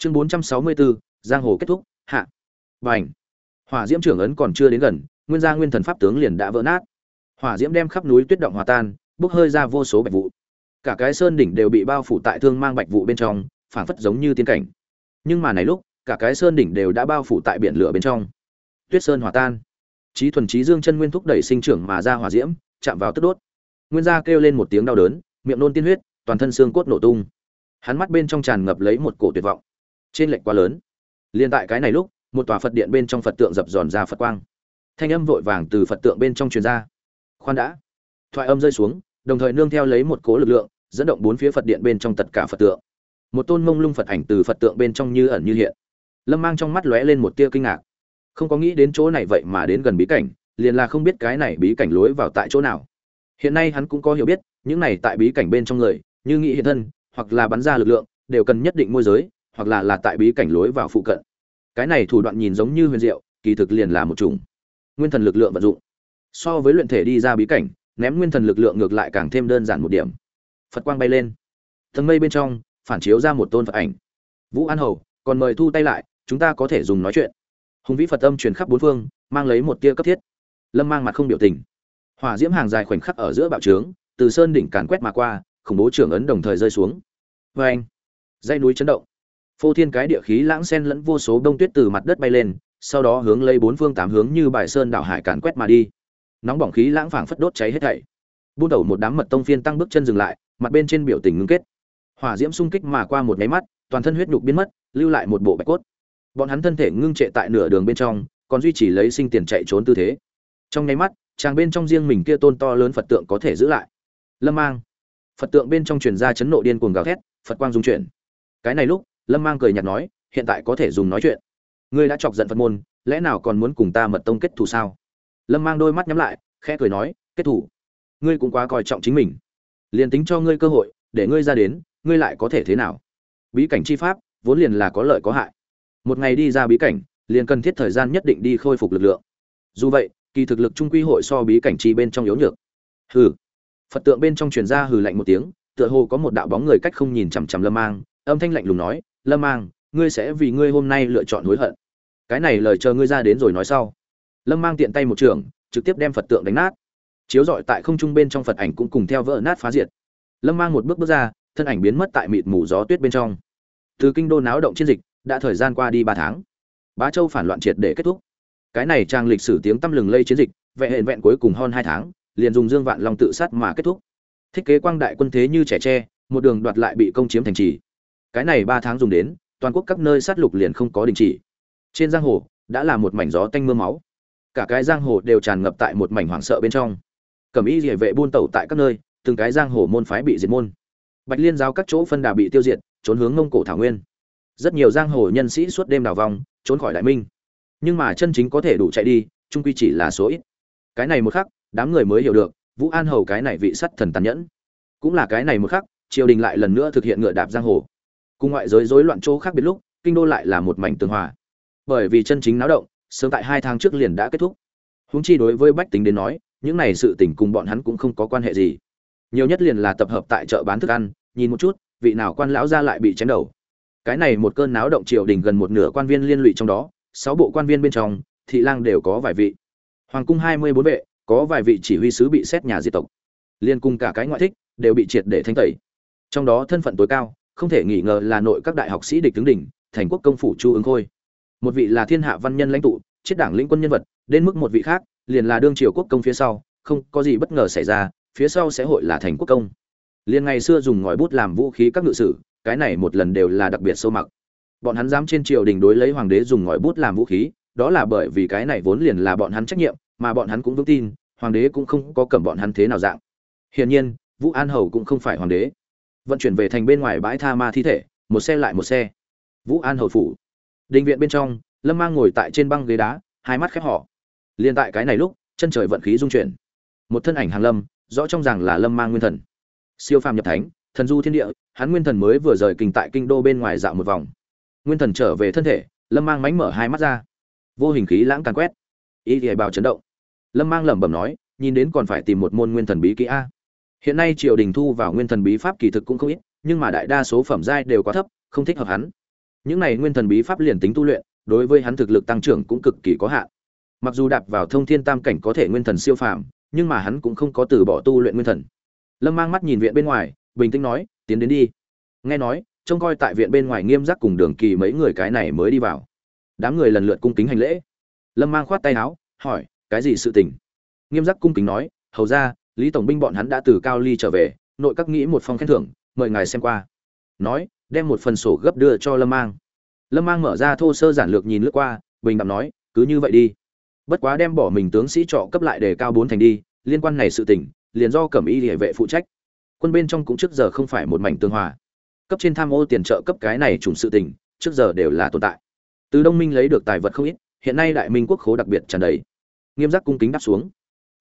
chương bốn trăm sáu mươi bốn giang hồ kết thúc, hạ. Và ảnh hỏa diễm trưởng ấn còn chưa đến gần, nguyên gia nguyên thần pháp tướng liền đã vỡ nát. Hỏa diễm đem khắp núi tuyết động hòa tan, bốc hơi ra vô số bạch vụ. Cả cái sơn đỉnh đều bị bao phủ tại thương mang bạch vụ bên trong, phảng phất giống như tiên cảnh. Nhưng mà này lúc, cả cái sơn đỉnh đều đã bao phủ tại biển lửa bên trong. Tuyết sơn hòa tan. Trí thuần trí dương chân nguyên thúc đẩy sinh trưởng mà ra hỏa diễm, chạm vào tức đốt. Nguyên gia kêu lên một tiếng đau đớn, miệng nôn tiên huyết, toàn thân xương cốt nổ tung. Hắn mắt bên trong tràn ngập lấy một cổ tuyệt vọng trên lệnh quá lớn. Liền tại cái này lúc, một tòa phật điện bên trong phật tượng dập dòn ra phật quang. Thanh âm vội vàng từ phật tượng bên trong truyền ra. Khoan đã. Thoại âm rơi xuống, đồng thời nương theo lấy một cố lực lượng, dẫn động bốn phía phật điện bên trong tất cả phật tượng. Một tôn mông lung phật ảnh từ phật tượng bên trong như ẩn như hiện. Lâm mang trong mắt lóe lên một tia kinh ngạc. Không có nghĩ đến chỗ này vậy mà đến gần bí cảnh, liền là không biết cái này bí cảnh lối vào tại chỗ nào. Hiện nay hắn cũng có hiểu biết, những này tại bí cảnh bên trong người, như nghĩ hiện thân, hoặc là bắn ra lực lượng, đều cần nhất định môi giới hoặc là là tại bí cảnh lối vào phụ cận. Cái này thủ đoạn nhìn giống như huyền diệu, kỳ thực liền là một chủng. Nguyên thần lực lượng vận dụng. So với luyện thể đi ra bí cảnh, ném nguyên thần lực lượng ngược lại càng thêm đơn giản một điểm. Phật quang bay lên. Tầng mây bên trong, phản chiếu ra một tôn phật ảnh. Vũ an hầu, còn mời thu tay lại, chúng ta có thể dùng nói chuyện. Hùng vĩ phật âm truyền khắp bốn phương, mang lấy một tia cấp thiết. Lâm mang mặt không biểu tình. Hỏa diễm hàng dài khoảnh khắc ở giữa bạo trướng, từ sơn đỉnh càn quét mà qua, khủng bố trưởng ấn đồng thời rơi xuống. Vâng. Vê anh dây núi chấn động phô thiên cái địa khí lãng sen lẫn vô số đông tuyết từ mặt đất bay lên, sau đó hướng lấy bốn phương tám hướng như bài sơn đảo hải càn quét mà đi. Nóng bỏng khí lãng phảng phất đốt cháy hết thảy. Buôn đầu một đám mật tông phiên tăng bước chân dừng lại, mặt bên trên biểu tình ngưng kết. Hỏa diễm xung kích mà qua một nháy mắt, toàn thân huyết nhục biến mất, lưu lại một bộ bạch cốt. Bọn hắn thân thể ngưng trệ tại nửa đường bên trong, còn duy trì lấy sinh tiền chạy trốn tư thế. Trong nháy mắt, chàng bên trong riêng mình kia tôn to lớn phật tượng có thể giữ lại. Lâm mang. Phật tượng bên trong truyền ra chấn nộ điên cuồng gào thét, phật quang dung chuyển. Cái này lúc lâm mang cười nhạt nói hiện tại có thể dùng nói chuyện. Ngươi đã chọc giận phật môn lẽ nào còn muốn cùng ta mật tông kết thù sao? Lâm mang đôi mắt nhắm lại khẽ cười nói kết thù, ngươi cũng quá coi trọng chính mình. Liền tính cho ngươi cơ hội để ngươi ra đến ngươi lại có thể thế nào? Bí cảnh chi pháp vốn liền là có lợi có hại. Một ngày đi ra bí cảnh liền cần thiết thời gian nhất định đi khôi phục lực lượng. Dù vậy kỳ thực lực trung quy hội so bí cảnh chi bên trong yếu nhược. Hừ. Phật tượng bên trong truyền ra hừ lạnh một tiếng tựa hồ có một đạo bóng người cách không nhìn chằm chằm lâm mang âm thanh lạnh lùng nói lâm mang, ngươi sẽ vì ngươi hôm nay lựa chọn hối hận. Cái này lời chờ ngươi ra đến rồi nói sau. Lâm mang tiện tay một trường, trực tiếp đem phật tượng đánh nát. Chiếu rọi tại không trung bên trong phật ảnh cũng cùng theo vỡ nát phá diệt. Lâm mang một bước bước ra, thân ảnh biến mất tại mịt mù gió tuyết bên trong. Từ kinh đô náo động chiến dịch, đã thời gian qua đi ba tháng. Bá châu phản loạn triệt để kết thúc. Cái này trang lịch sử tiếng tăm lừng lây chiến dịch vẹn hẹn vẹn cuối cùng hơn hai tháng, liền dùng dương vạn long tự sát mà kết thúc. Thiết kế quang đại quân thế như trẻ tre, một đường đoạt lại bị công chiếm thành trì cái này ba tháng dùng đến, toàn quốc các nơi sát lục liền không có đình chỉ. Trên giang hồ, đã là một mảnh gió tanh mưa máu. Cả cái giang hồ đều tràn ngập tại một mảnh hoảng sợ bên trong. Cẩm y địa vệ buôn tẩu tại các nơi, từng cái giang hồ môn phái bị diệt môn. Bạch liên giáo các chỗ phân đà bị tiêu diệt, trốn hướng ngông cổ thảo nguyên. Rất nhiều giang hồ nhân sĩ suốt đêm đào vòng trốn khỏi đại minh. Nhưng mà chân chính có thể đủ chạy đi trung quy chỉ là số ít. Cái này một khắc, đám người mới hiểu được, vũ an hầu cái này vị sắt thần tàn nhẫn. Cũng là cái này một khắc, triều đình lại lần nữa thực hiện ngựa đạp giang hồ cùng ngoại giới rối loạn chỗ khác biệt lúc, kinh đô lại là một mảnh tường hòa. Bởi vì chân chính náo động, sớm tại hai tháng trước liền đã kết thúc. Húng chi đối với bách tính đến nói, những này sự tình cùng bọn hắn cũng không có quan hệ gì. Nhiều nhất liền là tập hợp tại chợ bán thức ăn, nhìn một chút, vị nào quan lão ra lại bị chém đầu. Cái này một cơn náo động triều đình gần một nửa quan viên liên lụy trong đó, sáu bộ quan viên bên trong, thị lang đều có vài vị. Hoàng cung hai mươi bốn vệ, có vài vị chỉ huy sứ bị xét nhà diệt tộc. Liên cung cả cái ngoại thích, đều bị triệt để thanh tẩy. Trong đó thân phận tối cao không thể nghi ngờ là nội các đại học sĩ địch tướng đỉnh, thành quốc công phủ chu ứng khôi. Một vị là thiên hạ văn nhân lãnh tụ, chết đảng lĩnh quân nhân vật, đến mức một vị khác, liền là đương triều quốc công phía sau, không có gì bất ngờ xảy ra, phía sau sẽ hội là thành quốc công. Liên ngày xưa dùng ngòi bút làm vũ khí các ngự sử, cái này một lần đều là đặc biệt sâu mặc. Bọn hắn dám trên triều đình đối lấy hoàng đế dùng ngòi bút làm vũ khí, đó là bởi vì cái này vốn liền là bọn hắn trách nhiệm, mà bọn hắn cũng vững tin, hoàng đế cũng không có cầm bọn hắn thế nào dạng. Hiển nhiên, vũ an hầu cũng không phải hoàng đế vận chuyển về thành bên ngoài bãi tha ma thi thể, một xe lại một xe. Vũ an hầu phủ. Định viện bên trong, lâm mang ngồi tại trên băng ghế đá, hai mắt khép họ. Liền tại cái này lúc, chân trời vận khí dung chuyển. Một thân ảnh hàng lâm, rõ trong rằng là lâm mang nguyên thần. Siêu phàm nhập thánh, thần du thiên địa, hắn nguyên thần mới vừa rời kinh tại kinh đô bên ngoài dạo một vòng. Nguyên thần trở về thân thể, lâm mang mánh mở hai mắt ra. Vô hình khí lãng càn quét. Ý thì bào chấn động. Lâm mang lẩm bẩm nói, nhìn đến còn phải tìm một môn nguyên thần bí kỹ a hiện nay triều đình thu vào nguyên thần bí pháp kỳ thực cũng không ít, nhưng mà đại đa số phẩm giai đều quá thấp, không thích hợp hắn. Những này nguyên thần bí pháp liền tính tu luyện, đối với hắn thực lực tăng trưởng cũng cực kỳ có hạn. Mặc dù đạp vào thông thiên tam cảnh có thể nguyên thần siêu phàm, nhưng mà hắn cũng không có từ bỏ tu luyện nguyên thần. Lâm mang mắt nhìn viện bên ngoài, bình tĩnh nói, tiến đến đi. Nghe nói, trông coi tại viện bên ngoài nghiêm giác cùng đường kỳ mấy người cái này mới đi vào. Đám người lần lượt cung kính hành lễ. Lâm mang khoát tay áo, hỏi, cái gì sự tình? Nghiêm giác cung kính nói, hầu ra lý tổng binh bọn hắn đã từ cao ly trở về, nội các nghĩ một phong khen thưởng, mời ngài xem qua. Nói, đem một phần sổ gấp đưa cho lâm mang. Lâm mang mở ra thô sơ giản lược nhìn lướt qua, bình đẳng nói, cứ như vậy đi. Bất quá đem bỏ mình tướng sĩ trọ cấp lại để cao bốn thành đi, liên quan này sự tình, liền do cẩm y địa vệ phụ trách. Quân bên trong cũng trước giờ không phải một mảnh tương hòa. Cấp trên tham ô tiền trợ cấp cái này trùng sự tình, trước giờ đều là tồn tại. Từ đông minh lấy được tài vật không ít, hiện nay đại minh quốc khố đặc biệt tràn đầy. Nghiêm giác cung kính đáp xuống.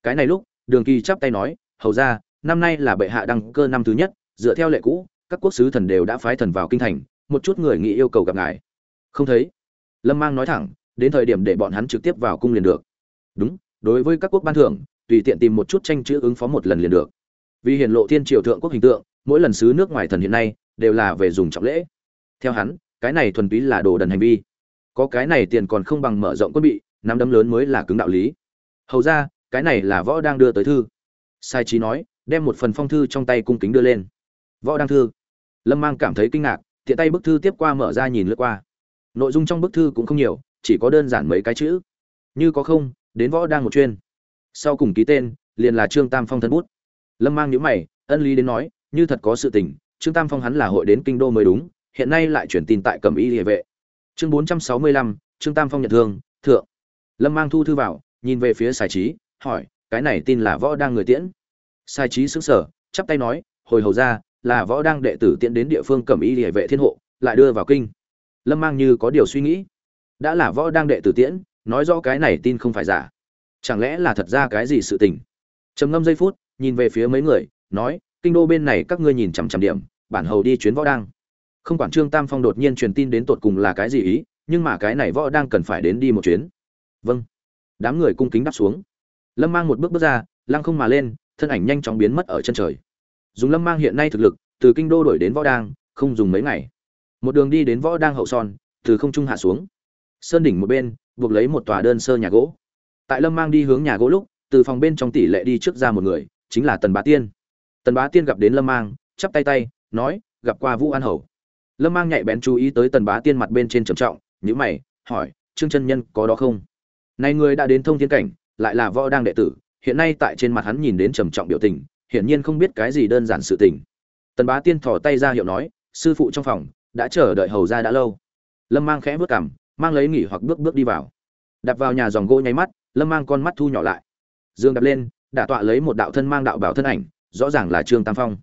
Cái này lúc đường kỳ chắp tay nói, hầu ra năm nay là bệ hạ đăng cơ năm thứ nhất, dựa theo lệ cũ, các quốc sứ thần đều đã phái thần vào kinh thành, một chút người nghĩ yêu cầu gặp ngài. Không thấy. Lâm mang nói thẳng, đến thời điểm để bọn hắn trực tiếp vào cung liền được. Đúng, đối với các quốc ban thưởng, tùy tiện tìm một chút tranh chữ ứng phó một lần liền được. Vì hiển lộ thiên triều thượng quốc hình tượng, mỗi lần sứ nước ngoài thần hiện nay, đều là về dùng trọng lễ. Theo hắn, cái này thuần túy là đồ đần hành vi. Có cái này tiền còn không bằng mở rộng quân bị, nắm đấm lớn mới là cứng đạo lý. Hầu ra cái này là võ đang đưa tới thư. Sai trí nói, đem một phần phong thư trong tay cung kính đưa lên. Võ đang thư. Lâm mang cảm thấy kinh ngạc, tiện tay bức thư tiếp qua mở ra nhìn lướt qua. Nội dung trong bức thư cũng không nhiều, chỉ có đơn giản mấy cái chữ. Như có không, đến võ đang một chuyên. Sau cùng ký tên, liền là trương tam phong thân bút. Lâm mang nhữ mày, ân lý đến nói, như thật có sự tình, trương tam phong hắn là hội đến kinh đô mới đúng, hiện nay lại chuyển tin tại cẩm y địa vệ. Chương bốn trăm sáu mươi lăm, trương tam phong nhận thương, thượng. Lâm mang thu thư vào, nhìn về phía sài trí hỏi, cái này tin là võ đang người tiễn. Sai trí xứng sở chắp tay nói, hồi hầu ra, là võ đang đệ tử tiễn đến địa phương cẩm y địa vệ thiên hộ, lại đưa vào kinh. Lâm mang như có điều suy nghĩ. Đã là võ đang đệ tử tiễn, nói rõ cái này tin không phải giả. Chẳng lẽ là thật ra cái gì sự tình? Trầm ngâm giây phút, nhìn về phía mấy người, nói, kinh đô bên này các ngươi nhìn chằm chằm điểm, bản hầu đi chuyến võ đang. Không quản trương tam phong đột nhiên truyền tin đến tột cùng là cái gì ý, nhưng mà cái này võ đang cần phải đến đi một chuyến. Vâng. Đám người cung kính đáp xuống lâm mang một bước bước ra, lăng không mà lên, thân ảnh nhanh chóng biến mất ở chân trời. Dùng lâm mang hiện nay thực lực, từ kinh đô đổi đến võ đang, không dùng mấy ngày. Một đường đi đến võ đang hậu son, từ không trung hạ xuống. Sơn đỉnh một bên, buộc lấy một tòa đơn sơ nhà gỗ. Tại lâm mang đi hướng nhà gỗ lúc, từ phòng bên trong tỷ lệ đi trước ra một người, chính là tần bá tiên. Tần bá tiên gặp đến lâm mang, chắp tay tay, nói, gặp qua vũ an hầu. Lâm mang nhạy bén chú ý tới tần bá tiên mặt bên trên trầm trọng nhữ mày, hỏi, trương chân nhân có đó không? Này người đã đến thông thiên cảnh lại là võ đang đệ tử, hiện nay tại trên mặt hắn nhìn đến trầm trọng biểu tình, hiển nhiên không biết cái gì đơn giản sự tình. Tần bá tiên thò tay ra hiệu nói, sư phụ trong phòng, đã chờ đợi hầu ra đã lâu. Lâm mang khẽ bước cằm, mang lấy nghỉ hoặc bước bước đi vào. Đạp vào nhà dòng gỗ nháy mắt, lâm mang con mắt thu nhỏ lại. Dương đạp lên, đả tọa lấy một đạo thân mang đạo bảo thân ảnh, rõ ràng là trương tam phong.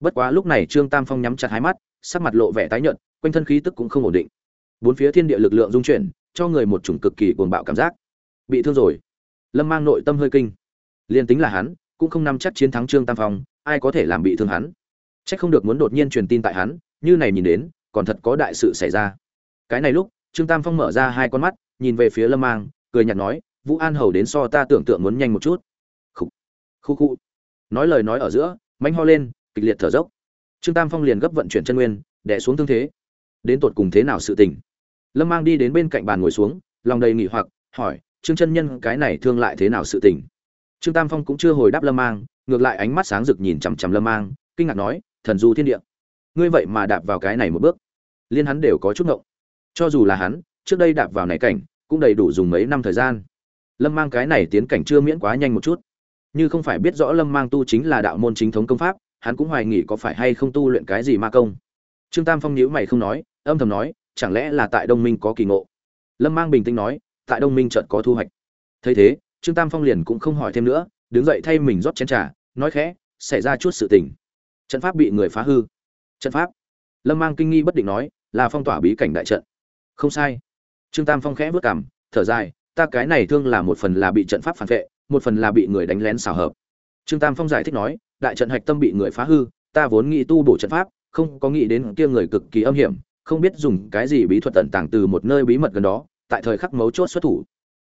Bất quá lúc này trương tam phong nhắm chặt hai mắt, sắc mặt lộ vẻ tái nhợt, quanh thân khí tức cũng không ổn định. Bốn phía thiên địa lực lượng dung chuyển, cho người một chủng cực kỳ cuồng bạo cảm giác. Bị thương rồi lâm mang nội tâm hơi kinh. Liền tính là hắn, cũng không nắm chắc chiến thắng trương tam phong, ai có thể làm bị thương hắn? C h ắ c không được muốn đột nhiên truyền tin tại hắn, như này nhìn đến, còn thật có đại sự xảy ra. Cái này lúc, trương tam phong mở ra hai con mắt, nhìn về phía lâm mang, cười n h ạ t nói, vũ an hầu đến so ta tưởng tượng muốn nhanh một chút. Khu khu khu nói lời nói ở giữa mánh ho lên, kịch liệt thở dốc. Trương tam phong liền gấp vận chuyển chân nguyên đẻ xuống thương thế. Đến tột cùng thế nào sự tình? Lâm mang đi đến bên cạnh bàn ngồi xuống, lòng đầy nghỉ hoặc, hỏi trương chân nhân cái này thương lại thế nào sự tình? Trương tam phong cũng chưa hồi đáp lâm mang, ngược lại ánh mắt sáng rực nhìn chằm chằm lâm mang, kinh ngạc nói, thần du thiên địa, ngươi vậy mà đạp vào cái này một bước, liên hắn đều có chút ngộng. Cho dù là hắn, trước đây đạp vào này cảnh, cũng đầy đủ dùng mấy năm thời gian. Lâm mang cái này tiến cảnh chưa miễn quá nhanh một chút. Như không phải biết rõ lâm mang tu chính là đạo môn chính thống công pháp, hắn cũng hoài nghỉ có phải hay không tu luyện cái gì ma công. Trương tam phong nhíu mày không nói, âm thầm nói, chẳng lẽ là tại đông minh có kỳ ngộ? Lâm mang bình tĩnh nói tại đông minh chợt có thu hoạch. Thấy thế, trương tam phong liền cũng không hỏi thêm nữa, đứng dậy thay mình rót chén trà, nói khẽ, xảy ra chút sự tình. Trận pháp bị người phá hư. Trận pháp. Lâm mang kinh nghi bất định nói, là phong tỏa bí cảnh đại trận. Không sai. Trương tam phong khẽ vớt cảm thở dài, ta cái này thương là một phần là bị trận pháp phản vệ, một phần là bị người đánh lén xảo hợp. Trương tam phong giải thích nói, đại trận hạch tâm bị người phá hư, ta vốn nghĩ tu bổ trận pháp, không có nghĩ đến kia người cực kỳ âm hiểm, không biết dùng cái gì bí thuật tận tàng từ một nơi bí mật gần đó tại thời khắc mấu chốt xuất thủ.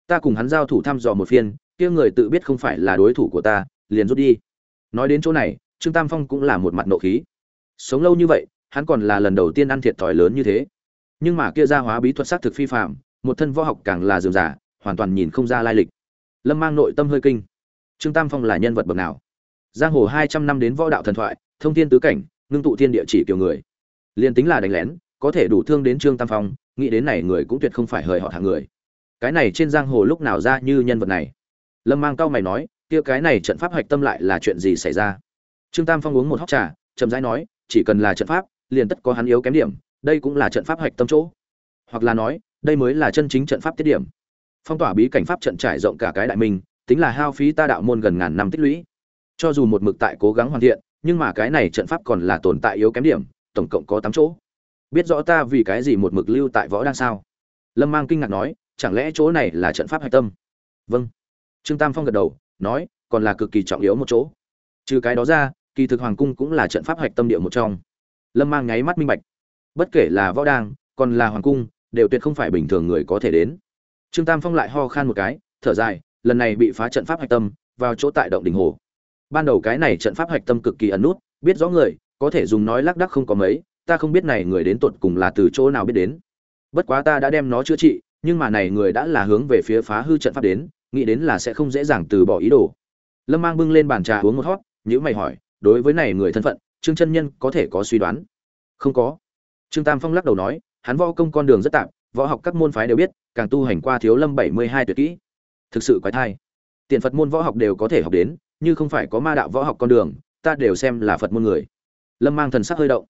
Ta cùng hắn giao thủ thăm dò một phiên, kia người tự biết không phải là đối thủ của ta, liền rút đi. Nói đến chỗ này, trương tam phong cũng là một mặt nộ khí. Sống lâu như vậy, hắn còn là lần đầu tiên ăn thiệt thòi lớn như thế. Nhưng mà kia gia hóa bí thuật sát thực phi phạm một thân võ học càng là dường giả hoàn toàn nhìn không ra lai lịch. Lâm mang nội tâm hơi kinh. Trương tam phong là nhân vật bậc nào? Giang hồ hai trăm năm đến võ đạo thần thoại, thông thiên tứ cảnh, ngưng tụ thiên địa chỉ kiểu người. Liền tính là đánh lén, có thể đủ thương đến trương tam phong nghĩ đến này người cũng tuyệt không phải hời họ thằng người. Cái này trên giang hồ lúc nào ra như nhân vật này? Lâm mang cao mày nói, kia cái này trận pháp hạch tâm lại là chuyện gì xảy ra? Trương tam phong uống một hóc trà, chậm rãi nói, chỉ cần là trận pháp, liền tất có hắn yếu kém điểm, đây cũng là trận pháp hạch tâm chỗ. Hoặc là nói, đây mới là chân chính trận pháp tiết điểm. Phong tỏa bí cảnh pháp trận trải rộng cả cái đại minh, tính là hao phí ta đạo môn gần ngàn năm tích lũy. Cho dù một mực tại cố gắng hoàn thiện, nhưng mà cái này trận pháp còn là tồn tại yếu kém điểm, tổng cộng có tám chỗ biết rõ ta vì cái gì một mực lưu tại võ đang sao? Lâm mang kinh ngạc nói, chẳng lẽ chỗ này là trận pháp hạch tâm? Vâng. Trương tam phong gật đầu, nói, còn là cực kỳ trọng yếu một chỗ. Trừ cái đó ra, kỳ thực hoàng cung cũng là trận pháp hạch tâm địa một trong. Lâm mang nháy mắt minh bạch. Bất kể là võ đang còn là hoàng cung, đều tuyệt không phải bình thường người có thể đến. Trương tam phong lại ho khan một cái, thở dài, lần này bị phá trận pháp hạch tâm, vào chỗ tại động đỉnh hồ. Ban đầu cái này trận pháp hạch tâm cực kỳ ẩn nút, biết rõ người, có thể dùng nói lác đắc không có mấy ta không biết này người đến tột cùng là từ chỗ nào biết đến. Bất quá ta đã đem nó chữa trị, nhưng mà này người đã là hướng về phía phá hư trận pháp đến, nghĩ đến là sẽ không dễ dàng từ bỏ ý đồ. Lâm mang bưng lên bàn trà uống một hót nhữ mày hỏi, đối với này người thân phận, trương chân nhân có thể có suy đoán? Không có. Trương tam phong lắc đầu nói, hắn võ công con đường rất tạm, võ học các môn phái đều biết, càng tu hành qua thiếu lâm bảy mươi hai tuyệt kỹ. Thực sự quái thai. Tiện phật môn võ học đều có thể học đến, như không phải có ma đạo võ học con đường, ta đều xem là phật môn người. Lâm mang thần sắc hơi động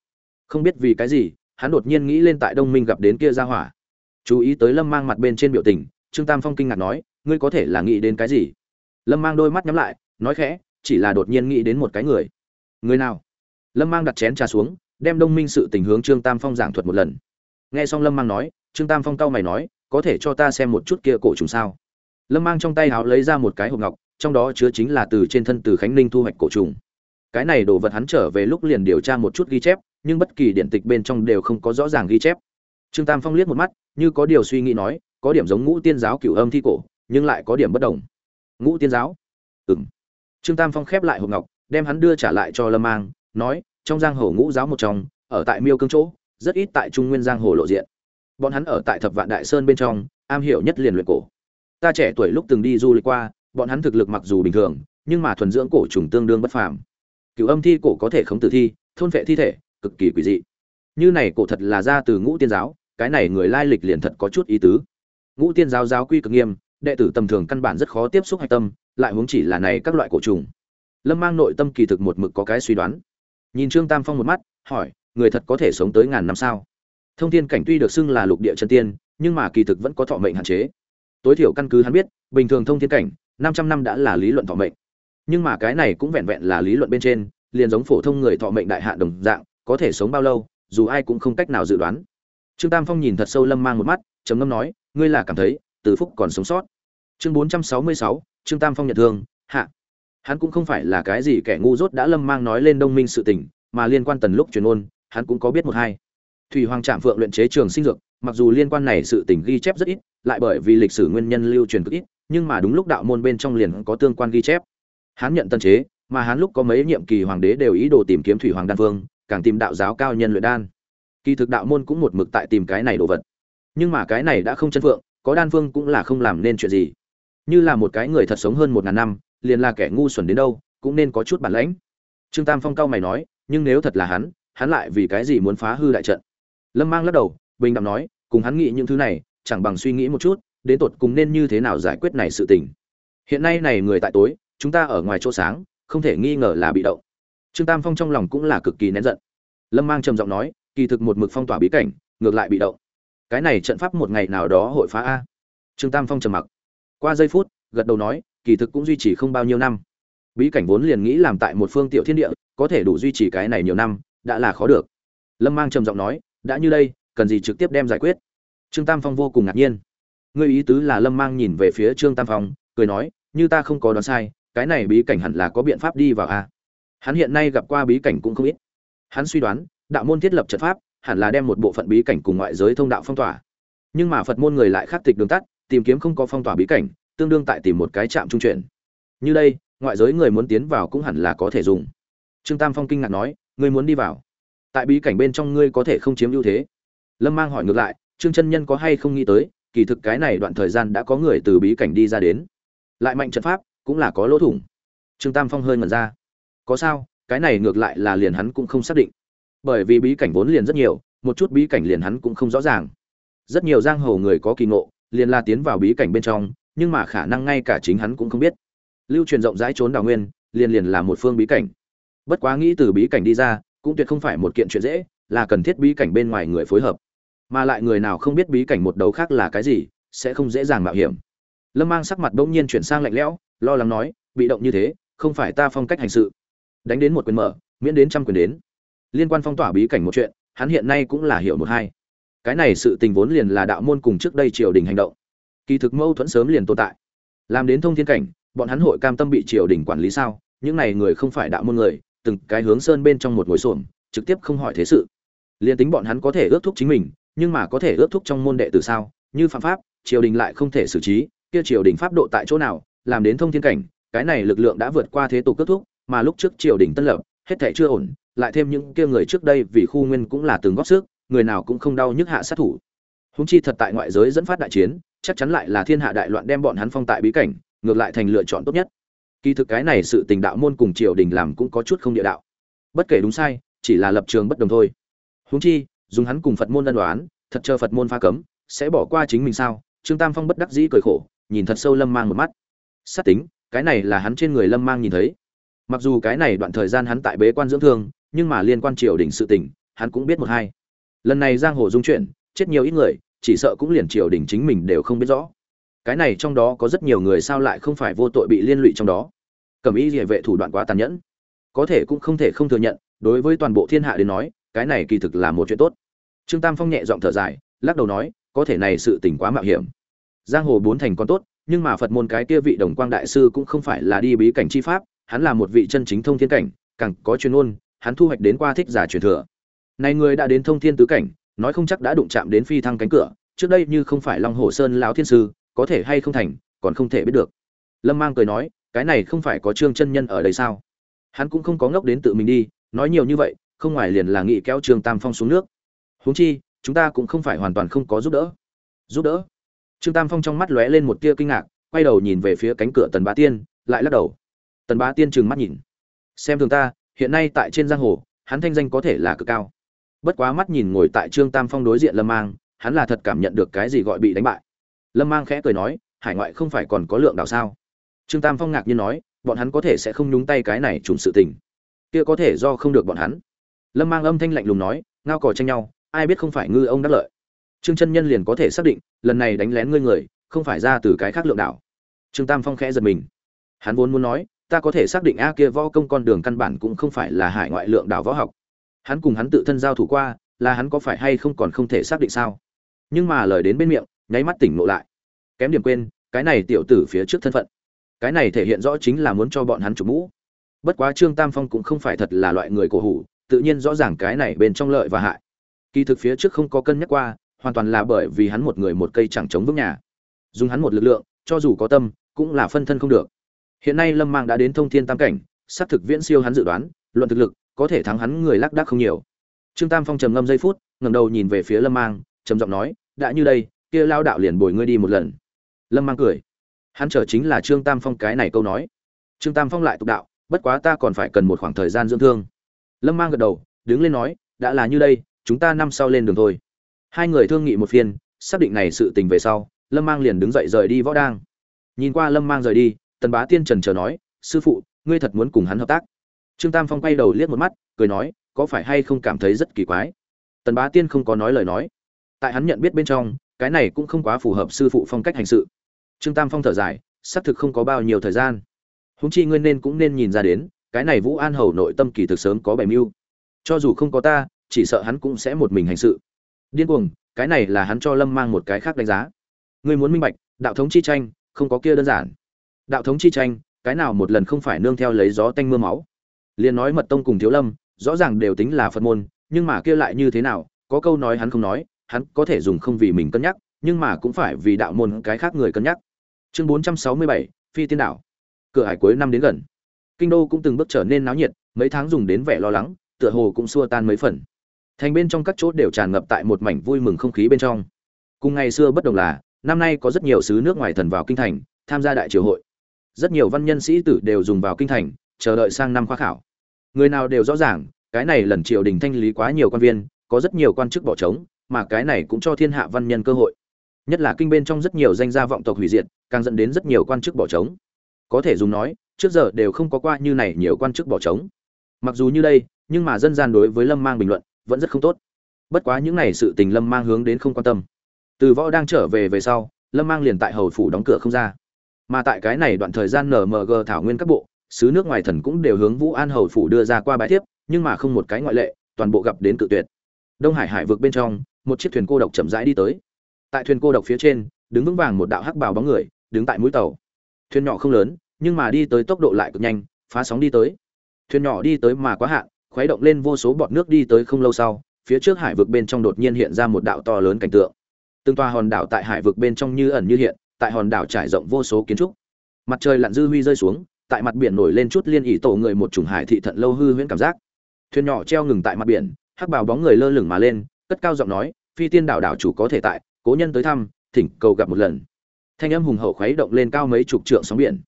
không biết vì cái gì, hắn đột nhiên nghĩ lên tại đông minh gặp đến kia ra hỏa. Chú ý tới lâm mang mặt bên trên biểu tình, trương tam phong kinh ngạc nói, ngươi có thể là nghĩ đến cái gì? Lâm mang đôi mắt nhắm lại, nói khẽ, chỉ là đột nhiên nghĩ đến một cái người. Người nào? Lâm mang đặt chén trà xuống, đem đông minh sự tình hướng trương tam phong giảng thuật một lần. Nghe xong lâm mang nói, trương tam phong cau mày nói, có thể cho ta xem một chút kia cổ trùng sao? Lâm mang trong tay háo lấy ra một cái hộp ngọc, trong đó chứa chính là từ trên thân từ khánh ninh thu hoạch cổ trùng. Cái này đồ vật hắn trở về lúc liền điều tra một chút ghi chép nhưng bất kỳ điện tịch bên trong đều không có rõ ràng ghi chép. Trương tam phong liếc một mắt, như có điều suy nghĩ nói, có điểm giống ngũ tiên giáo cửu âm thi cổ, nhưng lại có điểm bất đồng. Ngũ tiên giáo? Ừng trương tam phong khép lại hộp ngọc, đem hắn đưa trả lại cho lâm mang, nói, trong giang hồ ngũ giáo một trong, ở tại miêu cương chỗ, rất ít tại trung nguyên giang hồ lộ diện. Bọn hắn ở tại thập vạn đại sơn bên trong, am hiểu nhất liền luyện cổ. Ta trẻ tuổi lúc từng đi du lịch qua, bọn hắn thực lực mặc dù bình thường, nhưng mà thuần dưỡng cổ trùng tương đương bất phàm. Cửu âm thi cổ có thể khống tử thi, thôn vệ thi thể cực kỳ quỷ dị. Như này cổ thật là ra từ ngũ tiên giáo, cái này người lai lịch liền thật có chút ý tứ. Ngũ tiên giáo giáo quy cực nghiêm, đệ tử tầm thường căn bản rất khó tiếp xúc hạch tâm, lại huống chỉ là này các loại cổ trùng. Lâm mang nội tâm kỳ thực một mực có cái suy đoán. Nhìn trương tam phong một mắt, hỏi, người thật có thể sống tới ngàn năm sao? Thông thiên cảnh tuy được xưng là lục địa chân tiên, nhưng mà kỳ thực vẫn có thọ mệnh hạn chế. Tối thiểu căn cứ hắn biết, bình thường thông thiên cảnh, năm trăm năm đã là lý luận thọ mệnh. Nhưng mà cái này cũng vẹn vẹn là lý luận bên trên, liền giống phổ thông người thọ mệnh đại hạn đồng dạng có thể sống bao lâu, dù ai cũng không cách nào dự đoán. Trương tam phong nhìn thật sâu lâm mang một mắt, trầm ngâm nói, ngươi là cảm thấy, từ phúc còn sống sót. Chương bốn trăm sáu mươi sáu, trương tam phong nhận thương, hạ. Hắn cũng không phải là cái gì kẻ ngu dốt đã lâm mang nói lên đông minh sự tình, mà liên quan tần lúc truyền ôn, hắn cũng có biết một hai. Thủy hoàng trạm phượng luyện chế trường sinh dược, mặc dù liên quan này sự tình ghi chép rất ít, lại bởi vì lịch sử nguyên nhân lưu truyền cực ít, nhưng mà đúng lúc đạo môn bên trong liền có tương quan ghi chép. Hắn nhận tân chế, mà hắn lúc có mấy nhiệm kỳ hoàng đế đều ý đồ tìm kiếm thủy hoàng đan vương càng tìm đạo giáo cao nhân luyện đan. Kỳ thực đạo môn cũng một mực tại tìm cái này đồ vật. Nhưng mà cái này đã không chân phượng, có đan phương cũng là không làm nên chuyện gì. Như là một cái người thật sống hơn một ngàn năm, liền là kẻ ngu xuẩn đến đâu, cũng nên có chút bản lãnh. Trương tam phong cao mày nói, nhưng nếu thật là hắn hắn lại vì cái gì muốn phá hư đại trận? Lâm mang lắc đầu, bình đẳng nói, cùng hắn nghĩ những thứ này, chẳng bằng suy nghĩ một chút, đến tột cùng nên như thế nào giải quyết này sự tình. Hiện nay này người tại tối, chúng ta ở ngoài chỗ sáng, không thể nghi ngờ là bị động trương tam phong trong lòng cũng là cực kỳ nén giận. Lâm mang trầm giọng nói, kỳ thực một mực phong tỏa bí cảnh, ngược lại bị động. Cái này trận pháp một ngày nào đó hội phá a. Trương tam phong trầm mặc. Qua giây phút, gật đầu nói, kỳ thực cũng duy trì không bao nhiêu năm. Bí cảnh vốn liền nghĩ làm tại một phương tiểu thiên địa, có thể đủ duy trì cái này nhiều năm, đã là khó được. Lâm mang trầm giọng nói, đã như đây, cần gì trực tiếp đem giải quyết? Trương tam phong vô cùng ngạc nhiên. Ngươi ý tứ là lâm mang nhìn về phía trương tam phong, cười nói, như ta không có đoán sai, cái này bí cảnh hẳn là có biện pháp đi vào a hắn hiện nay gặp qua bí cảnh cũng không ít. Hắn suy đoán, đạo môn thiết lập trận pháp hẳn là đem một bộ phận bí cảnh cùng ngoại giới thông đạo phong tỏa. Nhưng mà phật môn người lại khắc tịch đường tắt, tìm kiếm không có phong tỏa bí cảnh, tương đương tại tìm một cái trạm trung chuyển. Như đây, ngoại giới người muốn tiến vào cũng hẳn là có thể dùng. Trương tam phong kinh ngạc nói, ngươi muốn đi vào? Tại bí cảnh bên trong ngươi có thể không chiếm ưu thế. Lâm mang hỏi ngược lại, trương chân nhân có hay không nghĩ tới, kỳ thực cái này đoạn thời gian đã có người từ bí cảnh đi ra đến. Lại mạnh trận pháp, cũng là có lỗ thủng. Trương tam phong hơi ngẩn ra có sao, cái này ngược lại là liền hắn cũng không xác định. Bởi vì bí cảnh vốn liền rất nhiều, một chút bí cảnh liền hắn cũng không rõ ràng. Rất nhiều giang hồ người có kỳ ngộ, liền la tiến vào bí cảnh bên trong, nhưng mà khả năng ngay cả chính hắn cũng không biết. Lưu truyền rộng rãi trốn đào nguyên, liền liền là một phương bí cảnh. Bất quá nghĩ từ bí cảnh đi ra, cũng tuyệt không phải một kiện chuyện dễ, là cần thiết bí cảnh bên ngoài người phối hợp. Mà lại người nào không biết bí cảnh một đấu khác là cái gì, sẽ không dễ dàng mạo hiểm. Lâm mang sắc mặt bỗng nhiên chuyển sang lạnh lẽo, lo lắng nói, bị động như thế, không phải ta phong cách hành sự đánh đến một quyền mở, miễn đến trăm quyền đến. Liên quan phong tỏa bí cảnh một chuyện, hắn hiện nay cũng là hiểu một hai. Cái này sự tình vốn liền là đạo môn cùng trước đây triều đình hành động. Kỳ thực mâu thuẫn sớm liền tồn tại. Làm đến thông thiên cảnh, bọn hắn hội cam tâm bị triều đình quản lý sao? Những này người không phải đạo môn người, từng cái hướng sơn bên trong một ngồi xổm, trực tiếp không hỏi thế sự. Liền tính bọn hắn có thể ước thúc chính mình, nhưng mà có thể ước thúc trong môn đệ từ sao? Như phạm pháp, triều đình lại không thể xử trí, kia triều đình pháp độ tại chỗ nào? Làm đến thông thiên cảnh, cái này lực lượng đã vượt qua thế tục kết thúc mà lúc trước triều đình tân lập, hết thảy chưa ổn, lại thêm những kia người trước đây vì khu nguyên cũng là từng góp sức, người nào cũng không đau nhức hạ sát thủ. Húng chi thật tại ngoại giới dẫn phát đại chiến, chắc chắn lại là thiên hạ đại loạn đem bọn hắn phong tại bí cảnh, ngược lại thành lựa chọn tốt nhất. Kỳ thực cái này sự tình đạo môn cùng triều đình làm cũng có chút không địa đạo. Bất kể đúng sai, chỉ là lập trường bất đồng thôi. Húng chi, dùng hắn cùng phật môn ân đoán thật chờ phật môn pha cấm, sẽ bỏ qua chính mình sao? Trương tam phong bất đắc dĩ cười khổ, nhìn thật sâu lâm mang một mắt. Sát tính, cái này là hắn trên người lâm mang nhìn thấy mặc dù cái này đoạn thời gian hắn tại bế quan dưỡng thương, nhưng mà liên quan triều đình sự tình, hắn cũng biết một hai. Lần này giang hồ dung chuyện, chết nhiều ít người, chỉ sợ cũng liền triều đình chính mình đều không biết rõ. Cái này trong đó có rất nhiều người sao lại không phải vô tội bị liên lụy trong đó. Cẩm ý địa vệ thủ đoạn quá tàn nhẫn. Có thể cũng không thể không thừa nhận, đối với toàn bộ thiên hạ đến nói, cái này kỳ thực là một chuyện tốt. Trương tam phong nhẹ giọng thở dài, lắc đầu nói, có thể này sự tình quá mạo hiểm. Giang hồ bốn thành còn tốt, nhưng mà phật môn cái kia vị đồng quang đại sư cũng không phải là đi bí cảnh chi pháp hắn là một vị chân chính thông thiên cảnh, càng có chuyên môn, hắn thu hoạch đến qua thích giả truyền thừa. Này người đã đến thông thiên tứ cảnh, nói không chắc đã đụng chạm đến phi thăng cánh cửa, trước đây như không phải long hồ sơn lão thiên sư, có thể hay không thành, còn không thể biết được. Lâm mang cười nói, cái này không phải có trương chân nhân ở đây sao? Hắn cũng không có ngốc đến tự mình đi, nói nhiều như vậy, không ngoài liền là nghị kéo trương tam phong xuống nước. Huống chi, chúng ta cũng không phải hoàn toàn không có giúp đỡ. Giúp đỡ? Trương tam phong trong mắt lóe lên một tia kinh ngạc, quay đầu nhìn về phía cánh cửa tần bá tiên, lại lắc đầu tần bá tiên trừng mắt nhìn. Xem thường ta, hiện nay tại trên giang hồ, hắn thanh danh có thể là cực cao. Bất quá mắt nhìn ngồi tại trương tam phong đối diện lâm mang, hắn là thật cảm nhận được cái gì gọi bị đánh bại. Lâm mang khẽ cười nói, hải ngoại không phải còn có lượng đảo sao? Trương tam phong ngạc nhiên nói, bọn hắn có thể sẽ không nhúng tay cái này trùng sự tình. Kia có thể do không được bọn hắn. Lâm mang âm thanh lạnh lùng nói, ngao cò tranh nhau, ai biết không phải ngư ông đắc lợi. Trương chân nhân liền có thể xác định, lần này đánh lén ngươi người, không phải ra từ cái khác lượng đảo. Trương tam phong khẽ giật mình. Hắn vốn muốn nói ta có thể xác định a kia võ công con đường căn bản cũng không phải là hải ngoại lượng đảo võ học. Hắn cùng hắn tự thân giao thủ qua, là hắn có phải hay không còn không thể xác định sao? Nhưng mà lời đến bên miệng, nháy mắt tỉnh ngộ lại. Kém điểm quên, cái này tiểu tử phía trước thân phận. Cái này thể hiện rõ chính là muốn cho bọn hắn chụp mũ. Bất quá trương tam phong cũng không phải thật là loại người cổ hủ, tự nhiên rõ ràng cái này bên trong lợi và hại. Kỳ thực phía trước không có cân nhắc qua, hoàn toàn là bởi vì hắn một người một cây chẳng chống vững nhà. Dùng hắn một lực lượng, cho dù có tâm, cũng là phân thân không được hiện nay lâm mang đã đến thông thiên tam cảnh sát thực viễn siêu hắn dự đoán, luận thực lực, có thể thắng hắn người lác đác không nhiều. Trương tam phong trầm ngâm giây phút, ngẩng đầu nhìn về phía lâm mang, trầm giọng nói, đã như đây, kia lao đạo liền bồi ngươi đi một lần. Lâm mang cười. Hắn chờ chính là trương tam phong cái này câu nói. Trương tam phong lại tục đạo, bất quá ta còn phải cần một khoảng thời gian dưỡng thương. Lâm mang gật đầu, đứng lên nói, đã là như đây, chúng ta năm sau lên đường thôi. Hai người thương nghị một phiên, xác định này sự tình về sau, lâm mang liền đứng dậy rời đi võ đang. Nhìn qua lâm mang rời đi tần bá tiên trần chờ nói, sư phụ, ngươi thật muốn cùng hắn hợp tác? Trương tam phong quay đầu liếc một mắt, cười nói, có phải hay không cảm thấy rất kỳ quái? Tần bá tiên không có nói lời nói. Tại hắn nhận biết bên trong, cái này cũng không quá phù hợp sư phụ phong cách hành sự. Trương tam phong thở dài, xác thực không có bao nhiêu thời gian. Húng chi ngươi nên cũng nên nhìn ra đến, cái này vũ an hầu nội tâm kỳ thực sớm có bày mưu. Cho dù không có ta, chỉ sợ hắn cũng sẽ một mình hành sự. Điên cuồng, cái này là hắn cho lâm mang một cái khác đánh giá. Ngươi muốn minh bạch, đạo thống chi tranh, không có kia đơn giản đạo thống chi tranh, cái nào một lần không phải nương theo lấy gió tanh mưa máu. Liền nói mật tông cùng thiếu lâm, rõ ràng đều tính là phật môn, nhưng mà kia lại như thế nào, có câu nói hắn không nói, hắn có thể dùng không vì mình cân nhắc, nhưng mà cũng phải vì đạo môn cái khác người cân nhắc. Chương bốn trăm sáu mươi bảy, phi tiên đảo. Cửa hải cuối năm đến gần. Kinh đô cũng từng bước trở nên náo nhiệt, mấy tháng dùng đến vẻ lo lắng, tựa hồ cũng xua tan mấy phần. Thành bên trong các chỗ đều tràn ngập tại một mảnh vui mừng không khí bên trong. Cùng ngày xưa bất đồng là, năm nay có rất nhiều sứ nước ngoài thần vào kinh thành, tham gia đại triều hội rất nhiều văn nhân sĩ tử đều dùng vào kinh thành, chờ đợi sang năm khoa khảo. Người nào đều rõ ràng, cái này lần triều đình thanh lý quá nhiều quan viên, có rất nhiều quan chức bỏ trống, mà cái này cũng cho thiên hạ văn nhân cơ hội. Nhất là kinh bên trong rất nhiều danh gia vọng tộc hủy diệt, càng dẫn đến rất nhiều quan chức bỏ trống. Có thể dùng nói, trước giờ đều không có qua như này nhiều quan chức bỏ trống. Mặc dù như đây, nhưng mà dân gian đối với lâm mang bình luận, vẫn rất không tốt. Bất quá những này sự tình lâm mang hướng đến không quan tâm. Từ võ đang trở về về sau, lâm mang liền tại hầu phủ đóng cửa không ra mà tại cái này đoạn thời gian nmg thảo nguyên các bộ sứ nước ngoài thần cũng đều hướng vũ an hầu phủ đưa ra qua bài thiếp, nhưng mà không một cái ngoại lệ, toàn bộ gặp đến cự tuyệt. Đông hải hải vực bên trong, một chiếc thuyền cô độc chậm rãi đi tới. Tại thuyền cô độc phía trên, đứng vững vàng một đạo hắc bào bóng người, đứng tại mũi tàu. Thuyền nhỏ không lớn, nhưng mà đi tới tốc độ lại cực nhanh, phá sóng đi tới. Thuyền nhỏ đi tới mà quá hạn, khuấy động lên vô số bọt nước đi tới không lâu sau, phía trước hải vực bên trong đột nhiên hiện ra một đạo to lớn cảnh tượng. Từng tòa hòn đảo tại hải vực bên trong như ẩn như hiện tại hòn đảo trải rộng vô số kiến trúc. Mặt trời lặn dư huy rơi xuống, tại mặt biển nổi lên chút liên ỉ tổ người một chủng hải thị thận lâu hư huyễn cảm giác. Thuyền nhỏ treo ngừng tại mặt biển, hắc bào bóng người lơ lửng mà lên, cất cao giọng nói, phi tiên đảo đảo chủ có thể tại, cố nhân tới thăm, thỉnh cầu gặp một lần. Thanh âm hùng hậu khuấy động lên cao mấy chục trượng sóng biển.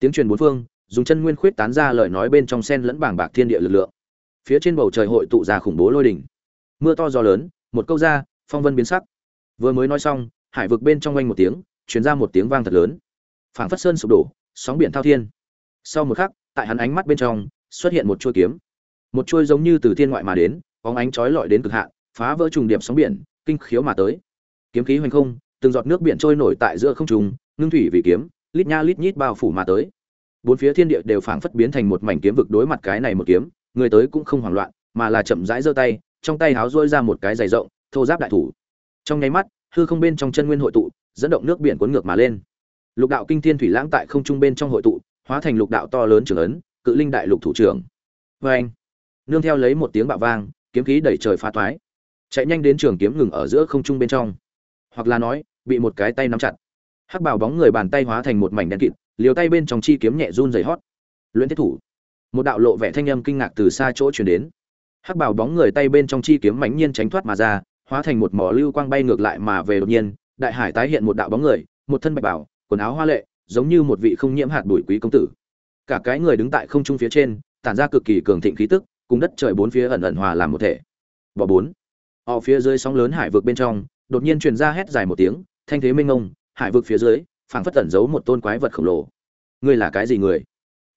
Tiếng truyền bốn phương, dùng chân nguyên khuyết tán ra lời nói bên trong sen lẫn bảng bạc thiên địa lực lượng. Phía trên bầu trời hội tụ ra khủng bố lôi đỉnh. Mưa to gió lớn, một câu ra, phong vân biến sắc. Vừa mới nói xong, hải vực bên trong quanh một tiếng truyền ra một tiếng vang thật lớn. Phảng phất sơn sụp đổ, sóng biển thao thiên. Sau một khắc, tại hắn ánh mắt bên trong, xuất hiện một chuôi kiếm. Một chuôi giống như từ thiên ngoại mà đến, bóng ánh chói lọi đến cực hạn, phá vỡ trùng điệp sóng biển, kinh khiếu mà tới. Kiếm khí hoành không, từng giọt nước biển trôi nổi tại giữa không trung, ngưng thủy vì kiếm, lít nha lít nhít bao phủ mà tới. Bốn phía thiên địa đều phảng phất biến thành một mảnh kiếm vực đối mặt cái này một kiếm, người tới cũng không hoảng loạn, mà là chậm rãi giơ tay, trong tay háo rôi ra một cái dày rộng, thô giáp đại thủ. Trong nháy mắt, hư không bên trong chân nguyên hội tụ dẫn động nước biển cuốn ngược mà lên. Lục đạo kinh thiên thủy lãng tại không trung bên trong hội tụ, hóa thành lục đạo to lớn trường ấn, cự linh đại lục thủ trưởng. Vê anh, nương theo lấy một tiếng bạo vang, kiếm khí đẩy trời phá toái chạy nhanh đến trường kiếm ngừng ở giữa không trung bên trong. Hoặc là nói, bị một cái tay nắm chặt. Hắc bảo bóng người bàn tay hóa thành một mảnh đen kịt, liều tay bên trong chi kiếm nhẹ run rẩy hót. Luyện thiết thủ. Một đạo lộ vẻ thanh âm kinh ngạc từ xa chỗ truyền đến. Hắc bảo bóng người tay bên trong chi kiếm mãnh nhiên tránh thoát mà ra, hóa thành một mỏ lưu quang bay ngược lại mà về đột nhiên đại hải tái hiện một đạo bóng người, một thân bạch bảo, quần áo hoa lệ, giống như một vị không nhiễm hạt bụi quý công tử. Cả cái người đứng tại không trung phía trên, tản ra cực kỳ cường thịnh khí tức, cùng đất trời bốn phía ẩn ẩn hòa làm một thể. Bỏ bốn. Họ phía dưới sóng lớn hải vực bên trong, đột nhiên truyền ra hét dài một tiếng, thanh thế minh ngông hải vực phía dưới, phảng phất tẩn giấu một tôn quái vật khổng lồ. Ngươi là cái gì người?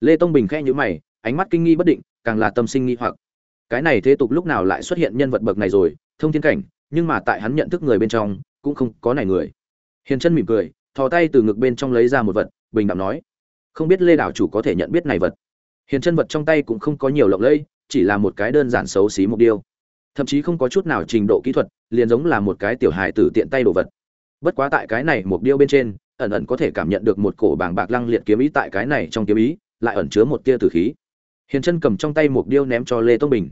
Lê tông bình khẽ nhíu mày, ánh mắt kinh nghi bất định, càng là tâm sinh nghi hoặc. Cái này thế tục lúc nào lại xuất hiện nhân vật bậc này rồi, thông thiên cảnh, nhưng mà tại hắn nhận thức người bên trong cũng không có này người. Hiền chân mỉm cười, thò tay từ ngực bên trong lấy ra một vật, bình đạm nói, không biết lê đảo chủ có thể nhận biết này vật. Hiền chân vật trong tay cũng không có nhiều lộng lẫy, chỉ là một cái đơn giản xấu xí mục điêu. Thậm chí không có chút nào trình độ kỹ thuật, liền giống là một cái tiểu hài tử tiện tay đồ vật. Bất quá tại cái này mục điêu bên trên, ẩn ẩn có thể cảm nhận được một cổ bàng bạc lăng liệt kiếm ý tại cái này trong kiếm ý, lại ẩn chứa một tia tử khí. Hiền chân cầm trong tay mục điêu ném cho lê tông bình.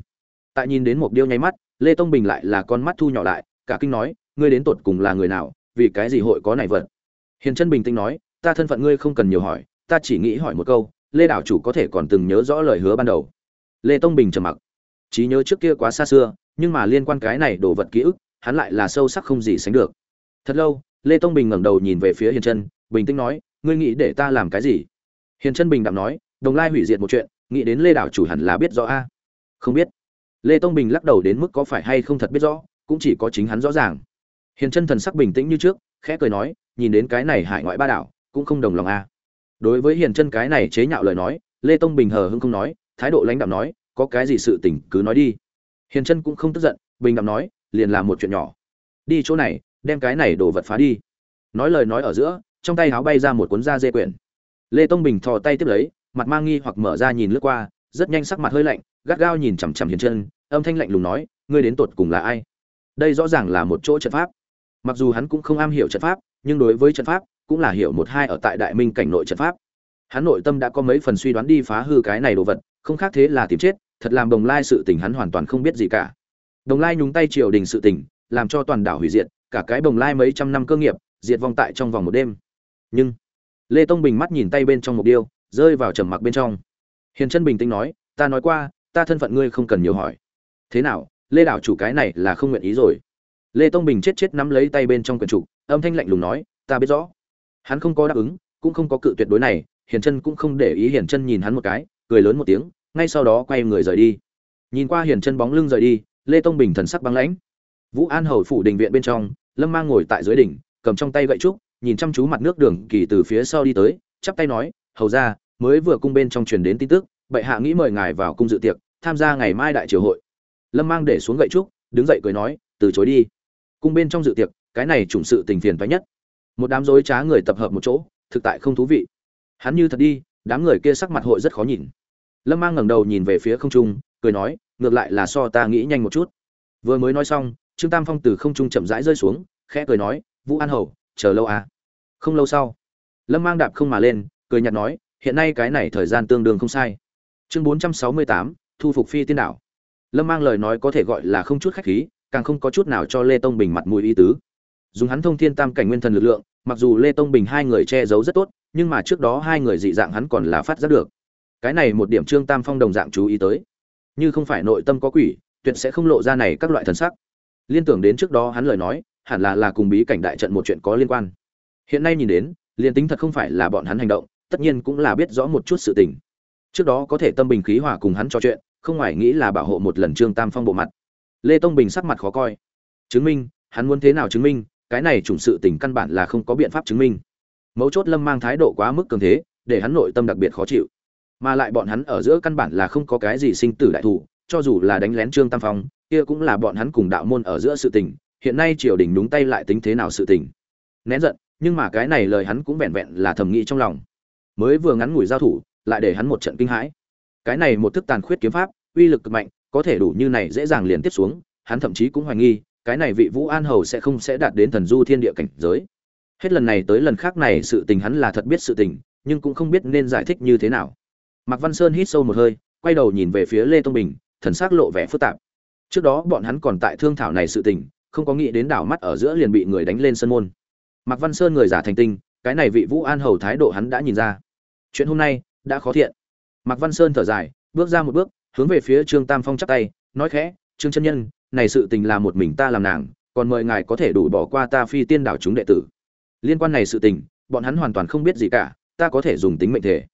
Tại nhìn đến mục điêu nháy mắt, lê tông bình lại là con mắt thu nhỏ lại, cả kinh nói ngươi đến tột cùng là người nào, vì cái gì hội có này vật? Hiền chân bình tĩnh nói, ta thân phận ngươi không cần nhiều hỏi, ta chỉ nghĩ hỏi một câu, lê đảo chủ có thể còn từng nhớ rõ lời hứa ban đầu. Lê tông bình trầm mặc. Trí nhớ trước kia quá xa xưa, nhưng mà liên quan cái này đồ vật ký ức, hắn lại là sâu sắc không gì sánh được. Thật lâu, lê tông bình ngẩng đầu nhìn về phía hiền chân bình tĩnh nói, ngươi nghĩ để ta làm cái gì? Hiền chân bình đạm nói, đồng lai hủy diệt một chuyện, nghĩ đến lê đảo chủ hẳn là biết rõ a. Không biết. Lê tông bình lắc đầu đến mức có phải hay không thật biết rõ, cũng chỉ có chính hắn rõ ràng hiền chân thần sắc bình tĩnh như trước, khẽ cười nói, nhìn đến cái này hải ngoại ba đảo, cũng không đồng lòng a đối với hiền chân cái này chế nhạo lời nói, lê tông bình hờ hưng không nói, thái độ lãnh đạo nói, có cái gì sự tình cứ nói đi. Hiền chân cũng không tức giận, bình đạm nói, liền làm một chuyện nhỏ. Đi chỗ này, đem cái này đồ vật phá đi. Nói lời nói ở giữa, trong tay háo bay ra một cuốn da dê quyển. Lê tông bình thò tay tiếp lấy, mặt mang nghi hoặc mở ra nhìn lướt qua, rất nhanh sắc mặt hơi lạnh, gắt gao nhìn chằm chằm hiền chân, âm thanh lạnh lùng nói, ngươi đến tột cùng là ai? Đây rõ ràng là một chỗ trận pháp mặc dù hắn cũng không am hiểu trận pháp, nhưng đối với trận pháp cũng là hiểu một hai ở tại đại minh cảnh nội trận pháp. Hắn nội tâm đã có mấy phần suy đoán đi phá hư cái này đồ vật, không khác thế là tìm chết, thật làm đồng lai sự tình hắn hoàn toàn không biết gì cả. Đồng lai nhúng tay triều đình sự tình, làm cho toàn đảo hủy diệt, cả cái bồng lai mấy trăm năm cơ nghiệp, diệt vong tại trong vòng một đêm. Nhưng, lê tông bình mắt nhìn tay bên trong một điêu rơi vào trầm mặc bên trong. Hiền chân bình tĩnh nói, ta nói qua, ta thân phận ngươi không cần nhiều hỏi. Thế nào, lê đảo chủ cái này là không nguyện ý rồi lê tông bình chết chết nắm lấy tay bên trong quyển trục, âm thanh lạnh lùng nói, ta biết rõ. Hắn không có đáp ứng, cũng không có cự tuyệt đối này hiền chân cũng không để ý hiền chân nhìn hắn một cái, cười lớn một tiếng, ngay sau đó quay người rời đi. Nhìn qua hiền chân bóng lưng rời đi, lê tông bình thần sắc băng lãnh. Vũ an hầu phủ đình viện bên trong, lâm mang ngồi tại dưới đỉnh, cầm trong tay gậy trúc, nhìn chăm chú mặt nước đường kỳ từ phía sau đi tới, chắp tay nói, hầu ra mới vừa cung bên trong truyền đến tin tức, bệ hạ nghĩ mời ngài vào cung dự tiệc, tham gia ngày mai đại triều hội. Lâm mang để xuống gậy trúc, đứng dậy cười nói, từ chối đi cung bên trong dự tiệc, cái này trùng sự tình phiền toái nhất. Một đám dối trá người tập hợp một chỗ, thực tại không thú vị. Hắn như thật đi, đám người kia sắc mặt hội rất khó nhìn. Lâm mang ngẩng đầu nhìn về phía không trung, cười nói, ngược lại là so ta nghĩ nhanh một chút. Vừa mới nói xong, trương tam phong từ không trung chậm rãi rơi xuống, khẽ cười nói, vũ an hầu, chờ lâu à? Không lâu sau, lâm mang đạp không mà lên, cười nhạt nói, hiện nay cái này thời gian tương đương không sai. Chương bốn trăm sáu mươi tám, thu phục phi tiên đảo. Lâm mang lời nói có thể gọi là không chút khách khí càng không có chút nào cho lê tông bình mặt mũi ý tứ. Dùng hắn thông thiên tam cảnh nguyên thần lực lượng, mặc dù lê tông bình hai người che giấu rất tốt, nhưng mà trước đó hai người dị dạng hắn còn là phát giác được. Cái này một điểm trương tam phong đồng dạng chú ý tới. Như không phải nội tâm có quỷ, tuyệt sẽ không lộ ra này các loại thần sắc. Liên tưởng đến trước đó hắn lời nói, hẳn là là cùng bí cảnh đại trận một chuyện có liên quan. Hiện nay nhìn đến liên tính thật không phải là bọn hắn hành động, tất nhiên cũng là biết rõ một chút sự tình. Trước đó có thể tâm bình khí hòa cùng hắn trò chuyện, không ngoài nghĩ là bảo hộ một lần trương tam phong bộ mặt lê tông bình sắc mặt khó coi. Chứng minh, hắn muốn thế nào chứng minh, cái này chủng sự tình căn bản là không có biện pháp chứng minh. Mấu chốt lâm mang thái độ quá mức cường thế, để hắn nội tâm đặc biệt khó chịu. Mà lại bọn hắn ở giữa căn bản là không có cái gì sinh tử đại thủ, cho dù là đánh lén trương tam phong, kia cũng là bọn hắn cùng đạo môn ở giữa sự tình, hiện nay triều đình đúng tay lại tính thế nào sự tình. Nén giận, nhưng mà cái này lời hắn cũng vẹn vẹn là thầm nghĩ trong lòng. Mới vừa ngắn ngủi giao thủ, lại để hắn một trận kinh hãi. Cái này một thức tàn khuyết kiếm pháp, uy lực cực mạnh có thể đủ như này dễ dàng liền tiếp xuống, hắn thậm chí cũng hoài nghi, cái này vị vũ an hầu sẽ không sẽ đạt đến thần du thiên địa cảnh giới. Hết lần này tới lần khác này sự tình hắn là thật biết sự tình, nhưng cũng không biết nên giải thích như thế nào. Mạc văn sơn hít sâu một hơi, quay đầu nhìn về phía lê tông bình, thần sắc lộ vẻ phức tạp. Trước đó bọn hắn còn tại thương thảo này sự tình, không có nghĩ đến đảo mắt ở giữa liền bị người đánh lên sân môn. Mạc văn sơn người giả thành tinh, cái này vị vũ an hầu thái độ hắn đã nhìn ra. Chuyện hôm nay đã khó thiện. Mạc văn sơn thở dài, bước ra một bước hướng về phía trương tam phong chắp tay, nói khẽ, trương chân nhân, này sự tình là một mình ta làm nàng, còn mời ngài có thể đủ bỏ qua ta phi tiên đảo chúng đệ tử. Liên quan này sự tình, bọn hắn hoàn toàn không biết gì cả, ta có thể dùng tính mệnh thể.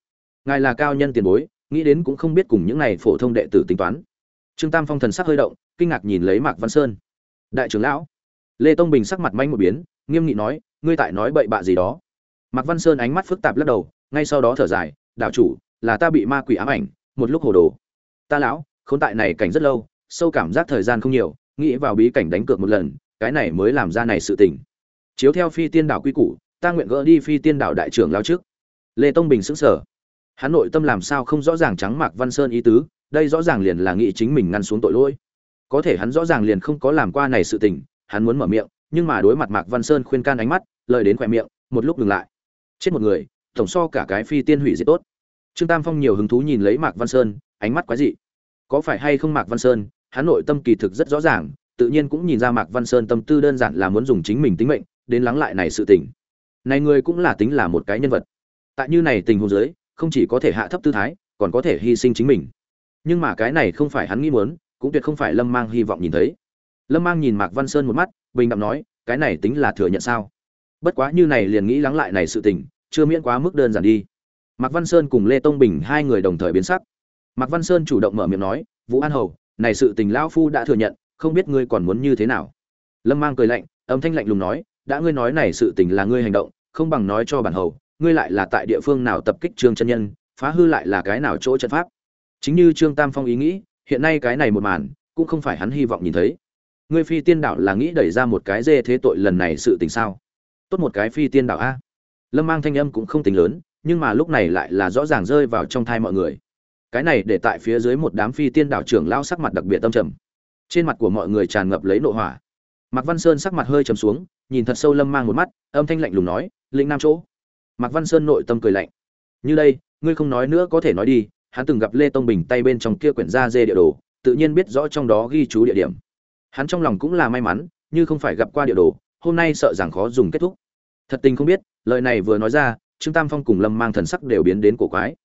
Ngài là cao nhân tiền bối, nghĩ đến cũng không biết cùng những này phổ thông đệ tử tính toán. Trương tam phong thần sắc hơi động, kinh ngạc nhìn lấy mạc văn sơn. Đại trưởng lão. Lê tông bình sắc mặt manh một biến, nghiêm nghị nói, ngươi tại nói bậy bạ gì đó? Mạc văn sơn ánh mắt phức tạp lắc đầu, ngay sau đó thở dài đạo chủ, là ta bị ma quỷ ám ảnh, một lúc hồ đồ ta lão, khốn tại này cảnh rất lâu, sâu cảm giác thời gian không nhiều, nghĩ vào bí cảnh đánh cược một lần, cái này mới làm ra này sự tình. Chiếu theo phi tiên đảo quy củ, ta nguyện gỡ đi phi tiên đảo đại trưởng lao trước. Lê tông bình sững sờ. Hắn nội tâm làm sao không rõ ràng trắng mạc văn sơn ý tứ, đây rõ ràng liền là nghĩ chính mình ngăn xuống tội lỗi. Có thể hắn rõ ràng liền không có làm qua này sự tình, hắn muốn mở miệng, nhưng mà đối mặt mạc văn sơn khuyên can ánh mắt, lời đến khỏe miệng, một lúc ngừng lại. Chết một người, tổng so cả cái phi tiên hủy diệt tốt. Trương tam phong nhiều hứng thú nhìn lấy mạc văn sơn ánh mắt quái dị. Có phải hay không mạc văn sơn, hắn nội tâm kỳ thực rất rõ ràng, tự nhiên cũng nhìn ra mạc văn sơn tâm tư đơn giản là muốn dùng chính mình tính mệnh đến lắng lại này sự tình. Này người cũng là tính là một cái nhân vật. Tại như này tình huống giới không chỉ có thể hạ thấp tư thái, còn có thể hy sinh chính mình. Nhưng mà cái này không phải hắn nghĩ muốn, cũng tuyệt không phải lâm mang hy vọng nhìn thấy. Lâm mang nhìn mạc văn sơn một mắt, bình đạm nói, cái này tính là thừa nhận sao? Bất quá như này liền nghĩ lắng lại này sự tình, chưa miễn quá mức đơn giản đi. Mạc văn sơn cùng lê tông bình hai người đồng thời biến sắc mạc văn sơn chủ động mở miệng nói, vũ an hầu, này sự tình lão phu đã thừa nhận, không biết ngươi còn muốn như thế nào. Lâm mang cười lạnh, âm thanh lạnh lùng nói, đã ngươi nói này sự tình là ngươi hành động, không bằng nói cho bản hầu, ngươi lại là tại địa phương nào tập kích trương chân nhân, phá hư lại là cái nào chỗ trận pháp? Chính như trương tam phong ý nghĩ, hiện nay cái này một màn, cũng không phải hắn hy vọng nhìn thấy. Ngươi phi tiên đạo là nghĩ đẩy ra một cái dê thế tội lần này sự tình sao? Tốt một cái phi tiên đạo a. Lâm mang thanh âm cũng không tính lớn, nhưng mà lúc này lại là rõ ràng rơi vào trong thai mọi người cái này để tại phía dưới một đám phi tiên đảo trưởng lao sắc mặt đặc biệt tâm trầm. Trên mặt của mọi người tràn ngập lấy nộ hỏa. Mạc văn sơn sắc mặt hơi trầm xuống, nhìn thật sâu lâm mang một mắt, âm thanh lạnh lùng nói, lĩnh nam chỗ. Mạc văn sơn nội tâm cười lạnh. Như đây, ngươi không nói nữa có thể nói đi, hắn từng gặp lê tông bình tay bên trong kia quyển da dê địa đồ, tự nhiên biết rõ trong đó ghi chú địa điểm. Hắn trong lòng cũng là may mắn, như không phải gặp qua địa đồ, hôm nay sợ rằng khó dùng kết thúc. Thật tình không biết, lời này vừa nói ra, trương tam phong cùng lâm mang thần sắc đều biến đến cổ quái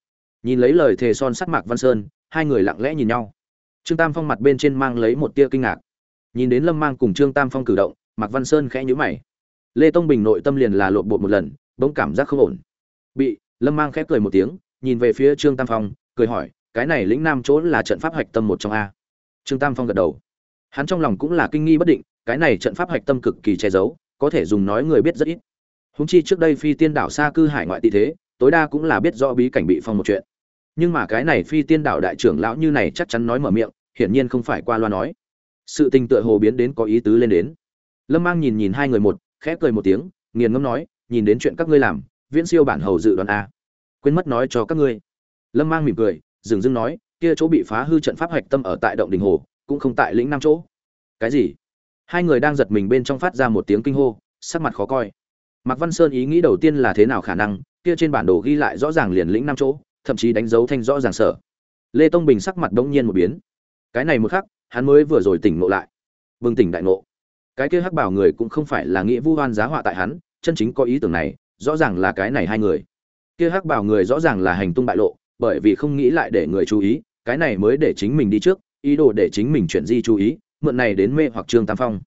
nhìn lấy lời thề son sắt mạc văn sơn, hai người lặng lẽ nhìn nhau. Trương tam phong mặt bên trên mang lấy một tia kinh ngạc. Nhìn đến lâm mang cùng trương tam phong cử động, mạc văn sơn khẽ nhíu mày. Lê tông bình nội tâm liền là lộn bột một lần, bỗng cảm giác không ổn. Bị lâm mang khẽ cười một tiếng, nhìn về phía trương tam phong, cười hỏi, cái này lĩnh nam chỗ là trận pháp hạch tâm một trong a? Trương tam phong gật đầu. Hắn trong lòng cũng là kinh nghi bất định, cái này trận pháp hạch tâm cực kỳ che giấu, có thể dùng nói người biết rất ít. Húng chi trước đây phi tiên đảo xa cư hải ngoại tị thế, tối đa cũng là biết rõ bí cảnh bị phong một chuyện nhưng mà cái này phi tiên đảo đại trưởng lão như này chắc chắn nói mở miệng, hiển nhiên không phải qua loa nói. Sự tình tựa hồ biến đến có ý tứ lên đến. Lâm mang nhìn nhìn hai người một, khẽ cười một tiếng, nghiền ngẫm nói, nhìn đến chuyện các ngươi làm, viễn siêu bản hầu dự đoán a. Quên mất nói cho các ngươi. Lâm mang mỉm cười, dừng dưng nói, kia chỗ bị phá hư trận pháp hạch tâm ở tại động đình hồ, cũng không tại lĩnh nam chỗ. Cái gì? Hai người đang giật mình bên trong phát ra một tiếng kinh hô, sắc mặt khó coi. Mạc văn sơn ý nghĩ đầu tiên là thế nào khả năng, kia trên bản đồ ghi lại rõ ràng liền lĩnh năm chỗ thậm chí đánh dấu thanh rõ ràng sở. Lê tông bình sắc mặt đống nhiên một biến. Cái này một khắc, hắn mới vừa rồi tỉnh ngộ lại. Bừng tỉnh đại ngộ. Cái kia hắc bảo người cũng không phải là nghĩa vu hoan giá họa tại hắn, chân chính có ý tưởng này, rõ ràng là cái này hai người. Kia hắc bảo người rõ ràng là hành tung bại lộ, bởi vì không nghĩ lại để người chú ý, cái này mới để chính mình đi trước, ý đồ để chính mình chuyển di chú ý, mượn này đến mê hoặc trương tam phong.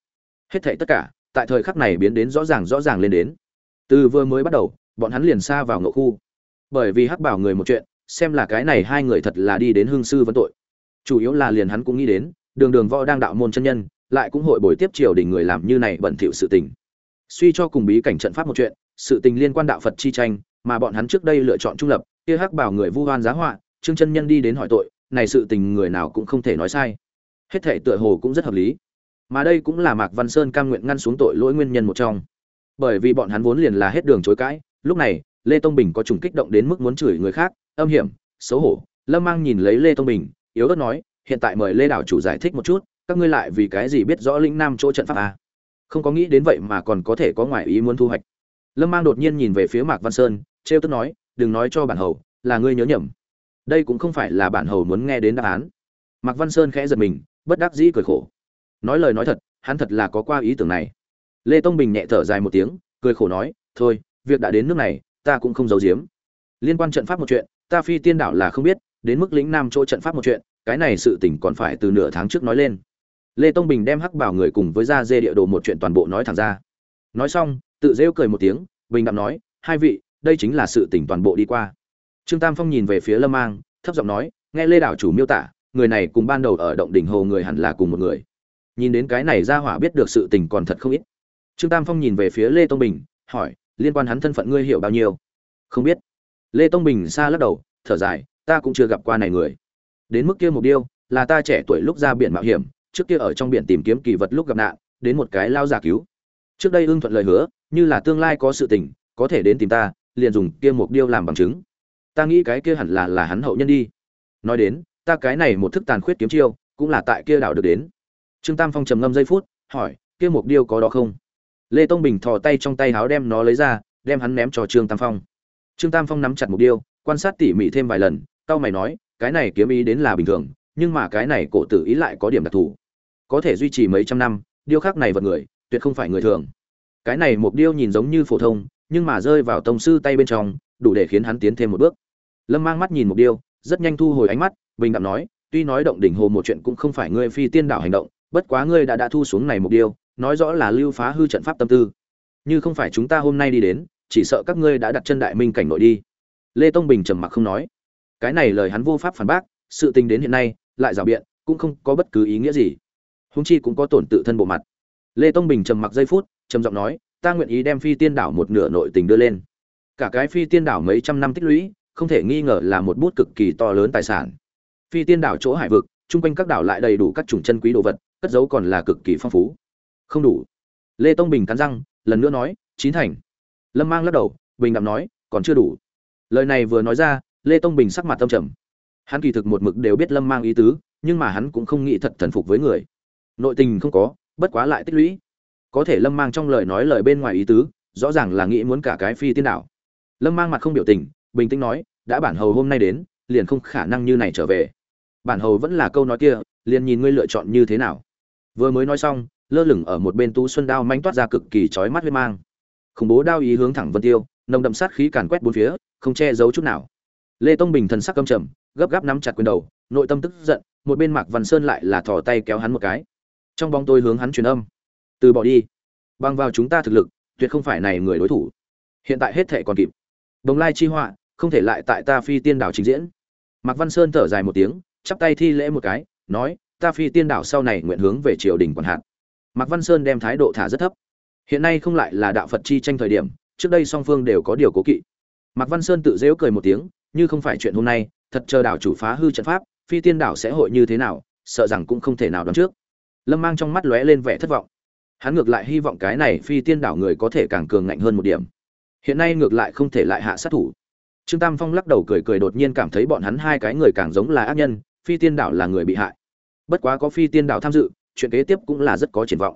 Hết thảy tất cả, tại thời khắc này biến đến rõ ràng rõ ràng lên đến. Từ vừa mới bắt đầu, bọn hắn liền xa vào ngộ khu bởi vì hắc bảo người một chuyện, xem là cái này hai người thật là đi đến hương sư vấn tội. Chủ yếu là liền hắn cũng nghĩ đến, đường đường võ đang đạo môn chân nhân, lại cũng hội bồi tiếp triều đình người làm như này bẩn thỉu sự tình. Suy cho cùng bí cảnh trận pháp một chuyện, sự tình liên quan đạo phật chi tranh, mà bọn hắn trước đây lựa chọn trung lập, kia hắc bảo người vu hoan giá họa, trương chân nhân đi đến hỏi tội, này sự tình người nào cũng không thể nói sai. Hết thể tựa hồ cũng rất hợp lý. Mà đây cũng là mạc văn sơn cam nguyện ngăn xuống tội lỗi nguyên nhân một trong. Bởi vì bọn hắn vốn liền là hết đường chối cãi, lúc này lê tông bình có trùng kích động đến mức muốn chửi người khác, âm hiểm, xấu hổ. Lâm mang nhìn lấy lê tông bình, yếu ớt nói, hiện tại mời lê đảo chủ giải thích một chút, các ngươi lại vì cái gì biết rõ lĩnh nam chỗ trận pháp à? không có nghĩ đến vậy mà còn có thể có ngoại ý muốn thu hoạch. Lâm mang đột nhiên nhìn về phía mạc văn sơn, trêu tức nói, đừng nói cho bản hầu, là ngươi nhớ nhầm. Đây cũng không phải là bản hầu muốn nghe đến đáp án. Mạc văn sơn khẽ giật mình, bất đắc dĩ cười khổ. Nói lời nói thật, hắn thật là có qua ý tưởng này. Lê tông bình nhẹ thở dài một tiếng, cười khổ nói, thôi, việc đã đến nước này ta cũng không giấu giếm. Liên quan trận pháp một chuyện, ta phi tiên đảo là không biết, đến mức lĩnh nam chỗ trận pháp một chuyện, cái này sự tỉnh còn phải từ nửa tháng trước nói lên. Lê tông bình đem hắc bảo người cùng với ra dê địa đồ một chuyện toàn bộ nói thẳng ra. Nói xong, tự rêu cười một tiếng, bình đạm nói, hai vị, đây chính là sự tỉnh toàn bộ đi qua. Trương tam phong nhìn về phía lâm mang, thấp giọng nói, nghe lê đảo chủ miêu tả, người này cùng ban đầu ở động đỉnh hồ người hẳn là cùng một người. Nhìn đến cái này ra hỏa biết được sự tình còn thật không ít. Trương tam phong nhìn về phía lê tông bình, hỏi liên quan hắn thân phận ngươi hiểu bao nhiêu? Không biết. Lê tông bình xa lắc đầu, thở dài, ta cũng chưa gặp qua này người. Đến mức kia mục tiêu là ta trẻ tuổi lúc ra biển mạo hiểm, trước kia ở trong biển tìm kiếm kỳ vật lúc gặp nạn, đến một cái lao giả cứu. Trước đây ưng thuận lời hứa, như là tương lai có sự tình, có thể đến tìm ta, liền dùng kia mục điêu làm bằng chứng. Ta nghĩ cái kia hẳn là là hắn hậu nhân đi. Nói đến, ta cái này một thức tàn khuyết kiếm chiêu, cũng là tại kia đảo được đến. Trương tam phong trầm ngâm giây phút, hỏi, kia mục điêu có đó không? Lê tông bình thò tay trong tay háo đem nó lấy ra, đem hắn ném cho trương tam phong. Trương tam phong nắm chặt mục điêu quan sát tỉ mỉ thêm vài lần tao mày nói, cái này kiếm ý đến là bình thường, nhưng mà cái này cổ tử ý lại có điểm đặc thù. Có thể duy trì mấy trăm năm, điêu khắc này vật người, tuyệt không phải người thường. Cái này mục điêu nhìn giống như phổ thông, nhưng mà rơi vào tông sư tay bên trong, đủ để khiến hắn tiến thêm một bước. Lâm mang mắt nhìn mục điêu, rất nhanh thu hồi ánh mắt, bình đạm nói, tuy nói động đỉnh hồ một chuyện cũng không phải ngươi phi tiên đảo hành động, bất quá ngươi đã đã thu xuống này mục điêu nói rõ là lưu phá hư trận pháp tâm tư. Như không phải chúng ta hôm nay đi đến, chỉ sợ các ngươi đã đặt chân đại minh cảnh nội đi. Lê tông bình trầm mặc không nói. Cái này lời hắn vô pháp phản bác, sự tình đến hiện nay, lại rào biện, cũng không có bất cứ ý nghĩa gì. Húng chi cũng có tổn tự thân bộ mặt. Lê tông bình trầm mặc giây phút, trầm giọng nói, ta nguyện ý đem phi tiên đảo một nửa nội tình đưa lên. Cả cái phi tiên đảo mấy trăm năm tích lũy, không thể nghi ngờ là một bút cực kỳ to lớn tài sản. Phi tiên đảo chỗ hải vực, chung quanh các đảo lại đầy đủ các chủng chân quý đồ vật, cất dấu còn là cực kỳ phong phú không đủ. Lê tông bình cắn răng, lần nữa nói, chín thành. Lâm mang lắc đầu, bình đạm nói, còn chưa đủ. Lời này vừa nói ra, lê tông bình sắc mặt tâm trầm. Hắn kỳ thực một mực đều biết lâm mang ý tứ, nhưng mà hắn cũng không nghĩ thật thần phục với người. Nội tình không có, bất quá lại tích lũy. Có thể lâm mang trong lời nói lời bên ngoài ý tứ, rõ ràng là nghĩ muốn cả cái phi tiên đảo. Lâm mang mặt không biểu tình, bình tĩnh nói, đã bản hầu hôm nay đến, liền không khả năng như này trở về. Bản hầu vẫn là câu nói kia, liền nhìn ngươi lựa chọn như thế nào. Vừa mới nói xong lơ lửng ở một bên tú xuân đao manh toát ra cực kỳ chói mắt huyết mang. Khủng bố đao ý hướng thẳng vân tiêu, nồng đậm sát khí càn quét bốn phía, không che giấu chút nào. Lê tông bình thần sắc căm trầm, gấp gáp nắm chặt quyền đầu, nội tâm tức giận, một bên mạc văn sơn lại là thò tay kéo hắn một cái. Trong bóng tôi hướng hắn truyền âm. Từ bỏ đi. Băng vào chúng ta thực lực, tuyệt không phải này người đối thủ. Hiện tại hết thể còn kịp. Bồng lai chi họa, không thể lại tại ta phi tiên đảo trình diễn. Mạc văn sơn thở dài một tiếng, chắp tay thi lễ một cái, nói, ta phi tiên đảo sau này nguyện hướng về triều đình quản hạt mạc văn sơn đem thái độ thả rất thấp. Hiện nay không lại là đạo phật chi tranh thời điểm, trước đây song phương đều có điều cố kỵ. Mạc văn sơn tự dễu cười một tiếng, như không phải chuyện hôm nay, thật chờ đảo chủ phá hư trận pháp, phi tiên đảo sẽ hội như thế nào, sợ rằng cũng không thể nào đoán trước. Lâm mang trong mắt lóe lên vẻ thất vọng. Hắn ngược lại hy vọng cái này phi tiên đảo người có thể càng cường ngạnh hơn một điểm. Hiện nay ngược lại không thể lại hạ sát thủ. Trương tam phong lắc đầu cười cười đột nhiên cảm thấy bọn hắn hai cái người càng giống là ác nhân, phi tiên đảo là người bị hại. Bất quá có phi tiên đảo tham dự chuyện kế tiếp cũng là rất có triển vọng.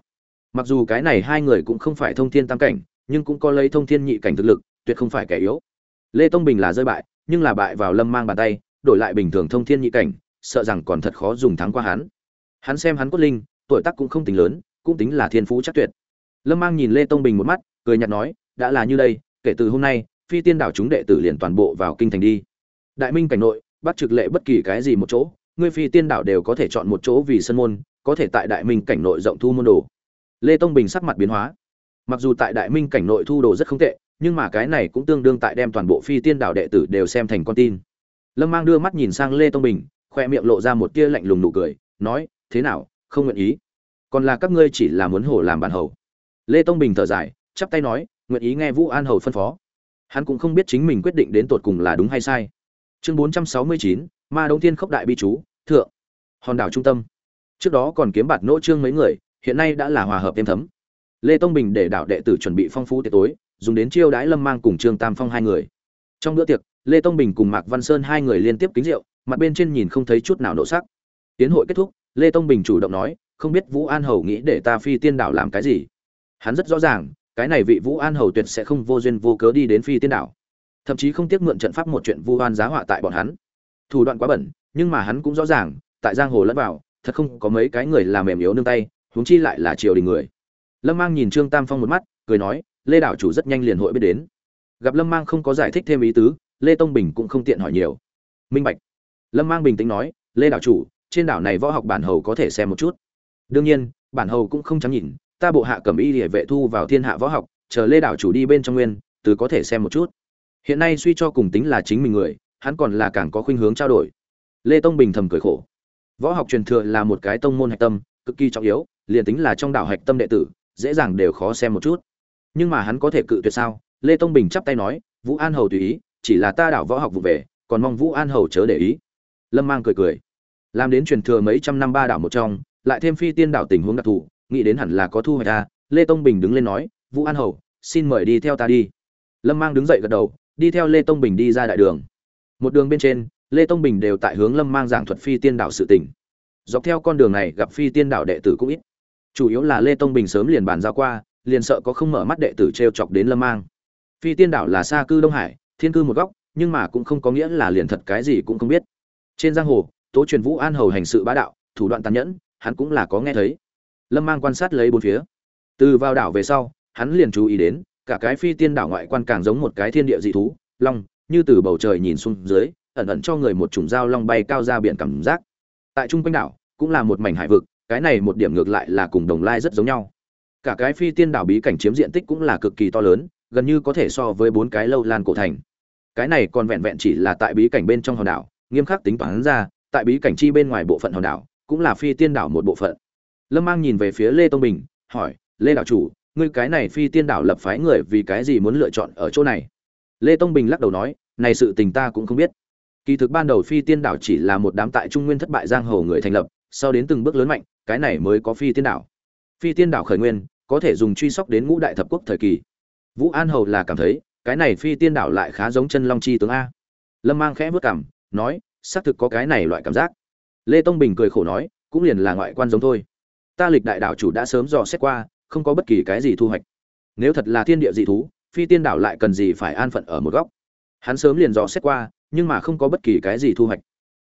Mặc dù cái này hai người cũng không phải thông thiên tam cảnh, nhưng cũng có lấy thông thiên nhị cảnh thực lực, tuyệt không phải kẻ yếu. Lê tông bình là rơi bại, nhưng là bại vào lâm mang bàn tay, đổi lại bình thường thông thiên nhị cảnh, sợ rằng còn thật khó dùng thắng qua hắn. Hắn xem hắn cốt linh, tuổi tác cũng không tính lớn, cũng tính là thiên phú chắc tuyệt. Lâm mang nhìn lê tông bình một mắt, cười nhạt nói, đã là như đây, kể từ hôm nay, phi tiên đảo chúng đệ tử liền toàn bộ vào kinh thành đi. Đại minh cảnh nội, bắt trực lệ bất kỳ cái gì một chỗ, ngươi phi tiên đảo đều có thể chọn một chỗ vì sân môn có thể tại đại minh cảnh nội rộng thu môn đồ. Lê tông bình sắc mặt biến hóa. Mặc dù tại đại minh cảnh nội thu đồ rất không tệ, nhưng mà cái này cũng tương đương tại đem toàn bộ phi tiên đảo đệ tử đều xem thành con tin. Lâm mang đưa mắt nhìn sang lê tông bình, khoe miệng lộ ra một tia lạnh lùng nụ cười, nói, thế nào, không nguyện ý? Còn là các ngươi chỉ là muốn hổ làm bản hầu. Lê tông bình thở dài, chắp tay nói, nguyện ý nghe vũ an hầu phân phó. Hắn cũng không biết chính mình quyết định đến tột cùng là đúng hay sai. Chương bốn trăm sáu mươi chín, ma đông thiên khốc đại bi chú, thượng. Hòn đảo trung tâm trước đó còn kiếm bạt nỗ trương mấy người, hiện nay đã là hòa hợp êm thấm. Lê tông bình để đạo đệ tử chuẩn bị phong phú tiệc tối, dùng đến chiêu đãi lâm mang cùng trương tam phong hai người. Trong bữa tiệc, lê tông bình cùng mạc văn sơn hai người liên tiếp kính rượu, mặt bên trên nhìn không thấy chút nào nộ sắc. Tiến hội kết thúc, lê tông bình chủ động nói, không biết vũ an hầu nghĩ để ta phi tiên đảo làm cái gì? Hắn rất rõ ràng, cái này vị vũ an hầu tuyệt sẽ không vô duyên vô cớ đi đến phi tiên đảo. Thậm chí không tiếc mượn trận pháp một chuyện vu oan giá họa tại bọn hắn. Thủ đoạn quá bẩn, nhưng mà hắn cũng rõ ràng, tại giang hồ lẫn vào thật không có mấy cái người làm mềm yếu nương tay, huống chi lại là triều đình người. Lâm mang nhìn trương tam phong một mắt, cười nói, lê đảo chủ rất nhanh liền hội biết đến. Gặp lâm mang không có giải thích thêm ý tứ, lê tông bình cũng không tiện hỏi nhiều. Minh bạch. Lâm mang bình tĩnh nói, lê đảo chủ, trên đảo này võ học bản hầu có thể xem một chút. Đương nhiên, bản hầu cũng không dám nhìn, ta bộ hạ cầm y địa vệ thu vào thiên hạ võ học, chờ lê đảo chủ đi bên trong nguyên, từ có thể xem một chút. Hiện nay suy cho cùng tính là chính mình người, hắn còn là càng có khuynh hướng trao đổi. Lê tông bình thầm cười khổ võ học truyền thừa là một cái tông môn hạch tâm, cực kỳ trọng yếu, liền tính là trong đảo hạch tâm đệ tử, dễ dàng đều khó xem một chút. Nhưng mà hắn có thể cự tuyệt sao? Lê tông bình chắp tay nói, vũ an hầu tùy ý, chỉ là ta đảo võ học vụ về, còn mong vũ an hầu chớ để ý. Lâm mang cười cười. Làm đến truyền thừa mấy trăm năm ba đảo một trong, lại thêm phi tiên đảo tình huống đặc thù, nghĩ đến hẳn là có thu hoạch ta lê tông bình đứng lên nói, vũ an hầu, xin mời đi theo ta đi. Lâm mang đứng dậy gật đầu, đi theo lê tông bình đi ra đại đường. Một đường bên trên lê tông bình đều tại hướng lâm mang giảng thuật phi tiên đảo sự tình, dọc theo con đường này gặp phi tiên đảo đệ tử cũng ít. Chủ yếu là lê tông bình sớm liền bàn giao qua liền sợ có không mở mắt đệ tử t r e o chọc đến lâm mang. Phi tiên đảo là xa cư đông hải thiên cư một góc nhưng mà cũng không có nghĩa là liền thật cái gì cũng không biết. Trên giang hồ tố truyền vũ an hầu hành sự bá đạo thủ đoạn tàn nhẫn hắn cũng là có nghe thấy. Lâm mang quan sát lấy bốn phía. Từ vào đảo về sau hắn liền chú ý đến cả cái phi tiên đảo ngoại quan càng giống một cái thiên địa dị thú long như từ bầu trời nhìn xuống dưới ẩn ẩn cho người một chủng dao long bay cao ra biển cảm giác. Tại trung quanh đảo, cũng là một mảnh hải vực, cái này một điểm ngược lại là cùng đồng lai rất giống nhau. Cả cái phi tiên đảo bí cảnh chiếm diện tích cũng là cực kỳ to lớn, gần như có thể so với bốn cái lâu lan cổ thành. Cái này còn vẹn vẹn chỉ là tại bí cảnh bên trong hòn đảo, nghiêm khắc tính toán ra, tại bí cảnh chi bên ngoài bộ phận hòn đảo, cũng là phi tiên đảo một bộ phận. Lâm mang nhìn về phía lê tông bình, hỏi, lê đảo chủ, ngươi cái này phi tiên đảo lập phái người vì cái gì muốn lựa chọn ở chỗ này? Lê tông bình lắc đầu nói, này sự tình ta cũng không biết kỳ thực ban đầu phi tiên đảo chỉ là một đám tại trung nguyên thất bại giang hồ người thành lập, sau đến từng bước lớn mạnh, cái này mới có phi tiên đảo. Phi tiên đảo khởi nguyên, có thể dùng truy sóc đến ngũ đại thập quốc thời kỳ. Vũ an hầu là cảm thấy, cái này phi tiên đảo lại khá giống chân long chi tướng a. Lâm mang khẽ vớt cảm nói, xác thực có cái này loại cảm giác. Lê tông bình cười khổ nói, cũng liền là ngoại quan giống thôi. Ta lịch đại đảo chủ đã sớm dò xét qua, không có bất kỳ cái gì thu hoạch. Nếu thật là thiên địa dị thú, phi tiên đảo lại cần gì phải an phận ở một góc? Hắn sớm liền dò xét qua nhưng mà không có bất kỳ cái gì thu hoạch.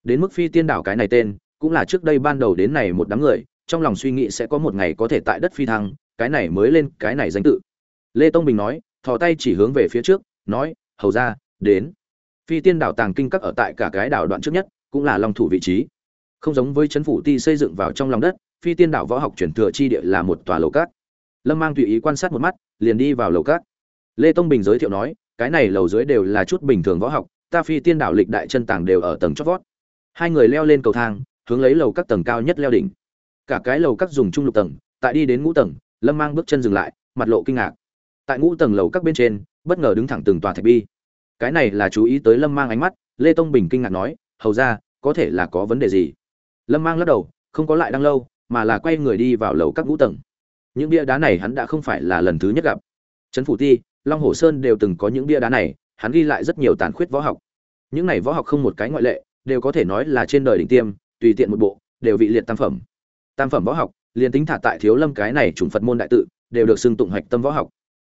Đến mức phi tiên đảo cái này tên, cũng là trước đây ban đầu đến này một đám người, trong lòng suy nghĩ sẽ có một ngày có thể tại đất phi thăng, cái này mới lên cái này danh tự. Lê tông bình nói, thò tay chỉ hướng về phía trước, nói, hầu ra đến. Phi tiên đảo tàng kinh các ở tại cả cái đảo đoạn trước nhất, cũng là long thủ vị trí. Không giống với chấn phủ ti xây dựng vào trong lòng đất, phi tiên đảo võ học truyền thừa chi địa là một tòa lầu cát. Lâm mang tùy ý quan sát một mắt, liền đi vào lầu cát. Lê tông bình giới thiệu nói, cái này lầu dưới đều là chút bình thường võ học ta phi tiên đảo lịch đại chân tàng đều ở tầng chót vót. Hai người leo lên cầu thang, hướng lấy lầu các tầng cao nhất leo đỉnh. Cả cái lầu các dùng trung lục tầng, tại đi đến ngũ tầng, lâm mang bước chân dừng lại, mặt lộ kinh ngạc. Tại ngũ tầng lầu các bên trên, bất ngờ đứng thẳng từng tòa thạch bi. Cái này là chú ý tới lâm mang ánh mắt, lê tông bình kinh ngạc nói, hầu ra, có thể là có vấn đề gì? Lâm mang lắc đầu, không có lại đang lâu, mà là quay người đi vào lầu các ngũ tầng. Những bia đá này hắn đã không phải là lần thứ nhất gặp. Trấn phủ ti, long hồ sơn đều từng có những bia đá này hắn ghi lại rất nhiều tàn khuyết võ học. Những này võ học không một cái ngoại lệ, đều có thể nói là trên đời đỉnh tiêm, tùy tiện một bộ, đều vị liệt tam phẩm. Tam phẩm võ học, liền tính thả tại thiếu lâm cái này chủng phật môn đại tự, đều được xưng tụng hạch tâm võ học.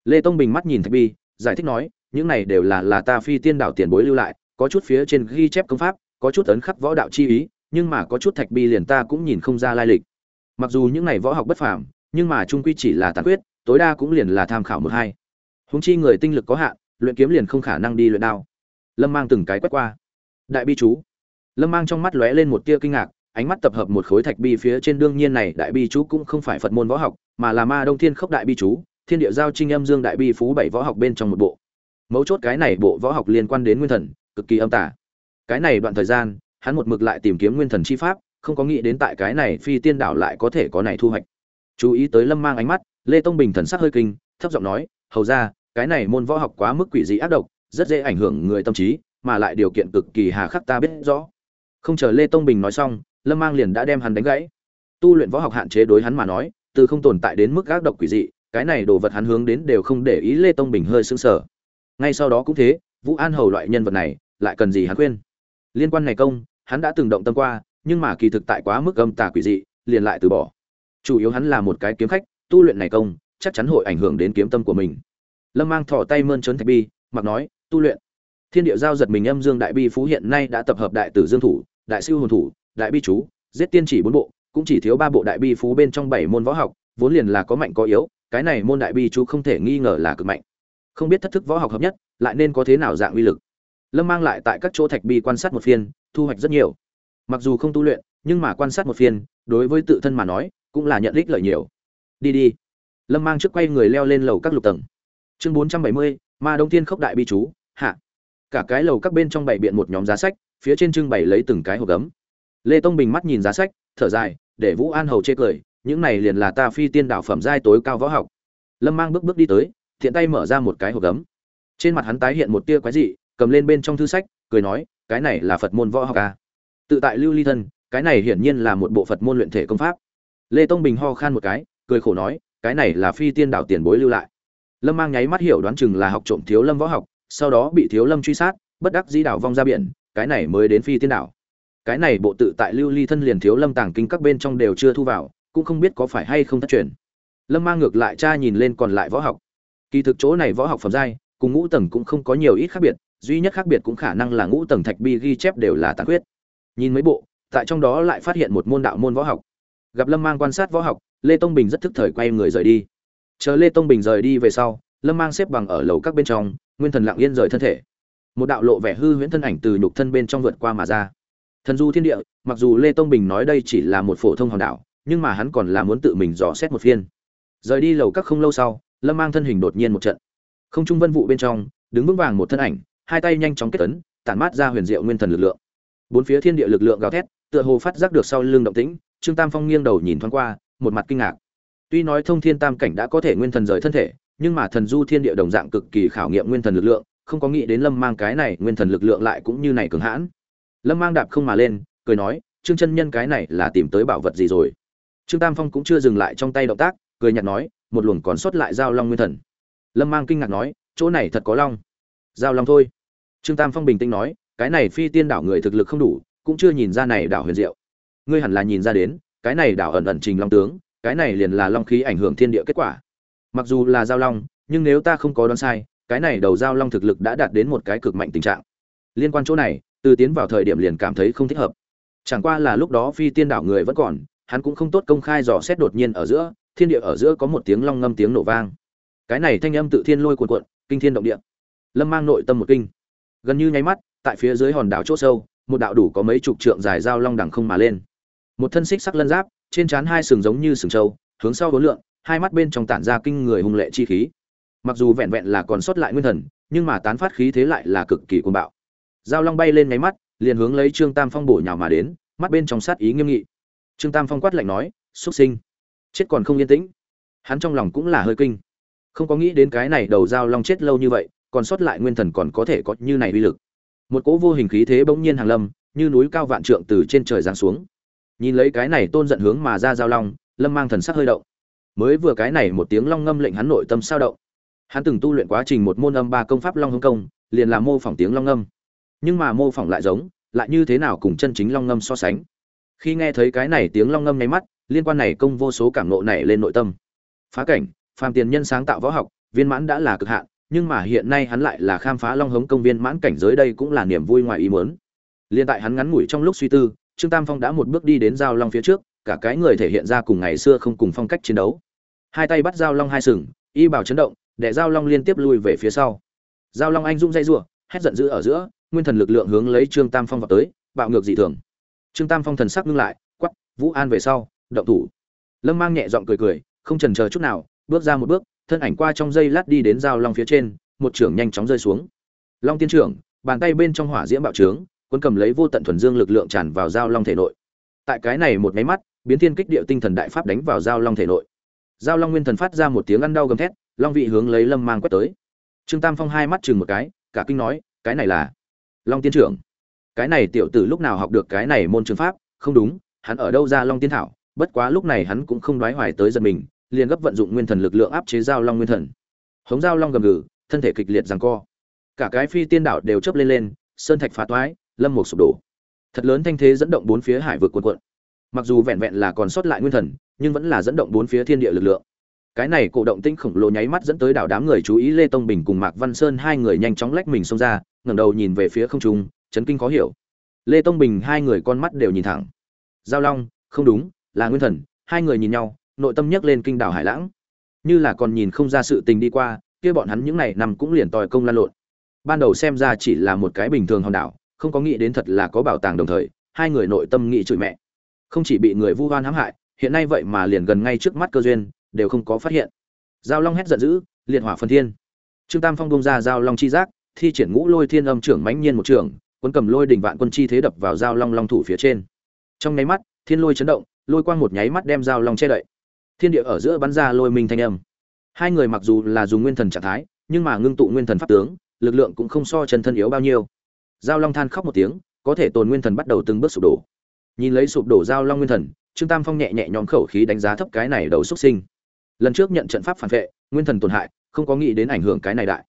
Lê tông bình mắt nhìn thạch bi, giải thích nói, những này đều là là ta phi tiên đảo tiền bối lưu lại, có chút phía trên ghi chép công pháp, có chút ấn khắc võ đạo chi ý, nhưng mà có chút thạch bi liền ta cũng nhìn không ra lai lịch. Mặc dù những này võ học bất phàm, nhưng mà trung quy chỉ là tàn quyết tối đa cũng liền là tham khảo một hai. Húng chi người tinh lực có hạn luyện kiếm liền không khả năng đi luyện đao. Lâm mang từng cái quét qua. Đại bi chú. Lâm mang trong mắt lóe lên một tia kinh ngạc, ánh mắt tập hợp một khối thạch bi phía trên. Đương nhiên này, đại bi chú cũng không phải phật môn võ học, mà là ma đông thiên khốc đại bi chú, thiên địa giao trinh âm dương đại bi phú bảy võ học bên trong một bộ. Mấu chốt cái này bộ võ học liên quan đến nguyên thần, cực kỳ âm tả cái này đoạn thời gian, hắn một mực lại tìm kiếm nguyên thần chi pháp, không có nghĩ đến tại cái này phi tiên đảo lại có thể có này thu hoạch. Chú ý tới lâm mang ánh mắt, lê tông bình thần sắc hơi kinh, thấp giọng nói, hầu ra cái này môn võ học quá mức quỷ dị ác độc, rất dễ ảnh hưởng người tâm trí, mà lại điều kiện cực kỳ hà khắc ta biết rõ. Không chờ lê tông bình nói xong, lâm mang liền đã đem hắn đánh gãy. Tu luyện võ học hạn chế đối hắn mà nói, từ không tồn tại đến mức ác độc quỷ dị, cái này đồ vật hắn hướng đến đều không để ý lê tông bình hơi sững sờ. Ngay sau đó cũng thế, vũ an hầu loại nhân vật này, lại cần gì hắn khuyên? Liên quan này công, hắn đã từng động tâm qua, nhưng mà kỳ thực tại quá mức âm tà quỷ dị, liền lại từ bỏ. Chủ yếu hắn là một cái kiếm khách, tu luyện này công, chắc chắn hội ảnh hưởng đến kiếm tâm của mình lâm mang thỏ tay mơn trớn thạch bi, mặc nói, tu luyện. Thiên địa giao giật mình âm dương đại bi phú hiện nay đã tập hợp đại tử dương thủ, đại siêu hồn thủ, đại bi chú, giết tiên chỉ bốn bộ, cũng chỉ thiếu ba bộ đại bi phú bên trong bảy môn võ học, vốn liền là có mạnh có yếu, cái này môn đại bi chú không thể nghi ngờ là cực mạnh. Không biết thất thức võ học hợp nhất, lại nên có thế nào dạng uy lực. Lâm mang lại tại các chỗ thạch bi quan sát một phiên, thu hoạch rất nhiều. Mặc dù không tu luyện, nhưng mà quan sát một phiên, đối với tự thân mà nói, cũng là nhận ích lợi nhiều. Đi đi. Lâm mang trước quay người leo lên lầu các lục tầng chương bốn trăm bảy mươi, ma đông thiên khốc đại bi chú, hạ. Cả cái lầu các bên trong bảy biện một nhóm giá sách, phía trên trưng bày lấy từng cái hộp gấm. Lê tông bình mắt nhìn giá sách, thở dài, để vũ an hầu chê cười, những này liền là ta phi tiên đạo phẩm giai tối cao võ học. Lâm mang bước bước đi tới, thiện tay mở ra một cái hộp gấm. Trên mặt hắn tái hiện một tia quái dị, cầm lên bên trong thư sách, cười nói, cái này là phật môn võ học à. tự tại lưu ly thân, cái này hiển nhiên là một bộ phật môn luyện thể công pháp. Lê tông bình ho khan một cái, cười khổ nói, cái này là phi tiên đạo tiền bối lưu lại lâm mang nháy mắt hiểu đoán chừng là học trộm thiếu lâm võ học, sau đó bị thiếu lâm truy sát, bất đắc dĩ đảo vong ra biển, cái này mới đến phi tiên đảo. Cái này bộ tự tại lưu ly thân liền thiếu lâm tàng kinh các bên trong đều chưa thu vào, cũng không biết có phải hay không thất truyền. Lâm mang ngược lại cha nhìn lên còn lại võ học. Kỳ thực chỗ này võ học phẩm giai, cùng ngũ tầng cũng không có nhiều ít khác biệt, duy nhất khác biệt cũng khả năng là ngũ tầng thạch bi ghi chép đều là tàn huyết. nhìn mấy bộ, tại trong đó lại phát hiện một môn đạo môn võ học. Gặp lâm mang quan sát võ học, lê tông bình rất thức thời quay người rời đi chờ lê tông bình rời đi về sau, lâm mang xếp bằng ở lầu các bên trong, nguyên thần lặng yên rời thân thể. Một đạo lộ vẻ hư huyễn thân ảnh từ nhục thân bên trong vượt qua mà ra. Thần du thiên địa, mặc dù lê tông bình nói đây chỉ là một phổ thông hòn đảo, nhưng mà hắn còn là muốn tự mình dò xét một phiên. Rời đi lầu các không lâu sau, lâm mang thân hình đột nhiên một trận. Không trung vân vụ bên trong, đứng vững vàng một thân ảnh, hai tay nhanh chóng kết tấn tản mát ra huyền diệu nguyên thần lực lượng. Bốn phía thiên địa lực lượng gào thét, tựa hồ phát giác được sau lưng động tĩnh, trương tam phong nghiêng đầu nhìn thoáng qua, một mặt kinh ngạc tuy nói thông thiên tam cảnh đã có thể nguyên thần rời thân thể, nhưng mà thần du thiên địa đồng dạng cực kỳ khảo nghiệm nguyên thần lực lượng, không có nghĩ đến lâm mang cái này nguyên thần lực lượng lại cũng như này cường hãn. Lâm mang đạp không mà lên, cười nói, trương chân nhân cái này là tìm tới bảo vật gì rồi? Trương tam phong cũng chưa dừng lại trong tay động tác, cười nhạt nói, một luồng còn sót lại giao long nguyên thần. Lâm mang kinh ngạc nói, chỗ này thật có long. Giao long thôi. Trương tam phong bình tĩnh nói, cái này phi tiên đảo người thực lực không đủ, cũng chưa nhìn ra này đảo huyền diệu. Ngươi hẳn là nhìn ra đến, cái này đảo ẩn ẩn trình long tướng cái này liền là long khí ảnh hưởng thiên địa kết quả. Mặc dù là giao long, nhưng nếu ta không có đoán sai, cái này đầu giao long thực lực đã đạt đến một cái cực mạnh tình trạng. Liên quan chỗ này, từ tiến vào thời điểm liền cảm thấy không thích hợp. Chẳng qua là lúc đó phi tiên đảo người vẫn còn, hắn cũng không tốt công khai dò xét đột nhiên ở giữa, thiên địa ở giữa có một tiếng long ngâm tiếng nổ vang. Cái này thanh âm tự thiên lôi cuồn cuộn, kinh thiên động địa. Lâm mang nội tâm một kinh. Gần như nháy mắt, tại phía dưới hòn đảo chỗ sâu, một đạo đủ có mấy chục trượng dài giao long đằng không mà lên. Một thân xích sắc lân giáp trên trán hai sừng giống như sừng trâu, hướng sau hối lượng, hai mắt bên trong tản ra kinh người hung lệ chi khí. Mặc dù vẹn vẹn là còn sót lại nguyên thần, nhưng mà tán phát khí thế lại là cực kỳ cuồng bạo. Giao long bay lên nháy mắt, liền hướng lấy trương tam phong bổ nhào mà đến, mắt bên trong sát ý nghiêm nghị. Trương tam phong quát lạnh nói, xuất sinh, chết còn không yên tĩnh. Hắn trong lòng cũng là hơi kinh. Không có nghĩ đến cái này đầu giao long chết lâu như vậy, còn sót lại nguyên thần còn có thể có như này uy lực. Một cỗ vô hình khí thế bỗng nhiên hàng lâm, như núi cao vạn trượng từ trên trời giáng xuống nhìn lấy cái này tôn giận hướng mà ra giao long, lâm mang thần sắc hơi động. Mới vừa cái này một tiếng long ngâm lệnh hắn nội tâm sao động. Hắn từng tu luyện quá trình một môn âm ba công pháp long hưng công, liền là mô phỏng tiếng long ngâm. Nhưng mà mô phỏng lại giống, lại như thế nào cùng chân chính long ngâm so sánh? Khi nghe thấy cái này tiếng long ngâm nháy mắt, liên quan này công vô số cảm nộ này lên nội tâm. Phá cảnh, phàm tiền nhân sáng tạo võ học, viên mãn đã là cực hạn, nhưng mà hiện nay hắn lại là khám phá long hống công viên mãn cảnh giới đây cũng là niềm vui ngoài ý muốn. Liên tại hắn ngắn ngủi trong lúc suy tư trương tam phong đã một bước đi đến giao long phía trước, cả cái người thể hiện ra cùng ngày xưa không cùng phong cách chiến đấu. Hai tay bắt giao long hai sừng, y bảo chấn động, để giao long liên tiếp lui về phía sau. Giao long anh dũng dây rủa hét giận dữ ở giữa, nguyên thần lực lượng hướng lấy trương tam phong vào tới, bạo ngược dị thường. Trương tam phong thần sắc ngưng lại quắp vũ an về sau, động thủ. Lâm mang nhẹ giọng cười cười, không chần chờ chút nào, bước ra một bước, thân ảnh qua trong dây lát đi đến giao long phía trên, một trưởng nhanh chóng rơi xuống. Long tiên trưởng, bàn tay bên trong hỏa diễm bạo trướng quân cầm lấy vô tận thuần dương lực lượng tràn vào giao long thể nội. Tại cái này một máy mắt, biến thiên kích địa tinh thần đại pháp đánh vào giao long thể nội. Giao long nguyên thần phát ra một tiếng ăn đau gầm thét, long vị hướng lấy lâm mang quét tới. Trương tam phong hai mắt chừng một cái, cả kinh nói, cái này là long tiên trưởng. Cái này tiểu tử lúc nào học được cái này môn trường pháp? Không đúng, hắn ở đâu ra long tiên thảo? Bất quá lúc này hắn cũng không đoái hoài tới giật mình, liền gấp vận dụng nguyên thần lực lượng áp chế giao long nguyên thần. Hống giao long gầm gừ, thân thể kịch liệt giằng co. Cả cái phi tiên đảo đều chớp lên lên, sơn thạch phá toái lâm một sụp đổ. Thật lớn thanh thế dẫn động bốn phía hải vực cuộn cuộn mặc dù vẹn vẹn là còn sót lại nguyên thần, nhưng vẫn là dẫn động bốn phía thiên địa lực lượng. Cái này cổ động tinh khổng lồ nháy mắt dẫn tới đảo đám người chú ý lê tông bình cùng mạc văn sơn hai người nhanh chóng lách mình xông ra, ngẩng đầu nhìn về phía không trung, chấn kinh khó hiểu. Lê tông bình hai người con mắt đều nhìn thẳng. Giao long, không đúng, là nguyên thần, hai người nhìn nhau, nội tâm nhấc lên kinh đảo hải lãng. Như là còn nhìn không ra sự tình đi qua, kia bọn hắn những này nằm cũng liền tòi công lan lộn. Ban đầu xem ra chỉ là một cái bình thường hòn đảo không có nghĩ đến thật là có bảo tàng đồng thời, hai người nội tâm nghĩ chửi mẹ. Không chỉ bị người vu oan hãm hại, hiện nay vậy mà liền gần ngay trước mắt cơ duyên, đều không có phát hiện. Giao long hét giận dữ, liệt hỏa phân thiên. Trương tam phong bông ra giao long chi giác, thi triển ngũ lôi thiên âm trưởng mãnh nhiên một trưởng quân cầm lôi đỉnh vạn quân chi thế đập vào giao long long thủ phía trên. Trong nháy mắt, thiên lôi chấn động, lôi quang một nháy mắt đem giao long che đậy. Thiên địa ở giữa bắn ra lôi minh thanh âm. Hai người mặc dù là dùng nguyên thần trạng thái, nhưng mà ngưng tụ nguyên thần pháp tướng, lực lượng cũng không so chân thân yếu bao nhiêu giao long than khóc một tiếng, có thể tồn nguyên thần bắt đầu từng bước sụp đổ. Nhìn lấy sụp đổ giao long nguyên thần, trương tam phong nhẹ nhẹ nhõm khẩu khí đánh giá thấp cái này đầu xuất sinh. Lần trước nhận trận pháp phản vệ, nguyên thần tổn hại, không có nghĩ đến ảnh hưởng cái này đại.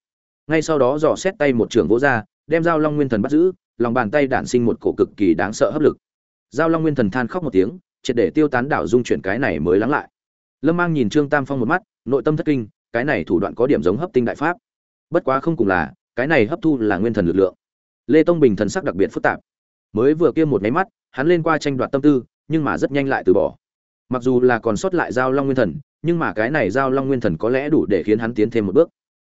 Ngay sau đó dò xét tay một trường vỗ ra đem giao long nguyên thần bắt giữ, lòng bàn tay đản sinh một cổ cực kỳ đáng sợ hấp lực. Giao long nguyên thần than khóc một tiếng, triệt để tiêu tán đảo dung chuyển cái này mới lắng lại. Lâm mang nhìn trương tam phong một mắt, nội tâm thất kinh, cái này thủ đoạn có điểm giống hấp tinh đại pháp. Bất quá không cùng là, cái này hấp thu là nguyên thần lực lượng lê tông bình thần sắc đặc biệt phức tạp. Mới vừa kia một máy mắt, hắn lên qua tranh đoạt tâm tư, nhưng mà rất nhanh lại từ bỏ. Mặc dù là còn sót lại giao long nguyên thần, nhưng mà cái này giao long nguyên thần có lẽ đủ để khiến hắn tiến thêm một bước.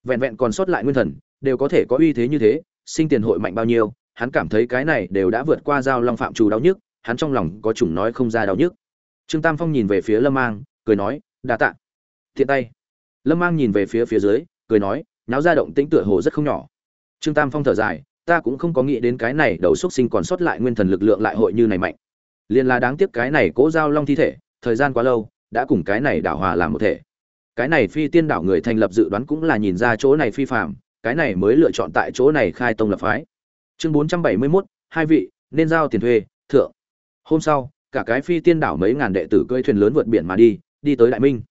Vẹn vẹn còn sót lại nguyên thần, đều có thể có uy thế như thế, sinh tiền hội mạnh bao nhiêu, hắn cảm thấy cái này đều đã vượt qua giao long phạm trù đau nhức, hắn trong lòng có chủng nói không ra đau nhức. Trương tam phong nhìn về phía lâm mang, cười nói, đa tạ. Thiện tay. Lâm mang nhìn về phía phía dưới, cười nói, náo ra động tĩnh tựa hồ rất không nhỏ. Trương tam phong thở dài ta cũng không có nghĩ đến cái này đầu xuất sinh còn sót lại nguyên thần lực lượng lại hội như này mạnh. Liền là đáng tiếc cái này cố giao long thi thể thời gian quá lâu đã cùng cái này đảo hòa làm một thể. Cái này phi tiên đảo người thành lập dự đoán cũng là nhìn ra chỗ này phi phạm cái này mới lựa chọn tại chỗ này khai tông lập phái. Chương bốn trăm bảy mươi 471, hai vị nên giao tiền thuê thượng. Hôm sau cả cái phi tiên đảo mấy ngàn đệ tử cơi thuyền lớn vượt biển mà đi đi tới đại minh.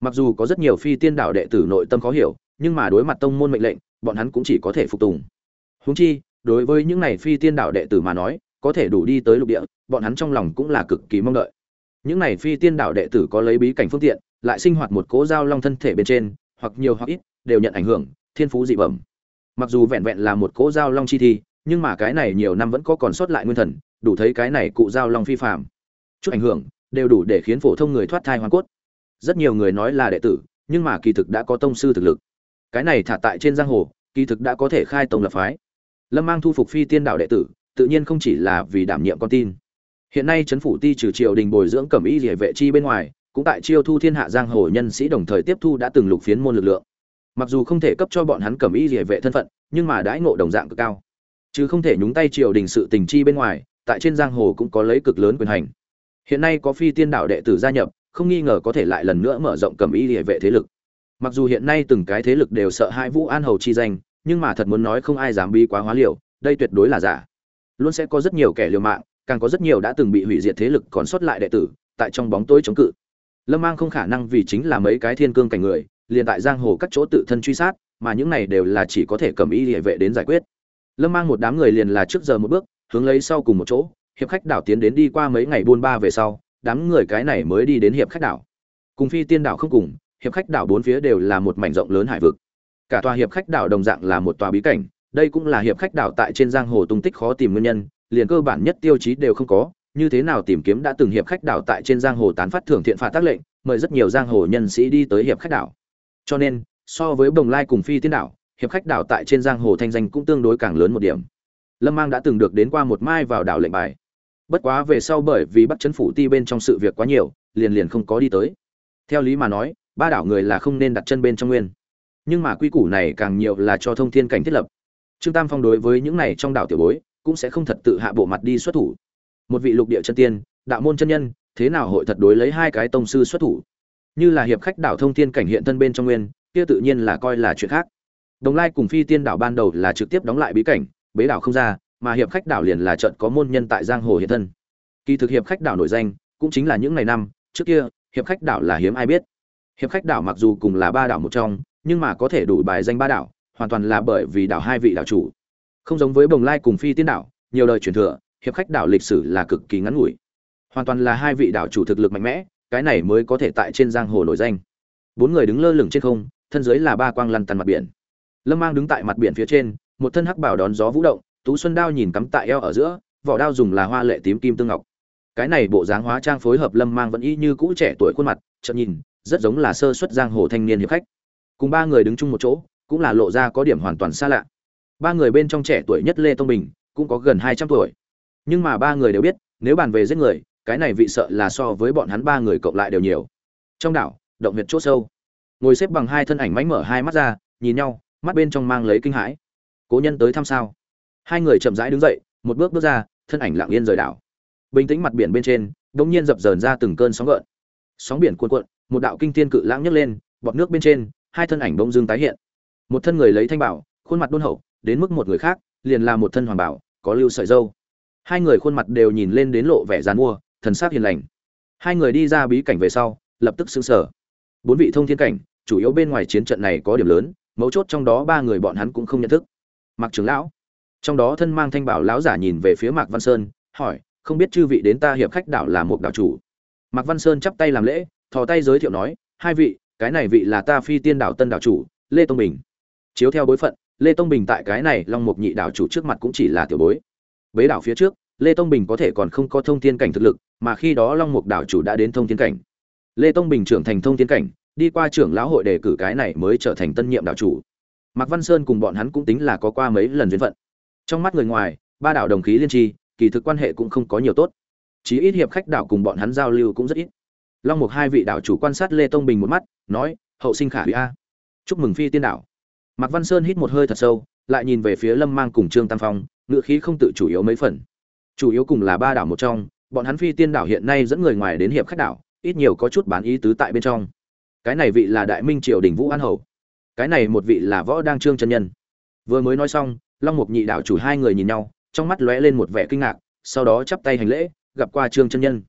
Mặc dù có rất nhiều phi tiên đảo đệ tử nội tâm khó hiểu nhưng mà đối mặt tông môn mệnh lệnh bọn hắn cũng chỉ có thể phục tùng huống chi, đối với những này phi tiên đạo đệ tử mà nói, có thể đủ đi tới lục địa, bọn hắn trong lòng cũng là cực kỳ mong đợi. Những này phi tiên đạo đệ tử có lấy bí cảnh phương tiện, lại sinh hoạt một cố giao long thân thể bên trên, hoặc nhiều hoặc ít, đều nhận ảnh hưởng, thiên phú dị bẩm. Mặc dù vẹn vẹn là một cố giao long chi thi, nhưng mà cái này nhiều năm vẫn có còn sót lại nguyên thần, đủ thấy cái này cụ giao long phi phàm. Chút ảnh hưởng, đều đủ để khiến phổ thông người thoát thai hoàn cốt. Rất nhiều người nói là đệ tử, nhưng mà kỳ thực đã có tông sư thực lực. Cái này thả tại trên giang hồ, kỳ thực đã có thể khai tông lập phái lâm mang thu phục phi tiên đạo đệ tử, tự nhiên không chỉ là vì đảm nhiệm con tin. Hiện nay trấn phủ ti trừ triều đình bồi dưỡng cẩm y địa vệ chi bên ngoài, cũng tại chiêu thu thiên hạ giang hồ nhân sĩ đồng thời tiếp thu đã từng lục phiến môn lực lượng. Mặc dù không thể cấp cho bọn hắn cẩm y địa vệ thân phận, nhưng mà đãi ngộ đồng dạng cực cao. Chứ không thể nhúng tay triều đình sự tình chi bên ngoài, tại trên giang hồ cũng có lấy cực lớn quyền hành. Hiện nay có phi tiên đạo đệ tử gia nhập, không nghi ngờ có thể lại lần nữa mở rộng cẩm y địa vệ thế lực. Mặc dù hiện nay từng cái thế lực đều sợ hai vũ an hầu chi danh nhưng mà thật muốn nói không ai dám bi quá hóa liều, đây tuyệt đối là giả. Luôn sẽ có rất nhiều kẻ liều mạng, càng có rất nhiều đã từng bị hủy diệt thế lực còn sót lại đệ tử, tại trong bóng tối chống cự. Lâm mang không khả năng vì chính là mấy cái thiên cương cảnh người, liền tại giang hồ các chỗ tự thân truy sát, mà những này đều là chỉ có thể cầm ý địa vệ đến giải quyết. Lâm mang một đám người liền là trước giờ một bước, hướng lấy sau cùng một chỗ, hiệp khách đảo tiến đến đi qua mấy ngày buôn ba về sau, đám người cái này mới đi đến hiệp khách đảo. Cùng phi tiên đảo không cùng, hiệp khách đảo bốn phía đều là một mảnh rộng lớn hải vực cả tòa hiệp khách đảo đồng dạng là một tòa bí cảnh, đây cũng là hiệp khách đảo tại trên giang hồ tung tích khó tìm nguyên nhân, liền cơ bản nhất tiêu chí đều không có. Như thế nào tìm kiếm đã từng hiệp khách đảo tại trên giang hồ tán phát thưởng thiện phạt tác lệnh, mời rất nhiều giang hồ nhân sĩ đi tới hiệp khách đảo. Cho nên, so với bồng lai cùng phi tiên đảo, hiệp khách đảo tại trên giang hồ thanh danh cũng tương đối càng lớn một điểm. Lâm mang đã từng được đến qua một mai vào đảo lệnh bài. Bất quá về sau bởi vì bắt chấn phủ ti bên trong sự việc quá nhiều, liền liền không có đi tới. Theo lý mà nói, ba đảo người là không nên đặt chân bên trong nguyên nhưng mà quy củ này càng nhiều là cho thông thiên cảnh thiết lập. Trương tam phong đối với những này trong đảo tiểu bối, cũng sẽ không thật tự hạ bộ mặt đi xuất thủ. Một vị lục địa chân tiên, đạo môn chân nhân, thế nào hội thật đối lấy hai cái tông sư xuất thủ? Như là hiệp khách đảo thông thiên cảnh hiện thân bên trong nguyên, kia tự nhiên là coi là chuyện khác. Đồng lai cùng phi tiên đảo ban đầu là trực tiếp đóng lại bí cảnh, bế đảo không ra, mà hiệp khách đảo liền là trận có môn nhân tại giang hồ hiện thân. Kỳ thực hiệp khách đảo nổi danh, cũng chính là những ngày năm, trước kia, hiệp khách đảo là hiếm ai biết. Hiệp khách đảo mặc dù cùng là ba đảo một trong nhưng mà có thể đủ bài danh ba đảo, hoàn toàn là bởi vì đảo hai vị đảo chủ. Không giống với bồng lai cùng phi tiên đảo, nhiều đời truyền thừa, hiệp khách đảo lịch sử là cực kỳ ngắn ngủi. Hoàn toàn là hai vị đảo chủ thực lực mạnh mẽ, cái này mới có thể tại trên giang hồ nổi danh. Bốn người đứng lơ lửng trên không, thân dưới là ba quang lăn tăn mặt biển. Lâm mang đứng tại mặt biển phía trên, một thân hắc bảo đón gió vũ động, tú xuân đao nhìn cắm tại eo ở giữa, vỏ đao dùng là hoa lệ tím kim tương ngọc. Cái này bộ dáng hóa trang phối hợp lâm mang vẫn y như cũ trẻ tuổi khuôn mặt chậm nhìn, rất giống là sơ xuất giang hồ thanh niên hiệp khách cùng ba người đứng chung một chỗ, cũng là lộ ra có điểm hoàn toàn xa lạ. Ba người bên trong trẻ tuổi nhất lê tông bình, cũng có gần hai trăm tuổi. Nhưng mà ba người đều biết, nếu bàn về giết người, cái này vị sợ là so với bọn hắn ba người cộng lại đều nhiều. Trong đảo, động huyệt chốt sâu. Ngồi xếp bằng hai thân ảnh mánh mở hai mắt ra, nhìn nhau, mắt bên trong mang lấy kinh hãi. Cố nhân tới thăm sao? Hai người chậm rãi đứng dậy, một bước bước ra, thân ảnh lặng yên rời đảo. Bình tĩnh mặt biển bên trên đ ỗ n g nhiên dập dờn ra từng cơn sóng gợn. Sóng biển cuộn cuộn, một đạo kinh thiên cự lãng nhấc lên, bọt nước bên trên hai thân ảnh bỗng dương tái hiện. Một thân người lấy thanh bảo, khuôn mặt đôn hậu, đến mức một người khác, liền là một thân hoàng bảo, có lưu sợi dâu. Hai người khuôn mặt đều nhìn lên đến lộ vẻ dàn mua, thần sắc hiền lành. Hai người đi ra bí cảnh về sau, lập tức xứng sở bốn vị thông thiên cảnh, chủ yếu bên ngoài chiến trận này có điểm lớn, mấu chốt trong đó ba người bọn hắn cũng không nhận thức. Mặc trưởng lão. Trong đó thân mang thanh bảo lão giả nhìn về phía mạc văn sơn, hỏi, không biết chư vị đến ta hiệp khách đảo là một đảo chủ? Mạc văn sơn chắp tay làm lễ, thò tay giới thiệu nói, hai vị cái này vị là ta phi tiên đảo tân đảo chủ, lê tông bình. Chiếu theo bối phận, lê tông bình tại cái này long mục nhị đảo chủ trước mặt cũng chỉ là tiểu bối. Bế đảo phía trước, lê tông bình có thể còn không có thông thiên cảnh thực lực, mà khi đó long mục đảo chủ đã đến thông thiên cảnh. Lê tông bình trưởng thành thông thiên cảnh, đi qua trưởng lão hội đề cử cái này mới trở thành tân nhiệm đảo chủ. Mạc văn sơn cùng bọn hắn cũng tính là có qua mấy lần duyên phận. Trong mắt người ngoài, ba đảo đồng khí liên tri, kỳ thực quan hệ cũng không có nhiều tốt. Chí ít hiệp khách đảo cùng bọn hắn giao lưu cũng rất ít. Long mục hai vị đảo chủ quan sát lê tông bình một mắt nói, hậu sinh khả hủy a. Chúc mừng phi tiên đảo mạc văn sơn hít một hơi thật sâu, lại nhìn về phía lâm mang cùng trương tam phong, ngựa khí không tự chủ yếu mấy phần. Chủ yếu cùng là ba đảo một trong, bọn hắn phi tiên đảo hiện nay dẫn người ngoài đến hiệp khách đảo, ít nhiều có chút bán ý tứ tại bên trong. Cái này vị là đại minh triều đình vũ an hầu. Cái này một vị là võ đang trương chân nhân. Vừa mới nói xong, long mục nhị đảo chủ hai người nhìn nhau, trong mắt lóe lên một vẻ kinh ngạc, sau đó chắp tay hành lễ, gặp qua trương chân nhân,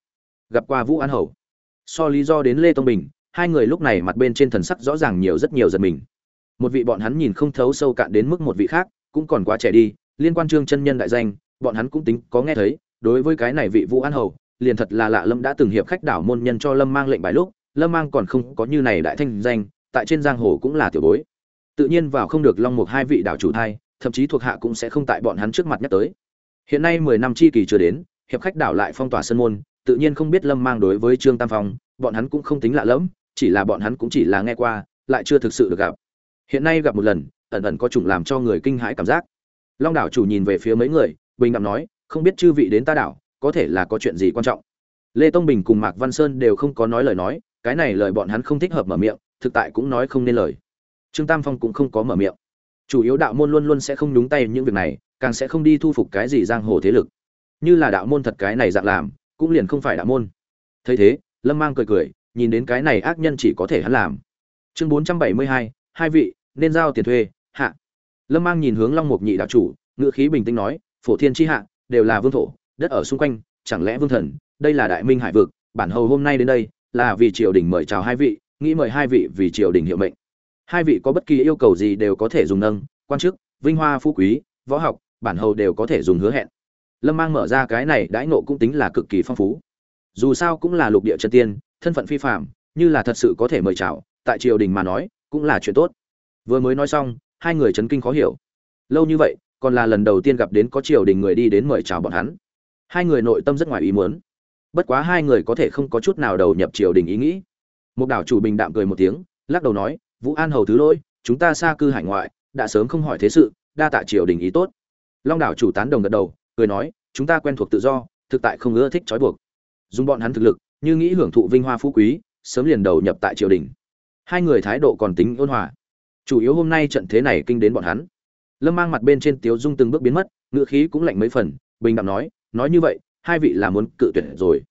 gặp qua vũ an hầu. So lý do đến lê tông bình hai người lúc này mặt bên trên thần sắc rõ ràng nhiều rất nhiều giật mình. Một vị bọn hắn nhìn không thấu sâu cạn đến mức một vị khác, cũng còn quá trẻ đi, liên quan trương chân nhân đại danh, bọn hắn cũng tính có nghe thấy, đối với cái này vị vũ an hầu, liền thật là lạ lâm đã từng hiệp khách đảo môn nhân cho lâm mang lệnh bài lúc, lâm mang còn không có như này đại thanh danh, tại trên giang hồ cũng là tiểu bối. Tự nhiên vào không được long mục hai vị đảo chủ thai, thậm chí thuộc hạ cũng sẽ không tại bọn hắn trước mặt nhắc tới. Hiện nay mười năm chi kỳ chưa đến, hiệp khách đảo lại phong tỏa sân môn, tự nhiên không biết lâm mang đối với trương tam phong, bọn hắn cũng không tính lạ lẫm chỉ là bọn hắn cũng chỉ là nghe qua, lại chưa thực sự được gặp. Hiện nay gặp một lần, ẩn ẩn có chủng làm cho người kinh hãi cảm giác. Long đảo chủ nhìn về phía mấy người, bình đạm nói, không biết chư vị đến ta đảo, có thể là có chuyện gì quan trọng? Lê tông bình cùng mạc văn sơn đều không có nói lời nói, cái này lời bọn hắn không thích hợp mở miệng, thực tại cũng nói không nên lời. Trương tam phong cũng không có mở miệng. Chủ yếu đạo môn luôn luôn sẽ không nhúng tay những việc này, càng sẽ không đi thu phục cái gì giang hồ thế lực. Như là đạo môn thật cái này dạng làm, cũng liền không phải đạo môn. Thấy thế, lâm mang cười cười nhìn đến cái này ác nhân chỉ có thể hắn làm. Chương bốn trăm bảy mươi hai hai vị, nên giao tiền thuê, hạ. Lâm mang nhìn hướng long mục nhị đạo chủ, ngữ khí bình tĩnh nói, phổ thiên tri hạ, đều là vương thổ, đất ở xung quanh, chẳng lẽ vương thần, đây là đại minh hải vực, bản hầu hôm nay đến đây, là vì triều đình mời chào hai vị, nghĩ mời hai vị vì triều đình hiệu mệnh. Hai vị có bất kỳ yêu cầu gì đều có thể dùng nâng, quan chức, vinh hoa phú quý, võ học, bản hầu đều có thể dùng hứa hẹn. Lâm mang mở ra cái này đãi nộ cũng tính là cực kỳ phong phú. Dù sao cũng là lục địa chân tiên thân phận phi phạm, như là thật sự có thể mời chào, tại triều đình mà nói, cũng là chuyện tốt. Vừa mới nói xong, hai người chấn kinh khó hiểu. Lâu như vậy, còn là lần đầu tiên gặp đến có triều đình người đi đến mời chào bọn hắn. Hai người nội tâm rất ngoài ý muốn. Bất quá hai người có thể không có chút nào đầu nhập triều đình ý nghĩ. Một đảo chủ bình đạm cười một tiếng, lắc đầu nói, vũ an hầu thứ lỗi, chúng ta xa cư hải ngoại, đã sớm không hỏi thế sự, đa tạ triều đình ý tốt. Long đảo chủ tán đồng gật đầu, cười nói, chúng ta quen thuộc tự do, thực tại không ưa thích trói buộc. Dùng bọn hắn thực lực như nghĩ hưởng thụ vinh hoa phú quý, sớm liền đầu nhập tại triều đình. Hai người thái độ còn tính ôn hòa. Chủ yếu hôm nay trận thế này kinh đến bọn hắn. Lâm mang mặt bên trên tiếu dung từng bước biến mất ngựa khí cũng lạnh mấy phần, bình đạm nói nói như vậy, hai vị là muốn cự tuyệt rồi.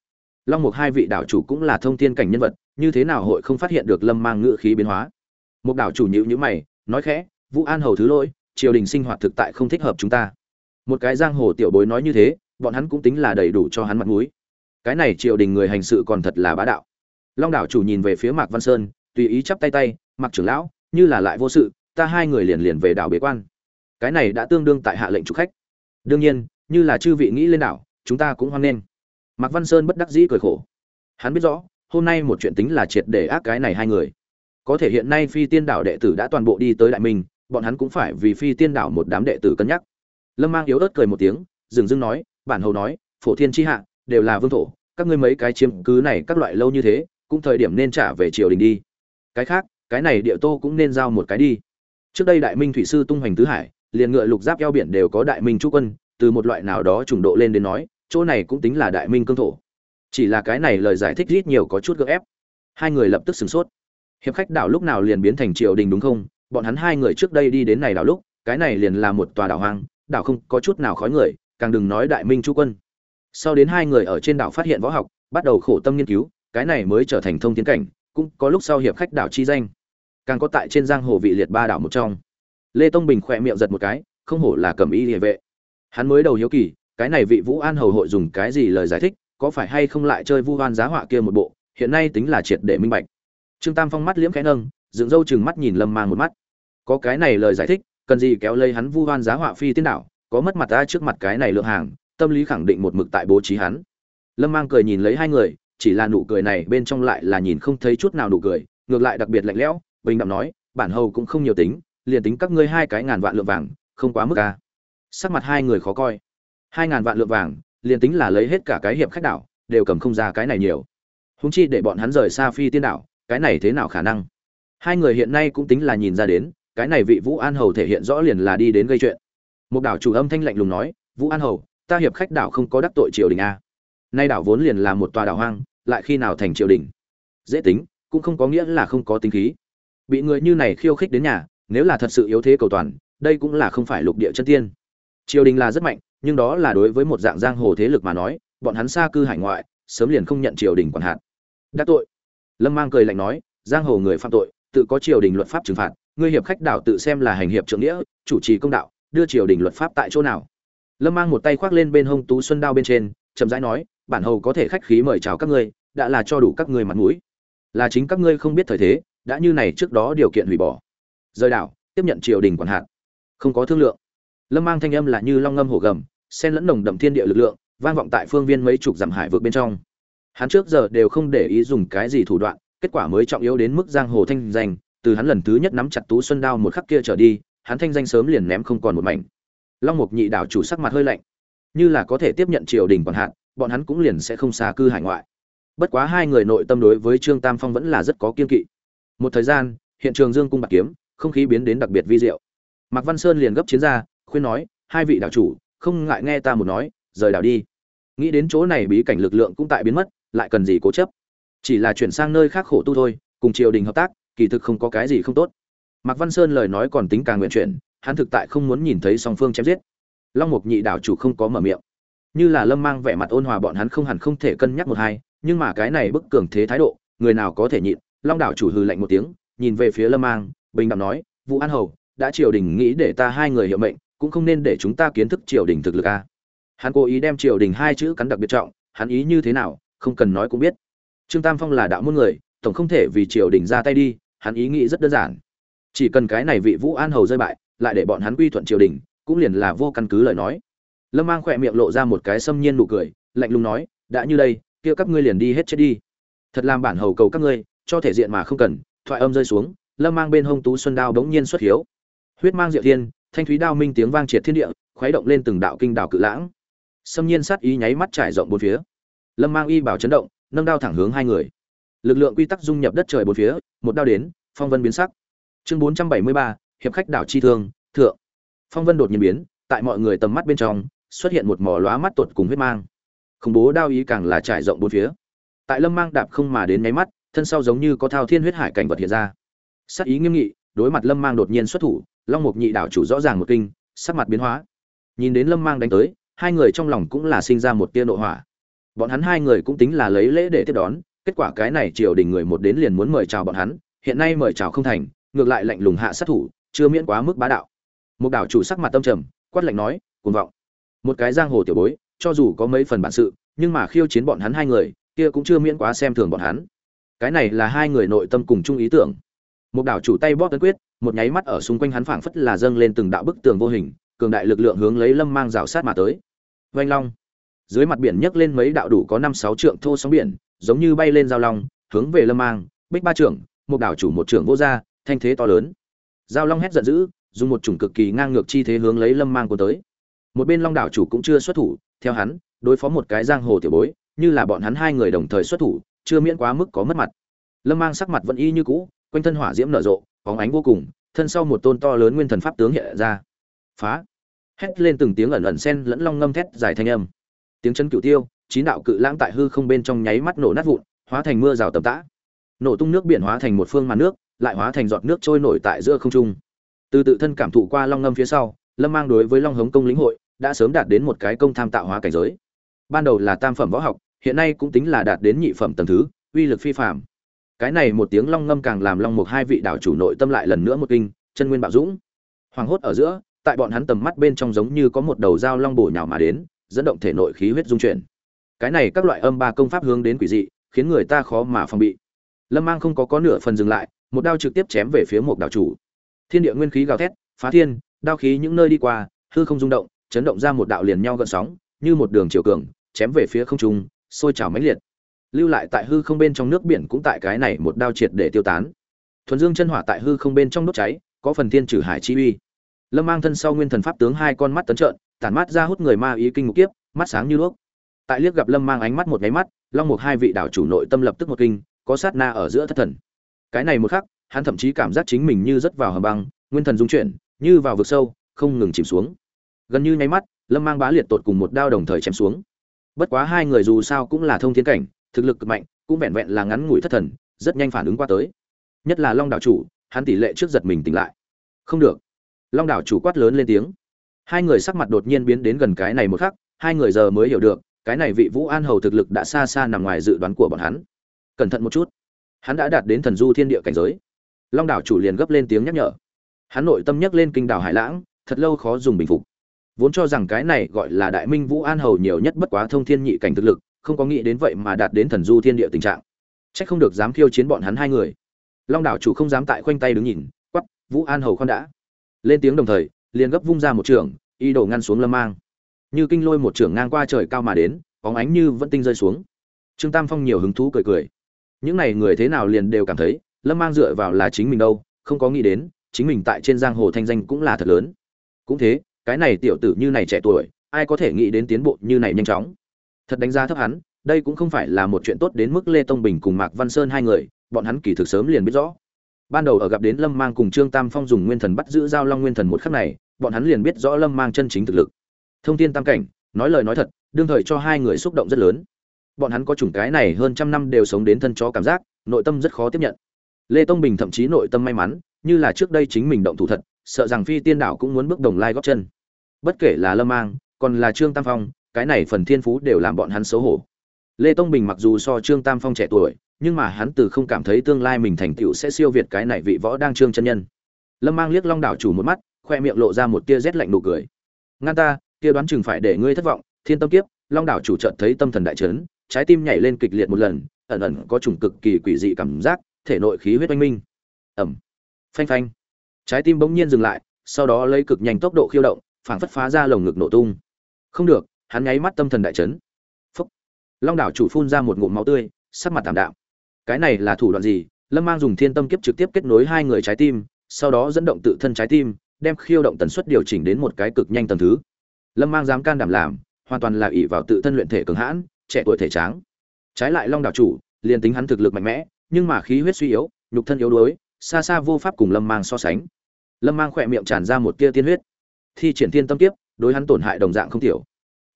Long mục hai vị đảo chủ cũng là thông thiên cảnh nhân vật, như thế nào hội không phát hiện được lâm mang ngựa khí biến hóa? Một đảo chủ nhữ nhữ mày, nói khẽ, vũ an hầu thứ lỗi, triều đình sinh hoạt thực tại không thích hợp chúng ta. Một cái giang hồ tiểu bối nói như thế, bọn hắn cũng tính là đầy đủ cho hắn mặt mũi cái này triều đình người hành sự còn thật là bá đạo. Long đảo chủ nhìn về phía mạc văn sơn, tùy ý chắp tay tay mặc trưởng lão, như là lại vô sự, ta hai người liền liền về đảo bế quan. Cái này đã tương đương tại hạ lệnh chủ khách. Đương nhiên, như là chư vị nghĩ lên đảo, chúng ta cũng hoan nghênh. Mạc văn sơn bất đắc dĩ cười khổ. Hắn biết rõ, hôm nay một chuyện tính là triệt để ác cái này hai người. Có thể hiện nay phi tiên đảo đệ tử đã toàn bộ đi tới đại minh, bọn hắn cũng phải vì phi tiên đảo một đám đệ tử cân nhắc. Lâm mang yếu ớt cười một tiếng, dừng dưng nói, bản hầu nói, phổ thiên tri hạ đều là vương thổ, các ngươi mấy cái chiếm cứ này các loại lâu như thế, cũng thời điểm nên trả về triều đình đi. Cái khác, cái này địa tô cũng nên giao một cái đi. Trước đây đại minh thủy sư tung hoành tứ hải, liền ngựa lục giáp eo biển đều có đại minh chú quân, từ một loại nào đó trùng độ lên đến nói, chỗ này cũng tính là đại minh cương thổ. Chỉ là cái này lời giải thích ít nhiều có chút gượng ép. Hai người lập tức sửng sốt. Hiệp khách đảo lúc nào liền biến thành triều đình đúng không? Bọn hắn hai người trước đây đi đến này đảo lúc, cái này liền là một tòa đảo hoang, đảo không có chút nào khói người, càng đừng nói đại minh chú quân sau đến hai người ở trên đảo phát hiện võ học, bắt đầu khổ tâm nghiên cứu, cái này mới trở thành thông tiến cảnh, cũng có lúc sau hiệp khách đảo chi danh. Càng có tại trên giang hồ vị liệt ba đảo một trong. Lê tông bình khỏe miệng giật một cái, không hổ là cầm y địa vệ. Hắn mới đầu hiếu kỳ, cái này vị vũ an hầu hội dùng cái gì lời giải thích, có phải hay không lại chơi vu hoan giá họa kia một bộ, hiện nay tính là triệt để minh bạch. Trương tam phong mắt liễm khẽ nâng, dựng râu chừng mắt nhìn lâm mang một mắt. Có cái này lời giải thích, cần gì kéo lây hắn vu hoan giá họa phi tiên đảo, có mất mặt ta trước mặt cái này lượng hàng tâm lý khẳng định một mực tại bố trí hắn. Lâm mang cười nhìn lấy hai người, chỉ là nụ cười này bên trong lại là nhìn không thấy chút nào nụ cười, ngược lại đặc biệt lạnh lẽo, bình đạm nói, bản hầu cũng không nhiều tính, liền tính các ngươi hai cái ngàn vạn lượng vàng, không quá mức ca sắc mặt hai người khó coi. Hai ngàn vạn lượng vàng, liền tính là lấy hết cả cái hiệp khách đảo, đều cầm không ra cái này nhiều. Húng chi để bọn hắn rời xa phi tiên đảo, cái này thế nào khả năng? Hai người hiện nay cũng tính là nhìn ra đến, cái này vị vũ an hầu thể hiện rõ liền là đi đến gây chuyện. Một đảo chủ âm thanh lạnh lùng nói, vũ an hầu ta hiệp khách đảo không có đắc tội triều đình a. Nay đảo vốn liền là một tòa đảo hoang, lại khi nào thành triều đình? Dễ tính, cũng không có nghĩa là không có tính khí. Bị người như này khiêu khích đến nhà, nếu là thật sự yếu thế cầu toàn, đây cũng là không phải lục địa chân tiên. Triều đình là rất mạnh, nhưng đó là đối với một dạng giang hồ thế lực mà nói, bọn hắn xa cư hải ngoại, sớm liền không nhận triều đình quản hạt. Đắc tội. Lâm mang cười lạnh nói, giang hồ người phạm tội, tự có triều đình luật pháp trừng phạt, ngươi hiệp khách đảo tự xem là hành hiệp trưởng nghĩa, chủ trì công đạo, đưa triều đình luật pháp tại chỗ nào? Lâm mang một tay khoác lên bên hông tú xuân đao bên trên, chậm rãi nói, bản hầu có thể khách khí mời chào các ngươi, đã là cho đủ các ngươi mặt mũi. Là chính các ngươi không biết thời thế, đã như này trước đó điều kiện hủy bỏ. Rời đảo, tiếp nhận triều đình quản hạt. Không có thương lượng. Lâm mang thanh âm là như long ngâm hổ gầm sen lẫn nồng đậm thiên địa lực lượng, vang vọng tại phương viên mấy chục dặm hải vượt bên trong. Hắn trước giờ đều không để ý dùng cái gì thủ đoạn, kết quả mới trọng yếu đến mức giang hồ thanh danh, từ hắn lần thứ nhất nắm chặt tú xuân đao một khắc kia trở đi, hắn thanh danh sớm liền ném không còn một mảnh long mục nhị đảo chủ sắc mặt hơi lạnh. Như là có thể tiếp nhận triều đình còn hạn bọn hắn cũng liền sẽ không xa cư hải ngoại. Bất quá hai người nội tâm đối với trương tam phong vẫn là rất có kiên kỵ. Một thời gian, hiện trường dương cung bạc kiếm, không khí biến đến đặc biệt vi diệu. Mạc văn sơn liền gấp chiến ra, khuyên nói, hai vị đảo chủ, không ngại nghe ta một nói, rời đảo đi. Nghĩ đến chỗ này bí cảnh lực lượng cũng tại biến mất, lại cần gì cố chấp? Chỉ là chuyển sang nơi khác khổ tu thôi, cùng triều đình hợp tác, kỳ thực không có cái gì không tốt. Mạc văn sơn lời nói còn tính càng nguyện chuyển hắn thực tại không muốn nhìn thấy song phương chém giết. Long mục nhị đảo chủ không có mở miệng. Như là lâm mang vẻ mặt ôn hòa bọn hắn không hẳn không thể cân nhắc một hai, nhưng mà cái này bức cường thế thái độ, người nào có thể nhịn. Long đảo chủ hừ lạnh một tiếng, nhìn về phía lâm mang, bình đẳng nói, vũ an hầu, đã triều đình nghĩ để ta hai người hiệu mệnh, cũng không nên để chúng ta kiến thức triều đình thực lực a. Hắn cố ý đem triều đình hai chữ cắn đặc biệt trọng, hắn ý như thế nào, không cần nói cũng biết. Trương tam phong là đạo môn người, tổng không thể vì triều đình ra tay đi, hắn ý nghĩ rất đơn giản. Chỉ cần cái này vị vũ an hầu rơi bại lại để bọn hắn quy thuận triều đình, cũng liền là vô căn cứ lời nói. Lâm mang khỏe miệng lộ ra một cái xâm nhiên nụ cười, lạnh lùng nói, đã như đây, kia các ngươi liền đi hết chết đi. Thật làm bản hầu cầu các ngươi, cho thể diện mà không cần. Thoại âm rơi xuống, lâm mang bên hông tú xuân đao bỗng nhiên xuất hiếu. Huyết mang diệu thiên, thanh thúy đao minh tiếng vang triệt thiên địa, khuấy động lên từng đạo kinh đảo cự lãng. Xâm nhiên sát ý nháy mắt trải rộng bốn phía. Lâm mang y bảo chấn động, nâng đao thẳng hướng hai người. Lực lượng quy tắc dung nhập đất trời bốn phía, một đao đến, phong vân biến sắc. Chương bốn trăm bảy mươi ba hiệp khách đảo chi thương, thượng. Phong vân đột nhiên biến, tại mọi người tầm mắt bên trong, xuất hiện một mỏ lóa mắt tuột cùng huyết mang. Khủng bố đao ý càng là trải rộng bốn phía. Tại lâm mang đạp không mà đến nháy mắt, thân sau giống như có thao thiên huyết hải cảnh vật hiện ra. Sắc ý nghiêm nghị, đối mặt lâm mang đột nhiên xuất thủ, long mục nhị đảo chủ rõ ràng một kinh, sắc mặt biến hóa. Nhìn đến lâm mang đánh tới, hai người trong lòng cũng là sinh ra một tia nội hỏa. Bọn hắn hai người cũng tính là lấy lễ để tiếp đón, kết quả cái này triều đình người một đến liền muốn mời chào bọn hắn, hiện nay mời chào không thành, ngược lại lạnh lùng hạ sát thủ chưa miễn quá mức bá đạo. Một đảo chủ sắc mặt tâm trầm, quát lạnh nói, cuồng vọng. Một cái giang hồ tiểu bối, cho dù có mấy phần bản sự, nhưng mà khiêu chiến bọn hắn hai người, kia cũng chưa miễn quá xem thường bọn hắn. Cái này là hai người nội tâm cùng chung ý tưởng. Một đảo chủ tay bóp tấn quyết, một nháy mắt ở xung quanh hắn phảng phất là dâng lên từng đạo bức tường vô hình, cường đại lực lượng hướng lấy lâm mang rào sát mà tới. Vanh long. Dưới mặt biển nhấc lên mấy đạo đủ có năm sáu trượng thô sóng biển, giống như bay lên giao long, hướng về lâm mang, bích ba trưởng một đảo chủ một trưởng vô gia, thanh thế to lớn giao long hét giận dữ, dùng một chủng cực kỳ ngang ngược chi thế hướng lấy lâm mang của tới. Một bên long đảo chủ cũng chưa xuất thủ, theo hắn, đối phó một cái giang hồ tiểu bối, như là bọn hắn hai người đồng thời xuất thủ, chưa miễn quá mức có mất mặt. Lâm mang sắc mặt vẫn y như cũ, quanh thân hỏa diễm nở rộ, bóng ánh vô cùng, thân sau một tôn to lớn nguyên thần pháp tướng hiện ra. Phá! Hét lên từng tiếng ẩn ẩn xen lẫn long ngâm thét dài thanh âm. Tiếng chân cửu tiêu, chín đạo cự lãng tại hư không bên trong nháy mắt nổ nát vụn, hóa thành mưa rào tầm tã. Nổ tung nước biển hóa thành một phương màn nước lại hóa thành giọt nước trôi nổi tại giữa không trung. Từ tự thân cảm thụ qua long ngâm phía sau, lâm mang đối với long hống công lĩnh hội đã sớm đạt đến một cái công tham tạo hóa cảnh giới. Ban đầu là tam phẩm võ học, hiện nay cũng tính là đạt đến nhị phẩm tầng thứ, uy lực phi phạm cái này một tiếng long ngâm càng làm long mục hai vị đảo chủ nội tâm lại lần nữa một kinh, chân nguyên bạo dũng. Hoàng hốt ở giữa, tại bọn hắn tầm mắt bên trong giống như có một đầu dao long bổ nhào mà đến, dẫn động thể nội khí huyết dung chuyển. Cái này các loại âm ba công pháp hướng đến quỷ dị, khiến người ta khó mà phòng bị. Lâm mang không có có nửa phần dừng lại một đao trực tiếp chém về phía một đảo chủ. Thiên địa nguyên khí gào thét, phá thiên, đao khí những nơi đi qua, hư không rung động, chấn động ra một đạo liền nhau gợn sóng, như một đường chiều cường, chém về phía không trung, sôi trào mãnh liệt. Lưu lại tại hư không bên trong nước biển cũng tại cái này một đao triệt để tiêu tán. Thuần dương chân hỏa tại hư không bên trong đốt cháy, có phần thiên trừ hải chi uy. Lâm mang thân sau nguyên thần pháp tướng hai con mắt tấn trợn, tản mắt ra hút người ma ý kinh ngục kiếp, mắt sáng như đuốc. Tại liếc gặp lâm mang ánh mắt một nháy mắt, long một hai vị đảo chủ nội tâm lập tức một kinh, có sát na ở giữa thất thần cái này một khắc, hắn thậm chí cảm giác chính mình như rất vào hầm băng, nguyên thần dung chuyển, như vào vực sâu, không ngừng chìm xuống. Gần như nháy mắt, lâm mang bá liệt tột cùng một đao đồng thời chém xuống. Bất quá hai người dù sao cũng là thông thiên cảnh, thực lực cực mạnh, cũng vẹn vẹn là ngắn ngủi thất thần, rất nhanh phản ứng qua tới. Nhất là long đảo chủ, hắn tỷ lệ trước giật mình tỉnh lại. Không được. Long đảo chủ quát lớn lên tiếng. Hai người sắc mặt đột nhiên biến đến gần cái này một khắc, hai người giờ mới hiểu được, cái này vị vũ an hầu thực lực đã xa xa nằm ngoài dự đoán của bọn hắn. Cẩn thận một chút hắn đã đạt đến thần du thiên địa cảnh giới. Long đảo chủ liền gấp lên tiếng nhắc nhở. Hắn nội tâm nhắc lên kinh đảo hải lãng, thật lâu khó dùng bình phục. Vốn cho rằng cái này gọi là đại minh vũ an hầu nhiều nhất bất quá thông thiên nhị cảnh thực lực, không có nghĩ đến vậy mà đạt đến thần du thiên địa tình trạng. Trách không được dám khiêu chiến bọn hắn hai người. Long đảo chủ không dám tại khoanh tay đứng nhìn quắp vũ an hầu khoan đã. Lên tiếng đồng thời, liền gấp vung ra một trường y đổ ngăn xuống lâm mang. Như kinh lôi một trường ngang qua trời cao mà đến, bóng ánh như vẫn tinh rơi xuống. Trương tam phong nhiều hứng thú cười cười những này người thế nào liền đều cảm thấy, lâm mang dựa vào là chính mình đâu, không có nghĩ đến, chính mình tại trên giang hồ thanh danh cũng là thật lớn. Cũng thế, cái này tiểu tử như này trẻ tuổi, ai có thể nghĩ đến tiến bộ như này nhanh chóng? Thật đánh giá thấp hắn, đây cũng không phải là một chuyện tốt đến mức lê tông bình cùng mạc văn sơn hai người, bọn hắn kỳ thực sớm liền biết rõ. Ban đầu ở gặp đến lâm mang cùng trương tam phong dùng nguyên thần bắt giữ giao long nguyên thần một khắc này, bọn hắn liền biết rõ lâm mang chân chính thực lực. Thông tin tam cảnh, nói lời nói thật, đương thời cho hai người xúc động rất lớn bọn hắn có chủng cái này hơn trăm năm đều sống đến thân chó cảm giác, nội tâm rất khó tiếp nhận. Lê tông bình thậm chí nội tâm may mắn, như là trước đây chính mình động thủ thật, sợ rằng phi tiên đảo cũng muốn bước đồng lai góp chân. Bất kể là lâm mang, còn là trương tam phong, cái này phần thiên phú đều làm bọn hắn xấu hổ. Lê tông bình mặc dù so trương tam phong trẻ tuổi, nhưng mà hắn từ không cảm thấy tương lai mình thành tựu sẽ siêu việt cái này vị võ đang trương chân nhân. Lâm mang liếc long đảo chủ một mắt, khoe miệng lộ ra một tia rét lạnh nụ cười. Ngăn ta, kia đoán chừng phải để ngươi thất vọng, thiên tâm kiếp. Long đảo chủ trợt thấy tâm thần đại trấn trái tim nhảy lên kịch liệt một lần, ẩn ẩn có chủng cực kỳ quỷ dị cảm giác, thể nội khí huyết oanh minh. Ẩm phanh phanh. Trái tim bỗng nhiên dừng lại, sau đó lấy cực nhanh tốc độ khiêu động, phảng phất phá ra lồng ngực nổ tung. Không được, hắn nháy mắt tâm thần đại chấn. Phúc. Long đảo chủ phun ra một ngụm máu tươi, sắc mặt tảm đạm. Cái này là thủ đoạn gì? Lâm mang dùng thiên tâm kiếp trực tiếp kết nối hai người trái tim, sau đó dẫn động tự thân trái tim, đem khiêu động tần suất điều chỉnh đến một cái cực nhanh tầng thứ. Lâm mang dám can đảm làm, hoàn toàn là ỷ vào tự thân luyện thể cường hãn trẻ tuổi thể tráng. Trái lại long đảo chủ, liền tính hắn thực lực mạnh mẽ, nhưng mà khí huyết suy yếu, nhục thân yếu đuối, xa xa vô pháp cùng lâm mang so sánh. Lâm mang khỏe miệng tràn ra một tia tiên huyết. Thi triển thiên tâm kiếp, đối hắn tổn hại đồng dạng không thiểu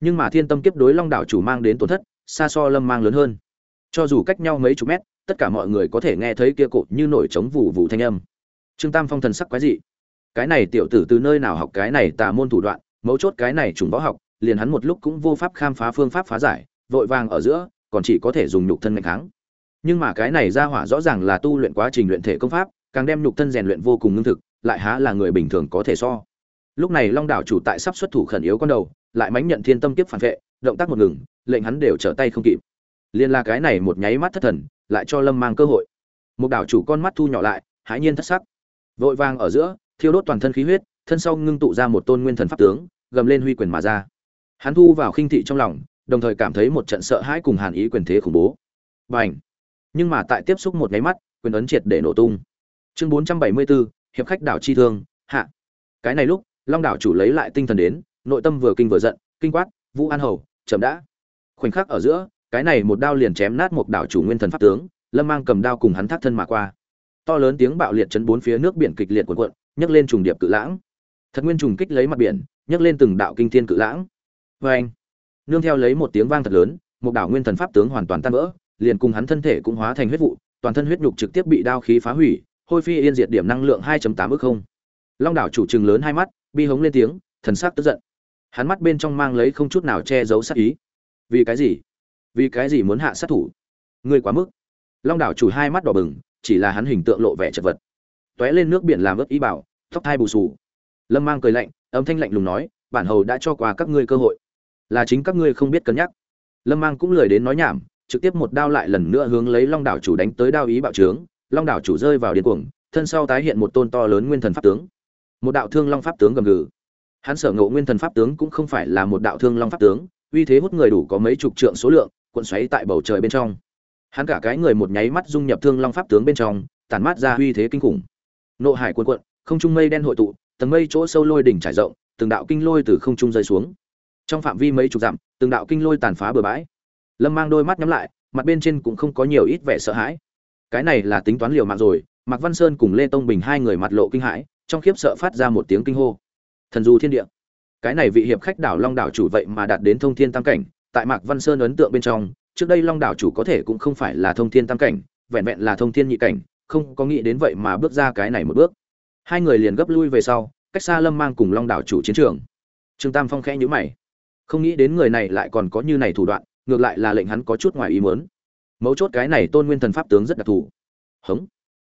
nhưng mà thiên tâm kiếp đối long đảo chủ mang đến tổn thất, xa so lâm mang lớn hơn. Cho dù cách nhau mấy chục mét, tất cả mọi người có thể nghe thấy kia cột như nổi trống vụ vụ thanh âm. Trương tam phong thần sắc quái dị. Cái này tiểu tử từ nơi nào học cái này tà môn thủ đoạn, mấu chốt cái này trùng võ học, liền hắn một lúc cũng vô pháp khám phá phương pháp phá giải vội vàng ở giữa, còn chỉ có thể dùng nhục thân mạnh kháng. Nhưng mà cái này ra hỏa rõ ràng là tu luyện quá trình luyện thể công pháp, càng đem nhục thân rèn luyện vô cùng ngưng thực, lại há là người bình thường có thể so. Lúc này long đảo chủ tại sắp xuất thủ khẩn yếu con đầu, lại mánh nhận thiên tâm kiếp phản vệ, động tác một ngừng, lệnh hắn đều trở tay không kịp. Liên la cái này một nháy mắt thất thần, lại cho lâm mang cơ hội. Một đảo chủ con mắt thu nhỏ lại, hãi nhiên thất sắc. Vội vàng ở giữa, thiêu đốt toàn thân khí huyết, thân sau ngưng tụ ra một tôn nguyên thần pháp tướng, gầm lên huy quyền mà ra. Hắn thu vào khinh thị trong lòng đồng thời cảm thấy một trận sợ hãi cùng hàn ý quyền thế khủng bố. B à n h nhưng mà tại tiếp xúc một nháy mắt, quyền ấn triệt để nổ tung. Chương bốn trăm bảy mươi bốn hiệp khách đảo chi thương, hạ. Cái này lúc, long đảo chủ lấy lại tinh thần đến, nội tâm vừa kinh vừa giận, kinh quát, vũ an hầu, chậm đã. Khoảnh khắc ở giữa, cái này một đao liền chém nát một đảo chủ nguyên thần pháp tướng, lâm mang cầm đao cùng hắn thác thân mà qua. To lớn tiếng bạo liệt chấn bốn phía nước biển kịch liệt cuộn cuộn, nhấc lên trùng điệp cự lãng. Thật nguyên trùng kích lấy mặt biển, nhấc lên từng đạo kinh thiên cự lãng. Vê anh nương theo lấy một tiếng vang thật lớn, một đảo nguyên thần pháp tướng hoàn toàn tan vỡ, liền cùng hắn thân thể cũng hóa thành huyết vụ, toàn thân huyết nhục trực tiếp bị đao khí phá hủy, hôi phi yên diệt điểm năng lượng 2.8 ước không. Long đảo chủ trừng lớn hai mắt, bi hống lên tiếng, thần sắc tức giận. Hắn mắt bên trong mang lấy không chút nào che giấu sát ý. Vì cái gì? Vì cái gì muốn hạ sát thủ? Ngươi quá mức. Long đảo chủ hai mắt đỏ bừng, chỉ là hắn hình tượng lộ vẻ chật vật. Tóe lên nước biển làm ướt ý bảo, tóc thai bù sù lâm mang cười lạnh, âm thanh lạnh lùng nói, bản hầu đã cho qua các ngươi cơ hội là chính các ngươi không biết cân nhắc. Lâm mang cũng lười đến nói nhảm, trực tiếp một đao lại lần nữa hướng lấy long đảo chủ đánh tới đao ý bạo trướng. Long đảo chủ rơi vào điên cuồng, thân sau tái hiện một tôn to lớn nguyên thần pháp tướng. Một đạo thương long pháp tướng gầm gừ. Hắn sở ngộ nguyên thần pháp tướng cũng không phải là một đạo thương long pháp tướng, uy thế hút người đủ có mấy chục trượng số lượng, cuộn xoáy tại bầu trời bên trong. Hắn cả cái người một nháy mắt dung nhập thương long pháp tướng bên trong tàn mát ra uy thế kinh khủng. Nộ hải Quân cuộn, không trung mây đen hội tụ, tầng mây chỗ sâu lôi đỉnh trải rộng, từng đạo kinh lôi từ không trung rơi xuống trong phạm vi mấy chục dặm, từng đạo kinh lôi tàn phá bừa bãi. Lâm mang đôi mắt nhắm lại, mặt bên trên cũng không có nhiều ít vẻ sợ hãi. Cái này là tính toán liều mạng rồi, mạc văn sơn cùng lê tông bình hai người mặt lộ kinh hãi, trong khiếp sợ phát ra một tiếng kinh hô. Thần du thiên địa. Cái này vị hiệp khách đảo long đảo chủ vậy mà đạt đến thông thiên tam cảnh, tại mạc văn sơn ấn tượng bên trong, trước đây long đảo chủ có thể cũng không phải là thông thiên tam cảnh, vẹn vẹn là thông thiên nhị cảnh, không có nghĩ đến vậy mà bước ra cái này một bước. Hai người liền gấp lui về sau, cách xa lâm mang cùng long đảo chủ chiến trường. Trương tam phong khẽ nhữ mày không nghĩ đến người này lại còn có như này thủ đoạn, ngược lại là lệnh hắn có chút ngoài ý muốn. Mấu chốt cái này tôn nguyên thần pháp tướng rất đặc thù. Hống.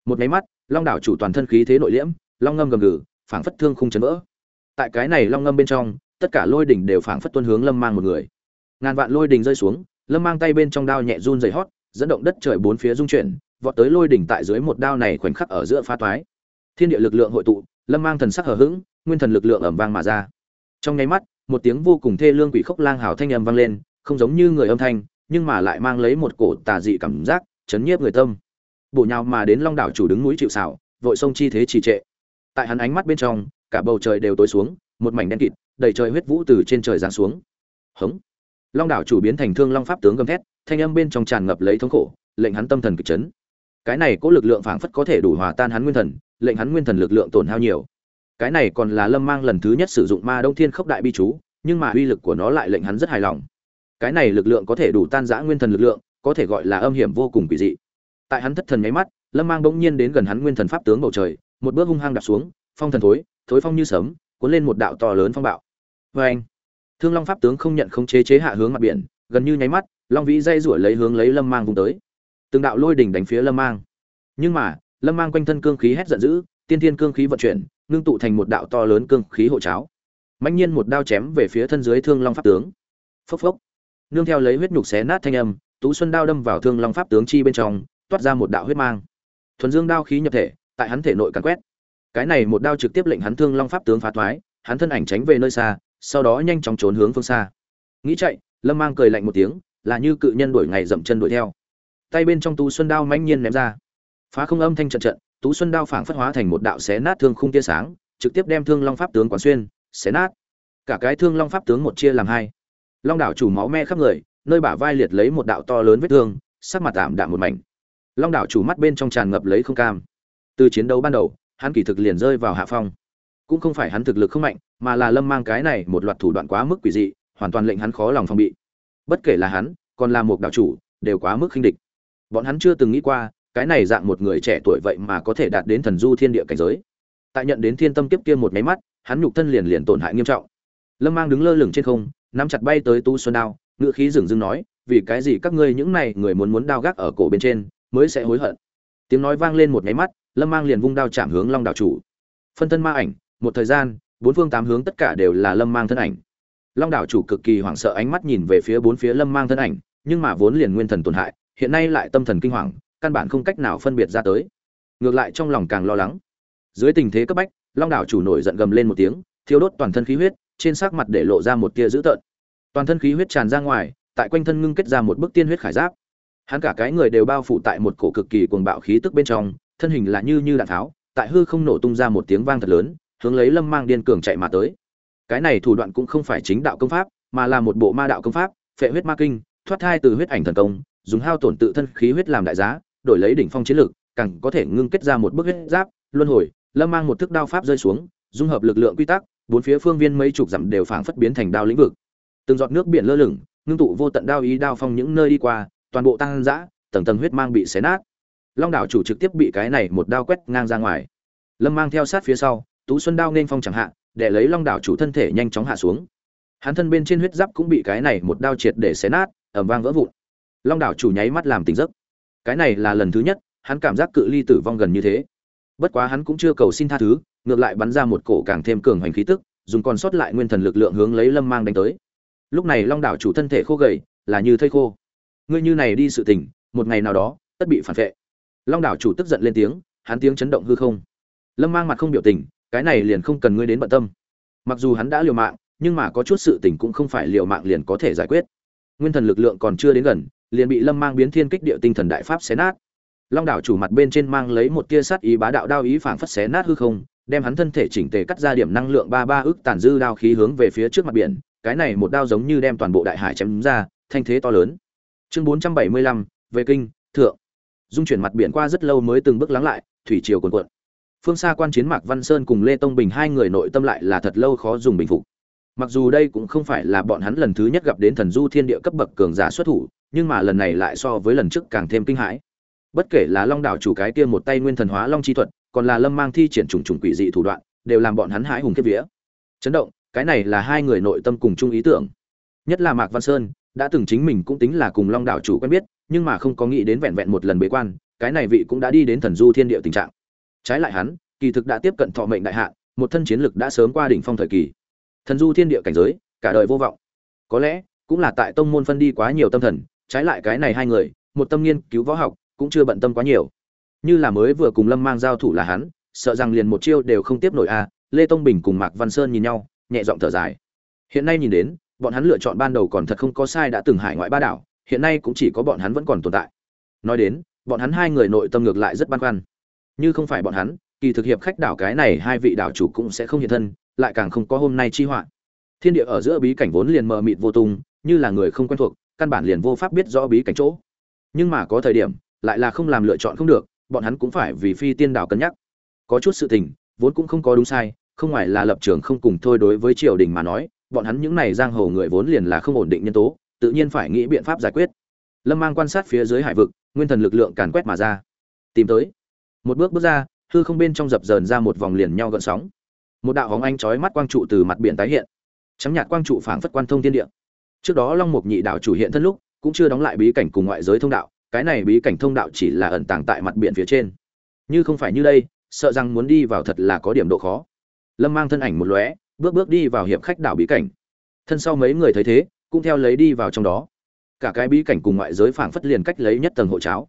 Một máy mắt, long đảo chủ toàn thân khí thế nội liễm, long ngâm gầm gừ, phảng phất thương không chấn vỡ. Tại cái này long ngâm bên trong, tất cả lôi đỉnh đều phảng phất tuân hướng lâm mang một người. Ngàn vạn lôi đỉnh rơi xuống, lâm mang tay bên trong đao nhẹ run dày hót, dẫn động đất trời bốn phía rung chuyển, vọt tới lôi đỉnh tại dưới một đao này khoảnh khắc ở giữa phá toái. Thiên địa lực lượng hội tụ, lâm mang thần sắc hờ hững, nguyên thần lực lượng ẩm vang mà ra. Trong nháy mắt một tiếng vô cùng thê lương quỷ khốc lang hào thanh âm vang lên không giống như người âm thanh nhưng mà lại mang lấy một cổ tà dị cảm giác chấn nhiếp người tâm. Bổ nhào mà đến long đảo chủ đứng núi chịu sào, vội sông chi thế trì trệ. Tại hắn ánh mắt bên trong cả bầu trời đều tối xuống một mảnh đen kịt đầy trời huyết vũ từ trên trời giáng xuống. Hống. Long đảo chủ biến thành thương long pháp tướng gầm thét thanh âm bên trong tràn ngập lấy thống khổ lệnh hắn tâm thần kịch chấn. Cái này có lực lượng phảng phất có thể đủ hòa tan hắn nguyên thần lệnh hắn nguyên thần lực lượng tổn hao nhiều cái này còn là lâm mang lần thứ nhất sử dụng ma đông thiên khốc đại bi chú, nhưng mà uy lực của nó lại lệnh hắn rất hài lòng. Cái này lực lượng có thể đủ tan rã nguyên thần lực lượng, có thể gọi là âm hiểm vô cùng kỳ dị. Tại hắn thất thần nháy mắt, lâm mang bỗng nhiên đến gần hắn nguyên thần pháp tướng bầu trời, một bước hung hăng đạp xuống, phong thần thối thối phong như sấm, cuốn lên một đạo to lớn phong bạo. Vê anh thương long pháp tướng không nhận không chế chế hạ hướng mặt biển, gần như nháy mắt, long vĩ dây rủi lấy hướng lấy lâm mang vùng tới. Từng đạo lôi đỉnh đánh phía lâm mang. Nhưng mà, lâm mang quanh thân cương khí hét giận dữ, tiên thiên cương khí vận chuyển ngưng tụ thành một đạo to lớn cương khí hộ cháo. Mạnh nhiên một đao chém về phía thân dưới thương long pháp tướng. Phốc phốc. Nương theo lấy huyết nhục xé nát thanh âm, tú xuân đao đâm vào thương long pháp tướng chi bên trong, toát ra một đạo huyết mang. Thuần dương đao khí nhập thể, tại hắn thể nội càn quét. Cái này một đao trực tiếp lệnh hắn thương long pháp tướng phá thoái, hắn thân ảnh tránh về nơi xa, sau đó nhanh chóng trốn hướng phương xa. Nghĩ chạy, lâm mang cười lạnh một tiếng, là như cự nhân đuổi ngày dậm chân đuổi theo. Tay bên trong tú xuân đao mãnh nhiên ném ra. Phá không âm thanh trận trận tú xuân đao phảng phất hóa thành một đạo xé nát thương khung tia sáng, trực tiếp đem thương long pháp tướng quán xuyên, xé nát. Cả cái thương long pháp tướng một chia làm hai. Long đảo chủ máu me khắp người, nơi bả vai liệt lấy một đạo to lớn vết thương, sắc mặt tạm đạm một mảnh. Long đảo chủ mắt bên trong tràn ngập lấy không cam. Từ chiến đấu ban đầu, hắn kỳ thực liền rơi vào hạ phong. Cũng không phải hắn thực lực không mạnh, mà là lâm mang cái này một loạt thủ đoạn quá mức quỷ dị, hoàn toàn lệnh hắn khó lòng phòng bị. Bất kể là hắn, còn là một đạo chủ, đều quá mức khinh địch. Bọn hắn chưa từng nghĩ qua cái này dạng một người trẻ tuổi vậy mà có thể đạt đến thần du thiên địa cảnh giới. Tại nhận đến thiên tâm kiếp kia một máy mắt, hắn nhục thân liền liền tổn hại nghiêm trọng. Lâm mang đứng lơ lửng trên không, nắm chặt bay tới tu xuân đao, ngựa khí dừng dưng nói, vì cái gì các ngươi những này người muốn muốn đao gác ở cổ bên trên, mới sẽ hối hận? Tiếng nói vang lên một nháy mắt, lâm mang liền vung đao chạm hướng long đạo chủ. Phân thân ma ảnh, một thời gian, bốn phương tám hướng tất cả đều là lâm mang thân ảnh. Long đạo chủ cực kỳ hoảng sợ ánh mắt nhìn về phía bốn phía lâm mang thân ảnh, nhưng mà vốn liền nguyên thần tổn hại, hiện nay lại tâm thần kinh hoàng căn bản không cách nào phân biệt ra tới. Ngược lại trong lòng càng lo lắng. Dưới tình thế cấp bách, long đảo chủ nổi giận gầm lên một tiếng thiếu đốt toàn thân khí huyết, trên sắc mặt để lộ ra một tia dữ tợn. Toàn thân khí huyết tràn ra ngoài, tại quanh thân ngưng kết ra một bức tiên huyết khải giáp. Hắn cả cái người đều bao phủ tại một cổ cực kỳ cuồng bạo khí tức bên trong, thân hình là như như đạn tháo, tại hư không nổ tung ra một tiếng vang thật lớn, hướng lấy lâm mang điên cường chạy mà tới. Cái này thủ đoạn cũng không phải chính đạo công pháp, mà là một bộ ma đạo công pháp, phệ huyết ma kinh, thoát thai từ huyết ảnh thần công, dùng hao tổn tự thân khí huyết làm đại giá đổi lấy đỉnh phong chiến lực càng có thể ngưng kết ra một bức huyết giáp, luân hồi, lâm mang một thức đao pháp rơi xuống, dung hợp lực lượng quy tắc, bốn phía phương viên mấy chục dặm đều phảng phất biến thành đao lĩnh vực. Từng giọt nước biển lơ lửng, ngưng tụ vô tận đao ý đao phong những nơi đi qua, toàn bộ tăng dã tầng tầng huyết mang bị xé nát. Long đảo chủ trực tiếp bị cái này một đao quét ngang ra ngoài. Lâm mang theo sát phía sau, tú xuân đao nên phong chẳng hạ để lấy long đảo chủ thân thể nhanh chóng hạ xuống. Hắn thân bên trên huyết giáp cũng bị cái này một đao triệt để xé nát, ầm vang vỡ vụn. Long đảo chủ nháy mắt làm tỉnh giấc cái này là lần thứ nhất, hắn cảm giác cự ly tử vong gần như thế. Bất quá hắn cũng chưa cầu xin tha thứ, ngược lại bắn ra một cổ càng thêm cường hoành khí tức, dùng còn sót lại nguyên thần lực lượng hướng lấy lâm mang đánh tới. Lúc này long đảo chủ thân thể khô gầy, là như thây khô. Ngươi như này đi sự tình, một ngày nào đó, tất bị phản vệ. Long đảo chủ tức giận lên tiếng, hắn tiếng chấn động hư không. Lâm mang mặt không biểu tình, cái này liền không cần ngươi đến bận tâm. Mặc dù hắn đã liều mạng, nhưng mà có chút sự tình cũng không phải liều mạng liền có thể giải quyết. Nguyên thần lực lượng còn chưa đến gần liền bị lâm mang biến thiên kích địa tinh thần đại pháp xé nát. Long đảo chủ mặt bên trên mang lấy một tia sắt ý bá đạo đao ý phảng phất xé nát hư không, đem hắn thân thể chỉnh tề cắt ra điểm năng lượng ba ba ức tàn dư đao khí hướng về phía trước mặt biển, cái này một đao giống như đem toàn bộ đại hải chém ra, thanh thế to lớn. Chương bốn trăm bảy mươi lăm, về kinh, thượng. Dung chuyển mặt biển qua rất lâu mới từng bước lắng lại, thủy triều cuồn cuộn. Phương xa quan chiến mạc văn sơn cùng lê tông bình hai người nội tâm lại là thật lâu khó dùng bình phục mặc dù đây cũng không phải là bọn hắn lần thứ nhất gặp đến thần du thiên địa cấp bậc cường giả xuất thủ, nhưng mà lần này lại so với lần trước càng thêm kinh hãi. Bất kể là long đảo chủ cái kia một tay nguyên thần hóa long chi thuật, còn là lâm mang thi triển trùng trùng quỷ dị thủ đoạn, đều làm bọn hắn hãi hùng kiếp vía. Chấn động, cái này là hai người nội tâm cùng chung ý tưởng. Nhất là mạc văn sơn, đã từng chính mình cũng tính là cùng long đảo chủ quen biết, nhưng mà không có nghĩ đến vẹn vẹn một lần bế quan, cái này vị cũng đã đi đến thần du thiên địa tình trạng. Trái lại hắn, kỳ thực đã tiếp cận thọ mệnh đại hạ, một thân chiến lực đã sớm qua đỉnh phong thời kỳ thần du thiên địa cảnh giới cả đời vô vọng. Có lẽ cũng là tại tông môn phân đi quá nhiều tâm thần trái lại cái này hai người một tâm nghiên cứu võ học cũng chưa bận tâm quá nhiều. Như là mới vừa cùng lâm mang giao thủ là hắn sợ rằng liền một chiêu đều không tiếp nổi a à, lê tông bình cùng mạc văn sơn nhìn nhau nhẹ giọng thở dài. Hiện nay nhìn đến bọn hắn lựa chọn ban đầu còn thật không có sai đã từng hải ngoại ba đảo hiện nay cũng chỉ có bọn hắn vẫn còn tồn tại. Nói đến bọn hắn hai người nội tâm ngược lại rất băn khoăn. Như không phải bọn hắn kỳ thực hiệp khách đảo cái này hai vị đảo chủ cũng sẽ không hiện thân lại càng không có hôm nay chi họa. Thiên địa ở giữa bí cảnh vốn liền mờ mịt vô tung, như là người không quen thuộc, căn bản liền vô pháp biết rõ bí cảnh chỗ. Nhưng mà có thời điểm, lại là không làm lựa chọn không được, bọn hắn cũng phải vì phi tiên đảo cân nhắc. Có chút sự tình, vốn cũng không có đúng sai, không ngoài là lập trường không cùng thôi đối với triều đình mà nói, bọn hắn những này giang hồ người vốn liền là không ổn định nhân tố, tự nhiên phải nghĩ biện pháp giải quyết. Lâm mang quan sát phía dưới hải vực, nguyên thần lực lượng càn quét mà ra. Tìm tới. Một bước bước ra, hư không bên trong dập dờn ra một vòng liền nhau gợn sóng một đạo hóng anh chói mắt quang trụ từ mặt biển tái hiện. Trắng nhạt quang trụ phảng phất quan thông thiên địa. Trước đó long mục nhị đạo chủ hiện thân lúc, cũng chưa đóng lại bí cảnh cùng ngoại giới thông đạo, cái này bí cảnh thông đạo chỉ là ẩn tàng tại mặt biển phía trên. Như không phải như đây, sợ rằng muốn đi vào thật là có điểm độ khó. Lâm mang thân ảnh một lóe, bước bước đi vào hiệp khách đảo bí cảnh. Thân sau mấy người thấy thế, cũng theo lấy đi vào trong đó. Cả cái bí cảnh cùng ngoại giới phảng phất liền cách lấy nhất tầng hộ cháo.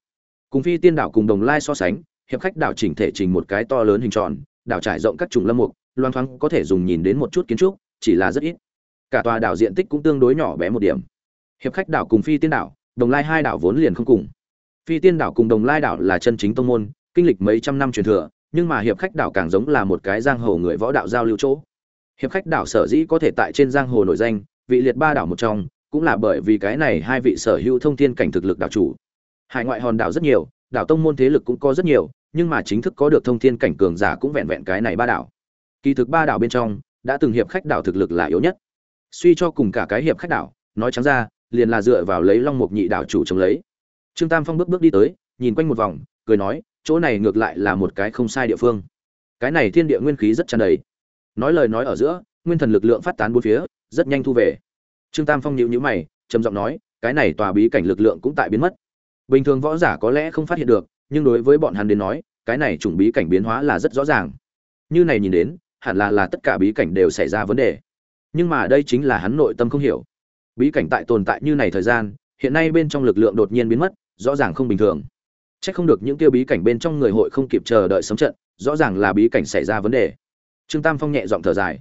Cùng phi tiên đảo cùng đồng lai so sánh, hiệp khách đảo chỉnh thể trình một cái to lớn hình tròn, đảo trải rộng các chủng lâm mục loan thoáng có thể dùng nhìn đến một chút kiến trúc, chỉ là rất ít. Cả tòa đảo diện tích cũng tương đối nhỏ bé một điểm. Hiệp khách đảo cùng phi tiên đảo, đồng lai hai đảo vốn liền không cùng. Phi tiên đảo cùng đồng lai đảo là chân chính tông môn, kinh lịch mấy trăm năm truyền thừa, nhưng mà hiệp khách đảo càng giống là một cái giang hồ người võ đạo giao lưu chỗ. Hiệp khách đảo sở dĩ có thể tại trên giang hồ nổi danh, vị liệt ba đảo một trong, cũng là bởi vì cái này hai vị sở hữu thông thiên cảnh thực lực đảo chủ. Hải ngoại hòn đảo rất nhiều, đảo tông môn thế lực cũng có rất nhiều, nhưng mà chính thức có được thông thiên cảnh cường giả cũng vẹn vẹn cái này ba đảo kỳ thực ba đảo bên trong, đã từng hiệp khách đảo thực lực là yếu nhất. Suy cho cùng cả cái hiệp khách đảo, nói trắng ra, liền là dựa vào lấy long mục nhị đảo chủ chống lấy. Trương tam phong bước bước đi tới, nhìn quanh một vòng, cười nói, chỗ này ngược lại là một cái không sai địa phương. Cái này thiên địa nguyên khí rất tràn đầy. Nói lời nói ở giữa, nguyên thần lực lượng phát tán bốn phía, rất nhanh thu về. Trương tam phong nhíu nhíu mày, trầm giọng nói, cái này tòa bí cảnh lực lượng cũng tại biến mất. Bình thường võ giả có lẽ không phát hiện được, nhưng đối với bọn hắn đến nói, cái này chủng bí cảnh biến hóa là rất rõ ràng. Như này nhìn đến hẳn là là tất cả bí cảnh đều xảy ra vấn đề. Nhưng mà đây chính là hắn nội tâm không hiểu. Bí cảnh tại tồn tại như này thời gian, hiện nay bên trong lực lượng đột nhiên biến mất, rõ ràng không bình thường. C h ắ c không được những tiêu bí cảnh bên trong người hội không kịp chờ đợi sống trận, rõ ràng là bí cảnh xảy ra vấn đề. Trương tam phong nhẹ giọng thở dài.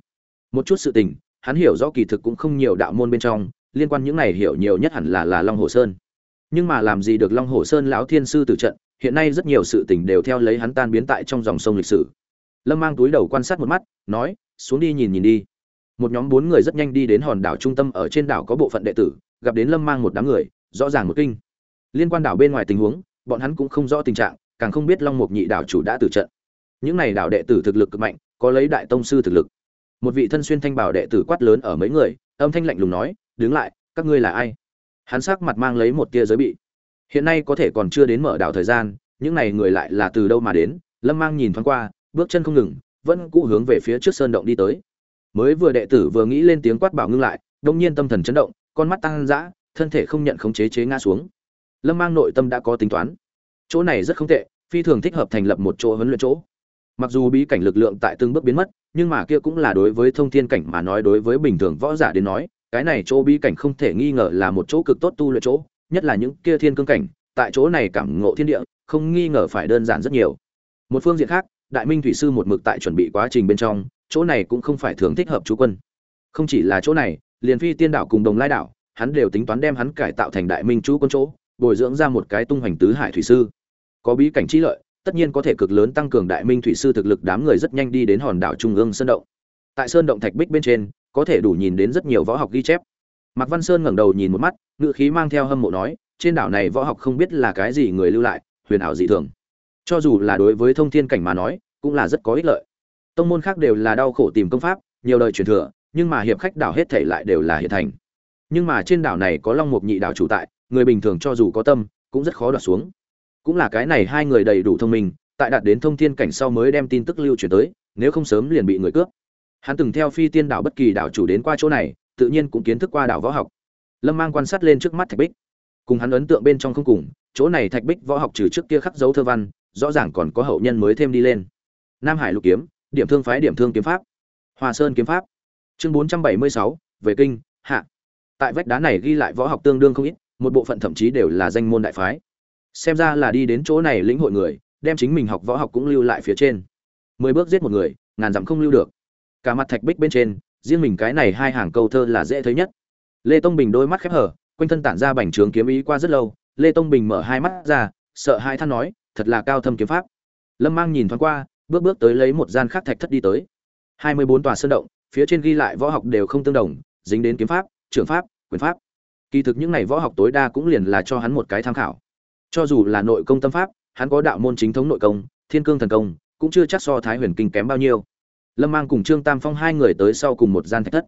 Một chút sự tình, hắn hiểu rõ kỳ thực cũng không nhiều đạo môn bên trong, liên quan những này hiểu nhiều nhất hẳn là là long hồ sơn. Nhưng mà làm gì được long hồ sơn lão thiên sư tử trận, hiện nay rất nhiều sự tình đều theo lấy hắn tan biến tại trong dòng sông lịch sử lâm mang túi đầu quan sát một mắt, nói, xuống đi nhìn nhìn đi. Một nhóm bốn người rất nhanh đi đến hòn đảo trung tâm ở trên đảo có bộ phận đệ tử, gặp đến lâm mang một đám người, rõ ràng một kinh. Liên quan đảo bên ngoài tình huống, bọn hắn cũng không rõ tình trạng, càng không biết long mục nhị đảo chủ đã tử trận. Những này đảo đệ tử thực lực cực mạnh, có lấy đại tông sư thực lực. Một vị thân xuyên thanh bảo đệ tử quát lớn ở mấy người, âm thanh lạnh lùng nói, đứng lại, các ngươi là ai? Hắn sắc mặt mang lấy một tia giới bị. Hiện nay có thể còn chưa đến mở đảo thời gian, những này người lại là từ đâu mà đến, lâm mang nhìn thoáng qua bước chân không ngừng, vẫn cũ hướng về phía trước sơn động đi tới. Mới vừa đệ tử vừa nghĩ lên tiếng quát bảo ngưng lại, đông nhiên tâm thần chấn động, con mắt tăng dã, thân thể không nhận khống chế chế ngã xuống. Lâm mang nội tâm đã có tính toán. Chỗ này rất không tệ, phi thường thích hợp thành lập một chỗ huấn luyện chỗ. Mặc dù bí cảnh lực lượng tại từng bước biến mất, nhưng mà kia cũng là đối với thông thiên cảnh mà nói đối với bình thường võ giả đến nói, cái này chỗ bí cảnh không thể nghi ngờ là một chỗ cực tốt tu luyện chỗ, nhất là những kia thiên cương cảnh, tại chỗ này cảm ngộ thiên địa, không nghi ngờ phải đơn giản rất nhiều. Một phương diện khác đại minh thủy sư một mực tại chuẩn bị quá trình bên trong, chỗ này cũng không phải thường thích hợp chú quân. Không chỉ là chỗ này, liền phi tiên đảo cùng đồng lai đảo, hắn đều tính toán đem hắn cải tạo thành đại minh chú quân chỗ, bồi dưỡng ra một cái tung hoành tứ hải thủy sư. Có bí cảnh trí lợi, tất nhiên có thể cực lớn tăng cường đại minh thủy sư thực lực đám người rất nhanh đi đến hòn đảo trung ương sơn động. Tại sơn động thạch bích bên trên, có thể đủ nhìn đến rất nhiều võ học ghi chép. Mạc văn sơn ngẩng đầu nhìn một mắt ngự khí mang theo hâm mộ nói, trên đảo này võ học không biết là cái gì người lưu lại, huyền ảo dị thường cho dù là đối với thông thiên cảnh mà nói, cũng là rất có ích lợi. Tông môn khác đều là đau khổ tìm công pháp, nhiều đời truyền thừa, nhưng mà hiệp khách đảo hết thể lại đều là hiện thành. Nhưng mà trên đảo này có long mục nhị đảo chủ tại, người bình thường cho dù có tâm, cũng rất khó đoạt xuống. Cũng là cái này hai người đầy đủ thông minh, tại đạt đến thông thiên cảnh sau mới đem tin tức lưu truyền tới, nếu không sớm liền bị người cướp. Hắn từng theo phi tiên đảo bất kỳ đảo chủ đến qua chỗ này, tự nhiên cũng kiến thức qua đảo võ học. Lâm mang quan sát lên trước mắt thạch bích. Cùng hắn ấn tượng bên trong không cùng, chỗ này thạch bích võ học trừ trước kia khắc dấu thơ văn rõ ràng còn có hậu nhân mới thêm đi lên. Nam hải lục kiếm, điểm thương phái, điểm thương kiếm pháp, hòa sơn kiếm pháp. Chương bốn trăm bảy mươi sáu, về kinh, hạ. Tại vách đá này ghi lại võ học tương đương không ít, một bộ phận thậm chí đều là danh môn đại phái. Xem ra là đi đến chỗ này lĩnh hội người, đem chính mình học võ học cũng lưu lại phía trên. Mười bước giết một người, ngàn dặm không lưu được. Cả mặt thạch bích bên trên, riêng mình cái này hai hàng câu thơ là dễ thấy nhất. Lê tông bình đôi mắt khép hở, quanh thân tản ra bành trướng kiếm ý qua rất lâu. Lê tông bình mở hai mắt ra, sợ hai than nói thật là cao thâm kiếm pháp. Lâm mang nhìn thoáng qua, bước bước tới lấy một gian khác thạch thất đi tới. Hai mươi bốn tòa sơn động, phía trên ghi lại võ học đều không tương đồng, dính đến kiếm pháp trường pháp, quyền pháp. Kỳ thực những này võ học tối đa cũng liền là cho hắn một cái tham khảo. Cho dù là nội công tâm pháp, hắn có đạo môn chính thống nội công, thiên cương thần công, cũng chưa chắc so thái huyền kinh kém bao nhiêu. Lâm mang cùng trương tam phong hai người tới sau cùng một gian thạch thất.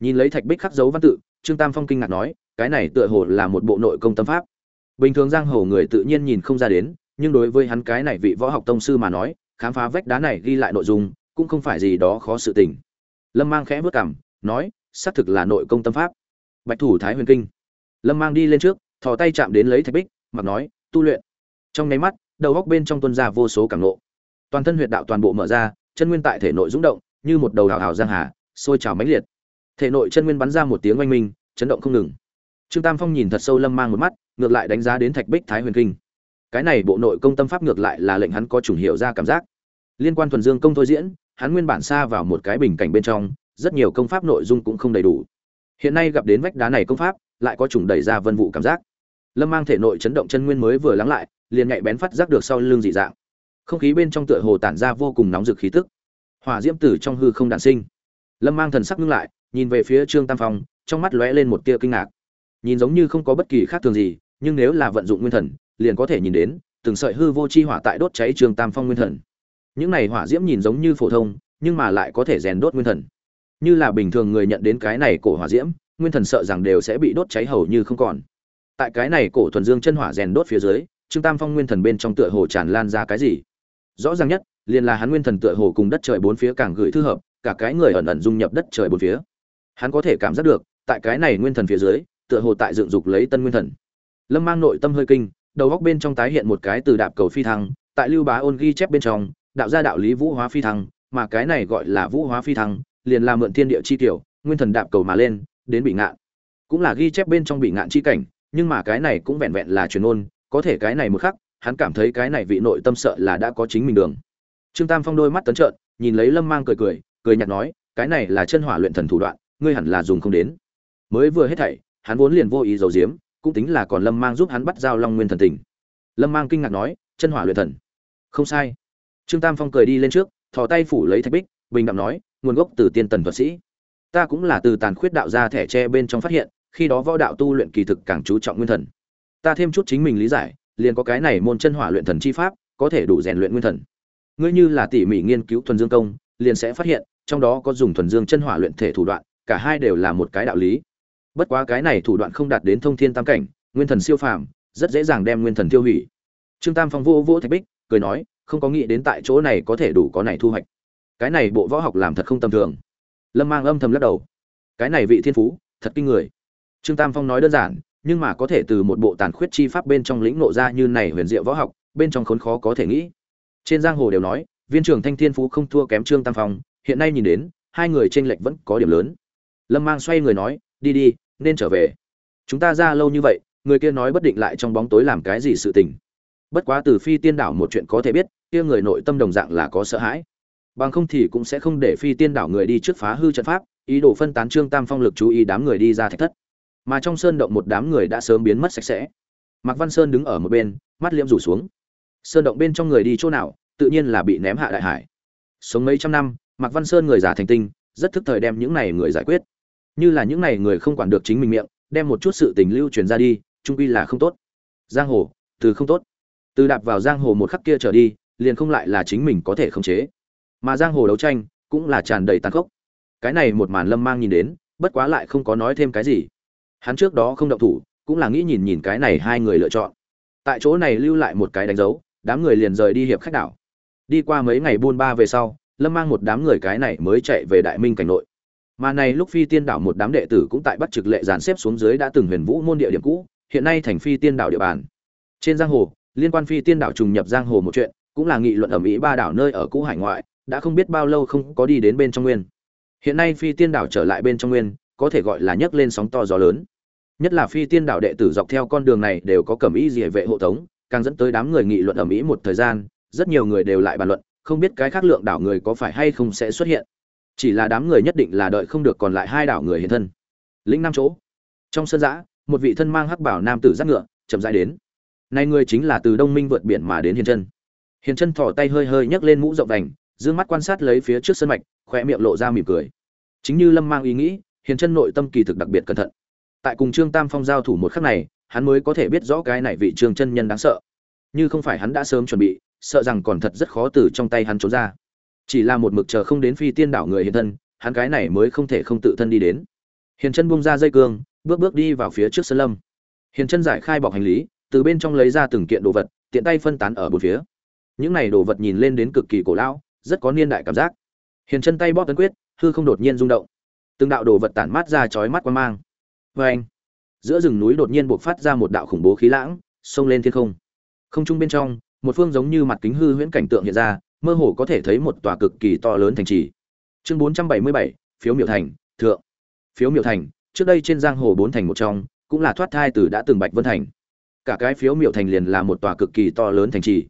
Nhìn lấy thạch bích khắc dấu văn tự, trương tam phong kinh ngạc nói, cái này tựa hồ là một bộ nội công tâm pháp. Bình thường giang hồ người tự nhiên nhìn không ra đến nhưng đối với hắn cái này vị võ học tông sư mà nói, khám phá vách đá này ghi lại nội dung, cũng không phải gì đó khó sự tình. Lâm mang khẽ bước cảm nói, xác thực là nội công tâm pháp. Bạch thủ thái huyền kinh. Lâm mang đi lên trước, thò tay chạm đến lấy thạch bích, mặc nói, tu luyện. Trong nháy mắt, đầu góc bên trong tuân ra vô số cảm nộ toàn thân huyệt đạo toàn bộ mở ra, chân nguyên tại thể nội rung động, như một đầu đào hào giang hà, sôi trào mãnh liệt. Thể nội chân nguyên bắn ra một tiếng oanh minh, chấn động không ngừng. Trương tam phong nhìn thật sâu lâm mang một mắt, ngược lại đánh giá đến thạch bích thái huyền kinh cái này bộ nội công tâm pháp ngược lại là lệnh hắn có chủng hiệu ra cảm giác. Liên quan thuần dương công thôi diễn, hắn nguyên bản xa vào một cái bình cảnh bên trong, rất nhiều công pháp nội dung cũng không đầy đủ. Hiện nay gặp đến vách đá này công pháp, lại có chủng đẩy ra vân vụ cảm giác. Lâm mang thể nội chấn động chân nguyên mới vừa lắng lại, liền nhạy bén phát giác được sau lưng dị dạng. Không khí bên trong tựa hồ tản ra vô cùng nóng rực khí tức. Hỏa diễm tử trong hư không đản sinh. Lâm mang thần sắc ngưng lại, nhìn về phía trương tam phong, trong mắt lóe lên một tia kinh ngạc. Nhìn giống như không có bất kỳ khác thường gì, nhưng nếu là vận dụng nguyên thần liền có thể nhìn đến, từng sợi hư vô chi hỏa tại đốt cháy trường tam phong nguyên thần. Những này hỏa diễm nhìn giống như phổ thông, nhưng mà lại có thể rèn đốt nguyên thần. Như là bình thường người nhận đến cái này cổ hỏa diễm, nguyên thần sợ rằng đều sẽ bị đốt cháy hầu như không còn. Tại cái này cổ thuần dương chân hỏa rèn đốt phía dưới trương tam phong nguyên thần bên trong tựa hồ tràn lan ra cái gì? Rõ ràng nhất, liền là hắn nguyên thần tựa hồ cùng đất trời bốn phía càng gửi thư hợp, cả cái người ẩn ẩn dung nhập đất trời bốn phía. Hắn có thể cảm giác được, tại cái này nguyên thần phía dưới, tựa hồ tại dựng dục lấy tân nguyên thần. Lâm mang nội tâm hơi kinh đầu góc bên trong tái hiện một cái từ đạp cầu phi thăng, tại lưu bá ôn ghi chép bên trong, đạo gia đạo lý vũ hóa phi thăng, mà cái này gọi là vũ hóa phi thăng, liền là mượn thiên địa chi tiểu, nguyên thần đạp cầu mà lên, đến bị ngạn. Cũng là ghi chép bên trong bị ngạn chi cảnh, nhưng mà cái này cũng vẹn vẹn là truyền ôn có thể cái này một khắc, hắn cảm thấy cái này vị nội tâm sợ là đã có chính mình đường. Trương tam phong đôi mắt tấn trợn, nhìn lấy lâm mang cười cười cười nhạt nói, cái này là chân hỏa luyện thần thủ đoạn, ngươi hẳn là dùng không đến. Mới vừa hết thảy, hắn vốn liền vô ý giấu giếm cũng tính là còn lâm mang giúp hắn bắt giao long nguyên thần tình. Lâm mang kinh ngạc nói, chân hỏa luyện thần. Không sai. Trương tam phong cười đi lên trước, thò tay phủ lấy thạch bích, bình đạm nói, nguồn gốc từ tiên tần thuật sĩ. Ta cũng là từ tàn khuyết đạo ra thẻ tre bên trong phát hiện, khi đó võ đạo tu luyện kỳ thực càng chú trọng nguyên thần. Ta thêm chút chính mình lý giải, liền có cái này môn chân hỏa luyện thần chi pháp, có thể đủ rèn luyện nguyên thần. Ngươi như là tỉ mỉ nghiên cứu thuần dương công, liền sẽ phát hiện, trong đó có dùng thuần dương chân hỏa luyện thể thủ đoạn, cả hai đều là một cái đạo lý bất quá cái này thủ đoạn không đạt đến thông thiên tam cảnh, nguyên thần siêu phàm, rất dễ dàng đem nguyên thần tiêu hủy. Trương tam phong vô vô thạch bích, cười nói, không có nghĩ đến tại chỗ này có thể đủ có này thu hoạch. Cái này bộ võ học làm thật không tầm thường. Lâm mang âm thầm lắc đầu. Cái này vị thiên phú, thật kinh người. Trương tam phong nói đơn giản, nhưng mà có thể từ một bộ tàn khuyết chi pháp bên trong lĩnh nộ ra như này huyền diệu võ học, bên trong khốn khó có thể nghĩ. Trên giang hồ đều nói, viên trưởng thanh thiên phú không thua kém trương tam phong, hiện nay nhìn đến, hai người tranh lệch vẫn có điểm lớn. Lâm mang xoay người nói, đi đi nên trở về. Chúng ta ra lâu như vậy, người kia nói bất định lại trong bóng tối làm cái gì sự tình. Bất quá từ phi tiên đảo một chuyện có thể biết, kia người nội tâm đồng dạng là có sợ hãi. Bằng không thì cũng sẽ không để phi tiên đảo người đi trước phá hư trận pháp, ý đồ phân tán trương tam phong lực chú ý đám người đi ra thạch thất. Mà trong sơn động một đám người đã sớm biến mất sạch sẽ. Mạc văn sơn đứng ở một bên, mắt liễm rủ xuống. Sơn động bên trong người đi chỗ nào, tự nhiên là bị ném hạ đại hải. Sống mấy trăm năm, mạc văn sơn người già thành tinh, rất thức thời đem những này người giải quyết như là những này người không quản được chính mình miệng, đem một chút sự tình lưu truyền ra đi, trung quy là không tốt. Giang hồ, từ không tốt. Từ đạp vào giang hồ một khắc kia trở đi, liền không lại là chính mình có thể khống chế. Mà giang hồ đấu tranh, cũng là tràn đầy tàn khốc. Cái này một màn lâm mang nhìn đến, bất quá lại không có nói thêm cái gì. Hắn trước đó không động thủ, cũng là nghĩ nhìn nhìn cái này hai người lựa chọn. Tại chỗ này lưu lại một cái đánh dấu, đám người liền rời đi hiệp khách đảo. Đi qua mấy ngày buôn ba về sau, lâm mang một đám người cái này mới chạy về đại minh cảnh nội mà này lúc phi tiên đảo một đám đệ tử cũng tại bắt trực lệ dàn xếp xuống dưới đã từng huyền vũ môn địa điểm cũ, hiện nay thành phi tiên đảo địa bàn. Trên giang hồ, liên quan phi tiên đảo trùng nhập giang hồ một chuyện, cũng là nghị luận ở mỹ ba đảo nơi ở cũ hải ngoại, đã không biết bao lâu không có đi đến bên trong nguyên. Hiện nay phi tiên đảo trở lại bên trong nguyên, có thể gọi là nhấc lên sóng to gió lớn. Nhất là phi tiên đảo đệ tử dọc theo con đường này đều có cẩm ý gì vệ hộ tống, càng dẫn tới đám người nghị luận ở mỹ một thời gian, rất nhiều người đều lại bàn luận, không biết cái khác lượng đảo người có phải hay không sẽ xuất hiện chỉ là đám người nhất định là đợi không được còn lại hai đảo người hiện thân. Lĩnh năm chỗ. Trong sân giã, một vị thân mang hắc bảo nam tử giác ngựa, chậm rãi đến. Nay người chính là từ đông minh vượt biển mà đến hiền chân hiền chân thỏ tay hơi hơi nhấc lên mũ rộng đành, dương mắt quan sát lấy phía trước sân mạch khoe miệng lộ ra mỉm cười. Chính như lâm mang ý nghĩ, hiền chân nội tâm kỳ thực đặc biệt cẩn thận. Tại cùng trương tam phong giao thủ một khắc này, hắn mới có thể biết rõ cái này vị trương chân nhân đáng sợ. Như không phải hắn đã sớm chuẩn bị, sợ rằng còn thật rất khó từ trong tay hắn trốn ra chỉ là một mực chờ không đến phi tiên đảo người hiện thân, hắn cái này mới không thể không tự thân đi đến. Hiền chân bung ra dây cương, bước bước đi vào phía trước sân lâm. Hiền chân giải khai bọc hành lý, từ bên trong lấy ra từng kiện đồ vật, tiện tay phân tán ở bốn phía. Những này đồ vật nhìn lên đến cực kỳ cổ lão, rất có niên đại cảm giác. Hiền chân tay bóp tấn quyết, hư không đột nhiên rung động. Từng đạo đồ vật tản mát ra chói mắt quan mang. Vê anh giữa rừng núi đột nhiên buộc phát ra một đạo khủng bố khí lãng, xông lên thiên không. Không trung bên trong, một phương giống như mặt kính hư huyễn cảnh tượng hiện ra mơ hồ có thể thấy một tòa cực kỳ to lớn thành trì. Chương bốn trăm bảy mươi bảy, phiếu miểu thành, thượng. Phiếu miểu thành, trước đây trên giang hồ bốn thành một trong, cũng là thoát thai từ đã từng bạch vân thành. Cả cái phiếu miểu thành liền là một tòa cực kỳ to lớn thành trì.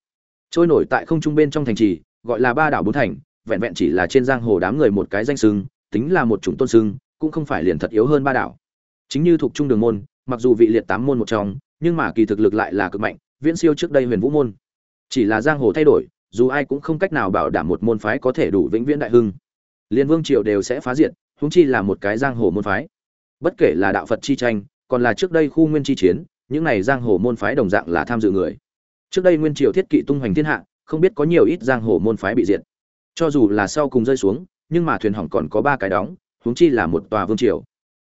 Trôi nổi tại không trung bên trong thành trì, gọi là ba đảo bốn thành, vẹn vẹn chỉ là trên giang hồ đám người một cái danh sưng tính là một chủng tôn sưng cũng không phải liền thật yếu hơn ba đảo. Chính như thuộc trung đường môn, mặc dù vị liệt tám môn một trong, nhưng mà kỳ thực lực lại là cực mạnh, viễn siêu trước đây huyền vũ môn. Chỉ là giang hồ thay đổi dù ai cũng không cách nào bảo đảm một môn phái có thể đủ vĩnh viễn đại hưng. Liên vương triều đều sẽ phá diệt húng chi là một cái giang hồ môn phái. Bất kể là đạo phật chi tranh, còn là trước đây khu nguyên chi chiến, những này giang hồ môn phái đồng dạng là tham dự người. Trước đây nguyên triều thiết kỵ tung hoành thiên hạ, không biết có nhiều ít giang hồ môn phái bị diệt. Cho dù là sau cùng rơi xuống, nhưng mà thuyền hỏng còn có ba cái đóng, huống chi là một tòa vương triều.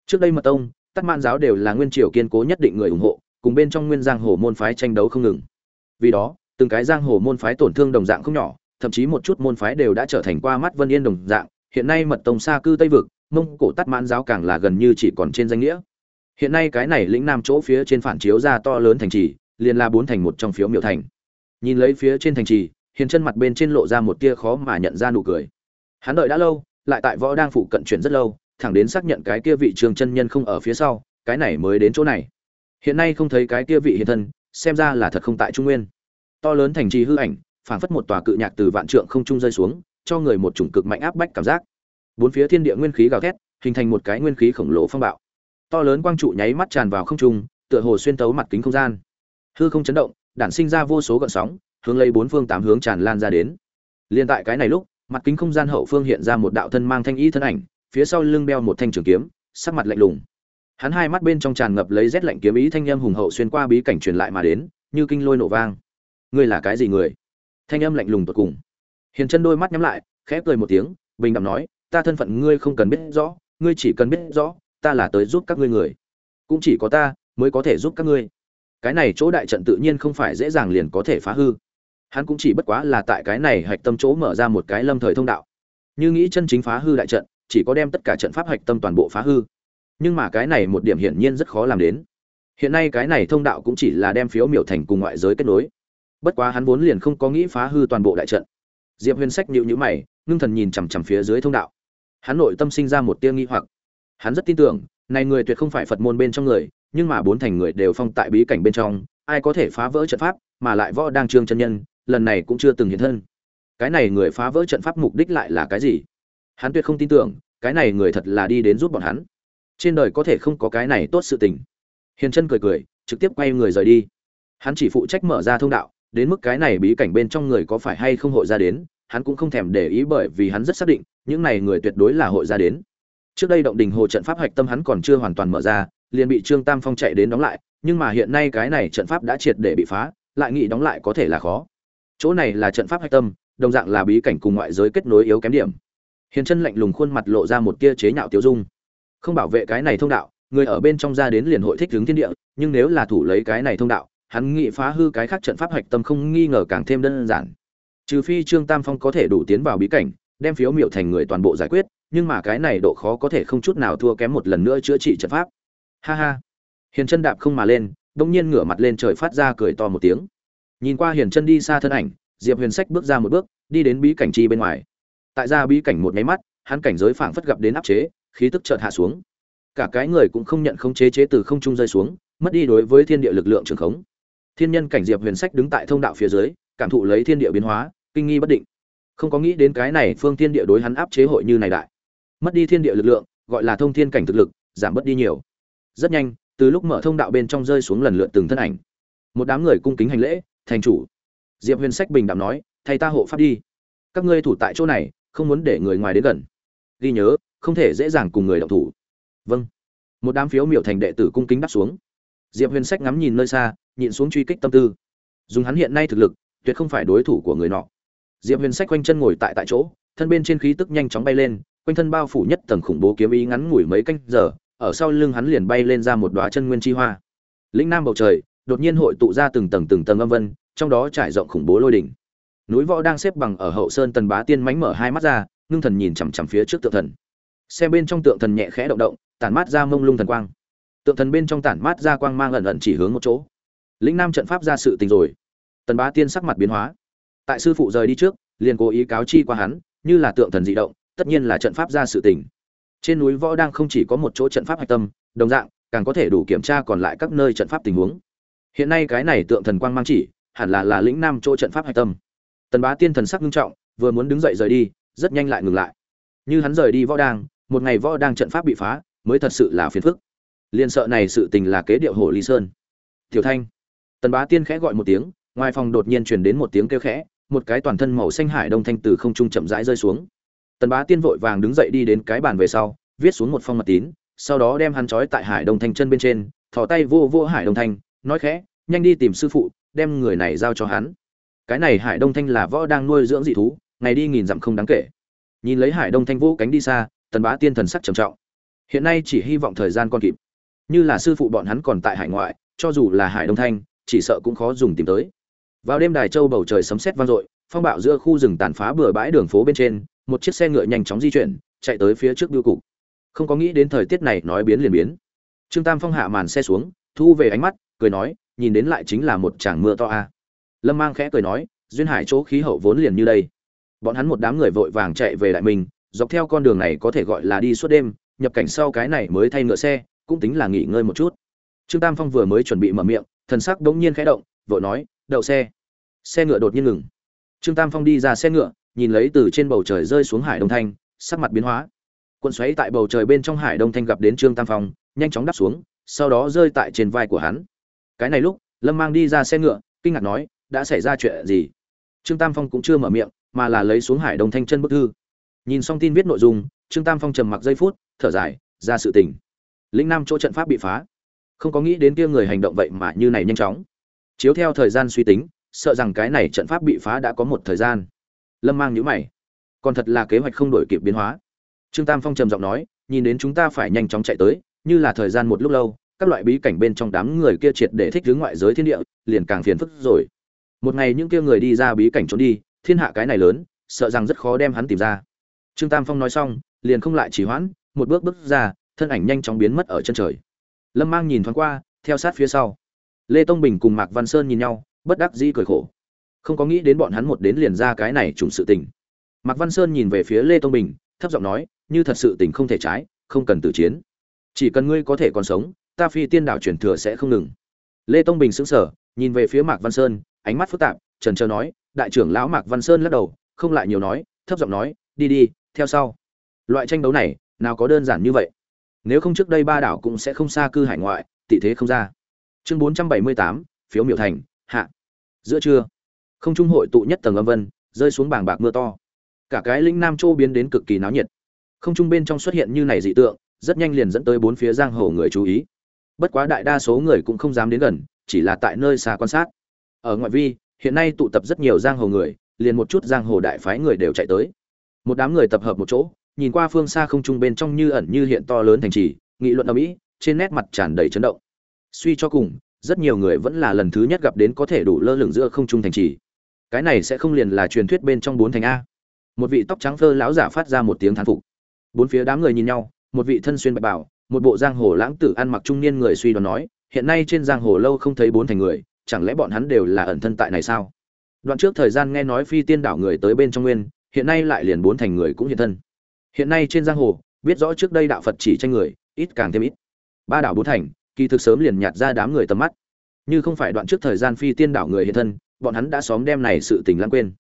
Trước đây mật tông tắc man giáo đều là nguyên triều kiên cố nhất định người ủng hộ, cùng bên trong nguyên giang hồ môn phái tranh đấu không ngừng. Vì đó từng cái giang hồ môn phái tổn thương đồng dạng không nhỏ, thậm chí một chút môn phái đều đã trở thành qua mắt vân yên đồng dạng. Hiện nay mật tông xa cư tây vực, mông cổ tắt mãn giáo càng là gần như chỉ còn trên danh nghĩa. Hiện nay cái này lĩnh nam chỗ phía trên phản chiếu ra to lớn thành trì, liền là bốn thành một trong phiếu miểu thành. Nhìn lấy phía trên thành trì, hiền chân mặt bên trên lộ ra một tia khó mà nhận ra nụ cười. Hắn đợi đã lâu, lại tại võ đang phụ cận chuyển rất lâu, thẳng đến xác nhận cái kia vị trường chân nhân không ở phía sau, cái này mới đến chỗ này. Hiện nay không thấy cái kia vị hiền thân, xem ra là thật không tại trung nguyên to lớn thành trì hư ảnh, phảng phất một tòa cự nhạc từ vạn trượng không trung rơi xuống, cho người một chủng cực mạnh áp bách cảm giác. Bốn phía thiên địa nguyên khí gào thét, hình thành một cái nguyên khí khổng lồ phong bạo. To lớn quang trụ nháy mắt tràn vào không trung, tựa hồ xuyên tấu mặt kính không gian. Hư không chấn động, đản sinh ra vô số gợn sóng, hướng lấy bốn phương tám hướng tràn lan ra đến. Liên tại cái này lúc, mặt kính không gian hậu phương hiện ra một đạo thân mang thanh y thân ảnh, phía sau lưng đeo một thanh trường kiếm, sắc mặt lạnh lùng. Hắn hai mắt bên trong tràn ngập lấy rét lạnh kiếm ý thanh âm hùng hậu xuyên qua bí cảnh truyền lại mà đến, như kinh lôi nổ vang ngươi là cái gì người? Thanh âm lạnh lùng tột cùng. Hiền chân đôi mắt nhắm lại, khẽ cười một tiếng, bình đẳng nói, ta thân phận ngươi không cần biết rõ, ngươi chỉ cần biết rõ, ta là tới giúp các ngươi người. Cũng chỉ có ta mới có thể giúp các ngươi. Cái này chỗ đại trận tự nhiên không phải dễ dàng liền có thể phá hư. Hắn cũng chỉ bất quá là tại cái này hạch tâm chỗ mở ra một cái lâm thời thông đạo. Như nghĩ chân chính phá hư đại trận, chỉ có đem tất cả trận pháp hạch tâm toàn bộ phá hư. Nhưng mà cái này một điểm hiển nhiên rất khó làm đến. Hiện nay cái này thông đạo cũng chỉ là đem phiếu miểu thành cùng ngoại giới kết nối bất quá hắn vốn liền không có nghĩ phá hư toàn bộ đại trận. Diệp huyền sách nhịu nhữ mày, ngưng thần nhìn chằm chằm phía dưới thông đạo. Hắn nội tâm sinh ra một tia nghi hoặc. Hắn rất tin tưởng, này người tuyệt không phải phật môn bên trong người, nhưng mà bốn thành người đều phong tại bí cảnh bên trong, ai có thể phá vỡ trận pháp mà lại võ đang trương chân nhân, lần này cũng chưa từng hiện thân. Cái này người phá vỡ trận pháp mục đích lại là cái gì? Hắn tuyệt không tin tưởng, cái này người thật là đi đến giúp bọn hắn. Trên đời có thể không có cái này tốt sự tình. Hiền chân cười cười, trực tiếp quay người rời đi. Hắn chỉ phụ trách mở ra thông đạo đến mức cái này bí cảnh bên trong người có phải hay không hội ra đến, hắn cũng không thèm để ý bởi vì hắn rất xác định, những này người tuyệt đối là hội ra đến. Trước đây động đình hồ trận pháp hạch tâm hắn còn chưa hoàn toàn mở ra, liền bị trương tam phong chạy đến đóng lại, nhưng mà hiện nay cái này trận pháp đã triệt để bị phá, lại nghĩ đóng lại có thể là khó. Chỗ này là trận pháp hạch tâm, đồng dạng là bí cảnh cùng ngoại giới kết nối yếu kém điểm. Hiền chân lạnh lùng khuôn mặt lộ ra một tia chế nhạo tiêu dung. Không bảo vệ cái này thông đạo, người ở bên trong ra đến liền hội thích hướng thiên địa, nhưng nếu là thủ lấy cái này thông đạo hắn nghĩ phá hư cái khác trận pháp hạch tâm không nghi ngờ càng thêm đơn giản. Trừ phi trương tam phong có thể đủ tiến vào bí cảnh, đem phiếu miệu thành người toàn bộ giải quyết, nhưng mà cái này độ khó có thể không chút nào thua kém một lần nữa chữa trị trận pháp. Ha ha. Hiền chân đạp không mà lên đông nhiên ngửa mặt lên trời phát ra cười to một tiếng. Nhìn qua hiền chân đi xa thân ảnh, diệp huyền sách bước ra một bước, đi đến bí cảnh chi bên ngoài. Tại ra bí cảnh một nháy mắt, hắn cảnh giới phảng phất gặp đến áp chế, khí tức chợt hạ xuống. Cả cái người cũng không nhận không chế chế từ không trung rơi xuống, mất đi đối với thiên địa lực lượng trường khống thiên nhân cảnh diệp huyền sách đứng tại thông đạo phía dưới, cảm thụ lấy thiên địa biến hóa, kinh nghi bất định. Không có nghĩ đến cái này phương thiên địa đối hắn áp chế hội như này đại. Mất đi thiên địa lực lượng, gọi là thông thiên cảnh thực lực, giảm bớt đi nhiều. Rất nhanh, từ lúc mở thông đạo bên trong rơi xuống lần lượt từng thân ảnh. Một đám người cung kính hành lễ, thành chủ. Diệp huyền sách bình đạm nói, thay ta hộ pháp đi. Các ngươi thủ tại chỗ này, không muốn để người ngoài đến gần. Ghi nhớ, không thể dễ dàng cùng người động thủ. Vâng. Một đám phiếu miểu thành đệ tử cung kính đáp xuống. Diệp huyền sách ngắm nhìn nơi xa nhịn xuống truy kích tâm tư. Dùng hắn hiện nay thực lực, tuyệt không phải đối thủ của người nọ. Diệp huyền sách quanh chân ngồi tại tại chỗ, thân bên trên khí tức nhanh chóng bay lên, quanh thân bao phủ nhất tầng khủng bố kiếm ý ngắn ngủi mấy canh giờ, ở sau lưng hắn liền bay lên ra một đóa chân nguyên chi hoa. Lĩnh nam bầu trời, đột nhiên hội tụ ra từng tầng từng tầng âm vân, trong đó trải rộng khủng bố lôi đỉnh. Núi võ đang xếp bằng ở hậu sơn tần bá tiên mánh mở hai mắt ra, ngưng thần nhìn chằm chằm phía trước tượng thần. Xem bên trong tượng thần nhẹ khẽ động động, tản mát ra mông lung thần quang. Tượng thần bên trong tản mát ra quang mang ẩn ẩn chỉ hướng một chỗ lĩnh nam trận pháp ra sự tình rồi. Tần bá tiên sắc mặt biến hóa. Tại sư phụ rời đi trước, liền cố ý cáo chi qua hắn, như là tượng thần dị động, tất nhiên là trận pháp ra sự tình. Trên núi võ đang không chỉ có một chỗ trận pháp hạch tâm, đồng dạng, càng có thể đủ kiểm tra còn lại các nơi trận pháp tình huống. Hiện nay cái này tượng thần quang mang chỉ, hẳn là là lĩnh nam chỗ trận pháp hạch tâm. Tần bá tiên thần sắc nghiêm trọng, vừa muốn đứng dậy rời đi, rất nhanh lại ngừng lại. Như hắn rời đi võ đang, một ngày võ đang trận pháp bị phá, mới thật sự là phiền phức. Liên sợ này sự tình là kế điệu hồ lý sơn. Tiểu thanh tần bá tiên khẽ gọi một tiếng, ngoài phòng đột nhiên truyền đến một tiếng kêu khẽ, một cái toàn thân màu xanh hải đông thanh từ không trung chậm rãi rơi xuống. Tần bá tiên vội vàng đứng dậy đi đến cái bàn về sau, viết xuống một phong mật tín, sau đó đem hắn trói tại hải đông thanh chân bên trên, thò tay vô vô hải đông thanh, nói khẽ, nhanh đi tìm sư phụ, đem người này giao cho hắn. Cái này hải đông thanh là võ đang nuôi dưỡng dị thú, ngày đi nghìn dặm không đáng kể. Nhìn lấy hải đông thanh vũ cánh đi xa, tần bá tiên thần sắc trầm trọng. Hiện nay chỉ hy vọng thời gian còn kịp. Như là sư phụ bọn hắn còn tại hải ngoại, cho dù là hải đông thanh chỉ sợ cũng khó dùng tìm tới. Vào đêm đài châu bầu trời sấm sét vang dội, phong bạo giữa khu rừng tàn phá bừa bãi đường phố bên trên, một chiếc xe ngựa nhanh chóng di chuyển, chạy tới phía trước biêu cục. Không có nghĩ đến thời tiết này nói biến liền biến. Trương tam phong hạ màn xe xuống, thu về ánh mắt, cười nói, nhìn đến lại chính là một tràng mưa to a. Lâm mang khẽ cười nói, duyên hải chỗ khí hậu vốn liền như đây. Bọn hắn một đám người vội vàng chạy về đại mình, dọc theo con đường này có thể gọi là đi suốt đêm, nhập cảnh sau cái này mới thay ngựa xe, cũng tính là nghỉ ngơi một chút. Trương tam phong vừa mới chuẩn bị mở miệng thần sắc đống nhiên khẽ động, vội nói, đậu xe. Xe ngựa đột nhiên ngừng. Trương tam phong đi ra xe ngựa, nhìn lấy từ trên bầu trời rơi xuống hải đông thanh, sắc mặt biến hóa. Quân xoáy tại bầu trời bên trong hải đông thanh gặp đến trương tam phong, nhanh chóng đáp xuống, sau đó rơi tại trên vai của hắn. Cái này lúc, lâm mang đi ra xe ngựa, kinh ngạc nói, đã xảy ra chuyện gì? Trương tam phong cũng chưa mở miệng, mà là lấy xuống hải đông thanh chân bức thư. Nhìn xong tin viết nội dung, trương tam phong trầm mặc giây phút, thở dài, ra sự tình. Lĩnh nam chỗ trận pháp bị phá không có nghĩ đến kia người hành động vậy mà như này nhanh chóng. Chiếu theo thời gian suy tính, sợ rằng cái này trận pháp bị phá đã có một thời gian. Lâm mang nhữ mày. Còn thật là kế hoạch không đổi kịp biến hóa. Trương tam phong trầm giọng nói, nhìn đến chúng ta phải nhanh chóng chạy tới, như là thời gian một lúc lâu, các loại bí cảnh bên trong đám người kia triệt để thích hướng ngoại giới thiên địa, liền càng phiền phức rồi. Một ngày những kia người đi ra bí cảnh trốn đi, thiên hạ cái này lớn, sợ rằng rất khó đem hắn tìm ra. Trương tam phong nói xong, liền không lại chỉ hoãn, một bước bước ra, thân ảnh nhanh chóng biến mất ở chân trời lâm mang nhìn thoáng qua, theo sát phía sau. Lê tông bình cùng mạc văn sơn nhìn nhau, bất đắc dĩ cười khổ. Không có nghĩ đến bọn hắn một đến liền ra cái này trùng sự tình. Mạc văn sơn nhìn về phía lê tông bình, thấp giọng nói, như thật sự tình không thể trái, không cần tử chiến. Chỉ cần ngươi có thể còn sống, ta phi tiên đạo truyền thừa sẽ không ngừng. Lê tông bình sững sờ, nhìn về phía mạc văn sơn, ánh mắt phức tạp, trần trờ nói, đại trưởng lão mạc văn sơn lắc đầu, không lại nhiều nói, thấp giọng nói, đi đi, theo sau. Loại tranh đấu này, nào có đơn giản như vậy? Nếu không trước đây ba đảo cũng sẽ không xa cư hải ngoại, tị thế không ra. Chương bốn trăm bảy mươi tám, phiếu miểu thành, hạ. Giữa trưa, không trung hội tụ nhất tầng âm vân, rơi xuống bảng bạc mưa to. Cả cái linh nam châu biến đến cực kỳ náo nhiệt. Không trung bên trong xuất hiện như này dị tượng, rất nhanh liền dẫn tới bốn phía giang hồ người chú ý. Bất quá đại đa số người cũng không dám đến gần, chỉ là tại nơi xa quan sát. Ở ngoại vi, hiện nay tụ tập rất nhiều giang hồ người, liền một chút giang hồ đại phái người đều chạy tới. Một đám người tập hợp một chỗ nhìn qua phương xa không trung bên trong như ẩn như hiện to lớn thành trì, nghị luận ở mỹ trên nét mặt tràn đầy chấn động. Suy cho cùng, rất nhiều người vẫn là lần thứ nhất gặp đến có thể đủ lơ lửng giữa không trung thành trì. Cái này sẽ không liền là truyền thuyết bên trong bốn thành a. Một vị tóc trắng phơ lão giả phát ra một tiếng thán phục. Bốn phía đám người nhìn nhau, một vị thân xuyên bạch bảo, một bộ giang hồ lãng tử ăn mặc trung niên người suy đoán nói, hiện nay trên giang hồ lâu không thấy bốn thành người, chẳng lẽ bọn hắn đều là ẩn thân tại này sao? Đoạn trước thời gian nghe nói phi tiên đảo người tới bên trong nguyên, hiện nay lại liền bốn thành người cũng hiện thân hiện nay trên giang hồ, biết rõ trước đây đạo phật chỉ tranh người, ít càng thêm ít. Ba đảo bốn thành, kỳ thực sớm liền nhạt ra đám người tầm mắt. Như không phải đoạn trước thời gian phi tiên đảo người hiện thân, bọn hắn đã xóm đem này sự tình lãng quên.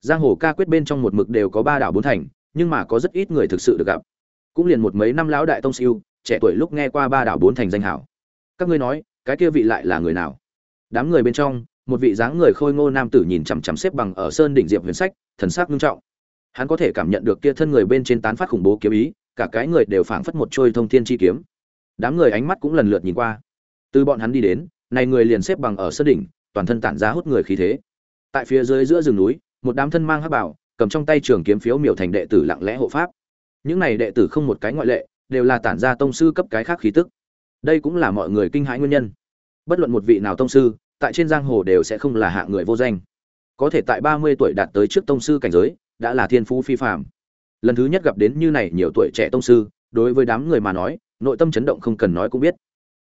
Giang hồ ca quyết bên trong một mực đều có ba đảo bốn thành, nhưng mà có rất ít người thực sự được gặp. Cũng liền một mấy năm lão đại tông siêu, trẻ tuổi lúc nghe qua ba đảo bốn thành danh hảo. Các ngươi nói, cái kia vị lại là người nào? Đám người bên trong, một vị dáng người khôi ngô nam tử nhìn chằm chằm xếp bằng ở sơn đỉnh diệp huyền sách, thần sắc nghiêm trọng hắn có thể cảm nhận được kia thân người bên trên tán phát khủng bố kiếm ý, cả cái người đều phảng phất một trôi thông thiên chi kiếm. Đám người ánh mắt cũng lần lượt nhìn qua. Từ bọn hắn đi đến, này người liền xếp bằng ở sơn đỉnh, toàn thân tản ra hút người khí thế. Tại phía dưới giữa rừng núi, một đám thân mang hắc bảo, cầm trong tay trường kiếm phiếu miểu thành đệ tử lặng lẽ hộ pháp. Những này đệ tử không một cái ngoại lệ, đều là tản ra tông sư cấp cái khác khí tức. Đây cũng là mọi người kinh hãi nguyên nhân. Bất luận một vị nào tông sư, tại trên giang hồ đều sẽ không là hạng người vô danh. Có thể tại ba mươi tuổi đạt tới trước tông sư cảnh giới đã là thiên phú phi phàm. Lần thứ nhất gặp đến như này nhiều tuổi trẻ tông sư, đối với đám người mà nói, nội tâm chấn động không cần nói cũng biết.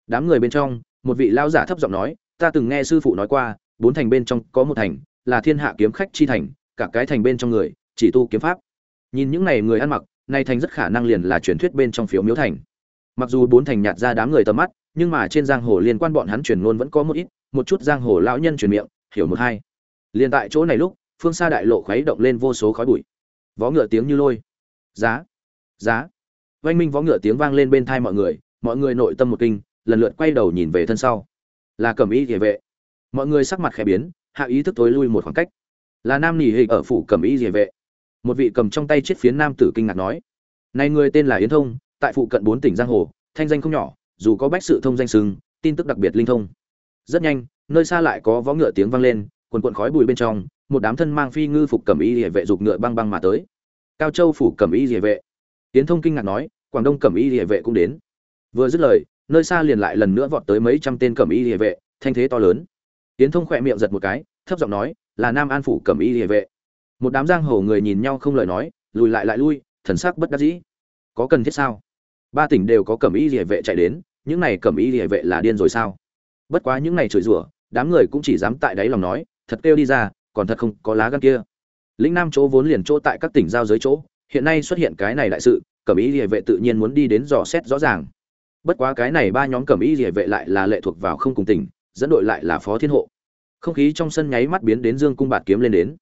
Đám người bên trong, một vị lao giả thấp giọng nói, ta từng nghe sư phụ nói qua, bốn thành bên trong có một thành, là thiên hạ kiếm khách chi thành, cả cái thành bên trong người, chỉ tu kiếm pháp. Nhìn những này người ăn mặc nay thành rất khả năng liền là truyền thuyết bên trong phiếu miếu thành. Mặc dù bốn thành nhạt ra đám người tầm mắt, nhưng mà trên giang hồ liên quan bọn hắn truyền ngôn vẫn có một ít, một chút giang hồ lão nhân truyền miệng, hiểu một hai. Liền tại chỗ này lúc phương xa đại lộ khuấy động lên vô số khói bụi. Vó ngựa tiếng như lôi. Giá. Giá. Oanh minh vó ngựa tiếng vang lên bên thai mọi người mọi người nội tâm một kinh, lần lượt quay đầu nhìn về thân sau. Là cẩm y địa vệ. Mọi người sắc mặt khẽ biến, hạ ý thức tối lui một khoảng cách. Là nam nỉ hình ở phủ cẩm y địa vệ. Một vị cầm trong tay chiếc phiến nam tử kinh ngạc nói, này người tên là yến thông, tại phụ cận bốn tỉnh giang hồ, thanh danh không nhỏ, dù có bách sự thông danh sừng tin tức đặc biệt linh thông. Rất nhanh, nơi xa lại có vó ngựa tiếng vang lên, quần quần khói bụi bên trong một đám thân mang phi ngư phục cẩm y liễu vệ dục ngựa băng băng mà tới. Cao châu phủ cẩm y liễu vệ. Tiến thông kinh ngạc nói, quảng đông cẩm y liễu vệ cũng đến. Vừa dứt lời, nơi xa liền lại lần nữa vọt tới mấy trăm tên cẩm y liễu vệ, thanh thế to lớn. Tiến thông khẽ miệng giật một cái, thấp giọng nói, là nam an phủ cẩm y liễu vệ. Một đám giang hồ người nhìn nhau không lời nói, lùi lại lại lui, thần sắc bất đắc dĩ. Có cần thiết sao? Ba tỉnh đều có cẩm y liễu vệ chạy đến, những này cẩm y liễu vệ là điên rồi sao? Bất quá những này chửi rủa, đám người cũng chỉ dám tại đáy lòng nói, thật kêu đi ra còn thật không có lá gan kia. Lĩnh nam chỗ vốn liền chỗ tại các tỉnh giao giới chỗ, hiện nay xuất hiện cái này đại sự, cẩm ý địa vệ tự nhiên muốn đi đến dò xét rõ ràng. Bất quá cái này ba nhóm cẩm ý địa vệ lại là lệ thuộc vào không cùng tỉnh, dẫn đội lại là phó thiên hộ. Không khí trong sân nháy mắt biến đến dương cung bạt kiếm lên đến.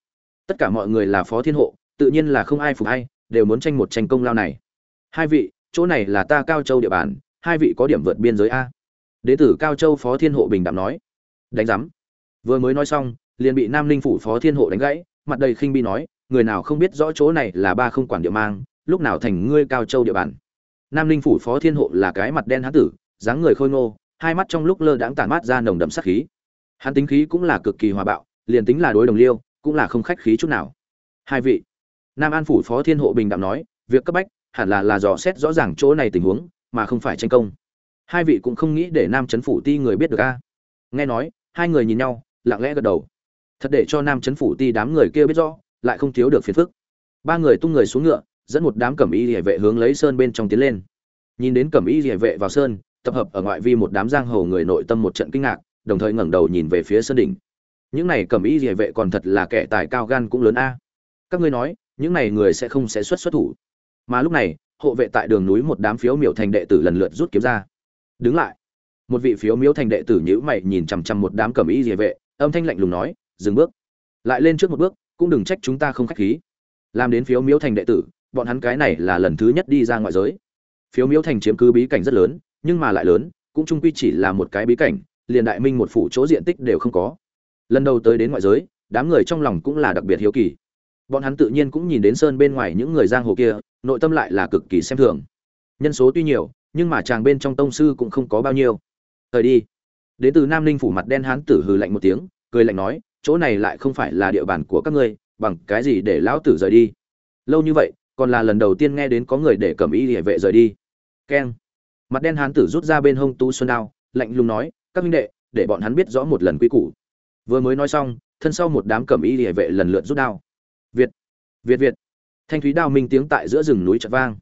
Tất cả mọi người là phó thiên hộ, tự nhiên là không ai phục hay đều muốn tranh một tranh công lao này. Hai vị, chỗ này là ta cao châu địa bàn, hai vị có điểm vượt biên giới a. Đế tử cao châu phó thiên hộ bình đạm nói. Đánh giám. Vừa mới nói xong liền bị nam ninh phủ phó thiên hộ đánh gãy, mặt đầy khinh bi nói, người nào không biết rõ chỗ này là ba không quản địa mang, lúc nào thành ngươi cao châu địa bàn. Nam ninh phủ phó thiên hộ là cái mặt đen hán tử, dáng người khôi ngô, hai mắt trong lúc lơ đãng tản mát ra nồng đậm sát khí. Hắn tính khí cũng là cực kỳ hòa bạo, liền tính là đối đồng liêu, cũng là không khách khí chút nào. Hai vị. Nam an phủ phó thiên hộ bình đạm nói, việc cấp bách, hẳn là là dò xét rõ ràng chỗ này tình huống, mà không phải tranh công. Hai vị cũng không nghĩ để nam chấn phủ ti người biết được a. Nghe nói, hai người nhìn nhau, lặng lẽ gật đầu thật để cho nam chấn phủ ti đám người kia biết rõ, lại không thiếu được phiền phức. Ba người tung người xuống ngựa, dẫn một đám cẩm y địa vệ hướng lấy sơn bên trong tiến lên. Nhìn đến cẩm y địa vệ vào sơn, tập hợp ở ngoại vi một đám giang hồ người nội tâm một trận kinh ngạc, đồng thời ngẩng đầu nhìn về phía sơn đỉnh. Những này cẩm y địa vệ còn thật là kẻ tài cao gan cũng lớn a. Các ngươi nói, những này người sẽ không sẽ xuất xuất thủ. Mà lúc này, hộ vệ tại đường núi một đám phiếu miểu thành đệ tử lần lượt rút kiếm ra. Đứng lại. Một vị phiếu miếu thành đệ tử nhữ mày nhìn chằm chằm một đám cẩm y địa vệ, âm thanh lạnh lùng nói dừng bước. Lại lên trước một bước, cũng đừng trách chúng ta không khách khí. Làm đến phiếu miếu thành đệ tử, bọn hắn cái này là lần thứ nhất đi ra ngoại giới. Phiếu miếu thành chiếm cứ bí cảnh rất lớn, nhưng mà lại lớn, cũng trung quy chỉ là một cái bí cảnh, liền đại minh một phủ chỗ diện tích đều không có. Lần đầu tới đến ngoại giới, đám người trong lòng cũng là đặc biệt hiếu kỳ. Bọn hắn tự nhiên cũng nhìn đến sơn bên ngoài những người giang hồ kia, nội tâm lại là cực kỳ xem thường. Nhân số tuy nhiều, nhưng mà chàng bên trong tông sư cũng không có bao nhiêu. Thời đi. Đến từ nam ninh phủ mặt đen hán tử hừ lạnh một tiếng, cười lạnh nói chỗ này lại không phải là địa bàn của các ngươi, bằng cái gì để lão tử rời đi? Lâu như vậy, còn là lần đầu tiên nghe đến có người để cầm y hệ vệ rời đi. Keng. Mặt đen hán tử rút ra bên hông tu xuân đao, lạnh lùng nói, các minh đệ, để bọn hắn biết rõ một lần quy củ. Vừa mới nói xong, thân sau một đám cầm y hệ vệ lần lượt rút đao. Việt việt việt. Thanh thúy đao minh tiếng tại giữa rừng núi chợt vang.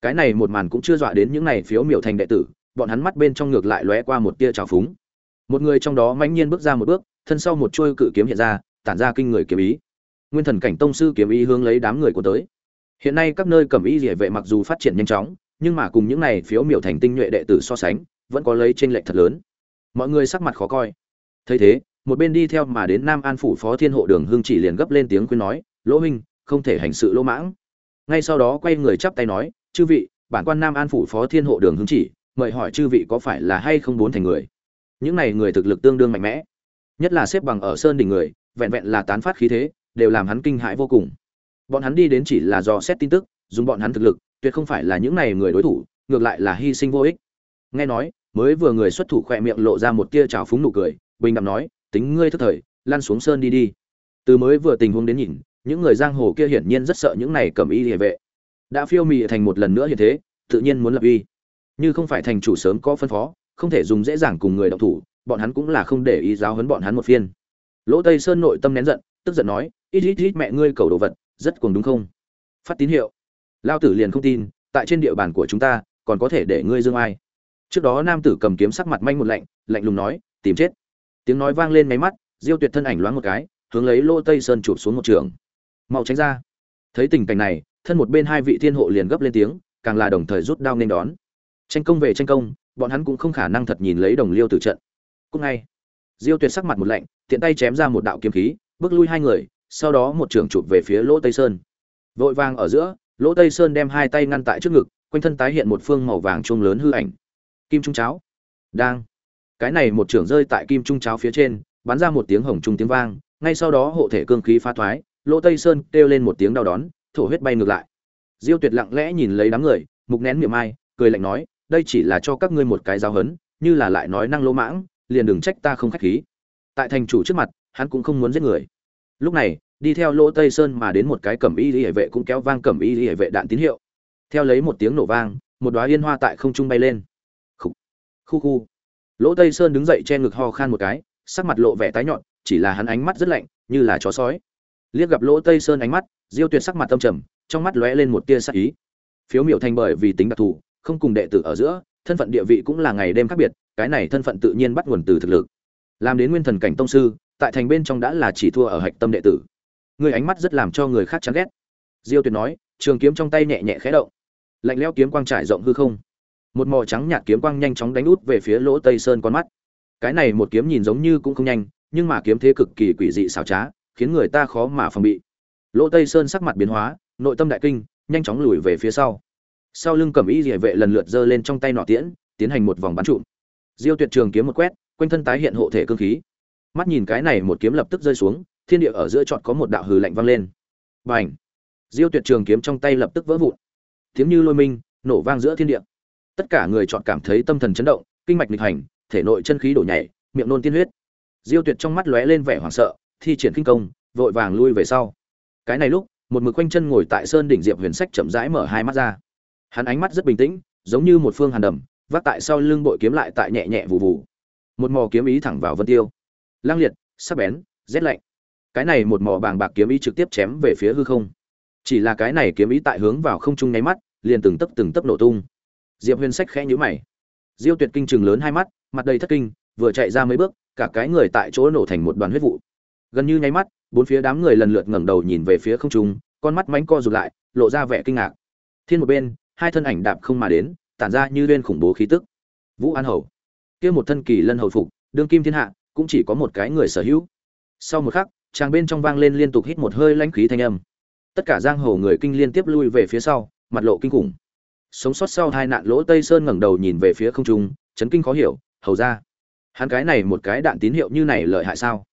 Cái này một màn cũng chưa dọa đến những này phiếu miểu thành đệ tử, bọn hắn mắt bên trong ngược lại lóe qua một tia trào phúng. Một người trong đó mãnh nhiên bước ra một bước thân sau một chuôi cự kiếm hiện ra, tản ra kinh người kiếm ý. Nguyên thần cảnh tông sư kiếm ý hướng lấy đám người của tới. Hiện nay các nơi cẩm y liễu vệ mặc dù phát triển nhanh chóng, nhưng mà cùng những này phiếu miểu thành tinh nhuệ đệ tử so sánh, vẫn có lấy chênh lệch thật lớn. Mọi người sắc mặt khó coi. Thấy thế, một bên đi theo mà đến nam an phủ phó thiên hộ đường hưng chỉ liền gấp lên tiếng khuyên nói, lỗ minh không thể hành sự lỗ mãng. Ngay sau đó quay người chắp tay nói, chư vị, bản quan nam an phủ phó thiên hộ đường hưng chỉ, mời hỏi chư vị có phải là hay không bốn thành người? Những này người thực lực tương đương mạnh mẽ nhất là xếp bằng ở sơn đỉnh người, vẹn vẹn là tán phát khí thế, đều làm hắn kinh hãi vô cùng. Bọn hắn đi đến chỉ là do xét tin tức, dùng bọn hắn thực lực, tuyệt không phải là những này người đối thủ, ngược lại là hy sinh vô ích. Nghe nói, mới vừa người xuất thủ khỏe miệng lộ ra một tia trào phúng nụ cười, bình đạm nói, tính ngươi thức thời, lăn xuống sơn đi đi. Từ mới vừa tình huống đến nhìn, những người giang hồ kia hiển nhiên rất sợ những này cầm y địa vệ. Đã phiêu mị thành một lần nữa như thế, tự nhiên muốn lập uy. Như không phải thành chủ sớm có phân phó, không thể dùng dễ dàng cùng người động thủ bọn hắn cũng là không để ý giáo huấn bọn hắn một phiên. Lỗ tây sơn nội tâm nén giận, tức giận nói, ít ít ít, mẹ ngươi cầu đồ vật, rất cuồng đúng không? Phát tín hiệu. Lao tử liền không tin, tại trên địa bàn của chúng ta, còn có thể để ngươi dương ai? Trước đó nam tử cầm kiếm sắc mặt manh một lạnh lạnh lùng nói, tìm chết. Tiếng nói vang lên máy mắt, diêu tuyệt thân ảnh loáng một cái, hướng lấy lô tây sơn chụp xuống một trường. Mau tránh ra. Thấy tình cảnh này, thân một bên hai vị thiên hộ liền gấp lên tiếng, càng là đồng thời rút đao nên đón. Tranh công về tranh công, bọn hắn cũng không khả năng thật nhìn lấy đồng liêu tử trận cúc ngay. Diêu tuyệt sắc mặt một lạnh, tiện tay chém ra một đạo kiếm khí, bước lui hai người, sau đó một trường chụp về phía lỗ tây sơn. Vội vàng ở giữa, lỗ tây sơn đem hai tay ngăn tại trước ngực, quanh thân tái hiện một phương màu vàng chuông lớn hư ảnh. Kim trung cháo. Đang. Cái này một trưởng rơi tại kim trung cháo phía trên, bắn ra một tiếng hồng trung tiếng vang, ngay sau đó hộ thể cương khí phá thoái, lỗ tây sơn kêu lên một tiếng đau đón, thổ huyết bay ngược lại. Diêu tuyệt lặng lẽ nhìn lấy đám người, mục nén miệng ai, cười lạnh nói, đây chỉ là cho các ngươi một cái giáo hấn như là lại nói năng lỗ mãng liền đừng trách ta không khách khí. Tại thành chủ trước mặt, hắn cũng không muốn giết người. Lúc này, đi theo lỗ tây sơn mà đến một cái cẩm y hệ vệ cũng kéo vang cẩm y hệ vệ đạn tín hiệu. Theo lấy một tiếng nổ vang, một đoá yên hoa tại không trung bay lên. Khu khu khu. Lỗ tây sơn đứng dậy che ngực ho khan một cái, sắc mặt lộ vẻ tái nhọn chỉ là hắn ánh mắt rất lạnh, như là chó sói. Liếc gặp lỗ tây sơn ánh mắt, diêu tuyệt sắc mặt tâm trầm, trong mắt lóe lên một tia sắc ý. Phiếu miểu thành bởi vì tính đặc thù, không cùng đệ tử ở giữa, thân phận địa vị cũng là ngày đêm khác biệt cái này thân phận tự nhiên bắt nguồn từ thực lực. Làm đến nguyên thần cảnh tông sư, tại thành bên trong đã là chỉ thua ở hạch tâm đệ tử. Người ánh mắt rất làm cho người khác chán ghét. Diêu tuyệt nói, trường kiếm trong tay nhẹ nhẹ khẽ động. Lạnh lẽo kiếm quang trải rộng hư không. Một màu trắng nhạt kiếm quang nhanh chóng đánh út về phía lỗ tây sơn con mắt. Cái này một kiếm nhìn giống như cũng không nhanh, nhưng mà kiếm thế cực kỳ quỷ dị xảo trá, khiến người ta khó mà phòng bị. Lỗ tây sơn sắc mặt biến hóa, nội tâm đại kinh, nhanh chóng lùi về phía sau. Sau lưng cầm y địa vệ lần lượt giơ lên trong tay nọ tiễn, tiến hành một vòng bắn trụm diêu tuyệt trường kiếm một quét, quanh thân tái hiện hộ thể cương khí. Mắt nhìn cái này một kiếm lập tức rơi xuống, thiên địa ở giữa chợt có một đạo hừ lạnh vang lên. Bành! diêu tuyệt trường kiếm trong tay lập tức vỡ vụn. Tiếng như lôi minh, nổ vang giữa thiên địa. Tất cả người chọn cảm thấy tâm thần chấn động, kinh mạch nghịch hành, thể nội chân khí đổ nhảy, miệng nôn tiên huyết. Diêu tuyệt trong mắt lóe lên vẻ hoảng sợ, thi triển kinh công, vội vàng lui về sau. Cái này lúc, một mực quanh chân ngồi tại sơn đỉnh diệp huyền sách chậm rãi mở hai mắt ra. Hắn ánh mắt rất bình tĩnh, giống như một phương hàn đầm vác tại sau lưng bội kiếm lại tại nhẹ nhẹ vụ vụ một mò kiếm ý thẳng vào vân tiêu. Lang liệt, sắc bén, rét lạnh. Cái này một mò bàng bạc kiếm ý trực tiếp chém về phía hư không. Chỉ là cái này kiếm ý tại hướng vào không trung nháy mắt, liền từng tấc từng tấc nổ tung. Diệp huyền sách khẽ nhíu mày. Diêu tuyệt kinh chừng lớn hai mắt, mặt đầy thất kinh, vừa chạy ra mấy bước, cả cái người tại chỗ nổ thành một đoàn huyết vụ. Gần như nháy mắt, bốn phía đám người lần lượt ngẩng đầu nhìn về phía không trung, con mắt mánh co rụt lại, lộ ra vẻ kinh ngạc. Thiên một bên, hai thân ảnh đạp không mà đến tản ra như lên khủng bố khí tức. Vũ an hầu. Kia một thân kỳ lân hầu phục, đương kim thiên hạ, cũng chỉ có một cái người sở hữu. Sau một khắc, chàng bên trong vang lên liên tục hít một hơi lãnh khí thanh âm. Tất cả giang hồ người kinh liên tiếp lui về phía sau, mặt lộ kinh khủng. Sống sót sau hai nạn lỗ tây sơn ngẩng đầu nhìn về phía không trung, chấn kinh khó hiểu, hầu ra hắn cái này một cái đạn tín hiệu như này lợi hại sao?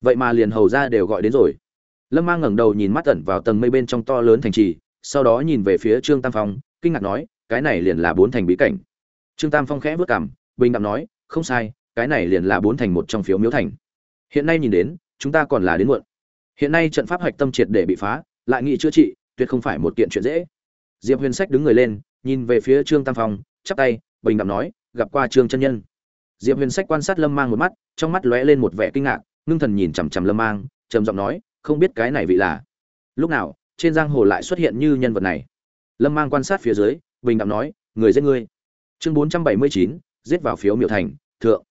Vậy mà liền hầu ra đều gọi đến rồi. Lâm mang ngẩng đầu nhìn mắt tẩn vào tầng mây bên trong to lớn thành trì, sau đó nhìn về phía trương tam phong, kinh ngạc nói cái này liền là bốn thành bí cảnh. Trương tam phong khẽ vớt cảm bình đạm nói, không sai, cái này liền là bốn thành một trong phiếu miếu thành. Hiện nay nhìn đến, chúng ta còn là đến muộn. Hiện nay trận pháp hạch tâm triệt để bị phá, lại nghị chữa trị, tuyệt không phải một kiện chuyện dễ. Diệp huyền sách đứng người lên, nhìn về phía trương tam phong, chắp tay, bình đạm nói, gặp qua trương chân nhân. Diệp huyền sách quan sát lâm mang một mắt, trong mắt lóe lên một vẻ kinh ngạc, ngưng thần nhìn chằm chằm lâm mang, trầm giọng nói, không biết cái này vị là. Lúc nào, trên giang hồ lại xuất hiện như nhân vật này? Lâm mang quan sát phía dưới bình đạm nói, người giết ngươi. Chương bốn trăm bảy mươi chín, giết vào phiếu miệu thành, thượng.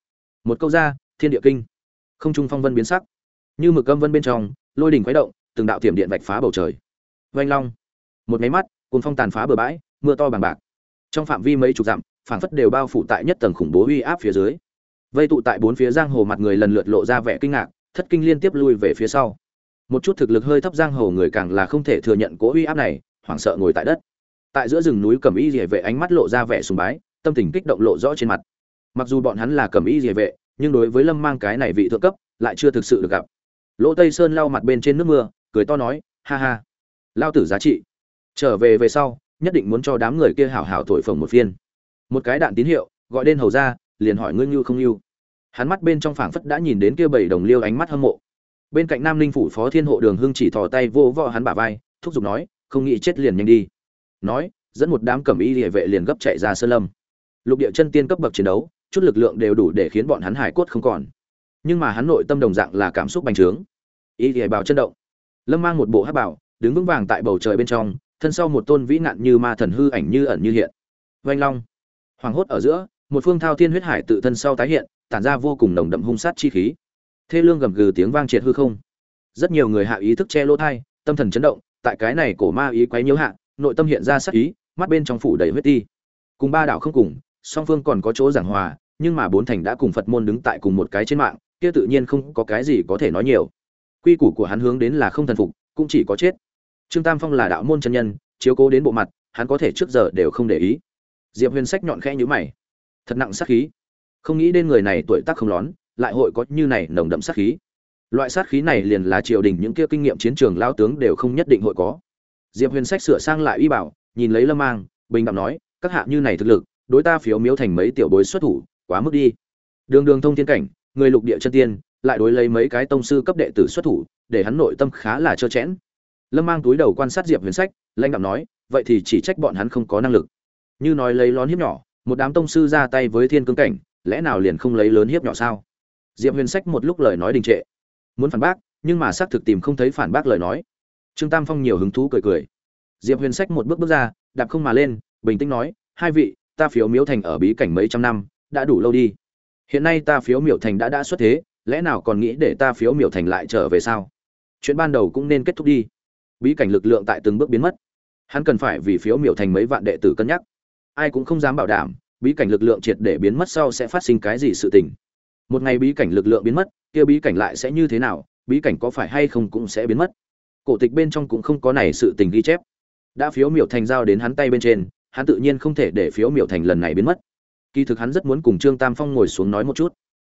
Một câu ra, thiên địa kinh. Không trung phong vân biến sắc. Như mực âm vân bên trong, lôi đỉnh khuấy động, từng đạo tiềm điện vạch phá bầu trời. Vanh long. Một máy mắt cùng phong tàn phá bờ bãi, mưa to bằng bạc. Trong phạm vi mấy chục dặm, phảng phất đều bao phủ tại nhất tầng khủng bố uy áp phía dưới. Vây tụ tại bốn phía giang hồ mặt người lần lượt lộ ra vẻ kinh ngạc, thất kinh liên tiếp lui về phía sau. Một chút thực lực hơi thấp giang hồ người càng là không thể thừa nhận cố uy áp này, hoảng sợ ngồi tại đất tại giữa rừng núi cẩm y rỉa vệ ánh mắt lộ ra vẻ sùng bái, tâm tình kích động lộ rõ trên mặt. Mặc dù bọn hắn là cẩm y rỉa vệ, nhưng đối với lâm mang cái này vị thượng cấp, lại chưa thực sự được gặp. Lỗ tây sơn lau mặt bên trên nước mưa, cười to nói, ha ha, lao tử giá trị. Trở về về sau, nhất định muốn cho đám người kia hảo hảo thổi phồng một phiên. Một cái đạn tín hiệu, gọi đến hầu ra, liền hỏi ngươi như không như hắn mắt bên trong phảng phất đã nhìn đến kia bảy đồng liêu ánh mắt hâm mộ. Bên cạnh nam ninh phủ phó thiên hộ đường hưng chỉ thò tay vô vọ hắn bả vai, thúc giục nói, không nghĩ chết liền nhanh đi nói, dẫn một đám cẩm y địa vệ liền gấp chạy ra sơn lâm. Lục địa chân tiên cấp bậc chiến đấu, chút lực lượng đều đủ để khiến bọn hắn hải cốt không còn. Nhưng mà hắn nội tâm đồng dạng là cảm xúc bành trướng. Y địa bào chân động. Lâm mang một bộ hát bảo, đứng vững vàng tại bầu trời bên trong, thân sau một tôn vĩ nạn như ma thần hư ảnh như ẩn như hiện. Vanh long. Hoàng hốt ở giữa, một phương thao thiên huyết hải tự thân sau tái hiện, tản ra vô cùng nồng đậm hung sát chi khí. Thê lương gầm gừ tiếng vang triệt hư không. Rất nhiều người hạ ý thức che lỗ thai, tâm thần chấn động, tại cái này cổ ma ý quấy nhiễu hạ nội tâm hiện ra sát ý, mắt bên trong phủ đầy huyết ti. Cùng ba đảo không cùng, song phương còn có chỗ giảng hòa, nhưng mà bốn thành đã cùng phật môn đứng tại cùng một cái trên mạng, kia tự nhiên không có cái gì có thể nói nhiều. Quy củ của hắn hướng đến là không thần phục, cũng chỉ có chết. Trương tam phong là đạo môn chân nhân, chiếu cố đến bộ mặt, hắn có thể trước giờ đều không để ý. Diệp huyền sách nhọn khẽ nhữ mày. Thật nặng sát khí. Không nghĩ đến người này tuổi tác không lón, lại hội có như này nồng đậm sát khí. Loại sát khí này liền là triều đình những kia kinh nghiệm chiến trường lao tướng đều không nhất định hội có diệp huyền sách sửa sang lại uy bảo, nhìn lấy lâm mang, bình đẳng nói, các hạ như này thực lực, đối ta phiếu miếu thành mấy tiểu bối xuất thủ, quá mức đi. Đường đường thông thiên cảnh, người lục địa chân tiên, lại đối lấy mấy cái tông sư cấp đệ tử xuất thủ, để hắn nội tâm khá là trơ chẽn lâm mang túi đầu quan sát diệp huyền sách, lãnh đạo nói, vậy thì chỉ trách bọn hắn không có năng lực. Như nói lấy lón hiếp nhỏ, một đám tông sư ra tay với thiên cương cảnh, lẽ nào liền không lấy lớn hiếp nhỏ sao? Diệp huyền sách một lúc lời nói đình trệ. Muốn phản bác, nhưng mà xác thực tìm không thấy phản bác lời nói trương tam phong nhiều hứng thú cười cười. Diệp huyền sách một bước bước ra, đạp không mà lên, bình tĩnh nói, hai vị, ta phiếu miếu thành ở bí cảnh mấy trăm năm, đã đủ lâu đi. Hiện nay ta phiếu miểu thành đã đã xuất thế, lẽ nào còn nghĩ để ta phiếu miểu thành lại trở về sao? Chuyện ban đầu cũng nên kết thúc đi. Bí cảnh lực lượng tại từng bước biến mất. Hắn cần phải vì phiếu miểu thành mấy vạn đệ tử cân nhắc. Ai cũng không dám bảo đảm, bí cảnh lực lượng triệt để biến mất sau sẽ phát sinh cái gì sự tình. Một ngày bí cảnh lực lượng biến mất, kia bí cảnh lại sẽ như thế nào, bí cảnh có phải hay không cũng sẽ biến mất cổ tịch bên trong cũng không có này sự tình ghi chép. Đã phiếu miểu thành giao đến hắn tay bên trên, hắn tự nhiên không thể để phiếu miểu thành lần này biến mất. Kỳ thực hắn rất muốn cùng trương tam phong ngồi xuống nói một chút.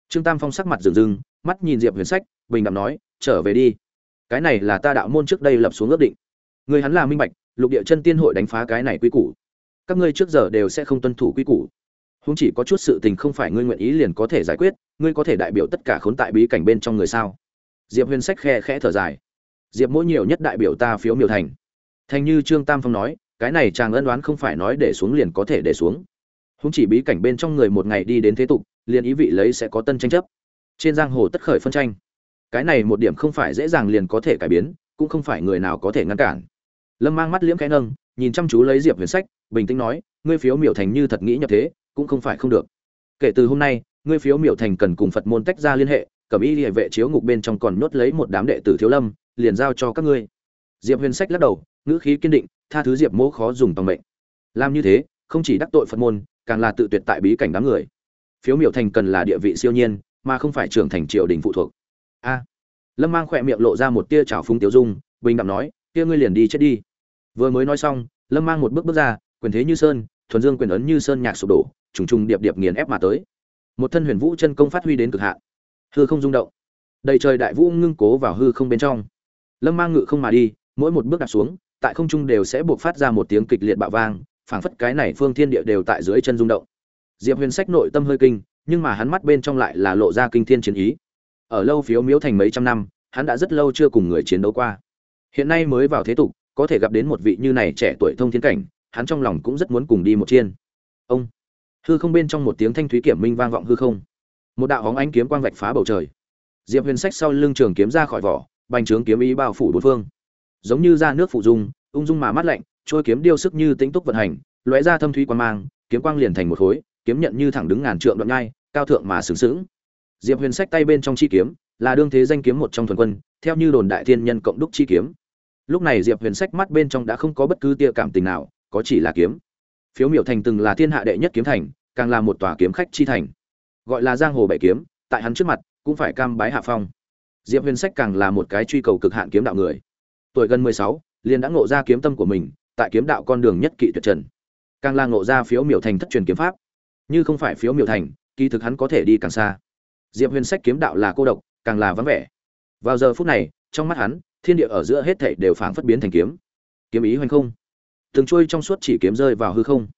Trương tam phong sắc mặt rừng rừng, mắt nhìn diệp huyền sách, bình đẳng nói, trở về đi. Cái này là ta đạo môn trước đây lập xuống ước định. Người hắn là minh bạch, lục địa chân tiên hội đánh phá cái này quy củ. Các ngươi trước giờ đều sẽ không tuân thủ quy củ. Huống chỉ có chút sự tình không phải ngươi nguyện ý liền có thể giải quyết, ngươi có thể đại biểu tất cả khốn tại bí cảnh bên trong người sao? Diệp huyền sách khe khẽ thở dài diệp mỗi nhiều nhất đại biểu ta phiếu miểu thành. Thành như trương tam phong nói, cái này chàng ân đoán không phải nói để xuống liền có thể để xuống. Không chỉ bí cảnh bên trong người một ngày đi đến thế tục, liền ý vị lấy sẽ có tân tranh chấp. Trên giang hồ tất khởi phân tranh. Cái này một điểm không phải dễ dàng liền có thể cải biến, cũng không phải người nào có thể ngăn cản. Lâm mang mắt liễm khẽ nâng, nhìn chăm chú lấy diệp huyền sách, bình tĩnh nói, ngươi phiếu miểu thành như thật nghĩ nhập thế, cũng không phải không được. Kể từ hôm nay, ngươi phiếu miểu thành cần cùng phật môn tách ra liên hệ cẩm y địa vệ chiếu ngục bên trong còn nhốt lấy một đám đệ tử thiếu lâm liền giao cho các ngươi. Diệp huyền sách lắc đầu, ngữ khí kiên định, tha thứ diệp mỗ khó dùng tòng mệnh. Làm như thế, không chỉ đắc tội phật môn, càng là tự tuyệt tại bí cảnh đám người. Phiếu miểu thành cần là địa vị siêu nhiên, mà không phải trưởng thành triều đình phụ thuộc. A. Lâm mang khỏe miệng lộ ra một tia trào phúng tiêu dung, bình đẳng nói, kia ngươi liền đi chết đi. Vừa mới nói xong, lâm mang một bước bước ra, quyền thế như sơn, thuần dương quyền ấn như sơn nhạc sụp đổ, trùng trùng điệp điệp nghiền ép mà tới. Một thân huyền vũ chân công phát huy đến cực hạn. Hư không rung động. Đầy trời đại vũ ngưng cố vào hư không bên trong lâm mang ngự không mà đi, mỗi một bước đặt xuống, tại không trung đều sẽ buộc phát ra một tiếng kịch liệt bạo vang, phảng phất cái này phương thiên địa đều tại dưới chân rung động. Diệp huyền sách nội tâm hơi kinh, nhưng mà hắn mắt bên trong lại là lộ ra kinh thiên chiến ý. Ở lâu phiếu miếu thành mấy trăm năm, hắn đã rất lâu chưa cùng người chiến đấu qua. Hiện nay mới vào thế tục, có thể gặp đến một vị như này trẻ tuổi thông thiên cảnh, hắn trong lòng cũng rất muốn cùng đi một chiên. Ông! Hư không bên trong một tiếng thanh thúy kiểm minh vang vọng hư không. Một đạo hóng ánh kiếm quang vạch phá bầu trời. Diệp huyền sách sau lưng trường kiếm ra khỏi vỏ bành trướng kiếm ý bao phủ bốn phương. Giống như ra nước phụ dung, ung dung mà mát lạnh, trôi kiếm điêu sức như tính túc vận hành, lóe ra thâm thúy quan mang, kiếm quang liền thành một khối, kiếm nhận như thẳng đứng ngàn trượng đoạn nhai, cao thượng mà sướng sướng diệp huyền sách tay bên trong chi kiếm, là đương thế danh kiếm một trong thuần quân, theo như đồn đại thiên nhân cộng đúc chi kiếm. Lúc này diệp huyền sách mắt bên trong đã không có bất cứ tia cảm tình nào, có chỉ là kiếm. Phiếu miểu thành từng là thiên hạ đệ nhất kiếm thành, càng là một tòa kiếm khách chi thành. Gọi là giang hồ bảy kiếm, tại hắn trước mặt, cũng phải cam bái hạ phong diệp huyền sách càng là một cái truy cầu cực hạn kiếm đạo người. Tuổi gần mười sáu, liền đã ngộ ra kiếm tâm của mình, tại kiếm đạo con đường nhất kỵ tuyệt trần. Càng là ngộ ra phiếu miểu thành thất truyền kiếm pháp. Như không phải phiếu miểu thành, kỳ thực hắn có thể đi càng xa. Diệp huyền sách kiếm đạo là cô độc, càng là vắng vẻ. Vào giờ phút này, trong mắt hắn, thiên địa ở giữa hết thảy đều phảng phất biến thành kiếm. Kiếm ý hoành không. Từng trôi trong suốt chỉ kiếm rơi vào hư không.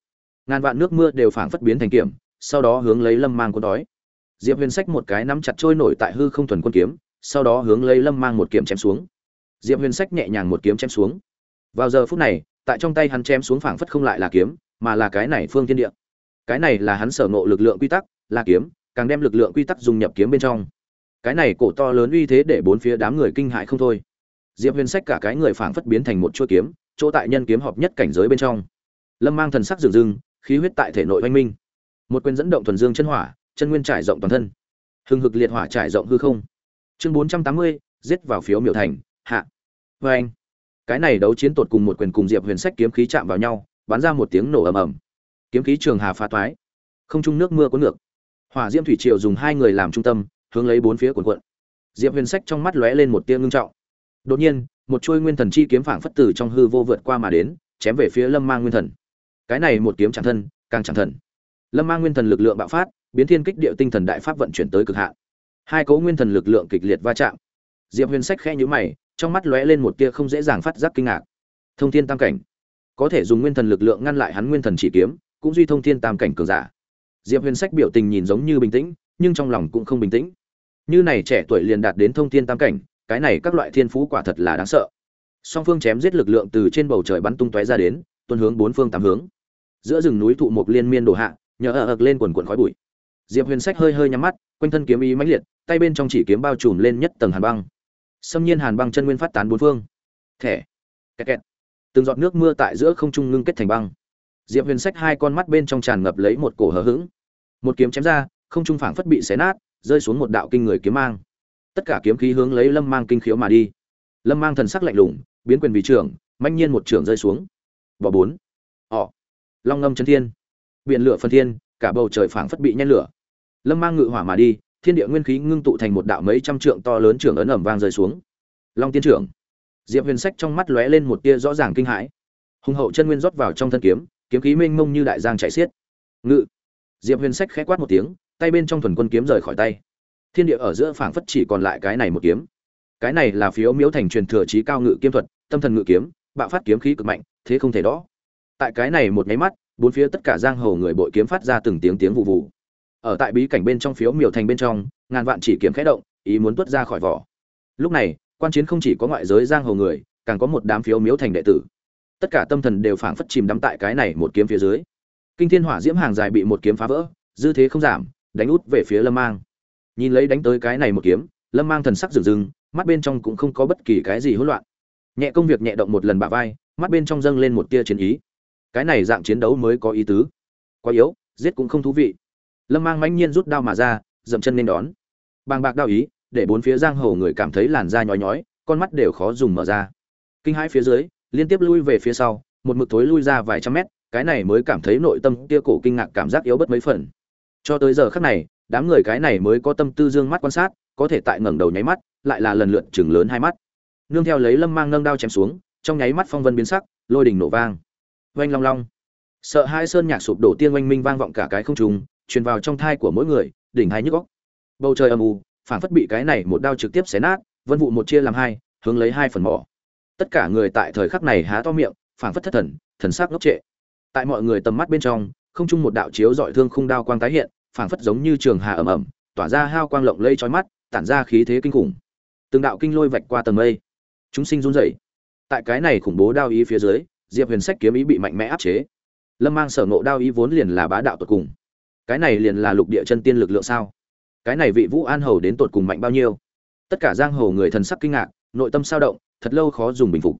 Ngàn vạn nước mưa đều phảng phất biến thành kiếm, sau đó hướng lấy lâm mang quân đói. Diệp huyền sách một cái nắm chặt trôi nổi tại hư không thuần quân kiếm sau đó hướng lấy lâm mang một kiếm chém xuống. Diệp huyền sách nhẹ nhàng một kiếm chém xuống. Vào giờ phút này, tại trong tay hắn chém xuống phảng phất không lại là kiếm, mà là cái này phương thiên địa. Cái này là hắn sở ngộ lực lượng quy tắc, là kiếm, càng đem lực lượng quy tắc dùng nhập kiếm bên trong. Cái này cổ to lớn uy thế để bốn phía đám người kinh hại không thôi. Diệp huyền sách cả cái người phảng phất biến thành một chuôi kiếm, chỗ tại nhân kiếm hợp nhất cảnh giới bên trong. Lâm mang thần sắc rừng rừng, khí huyết tại thể nội oanh minh. Một quyền dẫn động thuần dương chân hỏa, chân nguyên trải rộng toàn thân. Hừng hực liệt hỏa trải rộng hư không chương bốn trăm tám mươi, giết vào phiếu miểu thành, hạ. Vê anh, cái này đấu chiến tột cùng một quyền cùng diệp huyền sách kiếm khí chạm vào nhau, bắn ra một tiếng nổ ầm ầm. Kiếm khí trường hà phá toái không trung nước mưa cuốn ngược. Hỏa diễm thủy triều dùng hai người làm trung tâm, hướng lấy bốn phía quần cuộn. Diệp huyền sách trong mắt lóe lên một tia ngưng trọng. Đột nhiên, một chuôi nguyên thần chi kiếm phảng phất tử trong hư vô vượt qua mà đến, chém về phía lâm mang nguyên thần. Cái này một kiếm chẳng thân, càng chẳng thần. Lâm mang nguyên thần lực lượng bạo phát, biến thiên kích địa tinh thần đại pháp vận chuyển tới cực hạn hai cỗ nguyên thần lực lượng kịch liệt va chạm. Diệp huyền sách khẽ nhữ mày, trong mắt lóe lên một tia không dễ dàng phát giác kinh ngạc. Thông thiên tam cảnh. Có thể dùng nguyên thần lực lượng ngăn lại hắn nguyên thần chỉ kiếm, cũng duy thông thiên tam cảnh cường giả. Diệp huyền sách biểu tình nhìn giống như bình tĩnh, nhưng trong lòng cũng không bình tĩnh. Như này trẻ tuổi liền đạt đến thông thiên tam cảnh, cái này các loại thiên phú quả thật là đáng sợ. Song phương chém giết lực lượng từ trên bầu trời bắn tung tóe ra đến tuân hướng bốn phương tám hướng. Giữa rừng núi thụ mục liên miên đổ hạ, nhờ ở ực lên quần quần khói bụi. Diệp huyền sách hơi hơi nhắm mắt quanh thân kiếm ý mãnh liệt, tay bên trong chỉ kiếm bao trùm lên nhất tầng hàn băng. Xâm nhiên hàn băng chân nguyên phát tán bốn phương. Thẻ. Kẹt kẹt. Từng giọt nước mưa tại giữa không trung ngưng kết thành băng. Diệp huyền sách hai con mắt bên trong tràn ngập lấy một cổ hờ hững. Một kiếm chém ra, không trung phảng phất bị xé nát, rơi xuống một đạo kinh người kiếm mang. Tất cả kiếm khí hướng lấy lâm mang kinh khiếu mà đi. Lâm mang thần sắc lạnh lùng, biến quyền vì trưởng manh nhiên một trưởng rơi xuống. Bỏ bốn. Ỏ long ngâm chân thiên. Biển lửa phân thiên, cả bầu trời phảng phất bị nhen lửa lâm mang ngự hỏa mà đi, thiên địa nguyên khí ngưng tụ thành một đạo mấy trăm trượng to lớn trưởng ấn ẩm vang rơi xuống. Long tiên trưởng. Diệp huyền sách trong mắt lóe lên một tia rõ ràng kinh hãi. Hùng hậu chân nguyên rót vào trong thân kiếm kiếm khí mênh mông như đại giang chạy xiết. Ngự. Diệp huyền sách khẽ quát một tiếng, tay bên trong thuần quân kiếm rời khỏi tay. Thiên địa ở giữa phảng phất chỉ còn lại cái này một kiếm. Cái này là phiếu miếu thành truyền thừa trí cao ngự kiếm thuật, tâm thần ngự kiếm, bạo phát kiếm khí cực mạnh, thế không thể đó tại cái này một nháy mắt, bốn phía tất cả giang hồ người bội kiếm phát ra từng tiếng tiếng vụ vụ ở tại bí cảnh bên trong phiếu miểu thành bên trong, ngàn vạn chỉ kiếm khẽ động, ý muốn tuốt ra khỏi vỏ. Lúc này, quan chiến không chỉ có ngoại giới giang hồ người, càng có một đám phiếu miếu thành đệ tử. Tất cả tâm thần đều phảng phất chìm đắm tại cái này một kiếm phía dưới. Kinh thiên hỏa diễm hàng dài bị một kiếm phá vỡ, dư thế không giảm, đánh út về phía lâm mang. Nhìn lấy đánh tới cái này một kiếm, lâm mang thần sắc rừng rừng mắt bên trong cũng không có bất kỳ cái gì hỗn loạn. Nhẹ công việc nhẹ động một lần bả vai, mắt bên trong dâng lên một tia chiến ý. Cái này dạng chiến đấu mới có ý tứ. Quá yếu, giết cũng không thú vị lâm mang mãnh nhiên rút đao mà ra, dậm chân nên đón. Bàng bạc đao ý, để bốn phía giang hồ người cảm thấy làn da nhói nhói, con mắt đều khó dùng mở ra. Kinh hãi phía dưới, liên tiếp lui về phía sau, một mực thối lui ra vài trăm mét, cái này mới cảm thấy nội tâm tia cổ kinh ngạc cảm giác yếu bất mấy phần. Cho tới giờ khắc này, đám người cái này mới có tâm tư dương mắt quan sát, có thể tại ngẩng đầu nháy mắt, lại là lần lượt chừng lớn hai mắt. Nương theo lấy lâm mang nâng đao chém xuống, trong nháy mắt phong vân biến sắc, lôi đỉnh nổ vang. Oanh long long. Sợ hai sơn nhạc sụp đổ, tiên oanh minh vang vọng cả cái không trùng truyền vào trong thai của mỗi người, đỉnh hai nhức góc bầu trời âm u phản phất bị cái này một đao trực tiếp xé nát, vân vụ một chia làm hai, hướng lấy hai phần mỏ. Tất cả người tại thời khắc này há to miệng phản phất thất thần thần sắc ngốc trệ. Tại mọi người tầm mắt bên trong, không chung một đạo chiếu dọi thương khung đao quang tái hiện phản phất giống như trường hà ẩm ẩm, tỏa ra hao quang lộng lây trói mắt, tản ra khí thế kinh khủng. Từng đạo kinh lôi vạch qua tầng mây. Chúng sinh run rẩy. Tại cái này khủng bố đao ý phía dưới, diệp huyền sách kiếm ý bị mạnh mẽ áp chế. Lâm mang sở ngộ đao ý vốn liền là bá đạo tột cùng cái này liền là lục địa chân tiên lực lượng sao? Cái này vị vũ an hầu đến tột cùng mạnh bao nhiêu? Tất cả giang hồ người thần sắc kinh ngạc, nội tâm sao động, thật lâu khó dùng bình phục.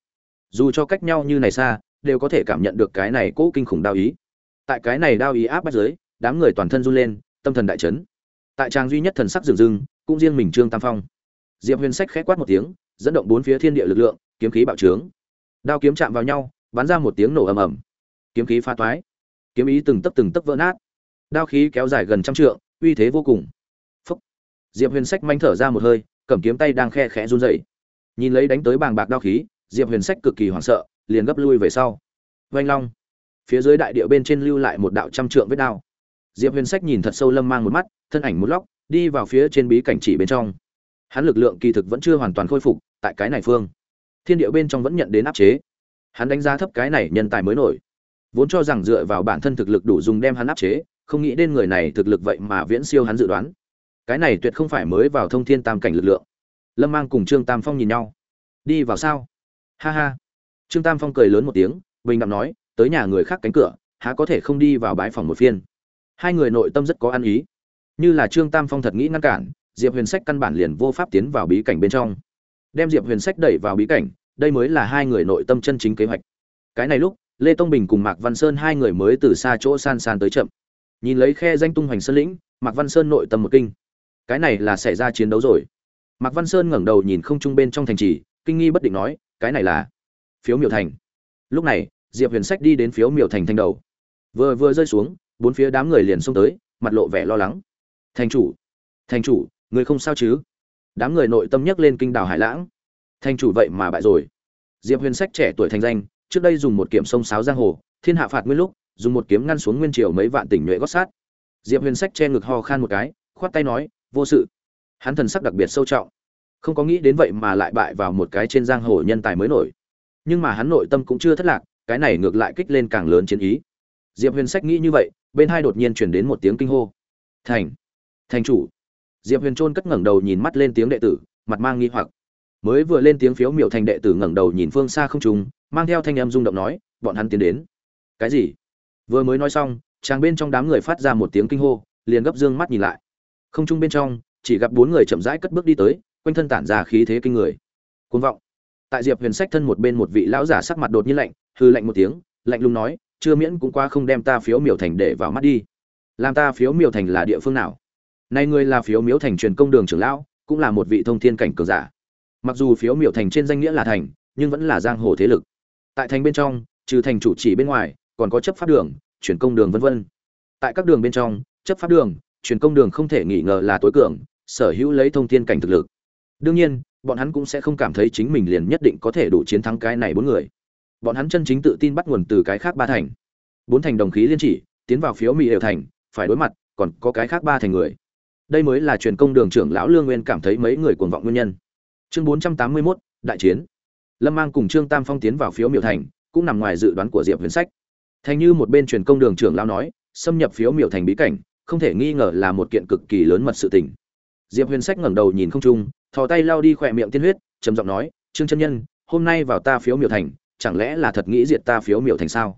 Dù cho cách nhau như này xa, đều có thể cảm nhận được cái này cố kinh khủng đao ý. Tại cái này đao ý áp bắt giới đám người toàn thân run lên, tâm thần đại chấn. Tại trang duy nhất thần sắc rừng rừng cũng riêng mình trương tam phong. Diệp huyền sách khẽ quát một tiếng, dẫn động bốn phía thiên địa lực lượng, kiếm khí bạo trướng. Đao kiếm chạm vào nhau, bắn ra một tiếng nổ ầm ầm. Kiếm khí pha toái. Kiếm ý từng tấc từng tấc vỡ nát đao khí kéo dài gần trăm trượng, uy thế vô cùng. Phúc. diệp huyền sách manh thở ra một hơi, cầm kiếm tay đang khe khẽ run rẩy. Nhìn lấy đánh tới bàng bạc đao khí, diệp huyền sách cực kỳ hoảng sợ, liền gấp lui về sau. Vanh long. Phía dưới đại địa bên trên lưu lại một đạo trăm trượng vết đao. Diệp huyền sách nhìn thật sâu lâm mang một mắt, thân ảnh một lóc, đi vào phía trên bí cảnh chỉ bên trong. Hắn lực lượng kỳ thực vẫn chưa hoàn toàn khôi phục tại cái này phương. Thiên địa bên trong vẫn nhận đến áp chế. Hắn đánh giá thấp cái này nhân tài mới nổi. Vốn cho rằng dựa vào bản thân thực lực đủ dùng đem hắn áp chế không nghĩ đến người này thực lực vậy mà viễn siêu hắn dự đoán. Cái này tuyệt không phải mới vào thông thiên tam cảnh lực lượng. Lâm mang cùng trương tam phong nhìn nhau. Đi vào sao? Ha ha. Trương tam phong cười lớn một tiếng, bình đạm nói, tới nhà người khác cánh cửa, há có thể không đi vào bái phòng một phiên. Hai người nội tâm rất có ăn ý. Như là trương tam phong thật nghĩ ngăn cản, diệp huyền sách căn bản liền vô pháp tiến vào bí cảnh bên trong. Đem diệp huyền sách đẩy vào bí cảnh, đây mới là hai người nội tâm chân chính kế hoạch. Cái này lúc, lê tông bình cùng mạc văn sơn hai người mới từ xa chỗ san san tới chậm nhìn lấy khe danh tung hoành sơn lĩnh, mạc văn sơn nội tâm một kinh. Cái này là xảy ra chiến đấu rồi. Mạc văn sơn ngẩng đầu nhìn không trung bên trong thành trì, kinh nghi bất định nói, cái này là phiếu miểu thành. Lúc này, diệp huyền sách đi đến phiếu miểu thành thành đầu. Vừa vừa rơi xuống, bốn phía đám người liền xông tới, mặt lộ vẻ lo lắng. Thành chủ thành chủ, người không sao chứ? Đám người nội tâm nhấc lên kinh đảo hải lãng. Thành chủ vậy mà bại rồi. Diệp huyền sách trẻ tuổi thành danh, trước đây dùng một kiếm sông sáo giang hồ, thiên hạ phạt nguyên lúc dùng một kiếm ngăn xuống nguyên triều mấy vạn tỉnh nhuệ gót sát. Diệp huyền sách che ngực ho khan một cái, khoát tay nói, vô sự. Hắn thần sắc đặc biệt sâu trọng. Không có nghĩ đến vậy mà lại bại vào một cái trên giang hồ nhân tài mới nổi. Nhưng mà hắn nội tâm cũng chưa thất lạc, cái này ngược lại kích lên càng lớn chiến ý. Diệp huyền sách nghĩ như vậy, bên hai đột nhiên chuyển đến một tiếng kinh hô. Thành thành chủ. Diệp huyền trôn cất ngẩng đầu nhìn mắt lên tiếng đệ tử, mặt mang nghi hoặc. Mới vừa lên tiếng phiếu miểu thành đệ tử ngẩng đầu nhìn phương xa không trùng mang theo thanh âm rung động nói, bọn hắn tiến đến. Cái gì? Vừa mới nói xong, chàng bên trong đám người phát ra một tiếng kinh hô, liền gấp dương mắt nhìn lại. Không trung bên trong, chỉ gặp bốn người chậm rãi cất bước đi tới, quanh thân tản ra khí thế kinh người. Côn vọng. Tại diệp huyền sách thân một bên một vị lão giả sắc mặt đột nhiên lạnh hư lạnh một tiếng, lạnh lùng nói, chưa miễn cũng qua không đem ta phiếu miểu thành để vào mắt đi. Làm ta phiếu miểu thành là địa phương nào? Nay ngươi là phiếu miếu thành truyền công đường trưởng lão, cũng là một vị thông thiên cảnh cường giả. Mặc dù phiếu miểu thành trên danh nghĩa là thành, nhưng vẫn là giang hồ thế lực. Tại thành bên trong, trừ thành chủ chỉ bên ngoài còn có chấp pháp đường truyền công đường vân vân. Tại các đường bên trong chấp pháp đường truyền công đường không thể nghi ngờ là tối cường sở hữu lấy thông thiên cảnh thực lực. Đương nhiên bọn hắn cũng sẽ không cảm thấy chính mình liền nhất định có thể đủ chiến thắng cái này bốn người. Bọn hắn chân chính tự tin bắt nguồn từ cái khác ba thành. Bốn thành đồng khí liên chỉ tiến vào phiếu mỹ đều thành phải đối mặt còn có cái khác ba thành người. Đây mới là truyền công đường trưởng lão lương nguyên cảm thấy mấy người cuồng vọng nguyên nhân. Chương bốn trăm tám mươi 481, đại chiến. Lâm mang cùng trương tam phong tiến vào phiếu miểu thành cũng nằm ngoài dự đoán của diệp huyền sách thành như một bên truyền công đường trưởng lão nói, xâm nhập phiếu miểu thành bí cảnh, không thể nghi ngờ là một kiện cực kỳ lớn mật sự tình. Diệp huyền sách ngẩng đầu nhìn không trung, thò tay lao đi khỏe miệng tiên huyết, trầm giọng nói, trương chân nhân, hôm nay vào ta phiếu miểu thành, chẳng lẽ là thật nghĩ diệt ta phiếu miểu thành sao?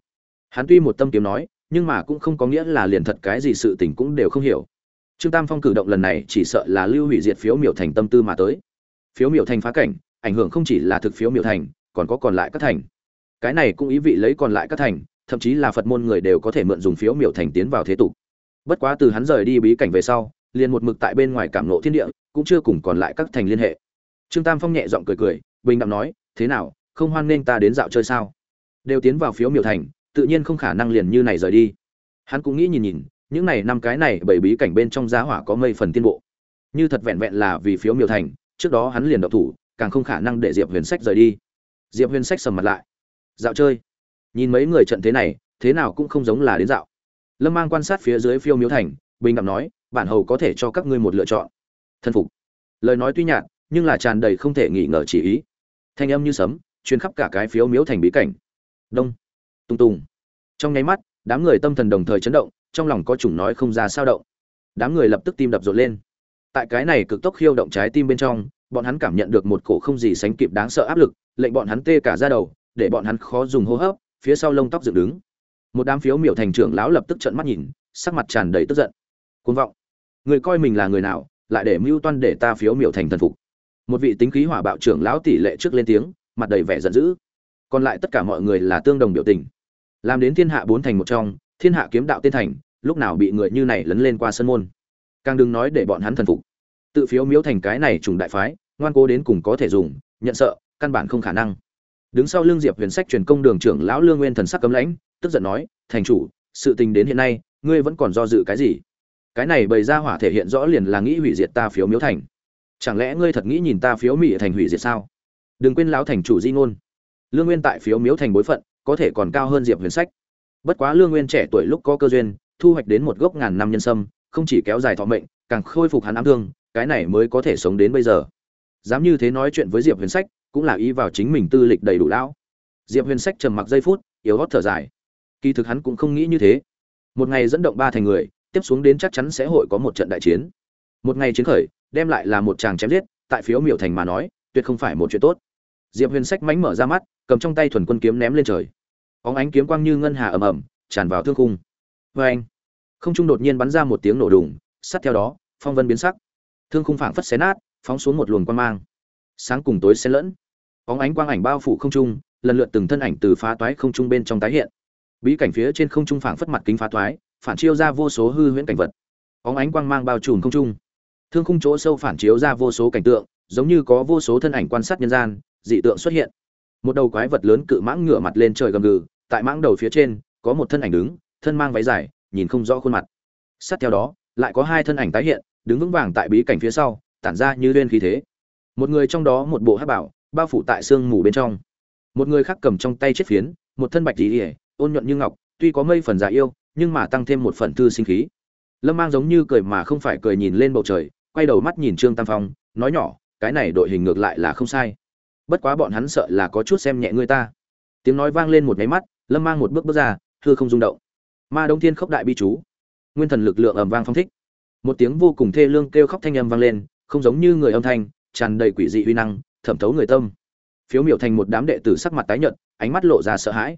Hắn tuy một tâm kiếm nói, nhưng mà cũng không có nghĩa là liền thật cái gì sự tình cũng đều không hiểu. Trương tam phong cử động lần này chỉ sợ là lưu hủy diệt phiếu miểu thành tâm tư mà tới. Phiếu miểu thành phá cảnh, ảnh hưởng không chỉ là thực phiếu miểu thành, còn có còn lại các thành. Cái này cũng ý vị lấy còn lại các thành thậm chí là phật môn người đều có thể mượn dùng phiếu miểu thành tiến vào thế tục. Bất quá từ hắn rời đi bí cảnh về sau, liền một mực tại bên ngoài cảm lộ thiên địa, cũng chưa cùng còn lại các thành liên hệ. Trương tam phong nhẹ giọng cười cười, bình đẳng nói, thế nào, không hoan nghênh ta đến dạo chơi sao? Đều tiến vào phiếu miểu thành, tự nhiên không khả năng liền như này rời đi. Hắn cũng nghĩ nhìn nhìn, những này năm cái này bởi bí cảnh bên trong giá hỏa có mây phần tiên bộ. Như thật vẹn vẹn là vì phiếu miểu thành, trước đó hắn liền độc thủ, càng không khả năng để diệp huyền sách rời đi. Diệp huyền sách sầm mặt lại. Dạo chơi? Nhìn mấy người trận thế này, thế nào cũng không giống là đến dạo. Lâm mang quan sát phía dưới phiêu miếu thành, bình đẳng nói, bản hầu có thể cho các ngươi một lựa chọn. Thân phục. Lời nói tuy nhạt, nhưng là tràn đầy không thể nghi ngờ chỉ ý. Thanh âm như sấm chuyến khắp cả cái phiếu miếu thành bí cảnh. Đông. Tung tùng. Trong nháy mắt, đám người tâm thần đồng thời chấn động, trong lòng có chủng nói không ra sao động. Đám người lập tức tim đập rộn lên. Tại cái này cực tốc khiêu động trái tim bên trong, bọn hắn cảm nhận được một cổ không gì sánh kịp đáng sợ áp lực, lệnh bọn hắn tê cả ra đầu, để bọn hắn khó dùng hô hấp phía sau lông tóc dựng đứng. Một đám phiếu miểu thành trưởng lão lập tức trợn mắt nhìn, sắc mặt tràn đầy tức giận. Côn vọng. Người coi mình là người nào, lại để mưu toan để ta phiếu miểu thành thần phục. Một vị tính khí hỏa bạo trưởng lão tỷ lệ trước lên tiếng, mặt đầy vẻ giận dữ. Còn lại tất cả mọi người là tương đồng biểu tình. Làm đến thiên hạ bốn thành một trong, thiên hạ kiếm đạo tiên thành, lúc nào bị người như này lấn lên qua sân môn. Càng đừng nói để bọn hắn thần phục. Tự phiếu miếu thành cái này trùng đại phái, ngoan cố đến cùng có thể dùng, nhận sợ, căn bản không khả năng đứng sau lương diệp huyền sách truyền công đường trưởng lão lương nguyên thần sắc cấm lãnh, tức giận nói, thành chủ, sự tình đến hiện nay, ngươi vẫn còn do dự cái gì? Cái này bày ra hỏa thể hiện rõ liền là nghĩ hủy diệt ta phiếu miếu thành. Chẳng lẽ ngươi thật nghĩ nhìn ta phiếu mỹ thành hủy diệt sao? Đừng quên lão thành chủ di ngôn. Lương nguyên tại phiếu miếu thành bối phận, có thể còn cao hơn diệp huyền sách. Bất quá lương nguyên trẻ tuổi lúc có cơ duyên, thu hoạch đến một gốc ngàn năm nhân sâm, không chỉ kéo dài thọ mệnh, càng khôi phục hắn ám thương, cái này mới có thể sống đến bây giờ. Dám như thế nói chuyện với diệp huyền sách cũng là ý vào chính mình tư lịch đầy đủ lão. Diệp huyền sách trầm mặc giây phút, yếu hót thở dài. Kỳ thực hắn cũng không nghĩ như thế. Một ngày dẫn động ba thành người, tiếp xuống đến chắc chắn sẽ hội có một trận đại chiến. Một ngày chiến khởi, đem lại là một chàng chém giết, tại phiếu miểu thành mà nói, tuyệt không phải một chuyện tốt. Diệp huyền sách mánh mở ra mắt, cầm trong tay thuần quân kiếm ném lên trời. Óng ánh kiếm quang như ngân hà ầm ầm, tràn vào thương khung. Vê anh, không trung đột nhiên bắn ra một tiếng nổ đùng, sát theo đó, phong vân biến sắc. Thương khung phảng phất xé nát, phóng xuống một luồng quang mang. Sáng cùng tối xen lẫn óng ánh quang ảnh bao phủ không trung, lần lượt từng thân ảnh từ phá toái không trung bên trong tái hiện. Bí cảnh phía trên không trung phảng phất mặt kính phá toái, phản chiếu ra vô số hư huyễn cảnh vật. Óng ánh quang mang bao trùm không trung. Thương khung chỗ sâu phản chiếu ra vô số cảnh tượng, giống như có vô số thân ảnh quan sát nhân gian, dị tượng xuất hiện. Một đầu quái vật lớn cự mãng ngửa mặt lên trời gầm gừ, tại mãng đầu phía trên, có một thân ảnh đứng, thân mang váy dài, nhìn không rõ khuôn mặt. Sát theo đó, lại có hai thân ảnh tái hiện, đứng vững vàng tại bí cảnh phía sau, tản ra như liên khí thế. Một người trong đó một bộ hắc bảo bao phủ tại sương mù bên trong. Một người khác cầm trong tay chiếc phiến, một thân bạch tí ỉa ôn nhuận như ngọc, tuy có mây phần già yêu, nhưng mà tăng thêm một phần thư sinh khí. Lâm mang giống như cười mà không phải cười nhìn lên bầu trời, quay đầu mắt nhìn trương tam phong, nói nhỏ, cái này đội hình ngược lại là không sai. Bất quá bọn hắn sợ là có chút xem nhẹ người ta. Tiếng nói vang lên một máy mắt, lâm mang một bước bước ra, hư không rung động. Ma đông thiên khốc đại bi chú. Nguyên thần lực lượng ầm vang phong thích. Một tiếng vô cùng thê lương kêu khóc thanh âm vang lên, không giống như người âm thanh, tràn đầy quỷ dị uy năng thẩm thấu người tâm. Phiếu miểu thành một đám đệ tử sắc mặt tái nhợt, ánh mắt lộ ra sợ hãi.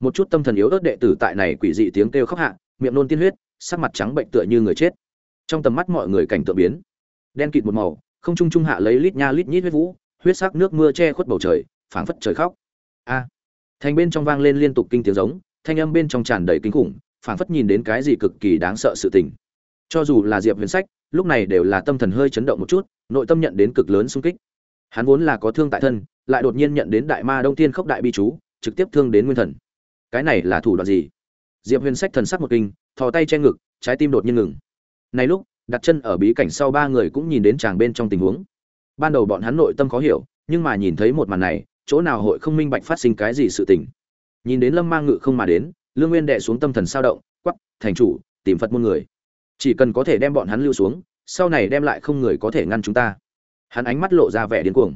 Một chút tâm thần yếu ớt đệ tử tại này quỷ dị tiếng kêu khóc hạ, miệng nôn tiên huyết, sắc mặt trắng bệnh tựa như người chết. Trong tầm mắt mọi người cảnh tượng biến. Đen kịt một màu, không trung trung hạ lấy lít nha lít nhít huyết vũ, huyết sắc nước mưa che khuất bầu trời, phảng phất trời khóc. A! Thành bên trong vang lên liên tục kinh tiếng giống, thanh âm bên trong tràn đầy kinh khủng, phảng phất nhìn đến cái gì cực kỳ đáng sợ sự tình. Cho dù là diệp huyền sách, lúc này đều là tâm thần hơi chấn động một chút, nội tâm nhận đến cực lớn xung kích hắn vốn là có thương tại thân, lại đột nhiên nhận đến đại ma đông tiên khốc đại bi chú, trực tiếp thương đến nguyên thần. Cái này là thủ đoạn gì? Diệp huyền sách thần sắc một kinh, thò tay che ngực, trái tim đột nhiên ngừng. Này lúc, đặt chân ở bí cảnh sau ba người cũng nhìn đến chàng bên trong tình huống. Ban đầu bọn hắn nội tâm khó hiểu, nhưng mà nhìn thấy một màn này, chỗ nào hội không minh bạch phát sinh cái gì sự tình. Nhìn đến lâm mang ngự không mà đến, lương nguyên đệ xuống tâm thần sao động quắp thành chủ, tìm phật môn người. Chỉ cần có thể đem bọn hắn lưu xuống, sau này đem lại không người có thể ngăn chúng ta hắn ánh mắt lộ ra vẻ điên cuồng.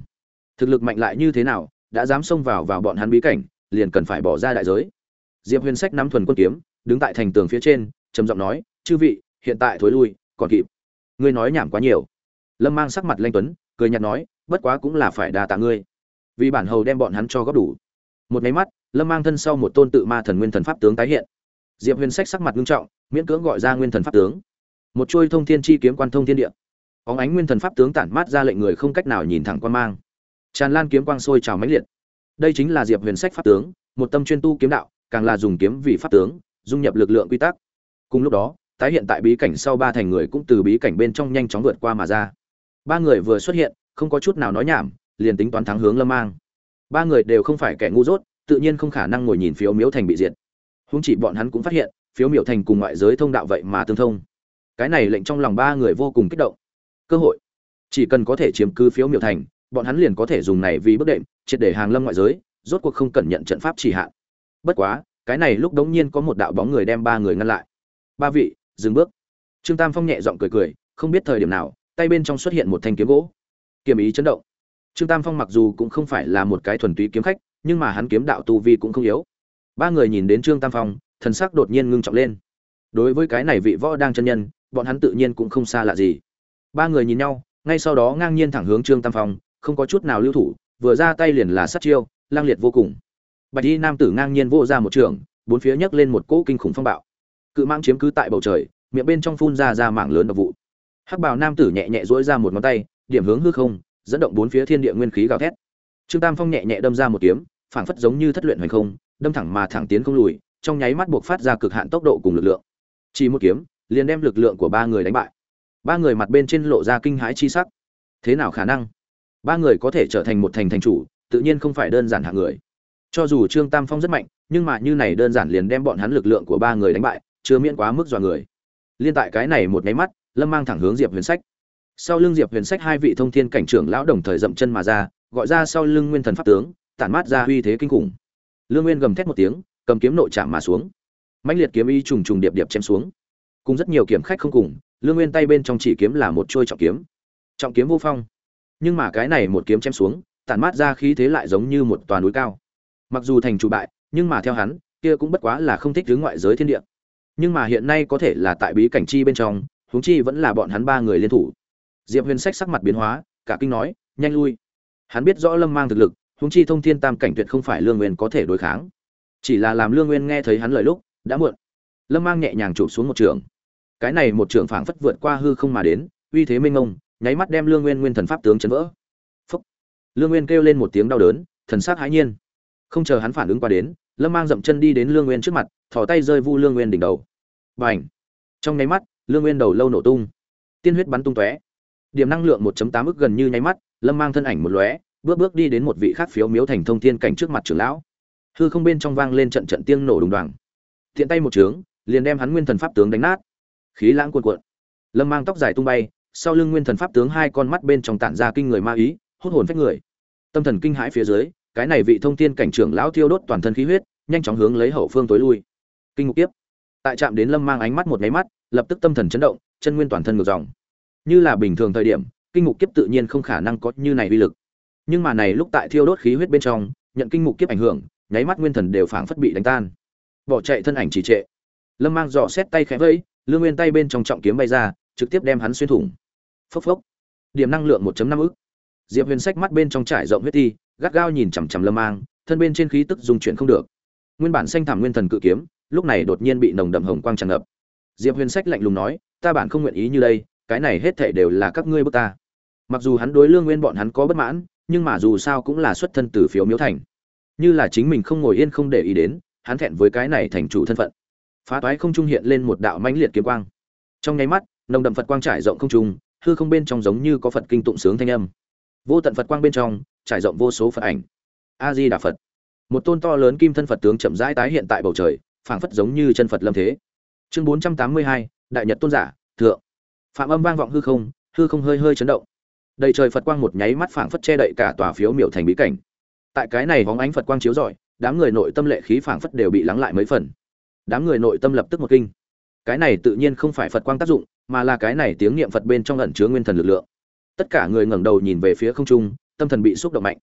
Thực lực mạnh lại như thế nào, đã dám xông vào vào bọn hắn bí cảnh, liền cần phải bỏ ra đại giới. Diệp huyền sách nắm thuần quân kiếm, đứng tại thành tường phía trên, trầm giọng nói, chư vị, hiện tại thối lui, còn kịp. Ngươi nói nhảm quá nhiều. Lâm mang sắc mặt lanh tuấn, cười nhạt nói, bất quá cũng là phải đa tạ ngươi. Vì bản hầu đem bọn hắn cho góp đủ. Một máy mắt, lâm mang thân sau một tôn tự ma thần nguyên thần pháp tướng tái hiện. Diệp huyền sách sắc mặt nghiêm trọng, miễn cưỡng gọi ra nguyên thần pháp tướng. Một chuôi thông thiên chi kiếm quan thông thiên địa óng ánh nguyên thần pháp tướng tản mát ra lệnh người không cách nào nhìn thẳng quan mang. Tràn lan kiếm quang sôi trào mãnh liệt. Đây chính là diệp huyền sách pháp tướng, một tâm chuyên tu kiếm đạo, càng là dùng kiếm vì pháp tướng, dung nhập lực lượng quy tắc. Cùng lúc đó, tái hiện tại bí cảnh sau ba thành người cũng từ bí cảnh bên trong nhanh chóng vượt qua mà ra. Ba người vừa xuất hiện, không có chút nào nói nhảm, liền tính toán thắng hướng lâm mang. Ba người đều không phải kẻ ngu dốt, tự nhiên không khả năng ngồi nhìn phiếu miếu thành bị diệt. Húng chỉ bọn hắn cũng phát hiện, phiếu miểu thành cùng ngoại giới thông đạo vậy mà tương thông. Cái này lệnh trong lòng ba người vô cùng kích động cơ hội. Chỉ cần có thể chiếm cứ phiếu miểu thành, bọn hắn liền có thể dùng này vì bước đệm, triệt để hàng lâm ngoại giới, rốt cuộc không cần nhận trận pháp chỉ hạn. Bất quá, cái này lúc đống nhiên có một đạo bóng người đem ba người ngăn lại. Ba vị, dừng bước. Trương tam phong nhẹ giọng cười cười, không biết thời điểm nào, tay bên trong xuất hiện một thanh kiếm gỗ. Kiếm ý chấn động. Trương tam phong mặc dù cũng không phải là một cái thuần túy kiếm khách, nhưng mà hắn kiếm đạo tu vi cũng không yếu. Ba người nhìn đến trương tam phong, thần sắc đột nhiên ngưng trọng lên. Đối với cái này vị võ đang chân nhân, bọn hắn tự nhiên cũng không xa lạ gì ba người nhìn nhau, ngay sau đó ngang nhiên thẳng hướng trương tam phong, không có chút nào lưu thủ, vừa ra tay liền là sát chiêu, lang liệt vô cùng. Bạch y nam tử ngang nhiên vô ra một trường, bốn phía nhấc lên một cỗ kinh khủng phong bạo. Cự mang chiếm cứ tại bầu trời, miệng bên trong phun ra ra mảng lớn độc vụ. Hắc bào nam tử nhẹ nhẹ dỗi ra một ngón tay, điểm hướng hư không, dẫn động bốn phía thiên địa nguyên khí gào thét. Trương tam phong nhẹ nhẹ đâm ra một kiếm, phảng phất giống như thất luyện hoành không, đâm thẳng mà thẳng tiến không lùi, trong nháy mắt buộc phát ra cực hạn tốc độ cùng lực lượng. Chỉ một kiếm, liền đem lực lượng của ba người đánh bại ba người mặt bên trên lộ ra kinh hãi chi sắc. Thế nào khả năng? Ba người có thể trở thành một thành thành chủ, tự nhiên không phải đơn giản hạng người. Cho dù trương tam phong rất mạnh, nhưng mà như này đơn giản liền đem bọn hắn lực lượng của ba người đánh bại, chưa miễn quá mức dọa người. Liên tại cái này một nháy mắt, lâm mang thẳng hướng diệp huyền sách. Sau lưng diệp huyền sách hai vị thông thiên cảnh trưởng lão đồng thời dậm chân mà ra, gọi ra sau lưng nguyên thần pháp tướng, tản mát ra uy thế kinh khủng. Lương nguyên gầm thét một tiếng, cầm kiếm nội chạm mà xuống. Mãnh liệt kiếm y trùng trùng điệp điệp chém xuống. Cùng rất nhiều kiểm khách không cùng lương nguyên tay bên trong chỉ kiếm là một trôi trọng kiếm. Trọng kiếm vô phong. Nhưng mà cái này một kiếm chém xuống, tản mát ra khí thế lại giống như một tòa núi cao. Mặc dù thành chủ bại, nhưng mà theo hắn, kia cũng bất quá là không thích hướng ngoại giới thiên địa. Nhưng mà hiện nay có thể là tại bí cảnh chi bên trong, huống chi vẫn là bọn hắn ba người liên thủ. Diệp huyền sách sắc mặt biến hóa, cả kinh nói, nhanh lui. Hắn biết rõ lâm mang thực lực, huống chi thông thiên tam cảnh tuyệt không phải lương nguyên có thể đối kháng. Chỉ là làm lương nguyên nghe thấy hắn lời lúc, đã muộn. Lâm mang nhẹ nhàng chụp xuống một trường cái này một trưởng phảng phất vượt qua hư không mà đến, uy thế minh ngông nháy mắt đem lương nguyên nguyên thần pháp tướng chấn vỡ. Phúc. Lương nguyên kêu lên một tiếng đau đớn, thần sắc hãi nhiên. Không chờ hắn phản ứng qua đến, lâm mang dậm chân đi đến lương nguyên trước mặt, thò tay rơi vu lương nguyên đỉnh đầu. B à n h trong nháy mắt, lương nguyên đầu lâu nổ tung. Tiên huyết bắn tung tóe. Điểm năng lượng 1 tám ức gần như nháy mắt, lâm mang thân ảnh một lóe, bước bước đi đến một vị khác phiếu miếu thành thông thiên cảnh trước mặt trưởng lão. Hư không bên trong vang lên trận trận tiếng nổ đùng đoàng. Tiện tay một trướng liền đem hắn nguyên thần pháp tướng đánh nát khí lãng cuồn cuộn. Lâm mang tóc dài tung bay, sau lưng nguyên thần pháp tướng hai con mắt bên trong tản ra kinh người ma ý, hút hồn phách người. Tâm thần kinh hãi phía dưới, cái này vị thông thiên cảnh trưởng lão thiêu đốt toàn thân khí huyết, nhanh chóng hướng lấy hậu phương tối lui. Kinh ngục tiếp. Tại chạm đến lâm mang ánh mắt một máy mắt, lập tức tâm thần chấn động, chân nguyên toàn thân ngược dòng. Như là bình thường thời điểm, kinh ngục kiếp tự nhiên không khả năng có như này uy lực. Nhưng mà này lúc tại thiêu đốt khí huyết bên trong, nhận kinh ngục kiếp ảnh hưởng, nháy mắt nguyên thần đều phảng phất bị đánh tan. Bỏ chạy thân ảnh trì trệ. Lâm mang dò xét tay khẽ vẫy lương nguyên tay bên trong trọng kiếm bay ra, trực tiếp đem hắn xuyên thủng. Phốc phốc. Điểm năng lượng 1 năm ức. Diệp huyền sách mắt bên trong trải rộng huyết thi gắt gao nhìn chằm chằm lâm mang, thân bên trên khí tức dung chuyển không được. Nguyên bản xanh thảm nguyên thần cự kiếm, lúc này đột nhiên bị nồng đậm hồng quang tràn ngập. Diệp huyền sách lạnh lùng nói, ta bản không nguyện ý như đây, cái này hết thảy đều là các ngươi bức ta. Mặc dù hắn đối lương nguyên bọn hắn có bất mãn, nhưng mà dù sao cũng là xuất thân từ phiếu miếu thành. Như là chính mình không ngồi yên không để ý đến, hắn thẹn với cái này thành chủ thân phận phá toái không trung hiện lên một đạo mãnh liệt kiếm quang. Trong nháy mắt, nồng đậm phật quang trải rộng không trung, hư không bên trong giống như có phật kinh tụng sướng thanh âm. Vô tận phật quang bên trong, trải rộng vô số phật ảnh. A di đà phật. Một tôn to lớn kim thân phật tướng chậm rãi tái hiện tại bầu trời, phảng phất giống như chân phật lâm thế. Chương bốn trăm tám mươi hai, đại nhật tôn giả, thượng. Phạm âm vang vọng hư không hư không hơi hơi chấn động. Đầy trời phật quang một nháy mắt phảng phất che đậy cả tòa phiếu miểu thành bí cảnh. Tại cái này hóng ánh phật quang chiếu rọi, đám người nội tâm lệ khí phảng phất đều bị lắng lại mấy phần đám người nội tâm lập tức một kinh. Cái này tự nhiên không phải phật quang tác dụng, mà là cái này tiếng niệm phật bên trong ẩn chứa nguyên thần lực lượng. Tất cả người ngẩng đầu nhìn về phía không trung, tâm thần bị xúc động mạnh.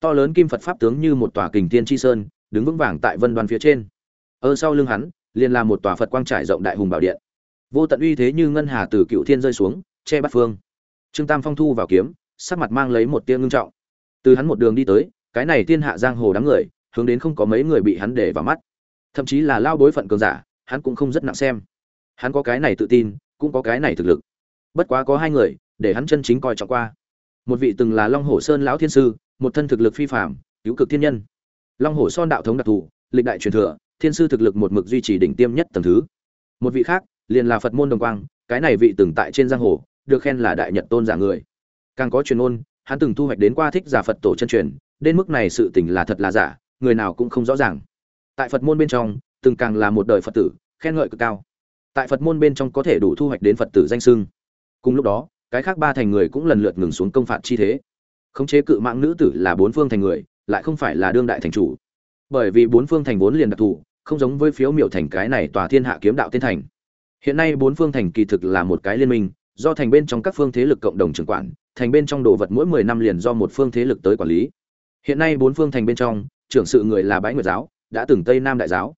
To lớn kim phật pháp tướng như một tòa kình tiên chi sơn, đứng vững vàng tại vân đoan phía trên. Ở sau lưng hắn, liền là một tòa phật quang trải rộng đại hùng bảo điện. Vô tận uy thế như ngân hà từ cựu thiên rơi xuống, che bắt phương. Trương tam phong thu vào kiếm, sắc mặt mang lấy một tia ngưng trọng. Từ hắn một đường đi tới, cái này thiên hạ giang hồ đám người, hướng đến không có mấy người bị hắn để vào mắt thậm chí là lao bối phận cường giả, hắn cũng không rất nặng xem. Hắn có cái này tự tin, cũng có cái này thực lực. Bất quá có hai người, để hắn chân chính coi trọng qua. Một vị từng là long hồ sơn lão thiên sư, một thân thực lực phi phạm cứu cực thiên nhân. Long hồ son đạo thống đặc thù, lịch đại truyền thừa, thiên sư thực lực một mực duy trì đỉnh tiêm nhất tầng thứ. Một vị khác, liền là phật môn đồng quang, cái này vị từng tại trên giang hồ, được khen là đại nhật tôn giả người. Càng có truyền ôn, hắn từng thu hoạch đến qua thích giả phật tổ chân truyền, đến mức này sự tình là thật là giả, người nào cũng không rõ ràng tại phật môn bên trong, từng càng là một đời phật tử, khen ngợi cực cao. Tại phật môn bên trong có thể đủ thu hoạch đến phật tử danh sưng cùng lúc đó, cái khác ba thành người cũng lần lượt ngừng xuống công phạt chi thế. Khống chế cự mạng nữ tử là bốn phương thành người, lại không phải là đương đại thành chủ. Bởi vì bốn phương thành vốn liền đặc thù, không giống với phiếu miểu thành cái này tòa thiên hạ kiếm đạo tiên thành. Hiện nay bốn phương thành kỳ thực là một cái liên minh, do thành bên trong các phương thế lực cộng đồng trưởng quản, thành bên trong đồ vật mỗi mười năm liền do một phương thế lực tới quản lý. Hiện nay bốn phương thành bên trong, trưởng sự người là bãi nguyệt giáo đã từng tây nam đại giáo.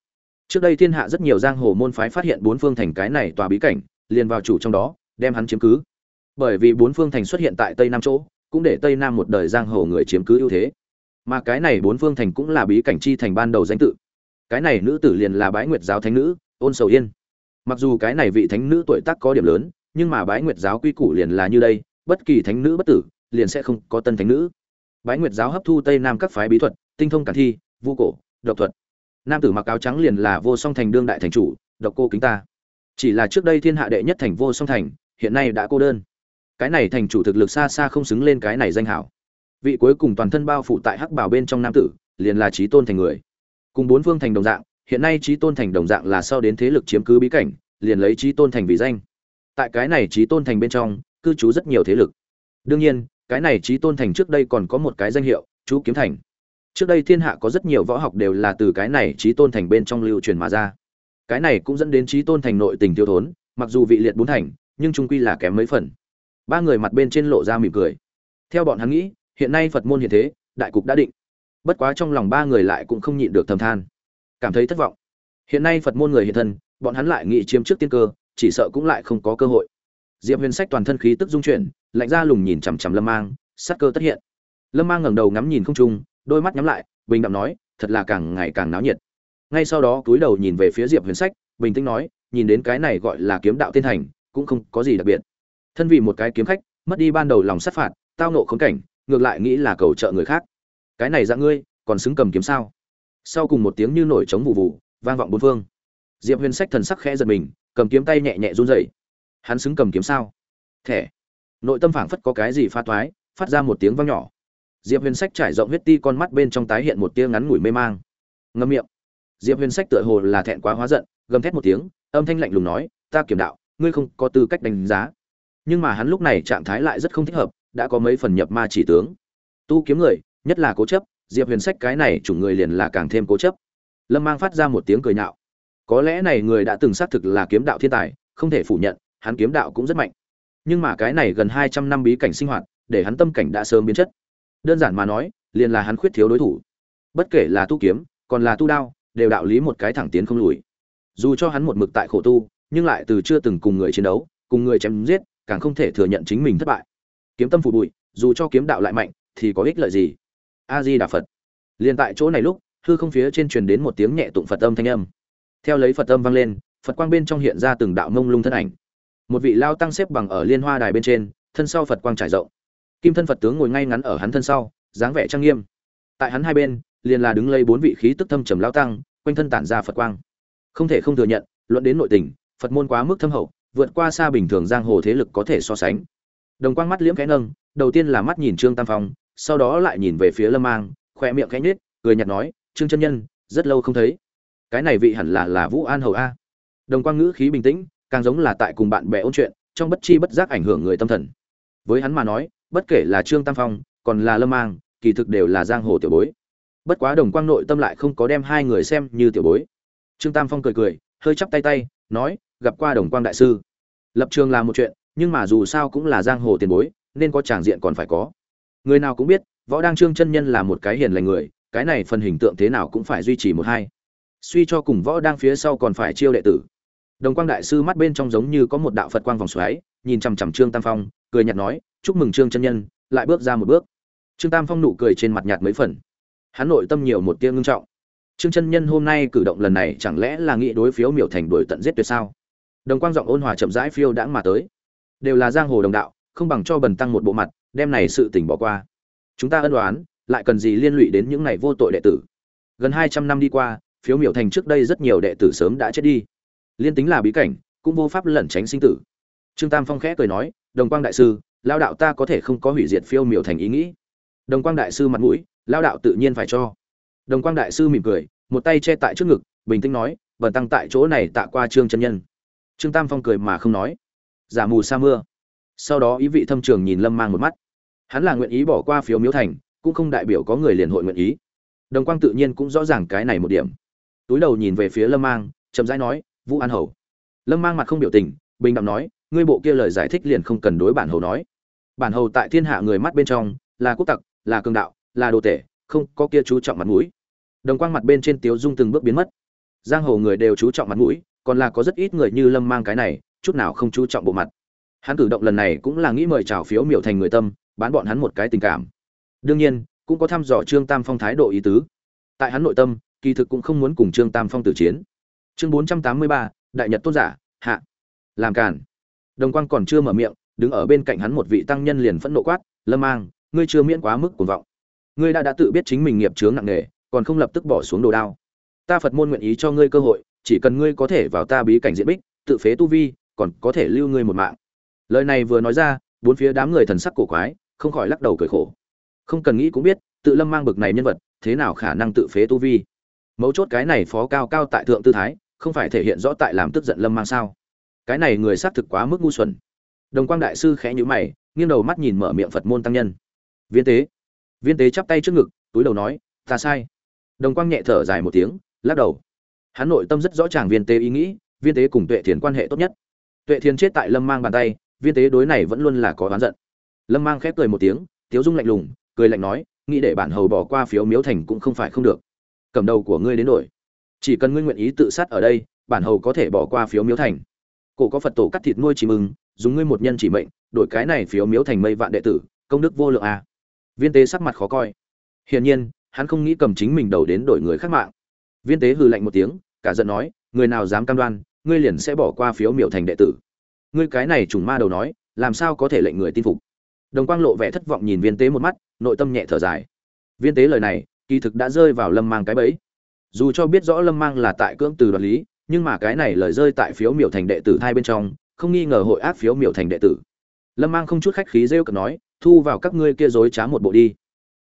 Trước đây thiên hạ rất nhiều giang hồ môn phái phát hiện bốn phương thành cái này tòa bí cảnh, liền vào chủ trong đó, đem hắn chiếm cứ. Bởi vì bốn phương thành xuất hiện tại tây nam chỗ, cũng để tây nam một đời giang hồ người chiếm cứ ưu thế. Mà cái này bốn phương thành cũng là bí cảnh chi thành ban đầu danh tự. Cái này nữ tử liền là bái nguyệt giáo thánh nữ, ôn sầu yên. Mặc dù cái này vị thánh nữ tuổi tác có điểm lớn, nhưng mà bái nguyệt giáo quy củ liền là như đây, bất kỳ thánh nữ bất tử, liền sẽ không có tân thánh nữ. Bái nguyệt giáo hấp thu tây nam các phái bí thuật, tinh thông cả thi, vu cổ độc thuật. Nam tử mặc áo trắng liền là vô song thành đương đại thành chủ, độc cô kính ta. Chỉ là trước đây thiên hạ đệ nhất thành vô song thành, hiện nay đã cô đơn. Cái này thành chủ thực lực xa xa không xứng lên cái này danh hảo. Vị cuối cùng toàn thân bao phủ tại hắc bảo bên trong nam tử, liền là trí tôn thành người. Cùng bốn phương thành đồng dạng, hiện nay trí tôn thành đồng dạng là sau đến thế lực chiếm cứ bí cảnh, liền lấy trí tôn thành vì danh. Tại cái này trí tôn thành bên trong, cư trú rất nhiều thế lực. Đương nhiên, cái này trí tôn thành trước đây còn có một cái danh hiệu, chú kiếm thành trước đây thiên hạ có rất nhiều võ học đều là từ cái này trí tôn thành bên trong lưu truyền mà ra. Cái này cũng dẫn đến trí tôn thành nội tình tiêu thốn, mặc dù vị liệt bốn thành, nhưng trung quy là kém mấy phần. Ba người mặt bên trên lộ ra mỉm cười. Theo bọn hắn nghĩ, hiện nay phật môn hiện thế, đại cục đã định. Bất quá trong lòng ba người lại cũng không nhịn được thầm than. Cảm thấy thất vọng. Hiện nay phật môn người hiện thân, bọn hắn lại nghĩ chiếm trước tiên cơ, chỉ sợ cũng lại không có cơ hội. Diệp huyền sách toàn thân khí tức dung chuyển, lạnh ra lùng nhìn chằm chằm lâm mang, sắc cơ tất hiện. Lâm mang ngẩng đầu ngắm nhìn không trung đôi mắt nhắm lại, bình đạm nói, thật là càng ngày càng náo nhiệt. Ngay sau đó cúi đầu nhìn về phía diệp huyền sách, bình tĩnh nói, nhìn đến cái này gọi là kiếm đạo tiên thành, cũng không có gì đặc biệt. Thân vì một cái kiếm khách, mất đi ban đầu lòng sát phạt, tao nộ khốn cảnh, ngược lại nghĩ là cầu trợ người khác. Cái này dạng ngươi, còn xứng cầm kiếm sao? Sau cùng một tiếng như nổi trống vụ vụ vang vọng bốn phương. Diệp huyền sách thần sắc khẽ giật mình, cầm kiếm tay nhẹ nhẹ run rẩy. Hắn xứng cầm kiếm sao? Thẻ. Nội tâm phảng phất có cái gì pha toái, phát ra một tiếng vang nhỏ diệp huyền sách trải rộng huyết ti con mắt bên trong tái hiện một tia ngắn ngủi mê mang. Ngâm miệng. Diệp huyền sách tựa hồ là thẹn quá hóa giận, gầm thét một tiếng, âm thanh lạnh lùng nói, ta kiểm đạo, ngươi không có tư cách đánh giá. Nhưng mà hắn lúc này trạng thái lại rất không thích hợp, đã có mấy phần nhập ma chỉ tướng. Tu kiếm người, nhất là cố chấp, diệp huyền sách cái này chủ người liền là càng thêm cố chấp. Lâm mang phát ra một tiếng cười nhạo. Có lẽ này người đã từng xác thực là kiếm đạo thiên tài, không thể phủ nhận, hắn kiếm đạo cũng rất mạnh. Nhưng mà cái này gần hai trăm năm bí cảnh sinh hoạt, để hắn tâm cảnh đã sớm biến chất đơn giản mà nói, liền là hắn khuyết thiếu đối thủ. Bất kể là tu kiếm, còn là tu đao, đều đạo lý một cái thẳng tiến không lùi. Dù cho hắn một mực tại khổ tu, nhưng lại từ chưa từng cùng người chiến đấu, cùng người chém giết, càng không thể thừa nhận chính mình thất bại. Kiếm tâm phụ bụi, dù cho kiếm đạo lại mạnh, thì có ích lợi gì? A di đà phật. Liền tại chỗ này lúc, hư không phía trên truyền đến một tiếng nhẹ tụng phật âm thanh âm. Theo lấy phật âm vang lên, phật quang bên trong hiện ra từng đạo mông lung thân ảnh. Một vị lao tăng xếp bằng ở liên hoa đài bên trên, thân sau phật quang trải rộng kim thân phật tướng ngồi ngay ngắn ở hắn thân sau, dáng vẻ trang nghiêm. Tại hắn hai bên, liền là đứng lấy bốn vị khí tức thâm trầm lao tăng, quanh thân tản ra phật quang. Không thể không thừa nhận, luận đến nội tình, phật môn quá mức thâm hậu, vượt qua xa bình thường giang hồ thế lực có thể so sánh. Đồng quang mắt liễm khẽ nâng, đầu tiên là mắt nhìn trương tam phong, sau đó lại nhìn về phía lâm mang khoe miệng khẽ nhếch, cười nhạt nói, trương chân nhân, rất lâu không thấy. Cái này vị hẳn là là vũ an hầu a. Đồng quang ngữ khí bình tĩnh, càng giống là tại cùng bạn bè ôn chuyện, trong bất chi bất giác ảnh hưởng người tâm thần. Với hắn mà nói bất kể là trương tam phong, còn là lâm mang, kỳ thực đều là giang hồ tiểu bối. Bất quá đồng quang nội tâm lại không có đem hai người xem như tiểu bối. Trương tam phong cười cười, hơi chắp tay tay, nói, gặp qua đồng quang đại sư. Lập trường là một chuyện, nhưng mà dù sao cũng là giang hồ tiền bối, nên có tràng diện còn phải có. Người nào cũng biết, võ đăng trương chân nhân là một cái hiền lành người, cái này phần hình tượng thế nào cũng phải duy trì một hai. Suy cho cùng võ đang phía sau còn phải chiêu đệ tử. Đồng quang đại sư mắt bên trong giống như có một đạo phật quang vòng xoáy, nhìn chằm chằm trương tam phong, cười nhạt nói chúc mừng trương chân nhân, lại bước ra một bước. Trương tam phong nụ cười trên mặt nhạt mấy phần. Hắn nội tâm nhiều một tia ngưng trọng. Trương chân nhân hôm nay cử động lần này chẳng lẽ là nghĩ đối phiếu miểu thành đuổi tận giết tuyệt sao? Đồng quang giọng ôn hòa chậm rãi phiêu đãng mà tới. Đều là giang hồ đồng đạo, không bằng cho bần tăng một bộ mặt, đem này sự tình bỏ qua. Chúng ta ân đoán lại cần gì liên lụy đến những này vô tội đệ tử? Gần hai trăm năm đi qua, phiếu miểu thành trước đây rất nhiều đệ tử sớm đã chết đi. Liên tính là bí cảnh, cũng vô pháp lẩn tránh sinh tử. Trương tam phong khẽ cười nói, đồng quang đại sư lao đạo ta có thể không có hủy diệt phiêu miểu thành ý nghĩ. Đồng quang đại sư mặt mũi, lao đạo tự nhiên phải cho. Đồng quang đại sư mỉm cười, một tay che tại trước ngực, bình tĩnh nói vần tăng tại chỗ này tạ qua trương chân nhân. Trương tam phong cười mà không nói. Giả mù sa mưa. Sau đó ý vị thâm trường nhìn lâm mang một mắt. Hắn là nguyện ý bỏ qua phiếu miếu thành, cũng không đại biểu có người liền hội nguyện ý. Đồng quang tự nhiên cũng rõ ràng cái này một điểm. Túi đầu nhìn về phía lâm mang, chậm rãi nói, vũ an hầu. Lâm mang mặt không biểu tình, bình đẳng nói ngươi bộ kia lời giải thích liền không cần đối bản hầu nói. Bản hầu tại thiên hạ người mắt bên trong, là quốc tặc, là cường đạo, là đồ tể, không có kia chú trọng mặt mũi. Đồng quang mặt bên trên tiếu dung từng bước biến mất. Giang hồ người đều chú trọng mặt mũi, còn là có rất ít người như lâm mang cái này, chút nào không chú trọng bộ mặt. Hắn cử động lần này cũng là nghĩ mời trào phiếu miểu thành người tâm, bán bọn hắn một cái tình cảm. Đương nhiên, cũng có thăm dò trương tam phong thái độ ý tứ. Tại hắn nội tâm, kỳ thực cũng không muốn cùng trương tam phong tử chiến. Chương bốn trăm tám mươi ba, đại nhật tôn giả, hạ. Làm cản đồng quang còn chưa mở miệng, đứng ở bên cạnh hắn một vị tăng nhân liền phẫn nộ quát, lâm mang, ngươi chưa miễn quá mức cuồng vọng. Ngươi đã đã tự biết chính mình nghiệp chướng nặng nề, còn không lập tức bỏ xuống đồ đao. Ta phật môn nguyện ý cho ngươi cơ hội, chỉ cần ngươi có thể vào ta bí cảnh diện bích, tự phế tu vi, còn có thể lưu ngươi một mạng. Lời này vừa nói ra, bốn phía đám người thần sắc cổ quái, không khỏi lắc đầu cười khổ. Không cần nghĩ cũng biết, tự lâm mang bực này nhân vật, thế nào khả năng tự phế tu vi? Mấu chốt cái này phó cao cao tại thượng tư thái, không phải thể hiện rõ tại làm tức giận lâm mang sao? Cái này người xác thực quá mức ngu xuẩn. Đồng quang đại sư khẽ nhíu mày, nghiêng đầu mắt nhìn mở miệng phật môn tăng nhân. Viên tế. Viên tế chắp tay trước ngực, túi đầu nói, ta sai. Đồng quang nhẹ thở dài một tiếng, lắc đầu. Hắn nội tâm rất rõ ràng viên tế ý nghĩ, viên tế cùng tuệ thiền quan hệ tốt nhất. Tuệ thiền chết tại lâm mang bàn tay, viên tế đối này vẫn luôn là có oán giận. Lâm mang khép cười một tiếng, tiếu dung lạnh lùng, cười lạnh nói, nghĩ để bản hầu bỏ qua phiếu miếu thành cũng không phải không được. Cầm đầu của ngươi đến đổi. Chỉ cần ngươi nguyện ý tự sát ở đây, bản hầu có thể bỏ qua phiếu miếu thành cổ có phật tổ cắt thịt nuôi chỉ mừng, dùng ngươi một nhân chỉ mệnh, đổi cái này phiếu miếu thành mây vạn đệ tử, công đức vô lượng à. viên tế sắc mặt khó coi. Hiển nhiên, hắn không nghĩ cầm chính mình đầu đến đổi người khác mạng. Viên tế hừ lạnh một tiếng, cả giận nói, người nào dám cam đoan, ngươi liền sẽ bỏ qua phiếu miểu thành đệ tử. Ngươi cái này trùng ma đầu nói, làm sao có thể lệnh người tin phục? Đồng quang lộ vẻ thất vọng nhìn viên tế một mắt, nội tâm nhẹ thở dài. Viên tế lời này, kỳ thực đã rơi vào lâm mang cái bẫy. Dù cho biết rõ lâm mang là tại cưỡng từ đoạt lý nhưng mà cái này lời rơi tại phiếu miểu thành đệ tử hai bên trong, không nghi ngờ hội ác phiếu miểu thành đệ tử. Lâm mang không chút khách khí rêu cực nói, thu vào các ngươi kia dối trá một bộ đi.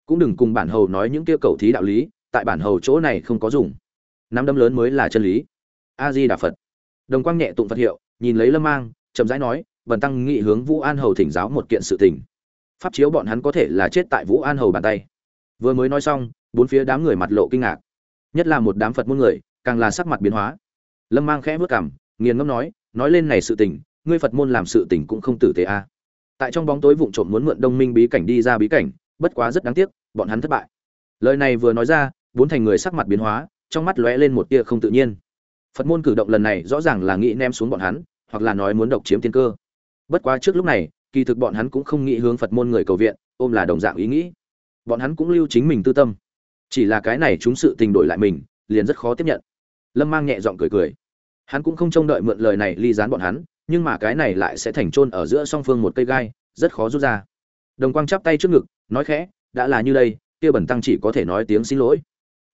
Cũng đừng cùng bản hầu nói những kia cầu thí đạo lý, tại bản hầu chỗ này không có dùng. Nắm đấm lớn mới là chân lý. A di đà phật đồng quang nhẹ tụng phật hiệu, nhìn lấy lâm mang, chậm rãi nói vần tăng nghị hướng vũ an hầu thỉnh giáo một kiện sự tình. Pháp chiếu bọn hắn có thể là chết tại vũ an hầu bàn tay. Vừa mới nói xong, bốn phía đám người mặt lộ kinh ngạc. Nhất là một đám phật môn người, càng là sắc mặt biến hóa lâm mang khẽ vớt cảm nghiền ngâm nói nói lên này sự tình, ngươi phật môn làm sự tình cũng không tử tế a. Tại trong bóng tối vụng trộm muốn mượn đông minh bí cảnh đi ra bí cảnh, bất quá rất đáng tiếc, bọn hắn thất bại. Lời này vừa nói ra, bốn thành người sắc mặt biến hóa, trong mắt lóe lên một tia không tự nhiên. Phật môn cử động lần này rõ ràng là nghĩ ném xuống bọn hắn, hoặc là nói muốn độc chiếm tiên cơ. Bất quá trước lúc này, kỳ thực bọn hắn cũng không nghĩ hướng phật môn người cầu viện, ôm là đồng dạng ý nghĩ. Bọn hắn cũng lưu chính mình tư tâm. Chỉ là cái này chúng sự tình đổi lại mình, liền rất khó tiếp nhận lâm mang nhẹ giọng cười cười. Hắn cũng không trông đợi mượn lời này ly dán bọn hắn, nhưng mà cái này lại sẽ thành trôn ở giữa song phương một cây gai, rất khó rút ra. Đồng quang chắp tay trước ngực, nói khẽ, đã là như đây, kia bẩn tăng chỉ có thể nói tiếng xin lỗi.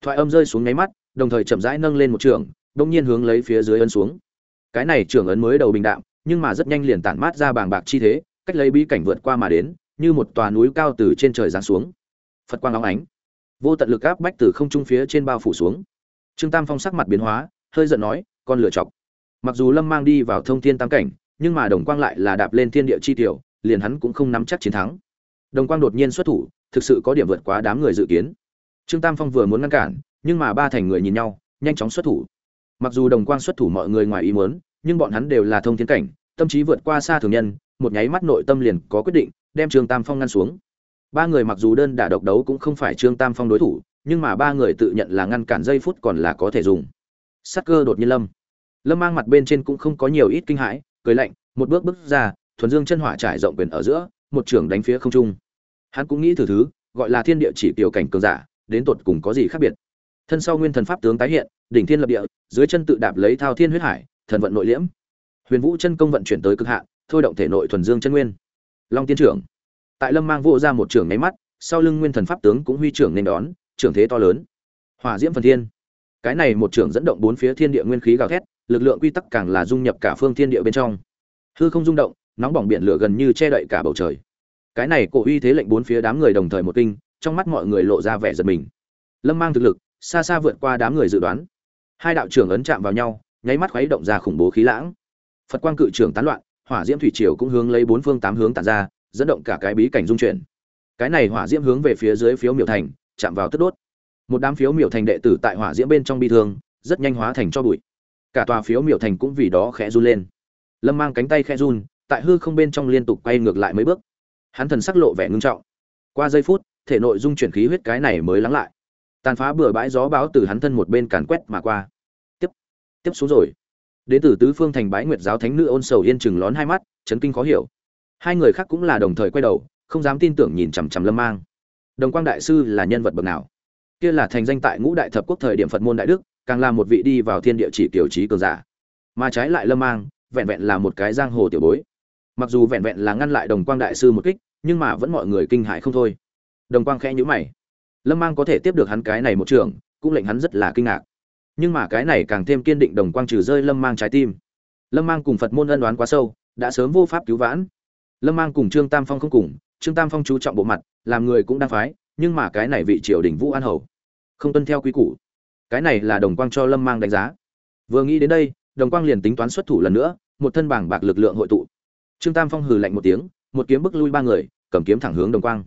Thoại âm rơi xuống nháy mắt, đồng thời chậm rãi nâng lên một trường đông nhiên hướng lấy phía dưới ấn xuống. Cái này trưởng ấn mới đầu bình đạm, nhưng mà rất nhanh liền tản mát ra bàng bạc chi thế, cách lấy bí cảnh vượt qua mà đến, như một tòa núi cao từ trên trời giáng xuống. Phật quang óng ánh. Vô tận lực áp bách từ không trung phía trên bao phủ xuống trương tam phong sắc mặt biến hóa, hơi giận nói, con lựa chọc mặc dù lâm mang đi vào thông thiên tam cảnh, nhưng mà đồng quang lại là đạp lên thiên địa chi tiểu, liền hắn cũng không nắm chắc chiến thắng. Đồng quang đột nhiên xuất thủ, thực sự có điểm vượt quá đám người dự kiến. Trương tam phong vừa muốn ngăn cản, nhưng mà ba thành người nhìn nhau, nhanh chóng xuất thủ. Mặc dù đồng quang xuất thủ mọi người ngoài ý muốn, nhưng bọn hắn đều là thông thiên cảnh, tâm trí vượt qua xa thường nhân, một nháy mắt nội tâm liền có quyết định, đem trương tam phong ngăn xuống. Ba người mặc dù đơn đả độc đấu cũng không phải trương tam phong đối thủ nhưng mà ba người tự nhận là ngăn cản giây phút còn là có thể dùng. Sắc cơ đột nhiên lâm. Lâm mang mặt bên trên cũng không có nhiều ít kinh hãi, cười lạnh, một bước bước ra, thuần dương chân hỏa trải rộng quyền ở giữa, một trưởng đánh phía không trung. Hắn cũng nghĩ thử thứ, gọi là thiên địa chỉ tiểu cảnh cường giả, đến tột cùng có gì khác biệt. Thân sau nguyên thần pháp tướng tái hiện, đỉnh thiên lập địa, dưới chân tự đạp lấy thao thiên huyết hải, thần vận nội liễm. Huyền vũ chân công vận chuyển tới cực hạn, thôi động thể nội thuần dương chân nguyên. Long tiên trưởng. Tại lâm mang vô ra một trưởng nháy mắt, sau lưng nguyên thần pháp tướng cũng huy trưởng nên đón trưởng thế to lớn. Hỏa diễm phần thiên. Cái này một trưởng dẫn động bốn phía thiên địa nguyên khí gào thét, lực lượng quy tắc càng là dung nhập cả phương thiên địa bên trong. Hư không rung động, nóng bỏng biển lửa gần như che đậy cả bầu trời. Cái này cổ uy thế lệnh bốn phía đám người đồng thời một kinh, trong mắt mọi người lộ ra vẻ giật mình. Lâm mang thực lực, xa xa vượt qua đám người dự đoán. Hai đạo trưởng ấn chạm vào nhau, nháy mắt khuấy động ra khủng bố khí lãng. Phật quang cự trưởng tán loạn, hỏa diễm thủy triều cũng hướng lấy bốn phương tám hướng tản ra, dẫn động cả cái bí cảnh dung chuyển. Cái này hỏa diễm hướng về phía dưới phiếu miểu thành chạm vào tức đốt. Một đám phiếu miểu thành đệ tử tại hỏa diễm bên trong bi thương, rất nhanh hóa thành cho bụi. Cả tòa phiếu miểu thành cũng vì đó khẽ run lên. Lâm mang cánh tay khẽ run, tại hư không bên trong liên tục quay ngược lại mấy bước. Hắn thần sắc lộ vẻ ngưng trọng. Qua giây phút, thể nội dung chuyển khí huyết cái này mới lắng lại. Tàn phá bừa bãi gió báo từ hắn thân một bên càn quét mà qua. Tiếp tiếp xuống rồi. Đến từ tứ phương thành bái nguyệt giáo thánh nữ ôn sầu yên chừng lón hai mắt, chấn kinh khó hiểu. Hai người khác cũng là đồng thời quay đầu, không dám tin tưởng nhìn chằm chằm lâm mang đồng quang đại sư là nhân vật bậc nào? Kia là thành danh tại ngũ đại thập quốc thời điểm phật môn đại đức, càng là một vị đi vào thiên địa chỉ tiểu trí cường giả. Mà trái lại lâm mang, vẹn vẹn là một cái giang hồ tiểu bối. Mặc dù vẹn vẹn là ngăn lại đồng quang đại sư một kích, nhưng mà vẫn mọi người kinh hại không thôi. Đồng quang khẽ nhữ mày. Lâm mang có thể tiếp được hắn cái này một trường, cũng lệnh hắn rất là kinh ngạc. Nhưng mà cái này càng thêm kiên định đồng quang trừ rơi lâm mang trái tim. Lâm mang cùng phật môn ân đoán quá sâu, đã sớm vô pháp cứu vãn. Lâm mang cùng trương tam phong không cùng trương tam phong chú trọng bộ mặt, làm người cũng đang phái, nhưng mà cái này vị triều đình vũ an hầu, không tuân theo quy củ. Cái này là đồng quang cho lâm mang đánh giá. Vừa nghĩ đến đây, đồng quang liền tính toán xuất thủ lần nữa, một thân bảng bạc lực lượng hội tụ. Trương tam phong hừ lạnh một tiếng, một kiếm bức lui ba người, cầm kiếm thẳng hướng đồng quang.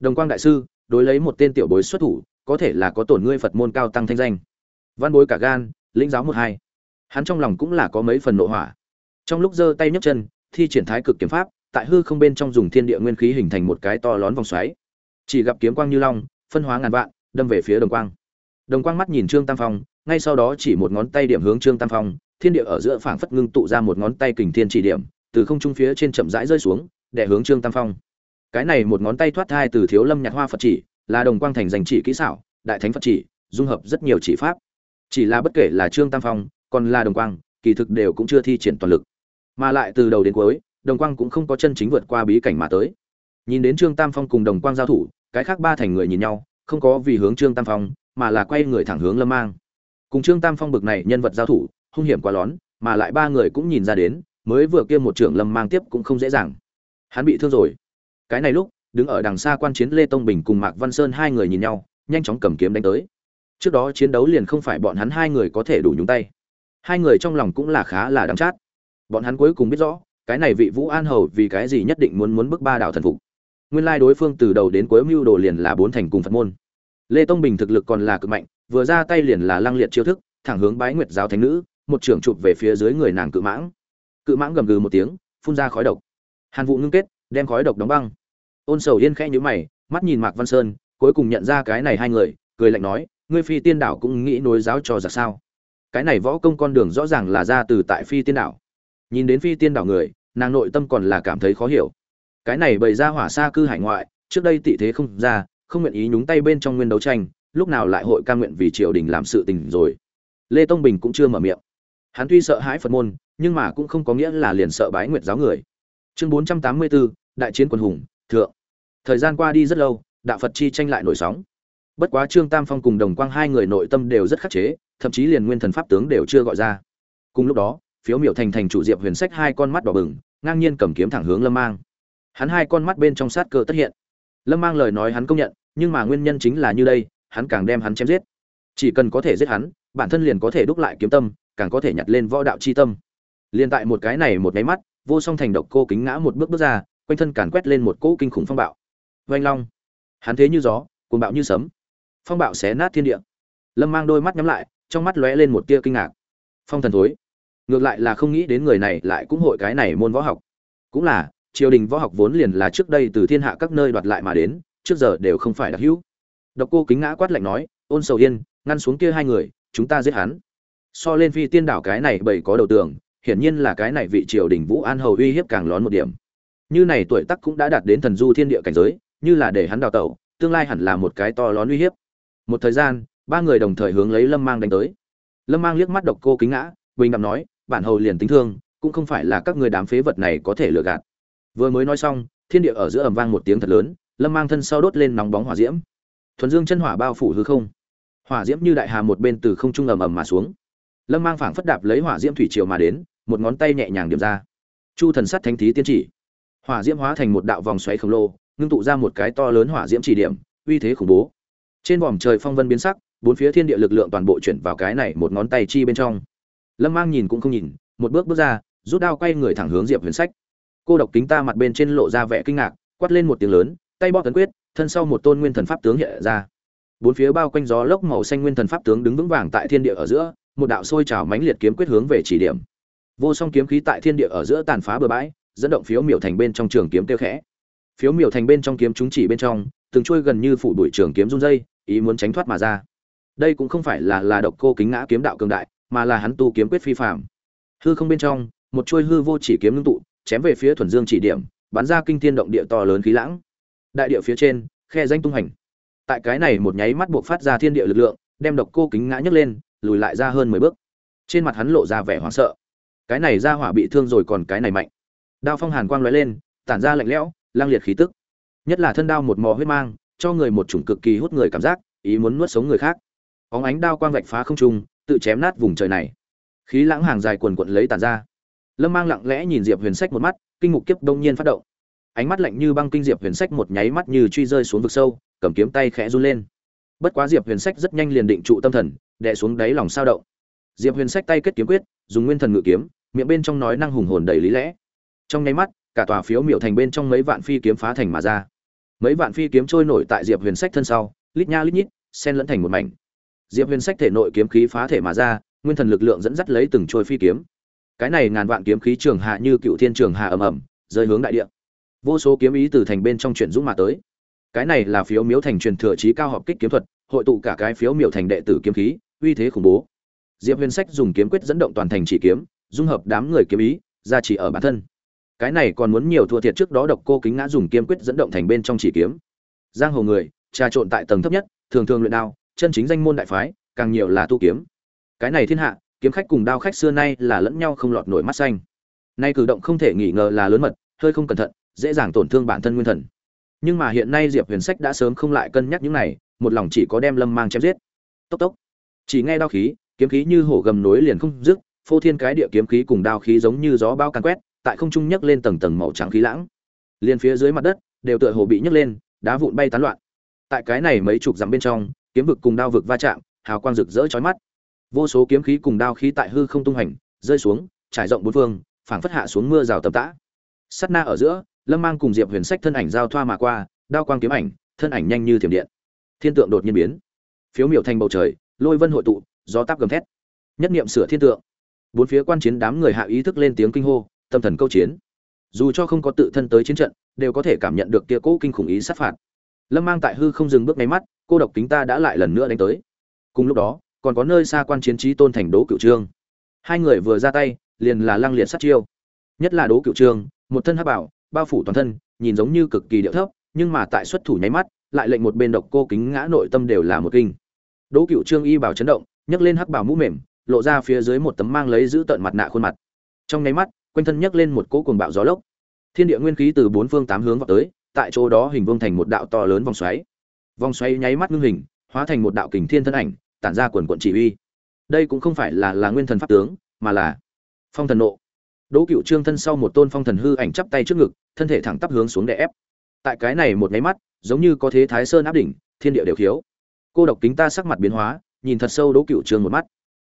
Đồng quang đại sư, đối lấy một tên tiểu bối xuất thủ, có thể là có tổn ngươi phật môn cao tăng thanh danh. Văn bối cả gan, lĩnh giáo một hai. Hắn trong lòng cũng là có mấy phần nội hỏa. Trong lúc giơ tay nhấc chân, thi triển thái cực kiếm pháp tại hư không bên trong dùng thiên địa nguyên khí hình thành một cái to lớn vòng xoáy. Chỉ gặp kiếm quang như long, phân hóa ngàn vạn, đâm về phía đồng quang. Đồng quang mắt nhìn trương tam phong, ngay sau đó chỉ một ngón tay điểm hướng trương tam phong, thiên địa ở giữa phảng phất ngưng tụ ra một ngón tay kình thiên chỉ điểm, từ không trung phía trên chậm rãi rơi xuống để hướng trương tam phong. Cái này một ngón tay thoát thai từ thiếu lâm nhạt hoa phật chỉ, là đồng quang thành dành chỉ kỹ xảo, đại thánh phật chỉ, dung hợp rất nhiều chỉ pháp. Chỉ là bất kể là trương tam phong, còn là đồng quang, kỳ thực đều cũng chưa thi triển toàn lực. Mà lại từ đầu đến cuối đồng quang cũng không có chân chính vượt qua bí cảnh mà tới. Nhìn đến trương tam phong cùng đồng quang giao thủ, cái khác ba thành người nhìn nhau, không có vì hướng trương tam phong, mà là quay người thẳng hướng lâm mang. Cùng trương tam phong bực này nhân vật giao thủ, hung hiểm quá lón, mà lại ba người cũng nhìn ra đến, mới vừa kia một trưởng lâm mang tiếp cũng không dễ dàng. Hắn bị thương rồi. Cái này lúc, đứng ở đằng xa quan chiến lê tông bình cùng mạc văn sơn hai người nhìn nhau, nhanh chóng cầm kiếm đánh tới. Trước đó chiến đấu liền không phải bọn hắn hai người có thể đủ nhúng tay. Hai người trong lòng cũng là khá là đắm chát. Bọn hắn cuối cùng biết rõ cái này vị vũ an hầu vì cái gì nhất định muốn muốn bức ba đảo thần phục? Nguyên lai đối phương từ đầu đến cuối mưu đồ liền là bốn thành cùng phật môn. Lê tông bình thực lực còn là cực mạnh, vừa ra tay liền là lăng liệt chiêu thức, thẳng hướng bái nguyệt giáo thánh nữ, một trưởng chụp về phía dưới người nàng cự mãng. Cự mãng gầm gừ một tiếng, phun ra khói độc. Hàn vụ ngưng kết, đem khói độc đóng băng. Ôn sầu yên khẽ nhíu mày, mắt nhìn mạc văn sơn, cuối cùng nhận ra cái này hai người, cười lạnh nói, ngươi phi tiên đảo cũng nghĩ nối giáo cho giặc sao? Cái này võ công con đường rõ ràng là ra từ tại phi tiên đảo nhìn đến phi tiên đảo người, nàng nội tâm còn là cảm thấy khó hiểu. Cái này bày ra hỏa xa cư hải ngoại, trước đây tị thế không ra, không nguyện ý nhúng tay bên trong nguyên đấu tranh, lúc nào lại hội ca nguyện vì triều đình làm sự tình rồi. Lê tông bình cũng chưa mở miệng. Hắn tuy sợ hãi phật môn, nhưng mà cũng không có nghĩa là liền sợ bái nguyệt giáo người. Chương bốn trăm tám mươi bốn đại chiến quần hùng, thượng. Thời gian qua đi rất lâu, đạo phật chi tranh lại nổi sóng. Bất quá trương tam phong cùng đồng quang hai người nội tâm đều rất khắc chế, thậm chí liền nguyên thần pháp tướng đều chưa gọi ra. Cùng lúc đó phiếu miểu thành thành chủ diệp huyền sách hai con mắt đỏ bừng, ngang nhiên cầm kiếm thẳng hướng lâm mang. Hắn hai con mắt bên trong sát cơ tất hiện. Lâm mang lời nói hắn công nhận, nhưng mà nguyên nhân chính là như đây, hắn càng đem hắn chém giết. Chỉ cần có thể giết hắn, bản thân liền có thể đúc lại kiếm tâm, càng có thể nhặt lên võ đạo chi tâm. Liền tại một cái này một nháy mắt, vô song thành độc cô kính ngã một bước bước ra, quanh thân càn quét lên một cỗ kinh khủng phong bạo. Vanh long. Hắn thế như gió, cuồng bạo như sấm. Phong bạo xé nát thiên địa. Lâm mang đôi mắt nhắm lại, trong mắt lóe lên một tia kinh ngạc. Phong thần thối ngược lại là không nghĩ đến người này lại cũng hội cái này môn võ học. Cũng là, triều đình võ học vốn liền là trước đây từ thiên hạ các nơi đoạt lại mà đến, trước giờ đều không phải đặc hữu. Độc cô kính ngã quát lạnh nói, ôn sầu yên, ngăn xuống kia hai người, chúng ta giết hắn. So lên phi tiên đảo cái này bởi có đầu tường, hiển nhiên là cái này vị triều đình vũ an hầu uy hiếp càng lón một điểm. Như này tuổi tác cũng đã đạt đến thần du thiên địa cảnh giới, như là để hắn đào tẩu, tương lai hẳn là một cái to lớn uy hiếp. Một thời gian, ba người đồng thời hướng lấy lâm mang đánh tới. Lâm mang liếc mắt độc cô kính ngã, bình đạm nói bản hầu liền tính thương, cũng không phải là các người đám phế vật này có thể lừa gạt. Vừa mới nói xong, thiên địa ở giữa ầm vang một tiếng thật lớn, lâm mang thân sau đốt lên nóng bóng hỏa diễm. Thuần dương chân hỏa bao phủ hư không. Hỏa diễm như đại hà một bên từ không trung ầm ầm mà xuống. Lâm mang phảng phất đạp lấy hỏa diễm thủy triều mà đến, một ngón tay nhẹ nhàng điểm ra. Chu thần sắt thánh thí tiên chỉ. Hỏa diễm hóa thành một đạo vòng xoáy khổng lồ, ngưng tụ ra một cái to lớn hỏa diễm chỉ điểm, uy thế khủng bố. Trên vòm trời phong vân biến sắc, bốn phía thiên địa lực lượng toàn bộ chuyển vào cái này một ngón tay chi bên trong lâm mang nhìn cũng không nhìn, một bước bước ra, rút đao quay người thẳng hướng diệp huyền sách. Cô độc kính ta mặt bên trên lộ ra vẻ kinh ngạc, quát lên một tiếng lớn, tay bóp tấn quyết, thân sau một tôn nguyên thần pháp tướng hiện ra. Bốn phía bao quanh gió lốc màu xanh nguyên thần pháp tướng đứng vững vàng tại thiên địa ở giữa, một đạo sôi trào mãnh liệt kiếm quyết hướng về chỉ điểm. Vô song kiếm khí tại thiên địa ở giữa tàn phá bừa bãi, dẫn động phiếu miểu thành bên trong trường kiếm tiêu khẽ. Phiếu miểu thành bên trong kiếm chúng chỉ bên trong, từng trôi gần như phủ đuổi trường kiếm run dây, ý muốn tránh thoát mà ra. Đây cũng không phải là là độc cô kính ngã kiếm đạo cường đại mà là hắn tu kiếm quyết phi phạm. Hư không bên trong, một chuôi hư vô chỉ kiếm ngưng tụ, chém về phía thuần dương chỉ điểm, bắn ra kinh thiên động địa to lớn khí lãng. Đại địa phía trên, khe danh tung hành. Tại cái này một nháy mắt buộc phát ra thiên địa lực lượng, đem độc cô kính ngã nhấc lên, lùi lại ra hơn mười bước. Trên mặt hắn lộ ra vẻ hoảng sợ. Cái này ra hỏa bị thương rồi còn cái này mạnh. Đao phong hàn quang lóe lên, tản ra lạnh lẽo, lang liệt khí tức. Nhất là thân đao một mò huyết mang, cho người một chủng cực kỳ hút người cảm giác, ý muốn nuốt sống người khác. Óng ánh đao quang vạch phá không trung tự chém nát vùng trời này. Khí lãng hàng dài quần quận lấy tàn ra. Lâm mang lặng lẽ nhìn diệp huyền sách một mắt, kinh mục kiếp đông nhiên phát động. Ánh mắt lạnh như băng kinh diệp huyền sách một nháy mắt như truy rơi xuống vực sâu, cầm kiếm tay khẽ run lên. Bất quá diệp huyền sách rất nhanh liền định trụ tâm thần, đè xuống đáy lòng sao động. Diệp huyền sách tay kết kiếm quyết, dùng nguyên thần ngự kiếm, miệng bên trong nói năng hùng hồn đầy lý lẽ. Trong nháy mắt, cả tòa phiếu miệu thành bên trong mấy vạn phi kiếm phá thành mà ra. Mấy vạn phi kiếm trôi nổi tại diệp huyền sách thân sau, lít nha lít nhít, xen lẫn thành một mảnh diệp huyền sách thể nội kiếm khí phá thể mà ra, nguyên thần lực lượng dẫn dắt lấy từng trôi phi kiếm. Cái này ngàn vạn kiếm khí trường hạ như cựu thiên trường hạ ầm ầm, rơi hướng đại địa. Vô số kiếm ý từ thành bên trong chuyển dũng mà tới. Cái này là phiếu miếu thành truyền thừa trí cao họp kích kiếm thuật, hội tụ cả cái phiếu miểu thành đệ tử kiếm khí, uy thế khủng bố. Diệp huyền sách dùng kiếm quyết dẫn động toàn thành chỉ kiếm, dung hợp đám người kiếm ý ra chỉ ở bản thân. Cái này còn muốn nhiều thua thiệt trước đó độc cô kính ngã dùng kiếm quyết dẫn động thành bên trong chỉ kiếm. Giang hồ người, trà trộn tại tầng thấp nhất, thường thường luyện đao chân chính danh môn đại phái, càng nhiều là tu kiếm. Cái này thiên hạ, kiếm khách cùng đao khách xưa nay là lẫn nhau không lọt nổi mắt xanh. Nay cử động không thể nghi ngờ là lớn mật, hơi không cẩn thận, dễ dàng tổn thương bản thân nguyên thần. Nhưng mà hiện nay diệp huyền sách đã sớm không lại cân nhắc những này, một lòng chỉ có đem lâm mang chém giết. Tốc tốc. Chỉ nghe đao khí, kiếm khí như hổ gầm nối liền không dứt, phô thiên cái địa kiếm khí cùng đao khí giống như gió bao càn quét, tại không trung nhấc lên tầng tầng màu trắng khí lãng. Liền phía dưới mặt đất, đều tựa hồ bị nhấc lên, đá vụn bay tán loạn. Tại cái này mấy chục dặm bên trong kiếm vực cùng đao vực va chạm, hào quang rực rỡ chói mắt. Vô số kiếm khí cùng đao khí tại hư không tung hành, rơi xuống, trải rộng bốn phương, phảng phất hạ xuống mưa rào tầm tã. Sắt na ở giữa, lâm mang cùng diệp huyền sách thân ảnh giao thoa mà qua, đao quang kiếm ảnh, thân ảnh nhanh như thiểm điện. Thiên tượng đột nhiên biến. Phiếu miểu thành bầu trời, lôi vân hội tụ, gió táp gầm thét. Nhất niệm sửa thiên tượng. Bốn phía quan chiến đám người hạ ý thức lên tiếng kinh hô, tâm thần câu chiến. Dù cho không có tự thân tới chiến trận, đều có thể cảm nhận được kia cố kinh khủng ý sát phạt lâm mang tại hư không dừng bước ngay mắt, cô độc kính ta đã lại lần nữa đánh tới. Cùng lúc đó, còn có nơi xa quan chiến trí tôn thành đố cựu trương. Hai người vừa ra tay, liền là lăng liệt sát chiêu. Nhất là đố cựu trương, một thân hắc bảo, bao phủ toàn thân, nhìn giống như cực kỳ điệu thấp, nhưng mà tại xuất thủ nháy mắt, lại lệnh một bên độc cô kính ngã nội tâm đều là một kinh. Đố cựu trương y bảo chấn động, nhấc lên hắc bảo mũ mềm, lộ ra phía dưới một tấm mang lấy giữ tận mặt nạ khuôn mặt. Trong nháy mắt, quanh thân nhấc lên một cỗ cuồng bạo gió lốc. Thiên địa nguyên khí từ bốn phương tám hướng vào tới tại chỗ đó hình vuông thành một đạo to lớn vòng xoáy. Vòng xoáy nháy mắt ngưng hình, hóa thành một đạo kình thiên thân ảnh, tản ra quần quần chỉ uy đây cũng không phải là là nguyên thần pháp tướng, mà là phong thần nộ. Đỗ cựu trương thân sau một tôn phong thần hư ảnh chắp tay trước ngực, thân thể thẳng tắp hướng xuống để ép. Tại cái này một nháy mắt, giống như có thế thái sơn áp đỉnh, thiên địa đều khiếu cô độc kính ta sắc mặt biến hóa, nhìn thật sâu đỗ cựu trương một mắt.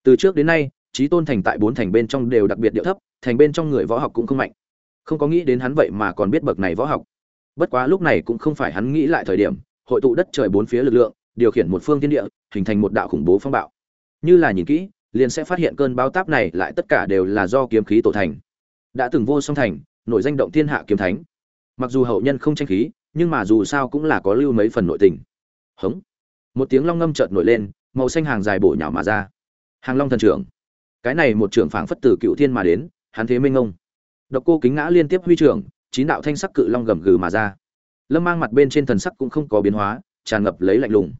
Từ trước đến nay trí tôn thành tại bốn thành bên trong đều đặc biệt điệu thấp, thành bên trong người võ học cũng không mạnh. Không có nghĩ đến hắn vậy mà còn biết bậc này võ học bất quá lúc này cũng không phải hắn nghĩ lại thời điểm, hội tụ đất trời bốn phía lực lượng, điều khiển một phương thiên địa, hình thành một đạo khủng bố phong bạo. Như là nhìn kỹ, liền sẽ phát hiện cơn bão táp này lại tất cả đều là do kiếm khí tổ thành. Đã từng vô song thành, nổi danh động thiên hạ kiếm thánh. Mặc dù hậu nhân không tranh khí, nhưng mà dù sao cũng là có lưu mấy phần nội tình. Hống. Một tiếng long ngâm chợt nổi lên, màu xanh hàng dài bổ nhào mà ra. Hàng long thần trưởng. Cái này một trưởng phảng phất từ cựu thiên mà đến, hắn thế minh ngông độc cô kính ngã liên tiếp huy trưởng chín đạo thanh sắc cự long gầm gừ mà ra. Lâm mang mặt bên trên thần sắc cũng không có biến hóa, tràn ngập lấy lạnh lùng.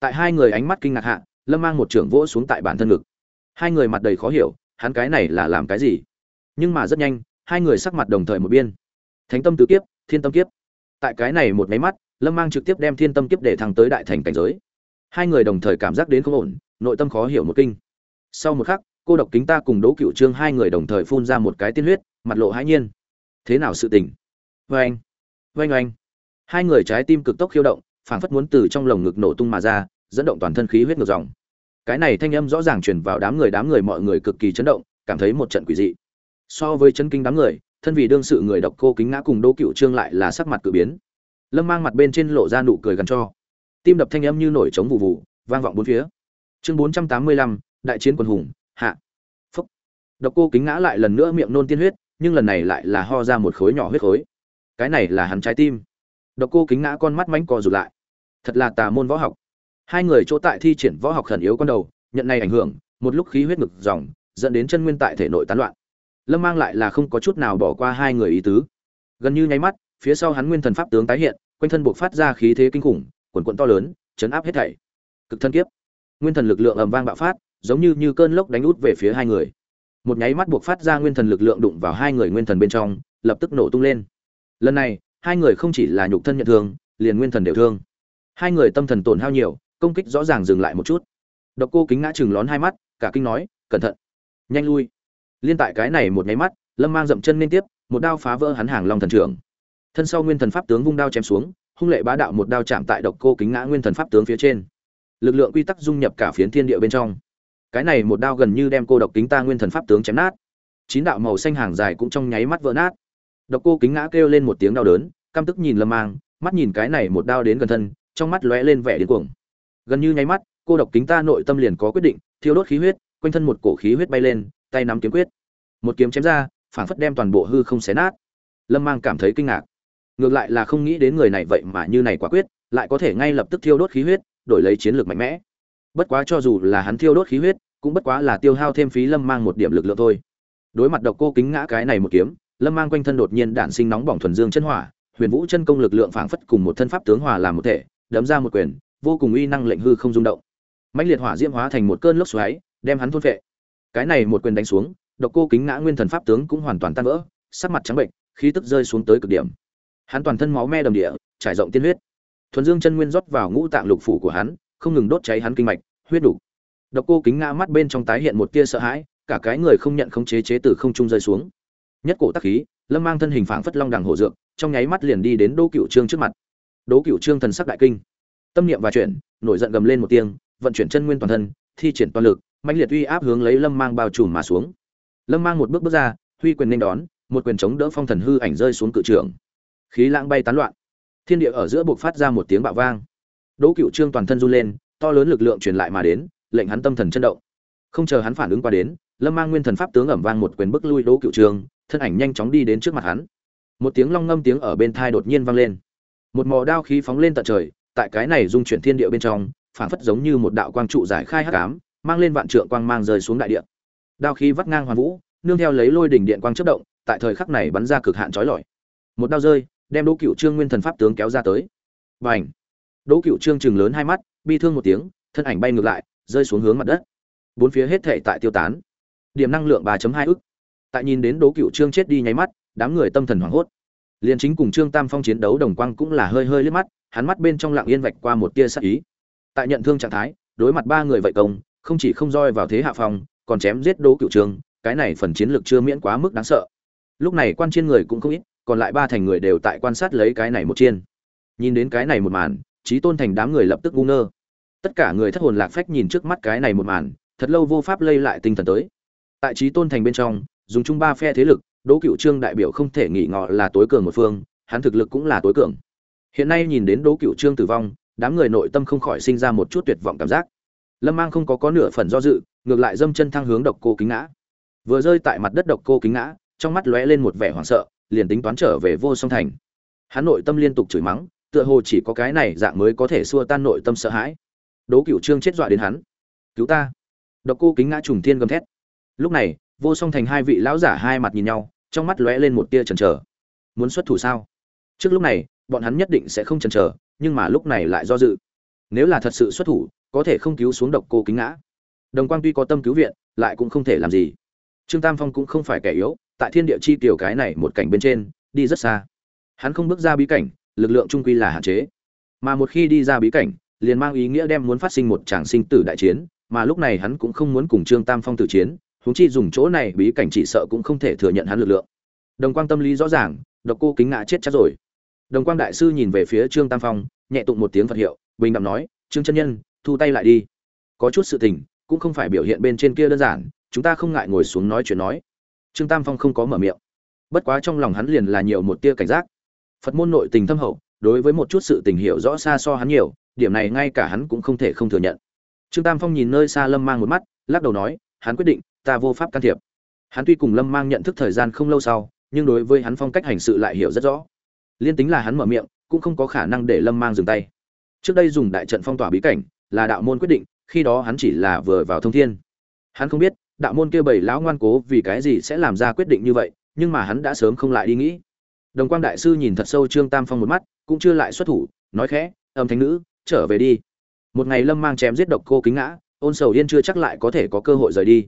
Tại hai người ánh mắt kinh ngạc hạ, lâm mang một trưởng vỗ xuống tại bản thân ngực. Hai người mặt đầy khó hiểu, hắn cái này là làm cái gì? Nhưng mà rất nhanh, hai người sắc mặt đồng thời một biên thánh tâm tứ kiếp, thiên tâm kiếp. Tại cái này một máy mắt, lâm mang trực tiếp đem thiên tâm kiếp để thăng tới đại thành cảnh giới. Hai người đồng thời cảm giác đến không ổn, nội tâm khó hiểu một kinh. Sau một khắc, cô độc kính ta cùng đỗ cựu trương hai người đồng thời phun ra một cái tiên huyết, mặt lộ hãi nhiên thế nào sự tình? Vê anh. Vê anh. Oanh hai người trái tim cực tốc khiêu động, phảng phất muốn từ trong lồng ngực nổ tung mà ra, dẫn động toàn thân khí huyết ngược dòng. Cái này thanh âm rõ ràng truyền vào đám người đám người mọi người cực kỳ chấn động, cảm thấy một trận quỷ dị. So với chấn kinh đám người, thân vì đương sự người độc cô kính ngã cùng đỗ cựu trương lại là sắc mặt cử biến. Lâm mang mặt bên trên lộ ra nụ cười gắn cho. Tim đập thanh âm như nổi trống vụ vụ vang vọng bốn phía. Chương bốn trăm tám mươi lăm, đại chiến quần hùng, hạ. Phúc. Độc cô kính ngã lại lần nữa miệng nôn tiên huyết nhưng lần này lại là ho ra một khối nhỏ huyết khối. Cái này là hắn trái tim. Độc cô kính ngã con mắt mánh co rụt lại. Thật là tà môn võ học. Hai người chỗ tại thi triển võ học khẩn yếu con đầu, nhận này ảnh hưởng, một lúc khí huyết ngực dòng, dẫn đến chân nguyên tại thể nội tán loạn. Lâm mang lại là không có chút nào bỏ qua hai người ý tứ. Gần như nháy mắt, phía sau hắn nguyên thần pháp tướng tái hiện, quanh thân buộc phát ra khí thế kinh khủng, quần quận to lớn, chấn áp hết thảy. Cực thân kiếp. Nguyên thần lực lượng ầm vang bạo phát, giống như như cơn lốc đánh út về phía hai người một nháy mắt buộc phát ra nguyên thần lực lượng đụng vào hai người nguyên thần bên trong, lập tức nổ tung lên. Lần này, hai người không chỉ là nhục thân nhận thương, liền nguyên thần đều thương. Hai người tâm thần tổn hao nhiều, công kích rõ ràng dừng lại một chút. Độc cô kính ngã chừng lón hai mắt, cả kinh nói, cẩn thận, nhanh lui. Liên tại cái này một nháy mắt, lâm mang dậm chân liên tiếp, một đao phá vỡ hắn hàng long thần trưởng. Thân sau nguyên thần pháp tướng vung đao chém xuống, hung lệ bá đạo một đao chạm tại độc cô kính ngã nguyên thần pháp tướng phía trên. Lực lượng quy tắc dung nhập cả phiến thiên địa bên trong cái này một đao gần như đem cô độc kính ta nguyên thần pháp tướng chém nát. Chín đạo màu xanh hàng dài cũng trong nháy mắt vỡ nát. Độc cô kính ngã kêu lên một tiếng đau đớn, căm tức nhìn lâm mang, mắt nhìn cái này một đao đến gần thân, trong mắt lóe lên vẻ điên cuồng. Gần như nháy mắt, cô độc kính ta nội tâm liền có quyết định, thiêu đốt khí huyết, quanh thân một cổ khí huyết bay lên, tay nắm kiếm quyết. Một kiếm chém ra, phảng phất đem toàn bộ hư không xé nát. Lâm mang cảm thấy kinh ngạc. Ngược lại là không nghĩ đến người này vậy mà như này quả quyết, lại có thể ngay lập tức thiêu đốt khí huyết, đổi lấy chiến lược mạnh mẽ bất quá cho dù là hắn thiêu đốt khí huyết, cũng bất quá là tiêu hao thêm phí lâm mang một điểm lực lượng thôi. Đối mặt độc cô kính ngã cái này một kiếm, lâm mang quanh thân đột nhiên đản sinh nóng bỏng thuần dương chân hỏa, huyền vũ chân công lực lượng phảng phất cùng một thân pháp tướng hòa làm một thể, đấm ra một quyền, vô cùng uy năng lệnh hư không rung động. Mãnh liệt hỏa diễm hóa thành một cơn lốc xoáy, đem hắn thôn phệ. Cái này một quyền đánh xuống, độc cô kính ngã nguyên thần pháp tướng cũng hoàn toàn tan vỡ, sắc mặt trắng bệnh, khí tức rơi xuống tới cực điểm. Hắn toàn thân máu me đầm địa, trải rộng tiên huyết. Thuần dương chân nguyên rót vào ngũ tạng lục phủ của hắn không ngừng đốt cháy hắn kinh mạch, huyết đủ. Độc cô kính ngã mắt bên trong tái hiện một tia sợ hãi, cả cái người không nhận không chế chế từ không trung rơi xuống. Nhất cổ tắc khí, lâm mang thân hình phảng phất long đằng hổ dược, trong nháy mắt liền đi đến đỗ cửu trương trước mặt. Đỗ cửu trương thần sắc đại kinh. Tâm niệm và chuyển, nổi giận gầm lên một tiếng, vận chuyển chân nguyên toàn thân, thi triển toàn lực, mãnh liệt uy áp hướng lấy lâm mang bao trùm mà xuống. Lâm mang một bước bước ra, huy quyền nên đón, một quyền chống đỡ phong thần hư ảnh rơi xuống cự trường. Khí lãng bay tán loạn. Thiên địa ở giữa buộc phát ra một tiếng bạo vang đỗ cựu trương toàn thân run lên, to lớn lực lượng truyền lại mà đến, lệnh hắn tâm thần chấn động. Không chờ hắn phản ứng qua đến, lâm mang nguyên thần pháp tướng ầm vang một quyền bức lui đỗ cựu trương, thân ảnh nhanh chóng đi đến trước mặt hắn. Một tiếng long ngâm tiếng ở bên thai đột nhiên vang lên. Một mò đao khí phóng lên tận trời, tại cái này dung chuyển thiên địa bên trong phảng phất giống như một đạo quang trụ giải khai hắc ám, mang lên vạn trượng quang mang rơi xuống đại địa. Đao khí vắt ngang hoàn vũ, nương theo lấy lôi đỉnh điện quang chớp động, tại thời khắc này bắn ra cực hạn chói lọi. Một đao rơi, đem đỗ cựu trương nguyên thần pháp tướng kéo ra tới. Bành đỗ cựu trương chừng lớn hai mắt, bi thương một tiếng, thân ảnh bay ngược lại, rơi xuống hướng mặt đất. Bốn phía hết thể tại tiêu tán. Điểm năng lượng 3.2 ức. Tại nhìn đến đỗ cựu trương chết đi nháy mắt, đám người tâm thần hoảng hốt. Liền chính cùng trương tam phong chiến đấu đồng quang cũng là hơi hơi liếc mắt, hắn mắt bên trong lặng yên vạch qua một tia sắc ý. Tại nhận thương trạng thái, đối mặt ba người vậy công, không chỉ không roi vào thế hạ phong, còn chém giết đỗ cựu trương, cái này phần chiến lược chưa miễn quá mức đáng sợ. Lúc này quan trên người cũng không ít, còn lại ba thành người đều tại quan sát lấy cái này một chiên. Nhìn đến cái này một màn trí tôn thành đám người lập tức ngu ngơ. Tất cả người thất hồn lạc phách nhìn trước mắt cái này một màn, thật lâu vô pháp lây lại tinh thần tới. Tại trí tôn thành bên trong, dùng chung ba phe thế lực, đỗ cựu trương đại biểu không thể nghỉ ngọ là tối cường một phương, hắn thực lực cũng là tối cường. Hiện nay nhìn đến đỗ cựu trương tử vong, đám người nội tâm không khỏi sinh ra một chút tuyệt vọng cảm giác. Lâm mang không có có nửa phần do dự, ngược lại dâm chân thăng hướng độc cô kính ngã. Vừa rơi tại mặt đất độc cô kính ngã, trong mắt lóe lên một vẻ hoảng sợ, liền tính toán trở về vô song thành. Hắn nội tâm liên tục chửi mắng tựa hồ chỉ có cái này dạng mới có thể xua tan nội tâm sợ hãi. Đố cựu trương chết dọa đến hắn. Cứu ta. Độc cô kính ngã trùng thiên gầm thét. Lúc này, vô song thành hai vị lão giả hai mặt nhìn nhau, trong mắt lóe lên một tia chần chờ. Muốn xuất thủ sao? Trước lúc này, bọn hắn nhất định sẽ không chần chờ, nhưng mà lúc này lại do dự. Nếu là thật sự xuất thủ, có thể không cứu xuống độc cô kính ngã. Đồng quang tuy có tâm cứu viện, lại cũng không thể làm gì. Trương tam phong cũng không phải kẻ yếu, tại thiên địa chi tiểu cái này một cảnh bên trên, đi rất xa. Hắn không bước ra bí cảnh lực lượng trung quy là hạn chế. Mà một khi đi ra bí cảnh, liền mang ý nghĩa đem muốn phát sinh một tràng sinh tử đại chiến, mà lúc này hắn cũng không muốn cùng trương tam phong tử chiến, huống chi dùng chỗ này bí cảnh chỉ sợ cũng không thể thừa nhận hắn lực lượng. Đồng quang tâm lý rõ ràng, độc cô kính ngã chết chắc rồi. Đồng quang đại sư nhìn về phía trương tam phong, nhẹ tụng một tiếng phật hiệu, bình đạm nói, trương chân nhân, thu tay lại đi. Có chút sự tình, cũng không phải biểu hiện bên trên kia đơn giản, chúng ta không ngại ngồi xuống nói chuyện nói. Trương tam phong không có mở miệng. Bất quá trong lòng hắn liền là nhiều một tia cảnh giác phật môn nội tình thâm hậu, đối với một chút sự tình hiểu rõ xa so hắn nhiều, điểm này ngay cả hắn cũng không thể không thừa nhận. Trương tam phong nhìn nơi xa lâm mang một mắt, lắc đầu nói, hắn quyết định, ta vô pháp can thiệp. Hắn tuy cùng lâm mang nhận thức thời gian không lâu sau, nhưng đối với hắn phong cách hành sự lại hiểu rất rõ. Liên tính là hắn mở miệng, cũng không có khả năng để lâm mang dừng tay. Trước đây dùng đại trận phong tỏa bí cảnh, là đạo môn quyết định, khi đó hắn chỉ là vừa vào thông thiên. Hắn không biết, đạo môn kia bảy lão ngoan cố vì cái gì sẽ làm ra quyết định như vậy, nhưng mà hắn đã sớm không lại đi nghĩ đồng quang đại sư nhìn thật sâu trương tam phong một mắt, cũng chưa lại xuất thủ, nói khẽ, âm thánh nữ, trở về đi. Một ngày lâm mang chém giết độc cô kính ngã, ôn sầu yên chưa chắc lại có thể có cơ hội rời đi.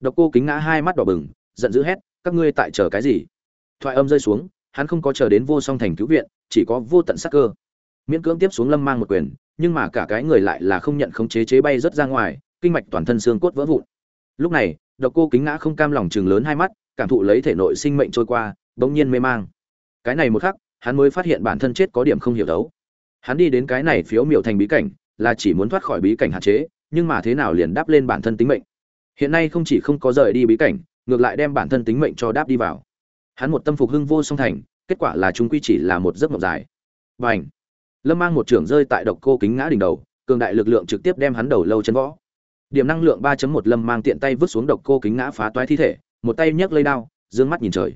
Độc cô kính ngã hai mắt đỏ bừng, giận dữ hét, các ngươi tại chờ cái gì? Thoại âm rơi xuống, hắn không có chờ đến vô song thành cứu viện, chỉ có vô tận sắc cơ. Miễn cưỡng tiếp xuống lâm mang một quyền, nhưng mà cả cái người lại là không nhận khống chế chế bay rất ra ngoài, kinh mạch toàn thân xương cốt vỡ vụn. Lúc này, độc cô kính ngã không cam lòng chừng lớn hai mắt, cảm thụ lấy thể nội sinh mệnh trôi qua, bỗng nhiên mê mang cái này một khắc, hắn mới phát hiện bản thân chết có điểm không hiểu đấu. Hắn đi đến cái này phiếu miểu thành bí cảnh, là chỉ muốn thoát khỏi bí cảnh hạn chế, nhưng mà thế nào liền đáp lên bản thân tính mệnh. Hiện nay không chỉ không có rời đi bí cảnh, ngược lại đem bản thân tính mệnh cho đáp đi vào. Hắn một tâm phục hưng vô song thành, kết quả là chúng quy chỉ là một giấc mộng dài. Và ảnh lâm mang một trưởng rơi tại độc cô kính ngã đỉnh đầu, cường đại lực lượng trực tiếp đem hắn đầu lâu chân võ. Điểm năng lượng 3.1 lâm mang tiện tay vứt xuống độc cô kính ngã phá toái thi thể, một tay nhấc lấy đao, dương mắt nhìn trời.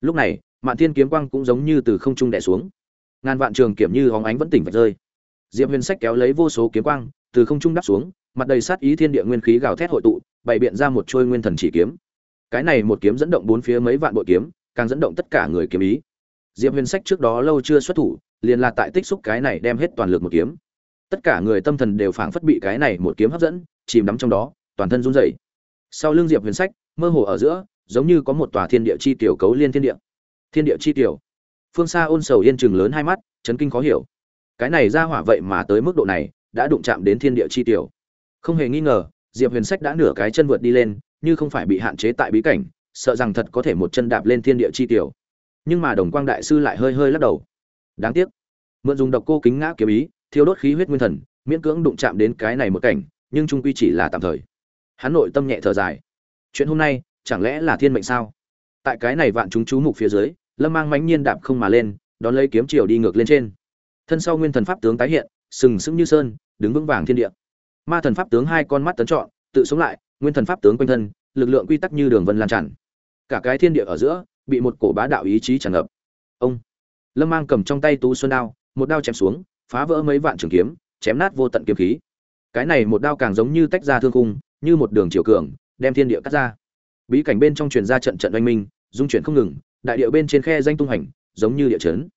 Lúc này mạn thiên kiếm quang cũng giống như từ không trung đè xuống. Ngàn vạn trường kiểm như hóng ánh vẫn tỉnh vạch rơi. Diệp huyền sách kéo lấy vô số kiếm quang, từ không trung đắp xuống, mặt đầy sát ý thiên địa nguyên khí gào thét hội tụ, bày biện ra một trôi nguyên thần chỉ kiếm. Cái này một kiếm dẫn động bốn phía mấy vạn bội kiếm, càng dẫn động tất cả người kiếm ý. Diệp huyền sách trước đó lâu chưa xuất thủ, liền là tại tích xúc cái này đem hết toàn lực một kiếm. Tất cả người tâm thần đều phảng phất bị cái này một kiếm hấp dẫn, chìm đắm trong đó, toàn thân run rẩy. Sau lưng diệp huyền sách, mơ hồ ở giữa, giống như có một tòa thiên địa chi tiểu cấu liên thiên địa thiên địa chi tiểu. Phương xa ôn sầu yên chừng lớn hai mắt, chấn kinh khó hiểu. Cái này ra hỏa vậy mà tới mức độ này, đã đụng chạm đến thiên địa chi tiểu. Không hề nghi ngờ, diệp huyền sách đã nửa cái chân vượt đi lên, như không phải bị hạn chế tại bí cảnh, sợ rằng thật có thể một chân đạp lên thiên địa chi tiểu. Nhưng mà đồng quang đại sư lại hơi hơi lắc đầu. Đáng tiếc. Mượn dùng độc cô kính ngã kiếm ý, thiêu đốt khí huyết nguyên thần, miễn cưỡng đụng chạm đến cái này một cảnh, nhưng trung quy chỉ là tạm thời. Hắn nội tâm nhẹ thở dài. Chuyện hôm nay, chẳng lẽ là thiên mệnh sao? Tại cái này vạn chúng chú mục phía dưới lâm mang mãnh nhiên đạp không mà lên, đón lấy kiếm chiều đi ngược lên trên. Thân sau nguyên thần pháp tướng tái hiện, sừng sững như sơn, đứng vững vàng thiên địa. Ma thần pháp tướng hai con mắt tấn trọn, tự sống lại, nguyên thần pháp tướng quanh thân, lực lượng quy tắc như đường vân lan tràn. Cả cái thiên địa ở giữa, bị một cổ bá đạo ý chí tràn ngập. Ông. Lâm mang cầm trong tay tú xuân đao, một đao chém xuống, phá vỡ mấy vạn trường kiếm, chém nát vô tận kiếm khí. Cái này một đao càng giống như tách ra thương cung như một đường chiều cường, đem thiên địa cắt ra. Bí cảnh bên trong truyền ra trận trận oanh minh dung chuyển không ngừng đại địa bên trên khe danh tung hành giống như địa chấn.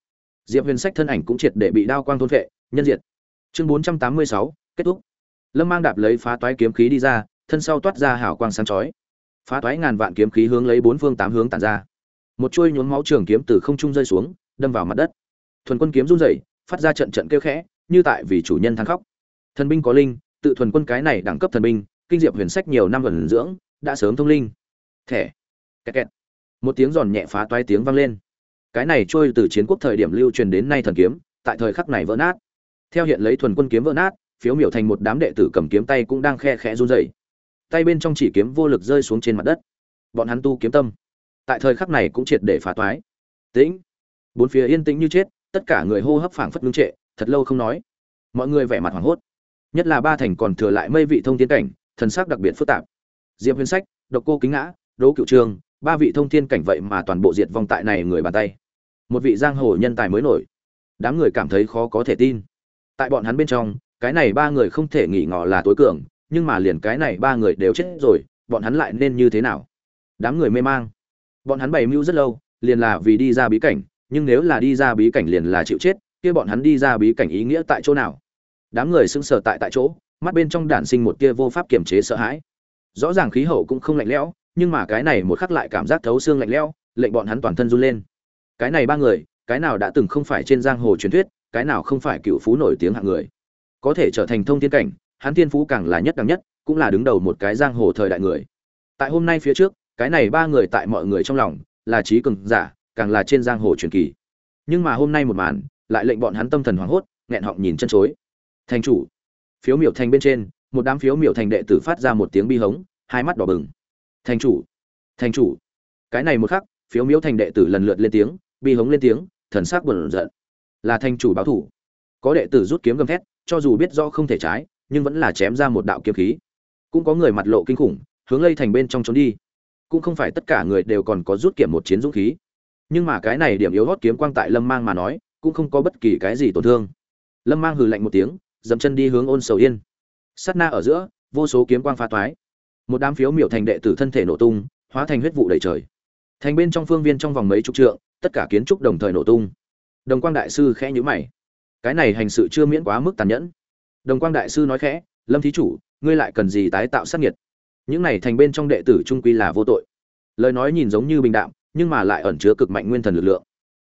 Diệp huyền sách thân ảnh cũng triệt để bị đao quang thôn vệ nhân diệt. Chương bốn trăm tám mươi sáu, kết thúc. Lâm mang đạp lấy phá toái kiếm khí đi ra, thân sau toát ra hảo quang sáng chói. Phá toái ngàn vạn kiếm khí hướng lấy bốn phương tám hướng tản ra. Một chuôi nhuốm máu trường kiếm từ không trung rơi xuống, đâm vào mặt đất. Thuần quân kiếm run rẩy, phát ra trận trận kêu khẽ, như tại vì chủ nhân than khóc. Thần binh có linh, tự thuần quân cái này đẳng cấp thần binh, kinh diệp huyền sách nhiều năm gần dưỡng, đã sớm thông linh. Thẻ. Kẹt kẹt một tiếng giòn nhẹ phá toái tiếng vang lên. Cái này trôi từ chiến quốc thời điểm lưu truyền đến nay thần kiếm, tại thời khắc này vỡ nát. Theo hiện lấy thuần quân kiếm vỡ nát, phiếu miểu thành một đám đệ tử cầm kiếm tay cũng đang khe khẽ run rẩy. Tay bên trong chỉ kiếm vô lực rơi xuống trên mặt đất. Bọn hắn tu kiếm tâm, tại thời khắc này cũng triệt để phá toái. Tĩnh. Bốn phía yên tĩnh như chết, tất cả người hô hấp phảng phất ngưng trệ, thật lâu không nói. Mọi người vẻ mặt hoảng hốt. Nhất là ba thành còn thừa lại mây vị thông tiến cảnh, thần sắc đặc biệt phức tạp. Diệp huyền sách, độc cô kính ngã, đỗ cựu trường ba vị thông thiên cảnh vậy mà toàn bộ diệt vong tại này người bàn tay. Một vị giang hồ nhân tài mới nổi. Đám người cảm thấy khó có thể tin. Tại bọn hắn bên trong, cái này ba người không thể nghỉ ngỏ là tối cường, nhưng mà liền cái này ba người đều chết rồi, bọn hắn lại nên như thế nào? Đám người mê mang. Bọn hắn bày mưu rất lâu, liền là vì đi ra bí cảnh, nhưng nếu là đi ra bí cảnh liền là chịu chết, kia bọn hắn đi ra bí cảnh ý nghĩa tại chỗ nào? Đám người sững sờ tại tại chỗ, mắt bên trong đản sinh một kia vô pháp kiềm chế sợ hãi. Rõ ràng khí hậu cũng không lạnh lẽo nhưng mà cái này một khắc lại cảm giác thấu xương lạnh lẽo, lệnh bọn hắn toàn thân run lên. Cái này ba người, cái nào đã từng không phải trên giang hồ truyền thuyết, cái nào không phải cựu phú nổi tiếng hạng người. Có thể trở thành thông thiên cảnh, hắn thiên phú càng là nhất đẳng nhất, cũng là đứng đầu một cái giang hồ thời đại người. Tại hôm nay phía trước, cái này ba người tại mọi người trong lòng, là trí cường giả, càng là trên giang hồ truyền kỳ. Nhưng mà hôm nay một màn, lại lệnh bọn hắn tâm thần hoảng hốt, nghẹn họng nhìn chân chối. Thành chủ, phiếu miểu thành bên trên, một đám phiếu miểu thành đệ tử phát ra một tiếng bi hống, hai mắt đỏ bừng thành chủ thành chủ. Cái này một khắc, phiếu miếu thành đệ tử lần lượt lên tiếng, bi hống lên tiếng, thần sắc buồn giận. Là thành chủ báo thủ. Có đệ tử rút kiếm gầm thét, cho dù biết rõ không thể trái, nhưng vẫn là chém ra một đạo kiếm khí. Cũng có người mặt lộ kinh khủng, hướng lây thành bên trong trốn đi. Cũng không phải tất cả người đều còn có rút kiểm một chiến dũng khí. Nhưng mà cái này điểm yếu hót kiếm quang tại lâm mang mà nói, cũng không có bất kỳ cái gì tổn thương. Lâm mang hừ lạnh một tiếng, dậm chân đi hướng ôn sầu yên. Sát na ở giữa, vô số kiếm quang pha toái một đám phiếu miểu thành đệ tử thân thể nổ tung, hóa thành huyết vụ đầy trời. Thành bên trong phương viên trong vòng mấy chục trượng, tất cả kiến trúc đồng thời nổ tung. Đồng quang đại sư khẽ nhíu mày. Cái này hành sự chưa miễn quá mức tàn nhẫn. Đồng quang đại sư nói khẽ, lâm thí chủ, ngươi lại cần gì tái tạo sát nhiệt những này thành bên trong đệ tử trung quy là vô tội. Lời nói nhìn giống như bình đạm, nhưng mà lại ẩn chứa cực mạnh nguyên thần lực lượng.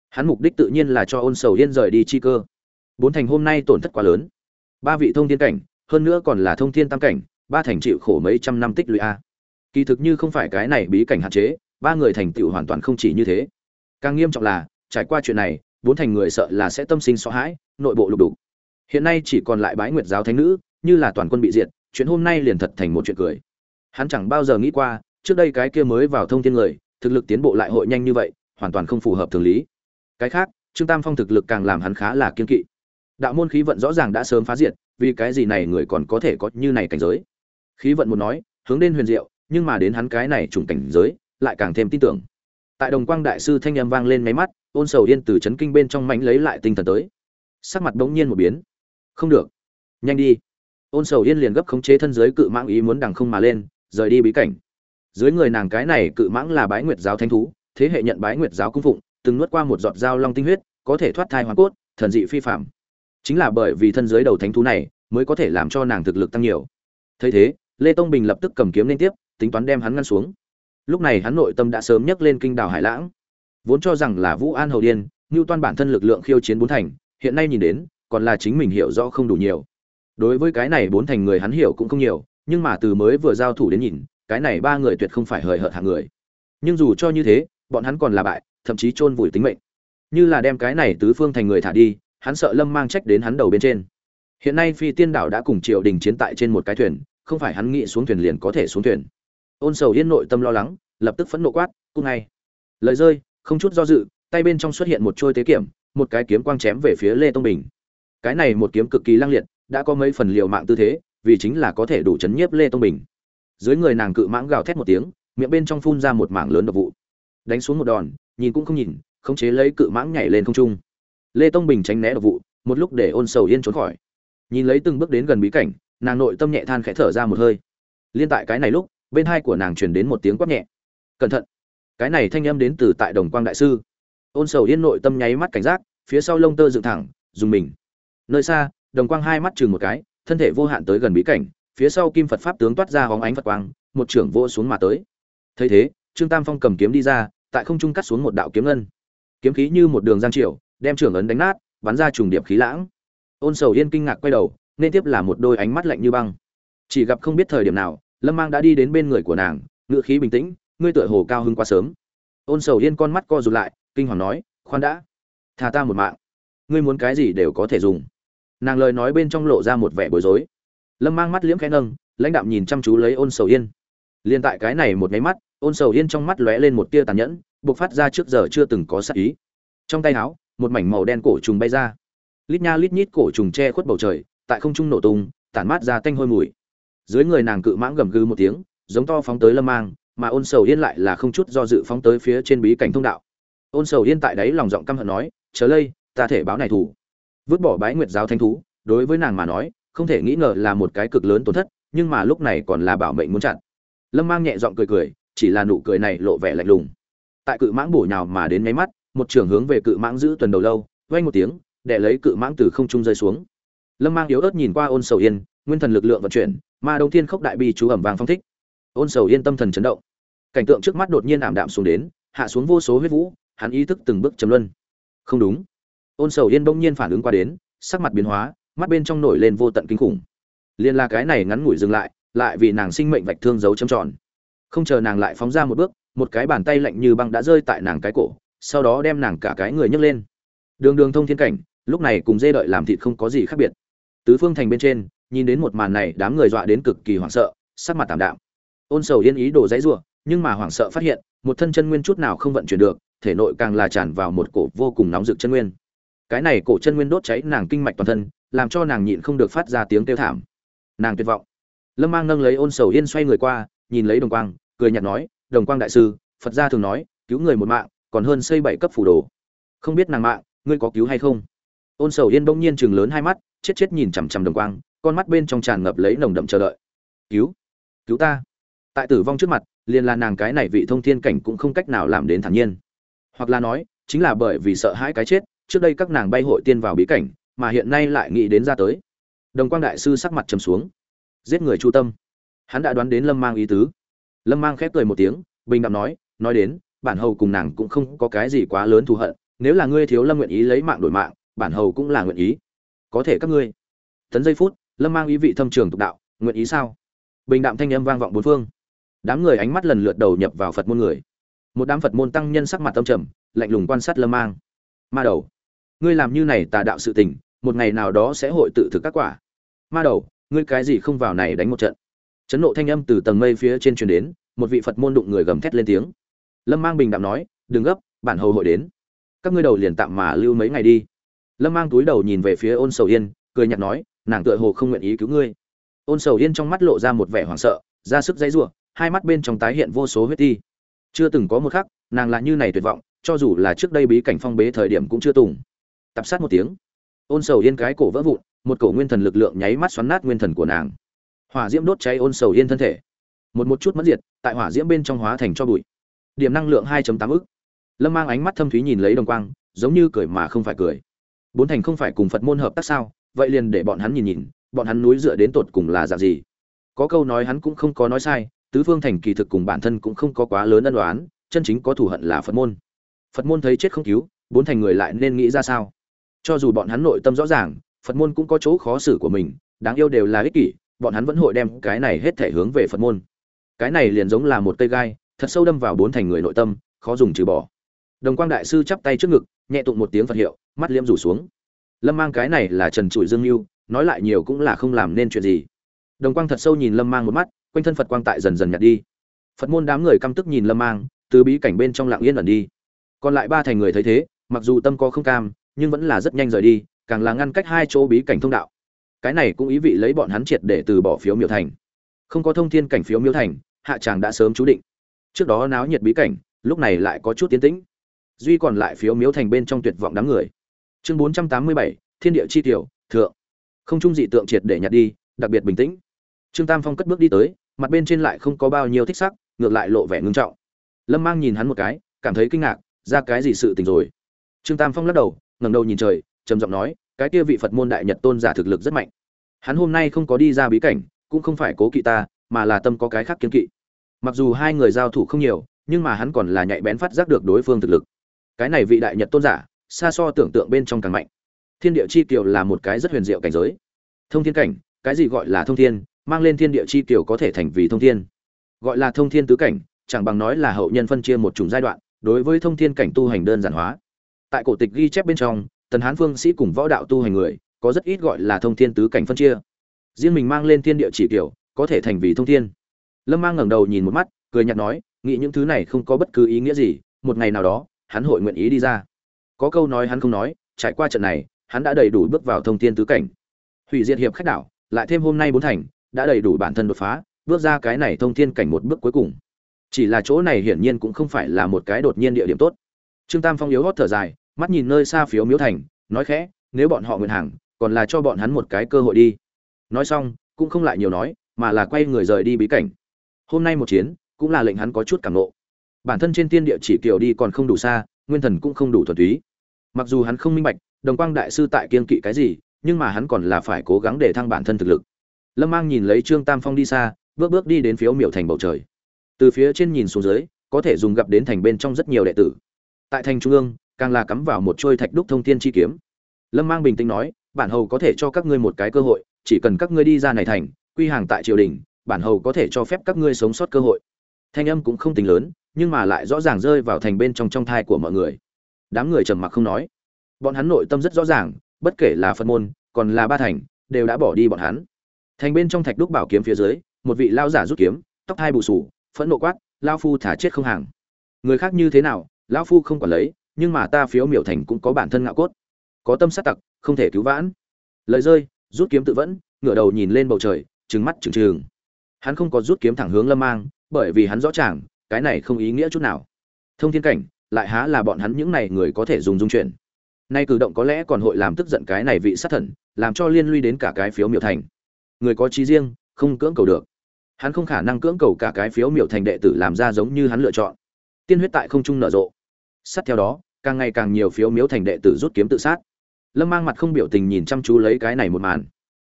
Hắn mục đích tự nhiên là cho ôn sầu yên rời đi chi cơ. Bốn thành hôm nay tổn thất quá lớn. Ba vị thông thiên cảnh, hơn nữa còn là thông thiên tam cảnh ba thành chịu khổ mấy trăm năm tích lũy a. Kỳ thực như không phải cái này bí cảnh hạn chế, ba người thành tựu hoàn toàn không chỉ như thế. Càng nghiêm trọng là, trải qua chuyện này, bốn thành người sợ là sẽ tâm sinh sợ hãi, nội bộ lục đục. Hiện nay chỉ còn lại bái nguyệt giáo thánh nữ, như là toàn quân bị diệt, chuyện hôm nay liền thật thành một chuyện cười. Hắn chẳng bao giờ nghĩ qua, trước đây cái kia mới vào thông thiên người, thực lực tiến bộ lại hội nhanh như vậy, hoàn toàn không phù hợp thường lý. Cái khác, trương tam phong thực lực càng làm hắn khá là kiên kỵ. Đạo môn khí vận rõ ràng đã sớm phá diệt, vì cái gì này người còn có thể có như này cảnh giới? Khí vận muốn nói, hướng đến huyền diệu, nhưng mà đến hắn cái này trùng cảnh giới, lại càng thêm tin tưởng. Tại đồng quang đại sư thanh âm vang lên máy mắt, ôn sầu yên từ chấn kinh bên trong mánh lấy lại tinh thần tới. Sắc mặt bỗng nhiên một biến. Không được. Nhanh đi. Ôn sầu yên liền gấp khống chế thân giới cự mãng ý muốn đằng không mà lên, rời đi bí cảnh. Dưới người nàng cái này cự mãng là bái nguyệt giáo thánh thú, thế hệ nhận bái nguyệt giáo cung phụng, từng nuốt qua một giọt dao long tinh huyết, có thể thoát thai hoàn cốt, thần dị phi phạm chính là bởi vì thân giới đầu thánh thú này, mới có thể làm cho nàng thực lực tăng nhiều. Thấy thế lê tông bình lập tức cầm kiếm lên tiếp, tính toán đem hắn ngăn xuống. Lúc này hắn nội tâm đã sớm nhấc lên kinh đảo hải lãng. Vốn cho rằng là vũ an hầu điên như toan bản thân lực lượng khiêu chiến bốn thành, hiện nay nhìn đến, còn là chính mình hiểu rõ không đủ nhiều. Đối với cái này bốn thành người hắn hiểu cũng không nhiều, nhưng mà từ mới vừa giao thủ đến nhìn, cái này ba người tuyệt không phải hời hợt hạng người. Nhưng dù cho như thế, bọn hắn còn là bại, thậm chí chôn vùi tính mệnh. Như là đem cái này tứ phương thành người thả đi, hắn sợ lâm mang trách đến hắn đầu bên trên. Hiện nay phi tiên đảo đã cùng triều đình chiến tại trên một cái thuyền không phải hắn nghĩ xuống thuyền liền có thể xuống thuyền. Ôn sầu yên nội tâm lo lắng, lập tức phẫn nộ quát cung ngay lời rơi, không chút do dự, tay bên trong xuất hiện một trôi tế kiểm một cái kiếm quang chém về phía lê tông bình. Cái này một kiếm cực kỳ lăng liệt, đã có mấy phần liều mạng tư thế, vì chính là có thể đủ chấn nhiếp lê tông bình. Dưới người nàng cự mãng gào thét một tiếng, miệng bên trong phun ra một mảng lớn độc vụ. Đánh xuống một đòn, nhìn cũng không nhìn, khống chế lấy cự mãng nhảy lên không trung. Lê tông bình tránh né độc vụ, một lúc để ôn sầu yên trốn khỏi. Nhìn lấy từng bước đến gần bí cảnh nàng nội tâm nhẹ than khẽ thở ra một hơi. Liên tại cái này lúc, bên hai của nàng truyền đến một tiếng quát nhẹ. Cẩn thận, cái này thanh âm đến từ tại đồng quang đại sư. Ôn sầu yên nội tâm nháy mắt cảnh giác, phía sau lông tơ dựng thẳng, dùng mình. Nơi xa, đồng quang hai mắt chừng một cái, thân thể vô hạn tới gần bí cảnh, phía sau kim phật pháp tướng toát ra hóng ánh phật quang, một trưởng vô xuống mà tới. Thấy thế, trương tam phong cầm kiếm đi ra, tại không trung cắt xuống một đạo kiếm ngân. Kiếm khí như một đường giang triệu đem trưởng ấn đánh nát, bắn ra trùng điệp khí lãng. Ôn sầu yên kinh ngạc quay đầu nên tiếp là một đôi ánh mắt lạnh như băng. Chỉ gặp không biết thời điểm nào, lâm mang đã đi đến bên người của nàng ngự khí bình tĩnh, ngươi tựa hồ cao hưng quá sớm. Ôn sầu yên con mắt co rụt lại, kinh hoàng nói, khoan đã thà ta một mạng. Ngươi muốn cái gì đều có thể dùng. Nàng lời nói bên trong lộ ra một vẻ bối rối. Lâm mang mắt liễm khẽ nâng, lãnh đạm nhìn chăm chú lấy ôn sầu yên. Liên tại cái này một máy mắt, ôn sầu yên trong mắt lóe lên một tia tàn nhẫn buộc phát ra trước giờ chưa từng có sắc ý. Trong tay áo, một mảnh màu đen cổ trùng bay ra. Lít nha lít nhít cổ trùng che khuất bầu trời tại không trung nổ tung, tản mát ra tanh hôi mùi. Dưới người nàng cự mãng gầm gừ một tiếng, giống to phóng tới lâm mang, mà ôn sầu yên lại là không chút do dự phóng tới phía trên bí cảnh thông đạo. Ôn sầu yên tại đấy lòng giọng căm hận nói, chờ lây, ta thể báo này thủ. Vứt bỏ bái nguyệt giáo thanh thú, đối với nàng mà nói, không thể nghĩ ngờ là một cái cực lớn tổn thất, nhưng mà lúc này còn là bảo mệnh muốn chặn. Lâm mang nhẹ giọng cười cười, chỉ là nụ cười này lộ vẻ lạnh lùng. Tại cự mãng bổ nhào mà đến nháy mắt, một trường hướng về cự mãng giữ tuần đầu lâu vay một tiếng để lấy cự mãng từ không trung rơi xuống lâm mang yếu ớt nhìn qua ôn sầu yên, nguyên thần lực lượng vận chuyển mà đông thiên khốc đại bi chú ẩm vàng phong thích. Ôn sầu yên tâm thần chấn động. Cảnh tượng trước mắt đột nhiên ảm đạm xuống đến, hạ xuống vô số huyết vũ, hắn ý thức từng bước chấm luân. Không đúng. Ôn sầu yên bỗng nhiên phản ứng qua đến, sắc mặt biến hóa, mắt bên trong nổi lên vô tận kinh khủng. Liên la cái này ngắn ngủi dừng lại lại vì nàng sinh mệnh vạch thương dấu châm tròn. Không chờ nàng lại phóng ra một bước, một cái bàn tay lạnh như băng đã rơi tại nàng cái cổ, sau đó đem nàng cả cái người nhấc lên. Đường đường thông thiên cảnh, lúc này cùng dê đợi làm thịt không có gì khác biệt tứ phương thành bên trên, nhìn đến một màn này, đám người dọa đến cực kỳ hoảng sợ, sắc mặt tạm đạm. Ôn sầu yên ý đồ dãy rủa, nhưng mà hoảng sợ phát hiện, một thân chân nguyên chút nào không vận chuyển được, thể nội càng là tràn vào một cổ vô cùng nóng rực chân nguyên. Cái này cổ chân nguyên đốt cháy nàng kinh mạch toàn thân, làm cho nàng nhịn không được phát ra tiếng kêu thảm. Nàng tuyệt vọng. Lâm mang nâng lấy ôn sầu yên xoay người qua, nhìn lấy đồng quang, cười nhạt nói, đồng quang đại sư, phật gia thường nói, cứu người một mạng, còn hơn xây bảy cấp phủ đồ. Không biết nàng mạng, ngươi có cứu hay không? Ôn sầu yên bỗng nhiên chừng lớn hai mắt chết chết nhìn chằm chằm đồng quang, con mắt bên trong tràn ngập lấy nồng đậm chờ đợi. Cứu cứu ta. Tại tử vong trước mặt, liền là nàng cái này vị thông thiên cảnh cũng không cách nào làm đến thản nhiên. Hoặc là nói, chính là bởi vì sợ hãi cái chết, trước đây các nàng bay hội tiên vào bí cảnh, mà hiện nay lại nghĩ đến ra tới. Đồng quang đại sư sắc mặt trầm xuống. Giết người chu tâm. Hắn đã đoán đến lâm mang ý tứ. Lâm mang khép cười một tiếng, bình đạm nói nói đến, bản hầu cùng nàng cũng không có cái gì quá lớn thù hận, nếu là ngươi thiếu lâm nguyện ý lấy mạng đổi mạng, bản hầu cũng là nguyện ý có thể các ngươi. Tấn giây phút, lâm mang ý vị thâm trường tục đạo, nguyện ý sao? Bình đạm thanh âm vang vọng bốn phương. Đám người ánh mắt lần lượt đầu nhập vào phật môn người. Một đám phật môn tăng nhân sắc mặt tâm trầm, lạnh lùng quan sát lâm mang. Ma đầu, ngươi làm như này tà đạo sự tình, một ngày nào đó sẽ hội tự thực các quả. Ma đầu, ngươi cái gì không vào này đánh một trận? Chấn nộ thanh âm từ tầng mây phía trên truyền đến, một vị phật môn đụng người gầm thét lên tiếng. Lâm mang bình đạm nói, đừng gấp, bản hầu hội đến. Các ngươi đầu liền tạm mà lưu mấy ngày đi lâm mang túi đầu nhìn về phía ôn sầu yên, cười nhạt nói, nàng tựa hồ không nguyện ý cứu ngươi. Ôn sầu yên trong mắt lộ ra một vẻ hoảng sợ, ra sức dãy rủa, hai mắt bên trong tái hiện vô số huyết ti. Chưa từng có một khắc, nàng là như này tuyệt vọng, cho dù là trước đây bí cảnh phong bế thời điểm cũng chưa tùng. Tập sát một tiếng, ôn sầu yên cái cổ vỡ vụn, một cổ nguyên thần lực lượng nháy mắt xoắn nát nguyên thần của nàng. Hỏa diễm đốt cháy ôn sầu yên thân thể. Một một chút mất diệt, tại hỏa diễm bên trong hóa thành cho bụi. Điểm năng lượng hai tám ức. Lâm mang ánh mắt thâm thúy nhìn lấy đồng quang, giống như cười mà không phải cười bốn thành không phải cùng phật môn hợp tác sao? Vậy liền để bọn hắn nhìn nhìn, bọn hắn núi dựa đến tột cùng là dạng gì? Có câu nói hắn cũng không có nói sai, tứ phương thành kỳ thực cùng bản thân cũng không có quá lớn ân đoán chân chính có thù hận là phật môn. Phật môn thấy chết không cứu, bốn thành người lại nên nghĩ ra sao? Cho dù bọn hắn nội tâm rõ ràng, phật môn cũng có chỗ khó xử của mình, đáng yêu đều là ích kỷ, bọn hắn vẫn hội đem cái này hết thể hướng về phật môn. Cái này liền giống là một cây gai, thật sâu đâm vào bốn thành người nội tâm, khó dùng trừ bỏ. Đồng quang đại sư chắp tay trước ngực, nhẹ tụng một tiếng phật hiệu mắt liễm rủ xuống. Lâm mang cái này là trần trụi dương mưu nói lại nhiều cũng là không làm nên chuyện gì. Đồng quang thật sâu nhìn lâm mang một mắt, quanh thân phật quang tại dần dần nhạt đi. Phật môn đám người căm tức nhìn lâm mang, từ bí cảnh bên trong lặng yên ẩn đi. Còn lại ba thành người thấy thế, mặc dù tâm có không cam, nhưng vẫn là rất nhanh rời đi, càng là ngăn cách hai chỗ bí cảnh thông đạo. Cái này cũng ý vị lấy bọn hắn triệt để từ bỏ phiếu miêu thành. Không có thông thiên cảnh phiếu miếu thành, hạ tràng đã sớm chú định. Trước đó náo nhiệt bí cảnh, lúc này lại có chút tiến tĩnh. Duy còn lại phiếu miếu thành bên trong tuyệt vọng đám người chương bốn trăm tám mươi bảy, thiên địa chi tiểu, thượng. Không trung dị tượng triệt để nhặt đi, đặc biệt bình tĩnh. Trương tam phong cất bước đi tới, mặt bên trên lại không có bao nhiêu thích sắc, ngược lại lộ vẻ ngưng trọng. Lâm mang nhìn hắn một cái, cảm thấy kinh ngạc, ra cái gì sự tình rồi? Trương tam phong lắc đầu, ngẩng đầu nhìn trời, trầm giọng nói, cái kia vị phật môn đại nhật tôn giả thực lực rất mạnh. Hắn hôm nay không có đi ra bí cảnh, cũng không phải cố kỵ ta, mà là tâm có cái khác kiên kỵ. Mặc dù hai người giao thủ không nhiều, nhưng mà hắn còn là nhạy bén phát giác được đối phương thực lực. Cái này vị đại nhật tôn giả xa so tưởng tượng bên trong càng mạnh. Thiên địa chi kiều là một cái rất huyền diệu cảnh giới. Thông thiên cảnh, cái gì gọi là thông thiên, mang lên thiên địa chi kiều có thể thành vì thông thiên. Gọi là thông thiên tứ cảnh, chẳng bằng nói là hậu nhân phân chia một chủng giai đoạn, đối với thông thiên cảnh tu hành đơn giản hóa. Tại cổ tịch ghi chép bên trong, tần hán phương sĩ cùng võ đạo tu hành người, có rất ít gọi là thông thiên tứ cảnh phân chia. Riêng mình mang lên thiên địa chỉ kiểu có thể thành vì thông thiên. Lâm mang ngẩng đầu nhìn một mắt, cười nhạt nói, nghĩ những thứ này không có bất cứ ý nghĩa gì, một ngày nào đó, hắn hội nguyện ý đi ra có câu nói hắn không nói, trải qua trận này, hắn đã đầy đủ bước vào thông thiên tứ cảnh. Hủy diệt hiệp khách đảo, lại thêm hôm nay bốn thành, đã đầy đủ bản thân đột phá, bước ra cái này thông thiên cảnh một bước cuối cùng. Chỉ là chỗ này hiển nhiên cũng không phải là một cái đột nhiên địa điểm tốt. Trương tam phong yếu hót thở dài, mắt nhìn nơi xa phiếu miếu thành, nói khẽ, nếu bọn họ nguyện hàng, còn là cho bọn hắn một cái cơ hội đi. Nói xong, cũng không lại nhiều nói, mà là quay người rời đi bí cảnh. Hôm nay một chiến, cũng là lệnh hắn có chút cảm nộ bản thân trên tiên địa chỉ kiểu đi còn không đủ xa, nguyên thần cũng không đủ thuần túy mặc dù hắn không minh bạch, đồng quang đại sư tại kiên kỵ cái gì, nhưng mà hắn còn là phải cố gắng để thăng bản thân thực lực. Lâm mang nhìn lấy trương tam phong đi xa, bước bước đi đến phiếu miểu thành bầu trời. Từ phía trên nhìn xuống dưới, có thể dùng gặp đến thành bên trong rất nhiều đệ tử. Tại thành trung ương, càng là cắm vào một trôi thạch đúc thông thiên chi kiếm. Lâm mang bình tĩnh nói, bản hầu có thể cho các ngươi một cái cơ hội, chỉ cần các ngươi đi ra này thành, quy hàng tại triều đình, bản hầu có thể cho phép các ngươi sống sót cơ hội. Thanh âm cũng không tính lớn, nhưng mà lại rõ ràng rơi vào thành bên trong trong thai của mọi người đám người trầm mặc không nói. Bọn hắn nội tâm rất rõ ràng, bất kể là phân môn, còn là ba thành, đều đã bỏ đi bọn hắn. Thành bên trong thạch đúc bảo kiếm phía dưới, một vị lao giả rút kiếm, tóc hai bù sù phẫn nộ quát lao phu thả chết không hàng. Người khác như thế nào, lão phu không quản lấy, nhưng mà ta phiếu miểu thành cũng có bản thân ngạo cốt. Có tâm sát tặc, không thể cứu vãn. Lời rơi, rút kiếm tự vẫn, ngửa đầu nhìn lên bầu trời, trừng mắt trừng trừng. Hắn không có rút kiếm thẳng hướng lâm mang, bởi vì hắn rõ ràng, cái này không ý nghĩa chút nào. Thông thiên cảnh lại há là bọn hắn những này người có thể dùng dung chuyển. Nay cử động có lẽ còn hội làm tức giận cái này vị sát thần, làm cho liên lụy đến cả cái phiếu miểu thành. Người có trí riêng, không cưỡng cầu được. Hắn không khả năng cưỡng cầu cả cái phiếu miểu thành đệ tử làm ra giống như hắn lựa chọn. Tiên huyết tại không trung nở rộ. Sát theo đó, càng ngày càng nhiều phiếu miếu thành đệ tử rút kiếm tự sát. Lâm mang mặt không biểu tình nhìn chăm chú lấy cái này một màn.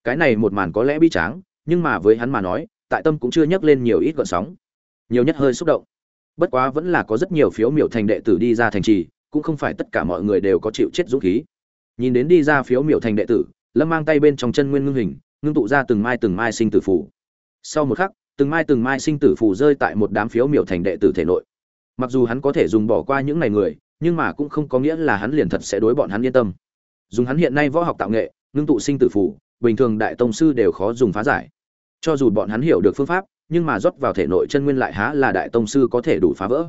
Cái này một màn có lẽ bi tráng, nhưng mà với hắn mà nói, tại tâm cũng chưa nhắc lên nhiều ít gọn sóng. Nhiều nhất hơi xúc động bất quá vẫn là có rất nhiều phiếu miểu thành đệ tử đi ra thành trì, cũng không phải tất cả mọi người đều có chịu chết dũng khí. Nhìn đến đi ra phiếu miểu thành đệ tử, lâm mang tay bên trong chân nguyên ngưng hình, ngưng tụ ra từng mai từng mai sinh tử phủ sau một khắc, từng mai từng mai sinh tử phủ rơi tại một đám phiếu miểu thành đệ tử thể nội. Mặc dù hắn có thể dùng bỏ qua những ngày người, nhưng mà cũng không có nghĩa là hắn liền thật sẽ đối bọn hắn yên tâm. Dùng hắn hiện nay võ học tạo nghệ, ngưng tụ sinh tử phủ bình thường đại tông sư đều khó dùng phá giải. Cho dù bọn hắn hiểu được phương pháp nhưng mà rót vào thể nội chân nguyên lại há là đại tông sư có thể đủ phá vỡ.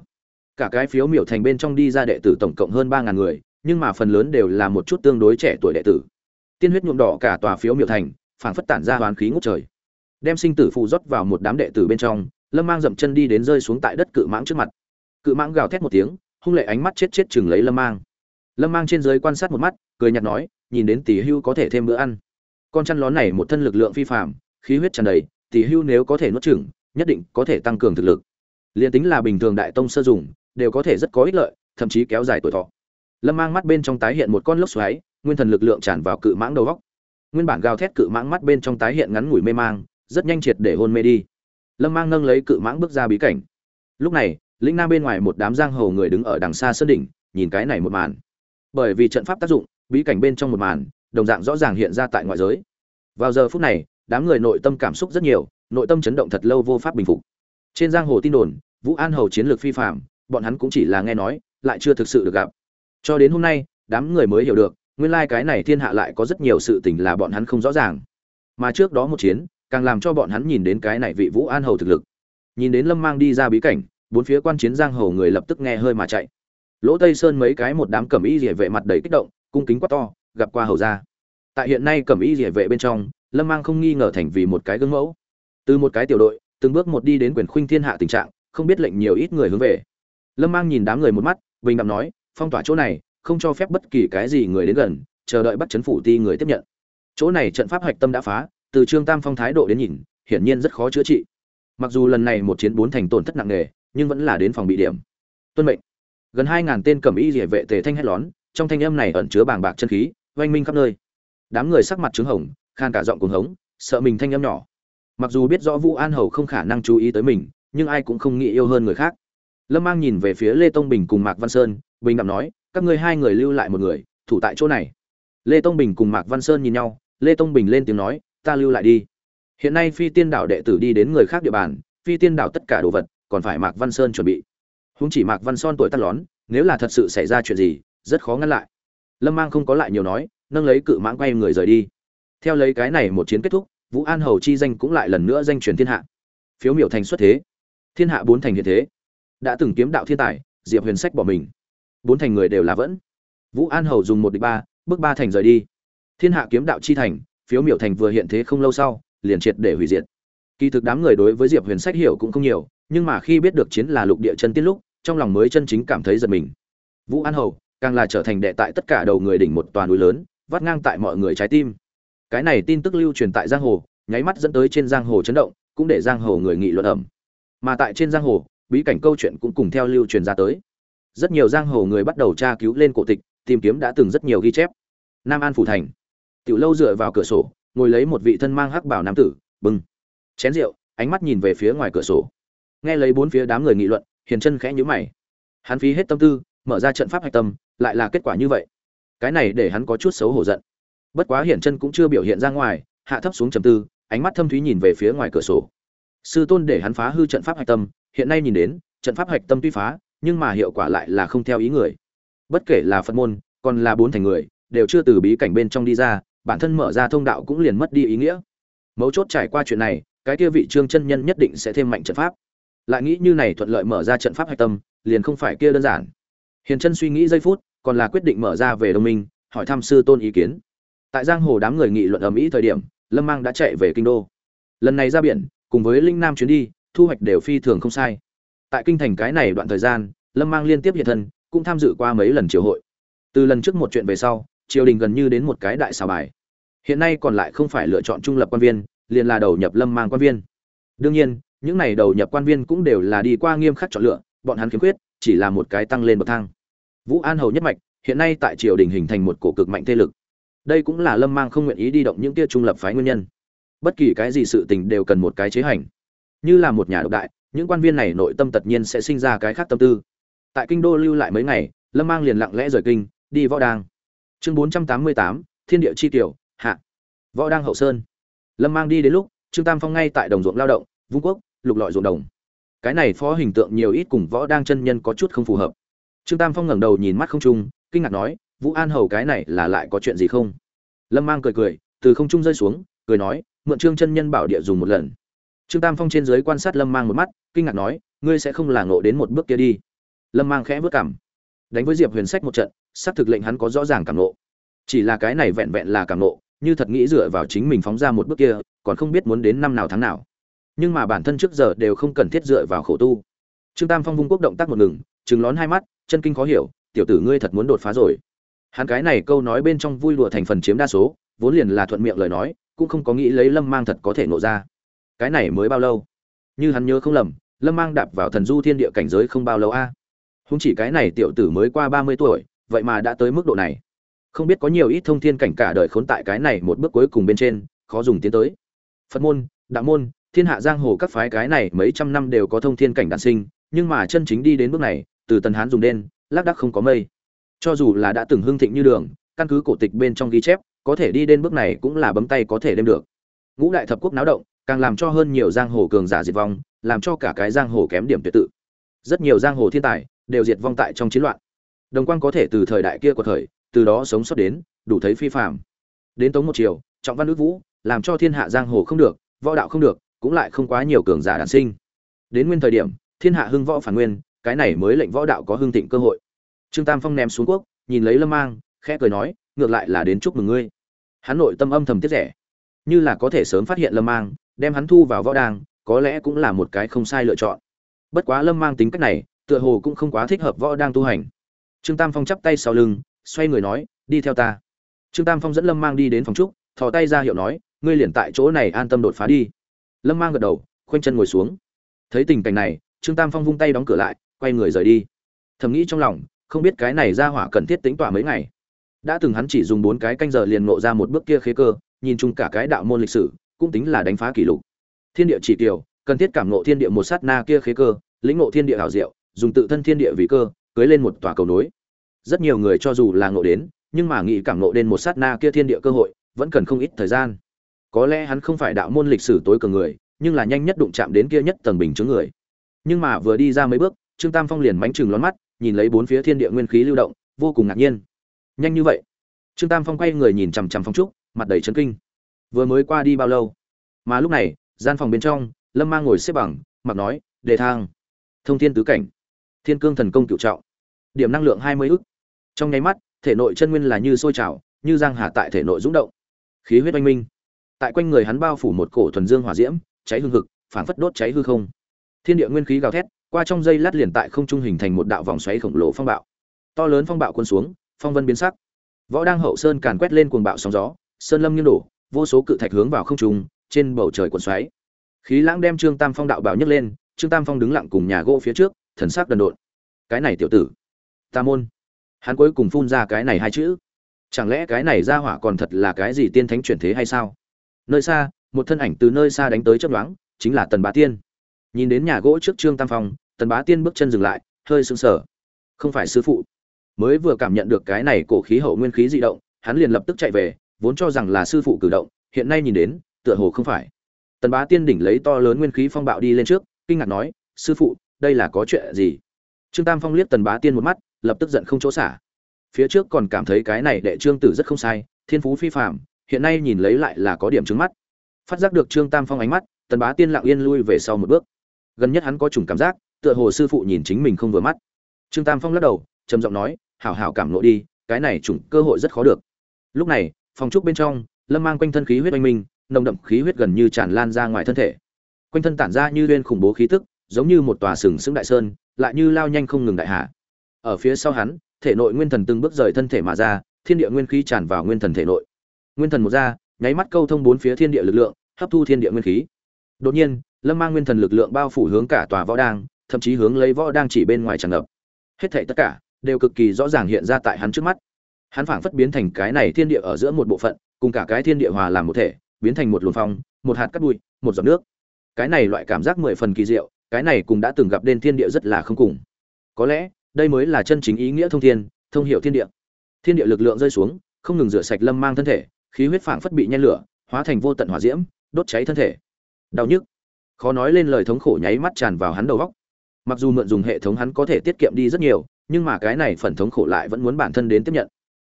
Cả cái phiếu miểu thành bên trong đi ra đệ tử tổng cộng hơn ba ngàn người, nhưng mà phần lớn đều là một chút tương đối trẻ tuổi đệ tử. Tiên huyết nhuộm đỏ cả tòa phiếu miểu thành, phảng phất tản ra hoán khí ngút trời. Đem sinh tử phù rót vào một đám đệ tử bên trong, lâm mang dậm chân đi đến rơi xuống tại đất cự mãng trước mặt. Cự mãng gào thét một tiếng, hung lệ ánh mắt chết chết chừng lấy lâm mang. Lâm mang trên dưới quan sát một mắt, cười nhạt nói, nhìn đến tỷ hưu có thể thêm bữa ăn. Con chăn lón này một thân lực lượng phi phạm khí huyết tràn đầy tỷ hưu nếu có thể nuốt chửng, nhất định có thể tăng cường thực lực. Liên tính là bình thường đại tông sơ dùng, đều có thể rất có ích lợi, thậm chí kéo dài tuổi thọ. Lâm mang mắt bên trong tái hiện một con lốc xoáy, nguyên thần lực lượng tràn vào cự mãng đầu góc. Nguyên bản gào thét cự mãng mắt bên trong tái hiện ngắn ngủi mê mang, rất nhanh triệt để hôn mê đi. Lâm mang nâng lấy cự mãng bước ra bí cảnh. Lúc này, lĩnh nam bên ngoài một đám giang hồ người đứng ở đằng xa sơn đỉnh, nhìn cái này một màn. Bởi vì trận pháp tác dụng, bí cảnh bên trong một màn, đồng dạng rõ ràng hiện ra tại ngoại giới. Vào giờ phút này đám người nội tâm cảm xúc rất nhiều nội tâm chấn động thật lâu vô pháp bình phục. Trên giang hồ tin đồn vũ an hầu chiến lược phi phàm, bọn hắn cũng chỉ là nghe nói lại chưa thực sự được gặp. Cho đến hôm nay đám người mới hiểu được nguyên lai cái này thiên hạ lại có rất nhiều sự tình là bọn hắn không rõ ràng. Mà trước đó một chiến càng làm cho bọn hắn nhìn đến cái này vị vũ an hầu thực lực. Nhìn đến lâm mang đi ra bí cảnh bốn phía quan chiến giang hồ người lập tức nghe hơi mà chạy. Lỗ tây sơn mấy cái một đám cẩm y liễu vệ mặt đầy kích động cung kính quá to gặp qua hầu gia. tại hiện nay cẩm y liễu vệ bên trong lâm mang không nghi ngờ thành vì một cái gương mẫu. Từ một cái tiểu đội, từng bước một đi đến quyền khuynh thiên hạ tình trạng, không biết lệnh nhiều ít người hướng về. Lâm mang nhìn đám người một mắt, bình đạm nói, phong tỏa chỗ này, không cho phép bất kỳ cái gì người đến gần, chờ đợi bắt chấn phủ ti người tiếp nhận. Chỗ này trận pháp hạch tâm đã phá, từ trương tam phong thái độ đến nhìn, hiển nhiên rất khó chữa trị. Mặc dù lần này một chiến bốn thành tổn thất nặng nề, nhưng vẫn là đến phòng bị điểm. Tuân mệnh. Gần hai ngàn tên cầm y địa vệ tề thanh hét lón, trong thanh âm này ẩn chứa bàng bạc chân khí, oanh minh khắp nơi. Đám người sắc mặt trứng hồng khan cả giọng cuồng hống, sợ mình thanh âm nhỏ. Mặc dù biết rõ vũ an hầu không khả năng chú ý tới mình, nhưng ai cũng không nghĩ yêu hơn người khác. Lâm mang nhìn về phía lê tông bình cùng mạc văn sơn, bình đạm nói, các ngươi hai người lưu lại một người, thủ tại chỗ này. Lê tông bình cùng mạc văn sơn nhìn nhau, lê tông bình lên tiếng nói, ta lưu lại đi. Hiện nay phi tiên đảo đệ tử đi đến người khác địa bàn, phi tiên đảo tất cả đồ vật còn phải mạc văn sơn chuẩn bị. Húng chỉ mạc văn son tuổi tắt lón, nếu là thật sự xảy ra chuyện gì, rất khó ngăn lại. Lâm mang không có lại nhiều nói, nâng lấy cự mãng quay người rời đi theo lấy cái này một chiến kết thúc, vũ an hầu chi danh cũng lại lần nữa danh truyền thiên hạ. Phiếu miểu thành xuất thế. Thiên hạ bốn thành hiện thế. Đã từng kiếm đạo thiên tài, diệp huyền sách bỏ mình. Bốn thành người đều là vẫn. Vũ an hầu dùng một địch ba, bước ba thành rời đi. Thiên hạ kiếm đạo chi thành, phiếu miểu thành vừa hiện thế không lâu sau, liền triệt để hủy diệt. Kỳ thực đám người đối với diệp huyền sách hiểu cũng không nhiều, nhưng mà khi biết được chiến là lục địa chân tiên lúc, trong lòng mới chân chính cảm thấy giật mình. Vũ an hầu càng là trở thành đệ tại tất cả đầu người đỉnh một toàn núi lớn, vắt ngang tại mọi người trái tim cái này tin tức lưu truyền tại giang hồ, nháy mắt dẫn tới trên giang hồ chấn động, cũng để giang hồ người nghị luận ẩm. Mà tại trên giang hồ, bí cảnh câu chuyện cũng cùng theo lưu truyền ra tới. Rất nhiều giang hồ người bắt đầu tra cứu lên cổ tịch, tìm kiếm đã từng rất nhiều ghi chép. Nam an phủ thành. Tiểu lâu dựa vào cửa sổ, ngồi lấy một vị thân mang hắc bảo nam tử bưng chén rượu, ánh mắt nhìn về phía ngoài cửa sổ. Nghe lấy bốn phía đám người nghị luận, hiền chân khẽ nhíu mày. Hắn phí hết tâm tư, mở ra trận pháp hạch tâm, lại là kết quả như vậy. Cái này để hắn có chút xấu hổ giận bất quá hiển chân cũng chưa biểu hiện ra ngoài, hạ thấp xuống trầm tư, ánh mắt thâm thúy nhìn về phía ngoài cửa sổ. Sư tôn để hắn phá hư trận pháp hạch tâm, hiện nay nhìn đến, trận pháp hạch tâm tuy phá, nhưng mà hiệu quả lại là không theo ý người. Bất kể là phật môn, còn là bốn thành người, đều chưa từ bí cảnh bên trong đi ra, bản thân mở ra thông đạo cũng liền mất đi ý nghĩa. Mấu chốt trải qua chuyện này, cái kia vị trương chân nhân nhất định sẽ thêm mạnh trận pháp. Lại nghĩ như này thuận lợi mở ra trận pháp hạch tâm, liền không phải kia đơn giản. Hiền chân suy nghĩ giây phút, còn là quyết định mở ra về đồng minh, hỏi thăm sư tôn ý kiến tại giang hồ đám người nghị luận ầm ĩ thời điểm, lâm mang đã chạy về kinh đô. Lần này ra biển, cùng với linh nam chuyến đi, thu hoạch đều phi thường không sai. Tại kinh thành cái này đoạn thời gian, lâm mang liên tiếp hiện thân, cũng tham dự qua mấy lần triều hội. Từ lần trước một chuyện về sau, triều đình gần như đến một cái đại xào bài. Hiện nay còn lại không phải lựa chọn trung lập quan viên, liền là đầu nhập lâm mang quan viên. Đương nhiên, những này đầu nhập quan viên cũng đều là đi qua nghiêm khắc chọn lựa, bọn hắn khiếm khuyết, chỉ là một cái tăng lên bậc thang. Vũ an hầu nhất mạch, hiện nay tại triều đình hình thành một cổ cực mạnh thế lực đây cũng là lâm mang không nguyện ý đi động những tia trung lập phái nguyên nhân. Bất kỳ cái gì sự tình đều cần một cái chế hành. Như là một nhà độc đại, những quan viên này nội tâm tất nhiên sẽ sinh ra cái khác tâm tư. Tại kinh đô lưu lại mấy ngày, lâm mang liền lặng lẽ rời kinh, đi võ đang chương bốn trăm tám mươi tám, thiên địa chi tiểu hạ. Võ đang hậu sơn. Lâm mang đi đến lúc, trương tam phong ngay tại đồng ruộng lao động, vung quốc, lục lọi ruộng đồng. Cái này phó hình tượng nhiều ít cùng võ đang chân nhân có chút không phù hợp. Trương tam phong ngẩng đầu nhìn mắt không trung, kinh ngạc nói vũ an hầu cái này là lại có chuyện gì không? Lâm mang cười cười, từ không trung rơi xuống, cười nói, mượn trương chân nhân bảo địa dùng một lần. Trương tam phong trên dưới quan sát lâm mang một mắt, kinh ngạc nói, ngươi sẽ không là ngộ đến một bước kia đi. Lâm mang khẽ vớt cảm. Đánh với diệp huyền sách một trận, xác thực lệnh hắn có rõ ràng cảm nộ chỉ là cái này vẹn vẹn là cảm nộ như thật nghĩ dựa vào chính mình phóng ra một bước kia, còn không biết muốn đến năm nào tháng nào. Nhưng mà bản thân trước giờ đều không cần thiết dựa vào khổ tu. Trương tam phong vung quốc động tác một ngừng chừng lón hai mắt, chân kinh khó hiểu, tiểu tử ngươi thật muốn đột phá rồi hắn cái này câu nói bên trong vui đùa thành phần chiếm đa số, vốn liền là thuận miệng lời nói, cũng không có nghĩ lấy lâm mang thật có thể nộ ra. Cái này mới bao lâu? Như hắn nhớ không lầm, lâm mang đạp vào thần du thiên địa cảnh giới không bao lâu a. À. không chỉ cái này tiểu tử mới qua ba mươi tuổi, vậy mà đã tới mức độ này. Không biết có nhiều ít thông thiên cảnh cả đời khốn tại cái này một bước cuối cùng bên trên, khó dùng tiến tới. Phật môn, đạo môn, thiên hạ giang hồ các phái cái này mấy trăm năm đều có thông thiên cảnh đản sinh, nhưng mà chân chính đi đến bước này, từ tần hán dùng đen, lác đắc không có mây cho dù là đã từng hưng thịnh như đường, căn cứ cổ tịch bên trong ghi chép, có thể đi đến bước này cũng là bấm tay có thể đem được. Ngũ đại thập quốc náo động, càng làm cho hơn nhiều giang hồ cường giả diệt vong, làm cho cả cái giang hồ kém điểm tuyệt tự. Rất nhiều giang hồ thiên tài đều diệt vong tại trong chiến loạn. Đồng quang có thể từ thời đại kia của thời, từ đó sống sót đến, đủ thấy phi phạm đến tống một chiều trọng văn nước vũ, làm cho thiên hạ giang hồ không được, võ đạo không được, cũng lại không quá nhiều cường giả đản sinh. Đến nguyên thời điểm, thiên hạ hưng võ phản nguyên, cái này mới lệnh võ đạo có hưng thịnh cơ hội trương tam phong ném xuống quốc, nhìn lấy lâm mang, khẽ cười nói, ngược lại là đến chúc mừng ngươi. Hắn nội tâm âm thầm tiếc rẻ. Như là có thể sớm phát hiện lâm mang, đem hắn thu vào võ đàng, có lẽ cũng là một cái không sai lựa chọn. Bất quá lâm mang tính cách này, tựa hồ cũng không quá thích hợp võ đang tu hành. Trương tam phong chắp tay sau lưng, xoay người nói, đi theo ta. Trương tam phong dẫn lâm mang đi đến phòng trúc thò tay ra hiệu nói, ngươi liền tại chỗ này an tâm đột phá đi. Lâm mang gật đầu, khoanh chân ngồi xuống. Thấy tình cảnh này, trương tam phong vung tay đóng cửa lại, quay người rời đi. Thầm nghĩ trong lòng không biết cái này ra hỏa cần thiết tính tỏa mấy ngày. Đã từng hắn chỉ dùng bốn cái canh giờ liền nộ ra một bước kia khế cơ, nhìn chung cả cái đạo môn lịch sử, cũng tính là đánh phá kỷ lục. Thiên địa chỉ tiểu cần thiết cảm nộ thiên địa một sát na kia khế cơ, lĩnh nộ thiên địa hảo diệu, dùng tự thân thiên địa vì cơ, cưới lên một tòa cầu nối. Rất nhiều người cho dù là ngộ đến, nhưng mà nghĩ cảm nộ đến một sát na kia thiên địa cơ hội, vẫn cần không ít thời gian. Có lẽ hắn không phải đạo môn lịch sử tối cường người, nhưng là nhanh nhất đụng chạm đến kia nhất tầng bình chứng người. Nhưng mà vừa đi ra mấy bước, trương tam phong liền mánh chừng lón mắt nhìn lấy bốn phía thiên địa nguyên khí lưu động, vô cùng ngạc nhiên. Nhanh như vậy? Trương tam phong quay người nhìn chằm chằm phong trúc, mặt đầy chấn kinh. Vừa mới qua đi bao lâu? Mà lúc này, gian phòng bên trong, lâm mang ngồi xếp bằng mặc nói, đề thang. Thông thiên tứ cảnh. Thiên cương thần công cựu trọng. Điểm năng lượng hai mươi ức. Trong nháy mắt, thể nội chân nguyên là như sôi trào, như giang hà tại thể nội rung động. Khí huyết oanh minh. Tại quanh người hắn bao phủ một cổ thuần dương hỏa diễm, cháy hương hực, phảng phất đốt cháy hư không. Thiên địa nguyên khí gào thét qua trong dây lát liền tại không trung hình thành một đạo vòng xoáy khổng lồ phong bạo. To lớn phong bạo quân xuống, phong vân biến sắc. Võ đang hậu sơn càn quét lên cuồng bạo sóng gió, sơn lâm nghiêng đổ, vô số cự thạch hướng vào không trung, trên bầu trời cuộn xoáy. Khí lãng đem trương tam phong đạo bảo nhấc lên, trương tam phong đứng lặng cùng nhà gỗ phía trước, thần sắc đần độn. Cái này tiểu tử, ta môn. Hắn cuối cùng phun ra cái này hai chữ. Chẳng lẽ cái này ra hỏa còn thật là cái gì tiên thánh chuyển thế hay sao? Nơi xa, một thân ảnh từ nơi xa đánh tới chấp đoán chính là tần bá tiên. Nhìn đến nhà gỗ trước trương tam phong tần bá tiên bước chân dừng lại, hơi sững sờ. Không phải sư phụ. Mới vừa cảm nhận được cái này cổ khí hậu nguyên khí dị động, hắn liền lập tức chạy về, vốn cho rằng là sư phụ cử động, hiện nay nhìn đến, tựa hồ không phải. Tần bá tiên đỉnh lấy to lớn nguyên khí phong bạo đi lên trước, kinh ngạc nói, sư phụ, đây là có chuyện gì? Trương tam phong liếc tần bá tiên một mắt, lập tức giận không chỗ xả. Phía trước còn cảm thấy cái này đệ trương tử rất không sai, thiên phú phi phạm hiện nay nhìn lấy lại là có điểm trứng mắt. Phát giác được trương tam phong ánh mắt, tần bá tiên lặng yên lui về sau một bước. Gần nhất hắn có chủng cảm giác tựa hồ sư phụ nhìn chính mình không vừa mắt. Trương tam phong lắc đầu, trầm giọng nói, hảo hảo cảm lộ đi, cái này chủng cơ hội rất khó được. Lúc này, phòng trúc bên trong, lâm mang quanh thân khí huyết oanh minh, nồng đậm khí huyết gần như tràn lan ra ngoài thân thể. Quanh thân tản ra như lên khủng bố khí tức, giống như một tòa sừng sững đại sơn, lại như lao nhanh không ngừng đại hạ. Ở phía sau hắn, thể nội nguyên thần từng bước rời thân thể mà ra, thiên địa nguyên khí tràn vào nguyên thần thể nội. Nguyên thần một ra, nháy mắt câu thông bốn phía thiên địa lực lượng, hấp thu thiên địa nguyên khí. Đột nhiên, lâm mang nguyên thần lực lượng bao phủ hướng cả tòa võ đang thậm chí hướng lấy võ đang chỉ bên ngoài tràn ngập. Hết thảy tất cả đều cực kỳ rõ ràng hiện ra tại hắn trước mắt. Hắn phảng phất biến thành cái này thiên địa ở giữa một bộ phận, cùng cả cái thiên địa hòa làm một thể, biến thành một luồng phong, một hạt cát bụi, một giọt nước. Cái này loại cảm giác mười phần kỳ diệu, cái này cũng đã từng gặp đến thiên địa rất là không cùng. Có lẽ, đây mới là chân chính ý nghĩa thông thiên, thông hiểu thiên địa. Thiên địa lực lượng rơi xuống, không ngừng rửa sạch lâm mang thân thể, khí huyết phảng phất bị nhen lửa, hóa thành vô tận hỏa diễm, đốt cháy thân thể. Đau nhức. Khó nói lên lời thống khổ nháy mắt tràn vào hắn đầu góc mặc dù mượn dùng hệ thống hắn có thể tiết kiệm đi rất nhiều, nhưng mà cái này phần thống khổ lại vẫn muốn bản thân đến tiếp nhận.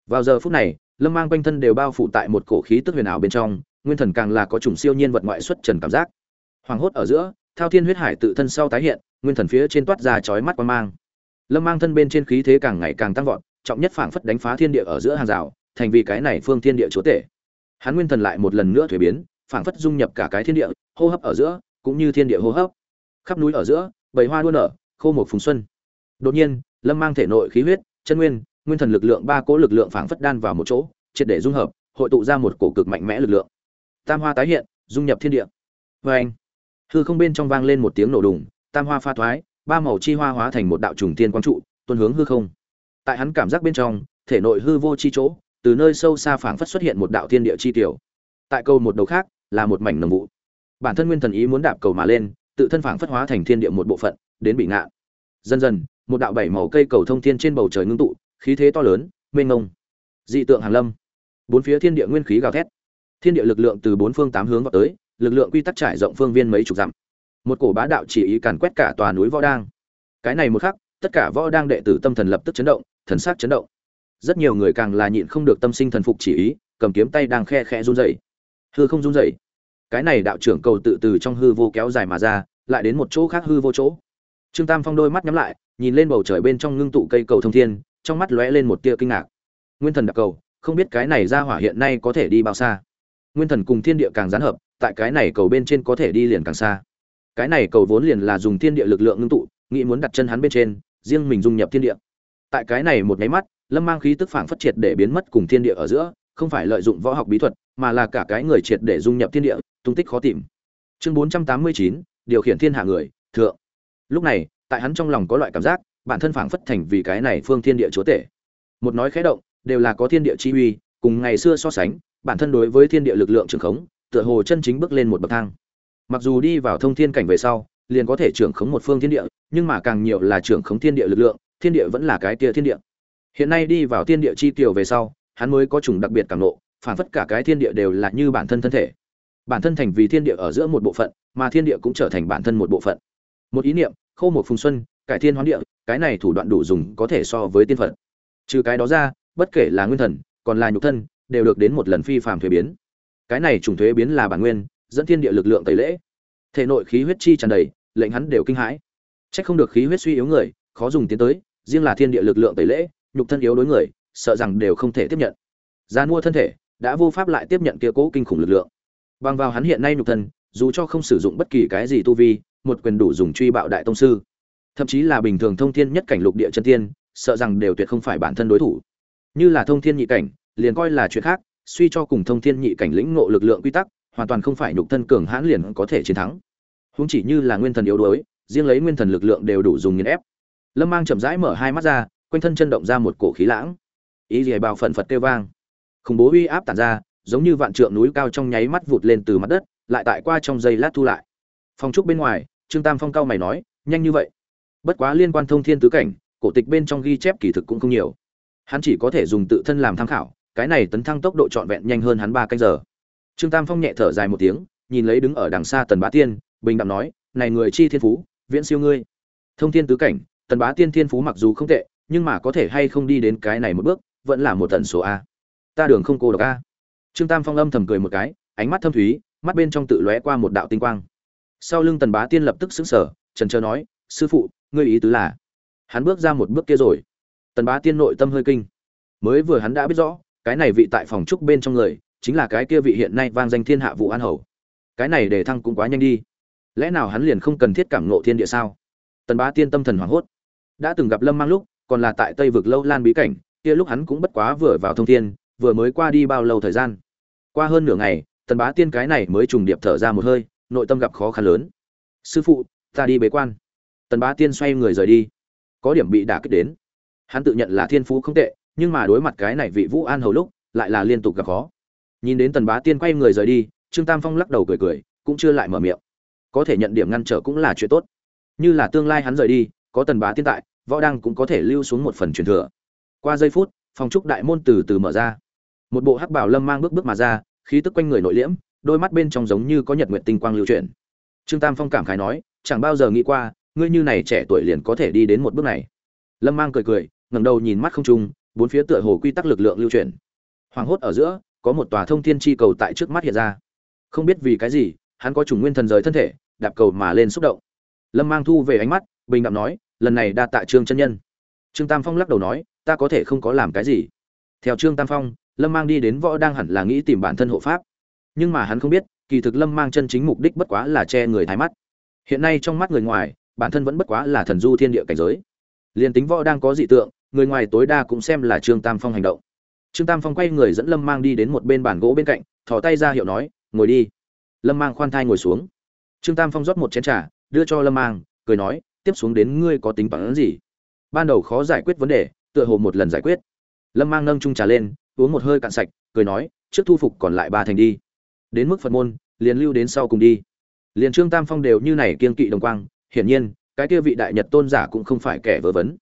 Vào giờ phút này, lâm mang quanh thân đều bao phủ tại một cổ khí tức huyền ảo bên trong, nguyên thần càng là có chủng siêu nhiên vật ngoại xuất trần cảm giác. Hoàng hốt ở giữa, thao thiên huyết hải tự thân sau tái hiện, nguyên thần phía trên toát ra chói mắt quan mang. Lâm mang thân bên trên khí thế càng ngày càng tăng vọt, trọng nhất phảng phất đánh phá thiên địa ở giữa hàng rào, thành vì cái này phương thiên địa chúa tể. Hắn nguyên thần lại một lần nữa thuế biến, phảng phất dung nhập cả cái thiên địa, hô hấp ở giữa, cũng như thiên địa hô hấp. Khắp núi ở giữa bầy hoa đua nở, khô một phùng xuân. Đột nhiên, lâm mang thể nội khí huyết, chân nguyên nguyên thần lực lượng ba cỗ lực lượng phảng phất đan vào một chỗ, triệt để dung hợp, hội tụ ra một cổ cực mạnh mẽ lực lượng. Tam hoa tái hiện, dung nhập thiên địa. Vê anh, hư không bên trong vang lên một tiếng nổ đùng, tam hoa pha thoái, ba màu chi hoa hóa thành một đạo trùng tiên quang trụ, tuôn hướng hư không. Tại hắn cảm giác bên trong, thể nội hư vô chi chỗ, từ nơi sâu xa phảng phất xuất hiện một đạo thiên địa chi tiểu. Tại câu một đầu khác, là một mảnh nồng vụ. Bản thân nguyên thần ý muốn đạp cầu mà lên tự thân phảng phất hóa thành thiên địa một bộ phận, đến bị ngạ. dần dần, một đạo bảy màu cây cầu thông thiên trên bầu trời ngưng tụ, khí thế to lớn, mênh mông. Dị tượng hàng lâm. Bốn phía thiên địa nguyên khí gào thét. Thiên địa lực lượng từ bốn phương tám hướng vào tới, lực lượng quy tắc trải rộng phương viên mấy chục dặm. Một cổ bá đạo chỉ ý càn quét cả tòa núi võ đang. Cái này một khắc, tất cả võ đang đệ tử tâm thần lập tức chấn động, thần sắc chấn động. Rất nhiều người càng là nhịn không được tâm sinh thần phục chỉ ý, cầm kiếm tay đang khe khẽ run rẩy. Hư không run rẩy cái này đạo trưởng cầu tự từ trong hư vô kéo dài mà ra, lại đến một chỗ khác hư vô chỗ. Trương tam phong đôi mắt nhắm lại, nhìn lên bầu trời bên trong ngưng tụ cây cầu thông thiên, trong mắt lóe lên một tia kinh ngạc. Nguyên thần đặc cầu, không biết cái này ra hỏa hiện nay có thể đi bao xa? Nguyên thần cùng thiên địa càng gián hợp, tại cái này cầu bên trên có thể đi liền càng xa. Cái này cầu vốn liền là dùng thiên địa lực lượng ngưng tụ, nghĩ muốn đặt chân hắn bên trên, riêng mình dung nhập thiên địa. Tại cái này một nháy mắt, lâm mang khí tức phảng phất triệt để biến mất cùng thiên địa ở giữa không phải lợi dụng võ học bí thuật, mà là cả cái người triệt để dung nhập thiên địa, tung tích khó tìm. Chương bốn trăm tám mươi chín, điều khiển thiên hạ người, thượng. Lúc này, tại hắn trong lòng có loại cảm giác, bản thân phảng phất thành vì cái này phương thiên địa chúa tể. Một nói khẽ động, đều là có thiên địa chi uy, cùng ngày xưa so sánh, bản thân đối với thiên địa lực lượng trường khống, tựa hồ chân chính bước lên một bậc thang. Mặc dù đi vào thông thiên cảnh về sau, liền có thể trưởng khống một phương thiên địa, nhưng mà càng nhiều là trưởng khống thiên địa lực lượng, thiên địa vẫn là cái tia thiên địa. Hiện nay đi vào thiên địa chi tiểu về sau hắn mới có chủng đặc biệt cảm nộ, phản phất cả cái thiên địa đều là như bản thân thân thể. Bản thân thành vì thiên địa ở giữa một bộ phận, mà thiên địa cũng trở thành bản thân một bộ phận. Một ý niệm khâu một phùng xuân, cải thiên hoán địa, cái này thủ đoạn đủ dùng có thể so với tiên phật. Trừ cái đó ra, bất kể là nguyên thần, còn là nhục thân, đều được đến một lần phi phàm thuế biến. Cái này trùng thuế biến là bản nguyên, dẫn thiên địa lực lượng tẩy lễ. Thể nội khí huyết chi tràn đầy, lệnh hắn đều kinh hãi. Trách không được khí huyết suy yếu người, khó dùng tiến tới, riêng là thiên địa lực lượng tẩy lễ, nhục thân yếu đối người sợ rằng đều không thể tiếp nhận. Gian mua thân thể đã vô pháp lại tiếp nhận kia cố kinh khủng lực lượng. Bằng vào hắn hiện nay nhục thân, dù cho không sử dụng bất kỳ cái gì tu vi, một quyền đủ dùng truy bạo đại tông sư. Thậm chí là bình thường thông thiên nhất cảnh lục địa chân tiên, sợ rằng đều tuyệt không phải bản thân đối thủ. Như là thông thiên nhị cảnh, liền coi là chuyện khác, suy cho cùng thông thiên nhị cảnh lĩnh ngộ lực lượng quy tắc, hoàn toàn không phải nhục thân cường hãn liền có thể chiến thắng. Huống chỉ như là nguyên thần yếu đuối, riêng lấy nguyên thần lực lượng đều đủ dùng nghiền ép. Lâm mang chậm rãi mở hai mắt ra, quanh thân chân động ra một cổ khí lãng ý gì bào phần phật kêu vang. Khủng bố uy áp tản ra, giống như vạn trượng núi cao trong nháy mắt vụt lên từ mặt đất, lại tại qua trong giây lát thu lại. Phong trúc bên ngoài, trương tam phong cao mày nói, nhanh như vậy? Bất quá liên quan thông thiên tứ cảnh, cổ tịch bên trong ghi chép kỳ thực cũng không nhiều. Hắn chỉ có thể dùng tự thân làm tham khảo, cái này tấn thăng tốc độ trọn vẹn nhanh hơn hắn ba canh giờ. Trương tam phong nhẹ thở dài một tiếng, nhìn lấy đứng ở đằng xa tần bá tiên, bình đẳng nói, này người chi thiên phú, viễn siêu ngươi. Thông thiên tứ cảnh, tần bá tiên thiên phú mặc dù không tệ, nhưng mà có thể hay không đi đến cái này một bước vẫn là một tần số a. Ta đường không cô độc a. Trương tam phong âm thầm cười một cái, ánh mắt thâm thúy, mắt bên trong tự lóe qua một đạo tinh quang. Sau lưng tần bá tiên lập tức xứng sở trần trơ nói, sư phụ, ngươi ý tứ là? Hắn bước ra một bước kia rồi. Tần bá tiên nội tâm hơi kinh. Mới vừa hắn đã biết rõ, cái này vị tại phòng trúc bên trong người, chính là cái kia vị hiện nay vang danh thiên hạ vụ an hầu. Cái này để thăng cũng quá nhanh đi. Lẽ nào hắn liền không cần thiết cảm ngộ thiên địa sao? Tần bá tiên tâm thần hoảng hốt. Đã từng gặp lâm mang lúc, còn là tại tây vực lâu lan bí cảnh kia lúc hắn cũng bất quá vừa vào thông thiên, vừa mới qua đi bao lâu thời gian. Qua hơn nửa ngày, tần bá tiên cái này mới trùng điệp thở ra một hơi, nội tâm gặp khó khăn lớn. Sư phụ, ta đi bế quan. Tần bá tiên xoay người rời đi. Có điểm bị đả kích đến. Hắn tự nhận là thiên phú không tệ, nhưng mà đối mặt cái này vị vũ an hầu lúc, lại là liên tục gặp khó. Nhìn đến tần bá tiên quay người rời đi, trương tam phong lắc đầu cười cười, cũng chưa lại mở miệng. Có thể nhận điểm ngăn trở cũng là chuyện tốt. Như là tương lai hắn rời đi, có tần bá tiên tại, võ đăng cũng có thể lưu xuống một phần truyền thừa qua giây phút, phòng trúc đại môn từ từ mở ra. Một bộ hắc bảo lâm mang bước bước mà ra, khí tức quanh người nội liễm, đôi mắt bên trong giống như có nhật nguyện tinh quang lưu chuyển. Trương tam phong cảm khái nói, chẳng bao giờ nghĩ qua, ngươi như này trẻ tuổi liền có thể đi đến một bước này. Lâm mang cười cười, ngẩng đầu nhìn mắt không trung, bốn phía tựa hồ quy tắc lực lượng lưu chuyển. Hoàng hốt ở giữa, có một tòa thông thiên chi cầu tại trước mắt hiện ra. Không biết vì cái gì, hắn có chủng nguyên thần rời thân thể, đạp cầu mà lên xúc động. Lâm mang thu về ánh mắt, bình đạm nói, lần này đa tạ trương chân nhân. Trương tam phong lắc đầu nói ta có thể không có làm cái gì. Theo trương tam phong, lâm mang đi đến võ đang hẳn là nghĩ tìm bản thân hộ pháp. Nhưng mà hắn không biết, kỳ thực lâm mang chân chính mục đích bất quá là che người thái mắt. Hiện nay trong mắt người ngoài, bản thân vẫn bất quá là thần du thiên địa cảnh giới. Liền tính võ đang có dị tượng, người ngoài tối đa cũng xem là trương tam phong hành động. Trương tam phong quay người dẫn lâm mang đi đến một bên bàn gỗ bên cạnh, thò tay ra hiệu nói, ngồi đi. Lâm mang khoan thai ngồi xuống. Trương tam phong rót một chén t r à đưa cho lâm mang, cười nói, tiếp xuống đến ngươi có tính bằng gì? Ban đầu khó giải quyết vấn đề tựa hồ một lần giải quyết. Lâm mang nâng trung trà lên, uống một hơi cạn sạch, cười nói, trước thu phục còn lại ba thành đi. Đến mức phật môn, liền lưu đến sau cùng đi. Liền trương tam phong đều như này kiên kỵ đồng quang, hiển nhiên, cái kia vị đại nhật tôn giả cũng không phải kẻ vớ vấn.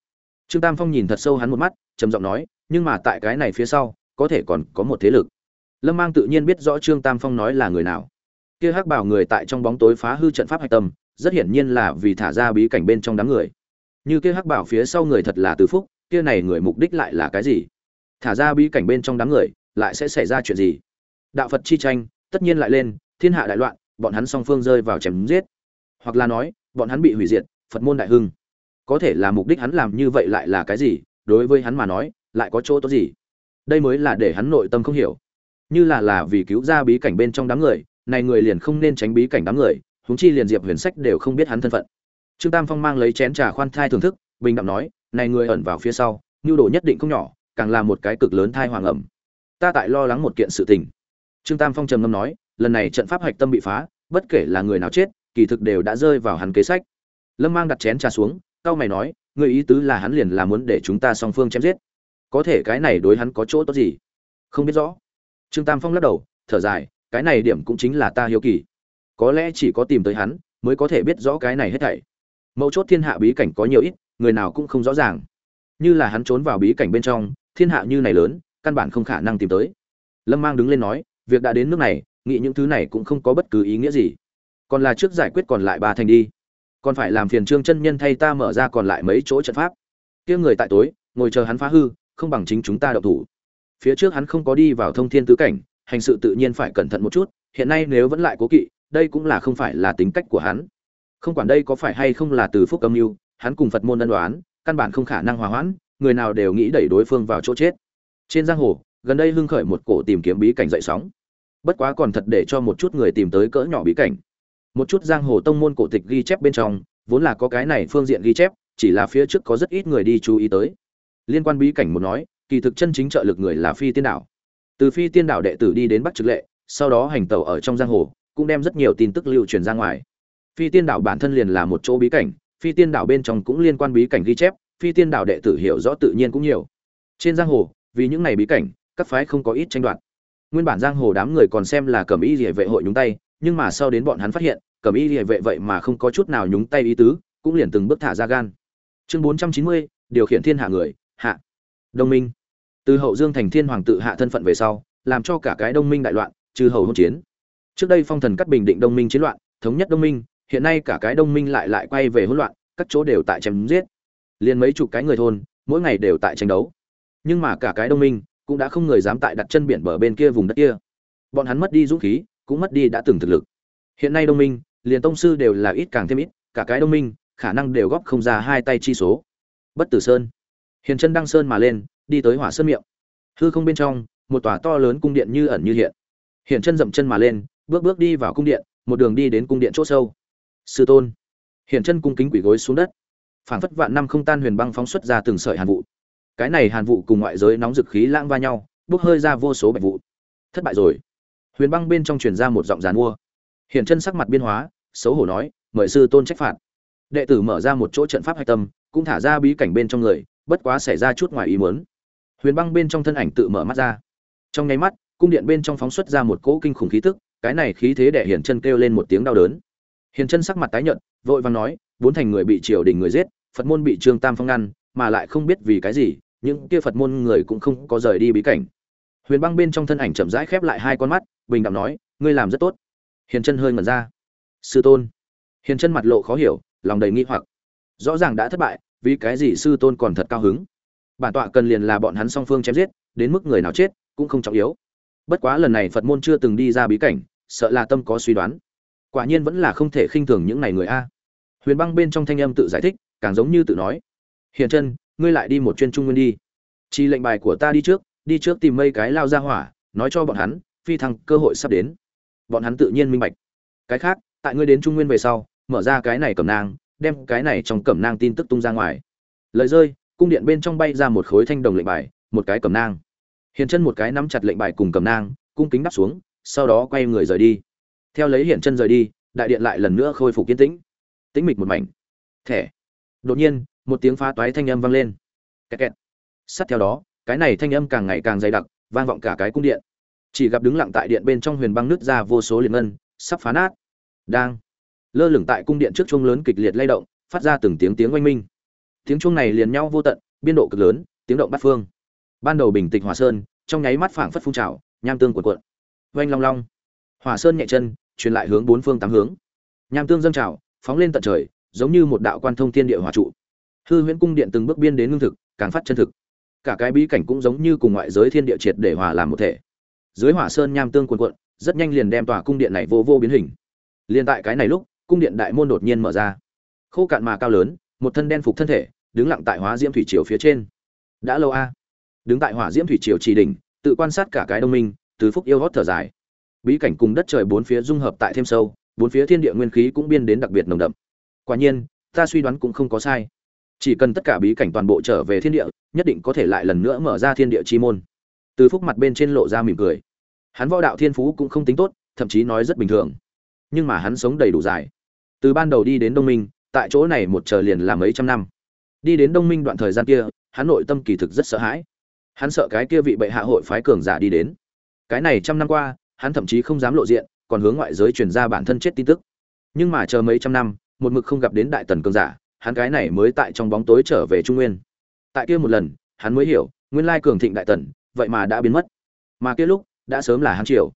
trương tam phong nhìn thật sâu hắn một mắt, trầm giọng nói, nhưng mà tại cái này phía sau, có thể còn có một thế lực. Lâm mang tự nhiên biết rõ trương tam phong nói là người nào. Kia hắc bảo người tại trong bóng tối phá hư trận pháp hạch tâm, rất hiển nhiên là vì thả ra bí cảnh bên trong đám người. Như kia hắc bảo phía sau người thật là từ phúc kia này người mục đích lại là cái gì? Thả ra bí cảnh bên trong đám người, lại sẽ xảy ra chuyện gì? Đạo phật chi tranh, tất nhiên lại lên, thiên hạ đại loạn, bọn hắn song phương rơi vào chém giết. Hoặc là nói, bọn hắn bị hủy diệt, phật môn đại hưng. Có thể là mục đích hắn làm như vậy lại là cái gì? Đối với hắn mà nói, lại có chỗ tốt gì? Đây mới là để hắn nội tâm không hiểu. Như là là vì cứu ra bí cảnh bên trong đám người, này người liền không nên tránh bí cảnh đám người, huống chi liền diệp huyền sách đều không biết hắn thân phận. Trương tam phong mang lấy chén trà khoan thai thưởng thức, bình đẳng nói này người ẩn vào phía sau, nhu đồ nhất định không nhỏ, càng là một cái cực lớn thai hoàng ẩm. Ta tại lo lắng một kiện sự tình. Trương tam phong trầm ngâm nói, lần này trận pháp hạch tâm bị phá, bất kể là người nào chết, kỳ thực đều đã rơi vào hắn kế sách. Lâm mang đặt chén trà xuống cao mày nói, người ý tứ là hắn liền là muốn để chúng ta song phương chém giết. Có thể cái này đối hắn có chỗ tốt gì? Không biết rõ. Trương tam phong lắc đầu, thở dài, cái này điểm cũng chính là ta hiếu kỳ. Có lẽ chỉ có tìm tới hắn, mới có thể biết rõ cái này hết thảy. Mấu chốt thiên hạ bí cảnh có nhiều ít người nào cũng không rõ ràng. Như là hắn trốn vào bí cảnh bên trong, thiên hạ như này lớn, căn bản không khả năng tìm tới. Lâm mang đứng lên nói, việc đã đến nước này, nghĩ những thứ này cũng không có bất cứ ý nghĩa gì. Còn là trước giải quyết còn lại ba thành đi. Còn phải làm phiền trương chân nhân thay ta mở ra còn lại mấy chỗ trận pháp. Kia người tại tối, ngồi chờ hắn phá hư, không bằng chính chúng ta đậu thủ. Phía trước hắn không có đi vào thông thiên tứ cảnh, hành sự tự nhiên phải cẩn thận một chút, hiện nay nếu vẫn lại cố kỵ, đây cũng là không phải là tính cách của hắn. Không quản đây có phải hay không là từ phúc âm mưu hắn cùng phật môn ân đoán căn bản không khả năng hòa hoãn, người nào đều nghĩ đẩy đối phương vào chỗ chết. Trên giang hồ, gần đây hưng khởi một cổ tìm kiếm bí cảnh dậy sóng. Bất quá còn thật để cho một chút người tìm tới cỡ nhỏ bí cảnh. Một chút giang hồ tông môn cổ tịch ghi chép bên trong, vốn là có cái này phương diện ghi chép, chỉ là phía trước có rất ít người đi chú ý tới. Liên quan bí cảnh một nói, kỳ thực chân chính trợ lực người là phi tiên đảo. Từ phi tiên đảo đệ tử đi đến bắc trực lệ, sau đó hành tẩu ở trong giang hồ, cũng đem rất nhiều tin tức lưu truyền ra ngoài. Phi tiên đảo bản thân liền là một chỗ bí cảnh phi tiên đảo bên trong cũng liên quan bí cảnh ghi chép, phi tiên đảo đệ tử hiểu rõ tự nhiên cũng nhiều. Trên giang hồ, vì những này bí cảnh, các phái không có ít tranh đoạt. Nguyên bản giang hồ đám người còn xem là cẩm y địa vệ hội nhúng tay, nhưng mà sau đến bọn hắn phát hiện cẩm y địa vệ vậy mà không có chút nào nhúng tay ý tứ, cũng liền từng bước thả ra gan. Chương bốn trăm chín mươi, điều khiển thiên hạ người, hạ. Đông minh. Từ hậu dương thành thiên hoàng tự hạ thân phận về sau, làm cho cả cái đông minh đại loạn, trừ hầu hỗn chiến. Trước đây phong thần cắt bình định đông minh chiến loạn, thống nhất đông minh hiện nay cả cái đông minh lại lại quay về hỗn loạn, các chỗ đều tại chém giết. Liền mấy chục cái người thôn, mỗi ngày đều tại tranh đấu. Nhưng mà cả cái đông minh cũng đã không người dám tại đặt chân biển bờ bên kia vùng đất kia. Bọn hắn mất đi dũng khí, cũng mất đi đã từng thực lực. Hiện nay đông minh, liền tông sư đều là ít càng thêm ít, cả cái đông minh khả năng đều góp không ra hai tay chi số. Bất tử sơn. Hiền chân đăng sơn mà lên, đi tới hỏa sơn miệng. Hư không bên trong, một tòa to lớn cung điện như ẩn như hiện. Hiền chân dậm chân mà lên, bước bước đi vào cung điện, một đường đi đến cung điện chỗ sâu sư tôn. Hiện chân cung kính quỷ gối xuống đất. Phảng phất vạn năm không tan huyền băng phóng xuất ra từng sợi hàn vụ. Cái này hàn vụ cùng ngoại giới nóng dực khí lãng va nhau, bốc hơi ra vô số bạch vụ. Thất bại rồi. Huyền băng bên trong truyền ra một giọng giàn mua. Hiển chân sắc mặt biên hóa, xấu hổ nói, mời sư tôn trách phạt. Đệ tử mở ra một chỗ trận pháp hạch tâm, cũng thả ra bí cảnh bên trong người, bất quá xảy ra chút ngoài ý muốn. Huyền băng bên trong thân ảnh tự mở mắt ra. Trong nháy mắt, cung điện bên trong phóng xuất ra một cỗ kinh khủng khí tức, cái này khí thế để hiển chân kêu lên một tiếng đau đớn. Hiền chân sắc mặt tái nhợt, vội vàng nói, bốn thành người bị triều đình người giết, phật môn bị trương tam phong ngăn, mà lại không biết vì cái gì, những kia phật môn người cũng không có rời đi bí cảnh. Huyền băng bên trong thân ảnh chậm rãi khép lại hai con mắt, bình đẳng nói, ngươi làm rất tốt. Hiền chân hơi ngẩn ra. Sư tôn. Hiền chân mặt lộ khó hiểu, lòng đầy nghi hoặc. Rõ ràng đã thất bại, vì cái gì sư tôn còn thật cao hứng? Bản tọa cần liền là bọn hắn song phương chém giết, đến mức người nào chết cũng không trọng yếu. Bất quá lần này phật môn chưa từng đi ra bí cảnh, sợ là tâm có suy đoán quả nhiên vẫn là không thể khinh thường những này người a. Huyền băng bên trong thanh âm tự giải thích, càng giống như tự nói. Hiền chân, ngươi lại đi một chuyên trung nguyên đi. Chỉ lệnh bài của ta đi trước đi trước tìm mây cái lao ra hỏa, nói cho bọn hắn, phi thăng cơ hội sắp đến. Bọn hắn tự nhiên minh bạch. Cái khác, tại ngươi đến trung nguyên về sau, mở ra cái này cẩm nang, đem cái này trong cẩm nang tin tức tung ra ngoài. Lời rơi, cung điện bên trong bay ra một khối thanh đồng lệnh bài, một cái cẩm nang. Hiền chân một cái nắm chặt lệnh bài cùng cẩm nang, cung kính đắp xuống, sau đó quay người rời đi theo lấy hiện chân rời đi, đại điện lại lần nữa khôi phục kiên tĩnh. Tĩnh mịch một mảnh. Thẻ. Đột nhiên, một tiếng phá toái thanh âm vang lên. Kẹt kẹt. Sát theo đó, cái này thanh âm càng ngày càng dày đặc, vang vọng cả cái cung điện. Chỉ gặp đứng lặng tại điện bên trong huyền băng nứt ra vô số liền ngân, sắp phá nát. Đang. Lơ lửng tại cung điện trước chuông lớn kịch liệt lay động, phát ra từng tiếng tiếng oanh minh. Tiếng chuông này liền nhau vô tận, biên độ cực lớn, tiếng động bát phương. Ban đầu bình tịch hòa sơn, trong nháy mắt phảng phất phun trào, nham tương cuộn cuộn. Oanh long long. Hòa sơn nhẹ chân truyền lại hướng bốn phương tám hướng. Nham tương dâng trào, phóng lên tận trời, giống như một đạo quan thông thiên địa hòa trụ. Hư huyễn cung điện từng bước biên đến ngưng thực, càng phát chân thực. Cả cái bí cảnh cũng giống như cùng ngoại giới thiên địa triệt để hòa làm một thể. Dưới hỏa sơn nham tương cuồn cuộn, rất nhanh liền đem tòa cung điện này vô vô biến hình. Liền tại cái này lúc, cung điện đại môn đột nhiên mở ra. Khô cạn mà cao lớn, một thân đen phục thân thể, đứng lặng tại hóa diễm thủy triều phía trên. Đã lâu a. Đứng tại hỏa diễm thủy triều chỉ đỉnh, tự quan sát cả cái đông minh, từ phúc yêu hót thở dài bí cảnh cùng đất trời bốn phía dung hợp tại thêm sâu, bốn phía thiên địa nguyên khí cũng biên đến đặc biệt nồng đậm. Quả nhiên, ta suy đoán cũng không có sai. Chỉ cần tất cả bí cảnh toàn bộ trở về thiên địa, nhất định có thể lại lần nữa mở ra thiên địa chi môn. Từ phúc mặt bên trên lộ ra mỉm cười. Hắn võ đạo thiên phú cũng không tính tốt, thậm chí nói rất bình thường. Nhưng mà hắn sống đầy đủ dài. Từ ban đầu đi đến đông minh, tại chỗ này một chờ liền là mấy trăm năm. Đi đến đông minh đoạn thời gian kia, hắn nội tâm kỳ thực rất sợ hãi. Hắn sợ cái kia vị bệ hạ hội phái cường giả đi đến. Cái này trăm năm qua hắn thậm chí không dám lộ diện, còn hướng ngoại giới truyền ra bản thân chết tin tức. Nhưng mà chờ mấy trăm năm, một mực không gặp đến đại tần cường giả, hắn cái này mới tại trong bóng tối trở về trung nguyên. Tại kia một lần, hắn mới hiểu, nguyên lai cường thịnh đại tần, vậy mà đã biến mất. Mà kia lúc, đã sớm là hắn triều.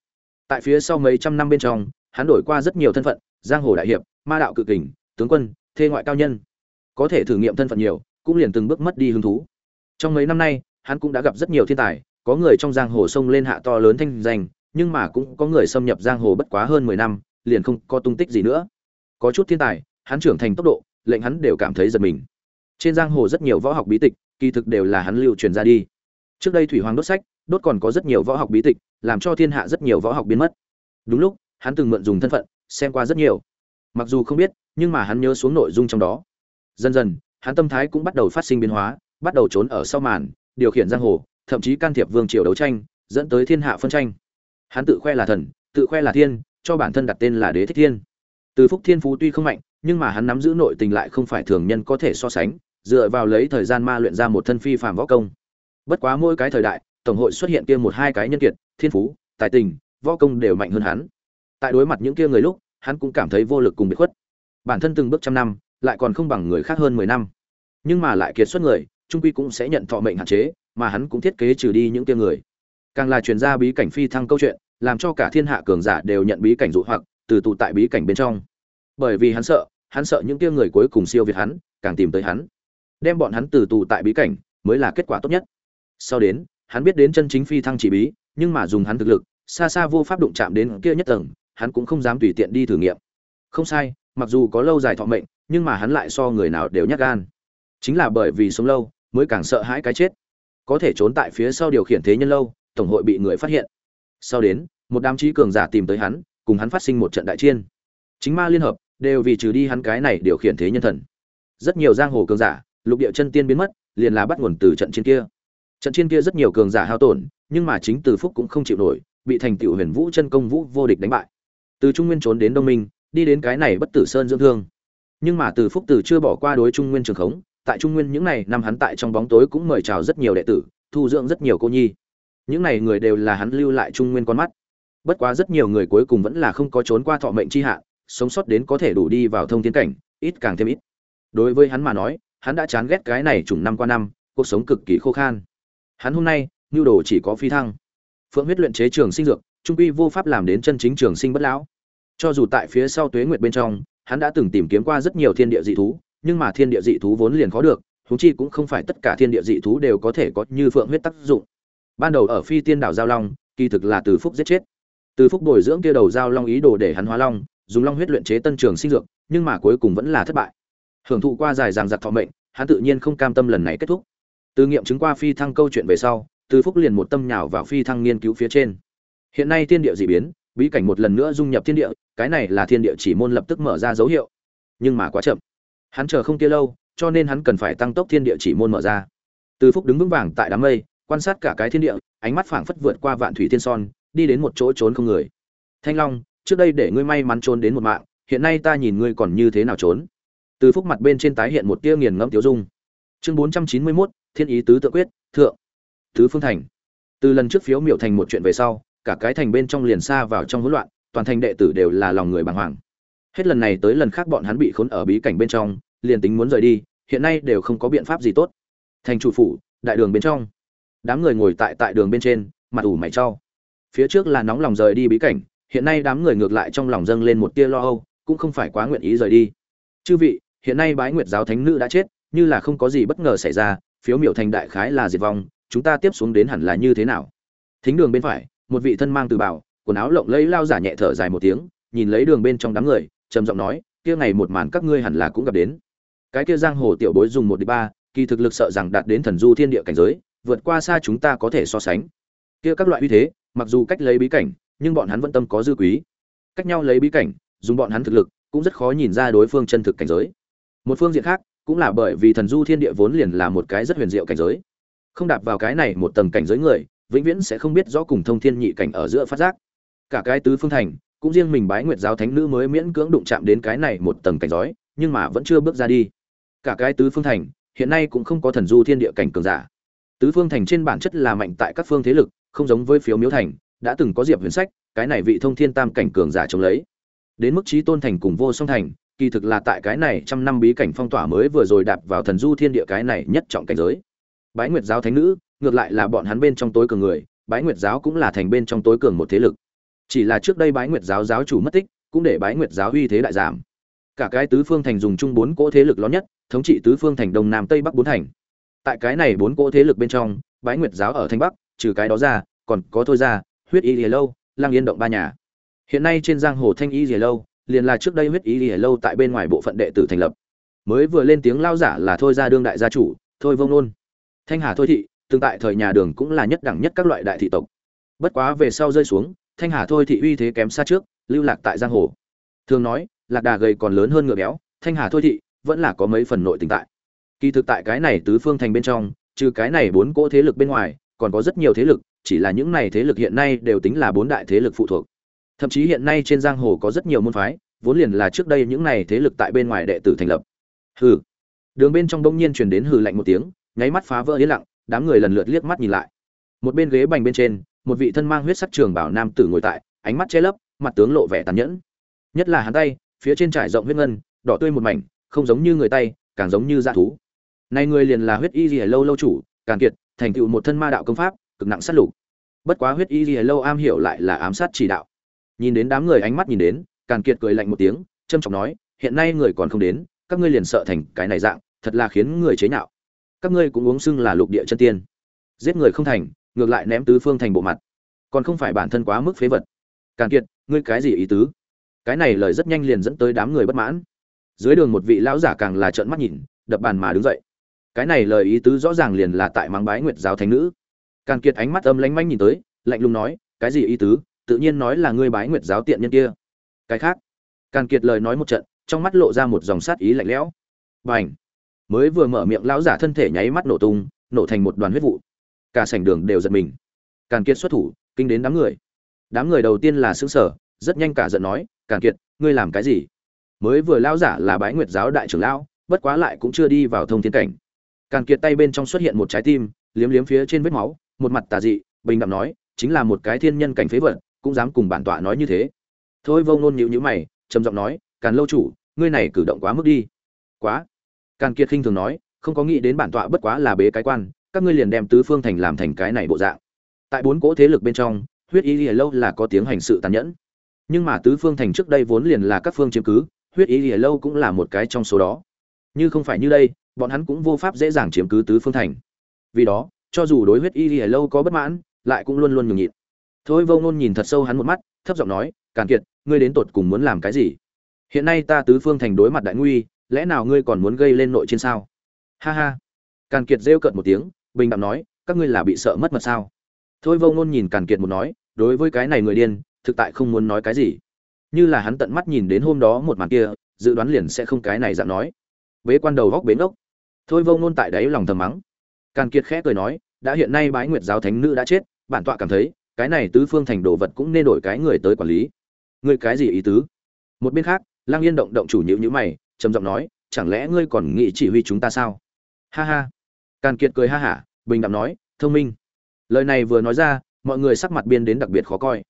Tại phía sau mấy trăm năm bên trong, hắn đổi qua rất nhiều thân phận, giang hồ đại hiệp, ma đạo cự kình, tướng quân, thê ngoại cao nhân. Có thể thử nghiệm thân phận nhiều, cũng liền từng bước mất đi hứng thú. Trong mấy năm nay, hắn cũng đã gặp rất nhiều thiên tài, có người trong giang hồ sông lên hạ to lớn thanh danh nhưng mà cũng có người xâm nhập giang hồ bất quá hơn mười năm, liền không có tung tích gì nữa. Có chút thiên tài, hắn trưởng thành tốc độ, lệnh hắn đều cảm thấy giật mình. Trên giang hồ rất nhiều võ học bí tịch, kỳ thực đều là hắn lưu truyền ra đi. Trước đây thủy hoàng đốt sách, đốt còn có rất nhiều võ học bí tịch, làm cho thiên hạ rất nhiều võ học biến mất. Đúng lúc, hắn từng mượn dùng thân phận, xem qua rất nhiều. Mặc dù không biết, nhưng mà hắn nhớ xuống nội dung trong đó. Dần dần, hắn tâm thái cũng bắt đầu phát sinh biến hóa, bắt đầu trốn ở sau màn, điều khiển giang hồ, thậm chí can thiệp vương triều đấu tranh, dẫn tới thiên hạ phân tranh hắn tự khoe là thần, tự khoe là thiên, cho bản thân đặt tên là đế thích thiên. Từ phúc thiên phú tuy không mạnh, nhưng mà hắn nắm giữ nội tình lại không phải thường nhân có thể so sánh, dựa vào lấy thời gian ma luyện ra một thân phi phàm võ công. Bất quá mỗi cái thời đại, tổng hội xuất hiện kia một hai cái nhân kiệt, thiên phú, tài tình, võ công đều mạnh hơn hắn. Tại đối mặt những kia người lúc, hắn cũng cảm thấy vô lực cùng bị khuất. Bản thân từng bước trăm năm, lại còn không bằng người khác hơn mười năm. Nhưng mà lại kiệt xuất người, trung quy cũng sẽ nhận thọ mệnh hạn chế, mà hắn cũng thiết kế trừ đi những kia người càng là truyền ra bí cảnh phi thăng câu chuyện, làm cho cả thiên hạ cường giả đều nhận bí cảnh dụ hoặc, từ tụ tại bí cảnh bên trong. Bởi vì hắn sợ hắn sợ những kia người cuối cùng siêu việt hắn, càng tìm tới hắn. Đem bọn hắn từ tù tại bí cảnh mới là kết quả tốt nhất. Sau đến, hắn biết đến chân chính phi thăng chỉ bí, nhưng mà dùng hắn thực lực, xa xa vô pháp đụng chạm đến kia nhất tầng, hắn cũng không dám tùy tiện đi thử nghiệm. Không sai, mặc dù có lâu dài thọ mệnh, nhưng mà hắn lại so người nào đều nhát gan. Chính là bởi vì sống lâu, mới càng sợ hãi cái chết. Có thể trốn tại phía sau điều khiển thế nhân lâu tổng hội bị người phát hiện. Sau đến, một đám trí cường giả tìm tới hắn, cùng hắn phát sinh một trận đại chiến. chính ma liên hợp, đều vì trừ đi hắn cái này điều khiển thế nhân thần. Rất nhiều giang hồ cường giả, lục địa chân tiên biến mất, liền là bắt nguồn từ trận chiến kia. Trận chiến kia rất nhiều cường giả hao tổn, nhưng mà chính từ phúc cũng không chịu nổi, bị thành tựu huyền vũ chân công vũ vô địch đánh bại. Từ trung nguyên trốn đến đông minh, đi đến cái này bất tử sơn dưỡng thương. Nhưng mà từ phúc từ chưa bỏ qua đối trung nguyên trường khống, tại trung nguyên những này năm hắn tại trong bóng tối cũng mời chào rất nhiều đệ tử, thu dưỡng rất nhiều cô nhi những này người đều là hắn lưu lại trung nguyên con mắt. Bất quá rất nhiều người cuối cùng vẫn là không có trốn qua thọ mệnh chi hạ sống sót đến có thể đủ đi vào thông tiến cảnh, ít càng thêm ít. Đối với hắn mà nói, hắn đã chán ghét cái này trùng năm qua năm, cuộc sống cực kỳ khô khan. Hắn hôm nay, nhu đồ chỉ có phi thăng. Phượng huyết luyện chế trường sinh dược, trung quy vô pháp làm đến chân chính trường sinh bất lão. Cho dù tại phía sau tuế nguyệt bên trong, hắn đã từng tìm kiếm qua rất nhiều thiên địa dị thú, nhưng mà thiên địa dị thú vốn liền khó được thú chi cũng không phải tất cả thiên địa dị thú đều có thể có như phượng huyết tác dụng ban đầu ở phi tiên đảo giao long, kỳ thực là từ phúc giết chết. Từ phúc bồi dưỡng kia đầu giao long ý đồ để hắn hóa long, dùng long huyết luyện chế tân trường sinh dược, nhưng mà cuối cùng vẫn là thất bại. Hưởng thụ qua dài dằng giặc thọ mệnh, hắn tự nhiên không cam tâm lần này kết thúc. Từ nghiệm chứng qua phi thăng câu chuyện về sau, từ phúc liền một tâm nhào vào phi thăng nghiên cứu phía trên. Hiện nay thiên địa dị biến, bí cảnh một lần nữa dung nhập thiên địa, cái này là thiên địa chỉ môn lập tức mở ra dấu hiệu. Nhưng mà quá chậm. Hắn chờ không kia lâu, cho nên hắn cần phải tăng tốc thiên địa chỉ môn mở ra. Từ phúc đứng vững vàng tại đám mây quan sát cả cái thiên địa, ánh mắt phảng phất vượt qua vạn thủy thiên son, đi đến một chỗ trốn không người. Thanh long, trước đây để ngươi may mắn trốn đến một mạng, hiện nay ta nhìn ngươi còn như thế nào trốn? Từ phúc mặt bên trên tái hiện một tia nghiền ngẫm tiêu dung. Chương bốn trăm chín mươi mốt, thiên ý tứ tự quyết, thượng. Tứ phương thành. Từ lần trước phiếu miểu thành một chuyện về sau, cả cái thành bên trong liền xa vào trong hỗn loạn, toàn thành đệ tử đều là lòng người bàng hoàng. Hết lần này tới lần khác bọn hắn bị khốn ở bí cảnh bên trong, liền tính muốn rời đi, hiện nay đều không có biện pháp gì tốt. Thành chủ phủ, đại đường bên trong đám người ngồi tại tại đường bên trên, mặt ủ mày trao. Phía trước là nóng lòng rời đi bí cảnh, hiện nay đám người ngược lại trong lòng dâng lên một tia lo âu, cũng không phải quá nguyện ý rời đi. Chư vị, hiện nay bái nguyệt giáo thánh nữ đã chết, như là không có gì bất ngờ xảy ra, phiếu miểu thành đại khái là diệt vong, chúng ta tiếp xuống đến hẳn là như thế nào? Thính đường bên phải, một vị thân mang từ bảo quần áo lộng lẫy lao giả nhẹ thở dài một tiếng, nhìn lấy đường bên trong đám người, trầm giọng nói, kia ngày một màn các ngươi hẳn là cũng gặp đến. Cái kia giang hồ tiểu bối dùng một đi ba, kỳ thực lực sợ rằng đạt đến thần du thiên địa cảnh giới vượt qua xa chúng ta có thể so sánh. Kia các loại uy thế, mặc dù cách lấy bí cảnh, nhưng bọn hắn vẫn tâm có dư quý. Cách nhau lấy bí cảnh, dùng bọn hắn thực lực, cũng rất khó nhìn ra đối phương chân thực cảnh giới. Một phương diện khác, cũng là bởi vì thần du thiên địa vốn liền là một cái rất huyền diệu cảnh giới. Không đạp vào cái này một tầng cảnh giới người, vĩnh viễn sẽ không biết rõ cùng thông thiên nhị cảnh ở giữa phát giác. Cả cái tứ phương thành, cũng riêng mình bái nguyệt giáo thánh nữ mới miễn cưỡng đụng chạm đến cái này một tầng cảnh giới, nhưng mà vẫn chưa bước ra đi. Cả cái tứ phương thành, hiện nay cũng không có thần du thiên địa cảnh cường giả tứ phương thành trên bản chất là mạnh tại các phương thế lực, không giống với phiếu miếu thành, đã từng có diệp huyền sách, cái này vị thông thiên tam cảnh cường giả chống lấy. Đến mức trí tôn thành cùng vô song thành, kỳ thực là tại cái này trăm năm bí cảnh phong tỏa mới vừa rồi đạp vào thần du thiên địa cái này nhất trọng cảnh giới. Bái nguyệt giáo thánh nữ, ngược lại là bọn hắn bên trong tối cường người, bái nguyệt giáo cũng là thành bên trong tối cường một thế lực. Chỉ là trước đây bái nguyệt giáo giáo chủ mất tích, cũng để bái nguyệt giáo uy thế đại giảm. Cả cái tứ phương thành dùng chung bốn cỗ thế lực lớn nhất, thống trị tứ phương thành đông nam tây bắc bốn thành tại cái này bốn cỗ thế lực bên trong, bái nguyệt giáo ở thanh bắc, trừ cái đó ra, còn có thôi ra huyết y lìa lâu lang yên động ba nhà. Hiện nay trên giang hồ thanh y lìa lâu, liền là trước đây huyết y lìa lâu tại bên ngoài bộ phận đệ tử thành lập. Mới vừa lên tiếng lao giả là thôi ra đương đại gia chủ, thôi vông nôn. Thanh hà thôi thị, tương tại thời nhà đường cũng là nhất đẳng nhất các loại đại thị tộc. Bất quá về sau rơi xuống, thanh hà thôi thị uy thế kém xa trước, lưu lạc tại giang hồ. Thường nói, lạc đà gầy còn lớn hơn ngựa béo, thanh hà thôi thị vẫn là có mấy phần nội tình tại kỳ thực tại cái này tứ phương thành bên trong, trừ cái này bốn cỗ thế lực bên ngoài, còn có rất nhiều thế lực, chỉ là những này thế lực hiện nay đều tính là bốn đại thế lực phụ thuộc. Thậm chí hiện nay trên giang hồ có rất nhiều môn phái, vốn liền là trước đây những này thế lực tại bên ngoài đệ tử thành lập. Hừ. Đường bên trong đông nhiên truyền đến hừ lạnh một tiếng, nháy mắt phá vỡ yên lặng, đám người lần lượt liếc mắt nhìn lại. Một bên ghế bành bên trên, một vị thân mang huyết sắc trường bảo nam tử ngồi tại, ánh mắt che lấp, mặt tướng lộ vẻ tàn nhẫn. Nhất là hắn tay, phía trên trải rộng huyết ngân, đỏ tươi một mảnh, không giống như người tay, càng giống như dạ thú này người liền là huyết y lìa lâu lâu chủ, càn kiệt, thành tựu một thân ma đạo công pháp, cực nặng sát lục. Bất quá huyết y lìa lâu am hiểu lại là ám sát chỉ đạo. Nhìn đến đám người ánh mắt nhìn đến, càn kiệt cười lạnh một tiếng, trâm trọng nói, hiện nay người còn không đến, các ngươi liền sợ thành cái này dạng, thật là khiến người chế nhạo. Các ngươi cũng uống xưng là lục địa chân tiên. Giết người không thành, ngược lại ném tứ phương thành bộ mặt. Còn không phải bản thân quá mức phế vật. Càn kiệt, ngươi cái gì ý tứ? Cái này lời rất nhanh liền dẫn tới đám người bất mãn. Dưới đường một vị lão giả càng là trợn mắt nhìn, đập bàn mà đứng dậy cái này lời ý tứ rõ ràng liền là tại mắng bái nguyệt giáo thánh nữ. Càn kiệt ánh mắt âm lánh manh nhìn tới, lạnh lùng nói, cái gì ý tứ? Tự nhiên nói là ngươi bái nguyệt giáo tiện nhân kia. Cái khác, càn kiệt lời nói một trận, trong mắt lộ ra một dòng sát ý lạnh lẽo. B à n h mới vừa mở miệng, lão giả thân thể nháy mắt nổ tung, nổ thành một đoàn huyết vụ. Cả sảnh đường đều giật mình. Càn kiệt xuất thủ, kinh đến đám người. Đám người đầu tiên là xứng sở rất nhanh cả giận nói, càn kiệt, ngươi làm cái gì? Mới vừa lão giả là bái nguyệt giáo đại trưởng lão, bất quá lại cũng chưa đi vào thông thiên cảnh càn kiệt tay bên trong xuất hiện một trái tim, liếm liếm phía trên vết máu, một mặt tà dị, bình đạm nói, chính là một cái thiên nhân cảnh phế vật, cũng dám cùng bản tọa nói như thế. Thôi vô ngôn nhíu nhíu mày, trầm giọng nói, càn lâu chủ, ngươi này cử động quá mức đi. Quá. Càn kiệt khinh thường nói, không có nghĩ đến bản tọa bất quá là bế cái quan, các ngươi liền đem tứ phương thành làm thành cái này bộ dạng. Tại bốn cỗ thế lực bên trong, huyết y lìa lâu là có tiếng hành sự tàn nhẫn. Nhưng mà tứ phương thành trước đây vốn liền là các phương chiếm cứ, huyết y lìa lâu cũng là một cái trong số đó. Như không phải như đây bọn hắn cũng vô pháp dễ dàng chiếm cứ tứ phương thành. Vì đó, cho dù đối huyết y lìa lâu có bất mãn, lại cũng luôn luôn nhường nhịn. Thôi vô ngôn nhìn thật sâu hắn một mắt, thấp giọng nói, càn kiệt, ngươi đến tột cùng muốn làm cái gì? Hiện nay ta tứ phương thành đối mặt đại nguy, lẽ nào ngươi còn muốn gây lên nội trên sao? Ha ha. Càn kiệt rêu cợt một tiếng, bình đạm nói, các ngươi là bị sợ mất mật sao? Thôi vô ngôn nhìn càn kiệt một nói, đối với cái này người điên, thực tại không muốn nói cái gì. Như là hắn tận mắt nhìn đến hôm đó một màn kia, dự đoán liền sẽ không cái này dạng nói. Bế quan đầu góc bến ốc thôi vô ngôn tại đấy lòng thầm mắng. Càn kiệt khẽ cười nói, đã hiện nay bái nguyệt giáo thánh nữ đã chết, bản tọa cảm thấy, cái này tứ phương thành đồ vật cũng nên đổi cái người tới quản lý. Ngươi cái gì ý tứ? Một bên khác lang yên động động chủ nhữ nhữ mày, trầm giọng nói, chẳng lẽ ngươi còn nghĩ chỉ huy chúng ta sao? Ha ha. Càn kiệt cười ha hả, bình đạm nói, thông minh. Lời này vừa nói ra, mọi người sắc mặt biên đến đặc biệt khó coi.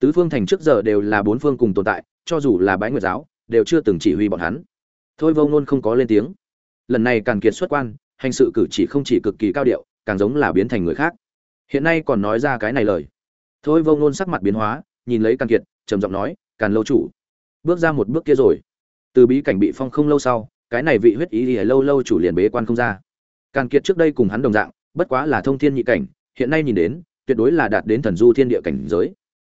Tứ phương thành trước giờ đều là bốn phương cùng tồn tại, cho dù là bái nguyệt giáo, đều chưa từng chỉ huy bọn hắn. Thôi vô ngôn không có lên tiếng lần này càng kiệt xuất quan, hành sự cử chỉ không chỉ cực kỳ cao điệu, càng giống là biến thành người khác. Hiện nay còn nói ra cái này lời. Thôi vô ngôn sắc mặt biến hóa, nhìn lấy càng kiệt, trầm giọng nói, càn lâu chủ, bước ra một bước kia rồi. Từ bí cảnh bị phong không lâu sau, cái này vị huyết ý thì lâu lâu chủ liền bế quan không ra. Càng kiệt trước đây cùng hắn đồng dạng, bất quá là thông thiên nhị cảnh, hiện nay nhìn đến, tuyệt đối là đạt đến thần du thiên địa cảnh giới.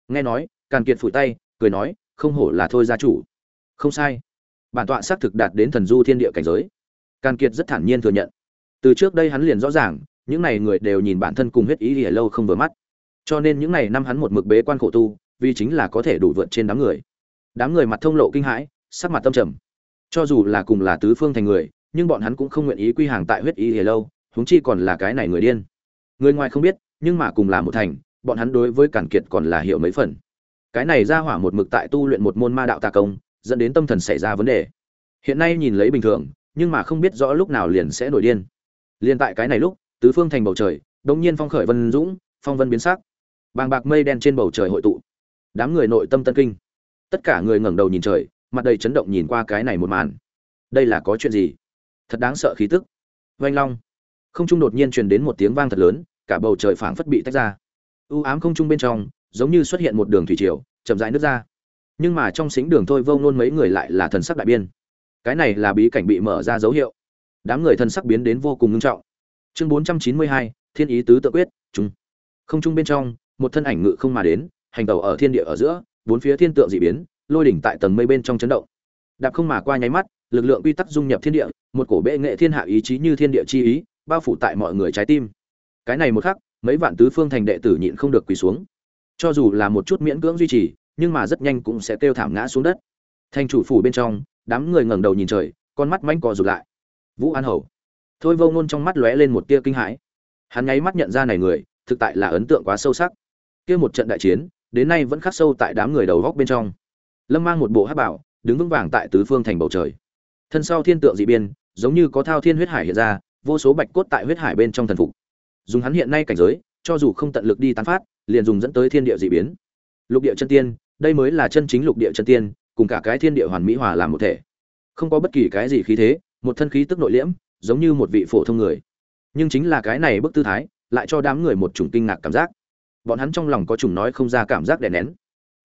Nghe nói, càng kiệt phủi tay, cười nói, không hổ là thôi gia chủ. Không sai. Bản tọa xác thực đạt đến thần du thiên địa cảnh giới càn kiệt rất thản nhiên thừa nhận. Từ trước đây hắn liền rõ ràng, những này người đều nhìn bản thân cùng huyết ý lìa lâu không vừa mắt. Cho nên những này năm hắn một mực bế quan khổ tu, vì chính là có thể đủ vượt trên đám người. Đám người mặt thông lộ kinh hãi, sắc mặt tâm trầm. Cho dù là cùng là tứ phương thành người, nhưng bọn hắn cũng không nguyện ý quy hàng tại huyết ý lìa lâu, huống chi còn là cái này người điên. Người ngoài không biết, nhưng mà cùng là một thành, bọn hắn đối với Càn kiệt còn là hiểu mấy phần. Cái này ra hỏa một mực tại tu luyện một môn ma đạo tà công, dẫn đến tâm thần xảy ra vấn đề. Hiện nay nhìn lấy bình thường nhưng mà không biết rõ lúc nào liền sẽ nổi điên. Liền tại cái này lúc, tứ phương thành bầu trời, đột nhiên phong khởi vân dũng, phong vân biến sắc. Bàng bạc mây đen trên bầu trời hội tụ. Đám người nội tâm tân kinh. Tất cả người ngẩng đầu nhìn trời, mặt đầy chấn động nhìn qua cái này một màn. Đây là có chuyện gì? Thật đáng sợ khí tức. Vanh long. Không trung đột nhiên truyền đến một tiếng vang thật lớn, cả bầu trời phảng phất bị tách ra. U ám không trung bên trong, giống như xuất hiện một đường thủy triều, chậm rãi nước ra. Nhưng mà trong xính đường thôi vông nôn mấy người lại là thần sắc đại biên cái này là bí cảnh bị mở ra dấu hiệu. Đám người thân sắc biến đến vô cùng ngưng trọng. Chương bốn trăm chín mươi hai, thiên ý tứ tự quyết, trung. Không trung bên trong, một thân ảnh ngự không mà đến, hành tàu ở thiên địa ở giữa, bốn phía thiên tượng dị biến, lôi đỉnh tại tầng mây bên trong chấn động. Đạp không mà qua nháy mắt, lực lượng quy tắc dung nhập thiên địa, một cổ bệ nghệ thiên hạ ý chí như thiên địa chi ý, bao phủ tại mọi người trái tim. Cái này một khắc, mấy vạn tứ phương thành đệ tử nhịn không được quỳ xuống. Cho dù là một chút miễn cưỡng duy trì, nhưng mà rất nhanh cũng sẽ kêu thảm ngã xuống đất. Thành chủ phủ bên trong đám người ngẩng đầu nhìn trời, con mắt manh cò rụt lại. Vũ an hầu. Thôi vô ngôn trong mắt lóe lên một tia kinh hãi. Hắn nháy mắt nhận ra này người, thực tại là ấn tượng quá sâu sắc. Kia một trận đại chiến, đến nay vẫn khắc sâu tại đám người đầu góc bên trong. Lâm mang một bộ hát bảo, đứng vững vàng tại tứ phương thành bầu trời. Thân sau thiên tượng dị biên, giống như có thao thiên huyết hải hiện ra, vô số bạch cốt tại huyết hải bên trong thần phục. Dùng hắn hiện nay cảnh giới, cho dù không tận lực đi tán phát, liền dùng dẫn tới thiên địa dị biến. Lục địa chân tiên, đây mới là chân chính lục địa chân tiên cùng cả cái thiên địa hoàn mỹ hòa làm một thể. Không có bất kỳ cái gì khí thế, một thân khí tức nội liễm, giống như một vị phổ thông người. Nhưng chính là cái này bức tư thái, lại cho đám người một chủng kinh ngạc cảm giác. Bọn hắn trong lòng có chủng nói không ra cảm giác đè nén.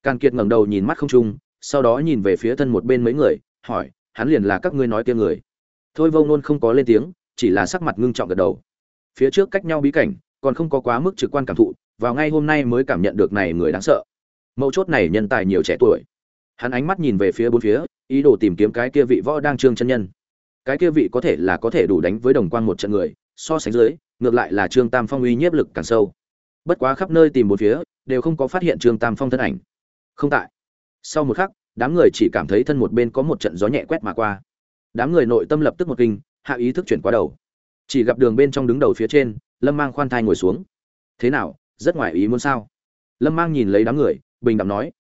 Càn kiệt ngẩng đầu nhìn mắt không trung, sau đó nhìn về phía thân một bên mấy người, hỏi, hắn liền là các ngươi nói kia người? Thôi vô ngôn không có lên tiếng, chỉ là sắc mặt ngưng trọng gật đầu. Phía trước cách nhau bí cảnh, còn không có quá mức trực quan cảm thụ, vào ngay hôm nay mới cảm nhận được này người đáng sợ. Mấu chốt này nhân tài nhiều trẻ tuổi hắn ánh mắt nhìn về phía bốn phía, ý đồ tìm kiếm cái kia vị võ đang trương chân nhân. Cái kia vị có thể là có thể đủ đánh với đồng quan một trận người, so sánh dưới, ngược lại là trương tam phong uy nhiếp lực càng sâu. Bất quá khắp nơi tìm bốn phía, đều không có phát hiện trương tam phong thân ảnh. Không tại. Sau một khắc, đám người chỉ cảm thấy thân một bên có một trận gió nhẹ quét mà qua. Đám người nội tâm lập tức một kinh, hạ ý thức chuyển qua đầu. Chỉ gặp đường bên trong đứng đầu phía trên, lâm mang khoan thai ngồi xuống. Thế nào, rất ngoài ý muốn sao? Lâm mang nhìn lấy đám người, bình đẳng nói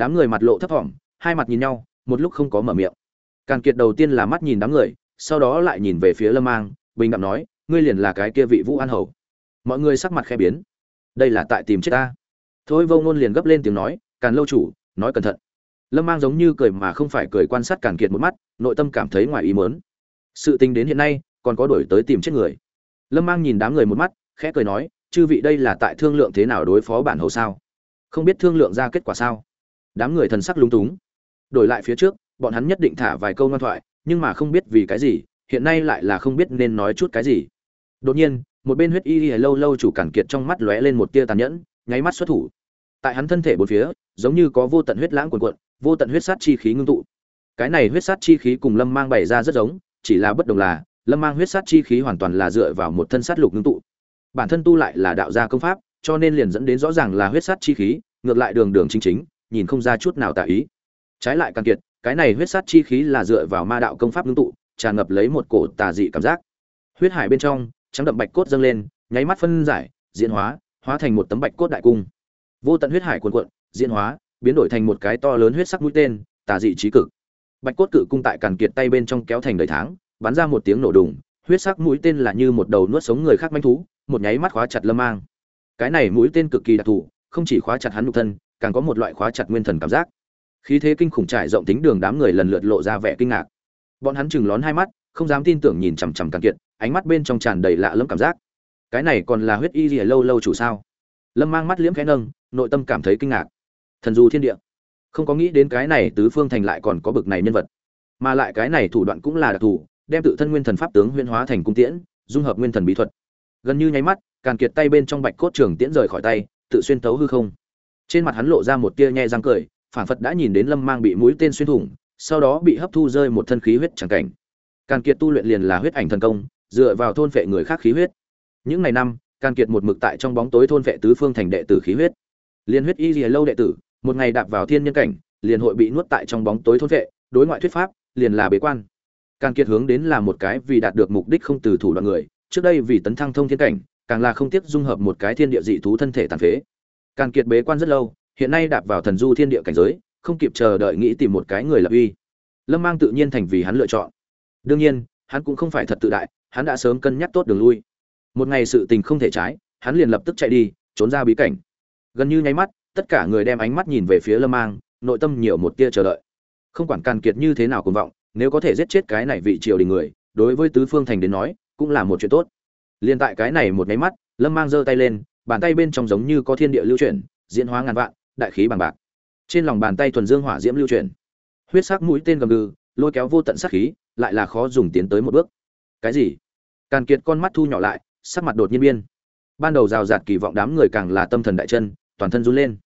đám người mặt lộ thấp thỏm, hai mặt nhìn nhau, một lúc không có mở miệng. Càn kiệt đầu tiên là mắt nhìn đám người, sau đó lại nhìn về phía lâm mang, bình đẳng nói, ngươi liền là cái kia vị vũ an hầu. Mọi người sắc mặt khe biến. Đây là tại tìm chết ta. Thôi vô ngôn liền gấp lên tiếng nói, càn lâu chủ, nói cẩn thận. Lâm mang giống như cười mà không phải cười quan sát càn kiệt một mắt, nội tâm cảm thấy ngoài ý mớn sự tình đến hiện nay, còn có đổi tới tìm chết người. Lâm mang nhìn đám người một mắt, khẽ cười nói, chư vị đây là tại thương lượng thế nào đối phó bản hầu sao? Không biết thương lượng ra kết quả sao? Đám người thần sắc lúng túng. Đổi lại phía trước, bọn hắn nhất định thả vài câu ngoan thoại, nhưng mà không biết vì cái gì, hiện nay lại là không biết nên nói chút cái gì. Đột nhiên, một bên huyết y y lâu lâu chủ cản kiệt trong mắt lóe lên một tia tàn nhẫn, nháy mắt xuất thủ. Tại hắn thân thể bốn phía, giống như có vô tận huyết lãng cuồn cuộn, vô tận huyết sát chi khí ngưng tụ. Cái này huyết sát chi khí cùng lâm mang bày ra rất giống, chỉ là bất đồng là, lâm mang huyết sát chi khí hoàn toàn là dựa vào một thân sát lục ngưng tụ. Bản thân tu lại là đạo gia công pháp, cho nên liền dẫn đến rõ ràng là huyết sát chi khí, ngược lại đường đường chính chính nhìn không ra chút nào tà ý. Trái lại càng kiệt, cái này huyết sát chi khí là dựa vào ma đạo công pháp ngưng tụ, tràn ngập lấy một cổ tà dị cảm giác. Huyết hải bên trong, trắng đậm bạch cốt dâng lên, nháy mắt phân giải, diễn hóa hóa thành một tấm bạch cốt đại cung. Vô tận huyết hải cuồn cuộn, diễn hóa, biến đổi thành một cái to lớn huyết sắc mũi tên, tà dị trí cực. Bạch cốt cự cung tại càn kiệt tay bên trong kéo thành đời tháng, bắn ra một tiếng nổ đùng, huyết sắc mũi tên là như một đầu nuốt sống người khác manh thú, một nháy mắt khóa chặt lâm mang. Cái này mũi tên cực kỳ đặc thù, không chỉ khóa chặt hắn nhục thân càng có một loại khóa chặt nguyên thần cảm giác. Khí thế kinh khủng trải rộng tính đường đám người lần lượt lộ ra vẻ kinh ngạc. Bọn hắn chừng lón hai mắt, không dám tin tưởng nhìn chằm chằm càn kiệt, ánh mắt bên trong tràn đầy lạ lẫm cảm giác. Cái này còn là huyết y rìa lâu lâu chủ sao? Lâm mang mắt liễm khẽ nâng, nội tâm cảm thấy kinh ngạc. Thần du thiên địa. Không có nghĩ đến cái này tứ phương thành lại còn có bực này nhân vật. Mà lại cái này thủ đoạn cũng là đặc thù, đem tự thân nguyên thần pháp tướng huyên hóa thành cung tiễn, dung hợp nguyên thần bí thuật. Gần như nháy mắt, càn kiệt tay bên trong bạch cốt trường tiễn rời khỏi tay, tự xuyên tấu hư không trên mặt hắn lộ ra một tia nhe răng cười phản phật đã nhìn đến lâm mang bị mũi tên xuyên thủng, sau đó bị hấp thu rơi một thân khí huyết chẳng cảnh. Càn kiệt tu luyện liền là huyết ảnh thần công, dựa vào thôn phệ người khác khí huyết. Những ngày năm, càn kiệt một mực tại trong bóng tối thôn phệ tứ phương thành đệ tử khí huyết. Liên huyết y gì lâu đệ tử, một ngày đạp vào thiên nhân cảnh, liền hội bị nuốt tại trong bóng tối thôn phệ đối ngoại thuyết pháp, liền là bế quan. Càn kiệt hướng đến là một cái vì đạt được mục đích không từ thủ đoạn người, trước đây vì tấn thăng thông thiên cảnh, càng là không tiếc dung hợp một cái thiên địa dị thú thân thể tàn phế càn kiệt bế quan rất lâu, hiện nay đạp vào thần du thiên địa cảnh giới, không kịp chờ đợi nghĩ tìm một cái người lập uy. Lâm mang tự nhiên thành vì hắn lựa chọn. Đương nhiên, hắn cũng không phải thật tự đại, hắn đã sớm cân nhắc tốt đường lui. Một ngày sự tình không thể trái, hắn liền lập tức chạy đi, trốn ra bí cảnh. Gần như nháy mắt, tất cả người đem ánh mắt nhìn về phía lâm mang, nội tâm nhiều một tia chờ đợi. Không quản càn kiệt như thế nào cuồng vọng, nếu có thể giết chết cái này vị triều đình người, đối với tứ phương thành đến nói, cũng là một chuyện tốt. Liên tại cái này một nháy mắt, lâm mang giơ tay lên bàn tay bên trong giống như có thiên địa lưu chuyển, diễn hóa ngàn vạn, đại khí bằng bạc. Trên lòng bàn tay thuần dương hỏa diễm lưu chuyển. Huyết sắc mũi tên gầm gừ, lôi kéo vô tận sát khí, lại là khó dùng tiến tới một bước. Cái gì? Càn kiệt con mắt thu nhỏ lại, sắc mặt đột nhiên biên ban đầu rào rạt kỳ vọng đám người càng là tâm thần đại chân, toàn thân run lên.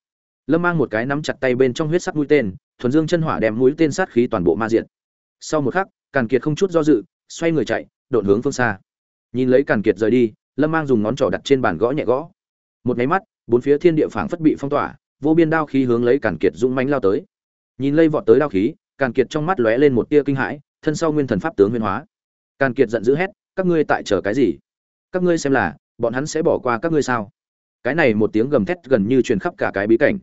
Lâm mang một cái nắm chặt tay bên trong huyết sắc mũi tên, thuần dương chân hỏa đem mũi tên sát khí toàn bộ ma diện sau một khắc, càn kiệt không chút do dự, xoay người chạy, đột hướng phương xa. Nhìn lấy càn kiệt rời đi, lâm mang dùng ngón trỏ đặt trên bàn gõ nhẹ gõ một máy mắt, bốn phía thiên địa phảng phất bị phong tỏa, vô biên đao khí hướng lấy càn kiệt dũng mãnh lao tới. Nhìn lây vọt tới đao khí, càn kiệt trong mắt lóe lên một tia kinh hãi, thân sau nguyên thần pháp tướng nguyên hóa. Càn kiệt giận dữ hét, các ngươi tại chờ cái gì? Các ngươi xem là, bọn hắn sẽ bỏ qua các ngươi sao? Cái này một tiếng gầm thét gần như truyền khắp cả cái bí cảnh.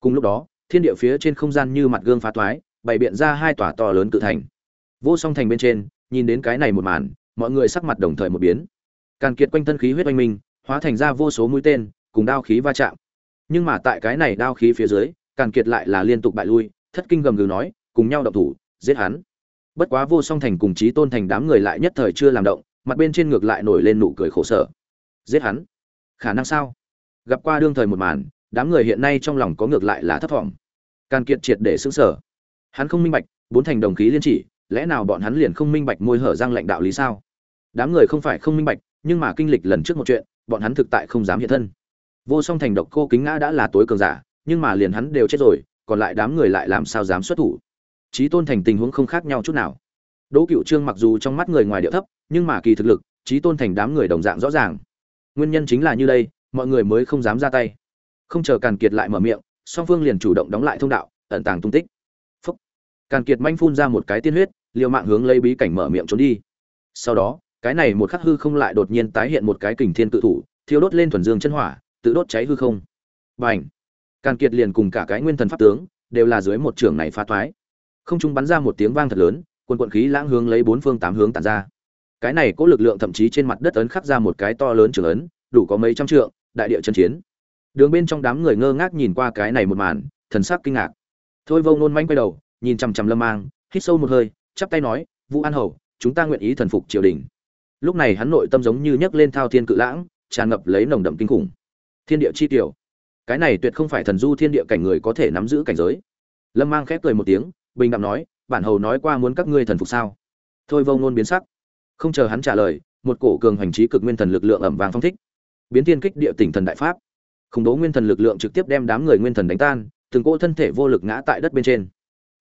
Cùng lúc đó, thiên địa phía trên không gian như mặt gương phá toái, bày biện ra hai tòa to lớn cự thành. Vô song thành bên trên, nhìn đến cái này một màn, mọi người sắc mặt đồng thời một biến. Càn kiệt quanh thân khí huyết oanh minh, hóa thành ra vô số mũi tên cùng đao khí va chạm. Nhưng mà tại cái này đao khí phía dưới, càn kiệt lại là liên tục bại lui, thất kinh gầm gừ nói, cùng nhau động thủ, giết hắn. Bất quá vô song thành cùng chí tôn thành đám người lại nhất thời chưa làm động, mặt bên trên ngược lại nổi lên nụ cười khổ sở. Giết hắn? Khả năng sao? Gặp qua đương thời một màn, đám người hiện nay trong lòng có ngược lại là thấp thỏm càn kiệt triệt để xứng sở hắn không minh bạch, bốn thành đồng khí liên chỉ, lẽ nào bọn hắn liền không minh bạch môi hở răng lãnh đạo lý sao? Đám người không phải không minh bạch, nhưng mà kinh lịch lần trước một chuyện, bọn hắn thực tại không dám hiện thân vô song thành độc cô kính ngã đã là tối cường giả, nhưng mà liền hắn đều chết rồi, còn lại đám người lại làm sao dám xuất thủ? Trí tôn thành tình huống không khác nhau chút nào. Đỗ cựu trương mặc dù trong mắt người ngoài địa thấp, nhưng mà kỳ thực lực trí tôn thành đám người đồng dạng rõ ràng. Nguyên nhân chính là như đây, mọi người mới không dám ra tay. Không chờ càn kiệt lại mở miệng, song phương liền chủ động đóng lại thông đạo, ẩn tàng tung tích. Phúc. Càn kiệt manh phun ra một cái tiên huyết, liều mạng hướng lấy bí cảnh mở miệng trốn đi. Sau đó, cái này một khắc hư không lại đột nhiên tái hiện một cái kình thiên tự thủ, thiêu đốt lên thuần dương chân hỏa tự đốt cháy hư không. Bành! Càn kiệt liền cùng cả cái nguyên thần pháp tướng đều là dưới một trường này phá thoái. Không trung bắn ra một tiếng vang thật lớn, quần quận khí lãng hướng lấy bốn phương tám hướng tản ra. Cái này có lực lượng thậm chí trên mặt đất ấn khắc ra một cái to lớn trường ấn, đủ có mấy trăm trượng, đại địa chân chiến. Đường bên trong đám người ngơ ngác nhìn qua cái này một màn, thần sắc kinh ngạc. Thôi vô nôn manh quay đầu, nhìn chằm chằm lâm mang, hít sâu một hơi, chắp tay nói, vũ an hầu, chúng ta nguyện ý thần phục triều đình. Lúc này hắn nội tâm giống như nhấc lên thao thiên cự lãng, tràn ngập lấy nồng đậm kinh khủng thiên địa chi tiểu. Cái này tuyệt không phải thần du thiên địa cảnh người có thể nắm giữ cảnh giới. Lâm mang khép cười một tiếng bình đạm nói bản hầu nói qua muốn các ngươi thần phục sao? Thôi vô ngôn biến sắc. Không chờ hắn trả lời một cổ cường hành trí cực nguyên thần lực lượng ẩm vàng phong thích. Biến thiên kích địa tỉnh thần đại pháp. Khủng bố nguyên thần lực lượng trực tiếp đem đám người nguyên thần đánh tan từng cỗ thân thể vô lực ngã tại đất bên trên.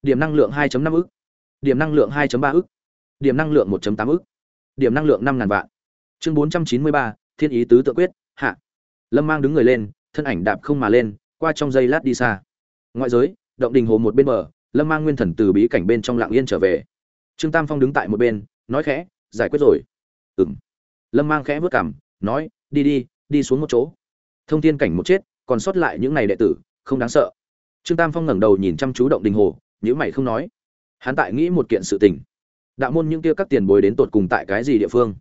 Điểm năng lượng 2.5 ức. Điểm năng lượng 2.3 ức. Điểm năng lượng 1.8 ức. Điểm năng lượng 5 ngàn vạn. Chương 493, thiên ý tứ tự quyết hạ lâm mang đứng người lên, thân ảnh đạp không mà lên, qua trong giây lát đi xa. Ngoại giới, động đình hồ một bên bờ, lâm mang nguyên thần từ bí cảnh bên trong lạng yên trở về. Trương tam phong đứng tại một bên, nói khẽ, giải quyết rồi. Ừm. lâm mang khẽ vớt cảm nói, đi đi đi xuống một chỗ. Thông thiên cảnh một chết, còn sót lại những này đệ tử, không đáng sợ. Trương tam phong ngẩng đầu nhìn chăm chú động đình hồ nhữ mày không nói. Hắn tại nghĩ một kiện sự tình. Đạo môn những kia các tiền bối đến tột cùng tại cái gì địa phương?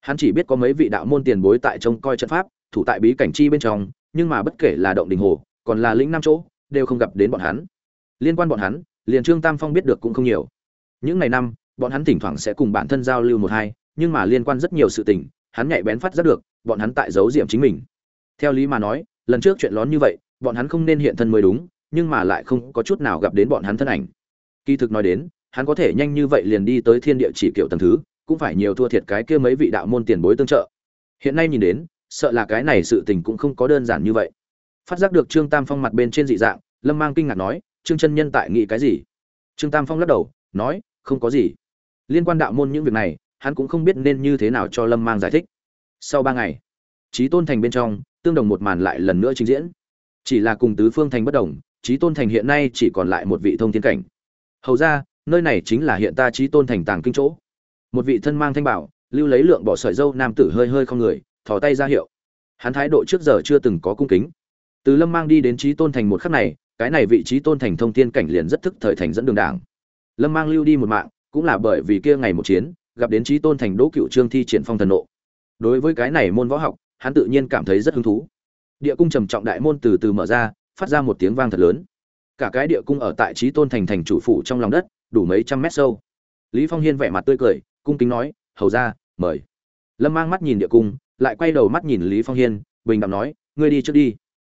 Hắn chỉ biết có mấy vị đạo môn tiền bối tại trông coi trận pháp thủ tại bí cảnh chi bên trong, nhưng mà bất kể là động đình hồ, còn là lĩnh năm chỗ, đều không gặp đến bọn hắn. Liên quan bọn hắn, liền trương tam phong biết được cũng không nhiều. Những ngày năm, bọn hắn thỉnh thoảng sẽ cùng bản thân giao lưu một hai, nhưng mà liên quan rất nhiều sự tình, hắn nhạy bén phát giác được, bọn hắn tại giấu diệm chính mình. Theo lý mà nói, lần trước chuyện lón như vậy, bọn hắn không nên hiện thân mới đúng, nhưng mà lại không có chút nào gặp đến bọn hắn thân ảnh. Kỳ thực nói đến, hắn có thể nhanh như vậy liền đi tới thiên địa chỉ kiểu tầng thứ, cũng phải nhiều thua thiệt cái kia mấy vị đạo môn tiền bối tương trợ. Hiện nay nhìn đến sợ là cái này sự tình cũng không có đơn giản như vậy. Phát giác được trương tam phong mặt bên trên dị dạng, lâm mang kinh ngạc nói, trương chân nhân tại nghĩ cái gì? Trương tam phong lắc đầu, nói, không có gì. Liên quan đạo môn những việc này, hắn cũng không biết nên như thế nào cho lâm mang giải thích. Sau ba ngày trí tôn thành bên trong, tương đồng một màn lại lần nữa trình diễn. Chỉ là cùng tứ phương thành bất đồng trí tôn thành hiện nay chỉ còn lại một vị thông thiên cảnh. Hầu ra, nơi này chính là hiện ta trí tôn thành tàng kinh chỗ. Một vị thân mang thanh bảo, lưu lấy lượng bỏ sợi dâu nam tử hơi hơi không người thò tay ra hiệu. Hắn thái độ trước giờ chưa từng có cung kính. Từ lâm mang đi đến trí tôn thành một khắc này, cái này vị trí tôn thành thông thiên cảnh liền rất thức thời thành dẫn đường đảng. Lâm mang lưu đi một mạng, cũng là bởi vì kia ngày một chiến, gặp đến trí tôn thành đỗ cựu trương thi triển phong thần nộ. Đối với cái này môn võ học, hắn tự nhiên cảm thấy rất hứng thú. Địa cung trầm trọng đại môn từ từ mở ra, phát ra một tiếng vang thật lớn. Cả cái địa cung ở tại trí tôn thành thành chủ phủ trong lòng đất, đủ mấy trăm mét sâu. Lý phong hiên vẻ mặt tươi cười, cung kính nói, hầu ra mời. Lâm mang mắt nhìn địa cung lại quay đầu mắt nhìn lý phong hiên, bình đạm nói, ngươi đi trước đi.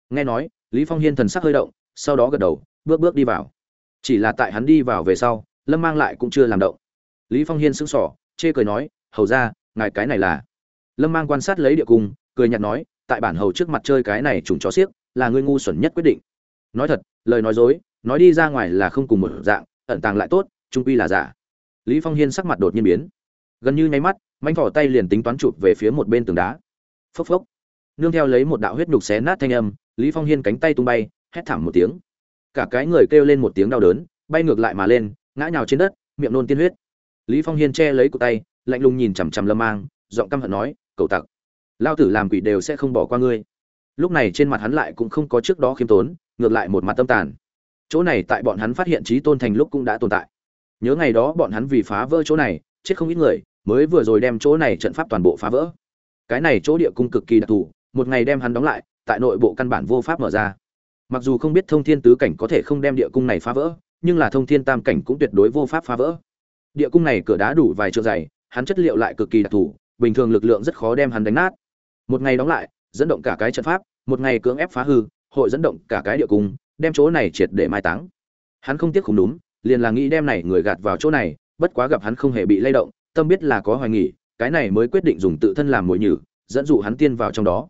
Nghe nói, lý phong hiên thần sắc hơi động, sau đó gật đầu, bước bước đi vào. Chỉ là tại hắn đi vào về sau, lâm mang lại cũng chưa làm động. Lý phong hiên sững sỏ chê cười nói, hầu ra, ngài cái này là lâm mang quan sát lấy địa cung, cười nhạt nói, tại bản hầu trước mặt chơi cái này trùng chó xiếc, là ngươi ngu xuẩn nhất quyết định. Nói thật, lời nói dối, nói đi ra ngoài là không cùng một dạng, ẩn tàng lại tốt, trung quy là giả. Lý phong hiên sắc mặt đột nhiên biến. Gần như nháy mắt manh vỏ tay liền tính toán chụp về phía một bên tường đá. Phốc phốc. Nương theo lấy một đạo huyết nhục xé nát thanh âm, lý phong hiên cánh tay tung bay, hét thảm một tiếng. Cả cái người kêu lên một tiếng đau đớn, bay ngược lại mà lên, ngã nhào trên đất, miệng nôn tiên huyết. Lý phong hiên che lấy cổ tay, lạnh lùng nhìn chằm chằm lâm mang, giọng căm hận nói cậu tặc, lao tử làm quỷ đều sẽ không bỏ qua ngươi. Lúc này trên mặt hắn lại cũng không có trước đó khiêm tốn, ngược lại một mặt tâm tàn. Chỗ này tại bọn hắn phát hiện trí tôn thành lúc cũng đã tồn tại. Nhớ ngày đó bọn hắn vì phá vỡ chỗ này, chết không ít người mới vừa rồi đem chỗ này trận pháp toàn bộ phá vỡ. Cái này chỗ địa cung cực kỳ đặc thù, một ngày đem hắn đóng lại, tại nội bộ căn bản vô pháp mở ra. Mặc dù không biết thông thiên tứ cảnh có thể không đem địa cung này phá vỡ, nhưng là thông thiên tam cảnh cũng tuyệt đối vô pháp phá vỡ. Địa cung này cửa đá đủ vài trượng dày, hắn chất liệu lại cực kỳ đặc thù, bình thường lực lượng rất khó đem hắn đánh nát. Một ngày đóng lại, dẫn động cả cái trận pháp, một ngày cưỡng ép phá hư, hội dẫn động cả cái địa cung, đem chỗ này triệt để mai táng. Hắn không tiếc không đúng liền là nghĩ đem này người gạt vào chỗ này, bất quá gặp hắn không hề bị lay động tâm biết là có hoài nghỉ cái này mới quyết định dùng tự thân làm mồi nhử, dẫn dụ hắn tiên vào trong đó.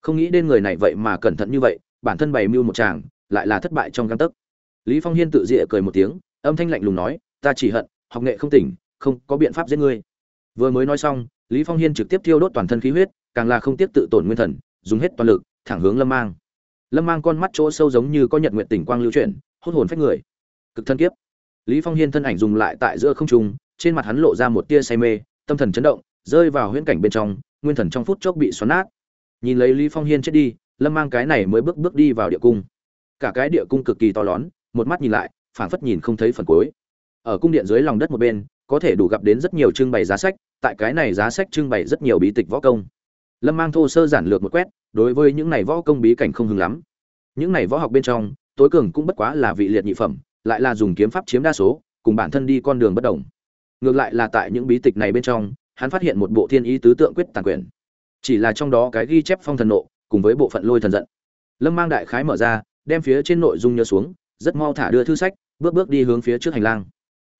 Không nghĩ đến người này vậy mà cẩn thận như vậy, bản thân bày mưu một chàng lại là thất bại trong găng tấc. Lý phong hiên tự dịa cười một tiếng, âm thanh lạnh lùng nói, ta chỉ hận, học nghệ không tỉnh, không có biện pháp giết ngươi. Vừa mới nói xong, lý phong hiên trực tiếp thiêu đốt toàn thân khí huyết, càng là không tiếc tự tổn nguyên thần, dùng hết toàn lực, thẳng hướng lâm mang. Lâm mang con mắt chỗ sâu giống như có nhật nguyện tỉnh quang lưu chuyển, hốt hồn phách người. Cực thân kiếp. Lý phong hiên thân ảnh dùng lại tại giữa không trung trên mặt hắn lộ ra một tia say mê, tâm thần chấn động, rơi vào huyễn cảnh bên trong, nguyên thần trong phút chốc bị xoắn nát. Nhìn lấy lý phong hiên chết đi, lâm mang cái này mới bước bước đi vào địa cung. Cả cái địa cung cực kỳ to lớn, một mắt nhìn lại, phảng phất nhìn không thấy phần cuối. Ở cung điện dưới lòng đất một bên, có thể đủ gặp đến rất nhiều trưng bày giá sách, tại cái này giá sách trưng bày rất nhiều bí tịch võ công. Lâm mang thô sơ giản lược một quét, đối với những này võ công bí cảnh không hứng lắm. Những này võ học bên trong, tối cường cũng bất quá là vị liệt nhị phẩm, lại là dùng kiếm pháp chiếm đa số, cùng bản thân đi con đường bất đồng ngược lại là tại những bí tịch này bên trong, hắn phát hiện một bộ thiên ý tứ tượng quyết tàn quyền. Chỉ là trong đó cái ghi chép phong thần nộ, cùng với bộ phận lôi thần giận. Lâm mang đại khái mở ra, đem phía trên nội dung nhớ xuống, rất mau thả đưa thư sách, bước bước đi hướng phía trước hành lang.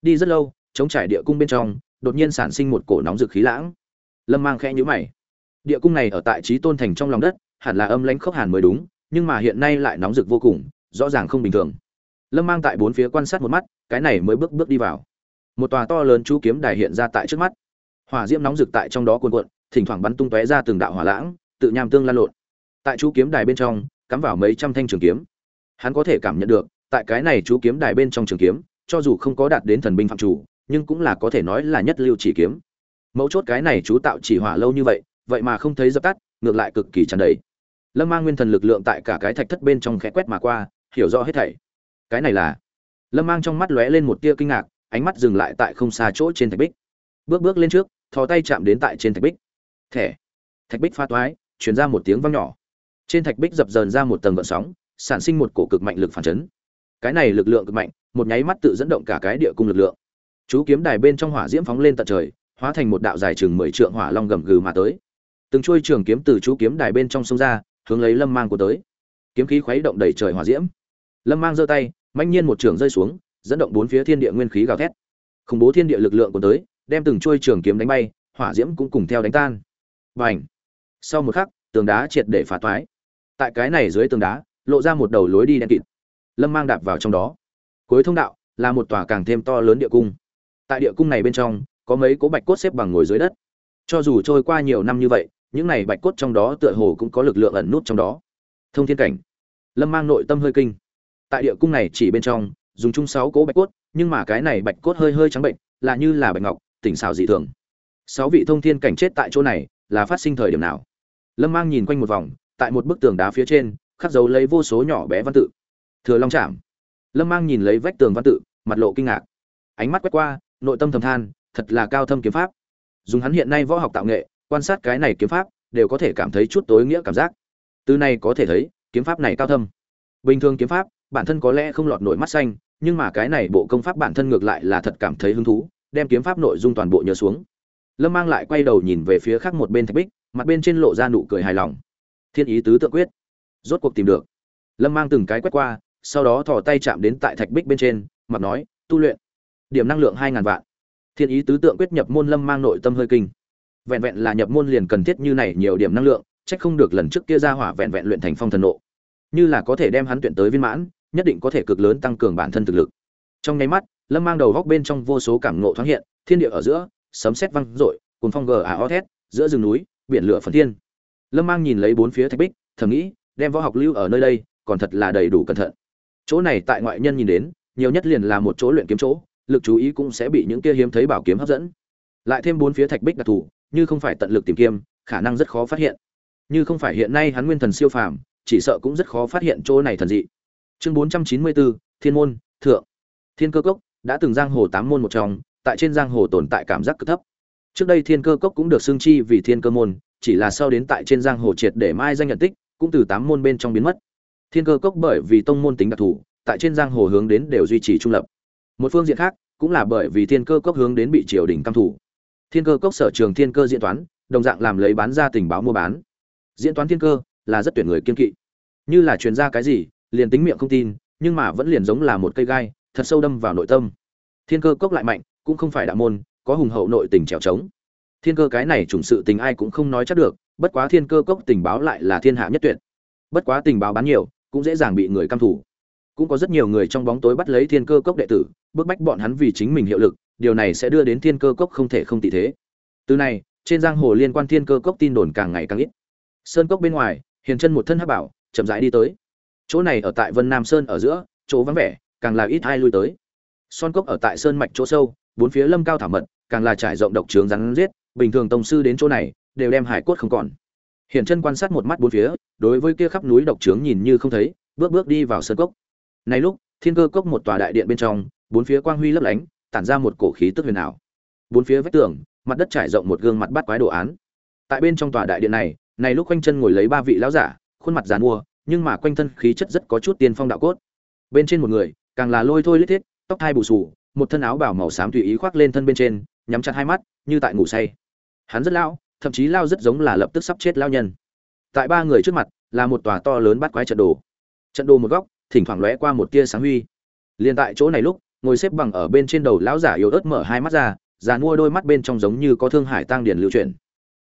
Đi rất lâu, chống trải địa cung bên trong, đột nhiên sản sinh một cổ nóng rực khí lãng. Lâm mang khẽ nhữ mày. Địa cung này ở tại trí tôn thành trong lòng đất, hẳn là âm lãnh khốc hàn mới đúng, nhưng mà hiện nay lại nóng rực vô cùng, rõ ràng không bình thường. Lâm mang tại bốn phía quan sát một mắt, cái này mới bước bước đi vào một tòa to lớn chú kiếm đài hiện ra tại trước mắt. Hỏa diễm nóng rực tại trong đó cuồn cuộn, thỉnh thoảng bắn tung tóe ra từng đạo hỏa lãng, tự nham tương lan lộn. Tại chú kiếm đài bên trong, cắm vào mấy trăm thanh trường kiếm. Hắn có thể cảm nhận được, tại cái này chú kiếm đài bên trong trường kiếm, cho dù không có đạt đến thần binh phạm chủ, nhưng cũng là có thể nói là nhất lưu chỉ kiếm. Mấu chốt cái này chú tạo chỉ hỏa lâu như vậy vậy mà không thấy dập tắt, ngược lại cực kỳ tràn đầy. Lâm mang nguyên thần lực lượng tại cả cái thạch thất bên trong khẽ quét mà qua, hiểu rõ hết thảy. Cái này là? Lâm mang trong mắt lóe lên một tia kinh ngạc ánh mắt dừng lại tại không xa chỗ trên thạch bích. Bước bước lên trước, thò tay chạm đến tại trên thạch bích. Thẻ. Thạch bích pha toái chuyển ra một tiếng vang nhỏ. Trên thạch bích dập dờn ra một tầng gợn sóng, sản sinh một cổ cực mạnh lực phản chấn. Cái này lực lượng cực mạnh, một nháy mắt tự dẫn động cả cái địa cung lực lượng. Chú kiếm đài bên trong hỏa diễm phóng lên tận trời, hóa thành một đạo dài chừng mười trượng hỏa long gầm gừ mà tới. Từng chuôi trường kiếm từ chú kiếm đài bên trong sông ra, hướng lấy lâm mang của tới. Kiếm khí khuấy động đầy trời hỏa diễm. Lâm mang giơ tay manh nhiên một trường rơi xuống dẫn động bốn phía thiên địa nguyên khí gào thét. Khủng bố thiên địa lực lượng của tới, đem từng chuôi trường kiếm đánh bay, hỏa diễm cũng cùng theo đánh tan. Và ảnh sau một khắc, tường đá triệt để phá toái. Tại cái này dưới tường đá, lộ ra một đầu lối đi đen kịt. Lâm mang đạp vào trong đó. Cuối thông đạo, là một tòa càng thêm to lớn địa cung. Tại địa cung này bên trong, có mấy cố bạch cốt xếp bằng ngồi dưới đất. Cho dù trôi qua nhiều năm như vậy, những này bạch cốt trong đó tựa hồ cũng có lực lượng ẩn nút trong đó. Thông thiên cảnh. Lâm mang nội tâm hơi kinh. Tại địa cung này chỉ bên trong dùng chung sáu cố bạch cốt, nhưng mà cái này bạch cốt hơi hơi trắng bệnh, là như là bạch ngọc, tỉnh xào dị thường. Sáu vị thông thiên cảnh chết tại chỗ này, là phát sinh thời điểm nào? Lâm mang nhìn quanh một vòng, tại một bức tường đá phía trên, khắc dấu lấy vô số nhỏ bé văn tự. Thừa long chạm lâm mang nhìn lấy vách tường văn tự, mặt lộ kinh ngạc. Ánh mắt quét qua, nội tâm thầm than, thật là cao thâm kiếm pháp. Dùng hắn hiện nay võ học tạo nghệ, quan sát cái này kiếm pháp, đều có thể cảm thấy chút tối nghĩa cảm giác. Từ này có thể thấy, kiếm pháp này cao thâm. Bình thường kiếm pháp bản thân có lẽ không lọt nổi mắt xanh, nhưng mà cái này bộ công pháp bản thân ngược lại là thật cảm thấy hứng thú, đem kiếm pháp nội dung toàn bộ nhớ xuống. Lâm mang lại quay đầu nhìn về phía khác một bên thạch bích, mặt bên trên lộ ra nụ cười hài lòng. Thiên ý tứ tự quyết. Rốt cuộc tìm được. Lâm mang từng cái quét qua, sau đó thò tay chạm đến tại thạch bích bên trên, mặt nói, tu luyện. Điểm năng lượng hai ngàn vạn. Thiên ý tứ tượng quyết nhập môn lâm mang nội tâm hơi kinh. Vẹn vẹn là nhập môn liền cần thiết như này nhiều điểm năng lượng trách không được lần trước kia ra hỏa vẹn vẹn luyện thành phong thần nộ. Như là có thể đem hắn tuyển tới viên mãn nhất định có thể cực lớn tăng cường bản thân thực lực. Trong nháy mắt, lâm mang đầu góc bên trong vô số cảm ngộ thoáng hiện, thiên địa ở giữa, sấm sét văng rội cùng phong gờ ả o thét, giữa rừng núi, biển lửa phần thiên. Lâm mang nhìn lấy bốn phía thạch bích, thầm nghĩ, đem võ học lưu ở nơi đây, còn thật là đầy đủ cẩn thận. Chỗ này tại ngoại nhân nhìn đến, nhiều nhất liền là một chỗ luyện kiếm chỗ, lực chú ý cũng sẽ bị những kia hiếm thấy bảo kiếm hấp dẫn. Lại thêm bốn phía thạch bích đặc thù, như không phải tận lực tìm kiếm, khả năng rất khó phát hiện. Như không phải hiện nay hắn nguyên thần siêu phàm, chỉ sợ cũng rất khó phát hiện chỗ này thần dị chương bốn trăm chín mươi bốn, thiên môn, thượng. Thiên cơ cốc đã từng giang hồ tám môn một trong, tại trên giang hồ tồn tại cảm giác cực thấp. Trước đây thiên cơ cốc cũng được xưng chi vì thiên cơ môn, chỉ là sau đến tại trên giang hồ triệt để mai danh nhận tích, cũng từ tám môn bên trong biến mất. Thiên cơ cốc bởi vì tông môn tính đặc thù, tại trên giang hồ hướng đến đều duy trì trung lập. Một phương diện khác, cũng là bởi vì thiên cơ cốc hướng đến bị triều đình căm thủ thiên cơ cốc sở trường thiên cơ diễn toán, đồng dạng làm lấy bán ra tình báo mua bán. Diễn toán thiên cơ là rất tuyển người kiên kỵ. Như là truyền ra cái gì liền tính miệng không tin, nhưng mà vẫn liền giống là một cây gai, thật sâu đâm vào nội tâm. Thiên cơ cốc lại mạnh, cũng không phải đạo môn, có hùng hậu nội tình trèo trống. Thiên cơ cái này trùng sự tình ai cũng không nói chắc được, bất quá thiên cơ cốc tình báo lại là thiên hạ nhất tuyệt. Bất quá tình báo bán nhiều, cũng dễ dàng bị người căm thủ cũng có rất nhiều người trong bóng tối bắt lấy thiên cơ cốc đệ tử, bức bách bọn hắn vì chính mình hiệu lực, điều này sẽ đưa đến thiên cơ cốc không thể không tị thế. Từ này, trên giang hồ liên quan thiên cơ cốc tin đồn càng ngày càng ít. Sơn cốc bên ngoài, hiền chân một thân hắc bảo, chậm rãi đi tới chỗ này ở tại vân nam sơn ở giữa, chỗ vắng vẻ, càng là ít ai lui tới. Son cốc ở tại sơn mạch chỗ sâu, bốn phía lâm cao thảo mật, càng là trải rộng độc trướng rắn giết, bình thường tông sư đến chỗ này, đều đem hải cốt không còn. Hiển chân quan sát một mắt bốn phía, đối với kia khắp núi độc trướng nhìn như không thấy, bước bước đi vào sơn cốc. Này lúc, thiên cơ cốc một tòa đại điện bên trong, bốn phía quang huy lấp lánh, tản ra một cổ khí tức huyền ảo. Bốn phía vách tường, mặt đất trải rộng một gương mặt bắt quái đồ án. Tại bên trong tòa đại điện này này lúc quanh chân ngồi lấy ba vị lão giả, khuôn mặt giàn mua nhưng mà quanh thân khí chất rất có chút tiên phong đạo cốt. Bên trên một người, càng là lôi thôi lít thiết, tóc hai bù sù một thân áo bảo màu xám tùy ý khoác lên thân bên trên, nhắm chặt hai mắt, như tại ngủ say. Hắn rất lao thậm chí lao rất giống là lập tức sắp chết lao nhân. Tại ba người trước mặt, là một tòa to lớn bắt quái trận đồ. Trận đồ một góc, thỉnh thoảng lóe qua một tia sáng huy. Liền tại chỗ này lúc, ngồi xếp bằng ở bên trên đầu lão giả yếu ớt mở hai mắt ra, già mua đôi mắt bên trong giống như có thương hải tăng điển lưu chuyển.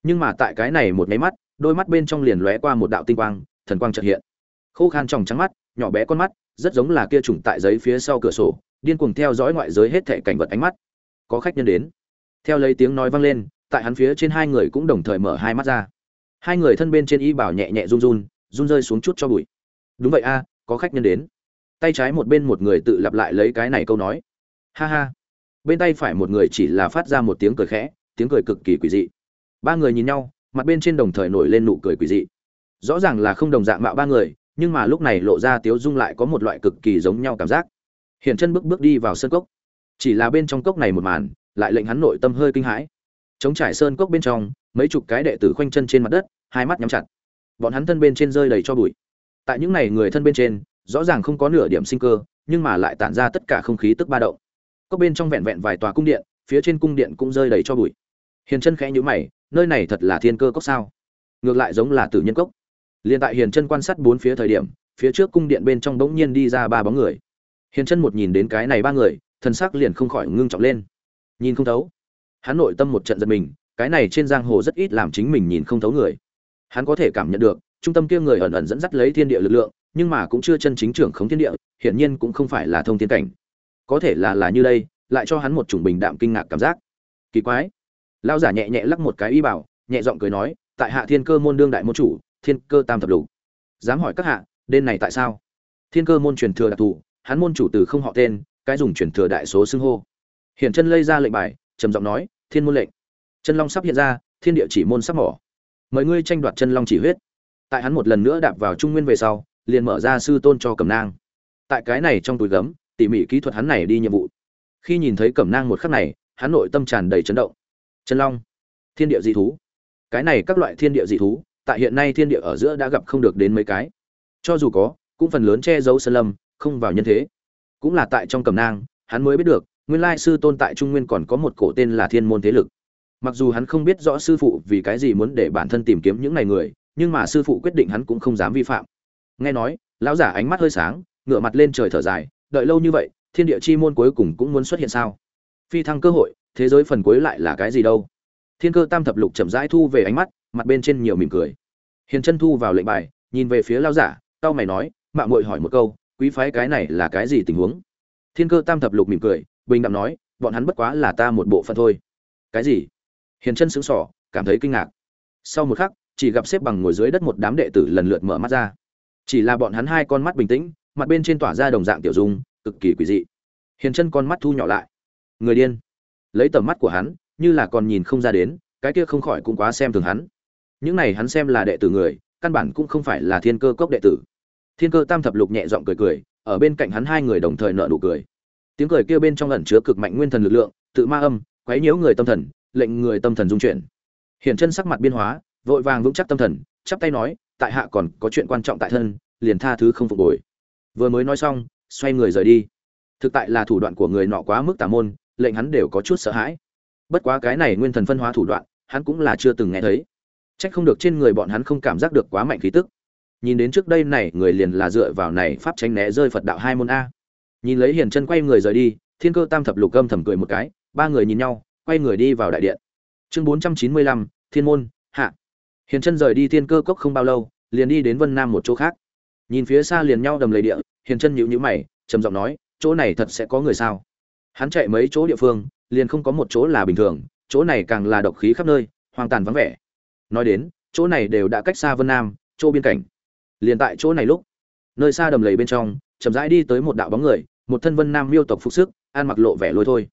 Nhưng mà tại cái này một nháy mắt, đôi mắt bên trong liền lóe qua một đạo tinh quang thần quang chợt hiện. Khô khan trong trắng mắt, nhỏ bé con mắt, rất giống là kia trùng tại giấy phía sau cửa sổ, điên cuồng theo dõi ngoại giới hết thảy cảnh vật ánh mắt. Có khách nhân đến. Theo lấy tiếng nói vang lên, tại hắn phía trên hai người cũng đồng thời mở hai mắt ra. Hai người thân bên trên y bảo nhẹ nhẹ run run run rơi xuống chút cho bụi. Đúng vậy a, có khách nhân đến. Tay trái một bên một người tự lặp lại lấy cái này câu nói. Ha ha. Bên tay phải một người chỉ là phát ra một tiếng cười khẽ, tiếng cười cực kỳ quỷ dị. Ba người nhìn nhau, mặt bên trên đồng thời nổi lên nụ cười quỷ dị rõ ràng là không đồng dạng mạo ba người, nhưng mà lúc này lộ ra tiếu dung lại có một loại cực kỳ giống nhau cảm giác. Hiện chân bước bước đi vào sân cốc. Chỉ là bên trong cốc này một màn, lại lệnh hắn nội tâm hơi kinh hãi. Chống trải sơn cốc bên trong, mấy chục cái đệ tử khoanh chân trên mặt đất, hai mắt nhắm chặt. Bọn hắn thân bên trên rơi đầy cho bụi. Tại những này người thân bên trên, rõ ràng không có nửa điểm sinh cơ, nhưng mà lại tản ra tất cả không khí tức ba động. Cốc bên trong vẹn vẹn vài tòa cung điện, phía trên cung điện cũng rơi đầy cho bụi. Hiền chân khẽ nhũ mày, nơi này thật là thiên cơ cốc sao? Ngược lại giống là tử nhân cốc liền tại hiền chân quan sát bốn phía thời điểm, phía trước cung điện bên trong bỗng nhiên đi ra ba bóng người. Hiền chân một nhìn đến cái này ba người, thần sắc liền không khỏi ngưng trọng lên. Nhìn không thấu. Hắn nội tâm một trận giật mình, cái này trên giang hồ rất ít làm chính mình nhìn không thấu người. Hắn có thể cảm nhận được, trung tâm kia người ẩn ẩn dẫn dắt lấy thiên địa lực lượng, nhưng mà cũng chưa chân chính trưởng khống thiên địa, hiển nhiên cũng không phải là thông thiên cảnh. Có thể là là như đây, lại cho hắn một chủng bình đạm kinh ngạc cảm giác. Kỳ quái. Lão giả nhẹ nhẹ lắc một cái y bảo, nhẹ giọng cười nói, tại hạ thiên cơ môn đương đại môn chủ thiên cơ tam thập lục. Dám hỏi các hạ đêm này tại sao? Thiên cơ môn truyền thừa đặc thù, hắn môn chủ từ không họ tên, cái dùng truyền thừa đại số xưng hô. Hiện chân lây ra lệnh bài, trầm giọng nói, thiên môn lệnh. Chân long sắp hiện ra, thiên địa chỉ môn sắp mỏ. Mời ngươi tranh đoạt chân long chỉ huyết. Tại hắn một lần nữa đạp vào trung nguyên về sau, liền mở ra sư tôn cho cẩm nang. Tại cái này trong túi gấm, tỉ mỉ kỹ thuật hắn này đi nhiệm vụ. Khi nhìn thấy cẩm nang một khắc này, hắn nội tâm tràn đầy chấn động. Chân long, thiên địa dị thú. Cái này các loại thiên địa dị thú tại hiện nay thiên địa ở giữa đã gặp không được đến mấy cái. Cho dù có, cũng phần lớn che giấu sơn lâm, không vào nhân thế. Cũng là tại trong cẩm nang, hắn mới biết được, nguyên lai sư tôn tại trung nguyên còn có một cổ tên là thiên môn thế lực. Mặc dù hắn không biết rõ sư phụ vì cái gì muốn để bản thân tìm kiếm những này người, nhưng mà sư phụ quyết định hắn cũng không dám vi phạm. Nghe nói, lão giả ánh mắt hơi sáng, ngửa mặt lên trời thở dài, đợi lâu như vậy, thiên địa chi môn cuối cùng cũng muốn xuất hiện sao? Phi thăng cơ hội, thế giới phần cuối lại là cái gì đâu? Thiên cơ tam thập lục chậm rãi thu về ánh mắt mặt bên trên nhiều mỉm cười. Hiền chân thu vào lệnh bài, nhìn về phía lão giả tao mày nói mạng muội hỏi một câu, quý phái cái này là cái gì tình huống? Thiên cơ tam thập lục mỉm cười, bình đẳng nói, bọn hắn bất quá là ta một bộ phận thôi. Cái gì? Hiền chân sững sỏ cảm thấy kinh ngạc. Sau một khắc, chỉ gặp xếp bằng ngồi dưới đất một đám đệ tử lần lượt mở mắt ra. Chỉ là bọn hắn hai con mắt bình tĩnh, mặt bên trên tỏa ra đồng dạng tiểu dung, cực kỳ quỷ dị. Hiền chân con mắt thu nhỏ lại. Người điên. Lấy tầm mắt của hắn, như là còn nhìn không ra đến, cái kia không khỏi cũng quá xem thường hắn những này hắn xem là đệ tử người, căn bản cũng không phải là thiên cơ cốc đệ tử. Thiên cơ tam thập lục nhẹ giọng cười cười, ở bên cạnh hắn hai người đồng thời nợ nụ cười. Tiếng cười kia bên trong ẩn chứa cực mạnh nguyên thần lực lượng, tự ma âm, quấy nhiễu người tâm thần, lệnh người tâm thần dung chuyển. Hiển chân sắc mặt biên hóa, vội vàng vững chắc tâm thần, chắp tay nói, tại hạ còn có chuyện quan trọng tại thân, liền tha thứ không phục hồi. Vừa mới nói xong, xoay người rời đi. Thực tại là thủ đoạn của người nọ quá mức tà môn, lệnh hắn đều có chút sợ hãi. Bất quá cái này nguyên thần phân hóa thủ đoạn, hắn cũng là chưa từng nghe thấy chắc không được trên người bọn hắn không cảm giác được quá mạnh khí tức. Nhìn đến trước đây này, người liền là dựa vào này pháp tránh né rơi phật đạo hai môn a. Nhìn lấy hiền chân quay người rời đi, thiên cơ tam thập lục âm thầm cười một cái, ba người nhìn nhau, quay người đi vào đại điện. Chương bốn trăm chín mươi lăm, thiên môn, hạ. Hiền chân rời đi thiên cơ cốc không bao lâu, liền đi đến vân nam một chỗ khác. Nhìn phía xa liền nhau đầm lầy địa, hiền chân nhíu nhíu mày, trầm giọng nói, chỗ này thật sẽ có người sao? Hắn chạy mấy chỗ địa phương, liền không có một chỗ là bình thường, chỗ này càng là độc khí khắp nơi, hoang tàn vắng vẻ nói đến, chỗ này đều đã cách xa vân nam, chỗ biên cảnh. Liền tại chỗ này lúc, nơi xa đầm lầy bên trong, chậm rãi đi tới một đạo bóng người, một thân vân nam miêu tộc phục sức an mặc lộ vẻ lôi thôi.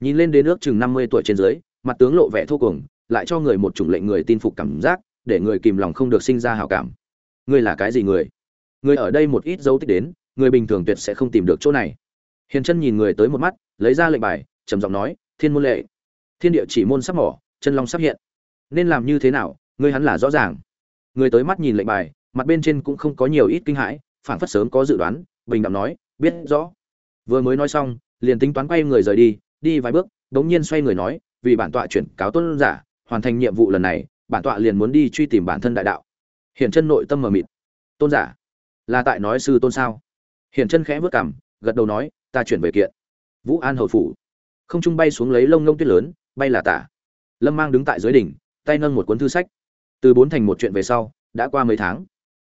Nhìn lên đến nước chừng năm mươi tuổi trên dưới, mặt tướng lộ vẻ thô cuồng, lại cho người một chủng lệnh người tin phục cảm giác, để người kìm lòng không được sinh ra hảo cảm. Ngươi là cái gì người? Người ở đây một ít dấu tích đến, người bình thường tuyệt sẽ không tìm được chỗ này. Hiền chân nhìn người tới một mắt, lấy ra lệnh bài, trầm giọng nói, thiên môn lệ. Thiên địa chỉ môn sắp mỏ, chân long sắp hiện. Nên làm như thế nào ngươi hắn là rõ ràng. Người tới mắt nhìn lệnh bài, mặt bên trên cũng không có nhiều ít kinh hãi phản phất sớm có dự đoán, bình đẳng nói, biết rõ. Vừa mới nói xong, liền tính toán quay người rời đi đi vài bước, đống nhiên xoay người nói, vì bản tọa chuyển cáo tôn giả, hoàn thành nhiệm vụ lần này, bản tọa liền muốn đi truy tìm bản thân đại đạo. Hiển chân nội tâm mờ mịt. Tôn giả, là tại nói sư tôn sao? Hiển chân khẽ vớt cảm gật đầu nói, ta chuyển về kiện. Vũ an hầu phủ. Không trung bay xuống lấy lông ngông tuyết lớn, bay là tả. Lâm mang đứng tại dưới đỉnh, tay nâng một cuốn thư sách từ bốn thành một chuyện về sau, đã qua mấy tháng.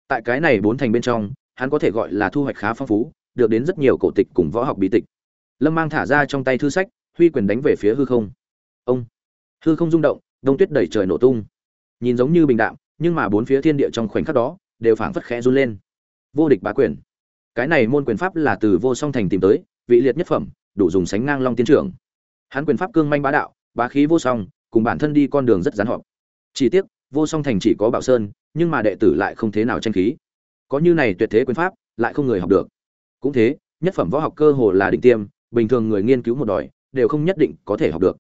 Tại cái này bốn thành bên trong, hắn có thể gọi là thu hoạch khá phong phú, được đến rất nhiều cổ tịch cùng võ học bí tịch. Lâm mang thả ra trong tay thư sách, huy quyền đánh về phía hư không. Ông! Hư không rung động, đông tuyết đẩy trời nổ tung. Nhìn giống như bình đạm, nhưng mà bốn phía thiên địa trong khoảnh khắc đó, đều phảng phất khẽ run lên. Vô địch bá quyền. Cái này môn quyền pháp là từ vô song thành tìm tới, vị liệt nhất phẩm, đủ dùng sánh ngang long tiến trưởng. Hắn quyền pháp cương manh bá đạo, bá khí vô song, cùng bản thân đi con đường rất gián họp. Chỉ tiếc vô song thành chỉ có bảo sơn, nhưng mà đệ tử lại không thế nào tranh khí. Có như này tuyệt thế quyền pháp, lại không người học được. Cũng thế, nhất phẩm võ học cơ hồ là định tiêm, bình thường người nghiên cứu một đòi, đều không nhất định có thể học được.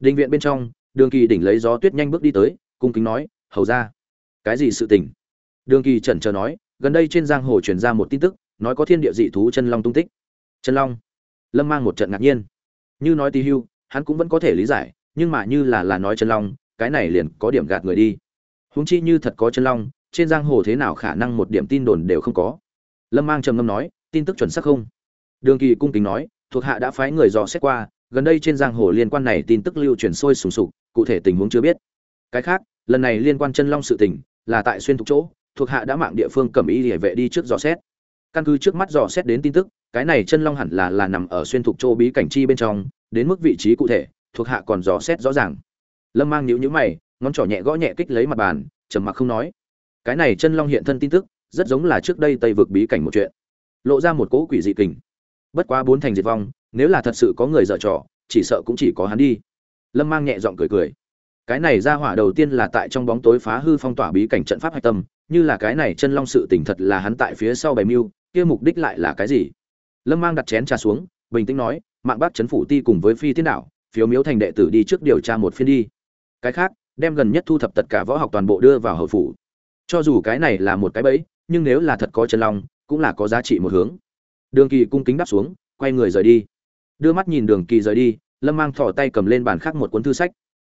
Định viện bên trong, đường kỳ đỉnh lấy gió tuyết nhanh bước đi tới, cung kính nói, hầu ra cái gì sự tình? Đường kỳ chần chờ nói, gần đây trên giang hồ truyền ra một tin tức, nói có thiên địa dị thú chân long tung tích. Chân long? Lâm mang một trận ngạc nhiên. Như nói tì hưu, hắn cũng vẫn có thể lý giải, nhưng mà như là là nói chân long, cái này liền có điểm gạt người đi huống chi như thật có chân long, trên giang hồ thế nào khả năng một điểm tin đồn đều không có. Lâm mang trầm ngâm nói, tin tức chuẩn xác không? Đường kỳ cung kính nói, thuộc hạ đã phái người dò xét qua, gần đây trên giang hồ liên quan này tin tức lưu truyền sôi sùng sục, cụ thể tình huống chưa biết. Cái khác, lần này liên quan chân long sự tình, là tại xuyên thuộc chỗ, thuộc hạ đã mạng địa phương cầm ý địa vệ đi trước dò xét. Căn cứ trước mắt dò xét đến tin tức, cái này chân long hẳn là là nằm ở xuyên thuộc chỗ bí cảnh chi bên trong, đến mức vị trí cụ thể, thuộc hạ còn dò xét rõ ràng. Lâm mang nhíu nhíu mày ngón trỏ nhẹ gõ nhẹ kích lấy mặt bàn, trầm mặc không nói. Cái này chân long hiện thân tin tức, rất giống là trước đây tây vực bí cảnh một chuyện. Lộ ra một cỗ quỷ dị kình. Bất quá bốn thành diệt vong, nếu là thật sự có người dở trò, chỉ sợ cũng chỉ có hắn đi. Lâm mang nhẹ giọng cười cười. Cái này ra hỏa đầu tiên là tại trong bóng tối phá hư phong tỏa bí cảnh trận pháp hạch tâm, như là cái này chân long sự tỉnh thật là hắn tại phía sau bày mưu, kia mục đích lại là cái gì? Lâm mang đặt chén trà xuống, bình tĩnh nói, mạng bác chấn phủ ti cùng với phi thiên đạo, phiếu miếu thành đệ tử đi trước điều tra một phiên đi. Cái khác đem gần nhất thu thập tất cả võ học toàn bộ đưa vào hậu phủ. Cho dù cái này là một cái bẫy, nhưng nếu là thật có chân long, cũng là có giá trị một hướng. Đường kỳ cung kính đáp xuống, quay người rời đi. Đưa mắt nhìn đường kỳ rời đi, lâm mang thỏ tay cầm lên bàn khác một cuốn thư sách.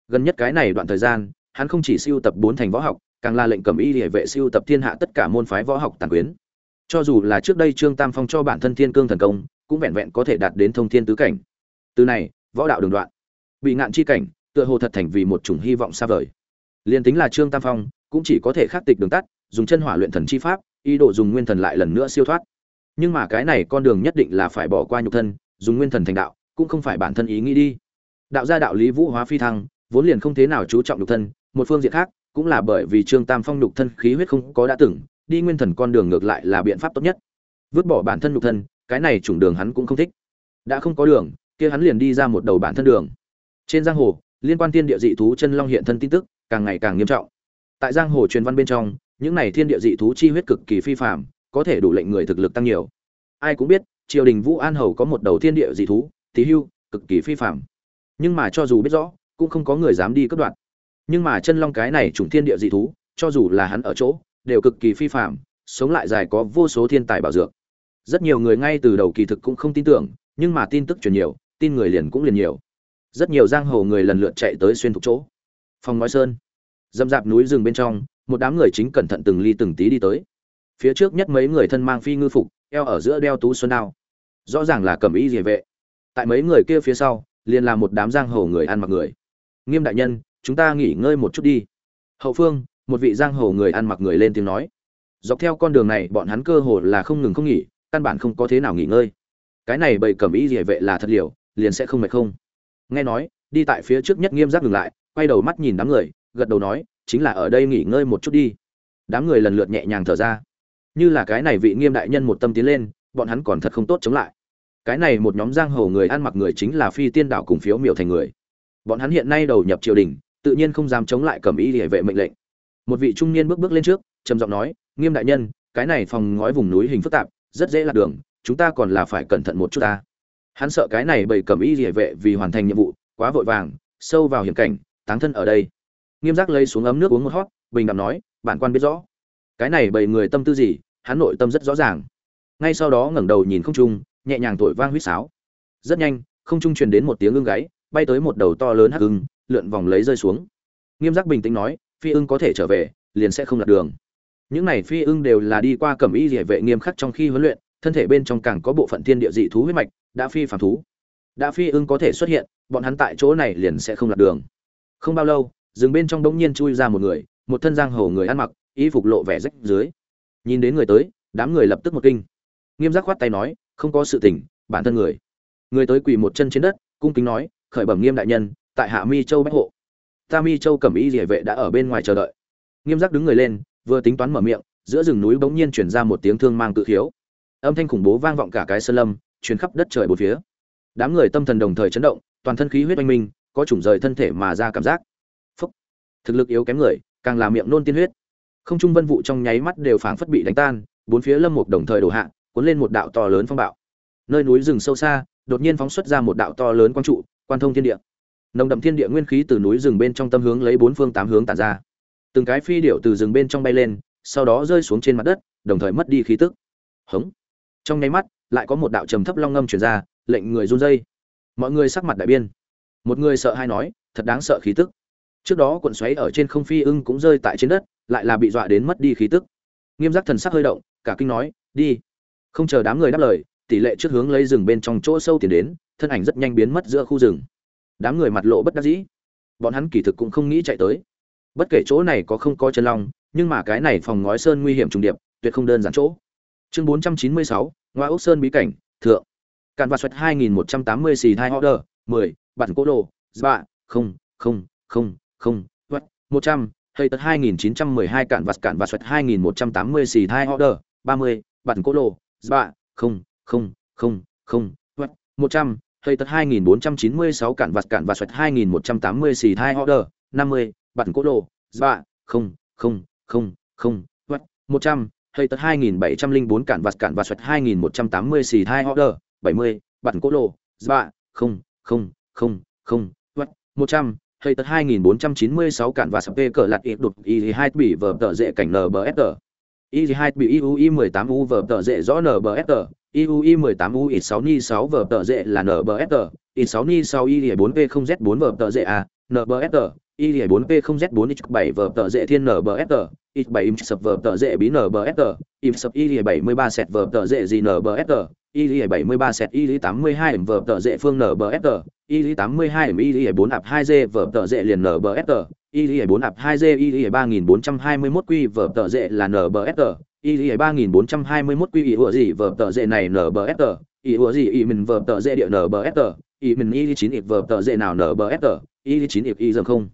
Gần nhất cái này đoạn thời gian, hắn không chỉ siêu tập bốn thành võ học, càng là lệnh cầm y địa vệ siêu tập thiên hạ tất cả môn phái võ học tàn quyến. Cho dù là trước đây trương tam phong cho bản thân thiên cương thần công, cũng vẹn vẹn có thể đạt đến thông thiên tứ cảnh. Từ này, võ đạo đường đoạn, bị ngạn chi cảnh tựa hồ thật thành vì một chủng hy vọng xa vời. Liền tính là trương tam phong, cũng chỉ có thể khắc tịch đường tắt, dùng chân hỏa luyện thần chi pháp, ý đồ dùng nguyên thần lại lần nữa siêu thoát. Nhưng mà cái này con đường nhất định là phải bỏ qua nhục thân, dùng nguyên thần thành đạo, cũng không phải bản thân ý nghĩ đi. Đạo gia đạo lý vũ hóa phi thăng, vốn liền không thế nào chú trọng nhục thân, một phương diện khác, cũng là bởi vì trương tam phong nhục thân khí huyết không có đã từng, đi nguyên thần con đường ngược lại là biện pháp tốt nhất. Vứt bỏ bản thân nhục thân, cái này chủng đường hắn cũng không thích. Đã không có đường, kia hắn liền đi ra một đầu bản thân đường. Trên giang hồ liên quan thiên địa dị thú chân long hiện thân tin tức càng ngày càng nghiêm trọng tại giang hồ truyền văn bên trong những này thiên địa dị thú chi huyết cực kỳ phi phàm, có thể đủ lệnh người thực lực tăng nhiều. Ai cũng biết, triều đình Vũ An Hầu có một đầu thiên địa dị thú, Tí Hưu, cực kỳ phi phàm. Nhưng mà cho dù biết rõ, cũng không có người dám đi cướp đoạt. Nhưng mà chân long cái này trùng thiên địa dị thú, cho dù là hắn ở chỗ, đều cực kỳ phi phàm, sống lại dài có vô số thiên tài bảo dược. Rất nhiều người ngay từ đầu kỳ thực cũng không tin tưởng, nhưng mà tin tức truyền nhiều, tin người liền cũng liền nhiều. Rất nhiều giang hồ người lần lượt chạy tới xuyên thuộc chỗ. Phong nói sơn, dâm dạp núi rừng bên trong, một đám người chính cẩn thận từng ly từng tí đi tới. Phía trước nhất mấy người thân mang phi ngư phục eo ở giữa đeo tú xuân đao. Rõ ràng là cầm ý địa vệ. Tại mấy người kia phía sau liền là một đám giang hồ người ăn mặc người. Nghiêm đại nhân chúng ta nghỉ ngơi một chút đi. Hậu phương một vị giang hồ người ăn mặc người lên tiếng nói. Dọc theo con đường này bọn hắn cơ hồ là không ngừng không nghỉ căn bản không có thế nào nghỉ ngơi. Cái này bầy cầm ý địa vệ là thật liều liền sẽ không mệt không nghe nói, đi tại phía trước nhất nghiêm giác ngừng lại, quay đầu mắt nhìn đám người, gật đầu nói, chính là ở đây nghỉ ngơi một chút đi. Đám người lần lượt nhẹ nhàng thở ra. Như là cái này vị nghiêm đại nhân một tâm tiến lên, bọn hắn còn thật không tốt chống lại. Cái này một nhóm giang hồ người ăn mặc người chính là phi tiên đảo cùng phiếu miểu thành người. Bọn hắn hiện nay đầu nhập triều đình, tự nhiên không dám chống lại cầm ý địa vệ mệnh lệnh. Một vị trung niên bước bước lên trước, trầm giọng nói, nghiêm đại nhân, cái này phòng ngói vùng núi hình phức tạp, rất dễ lạc đường, chúng ta còn là phải cẩn thận một chút ta hắn sợ cái này bầy cầm y địa vệ vì hoàn thành nhiệm vụ, quá vội vàng, sâu vào hiểm cảnh, táng thân ở đây. Nghiêm giác lấy xuống ấm nước uống một hót bình đạm nói, bản quan biết rõ. Cái này bầy người tâm tư gì, hắn nội tâm rất rõ ràng. Ngay sau đó ngẩng đầu nhìn không trung, nhẹ nhàng thổi vang huýt sáo. Rất nhanh, không trung truyền đến một tiếng ưng gáy, bay tới một đầu to lớn hắc ưng, lượn vòng lấy rơi xuống. Nghiêm giác bình tĩnh nói, phi ưng có thể trở về, liền sẽ không lạc đường. Những này phi ưng đều là đi qua cẩm y địa vệ nghiêm khắc trong khi huấn luyện, thân thể bên trong càng có bộ phận thiên địa dị thú huyết mạch đã phi phàm thú. Đã phi ưng có thể xuất hiện, bọn hắn tại chỗ này liền sẽ không lạc đường. Không bao lâu, rừng bên trong đống nhiên chui ra một người, một thân giang hồ người ăn mặc, y phục lộ vẻ rách dưới. Nhìn đến người tới, đám người lập tức một kinh. Nghiêm giác khoát tay nói, không có sự tình, bản thân người. Người tới quỳ một chân trên đất, cung kính nói, khởi bẩm nghiêm đại nhân, tại hạ mi châu bách hộ. Ta mi châu cẩm y địa vệ đã ở bên ngoài chờ đợi. Nghiêm giác đứng người lên, vừa tính toán mở miệng, giữa rừng núi bỗng nhiên chuyển ra một tiếng thương mang tự khiếu âm thanh khủng bố vang vọng cả cái sơn lâm truyền khắp đất trời bốn phía. Đám người tâm thần đồng thời chấn động, toàn thân khí huyết oanh minh, có chủng rời thân thể mà ra cảm giác. Thực lực yếu kém người, càng làm miệng nôn tiên huyết. Không trung vân vụ trong nháy mắt đều phảng phất bị đánh tan, bốn phía lâm mục đồng thời đổ hạ, cuốn lên một đạo to lớn phong bạo. Nơi núi rừng sâu xa, đột nhiên phóng xuất ra một đạo to lớn quang trụ quan thông thiên địa. Nồng đậm thiên địa nguyên khí từ núi rừng bên trong tâm hướng lấy bốn phương tám hướng tản ra. Từng cái phi điệu từ rừng bên trong bay lên, sau đó rơi xuống trên mặt đất, đồng thời mất đi khí tức. Hống. Trong nháy mắt lại có một đạo trầm thấp long ngâm truyền ra lệnh người run dây, mọi người sắc mặt đại biên một người sợ hai nói thật đáng sợ khí tức. Trước đó cuộn xoáy ở trên không phi ưng cũng rơi tại trên đất lại là bị dọa đến mất đi khí tức. Nghiêm giác thần sắc hơi động cả kinh nói đi. Không chờ đám người đáp lời tỷ lệ trước hướng lấy rừng bên trong chỗ sâu tiến đến thân ảnh rất nhanh biến mất giữa khu rừng. Đám người mặt lộ bất đắc dĩ. Bọn hắn kỳ thực cũng không nghĩ chạy tới. Bất kể chỗ này có không có chân long nhưng mà cái này phòng ngói sơn nguy hiểm trùng điệp tuyệt không đơn giản chỗ. Chương 496, ngoa ốc sơn bí cảnh, thượng. Cạn và xoẹt hai nghìn một trăm tám mươi xì hai order, mười, bản cố đồ, ba, không không không không một trăm, hay tật hai nghìn chín trăm mười hai cạn vặt cạn và xoẹt hai nghìn một trăm tám mươi xì hai order, ba mươi, bản cố đồ, ba, không không không không một trăm, hay tật hai nghìn bốn trăm chín mươi sáu cạn vặt cạn và xoẹt hai nghìn một trăm tám mươi xì hai order, năm mươi, bản cố đồ, ba, không không không không một trăm hay tật 2704 cản vạt cản và xoẹt 2180 xì thai order 70, bản cố lộ, dạ, không, không, không, không, vắt, 100, hay tật 2496 cản và sập cờ lạt ít đột y 2 bị vở tờ dễ cảnh NBSR. Y 2 bị IUI 18 U vở tờ dễ rõ NBSR, IUI 18 U ít 6 ni 6 vở tờ dễ là NBSR, ít 6 ni 6 Y 4 V 0 Z 4 vở tờ dễ à, A, NBSR, Y 4 P 0 Z 4 X 7 vở tờ dệ thiên NBSR, ít 7 im sập vở tờ dễ bí nbsr im sập y 73 set vở tờ dễ gì nbsr y 73 set y 82 vở tờ dễ phương nbsr y 82 y 4 ạp 2 g vở tờ dễ liền nbsr y 4 ạp 2 g y 3421 quy vở tờ dễ là nbsr y 3421 quy y ủa gì vở tờ dễ này nbsr y ủa gì y mình vở tờ dễ địa nbsr y mình y 9 vở tờ dễ nào nbsr y 9 y dầm không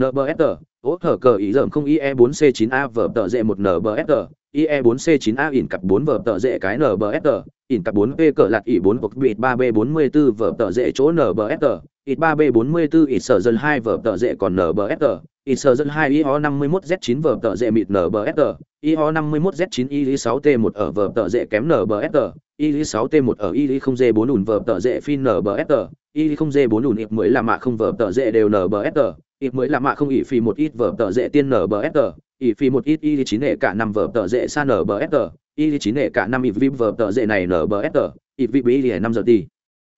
nbsr ố thở cờ ý dởm không ie 4 c 9 a vở tờ dệ một nbsr ie 4 c 9 a ỉn cặp 4 vở tờ dệ cái nbsr ỉn cặp 4 p cờ lạt ỉ 4 bậc bịt 3 b 44 vở tờ dệ chỗ nbsr ít 3 b 44 ít sở dân 2 vở tờ dệ còn nbsr ít sở dân 2 io 51 z 9 vở tờ dệ mịt nbsr io 51 z 9 IE6T1 ở vở tờ dệ kém nbsr i 6 t 1 ở i 0 g 4 ùn vở tờ dệ phi nbsr i 0 g 4 ùn ít 10 là mạ không vở tờ dệ đều nbsr ít mới là mạ không ỉ phì một ít vở tờ dễ tiên nở bờ sờ ỉ phì một ít y chín hệ cả năm vở tờ dễ xa nở bờ fg y chín hệ cả năm ỷ vip vở tờ dễ này nở bờ fg ỷ vip ý hệ năm giờ tỷ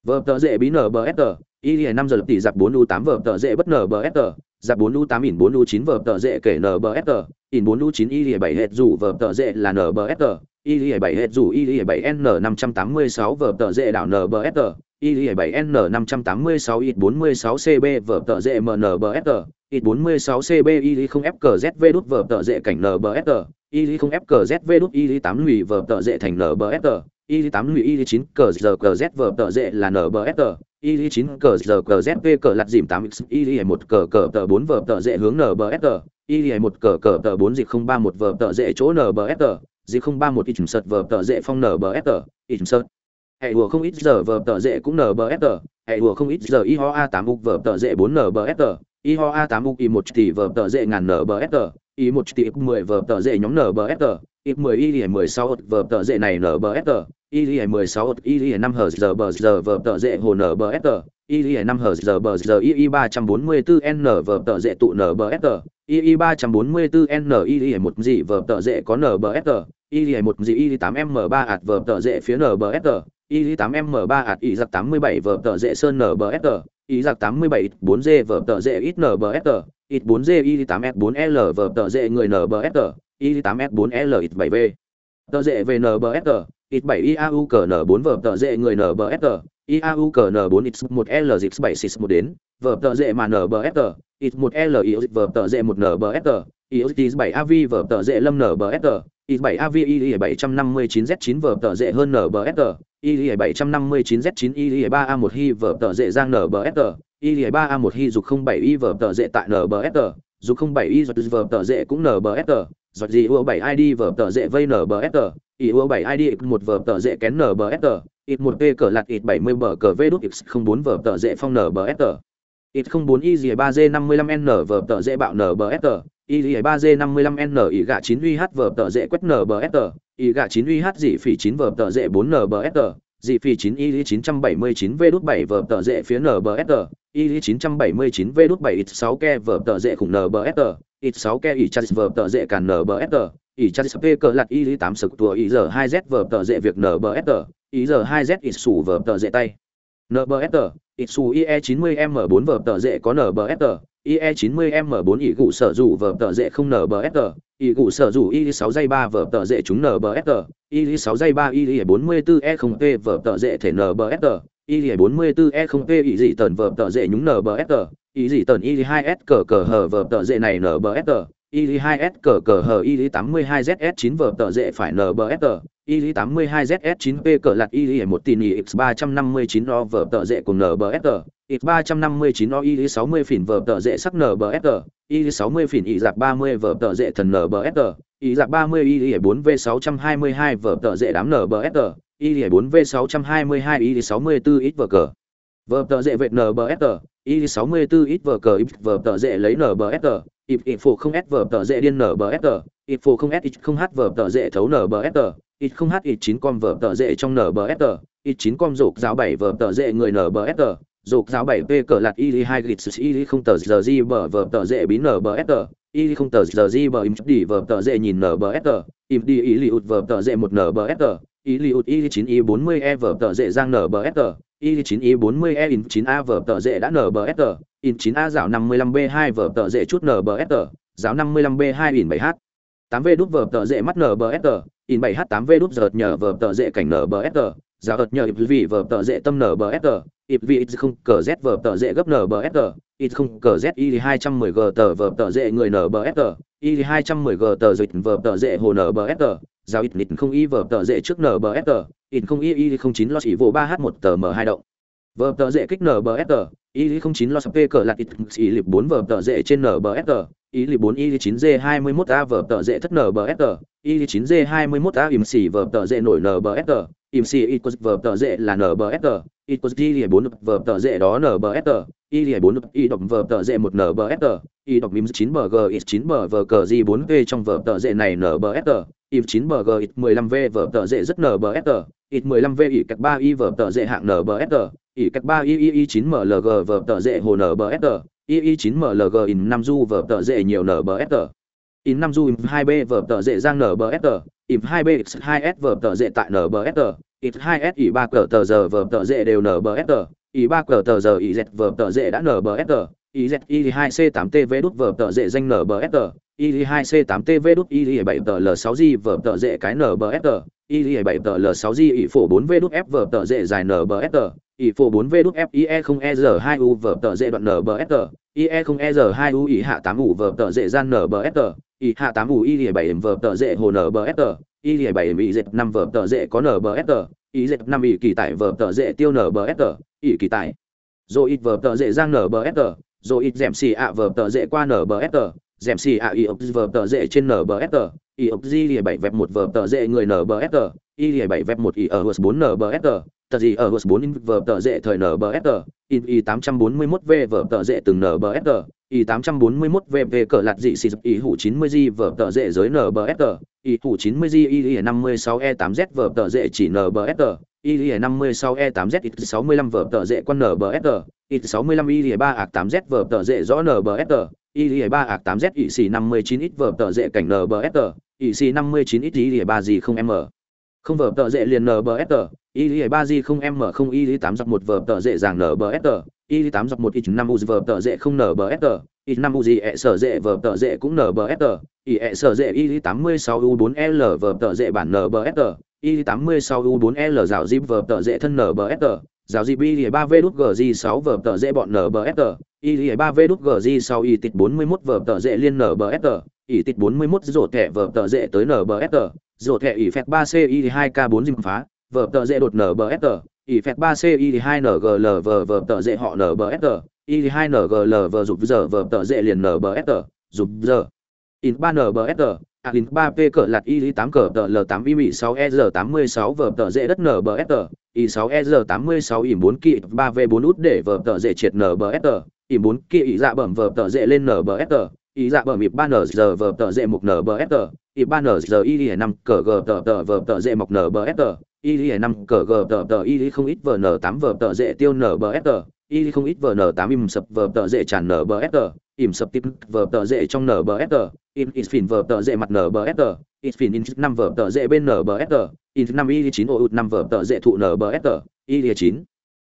vở tờ dễ bí nở bờ sờ y hệ năm giờ tỷ giặc bốn u tám vở tờ dễ bất nở bờ sờ giặc bốn u tám ỉn bốn u chín vở tờ dễ kể nở bờ sờ ỉn bốn u chín y hệ bảy hết dù vở tờ dễ là nở bờ sờ y hệ bảy hết dù y hệ bảy n năm trăm tám mươi sáu vở tờ dễ đảo nở bờ sờ IE7N586 IE46CB vở tợ MNBSR, IE46CB IE0FKZV đút vở tợ dệ cảnh NBSR, IE0FKZV đút IE8 lùi vở tợ dệ thành NBSR, IE8 lùi IE9 CZZ vở tợ dệ là NBSR, IE9 CZZV cờ lạt dìm 8X, IE1 cờ cờ tợ 4 vở tợ dệ hướng NBSR, IE1 cờ cờ tợ 4 dịch 031 vở tợ dệ chỗ NBSR, dịch 031 IE chủng sật vở tợ dệ phong NBSR, IE chủng sật hệ hùa không ít giờ vờ tờ dễ cũng nbsr hệ hùa không ít giờ y ho a tám uk vờ tờ dễ bốn nbsr y ho a tám uk y một tỷ vờ tờ dễ ngàn nbsr y một tỷ mười vờ tờ dễ nhóm nbsr y mười y mười sáu vờ tờ dễ này nbsr y mười sáu y năm hờ giờ bờ giờ vờ tờ dễ hồ nbsr y năm hờ giờ bờ giờ y ba trăm bốn mươi bốn n vờ tờ dễ tụ nbsr y ba trăm bốn mươi bốn n y một gì vờ tờ dễ có nbsr y một gì y tám m ba ạt vờ tờ dễ phía nbsr y 8 m 3 ạt y giặc 87 vở tờ dễ sơn nbsr y giặc 87 4 g vở tờ dễ ít nbsr ít 4 g y 8 s 4 l vở tờ dễ người nbsr y 8 s 4 l ít 7 v. Tờ dễ về nbsr ít 7 iau cờ n 4 vở tờ dễ người nbsr iau cờ n 4 x 1 l x 7 6 1 đến. Vở tờ dễ mà nbsr ít 1 l i vở tờ dễ 1 nbsr IOT 7 AV vở tờ dễ lâm NBSR, I7 AV I759Z9 vở tờ dễ hơn NBSR, I759Z9 I3A1 Hi vở tờ dễ giang NBSR, I3A1 Hi dục 07 Y vở tờ dễ tại NBSR, dục 07 Y giọt vở tờ dễ cũng NBSR, giọt gì U7 ID vở tờ dễ vây NBSR, IU7 ID một vở tờ dễ kén NBSR, IT1P cờ lạt IT70 bờ cờ V đút X04 vở tờ dễ phong NBSR. IT04 Y3G55N vờ tờ dễ bạo n b s tờ y 3 g 55 n y gạ chín uy h vờ tờ dễ quét n b s tờ y gạ chín uy h dị phỉ chín vờ tờ dễ bốn n b s tờ dị phỉ 9 y 979 v đút 7 vở tờ dễ phía nbsr y 979 v đút 7 ít 6 ke vở tờ dễ khủng nbsr ít 6 ke y chặt vở tờ dễ cản nbsr y chặt p cờ lạt y 8 sực tua y giờ 2 z vở tờ dễ việc nbsr ý giờ 2Z ít sủ vở tờ dễ tay. NBST, ITSU IE90M4 vở tờ dễ có NBFR, IE90M4 ỉ cụ sở dụ vở tờ dễ không NBFR, ỉ cụ sở dụ IE6 dây 3 vở tờ dễ chúng NBFR, IE6 dây 3 I44E0P vở tờ dễ thể NBFR, I44E0P ỉ dị tần vở tờ dễ nhúng NBFR, ỉ dị tần I2S cờ cờ hở vở tờ dễ này NBFR, I2S cờ cờ hở I82ZS9 vở tờ dễ phải NBST, I82ZS9P cờ lạt I1 tin X359 o vở tợ dễ cùng nbsr X359 o I60 phỉn vở tợ dễ sắc nbsr I60 phỉn I giặc 30 vở tợ dễ thần nbsr I giặc 30 I4V622 vở tợ dễ đám nbsr I4V622 I64 ít vở cờ. Vở tợ dễ vệt nbsr I64 ít vở cờ ít vở tờ dễ lấy NBST, if phụ không s vở tờ dễ điên NBST, phụ không s không h vở tờ dễ thấu nbsr ít không h ít chín com vở tờ dễ trong nbsr ít chín com rộp giáo bảy vở tờ dễ người nbsr rộp giáo bảy p cờ lạt, y hai gịt sứ y không tờ, giờ di bờ vở tờ dễ bí nbsr y không tờ, giờ di bờ im đi vở tờ dễ nhìn nbsr im đi, y li út vở tờ dễ một nbsr y li út y chín, y bốn mươi e vở tờ dễ giang nbsr y chín, y bốn mươi e in chín a vở tờ dễ đã nbsr in chín a giáo năm mươi lăm b hai vở tờ dễ chút nbsr giáo năm mươi lăm b hai in bảy h 8 v đút vở tờ dễ mắt nở bờ sờ in 7 h 8 v đút giật nhờ vở tờ dễ cảnh nở bờ sờ giáo ợt nhờ ịp vị vở tờ dễ tâm nở NBST, ịp vị ít không cờ z vở tờ dễ gấp nở bờ sờ ít không cờ z y 210 g tờ vở tờ dễ người nở bờ sờ y 210 g tờ dịch vở tờ dễ hồ nở bờ sờ giáo ít nít không y vở tờ dễ trước nở bờ sờ ít không y y 09 lo chỉ vô 3 h 1 tờ m 2 động vờ tờ dễ kích nbsr y không chín lo sập p cờ lạc ít y lịp bốn vờ tờ dễ trên nbsr y lịp bốn y chín g hai mươi mốt a vờ tờ dễ thất nbsr y chín g hai mươi mốt a im xì vờ tờ dễ nổi nbsr im xì y cos vờ tờ dễ là nbsr y cos y lìa bốn vờ tờ dễ đó nbsr y lìa bốn y đọc vờ tờ dễ một nbsr y đọc im chín bg ít chín bờ vờ cờ g bốn v trong vờ tờ dễ này nbsr y chín bg ít mười lăm v vờ tờ dễ rất nbsr ít mười lăm v ít cách ba y vờ tờ dễ hạng nbsr ỉ cách ba y y chín mlg vở tờ dễ hồ NBST, y y chín mlg in năm du vở tờ dễ nhiều NBST. In năm du in hai b vở tờ dễ giang NBST, im 2b x2s vở tờ dễ tại NBST, x2s ỉ 3 cờ tờ giờ vở tờ dễ đều NBST, ỉ 3 cờ tờ giờ ỉ z vở tờ dễ đã NBST, ỉ z y hai c 8 tv đút vở tờ dễ danh NBST, y 2 c 8 tv đút y 7 tờ l 6 g vở tờ dễ cái NBST, y 7 tờ l 6 g ỉ phổ 4 v đút f vở tờ dễ dài NBST, ỷ phổ 4 v đút FIE 0EZ2U vở tờ dễ đoạn NBST, IE 0EZ2U ỷ hạ 8 u vở tờ dễ gian NBST, ỷ hạ 8 u y 7 vở tờ dễ hồ NBST, y 7 ỉ z 5 vở tờ dễ có NBST, y z 5 ỷ kỳ tại vở tờ dễ tiêu NBST, ỷ kỳ tại. Rồi ít vở tờ dễ giang NBST, rồi ít dẻm xì ạ vở tờ dễ qua NBST, dẻm xì ạ ỷ ốc vở tờ dễ trên NBST, ỷ ốc di 7 vẹp 1 vở tờ dễ người NBST, y 7 vẹp 1 ỷ ở 4 NBST, tờ gì ở 4 in vở tờ dễ thời NBST, in y 841 v vở tờ dễ từng NBST, y 841 v về cờ lạt dị xì dập y hủ 90 g vở tờ dễ giới NBST, y hủ 90 g y 56 e 8 z vở tờ dễ chỉ NBST, y 56 e 8 z 65 vở tờ dễ quân NBST, y 65 y 3 ạc 8 z vở tờ dễ rõ NBST, y 3 ạc 8 z y xì 59 ít vở tờ dễ cảnh NBST, y xì 59 ít y 3 gì không m không vở tờ dễ liền NBST, y 3 gì không m không y 8 dọc một vờ tờ dễ dàng nở bờ sờ. y 8 dọc một y 5 u vờ tờ dễ không NBST, y năm u gì ẹ sở dễ vờ tờ dễ cũng NBST, y ẹ sở dễ y 86 u 4 l vờ tờ dễ bản NBST, y 86 u 4 l rào zip vờ tờ dễ thân NBST, rào zip y 3 v đút gg 6 vờ tờ dễ bọn NBST, y 3 v đút gg 6 y tịt 41 vở tờ dễ liên nở bờ y tịt 41 rổ thẻ vờ tờ dễ tới nở bờ sờ. rổ thẻ y phép 3 c y 2 k 4 dìm phá, vở tờ dễ đột nở bờ sr ỉ phẹt ba c i hai ng l vờ vờ tờ dễ họ nở bờ sr i hai ng l vờ rụp giờ vờ tờ dễ liền nở bờ sr rụp giờ. In ba nở bờ sr a à, in ba p cỡ lạt i tám cỡ tờ l tám i sáu e r tám mươi sáu vờ tờ dễ đất nở bờ sr i sáu e r tám mươi sáu ỉ bốn kỵ ba v bốn út để vờ tờ dễ triệt nở bờ sr ỉ bốn kỵ ỉ dạ bẩm vờ tờ dễ lên nở bờ sr ý dạ bờ mịp ba nờ giờ vờ tờ dễ mục nờ bờ s tờ ý ba nờ giờ y năm cờ gờ tờ tờ vờ tờ dễ mọc nờ bờ s y lý năm cờ G tờ tờ y không ít vở N8 vở tờ dễ tiêu NBST, y không ít vở N8 im sập vờ tờ dễ tràn NBST, im sập tiếp vờ tờ dễ trong NBST, in isfin vờ tờ dễ mặt NBST, isfin in năm vờ tờ dễ bên NBST, in năm y chín ô năm vờ tờ dễ thụ nbsr y chín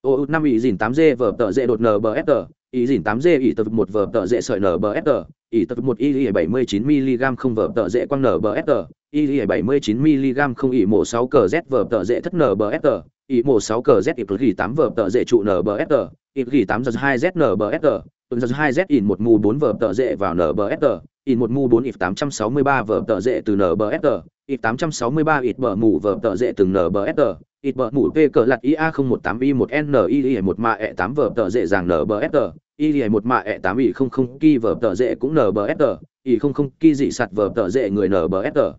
ô năm y dìn tám g vờ tờ dễ đột nbsr y dìn tám g y tờ một vờ tờ dễ sợi nbsr y tập một y bảy mươi chín mg không vở tờ dễ quang nbsr y bảy mươi chín mg không y mổ sáu cờ z vở tờ dễ thất nở bờ nbsr y mổ sáu cờ z y ghi tám vở tờ dễ trụ nở bờ nbsr y ghi tám giờ hai z nở bờ sờ giờ hai z in một mu bốn vở tờ dễ vào nở bờ nbsr in một mu bốn if tám trăm sáu mươi ba vở tờ dễ từ nở bờ nbsr if tám trăm sáu mươi ba ít bờ mù vở tờ dễ từng nbsr ít bờ mù p cờ lặt ia không một tám i một n i một mạ e tám vở tờ dễ dàng y lìa một mạ ẹ tám ỷ không không ki vở tờ dễ cũng nở bờ sờ y không không ki dị sạt vở tờ dễ người nở bờ sờ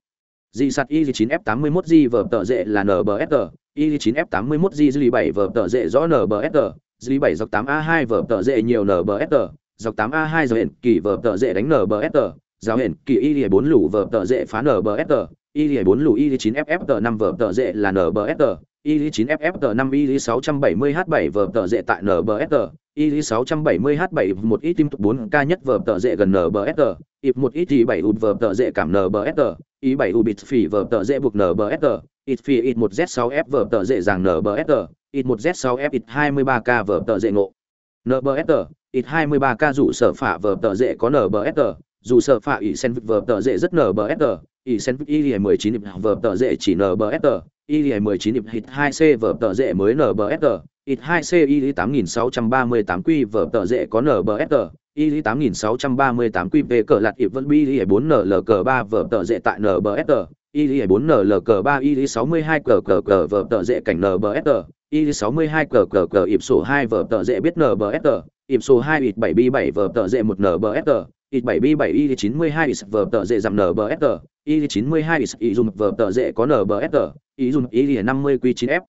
dị sạt y chín f tám mươi mốt di vở tờ dễ là nở bờ sờ y chín f tám mươi mốt di dì bảy vở tờ dễ rõ nở bờ sờ dì bảy dọc tám a hai vở tờ dễ nhiều nở bờ sờ dọc tám a hai giờ hển kỳ vở tờ dễ đánh nở bờ sờ giáo hển kỳ y lìa bốn lũ vở tờ dễ phá nở bờ sờ y lìa bốn lũ y chín f f tờ năm vở tờ dễ là nở bờ sờ IL9FFT5IL670H7V tờ dệ tại NBST, IL670H7V1 tim 4K nhất V tờ dệ gần NBST, IP1 IT7U V tờ dệ cảm NBST, I7U bit phỉ V tờ dệ buộc NBST, IT phỉ IT1Z6F V tờ dệ dàng NBST, IT1Z6F IT23K V tờ dệ ngộ. NBST, IT23K rủ sở phả V tờ dệ có NBST, dù sở phả ỷ sen V tờ dệ rất NBST, y sen y lìa mười chín nhịp vở tờ dễ chỉ nbfr y lìa mười chín nhịp hít hai c vở tờ dễ mới nbfr ít hai c y tám nghìn sáu trăm ba mươi tám q vở tờ dễ có nbfr y tám nghìn sáu trăm ba mươi tám q về cờ lạt ít vẫn bi lìa bốn nl cờ ba vở tờ dễ tại nbfr y lìa bốn nl cờ ba y sáu mươi hai cờ cờ cờ vở tờ dễ cảnh nbfr y sáu mươi hai cờ cờ cờ ịp sổ hai vở tờ dễ biết nbfr ịp số hai ít bảy bi bảy vở tờ dễ một nbfr 7B7Y92 is vở tờ dễ giảm NBSR, Y92 is dùng vở tờ dễ có NBSR, Izum Y50Q9F.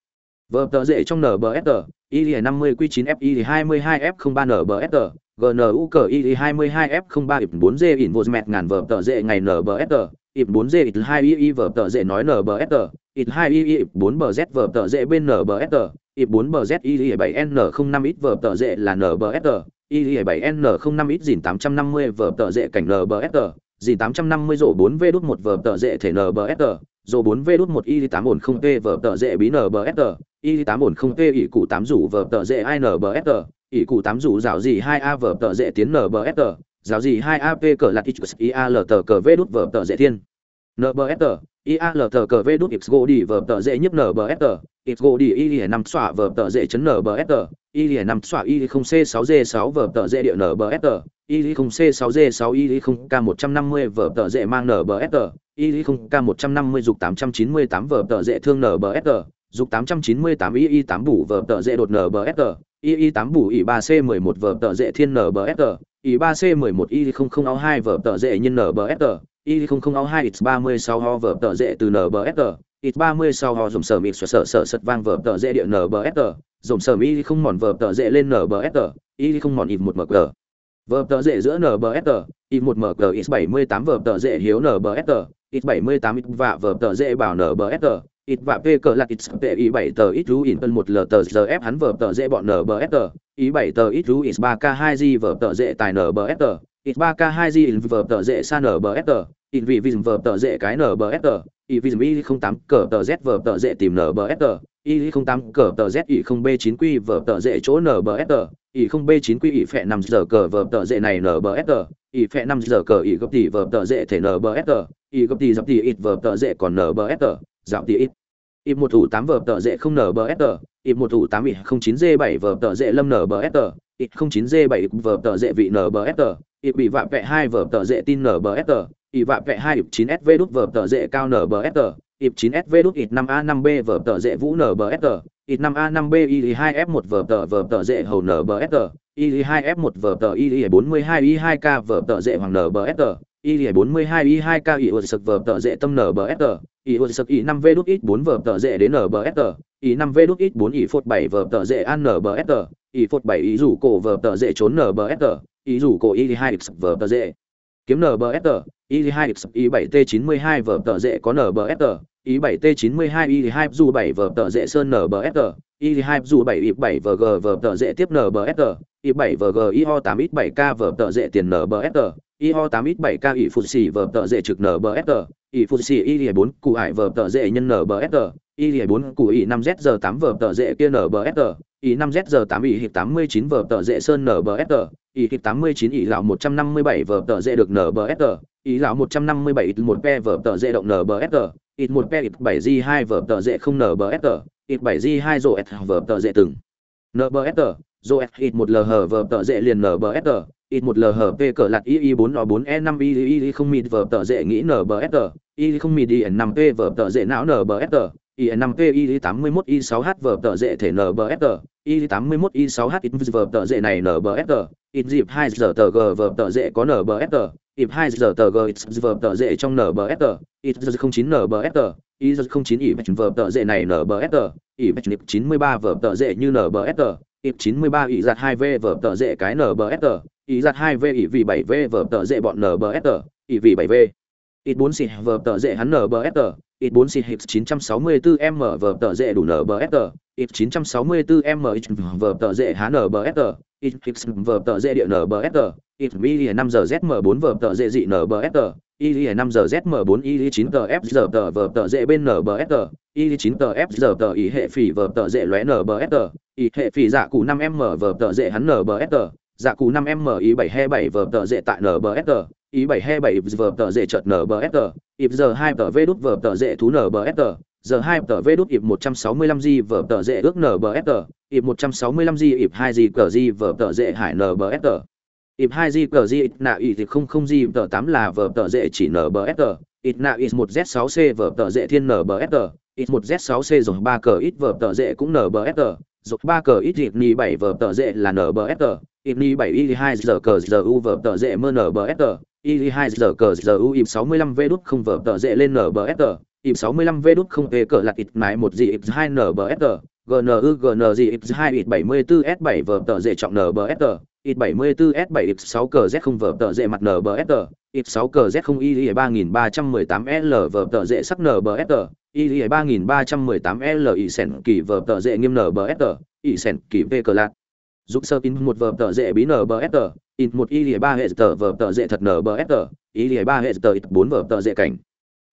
Vở tờ dễ trong NBSR, Y50Q9F Y22F03NBSR, GNU cờ Y22F03 IP4G Invoice ngàn vở tờ dễ ngày NBSR, IP4G IP2 II vở tờ dễ nói NBSR, IP2 II IP4BZ vở tờ dễ bên NBSR, IP4BZ Y7N05 ít vở tờ dễ là NBSR y lìa 7 n 05 ít dìn 850 vở tờ dệ cảnh nbsr dìn 850 rổ 4 v đút 1 vở tờ dệ thể nbsr rổ 4 v đút 1 y 8 ổn không t vở tờ dệ bí nbsr y 8 ổn không t ỷ cụ 8 rủ vở tờ dệ ai nbsr ỷ cụ 8 rủ rào gì 2 a vở tờ dệ tiến nbsr rào gì 2AP cờ lạc x, i a l tờ cờ v đút vở tờ dệ thiên. Nbsr i a l tờ cờ v đút x go đi vở tờ dệ nhấp nbsr x go đi y 5 xỏa vở tờ dệ chấn nbsr y 5 xỏa y không c 6 g 6 vở tờ dễ địa nbsr y không c 6 g 6 y không k 150 vở tờ dễ mang nbsr y không k 150 dục 898 vở tờ dễ thương nbsr dục 898 y y 8 bủ vở tờ dễ đột nbsr y y 8 bủ y 3 c 11 vở tờ dễ thiên nbsr y 3 c 11 y 00 ao 2 vở tờ dễ nhân nbsr y 00 ao 2 x 36 ho vở tờ dễ từ nbsr x 36 ho dùng sở mịt sở sở sật vang vở tờ dễ địa nbsr dồn sờm y không mòn vờ tờ dễ lên nbsr y không mòn ít một mg vờ tờ dễ giữa nbsr ít một mg ít bảy mươi tám vờ tờ dễ hiếu nbsr ít bảy mươi tám ít và vờ tờ dễ bảo nbsr ít và p cờ lạc ít p y bảy tờ ít rú ít hơn một l tờ giờ f hắn vờ tờ dễ bọn nbsr y bảy tờ ít rú ít ba k hai g vờ tờ dễ tài nbsr ít ba k hai g vờ tờ dễ xa nbsr in vì vism vờ tờ dễ cái nbsr i vism i không tám cờ tờ z vờ tờ dễ tìm nbsr i không tám cờ tờ z i không b chín q vờ tờ dễ chỗ nbsr i không b chín q i phẹ năm giờ cờ vờ tờ dễ này nbsr i phẹ năm giờ cờ i gấp tỷ vờ tờ dễ thể nbsr i gấp tỷ dập tỷ ít vờ tờ dễ còn nbsr dạo tỷ ít im một thủ tám vở tờ dễ không nở bờ sờ im một thủ tám ít không chín d bảy vở tờ dễ lâm nở bờ sờ ít không chín d bảy vở tờ dễ vị nở bờ sờ ít bị vạ vẹ hai vở tờ dễ tin nở bờ sờ y vạ vẹ 2 9 SV đút vở tờ dễ cao NBSR, ịp 9 SV đút ịt 5 A 5 B vở tờ dễ vũ NBSR, ịt 5 A 5 B y 2 F 1 vở tờ vở tờ dễ hầu NBSR, y 2 F 1 vở tờ y 42 y 2 K vở tờ dễ hoàng NBSR, y 42 y 2 K y sực vở tờ dễ tâm NBSR, y sực y 5 V đút ít 4 vở tờ dễ đến NBSR, y 5 V đút ít 4 y phột 7 vở tờ dễ an NBSR, y phột 7 y rủ cổ vở tờ dễ trốn NBSR, y rủ cổ y 2 vở tờ dễ kiếm NBSR, y 2 y 7 T 92 vở tờ dễ có NBSR ý 7 t 92 y 2 dù 7 vở tờ dễ sơn nbsr y 2 dù 7 y 7 vg vở tờ dễ tiếp nbsr y 7 vg y ho 8 x 7 k vở tờ dễ tiền nbsr y ho 8 x 7 k y phụ xỉ vở tờ dễ trực nbsr y phụ xì y bốn cụ ải vờ tờ dễ nhân nbsg y bốn cụ y năm z giờ tám vờ tờ dễ kia nbsg y năm z giờ tám y hịp tám mươi vờ tờ dễ sơn nbsg y hịp tám mươi chín y lão một trăm năm mươi bảy vờ tờ dễ được nbsg y lão một trăm năm mươi bảy, ít một p vờ tờ dễ động nbsg ít một p, ít bảy g hai vờ tờ dễ không nbsg ít bảy g hai rộ s vờ tờ dễ từng. Nbsg rộ s ít một lh vờ tờ dễ liền nbsg ít một lhp cỡ lạt ii bốn o bốn e năm ii không mịt vờ tờ dễ nghĩ nbsg ii không mịt y năm p vờ tờ dễ não nbsg y năm p ii tám mươi mốt i sáu h vờ tờ dễ thể nbsg ii tám mươi mốt i sáu h ít vờ tờ dễ này nbsg ít dịp hai giờ tờ g vờ tờ dễ có nbsg ít hai giờ tờ g ít vờ tờ dễ trong nbsg ít giờ không chín nbsg ít giờ không chín ít vờ tờ dễ này nbsg ít chín mươi ba vờ tờ dễ như nbsg ít chín mươi ba y giặt hai v vờ tờ dễ cái nbsg ý giặt hai v ỷ vì bảy v vở tờ dễ bọn nbsr ỷ vì bảy v ít bốn xịt vở tờ dễ hắn nbsr ít bốn xịt hít chín trăm sáu mươi bốn m vở tờ dễ đủ nbsr ít chín trăm sáu mươi bốn m vở tờ dễ hắn nbsr ít hít vở tờ dễ địa nbsr ít mi năm giờ zm bốn vở tờ dễ dị nbsr y năm giờ zm bốn y chín tờ f giờ tờ vở tờ dễ bên nbsr y chín tờ f giờ tờ y hệ phỉ vở tờ dễ lóe tờ y hệ phỉ dạ cụ năm m vở tờ dễ hắn nbsr dạ cụ năm m ý bảy he bảy vờ tờ dễ tại nbsg ý bảy he bảy vờ tờ dễ chợt nbsg ịp giờ hai tờ v đút vờ tờ dễ thú nbsg giờ hai tờ v đút ịp một trăm sáu mươi lăm g vờ tờ dễ ước nbsg ịp một trăm sáu mươi lăm g ịp hai g cờ g vờ tờ dễ hải nbsg ịp hai g cờ g nạ ý thì không không g tờ tám là vờ tờ dễ chỉ nbsg ít nạ ít một z sáu c vờ tờ dễ thiên nbsg ít một z sáu c rồi ba cờ ít vờ tờ dễ cũng nbsg rồi ba cờ ít dịp ni bảy vờ tờ dễ là nbsg INI 7 y 2 giờ cờ giờ u vở tờ dễ mơ nở bờ ST, y 2 giờ cờ giờ u im 65 v đút không vở tờ dễ lên nở bờ ST, im 65 v đút không về cờ lạc ít mái một gì ít 2 nở bờ ST, GNU GN gì ít 2 ít 74 S7 vở tờ dễ trọng nở bờ ST, ít 74 S7 ít 6 cờ Z không vở tờ dễ mặt nở bờ ST, ít 6 cờ Z không y 3318 L vở tờ dễ sắc nở bờ ST, y 3318 L y sẻn kỳ vở tờ dễ nghiêm nở bờ ST, y sẻn kỳ về cờ lạc giúp sơ in một vở tờ dễ bí nbsr in một y lìa ba hệ tờ vở tờ dễ thật nbsr y lìa ba hệ tờ ít bốn vở tờ dễ cảnh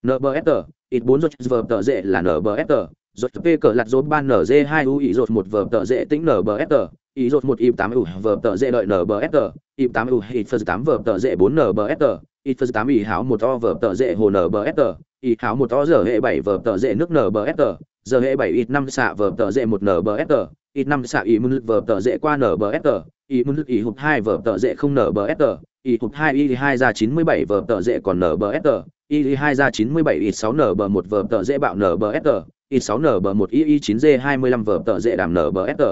nbsr ít bốn rốt vở tờ dễ là nbsr rốt p cờ lạt rốt ban nz hai u ý rốt một vở tờ dễ tính nbsr ý rốt một y tám u vở tờ dễ đợi nbsr y tám u ít phật tám vở tờ dễ bốn nbsr ít phật tám y háo một o vở tờ dễ hồ nbsr y háo một o giờ hệ bảy vở tờ dễ nước nbsr giờ hệ bảy ít năm xạ vở tờ dễ một nbsr ít năm xạ ý môn lực vở tờ dễ qua nbsr ý môn lực ý hụt hai vở tờ dễ không nbsr ý hụt hai y hai ra chín mươi bảy vở tờ dễ còn nbsr y hai ra chín mươi bảy ít sáu nở bờ một vở tờ dễ bạo nbsr ít sáu nở bờ một y y chín g hai mươi lăm vở tờ dễ đảm nở bờ nbsr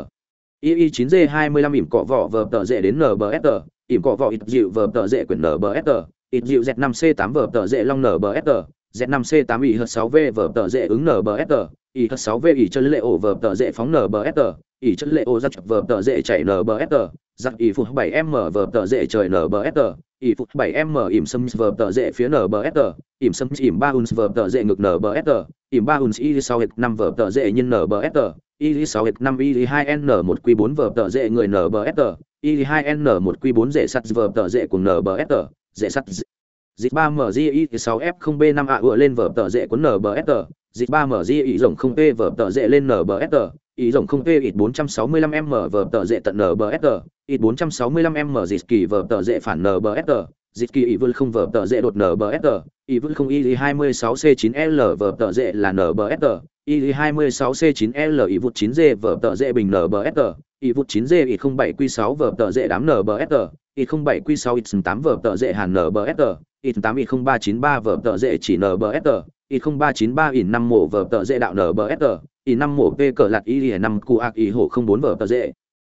y y chín g hai mươi lăm ỉm cọ vỏ vở tờ dễ đến nbsr ỉm cọ vỏ ít dịu vở tờ dễ quyển nbsr ít dịu z năm c tám vở tờ dễ long nbsr z năm c tám y hớt sáu v vở tờ dễ ứng nbsr y hớt sáu v y chân lệ ổ vở tờ dễ phóng nbsr ỷ chất lệ ô giặc vờ tờ dễ chạy nbsr giặc ỷ phụ bảy m vờ tờ dễ trời nbsr ỷ phụ bảy m ỉm sâm vờ tờ dễ phía nbsr ỉm sâm ỉm ba uns vờ tờ dễ ngực nbsr ỉm ba uns y sau hệt năm vờ tờ dễ nhân nbsr y sáu hệt năm y hai n một q bốn vờ tờ dễ người nbsr y hai n một q bốn dễ sắt vờ tờ dễ cùng nbsr dễ sắt dịch ba m g sáu f không b năm a ựa lên vở tờ dễ cuốn nbsr dịch ba m g rộng không p vở tờ dễ lên nbsr ý rộng không tê ít 465 m vở tờ dễ tận NBSG, ít 465 m dịch kỳ vở tờ dễ phản NBSG, dịch kỳ ý vươn không vở tờ dễ đột NBSG, ý vươn không y 26 c 9 l vở tờ dễ là nbsr y 26 c 9 l ý vụt 9 g vở tờ dễ bình NBSG, ý vụt 9 g ít 07 q 6 vở tờ dễ đám nbsr ít 07 q 6 ít 8 vở tờ dễ hàn NBSG, ít 8 ít 0393 vở tờ dễ chỉ y không ba chín ba in năm mổ vở tờ dễ đạo nbsr y năm mổ p cờ lạt y năm cu ạc y hồ không bốn vở tờ dễ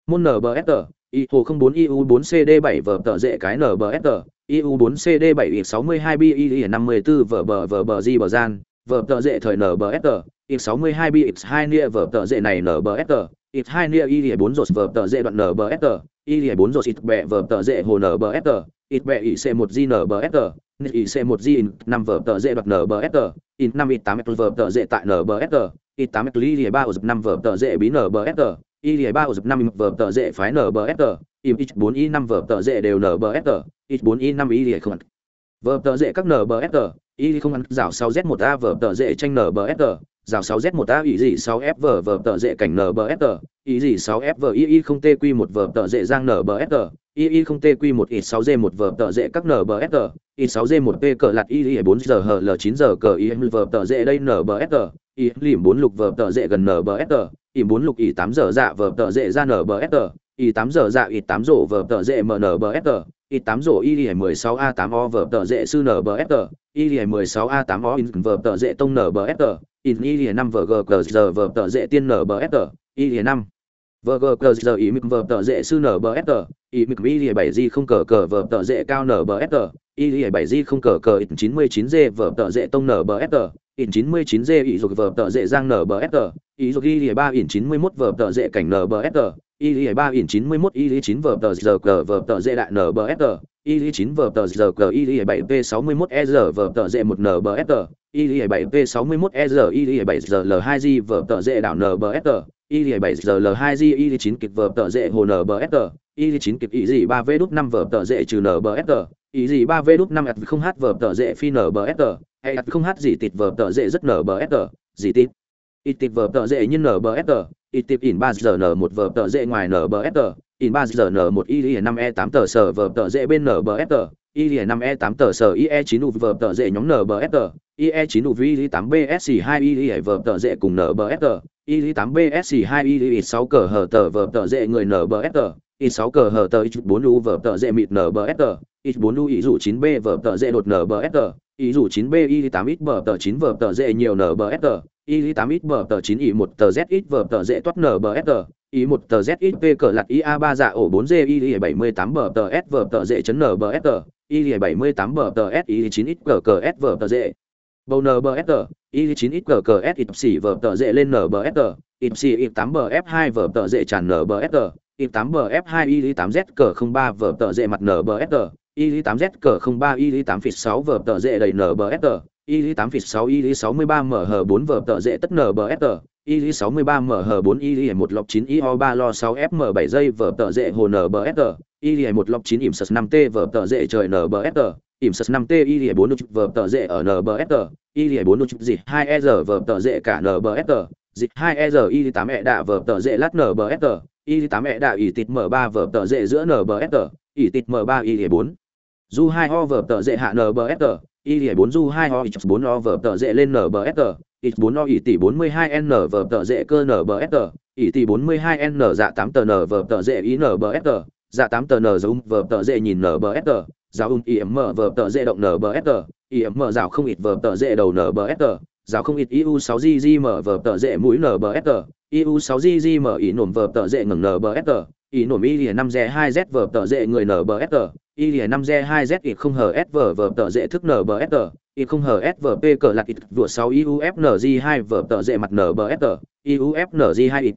môn nbsr y hồ không bốn iu bốn cd bảy vở tờ dễ cái nbsr iu bốn cd bảy y sáu mươi hai bi y năm mươi bốn vở bờ vở bờ di bờ gian, vở tờ dễ thời nbsr y sáu mươi hai bi x hai nia vở tờ dễ này nbsr ít hai nia y bốn rột vờ tờ dễ đoạn nbsr y bốn rột ít bẹ vờ tờ dễ hồ n b s tờ ít bẹ i c một g tờ i c một g năm vờ tờ dễ s tờ in năm ít tám vở tờ dễ tại n b s tờ ít tám li lìa ba ở dập năm vờ tờ dễ bí tờ i lìa ba ở dập năm vờ tờ dễ phái nbsr im ít bốn i năm vờ tờ dễ đều nbsr ít bốn i năm i lìa không vờ tờ dễ các nbfr y không ăn rào sau z một a vở tờ dễ tranh n b s 6 z 1 a, ý gì 6 f vở tờ dễ cảnh nbfr ý gì 6 f vở y y không tq 1 vở tờ dễ giang nbfr II không TQ1 I6G1 vở tờ dễ các nbfr ít 6 g 1 p cờ lạt y y 4 giờ hl 9 giờ cờ y vở tờ dễ đây nbfr y lìm 4 lục vở tờ dễ gần nbfr y 4 lục y 8 giờ dạ vở tờ dễ ra nbfr i8 giờ dạ i8 rổ vở tờ dễ mnbfr y 8 rổ y 16 a 8 o vở tờ dễ sư nbfr y 16 a 8 o in vở tờ dễ tông nbfr in y 5 vg giờ vờ tờ dễ tiên nbfr y 5 vg giờ y mực vờ tờ dễ sư nbfr y mực y 7 di không cờ cờ vờ tờ dễ cao nbfr y 7 di không cờ cờ 99 g vờ tờ dễ tông nbfr in 99 g y dục vờ tờ dễ giang nbfr y dục y 3 in 91 vờ tờ dễ cảnh nbfr y 3 in 91 y 9 vở tờ giờ cờ vờ tờ dễ đại nbfr y 9 vở tờ giờ cờ y 7 p 61 e giờ vờ tờ dễ 1 nbfr y 7 p 61 e giờ y 7 giờ l hai g vờ tờ dễ đảo nbfr y 7 giờ l hai g y 9 kịch vờ tờ dễ hồ nbfr y 9 kịch y gì ba v đúc năm vờ tờ dễ trừ nbfr y gì ba v đúc 5 at không h vờ tờ dễ phi nbfr hay at không h gì tịt vờ tờ dễ rất nbfr gì tịt ít tịt vờ tờ dễ như nbfr ít tiếp in ba giờ n một vở tờ dễ ngoài n vợ tờ in ba giờ n một y 5 e tám tờ sở vở tờ dễ bên n vợ tờ y 5 e tám tờ sở ie chín u vở tờ dễ nhóm nbfr ie chín u vi 8 bsc hai y vở tờ dễ cùng n vợ tờ y 8 bsc hai y sáu cờ hở tờ vở tờ dễ người n vợ y 6 cờ hở tờ y 4 u vở tờ dễ mịt tờ y 4 u y dụ 9 b vở tờ dễ đột nbfr ý dù 9 b y 8 x bờ tờ 9 vờ tờ dễ nhiều nở bờ nbfr y 8 x bờ tờ 9 y 1 tờ z ít vở tờ dễ toát nở bờ nbfr y 1 tờ z ít p cờ lặt y a 3 dạ ổ 4 g y 78 bờ tờ s vờ tờ dễ chấn nở bờ nbfr y 78 bờ tờ s y 9 x cờ cờ s vờ tờ dễ bầu nở bờ nbsr y 9 x cờ cờ s ít xỉ vờ tờ dễ lên nở bờ nbsr ít xỉ ít 8 bờ f 2 vờ tờ dễ tràn nở bờ nbsr ít 8 bờ f 2 y 8 z cờ 03 vờ tờ dễ mặt nở bờ nbsr y 8 z cờ 03 y 8 phít 6 vở tờ dễ đầy nbsr y 8 phít 6 y 63 mh 4 vở tờ dễ tất nbsr y 63 mh 4 y 1 lọc 9 io 3 lo 6 fm 7 giây vở tờ dễ hồ nbsr y 1 lọc 9 ỉm 5 t vở tờ dễ trời nbsr ỉm 5 t y 4 vở tờ dễ ở nbsr y 4 gì 2 e giờ vở tờ dễ cả nbsr dịch 2 e giờ y 8 e đạ vở tờ dễ lát nbsr y 8 e đạ ỉ tịt m 3 vở tờ dễ giữa nbsr ỉ tịt m 3 y 4 du 2 ho vở tờ dễ hạ nbsr y 4 du 2 ho x 4 o vở tờ dễ lên nbsr x 4 o y tỷ 42 n vở tờ dễ cơ nbsr Y tỷ 42 n dạ 8 tờ n vở tờ dễ ý nbsr dạ 8 tờ n giống vở tờ dễ nhìn nbsr giáo ung im vở tờ dễ động nbsr im giáo không ít vở tờ dễ đầu nbsr giáo không ít iu 6 gg mở vở tờ dễ mũi nbsr iu 6 gg mở ý nổm vở tờ dễ ngừng nbsr ý nổm y lìa 5 z 2 z vở tờ dễ người nbsr y lìa năm z hai z ít không hờ s vở vở tờ dễ thức nbsr ít không hờ s vở p cờ lạc ít vụa 6 iu fng 2 vở tờ dễ mặt nbsr iu fng 2 ít.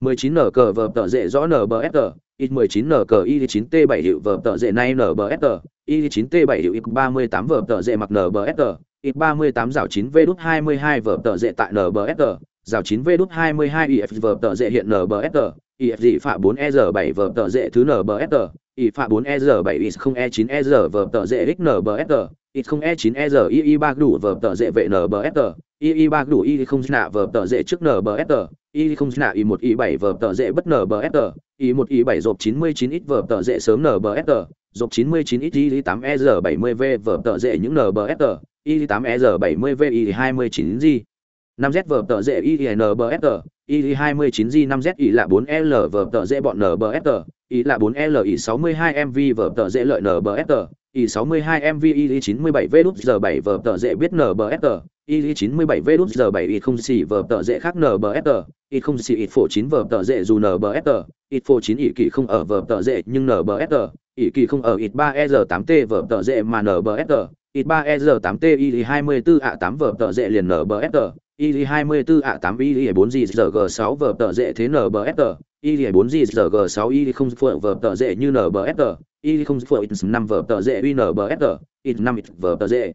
19 n cờ vở tờ dễ rõ nbsr ít 19 n cờ y chín t bảy hiệu vở tờ dễ nay nbsr y chín t bảy hiệu ít 38 vở tờ dễ mặc nbsr ít 38 rào chín v đút 22 vở tờ dễ tại nbsr rào 9 v đút 22 if vở tờ dễ hiện nbsr if dị phạ 4 e 7 vở tờ dễ thứ nbsr y phạ 4 e 7 is 0 e 9 e vở tờ dễ x nbsr ít 0 e 9 e y y 3 đủ vở tờ dễ vệ nbsr y y 3 đủ y không nạ vở tờ dễ trước nbsr y không nạ y 1 y 7 vở tờ dễ bất nbsr y 1 y 7 rộp 99 ít vở tờ dễ sớm nbsr rộp 99 ít y 8 e 70 v vở tờ dễ những nbsr y 8 e 70 v y 29 g. 5 z vở tờ dễ y nbsr y 29 g 5 z y là 4 l vở tờ dễ bọn nbsr ý là 4 l y 62 mv vở tờ dễ lợi nbsr y 62 mv y 97 v đút giờ 7 vở tờ dễ biết nbsr y 97 v, đút giờ 7 y không xỉ vở tờ dễ khác nbsr i không xỉ y phổ 9 vở tờ dễ dù nbsr y phổ 9 y kỳ không ở, vở tờ dễ nhưng nbsr y kỳ không ở y 3 e 8 t, vở tờ dễ mà nbsr y 3 e 8 t y 24 a 8 vở tờ dễ liền nbsr y 24 a 8 y 4 gì giờ g 6 vở tờ dễ thế nbsr y 4 g 6 y không phở vở tờ dễ như nbsr y không phượng 5 vở tờ dễ uy nbsr y 5 vở tờ dễ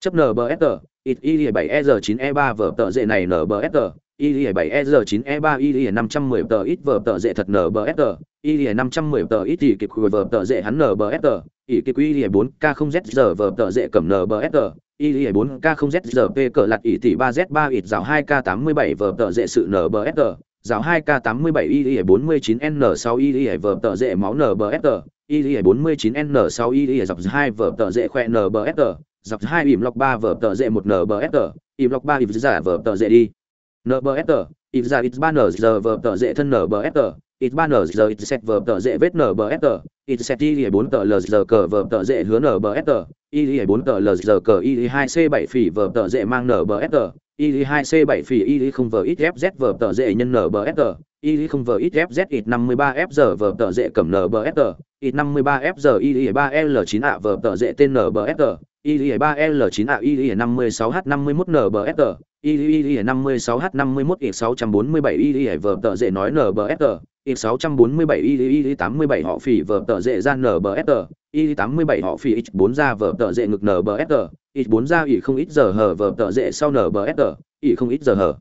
chấp nbsr ít y 7 e 9 e 3 vở tờ dễ này nbsr y 7 e 9 e 3 y 510 tờ, ít vở tờ dễ thật nbsr y 510 tờ ít thì kịp vở tờ dễ hắn nbsr ỷ kỳ quy 4 k 0 z giờ vờ tờ dễ cầm NBSR y 4 k 0 z giờ p cờ lặt ỷ tỷ 3 z 3 ít rào 2 k 87 vờ tờ dễ sự NBSR rào 2K87YY49N6YYV tợ dệ máu NBFT, YY49N6YY dọc 2 vở tợ dệ khỏe NBFT, dọc 2 ỉm lọc 3 vở tợ dệ 1 NBFT, ỉm lọc 3 ỉm giả vở tợ dệ đi. NBFT, ỉm giả ỉm 3 N giờ vở tợ dệ thân NBFT, ỉm 3 N giờ ỉm set vở tợ dệ vết NBFT, ỉm set YY4 tợ L giờ cờ vở tợ dệ hứa NBFT, YY4 tợ L giờ cờ YY2C7 phỉ vở tợ dệ mang NBFT, IE2C7 phỉ IE0VXFZVTZ nhân NBFR, IE0VXFZ53FZVTZ cầm NBFR, IE53FZ IE3L9A dễ tên NBFR, IE3L9A IE56H51NBFR, IE56H51X647 IE VTZ nói NBFR, X647 IE87 họ phỉ VTZ ra NBFR, y 87 họ phi x 4 ra vở tợ dệ ngực nbsg x 4 ra y không ít giờ hở vở tợ dệ sau nbsg y không ít giờ hở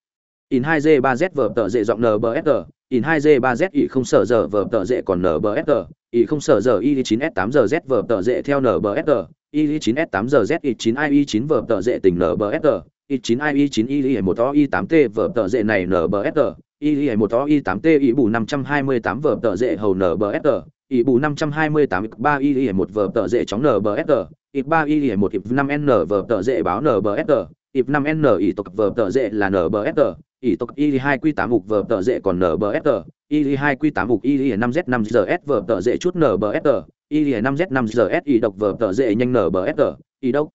in 2 g 3 z vở tợ dệ giọng nbsg in 2 g 3 z y không sở giờ vở tợ dệ còn nbsg y không sở giờ y 9 s 8 giờ z vở tợ dệ theo nbsg y 9 s 8 giờ z y 9 i y 9 vờ tờ dễ tình nbsg y 9 i y 9 y 1 o y 8 t vở tợ dệ này nbsg y 1 o y 8 t y bù 528 vở tợ dệ hầu nbsg y bù 528 3 y 1 vở tờ dễ chóng nbsg y 3 y 1 y 5 n vở tờ dễ báo nbsg y 5 n y tộc vở tờ dễ là nbsg y tộc y 2 q 8 mục vở tờ dễ còn nbsg y 2 q 8 mục y 5 z 5 gs vở tờ dễ chút nbsg y 5 z 5 gs y độc vở tờ dễ nhanh nbsg y độc.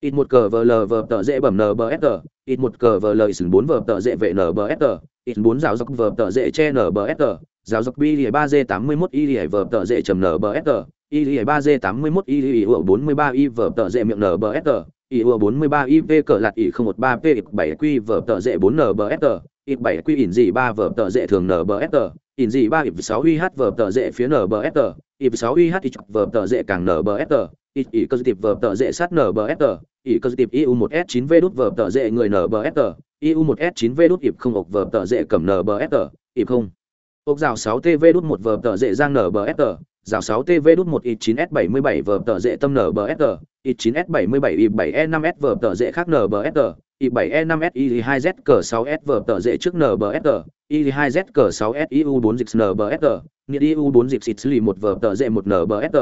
Ít một cờ vờ lờ vờ tờ dễ bẩm nbsg ít một cờ vờ lờ ít bốn vờ tờ dễ vệ nbsg ít bốn rào dọc vờ tờ dễ che nbsg giáo dục bi lìa ba g tám mươi mốt y lìa vờ tờ dễ trầm nbsg y lìa ba g tám mươi mốt y lìa ủa bốn mươi ba y vờ tờ dễ miệng nbsg y ủa bốn mươi ba y v cờ lạt y không một ba p bảy q vờ tờ dễ bốn nbsg y bảy q ỉn dị ba vờ tờ dễ thường nbsg ỉn dị ba y sáu y h vờ tờ dễ phía nbsg y sáu y h y vờ tờ dễ càng nbsg y y cơ tiệp vờ tờ dễ sát nbsg y cơ tiệp iu một s chín v đút vờ tờ dễ người nbsg iu một s chín v đút ịp không ộc vờ tờ dễ cầm nbsg ịp không Ốc rào 6TV đút 1 vở tờ dễ giang NBSR, rào 6TV đút 1 i9S77 vở tờ dễ tâm NBSR, i9S77 i7E5S vở tờ dễ khác NBSR, I7E5SI2ZK6SVT dễ trước NBSR, I2ZK6SIU4 dịch NBSR, nghĩa IU4 dịch XLI 1VT dễ 1 NBSR,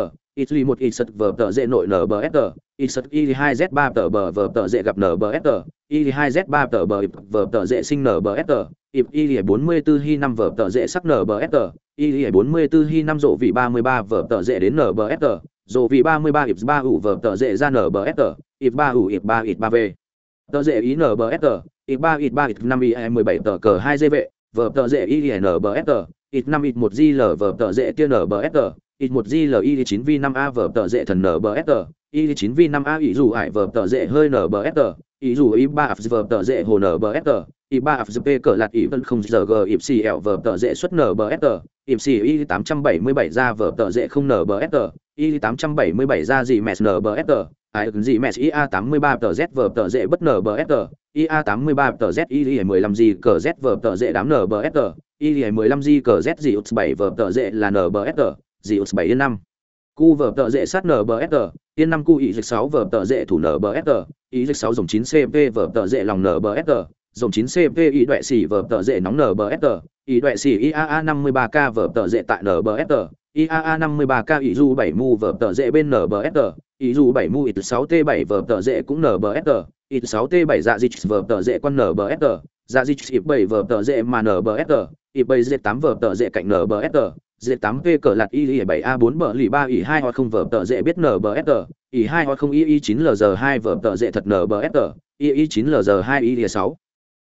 XLI 1 IST VT dễ nội NBSR, IST I2Z3 tờ bờ VT dễ gặp NBSR, I2Z3 tờ bờ VT dễ sinh NBSR, I44 Hi 5 VT dễ sắc NBSR, I44 Hi 5 rộ vị 33 VT dễ đến NBSR, rộ vị 33 IPS3 ủ VT dễ ra NBSR, IPS3 ủ IPS3 IPS3 về tờ dễ ý n b s nbsr ít ba ít ba ít năm ít mười bảy tờ cờ hai dê vệ vờ tờ dễ ý n b s nbsr ít năm ít một j l vờ tờ dễ tiên nbsr ít một gl y chín v năm a vờ tờ dễ thần n b s nbsr y chín v năm a ý dù ải vờ tờ dễ hơi n b s nbsr ý dù ý ba f vở tờ dễ hồ n b s nbsr ý ba f p cờ lạt ý vân không giờ g ịp c l vờ tờ dễ xuất n nbsr ịp xì y tám trăm bảy mươi bảy ra vờ tờ dễ không n b s nbsr y tám trăm bảy mươi bảy ra gì mẹ nbsr ai gì mẹ ia tám mươi ba tờ z vở tờ dễ bất nbsg ia tám mươi ba tờ z y mười lăm gì cờ z vở tờ dễ đám nbsg y mười lăm gì cờ z gì út bảy vở tờ dễ là nbsg gì út bảy yên năm. Cu vở tờ dễ sát nbsg yên năm cu y dịch sáu vở tờ dễ thủ nbsg y dịch sáu dòng chín cp vở tờ dễ lòng nbsg dòng 9 cp y đoẹ xỉ vở tờ dễ nóng nbsg y đoẹ xỉ iaa 53k vở tờ dễ tại nbsg iaa 53k y du 7 mu vở tờ dễ bên nbsg y du 7 mu ít 6 t 7 vở tờ dễ cũng nbsg ít 6 t 7 dạ dịch vở tờ dễ quan nbsg dạ dịch ít 7 vở tờ dễ mà nbsg ít 7 z 8 vở tờ dễ cạnh nbsg z 8 p cờ lạt y 7 a 4 bờ lì 3 y 2 hoặc không vở tờ dễ biết nbsg y 2 hoặc không Y9LG2 vở tờ dễ thật nbsg y y 9 lg 2 y 6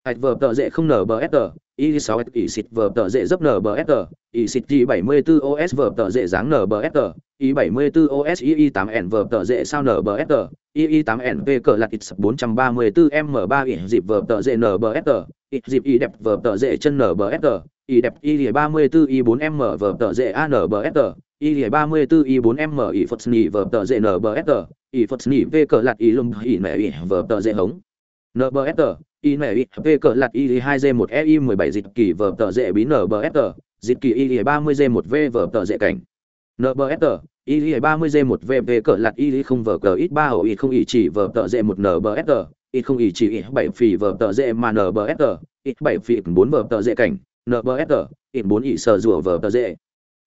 hạch vợt tờ dễ không nở nbsg y 6 y xịt vợt tờ dễ dấp nbsg y xịt y 74 os vợt tờ dễ dáng nbsg y 74 os y 8 n vợt tờ dễ sao nbsg y 8 n v cờ lạt x 434 m 3 y dịp vợt tờ dễ nở nbsg y dịp y đẹp vợt tờ dễ chân nở nbsg y đẹp y 34 y 4 m vợt tờ dễ anbsg y 34 y 4 m y phật nhị vợt tờ dễ nbsg y phật nhị v cờ lạc y lùng y mẹ y vợt tờ dễ hống. NBFR, y cỡ lạt I2G1EI17 dịch kỳ vở tờ dễ bí NBFR, dịch kỳ I30G1V vở tờ dễ cảnh. NBFR, I30G1VV cỡ lạt y lý không cỡ cờ ít ba ổ ít không ỉ chỉ vở tờ dễ một nbsg ít không ỉ chỉ ít bảy phi vở tờ dễ mà NBFR, ít bảy phi bốn vở tờ dễ cảnh. NBFR, I4 ỉ sờ rùa vở tờ dễ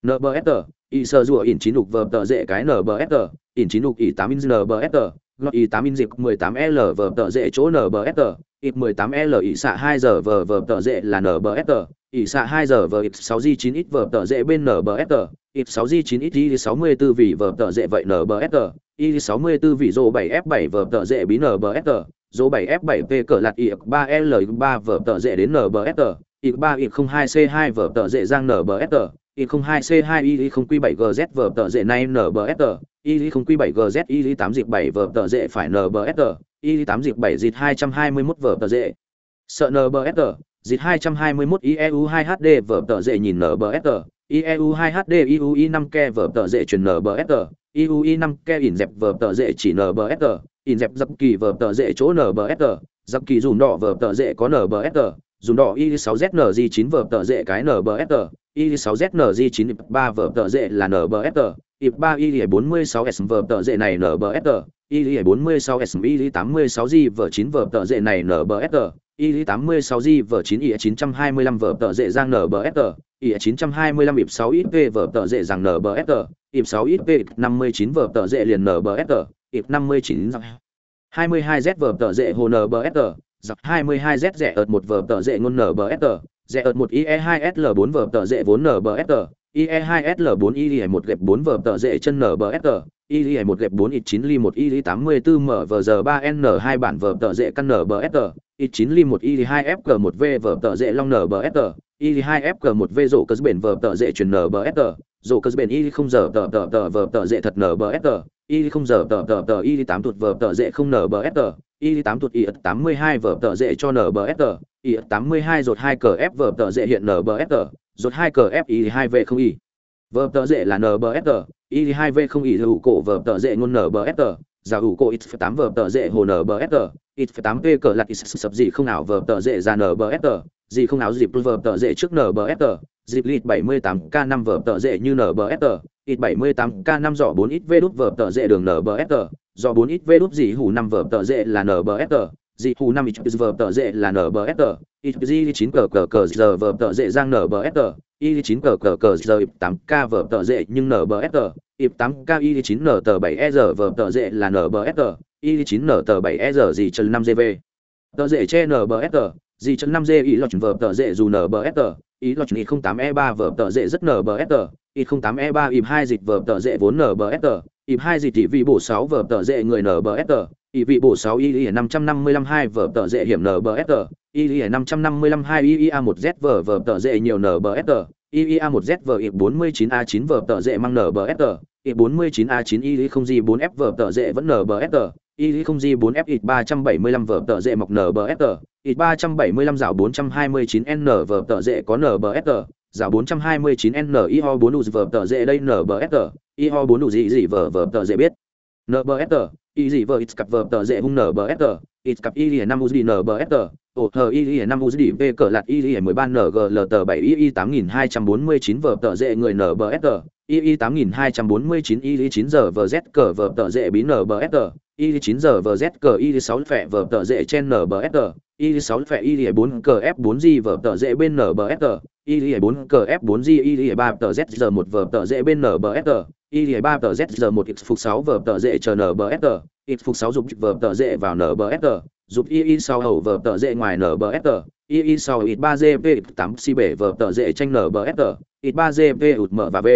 NBFR, I sờ rùa ỉn chín lục vở tờ dễ cái NBFR, ỉn chín lục ỉ tám in NBFR, Lọt Y8 in dịp 18L vờ tờ dễ chỗ n b s NBST, ít 18L ỉ xạ hai giờ vờ vờ tờ dễ là l b s t. Ỉ xạ hai giờ vờ ít 6G9 ít vờ tờ dễ bên NBST, ít 6G9 ít y 64 vì vờ tờ dễ vậy n b s NBST, y 64 vì rô bảy f bảy vờ tờ dễ bí l b s t. Rô bảy f bảy p cỡ lạt ỉ ba l ba vờ tờ dễ đến n b s NBST, ít 3 ít không hai c hai vờ tờ dễ giang l b s t. Y02C2Y0Q7GZ vở tờ NBSR, Y0Q7GZ Y8 dịp 7 vở tờ dệ phải NBSR, Y8 dịp 7 dịp 221 vở tờ. Sợ NBSR, dịp 221 IEU2HD vở tờ dệ nhìn NBSR, IEU2HD IUI5K vở tờ dệ truyền NBSR, IUI5K ỉn dẹp vở tờ dệ chỉ NBSR, ỉn dẹp dập kỳ vở tờ dệ chỗ NBSR, dập kỳ dùm đỏ vở tờ có NBSR, dùng đỏ I6ZNG9 vở tờ dễ cái NBSG, I6ZNG9 3 vở tờ dễ là NBSG, IP3 I46S vở tờ dễ này NBSG, I46S I86G vở 9 vở tờ dễ này NBSG, I86G vở 9 I925 vở tờ dễ giang NBSG, ỉa 925 ịp 6 ít v vở tờ dễ rằng nbsg ịp 6 ít v 59 vở tờ dễ liền nbsg ịp 59 rằng 22 z vở tờ dễ hồ nbsg giặc 22 z rẻ ợt 1 vở tờ dễ ngôn nở nbsg rẻ ợt 1 ie 2 sl 4 vở tờ dễ vốn nbsg ie 2 sl 4 ie 1 gẹp 4 vở tờ dễ chân nở nbsg ie 1 gẹp 4 IE9 ly 1 ie 84 mở vở giờ 3 n 2 bản vở tờ dễ căn nbsg ít 9 ly 1 ie 2 fg 1 v vở tờ dễ long nbsg y 2 fg 1 v rổ cơ bền vờ tờ dễ chuyển nở nbsg rổ cơ bền IE0 giờ tờ tờ tờ vờ tờ dễ thật nbsg y không giờ tờ tờ tờ IE8 tuột vờ tờ dễ không nở nbsg y tám tuột y 82 vở tờ dễ cho nbsr y 82 rột hai cờ f vở tờ dễ hiện nbsr rột hai cờ f y 2 v không y vở tờ dễ là nbsr y 2 v không y hữu cổ vở tờ dễ ngôn nbsr giả hữu cổ ít 8 vở tờ dễ hồ nbsr ít 8 p cờ lạt ít sập gì không nào vở tờ dễ ra nbsr gì không áo dịp vở tờ dễ trước nbsr dịp lít 78K5 vở tờ dễ như nbsr ít 78K5 dọ 4 ít V đút vở tờ dễ đường NBFR, dọ 4 ít V đút gì hủ 5 vở tờ dễ là NBFR, dị hủ 5 ít vở tờ dễ là NBFR, ít gì 9 cờ cờ cờ giờ vở tờ dễ giang NBFR, y 9 cờ cờ cờ giờ 8K vở tờ dễ nhưng NBFR, ít 8K y 9 n tờ 7 e giờ vở tờ dễ là NBFR, y 9 n tờ 7 e giờ gì chân 5 GV. Tờ dễ che NBFR, gì chân năm d ý lọt vở tờ dễ dù nbsr ý lọt ít không tám e ba vở tờ dễ rất nbsr ít không tám e ba ịp hai dịch vở tờ dễ vốn nbsr ịp hai dịch tỷ vị bổ sáu vở tờ dễ người nbsr ịp vị bổ sáu y y năm trăm năm mươi lăm hai vở tờ dễ hiểm tờ y y năm trăm năm mươi lăm hai y a một z vở vở tờ dễ nhiều nbsr y a một z vở ịp bốn mươi chín a chín vở tờ dễ mang nbsr ịp bốn mươi chín a chín y không g bốn f vở tờ dễ vẫn nbsr y không di 4F ít ba trăm bảy mươi lăm vở tờ dệ mọc nbsr ít 375 rào 429N vở tờ dệ có NBSR, rào 429N IHO 4 đủ vở tờ dệ đây NBSR, IHO 4 đủ gì gì vở vở tờ dệ biết. NBSR, y gì vở ít cặp vở tờ dệ hung NBSR, ít cặp y lìa 5 USD NBSR, ổ thờ y lìa 5 USD V cỡ lạt y lìa 13 NGL tờ 7 y 8249 vở tờ dệ người NBSR, y 8249 y 9 giờ vở Z cỡ vở tờ dệ bí NBSR, y 9 giờ vở Z cỡ y 6 phẹ vở tờ dễ trên NBSR, y 6 phẹ y 4 cờ f4g vở tờ dễ bên nbsg y 4 cờ f4g y 3 tờ z giờ 1 vở tờ dễ bên nbsg y 3 tờ. Z giờ 1 x phục 6 vở tờ dễ chờ nbsg x phục 6 dục vở tờ dễ vào nbsg dục y sau hậu vở tờ dễ ngoài nbsg y 6 x 3 gp 8 c 7 vở tờ dễ tranh nbsg x 3 gp ụt mở và v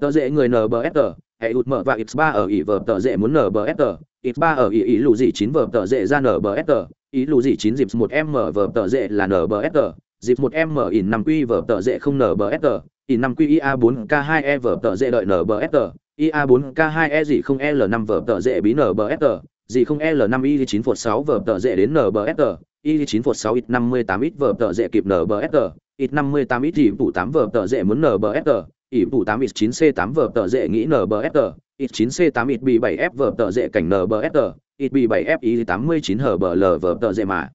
tờ dễ người nbsg hệ ụt mở và x3 ở ỉ vở tờ dễ muốn nbsg ít ba ở Ý Ý lù gì chín vở tờ dễ ra nở bờ nbsg ý lù gì chín dịp một m vở tờ dễ là nở bờ nbsr dịp một m in năm q vở tờ dễ không nở bờ nbsr in năm q ia bốn k hai e vở tờ dễ đợi nở bờ nbsr ia bốn k hai e gì không l năm vở tờ dễ bí nở bờ nbsr gì không l năm i chín phột sáu vở tờ dễ đến nở bờ nbsr i chín phột sáu ít năm mươi tám ít vở tờ dễ kịp nở bờ nbsr ít năm mươi tám ít ỉ phụ tám vở tờ dễ muốn nở bờ nbsr ỉ phụ tám ít chín c tám vở tờ dễ nghĩ nở bờ nbsr ít 9C8 ít B7F vở tờ dễ cảnh nbsr ít b 7 f y 89 hở bờ tờ dễ mà.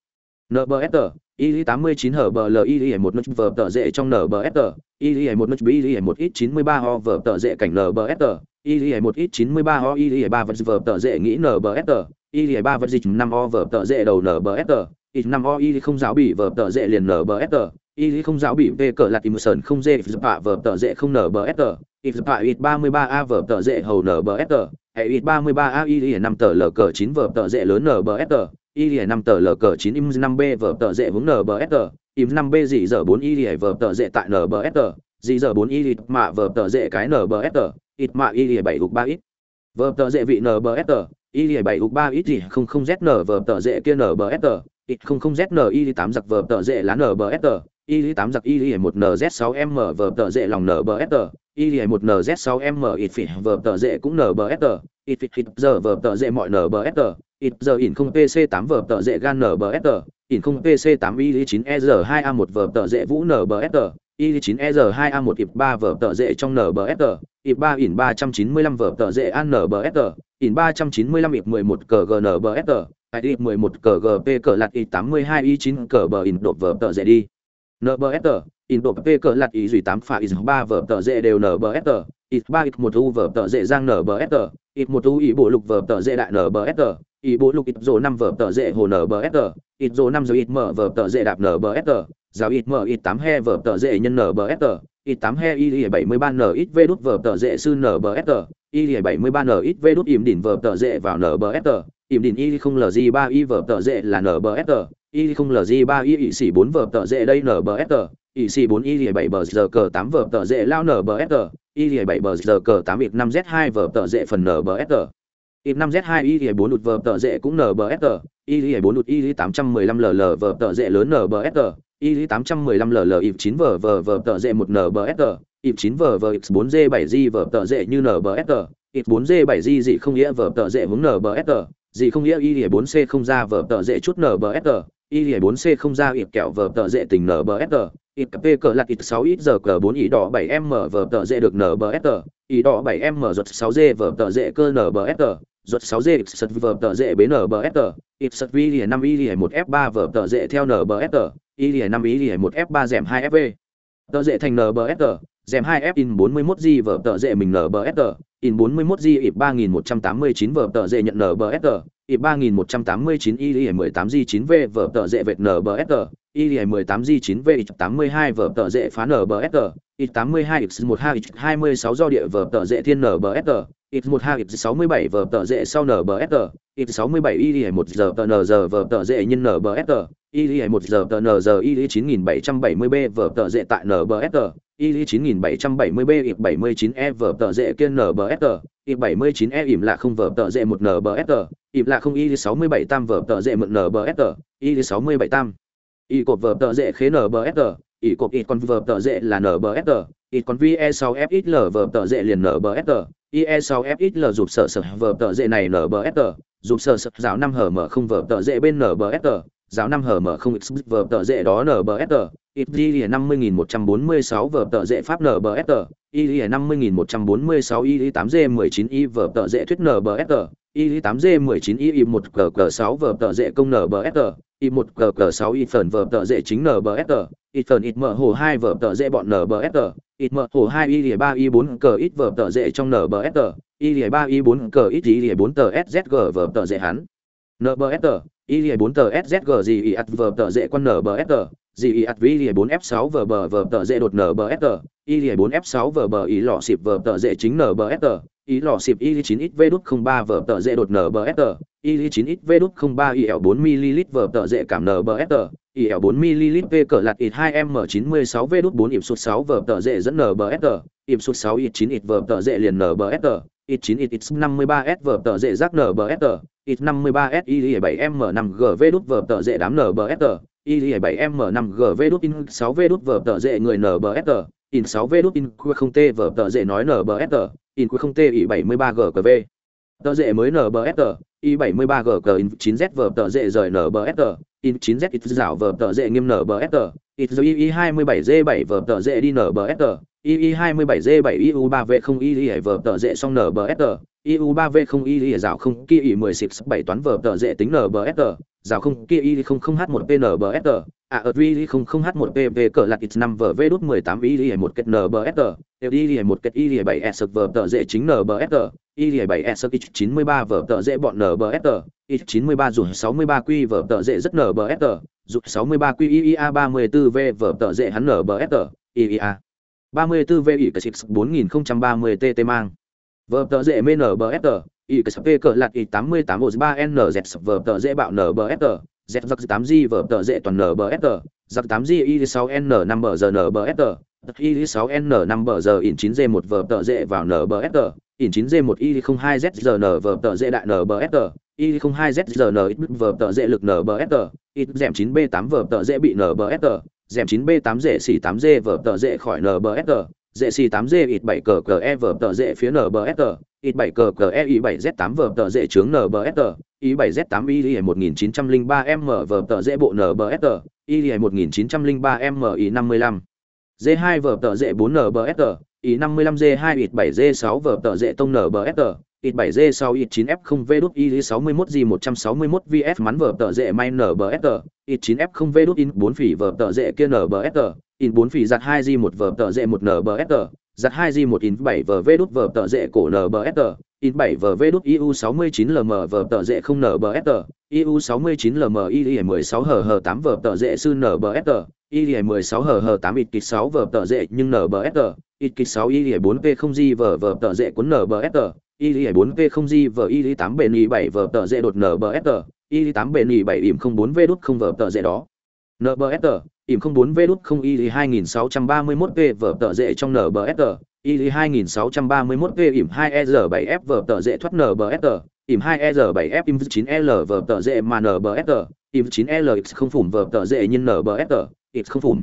Nbsr y 89 hở bờ l một nút vở tờ dễ trong nbsr y một nút b i một ít 93 ho vở tờ dễ cảnh nbsr y 1 ít 93 ho y ba vật vở tờ dễ nghĩ nbsr y ba vật dịch năm ho vở tờ dễ đầu nbsr ít năm ho y không giáo bị vở tờ dễ liền nbsr y không giáo bị về cờ lạt im sơn không dê phạ vở tờ dễ không nbsr ít phạ ít ba mươi ba a vở tờ dễ hầu nbsr hệ ít ba mươi ba a y năm tờ l cờ chín vở tờ dễ lớn nbsr y năm tờ l cờ chín im năm b vở tờ dễ vững nbsr im năm b dị giờ bốn y vở tờ dễ tại nbsr dị giờ bốn y mạ vở tờ dễ cái nbsr ít mạ y bảy ục ba ít. Vở tờ dễ vị nbsr y bảy ục ba ít gì không không z zn vở tờ dễ kia nbsr ít không không z n y tám giặc vở tờ dễ lá nbsr y tám giặc y một nz sáu m vở tờ dễ lòng nbsr y một nz sáu m ít phỉ vở tờ dễ cũng nbsr ít phỉ giờ vở tờ dễ mọi nbsr ít giờ in không pc 8 vở tờ dễ gan nbsr in không pc 8 y 9 e 2 a 1 vở tờ dễ vũ nbsr y 9 e 2 a 1 ip 3 vở tờ dễ trong nbsr ít ba in 395 vở tờ dễ an nbsr in 395 mười 11 cờ gnbsr ID 11 cờ gp cờ lạt ip 82 y 9 cờ bờ in đột vở tờ dễ đi nbsr Indo p cỡ lạt ý duy 8 pha is 3 vở tờ dễ đều nbsr ít 3 ít 1 u vở tờ dễ giang nbsr ít 1 u ý bộ lục vở tờ dễ đại nbsr ý bộ lục ít rồ 5 vở tờ dễ hồ nbsr ít rồ 5 rồi ít mở vở tờ dễ đạp nbsr giáo ít mở ít 8 he vở tờ dễ nhân nbsr ít 8 he y bảy mươi ba n ít v đút vở tờ dễ sư nbsr y bảy mươi ba n ít v đút im đỉnh vở tờ dễ vào nbsr im đỉnh y không lg 3 y vở tờ dễ là nbsr y không lg ba y y xỉ bốn vở tờ dễ đây nbsr y xỉ bốn y bảy bờ giờ cờ tám vở tờ dễ lao nbsr y bảy bờ giờ cờ tám ít năm z hai vở tờ dễ phần nbsr ít năm z hai y bốn lụt vở tờ dễ cũng NBSR, y bốn lụt y 815 LL vở tờ dễ lớn NBSR, y 815 LL IP 9 vở vở vở tợ B 1 NBSR, IP 9 vở vở x bốn g bảy g vở tờ dễ như NBSR, ít 4G7G dị không nghĩa vở tợ dễ hướng NBSR, dị không nghĩa y 4C không ra vở tợ dễ chút NBSR, y 4C không ra IP kẹo vở tợ dệ tình NBSR, IP cờ lạt IP 6 ít giờ cờ 4 ý đỏ 7M vở tờ dễ được NBSR, ý đỏ 7M ruột 6G vở tờ dễ cơ NBSR ruột 6G sật vở tờ dễ bế NBSR, ịp sật vi lìa 5 y lìa 1 F3 vở tờ dễ theo NBSR, y lìa 5 y lìa 1 F3 dẻm 2 FV. Tờ dễ thành NBSR, dèm 2 F in 41G vở tờ dễ mình NBSR, in 41G ịp 3189 vở tờ dễ nhận NBSR, ịp 3189 y lìa 18G 9V vở tờ dễ vệt NBSR, y mười 18G 9V 82 vở tờ dễ phá NBSR, ịp 82 X12 26 do địa vở tờ dễ thiên NBSR, ít một hai, ít sáu mươi bảy vở tờ dễ sau nở bờ sr ít sáu mươi bảy, y một giờ tờ n giờ vở tờ dễ nhân nở bờ sr y một giờ tờ n giờ y chín nghìn bảy trăm bảy mươi b vở tờ dễ tại nở bờ sr y chín nghìn bảy trăm bảy mươi b, ít bảy mươi chín e vở tờ dễ kiên nở bờ sr ít bảy mươi chín e ỉm là không vở tờ dễ một nở bờ sr ỉm là không, y sáu mươi bảy tam vở tờ dễ một nở bờ sr y sáu mươi bảy tam. Y cột vở tờ dễ khế nở bờ sr ỷ cột, ít con vở tờ dễ là nở bờ sr ít con ve 6 fxl vở tờ dễ liền nở bờ sr IE6FXL rụp sở sở vở tợ dệ này NBST, rụp sở sở giáo 5 hở mở không vở tợ dệ bên NBST, giáo 5 hở mở không x vở tợ dệ đó NBST, IE 50146 vở tợ dệ pháp NBST, IE 50146 IE 8G19 I vở tợ dệ thuyết NBST, IE 8G19 IE 1 cờ cờ 6 vở tợ dệ công NBST, y một cờ cờ sáu y phần vở tờ dễ chính nbsr y phần ít mở hồ hai vở tờ dễ bọn nbsr ít mở hồ hai y lìa ba y bốn cờ ít vở tờ dễ trong nbsr y lìa ba y bốn cờ ít y lìa bốn tờ szg vở tờ dễ hắn. Nbsr y lìa bốn tờ szg gì y ắt vở tờ dễ quan nbsr gì y ắt vi lìa bốn f sáu vở bờ vở tờ dễ đột nbsr y lìa bốn f sáu vở bờ y lọ xịp vở tờ dễ chính nbsr y lọ xịp y chín ít v đút không ba vở tờ dễ đột nbsr IL 9 x V đút 03 IL 4 ml vở tờ dễ cảm NBFR, IL 4 ml V cỡ lạt ít 2 M 96 V đút 4 ịp sụt 6 vở tờ dễ dẫn NBFR, ịp sụt 6 ít 9 ít vở tờ dễ liền NBFR, ít 9 ít 53 s vở tờ dễ rác NBFR, ít 53 S IL 7 M 5 G V đút vở tờ dễ đám NBFR, IL 7 M 5 G V đút in 6 V đút vở tờ dễ người NBFR, in 6 V đút in không T vở tờ dễ nói NBFR, in không T ỉ 73 G V tờ dễ mới nbsr i 73 gk in 9 z vở tờ dễ rời nbsr in 9 z ít rảo vở tờ dễ nghiêm nở bờ nbsr ít rồi i 27 g 7 vở tờ dễ đi nở bờ nbsr i 27 g 7 iu 3 v không i vở tờ dễ xong nbsr iu 3 v không i rảo không kia i 10 xịp 7 toán vở tờ dễ tính nở bờ nbsr rào không kia y không không h một pnbsr a à, ở vi không không h một pp cờ lạt x năm v đút mười tám y một kết nbsr y một kết y bảy e s vờ tờ dễ chính nbsr y bảy e s x chín mươi ba vờ tờ dễ bọn nbsr x chín mươi ba dù sáu mươi ba q tờ dễ rất nở bờ sáu mươi ba quy ia ba mươi bốn v vở tờ dễ hắn nở bờ ba mươi bốn v y bốn nghìn không trăm ba mươi tt mang. Vờ tờ dễ cái IXP cỡ lạt I88O3NZ vở tờ dễ bạo NBSR, Z giặc 8G vở tờ dễ toàn NBSR, giặc 8G I6N5 bờ giờ Tật Y6N5 bờ giờ in 9G1 vở tợ dễ vào NBFR, in 9G1 Y02ZGN vở tợ dễ đại NBFR, Y02ZGN vở tợ dễ lực NBFR, ít dẻm 9B8 vở tợ dễ bị NBFR, dẻm 9B8 dễ xỉ 8G vở tợ dễ khỏi NBFR, dễ xỉ 8G ít 7 cờ cờ E vở tợ dễ phía NBFR, ít 7 cờ cờ E Y7Z8 vở tợ dễ chướng NBFR, Y7Z8 Y1903M vở tợ dễ bộ NBFR, Y1903M Y55. G2 vở tờ dệ 4 NBSR, I55G2 ít 7G6 vở tờ dệ tông NBSR, ít 7G6 ít 9F0V đút y 61 g 161 vf mắn vở tờ dệ may NBSR, ít 9F0V đút in 4 phỉ vở tờ dệ kia NBSR, in 4 phỉ giặt 2G1 vở tờ dệ 1 NBSR, giặt 2 g 1 in 7 vv đút vờ tờ dễ cổ nbsr in 7 vv đút iu 69 lm vờ tờ dễ không nbsr iu 69 lm IE 16 HH 8 vờ tờ dễ sư nbsr ili 16 hờ hờ 8 ít kịch 6 vờ tờ dễ nhưng nbsr ít kịch 6 ili 4 p không di vờ vờ tờ dễ cuốn nbsr ili 4 p không di vờ ili 8 bền i 7 vờ tờ dễ đột nbsr ili 8 bền i 7 ỉm 04 v đút không vờ tờ dễ đó nbsr ỉm 04 v đút không y 2631 p vở tờ dễ trong nbsr y 2631 p ỉm 2 e 7 f vở tờ dễ thoát nbsr ỉm 2 e 7 f ỉm 9 l vở tờ dễ mà nbsr ỉm 9 l x không phủm vở tờ dễ nhân nbsr x không phủm.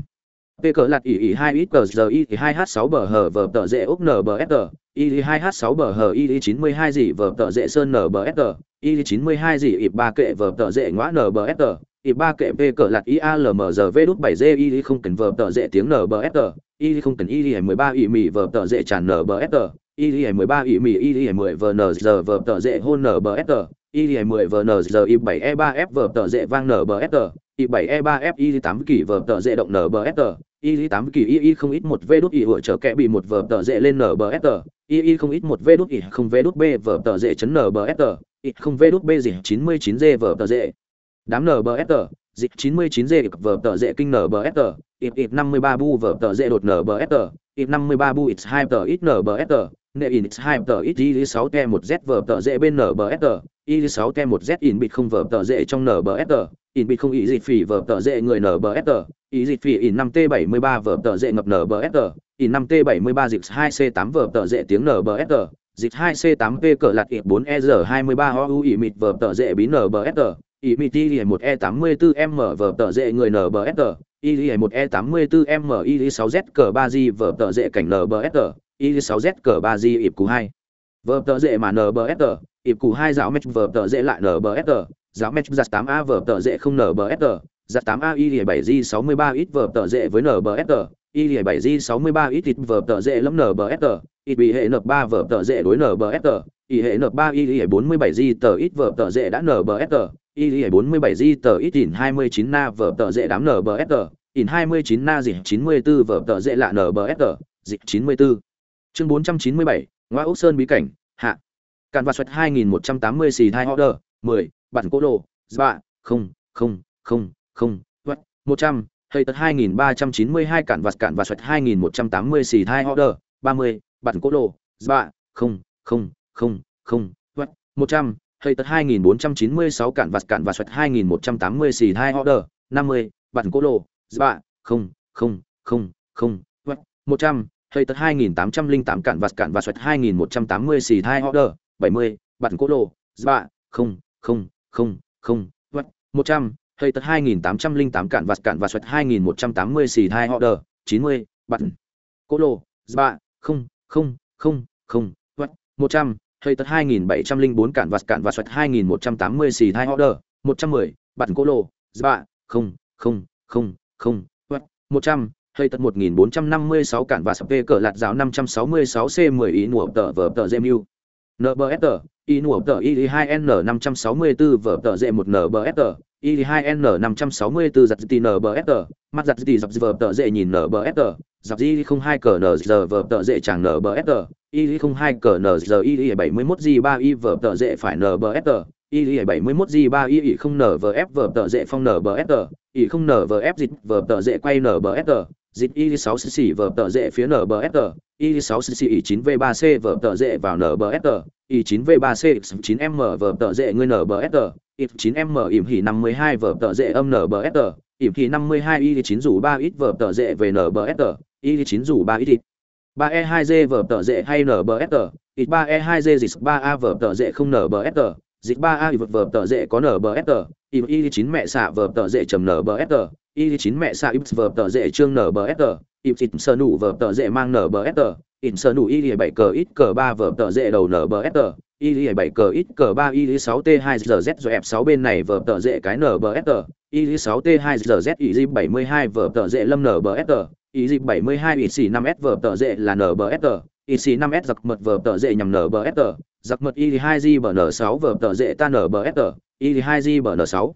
P cỡ lạt ỉ ỉ 2 ít cờ giờ y 2 h 6 bờ hờ vở tờ dễ úc nbsr y 2 h 6 bờ hờ y 92 gì vở tờ dễ sơn nbsr y 92 gì ịp 3 kệ vở tờ dễ ngõ nbsr y ba kệ p cỡ lạt ialmrv đút bảy g y không cần vờ tờ dễ tiếng nbsr y không cần y mười ba y mì vờ tờ dễ tràn nbsr y mười ba y mì y mười vn giờ vờ tờ dễ hôn nbsr y mười vn giờ y bảy e ba f vờ tờ dễ vang nbsr y bảy e ba f y tám kỳ vờ tờ dễ động nbsr y tám kỳ y y không ít một v đút y hựa trở kẽ bị một vờ tờ dễ lên nbsr y y không ít một v đút y không v đút b vờ tờ dễ chấn nbsr y không v đút b gì chín mươi chín g vờ tờ dễ đám nbsr dịch 99 g vở tờ dễ kinh nbsr ịp ịp 53 bu vở tờ dễ đột nbsr ịp 53 bu x 2 tờ ít nbsr nệ in x 2 tờ ít y 6 t 1 z vở tờ dễ bên nbsr y 6 t 1 z in bịt không vở tờ dễ trong nbsr in bịt không ý dịch phỉ vở tờ dễ người nbsr ý dịch phỉ in 5 t 73 vở tờ dễ ngập nbsr in 5 t 73 dịch 2 c 8 vở tờ dễ tiếng nbsr dịch 2 c 8 p cỡ lạt ịp 4 e 23 ou ỉ mịt vở tờ dễ bí nbsr ý mỹ ti một e tám mươi bốn m vở tờ dễ người nbsr y một e tám mươi bốn m y sáu z cờ ba g vở tờ dễ cảnh nbsr y sáu z cờ ba g ịp cú hai vở tờ dễ mà nbsr ịp cú hai giáo mech vở tờ dễ lại nbsr giáo mech giặt tám a vở tờ dễ không nbsr giặt tám a y bảy g sáu mươi ba ít vở tờ dễ với nbsr y bảy g sáu mươi ba ít ít vở tờ dễ lắm nbsr ít bị hệ nập ba vở tờ dễ đối nbsr y hệ nập ba y bốn mươi bảy g tờ ít vở tờ dễ đã nbsr y 47 di tờ ít in 29 na vở tờ dễ đám nbsr in 29 na dịch 94 vở tờ dễ lạ nbsr dịch 94 chương 497, ngoa ốc sơn bí cảnh hạ. Càn và xoẹt 2180 xì thai order 10, bản cố đồ dạ. Không không không không. What 100 hơi tật 2392 cản vạt cản và xoẹt 2180 xì thai order 30, bản cố đồ dạ. Không không không không. What 100 hay tật 2496 cản vạt cản và xoẹt 2180 xì hai order, 50, bản cố lộ, dạ, không, không, không, không, what, 100, hay tật 2808 cản vạt cản và xoẹt 2180 xì hai order, 70, bản cố lộ, dạ, không, không, không, không, what, 100, hay tật 2808 cản vạt cản và xoẹt 2180 xì hai order, 90, bản cố lộ, dạ, không, không, không, không, what, 100, hơi tật 2704 cản vạt cản và xoạch 2180 xì thai order, 110, bản cô lô, dạ, không, không, không, không, what, 100, hơi tật 1456 cản và sập cờ lạt giáo 566 C10 ý nụa tờ vở tờ Gemu. NBSR, y nụ tờ y 2 n 564 vở tờ dệ 1 nbsr y 2 n 564 giặt tì nbsr mắt giặt tì dọc vở tờ dệ nhìn nbsr dọc y 02 cờ n giờ vở tờ dệ chẳng nbsr y 02 cờ n giờ y 71 g 3 y vở tờ dệ phải nbsr y 71 g 3 y 0 nvf vở tờ dệ phong nbsr y 0 nvf dịch vở tờ dệ quay nbsr dịch y 6 xỉ vở tờ dệ phía nbsr y 6 xỉ 9 v 3 c vở tờ dệ vào nbsr y 9 v 3 c X9M vở tờ dệ ngươi nbsr y 9 m ỉm hỉ 52 vở tờ dệ âm nbsr ỉm hỉ 52 y 9 rủ 3 ít vở tờ dệ về nbsr y 9 rủ 3 ít 3 e 2 g vở tờ dệ hay nbsr y 3 e 2 g dịch 3 a vở tờ dệ không nbsr dịch 3 a vượt vở tờ dệ có nở bờ sờ y y 9 mẹ xạ vở tờ dệ trầm sờ y 9 mẹ xạ y vở tờ dệ trương nbsr y sơ nụ vở tờ dệ mang nở nbsr in sơ nụ y bảy cờ ít cờ ba vở tờ dệ đầu nở bờ sờ y bảy cờ ít cờ ba y sáu t hai giờ z rồi f sáu bên này vở tờ dệ cái nở bờ sờ y sáu t hai giờ z y bảy mươi hai vở tờ dệ lâm nbsr y bảy mươi hai y xì năm s vở tờ dệ là nbsr y xì năm s giặc mật vở tờ dệ nhằm nbsr giặc mật y hai g bờ n sáu vở tờ dệ ta nbsr y hai g bờ n sáu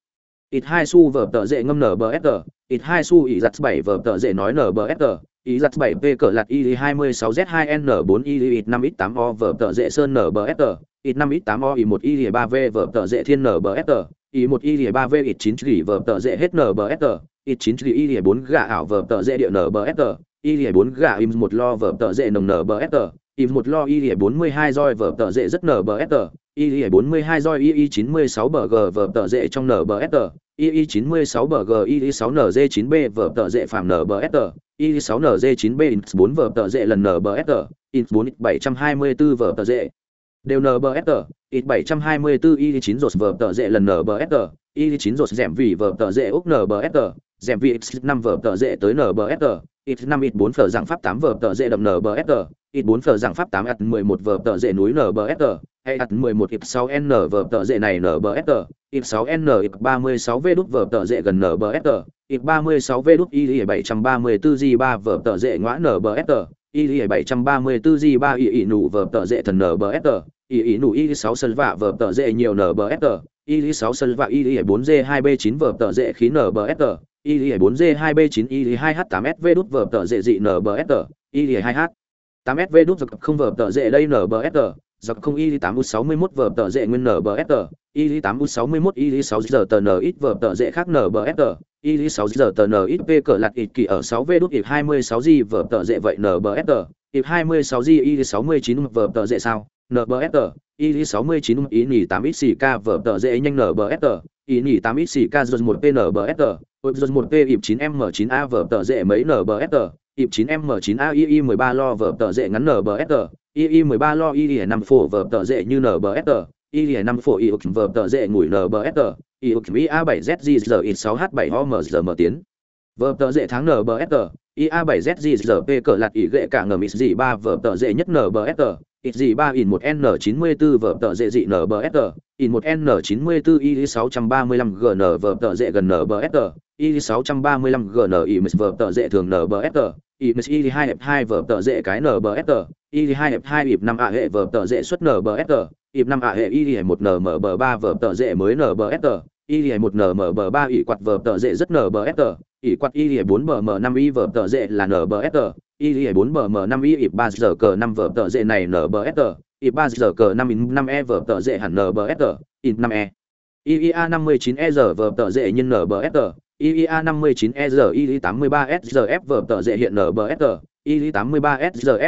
ít hai su vở tờ dễ ngâm nbsr ít hai su ý giặt bảy vở tờ dễ nói nbsr ý giặt 7 p cỡ lạt y 26 z 2 n 4 y ít 5 ít 8 o vở tờ dễ sơn nbsr ít 5 ít 8 o y 1 y 3 v vở tờ dễ thiên nbsr y 1 y 3 v ít 9 gỉ vở tờ dễ hết nbsr ít 9 gỉ y 4 gà ảo vở tờ dễ địa nbsr y 4 gà im một lo vở tờ dễ nồng nbsr im 1 lo y 42 roi vở tờ dễ rất nbsr y 42 roi y 96 bờ g vở tờ dễ trong nbsr y 96 bờ g y 6 nz 9 b vở tờ dễ phạm nbsr y 6 nz 9 b ins 4 vở tờ dễ lần nbsr hai 4 724 vở tờ dễ. đều nbsr ít 724 y 9 rột vở tờ dễ lần nbsr y 9 rột rẻm vì vở tờ dễ úc nbsr rẻm vì x 5 vở tờ dễ tới nbsr x 5 ít 4 phở dạng pháp 8 vở tờ dễ đậm nbsr ít bốn phở dạng pháp 8 mười 11 vở tờ dệ núi nbsr hay mười 11 ít 6 n vở tờ dệ này nbsr ít 6 n ít 36 v đút vở tờ dệ gần nbsr ít 36 v đút y 734 g 3 vở tờ dệ ngõ nbsr y 734 g 3 y y nụ vở tờ dệ thần nbsr y y nụ y 6 sân vạ vở tờ dệ nhiều nbsr y 6 sân vạ y 4 g 2 b 9 vở tờ dệ khí nbsr y 4 g 2 b 9 y 2 h 8 s v đút vở tờ dệ dị nbsr y 2 h 8sv đút giật không vở tờ dệ đây nbsr giặc không y 8 u 61 vở tờ dệ nguyên nbsr y 8 u 61 y 6 giờ tờ n ít vở tờ dệ khác nbsr y 6 giờ tờ n ít v cỡ lạt ít kỳ ở 6 v đút ít 26 g vở tờ dệ vậy nbsr ít 26 g, y 69 vở tờ dệ sao? Nbsr y 69 y nhì 8 ít xì k vở tờ dệ nhanh nbsr y nhì 8 ít xì k dồn 1 p nbsr dồn 1 p ịp 9 m 9 a vở tờ dệ mấy nbsr ịp 9 m 9 a y 13 lo vở tờ dệ ngắn nbsr II13 lo II5 phổ vở tờ dệ như nbsr II5 phổ y vở tờ dệ ngủi nbsr y a 7 zg giờ ít 6 h 7 o m giờ mở tiến. Vở tờ dệ tháng nbsr y a 7 zg giờ p cỡ lạt y gệ cả ngờ ít gì 3 vở tờ dệ nhất nbsr ít gì 3 in 1 n 94 vở tờ dễ dị nbsr in 1 n 94 y 635 gn vở tờ dễ gần nbsr y 635 gn y mis vở tờ dễ thường nbsr y mis y 2 f 2 vở tờ dễ cái nbsr y 2 f 2 ịp 5 a hệ vở tờ dễ xuất nbsr ịp 5 a hệ y 1 nmb 3 vở tờ dễ mới nbsr y 1 nmb 3 ỉ quạt vở tờ dễ rất nbsr ỉ quạt y 4 bm 5 y vở tờ dệ là nbsr y 4 bm 5 y ịp 3 giờ cờ 5 vở tờ dệ này nbsr ịp 3 giờ cờ 5 in 5 e vở tờ dệ hẳn nbsr in 5 e. IIA 59 e giờ vở tờ dệ nhân nbsr IIA 59 e giờ y 83 f e vở tờ dệ hiện nbsr s 83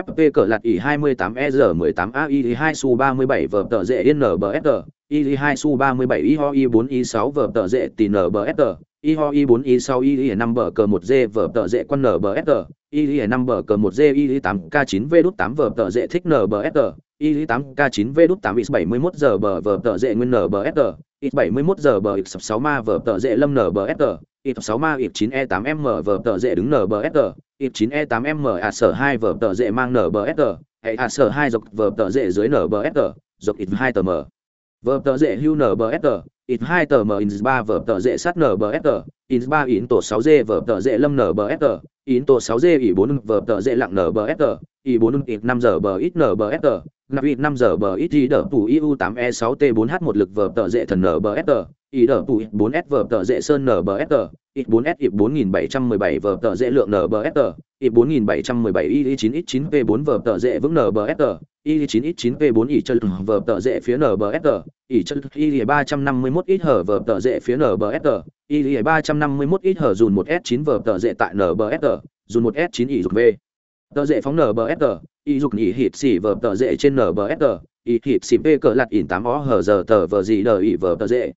fp cờ lạt ỉ 28 e giờ 18 A y 2 su 37 vở tờ dệ yên nbsr y 2 su 37 y ho y 4 y 6 vở tờ dệ tì nbsr y ho y 4 y 6 y 5 bờ cờ 1 g vở tờ dệ quân nbsr y 5 bờ cờ 1 g y 8 k 9 v đút 8 vở tờ dệ thích nbsr y 8 k 9 v đút 8 x 71 giờ bờ vở tờ dệ nguyên nbsr x 71 giờ bờ x 6 ma vở tờ dệ lâm nbsr x 6 ma x 9 e 8 m vở tờ dễ đứng nbsr x 9 e 8 m a sở 2 vở tờ dễ mang nbsr hệ a sở 2 dọc vở tờ dễ dưới nbsr dọc x 2 tờ m vở tờ dễ hưu nbsr ít hai tờ m in ba vở tờ dễ sát nbsr in ba in tổ sáu d vở tờ dễ lâm nbsr in tổ sáu d ỉ bốn vở tờ dễ lặng nbsr ỉ bốn ít năm giờ bờ ít nbsr ngập ít năm giờ bờ ít ý đỡ tù iu tám e sáu t bốn h một lực vở tờ dễ thần nbsr ý đỡ ít 4 s vở tờ dễ sơn nbsr ít 4 s ít 4717 vở tờ dễ lượng nbsr ít 4717 y 9 x 9 p 4 vở tờ dễ vững nbsr y 9 ít 9 p 4 ỉ chân vở tờ dễ phía nbsr ỉ chân y 351 ít hở vở tờ dễ phía nbsr y 351 ít hở dùn 1 s 9 vở tờ dễ tại nbsr dùn 1 s 9 ỉ dục v. Tờ dễ phóng nbsr y dục nhị hít xỉ vở tờ dễ trên nbsr y hít xỉ p cỡ lặt ỉn 8 o hở giờ tờ vờ gì đờ ỉ vở tờ dễ.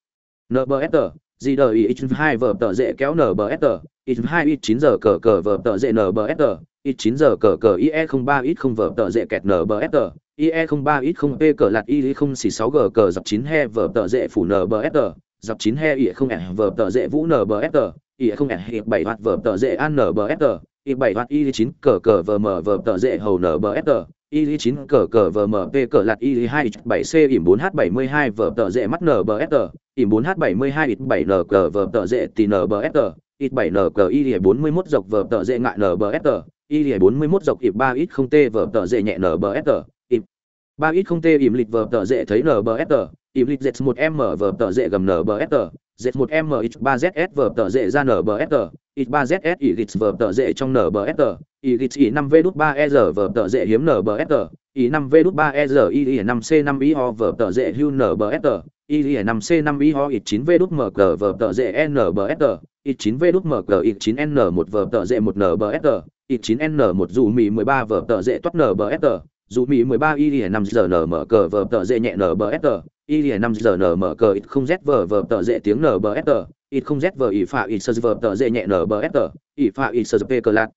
Nbsr gì đờ ỉ x 2 vở tờ dễ kéo nbsr x 2 ít 9 giờ cờ cờ vở tờ dễ nbsr ít 9 giờ cờ cờ ie 03 ít không vở tờ dễ kẹt nbsr ie 03 ít không p cờ lạt y 0 xỉ 6 g cờ dọc 9 he vở tờ dễ phủ nbsr dọc 9 he IE không ẻ vở tờ dễ vũ nbsr IE không ẻ hiệp 7 hoạt vở tờ dễ an nbsr IE 7 hoạt y 9 cờ cờ vờ mở vở tờ dễ hầu nbsr y 9 cờ cờ vờ mở p cờ lạt y 2 7 c ỉm 4 h 72 vở tờ dễ mắt nbsr ỉm 4 h 72 ít 7 n cờ vở tờ dễ tì nbsr ít 7 n cờ y 41 dọc vở tờ dễ ngại nbsr y 41 dọc ịp ba ít không t vở tờ dễ nhẹ nbsr ỉm 3 ít không t ỉm lịch vở tờ dễ thấy nbsr ỉm lịch z một m vở tờ dễ gầm nbsr z một m ít 3 zs vở tờ dễ ra nbsr ít 3 zs ỉ lịch vở tờ dễ trong nbsr ỉ lịch ỉ 5 v đút ba e r vở tờ dễ hiếm nbsr ỉ 5 v đút ba e r y 5 c năm y ho vở tờ dễ hưu nbsr y 5 c năm y ho ít chín v đút mờ cờ vở tờ dễ e nbsr ít 9 v đút mờ cờ ít 9 n 1 vở tờ dễ 1 nbsr ít 9 ít 9N1 dù mì 13 vở tờ dễ toát nbsr dù mì 13 y 5 giờ n mở cờ vở tờ dễ nhẹ nbsr y 5 giờ n mở cờ ít không z vở vở tờ dễ tiếng nbsr ít không z vở ỉ phạ ít sơ vở tờ dễ nhẹ nbsr ỉ phạ ít sơ p cờ lạc.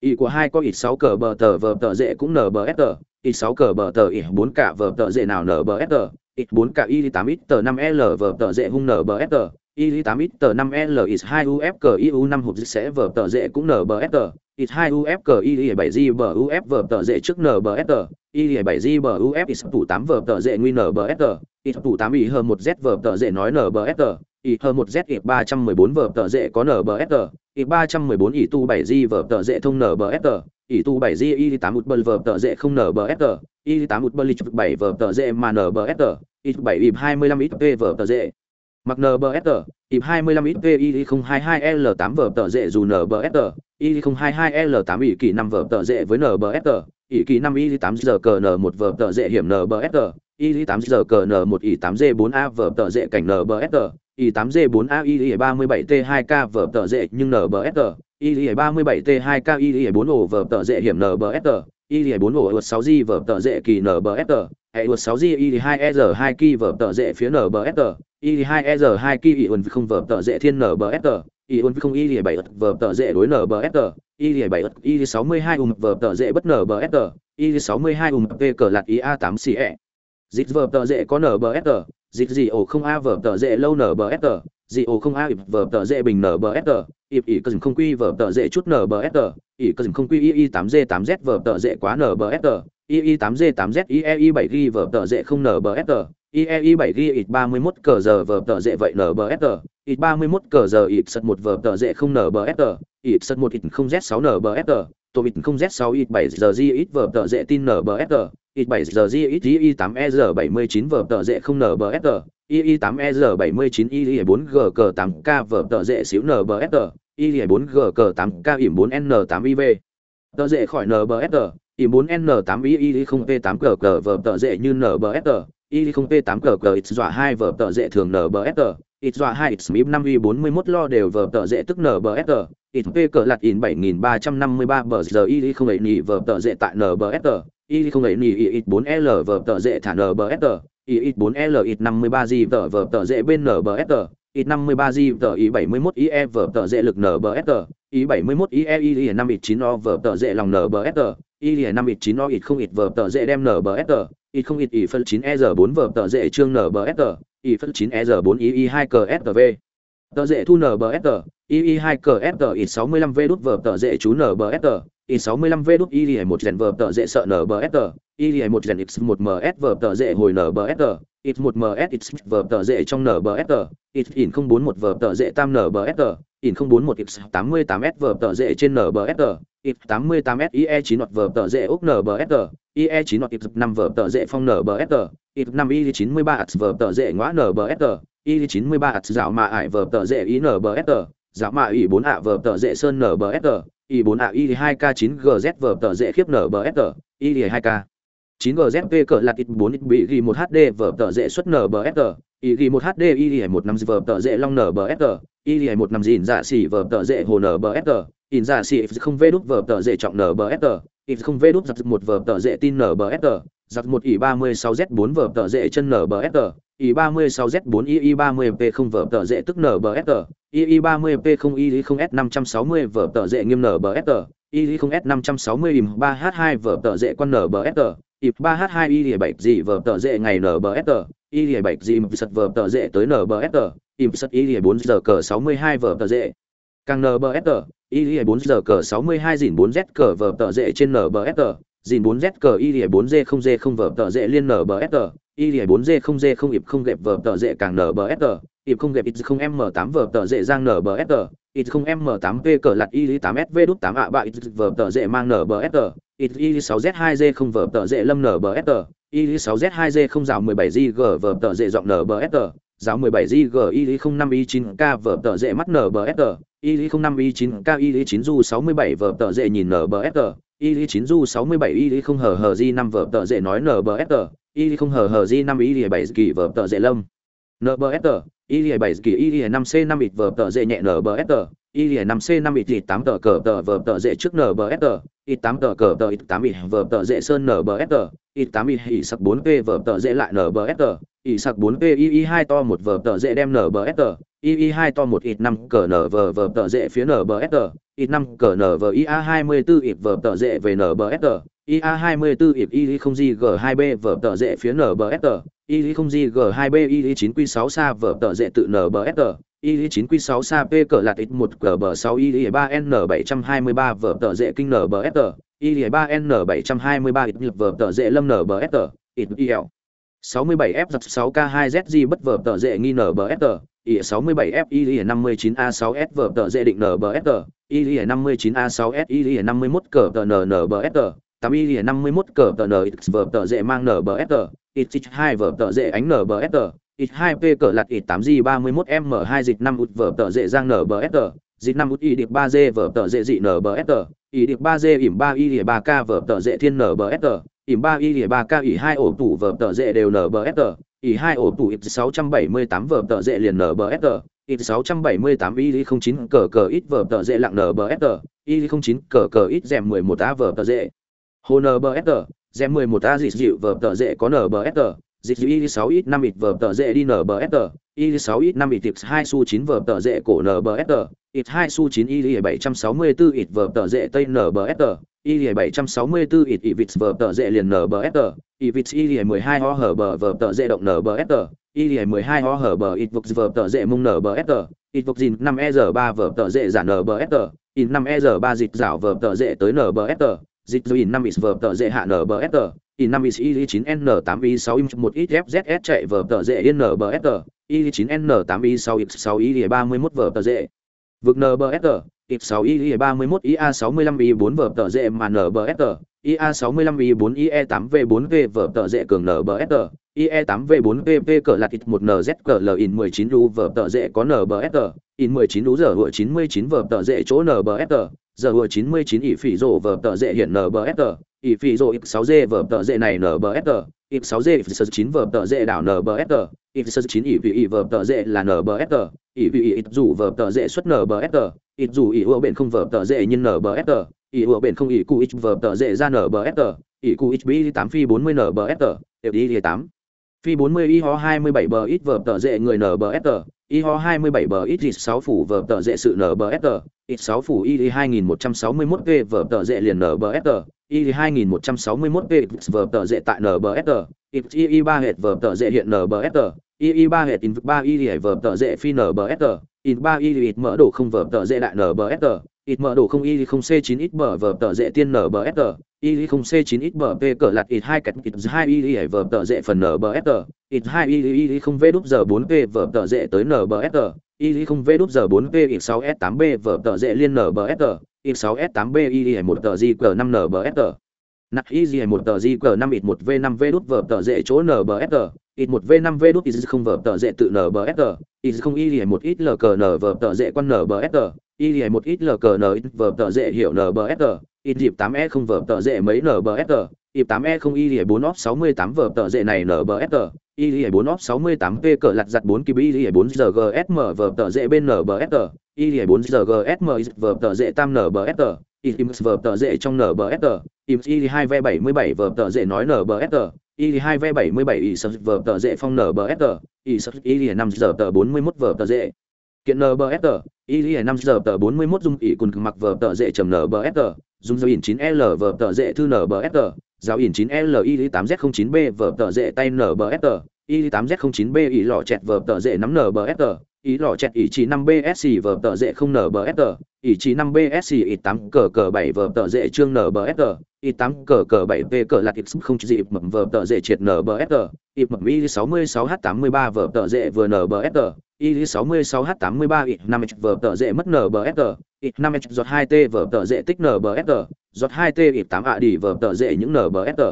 Ý của hai có ít 6 cờ bờ tờ vở tờ dễ cũng nbsr ít 6 cờ bờ tờ ỉ 4 cả vở tờ dễ nào nbsr ít 4 cả y 8 ít tờ 5 l vở tờ dễ hung nbsr y 8 ít tờ 5 l ít 2 uf cờ iu 5 hụt sẽ vở tờ dễ cũng nbsr ít 2 uf cờ y 7 g b uf v tờ dễ trước nbsr i 7 g b uf ít tủ 8 v tờ dễ nguyên nbsr ít tủ 8 i hơn 1 z v tờ dễ nói nbsr i hơn 1 z ít 314 v tờ dễ có nbsr y 314 i tu 7 g v tờ dễ thông nbsr y tu 7 g i 8 một bờ vở tờ dễ không nbsr i 8 một bờ lịch 7 vở tờ dễ mà nbsr i 7 y 25 ít p vở tờ dễ mặc nbsr y 25 ít p y 022 l 8 vở tờ dễ dù nbsr y 022 l 8 y kỳ 5 vở tờ dễ với nbsr y kỳ 5 y 8 giờ cờ n 1 vở tờ dễ hiểm nbsr y 8 giờ cờ n 1 y 8 g 4 a vở tờ dễ cảnh nbsr y 8 g 4 a y 37 t 2 k vở tờ dễ nhưng nbsr y 37 t 2 k y 4 ổ vở tờ dễ hiểm nbsr y 4 ổ 6 g vở tờ dễ kỳ nbsr hệ 6 g, y 2 e 2 kỳ vở tờ dễ phía nbsr y 2 e 2 kỳ y không vở tờ dễ thiên nbsr y không, y 7 vở tờ dễ đối nbsr y 7 y 62 um vở tờ dễ bất nbsr y 62 um p, cờ lạt y a 8 ce dịch vở tờ dễ có nbsr dịch gì ổ không, a vở tờ dễ lâu nbsr dị ổ không, a ịp vở tờ dễ bình nbsr ịp ỉ cờ không quy vở tờ dễ chút nbsr ỉ cờ không quy y 8 g 8 z vở tờ dễ quá nbsr y 8 g 8 z y 7 g vở tờ dễ không nbsr y 7 g ít 31 cờ giờ vở tờ dễ vậy nbsr ít 31 cờ giờ ít sật một vở tờ dễ không nbsr ít sật một ít không z 6 nbsr tổ ít không z 6 ít 7 giờ g ít vở tờ dễ tin nbsr ít 7 giờ g ít y 8 e 79 vở tờ dễ không nbsr y 8 e 79 y 4 g cờ 8 k vở tờ dễ xíu nbsr y 4 g cờ 8 k ỉm 4 n 8 iv tờ dễ khỏi nbsr y 4 n 8 i y 0 p 8 cờ cờ vở tợ dễ như nbsr y 0 p 8 cờ cờ ít dọa 2 vở tợ dễ thường nbsr ít dọa 2 ít 5 y 41 lo đều vở tợ dễ tức nbsr ít p cờ lạt in 7353 bờ giờ y không ấy nhỉ vở tợ dễ tại nbsr y không ấy nhỉ ít 4 l vở tợ dễ thả nbsr y ít 4 l ít 53 gì vở vở tợ dễ bên nbsr ít 53 g tờ y 71 ie vở tờ dễ lực nbsr y 71 ie y 5 ít 9 o vở tờ dễ lòng nbsr y 5 ít 9 o ít không ít vở tờ dễ đem nbsr ít không ít y phân 9 e r 4 vở tờ dễ trương nbsr y phân 9 e r 4 y y 2 cờ sv tờ dễ thu nbsr y y 2 cờ sv ít 65 v đút vở tờ dễ chú nbsr y 65 v đút y 1 rèn vở tờ dễ sợ nbsr y 1 rèn x 1 ms vở tờ dễ hồi nbsr ít một ms x vở tờ dễ trong nbsr ít in không bốn một tờ dễ tam nbsr in không bốn một x tám mươi tám s vở tờ dễ trên nbsr ít tám mươi tám s ie chín nọt vở tờ dễ úc nbsr ie chín nọt ít năm vở tờ dễ phong nbsr ít năm i chín mươi ba s tờ dễ ngõ nbsr i chín mươi ba s dạo mà ải vở tờ dễ ý nbsr dạo mà ỉ bốn ạ vở tờ dễ sơn nbsr i bốn ạ i hai k chín gz vở tờ dễ khiếp nbsr i hai k. 9GZP cỡ là ít 4 ít bị ghi 1 HD vở tờ dễ xuất NBSR, y ghi 1 HD y ghi 1 năm vở tờ dễ long NBSR, y ghi 1 năm gìn giả xỉ vở tờ dễ hồ NBSR, in giả xỉ không vê đút vở tờ dễ trọng NBSR, ít không vê đút giặc một vở tờ dễ tin NBSR, giặc một y 36Z4 vở tờ dễ chân NBSR, y 36Z4 y 30P không vở tờ dễ tức NBSR, y 30P không y không S560 vở tờ dễ nghiêm NBSR, y không S560 im 3H2 vở tờ dễ quan nở bờ fg h 2 y 7 gì vở tờ dễ ngày nbsr y 7 gì mập sật vở tờ dễ tới nbsr ip sật y 4 giờ cờ 62 vở tờ dễ càng nbsr y 4 giờ cờ 62 dìn 4 z cờ vở tờ dễ trên nbsr dìn 4 z cờ y 4 g 0 g 0 vở tờ dễ liên nbsr y 4 g 0 g 0 ip không gẹp vở tờ dễ càng nbsr ịp không gẹp ít không m 8 vở tờ dễ giang nbsr ít không m 8 p cờ lặt y 8 sv đút 8 ạ ba ít vở tờ dễ mang nbsr y 6 z 2 g không vở tờ dễ lâm nbsr y 6 z 2 g không rào 17 g vở tờ dễ giọng nbsr giáo 17 g y 05 y 9 k vở tờ dễ mắt nbsr y 05 y 9 k y 9 du 67 vở tờ dễ nhìn nbsr y 9 du 67 y không hờ hờ g 5 vở tờ dễ nói nbsr y không hờ hờ g 5 y 7 kỳ vở tờ dễ lâm nbsr y 7 kỳ y 5 c 5 ít vở tờ dễ nhẹ nbsr y 5 c 5 ít 8 tờ cờ tờ vở tờ dễ trước nbsr ít 8 tờ cờ tờ ít 8 ít vở tờ dễ sơn nbsr ít 8 ít ỉ sặc 4 p vở tờ dễ lại nbsr ỉ sặc 4 p y 2 to 1 vở tờ dễ đem nbsr y 2 to một ít 5 cờ nở vở vở tờ dễ phía nbsr ít 5 cờ nở vở ia 24 ít vở tờ dễ về nbsr ia 24 ít y không gì g 2 b vở tờ dễ phía nbsr y không gì g 2 b y 9 q 6 xa vở tờ dễ tự nbsr y 9 q 6 xa p cờ lạt ít 1 cờ bờ 6 y 3 n 723 vở tờ dễ kinh nbsr y 3 n 723 ít vở tờ dễ lâm nbsr ít il 67 f 6 k 2 zg bất vở tờ dễ nghi nbsr y 67 f y 59 a 6 s vở tờ dễ định nbsr y 59 a 6 tám y 51 cờ tờ nbsr 8 y 51 cờ tờ nờ, x vờ tờ dễ mang nbsr x hai vờ tờ dễ ánh nbsr ít hai p cờ lạt ít tám g 31 m hai dịch năm út vờ tờ dễ giang nbsr dịch năm út y điệp ba g vờ tờ dễ dị nbsr y điệp ba g ỉm ba y lìa ba k vờ tờ dễ thiên nbsr ỉm ba y lìa ba k ỉ hai ổ tủ vờ tờ dễ đều nbsr ỉ hai ổ tủ ít 678 vở tờ dễ liền nbsr ít 678 y 09 cờ cờ ít vở tờ dễ lặng nbsr y 09 cờ cờ ít dèm 11 a vở tờ dễ hồ nbsr mười 11 a dị dịu vở tờ dễ có nbsr dịch dịu y 6 ít 5 ít vở tờ dễ đi nbsr y 6 ít 5 ít tips 2 su 9 vở tờ dễ cổ nbsr ít 2 su 9 y 764 ít vở tờ dễ tây nbsr y 764 ít y vịt vở tờ dễ liền nbsr y vịt y 12 ho hở bờ vở tờ dễ động nbsr y 12 ho hở bờ ít vực vở tờ dễ mông nbsr ít vực gìn 5 e 3 vở tờ dễ giả nbsr in 5 e 3 dịch rảo vở tờ dễ tới nbsr dịch dư in năm is vờ tờ dễ hạ nbsr i 5 i chín n tám i sáu im một ít fzs chạy vờ tờ dễ yên sờ i chín n tám i sáu x 6 i 31 vở tờ dễ vực nbsr x 6 i 31 ia 65 i 4 vở tờ dễ mà nbsr ia 65 i 4 ie 8 v 4 v vở tờ dễ cường nbsr ie 8 v 4 vp cờ là ít 1 nz cờ l in 19 u vở tờ dễ có nbsr in 19 u giờ hựa 99 vở tờ dễ chỗ nbsr giờ vừa 99 ỷ phỉ rồ vở tờ dễ hiện nbsr ỷ phỉ rồ x6g vở tờ dễ này nbsr x6g x 9 vở tờ dễ đảo nbsr x 9 ỷ phỉ ỉ vở tờ dễ là nbsr ỷ phỉ ỉ rủ vở tờ dễ xuất nbsr ỉ dù ỷ ủa bền không vở tờ dễ nhân nbsr ỷ ủa bền không ỷ cu x vở tờ dễ ra nbsr ỷ cu x bị 8 phi 40 nbsr đều đi 8 phi 40 y ho 27 bờ ít vở tờ dễ người nbsr y ho 27 bờ ít 6 phủ vở tờ dễ sự nbsr ít 6 phủ y 2161 p vở tờ dệ liền nbsr y 2161 p vở tờ dệ tại nbsr ít y 3 hệt vở tờ dệ hiện nbsr y 3 hệt in 3 y vở tờ dệ phi nbsr in 3 y ít mỡ đồ không vở tờ dệ đại nbsr ít mở đồ không y không c 9 ít bờ vờ tờ dễ tiên nbsr y không c 9 ít bờ p cỡ lạt ít hai cạnh ít hai y vờ tờ dễ phần nbsr ít hai y y không v đúp giờ 4 p vờ tờ dễ tới nbsr y không v đúp giờ 4 p ít 6 s 8 b vờ tờ dễ liên nbsr ít 6 s 8 b y một tờ di cờ 5 tờ. Nặc y một tờ di cờ 5 ít 1 v 5 v đút vờ tờ dễ chỗ nbsr ít 1 v 5 v đút ít không vờ tờ dễ tự nbsr ít không y một ít l lờ n vờ tờ dễ quan nbsr y lìa một ít lờ n vờ tờ dễ hiểu nbsr ít dịp tám e không vờ tờ dễ mấy nbsr ịp tám e không y lìa bốn óp sáu mươi tám vờ tờ dễ này nbsr y lìa bốn óp sáu mươi tám p cờ lặt giặt bốn kib y lìa bốn giờ gsm vờ tờ dễ bên nbsr y lìa bốn giờ gsm vờ tờ dễ tam nbsr Ims vở tờ dễ trong NBSR, Ims Y2 V77 vở tờ dễ nói NBSR, Y2 V77 Ims vở tờ dễ phong NBSR, Ims Y5 giờ tờ 41 vở tờ dễ. Kiện NBSR, Y5 giờ tờ 41 dung ỉ cùng mặc vở tờ dễ trầm NBSR, dung dầu ỉn 9L vở tờ dễ thư NBSR, giáo ỉn 9L Y8Z09B vở tờ dễ tay NBSR, Y8Z09B ỉ lọ chẹt vở tờ dễ nắm NBSR, ý lọ chẹt ý chỉ 5 bsc vở tờ dễ không nbsr ý chỉ 5 bsc ít 8 cờ cờ 7 vở tờ dễ chương nbsr ít 8 cờ cờ 7 v cờ lạc ít không chỉ dịp mầm vở tờ dễ triệt nbsr ít mầm y 66 h 83 vở tờ dễ vừa nbsr y 66 h 83 ít 5 h vở tờ dễ mất nbsr ít 5 h giọt 2 t vở tờ dễ tích nbsr giọt 2 t i 8 ạ đi vở tờ dễ những nbsr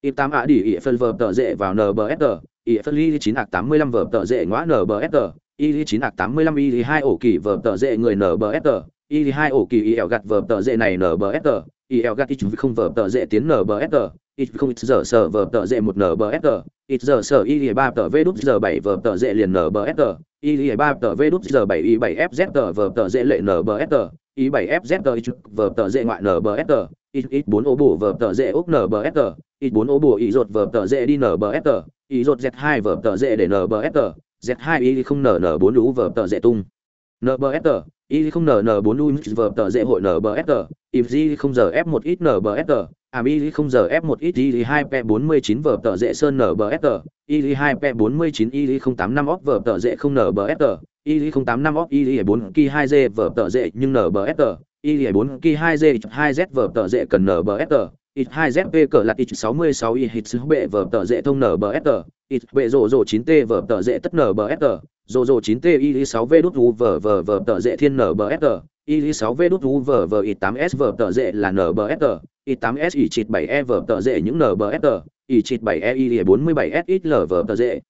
ít 8 ạ đi i phân vở tờ dễ vào nbsr ít phân ly 9 mươi 85 vở tờ dễ ngõ nbsr y 9 hạc 85 y 2 ổ kỳ vở tờ dễ người nbsr y 2 ổ kỳ y ẻo gặt vở tờ dễ này nbsr y ẻo gặt y không vở tờ dễ tiến nbsr y không ít giờ sở vở tờ dễ một nbsr ít giờ sở y ba tờ v đút giờ bảy vở tờ dễ liền nbsr y ba tờ v đút giờ bảy y bảy fz tờ vở tờ dễ lệ nbsr y bảy fz tờ vở tờ dễ ngoại nbsr ít ít bốn ô bù vở tờ dễ úc nbsr ít bốn ô bù y rột vở tờ dễ đi nbsr y rột z hai vở tờ dễ để nbsr Z2 y không nở nở bốn lũ vở tờ dễ tung. NBSR, y không nở nở bốn lũ vở tờ dễ hội NBSR, y không giờ f một ít NBSR, ảm y không giờ F1 ít y 2 p 49 vở tờ dễ sơn NBSR, y 2 p 49 y 085 óc vở tờ dễ không NBSR, y 085 óc y 4 ki 2G vở tờ dễ nhưng NBSR, y 4 ki 2G 2Z vở tờ dễ cần NBSR, ít 2 zp cỡ lạt ít 66 y hít sứ bệ vở tờ dễ thông nbsr ít bệ rổ rổ 9 t vở tờ dễ tất nbsr rổ rổ 9 t i 6 v đút u vở vở vở tờ dễ thiên nbsr y 6 v đút u vở vở ít 8 s vở tờ dễ là nbsr ít 8 s y chít 7 e vở tờ dễ những nbsr y chít 7 e y 47 s ít l vở tờ dễ.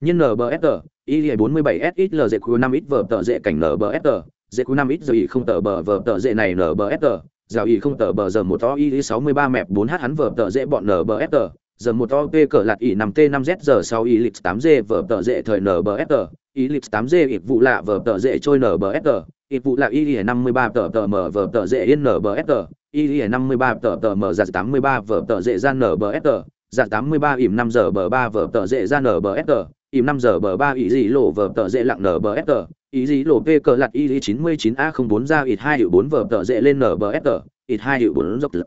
Nhân nbsr y 47 s ít l dễ q 5 ít vở tờ dễ cảnh nbsr dễ q 5 ít rồi không tờ bờ vở tờ dễ này nbsr rào y không tờ bờ giờ một to y sáu mươi ba mẹp bốn h hắn vờ tờ dễ bọn nở bờ ép tờ. Giờ một to p cờ lạt y nằm t năm z giờ sau y lịch tám g vờ tờ dễ thời nở bờ ép tờ. Y lịch tám g ít vụ lạ vờ tờ dễ trôi nở bờ ép tờ. Ít vụ lạ y năm mươi ba tờ tờ mở vờ tờ dễ yên nở bờ ép tờ. Y năm mươi ba tờ tờ mở giặt tám mươi ba vờ tờ dễ ra nở bờ ép tờ. Giặt tám mươi ba ỉm năm giờ bờ ba vờ tờ dễ ra nở bờ ép tờ. Ỉm năm giờ bờ ba ý gì lộ vờ tờ dễ lặng nở bờ ép tờ ý gì lộ p cờ lặt y 99 a 04 ra ít hai hiệu bốn vở tờ dễ lên nbsr ít hai hiệu bốn dốc lực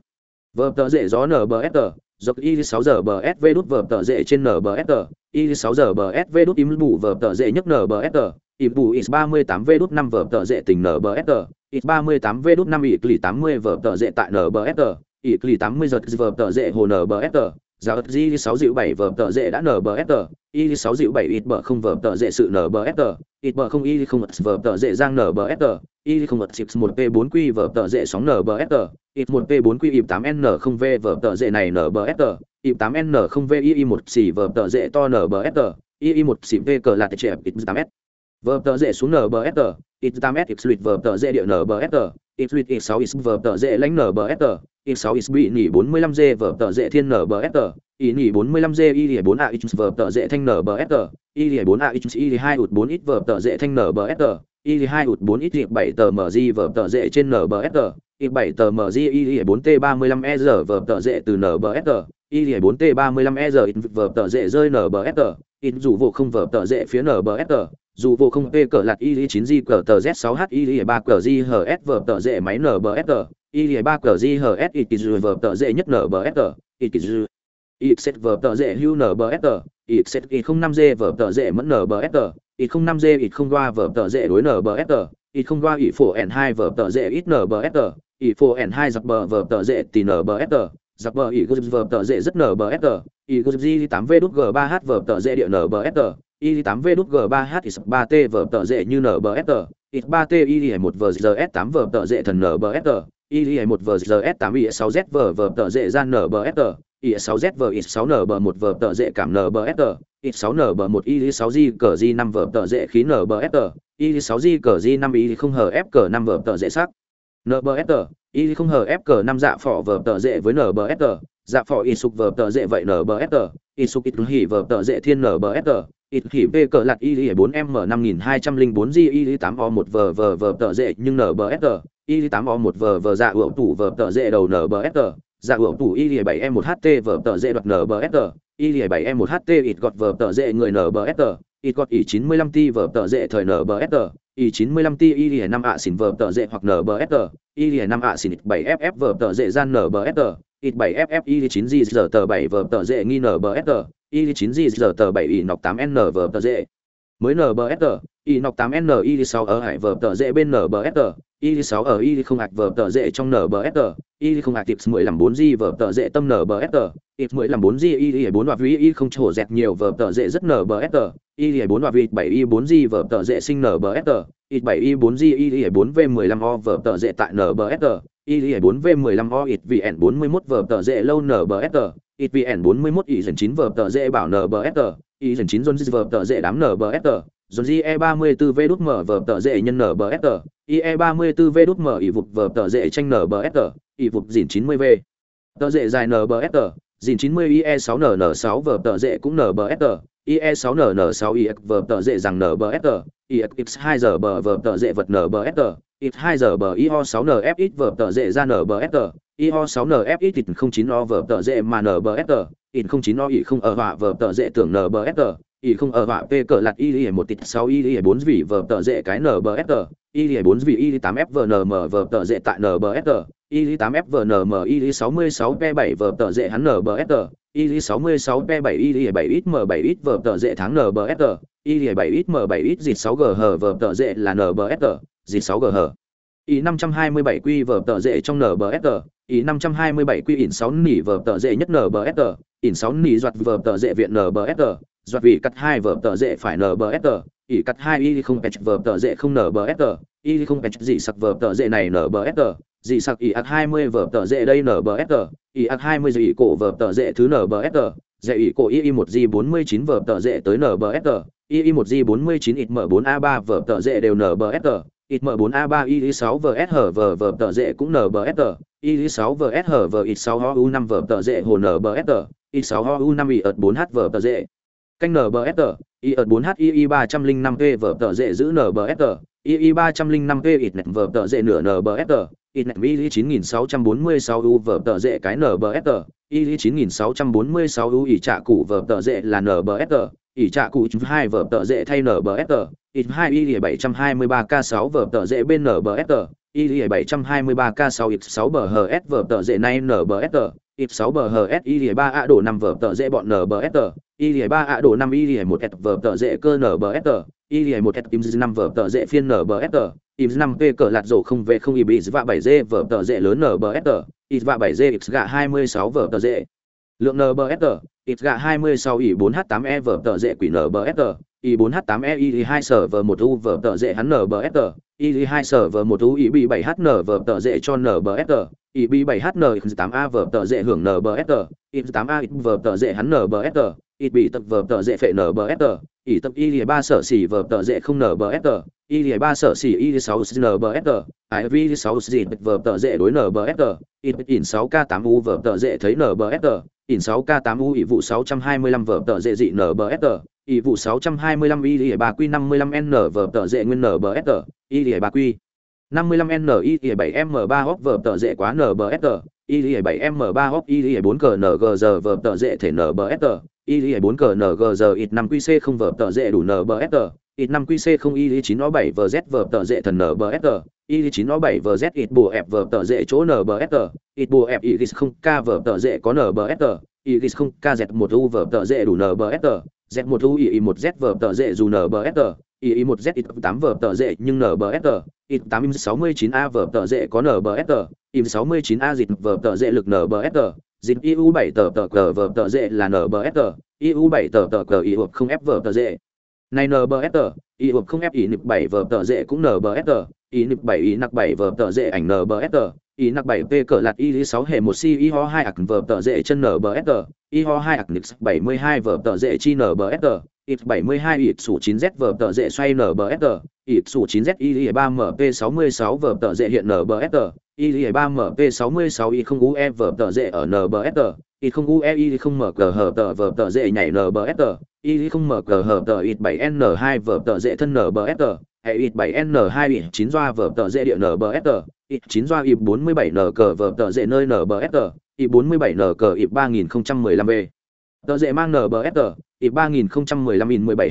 vở tờ dễ gió nbsr dọc y 6 giờ bsv đút vở tờ dễ trên nbsr y 6 giờ bsv đút im bù vở tờ dễ nhấc tờ im bù x 38 v đút 5 vở tờ dễ tình ba mươi 38 v đút 5 y lì 80 vở tờ dễ tại nbsr y lì 80 giật vở tờ dễ hồ nbsr Giá ớt G6 dịu 7 vở tờ dễ đã NBSR, y 6 dịu 7 ít bờ không vở tờ dễ sự NBSR, ít bờ không y không vở tờ dễ giang NBSR, y không mật xịp 1 p 4 q vở tờ dễ sóng NBSR, ít 1 p 4 q ịp 8 n 0 v vở tờ dễ này NBSR, ịp 8 n 0 v y 1 xỉ vở tờ dễ to NBSR, y 1 xỉ v cờ là tệ trẻ ít 8 s. Vở tờ dễ xuống NBSR, ít 8 s x vở tờ dễ địa NBSR, ít x 6 x vở tờ dễ lãnh NBSR, Y6 e is bị nỉ 45G vở tờ dễ thiên NBSR, Y nỉ 45G Y4A X vở tờ dễ thanh NBSR, Y4A X Y2 ụt 4 x vở tờ dễ thanh NBSR, Y2 ụt 4 x 7 tờ MG vở tờ dễ trên NBSR, Y7 tờ. MG Y4T35E vở tờ dễ từ NBSR, Y4T35E vở tờ. Dễ rơi NBSR, ít dù vụ không vở tờ dễ phía NBSR, dù vô không p cờ lạt y 9 g cờ tờ z 6 h y 3 cờ g hs vở tờ dễ máy nbsr y 3 cờ g hs ít kỳ vở tờ dễ nhất nbsr ít kỳ x vở tờ dễ hưu nbsr x y không năm g vở tờ dễ mẫn nbsr y không năm g y không qua vở tờ dễ đối nbsr y không qua y phổ n hai vở tờ dễ ít nbsr y phổ n hai giặc bờ vở tờ dễ tì nbsr giặc bờ ý guzip vờ tờ dễ rất nbsr ỷ g tám v đút g ba h vờ tờ dễ địa nbsr y tám v đút g 3 h is 3 t vờ tờ dễ như nbsr is 3 t y 1 s 8 vờ tờ dễ thần nbsr y 1 s 8 y 6 z vờ vờ tờ dễ gian sờ y 6 z vở sáu 6 nb 1 vở tờ dễ cảm nbsr y 6 nb 1 y 6 g cờ g 5 vờ tờ dễ khí nbsr y 6 g cờ g 5 y không hờ f cờ 5 vờ tờ dễ sắc nbsr y không hờ f cờ 5 dạ phỏ vở tờ dệ với nbsr dạ phỏ y sục vở tờ dệ vậy nbsr y sục ít hỉ vở tờ dệ thiên nbsr ít hỉ p cờ lạc y 4 m 5204 g y 8 o 1 vờ vờ vờ tờ dệ nhưng nbsr y 8 o 1 vờ vờ dạ ủa tủ vờ tờ dệ đầu nbsr dạ ủa tủ y 7 m 1 ht vờ tờ dệ đoạt nbsr y 7 m 1 ht ít gọt vờ tờ dệ người nbsr ít gọt y 95 t vờ tờ dệ thời nbsr y 95 ti y 5 ạ xỉn vờ tờ dệ hoặc nbsr y 5 ạ xỉn 7 ff vờ tờ dệ gian nbsr ít 7 ff y 9 g giờ tờ 7 vờ tờ dệ nghi nbsr y 9 g giờ tờ 7 y nọc 8 n vờ tờ dệ mới nbsr y nọc 8 n, y 6 ở hải vở tờ dễ bên nbsr y 6 ở y không hạt vở tờ dễ trong nbsr y không hạt tips 10 làm 4 g vở tờ dễ tâm nbsr tips mười làm 4 g, y 4 và vi y không trổ dẹt nhiều vở tờ dễ rất nbsr y 4 và vi 7 y 4 g vở tờ dễ sinh nbsr y 7 y 4 g, y 4 v 15 o vở tờ dễ tại nbsr y 4 v 15 o ít vn 41 vở tờ dễ lâu nbsr ít vn 41 ý dần 9 vờ tờ dễ bảo nbsr ý dần 9 zon vờ tờ dễ đám nbsr dồn e 34 v đút mở vờ tờ dễ nhân nbsr ie 34 v đút mở ý vụt vờ tờ dễ tranh nbsr ý vụt, dìn 90 v. Tờ dễ dài nbsr dìn 90 ie 6 nn 6 vờ tờ dễ cũng nbsr ie 6 nn 6 ix vờ tờ dễ rằng nbsr ix 2 giờ bờ vờ tờ dễ vật nbsr x 2 giờ bờ io 6 nfx vờ tờ dễ ra nbsr io 6 nfx thịt 09 o vờ tờ dễ mà nbsr in 09 o ỉ không ở họa vờ tờ dễ tưởng nbsr ỉ không ở họa p cờ lạt y một tịt 6 y 4 vị vờ tờ dễ cái nbsr y 4 vị y 8 fvnm vờ tờ dễ tại nbsr y 8 fvnm y 66 p 7 vờ tờ dễ hắn nbsr y 66 p 7 y 7 ít m 7 ít vờ tờ dễ tháng nbsr y 7 ít m 7 ít dịt 6 g hờ vờ tờ dễ là nbsr dịt 6 g hờ y 527 quy vở tờ dễ trong nbsr y 527 quy ỉn 6 nỉ vở tờ dễ nhất nbsr ỉn 6 nỉ doạt vở tờ dễ viện nbsr doạt vị cắt hai vở tờ dễ phải nbsr ỉ cắt hai y không patch vở tờ dễ không nbsr y không patch gì sặc vở tờ dễ này nbsr gì sặc ỉ ạc hai mươi vở tờ dễ đây nbsr ỉ ạc hai mươi gì cổ vở tờ dễ thứ nbsr dễ ỉ cổ y một g bốn mươi chín vở tờ dễ tới nbsr y một g bốn mươi chín ít m bốn a ba vở tờ dễ đều nbsr ít m bốn a ba i sáu s h, v vở tờ dễ cũng nbsr i sáu s h, v ít sáu ho u năm v tờ dễ hồ nbsr i sáu ho u năm, i, ợt bốn h, v tờ dễ canh nbsr i, ợt 4 h, i i 305 p, v tờ dễ giữ nbsr i 305 p, ít nẹt, v tờ dễ nửa nbsr ít nẹt i 9646 u, v tờ dễ cái nbsr i 9646 u ỉ trả cụ, v tờ dễ là nbsr ỉ trả cụ, hai v tờ dễ thay nbsr ít 2 ii 723 k 6 vở tờ dễ bên nbsr ii 723 k 6 ít 6 bờ s vở tờ dễ nay nbsr ít 6 bờ hs ii 3 a đổ 5 vở tờ dễ bọn nbsr y ba a đổ năm y một s vở tờ dễ cơ nbsr y một s im năm vở tờ dễ phiên nbsr im năm p cờ lạt rổ không về không y bị và bảy d vở tờ dễ lớn nbsr ít và bảy d ít gạ hai mươi sáu vở tờ dễ lượng nbsr ít gạ hai mươi sáu y bốn h tám e vở tờ dễ quỷ nbsr i4h8ei2 server 1 u vở tợ dễ hắn nbsr i2 server 1 u ib7h vở tợ dễ cho nbsr ib7h n8a vở tợ dễ hưởng nbsr i8a vở tợ dễ hắn nbsr ít bị tập vở tợ dễ phệ nbsr ỉ tập i3 sở xỉ vở tợ dễ không nbsr i3 sở xỉ y sáu nbsr i v sáu xỉ vở tợ dễ đối nbsr ít in sáu k tám u vở tợ dễ thấy nbsr in 6k8u ỉ vụ sáu trăm hai mươi lăm vở tợ dễ dị nbsr ỉ vụ sáu trăm hai mươi lăm y lìa ba q năm mươi lăm n vở tờ dệ nguyên nbsr y lìa ba q 55N y 7 m 3 hốc vở tờ dệ quá NBSR, y 7 m 3 hốc y 4 cờ n g giờ vở tờ dệ thể NBSR, y 4 cờ n g giờ ít 5 qc không vở tờ dệ đủ nbsr ít 5 qc không y 9 o 7 vở z vở tờ dệ thần nbsr y 9 nó 7 vz ít bùa ép vở tờ dễ chỗ nbsr ít bùa ép y không k vở tờ dễ có nbsr y không k z 1 u vở tờ dễ đủ nbsr z 1 u i 1 z vở tờ dễ dù nbsr y 1 z ít 8 vở tờ dễ nhưng nbsr ít tám im sáu mươi chín a vở tờ dễ có nbsr im sáu mươi chín a dịch vở tờ dễ lực nbsr dịch iu bảy tờ tờ cờ vở tờ dễ là nbsr iu bảy tờ tờ cờ iu không f vở tờ dễ này NBFR, y ộp không ép ý nịp 7 vở tờ dễ cũng NBFR, ý nịp 7 ý nặc 7 vở tờ dễ ảnh NBFR, ý nặc 7 p cỡ lạt y 6 hệ 1 si y ho 2 ạc vở tờ dễ chân NBFR, y ho 2 ạc nịp 72 vở tờ dễ chi NBFR, ít 72 ít sủ 9Z vở tờ dễ xoay NBFR, ít sủ 9Z y 3 mp 66 vở tờ dễ hiện NBFR, y 3 mp 66 y không u e vở tờ dễ ở NBFR, y không UE y không mở cờ hở tờ vở tờ dễ nhảy NBSR, y không mở cờ hở tờ ít 7N2 vở tờ dễ thân NBSR, hệ ít 7N2 ít 9 doa vở tờ dễ địa NBSR, ít 9 doa y 47N cờ vở tờ dễ nơi NBSR, y 47N cờ y 3015B. Tờ dễ mang NBSR, ịp 3015 in 17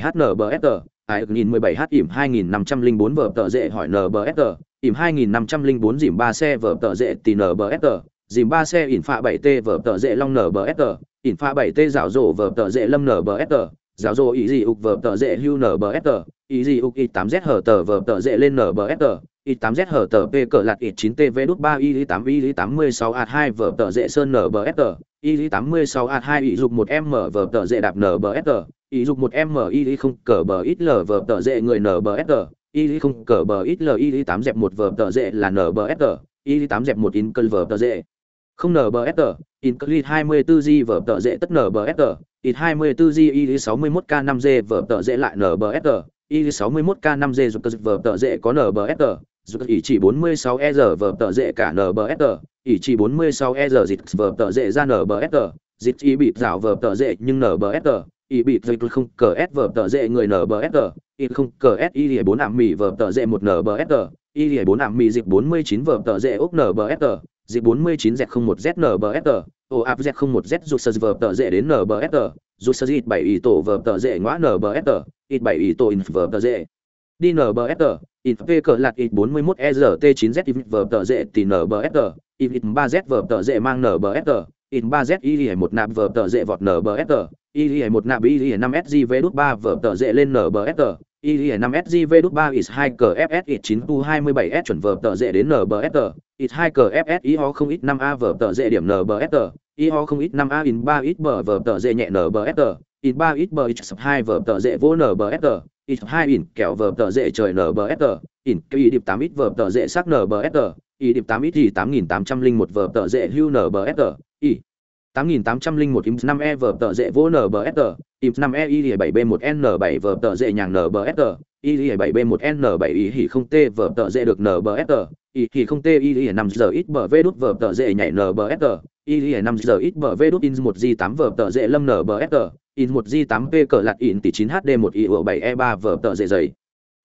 tờ. Ai nhìn 17 H ỉm 2504 vở tờ dễ hỏi NBSR, ỉm 2504 dìm 3 xe vở tờ dễ tỷ tờ dìm ba xe ỉn phạ 7T vở tờ dễ long NBSR, ỉn phạ 7T rào rộ vở tờ dễ lâm NBSR, rào rộ ý gì ục vở tờ dễ hưu NBSR, ý gì ục i8Z hở tờ vở tờ dễ lên NBST, i8Z hở tờ P cỡ lạt ít 9TV đút 3 y 8 mươi 86 a 2 vở tờ dễ sơn NBSR, y 86 a 2 ý dục 1 m vở tờ dễ đạp NBSR, ý dục 1 m ý không cỡ bờ ít l vở tờ dễ người NBST, ý không cỡ bờ ít l y 8 dẹp 1 vở tờ dễ là NBSR, y 8 dẹp một in cơn vở tờ dễ. Không NBSR, in 24G vở tờ dễ tất NBSR, ít 24G y 61K5G vở tờ dễ lại NBSR, y 61K5G dục vở tờ dễ có NBSR dù ý chỉ 46 e giờ vở tờ dễ cả NBSR, ý chỉ 46 e giờ dịch vở tờ dễ ra NBSR, dịch ý bị rào vở tờ dễ nhưng NBSR, ý bị dịch không cờ S vở tờ dễ người NBSR, ý không cờ S ý 4 ảm mì vở tờ dễ một NBSR, ý 4 ảm mì dịch 49 vở tờ dễ ốc NBSR, dịch 49 z 01 z NBSR, ồ áp z 01 z dù sơ vở tờ dễ đến NBSR, dù sơ dịch 7 ý tổ vở tờ dễ ngõ NBSR, ít 7 ý tổ in vở tờ dễ. Đi nbsr ít p cờ lạc ít 41 ert 9 z in vờ tờ dễ thì nbsr ít 3 z vờ tờ dễ mang nbsr in 3 z y một nạp vờ tờ dễ vọt nbsr y một nạp y 5 sgv đút 3 vờ tờ dễ lên nbsr y 5 sgv đút 3 is 2 cờ fs ít 9 u 27 s chuẩn vờ tờ dễ đến nbsr ít hai cờ fs ý ho không ít năm a vở tờ dễ điểm nbsr ý ho không ít năm a in ba ít bờ vở tờ dễ nhẹ nbsr ít ba ít bờ ít sập hai vở tờ dễ vô nbsr ít hai in kẹo vở tờ dễ trời nbsr in kêu ý điệp tám ít vở tờ dễ sắc nbsr ý điệp tám ít thì tám nghìn tám trăm linh một vở tờ dễ hưu nbsr ý 8801 IMS 5 e vở tờ dệ vô NBSR, IMS 5 e ILI 7 b 1 n 7 vở tờ dệ nhàng NBSR, ILI 7 b 1 n 7 ý hỉ không t vở tờ dệ được NBSR, ý hỉ không t ILI 5 giờ ít bờ v đút vở tờ dệ nhảy NBSR, ILI 5 giờ ít bờ v đút in 1 g 8 vở tờ dệ lâm NBSR, in 1 g 8 p cờ lạt in tỷ 9 hd 1 iu 7 e 3 vở tờ dệ dày.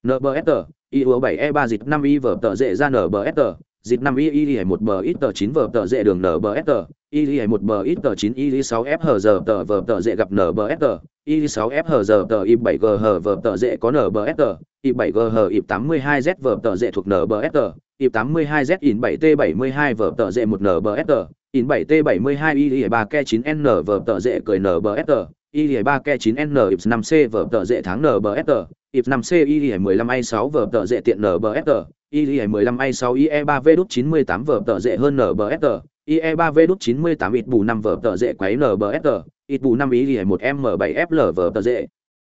NBSR, iu 7 e 3 dịch 5 i vở tờ dệ ra NBSR, dịp năm y y một bờ ít tờ chín vờ tờ dễ đường nở bờ tờ y y một bờ ít tờ chín y sáu f hờ giờ tờ vờ tờ dễ gặp nbsr i 6 f hờ giờ tờ y bảy g hờ vờ tờ dễ có nở bờ tờ y bảy g hờ y tám mươi hai z vờ tờ dễ thuộc nở bờ tờ y tám mươi hai z in bảy t bảy mươi hai vờ tờ dễ một nbsr in bảy t bảy mươi hai y ba k chín n vờ tờ dễ cười nbsr y ba k chín n y năm c vờ tờ dễ tháng nở bờ tờ y năm c y mười lăm a sáu vờ tờ dễ tiện nbsr IE 15 i 6 IE 3 V đút 98 vở tờ dễ hơn nbsr ie 3 v đút 98 ít bù 5 vở tờ dễ quấy nbsr ít bù 5 IE1M7FL vở tờ dễ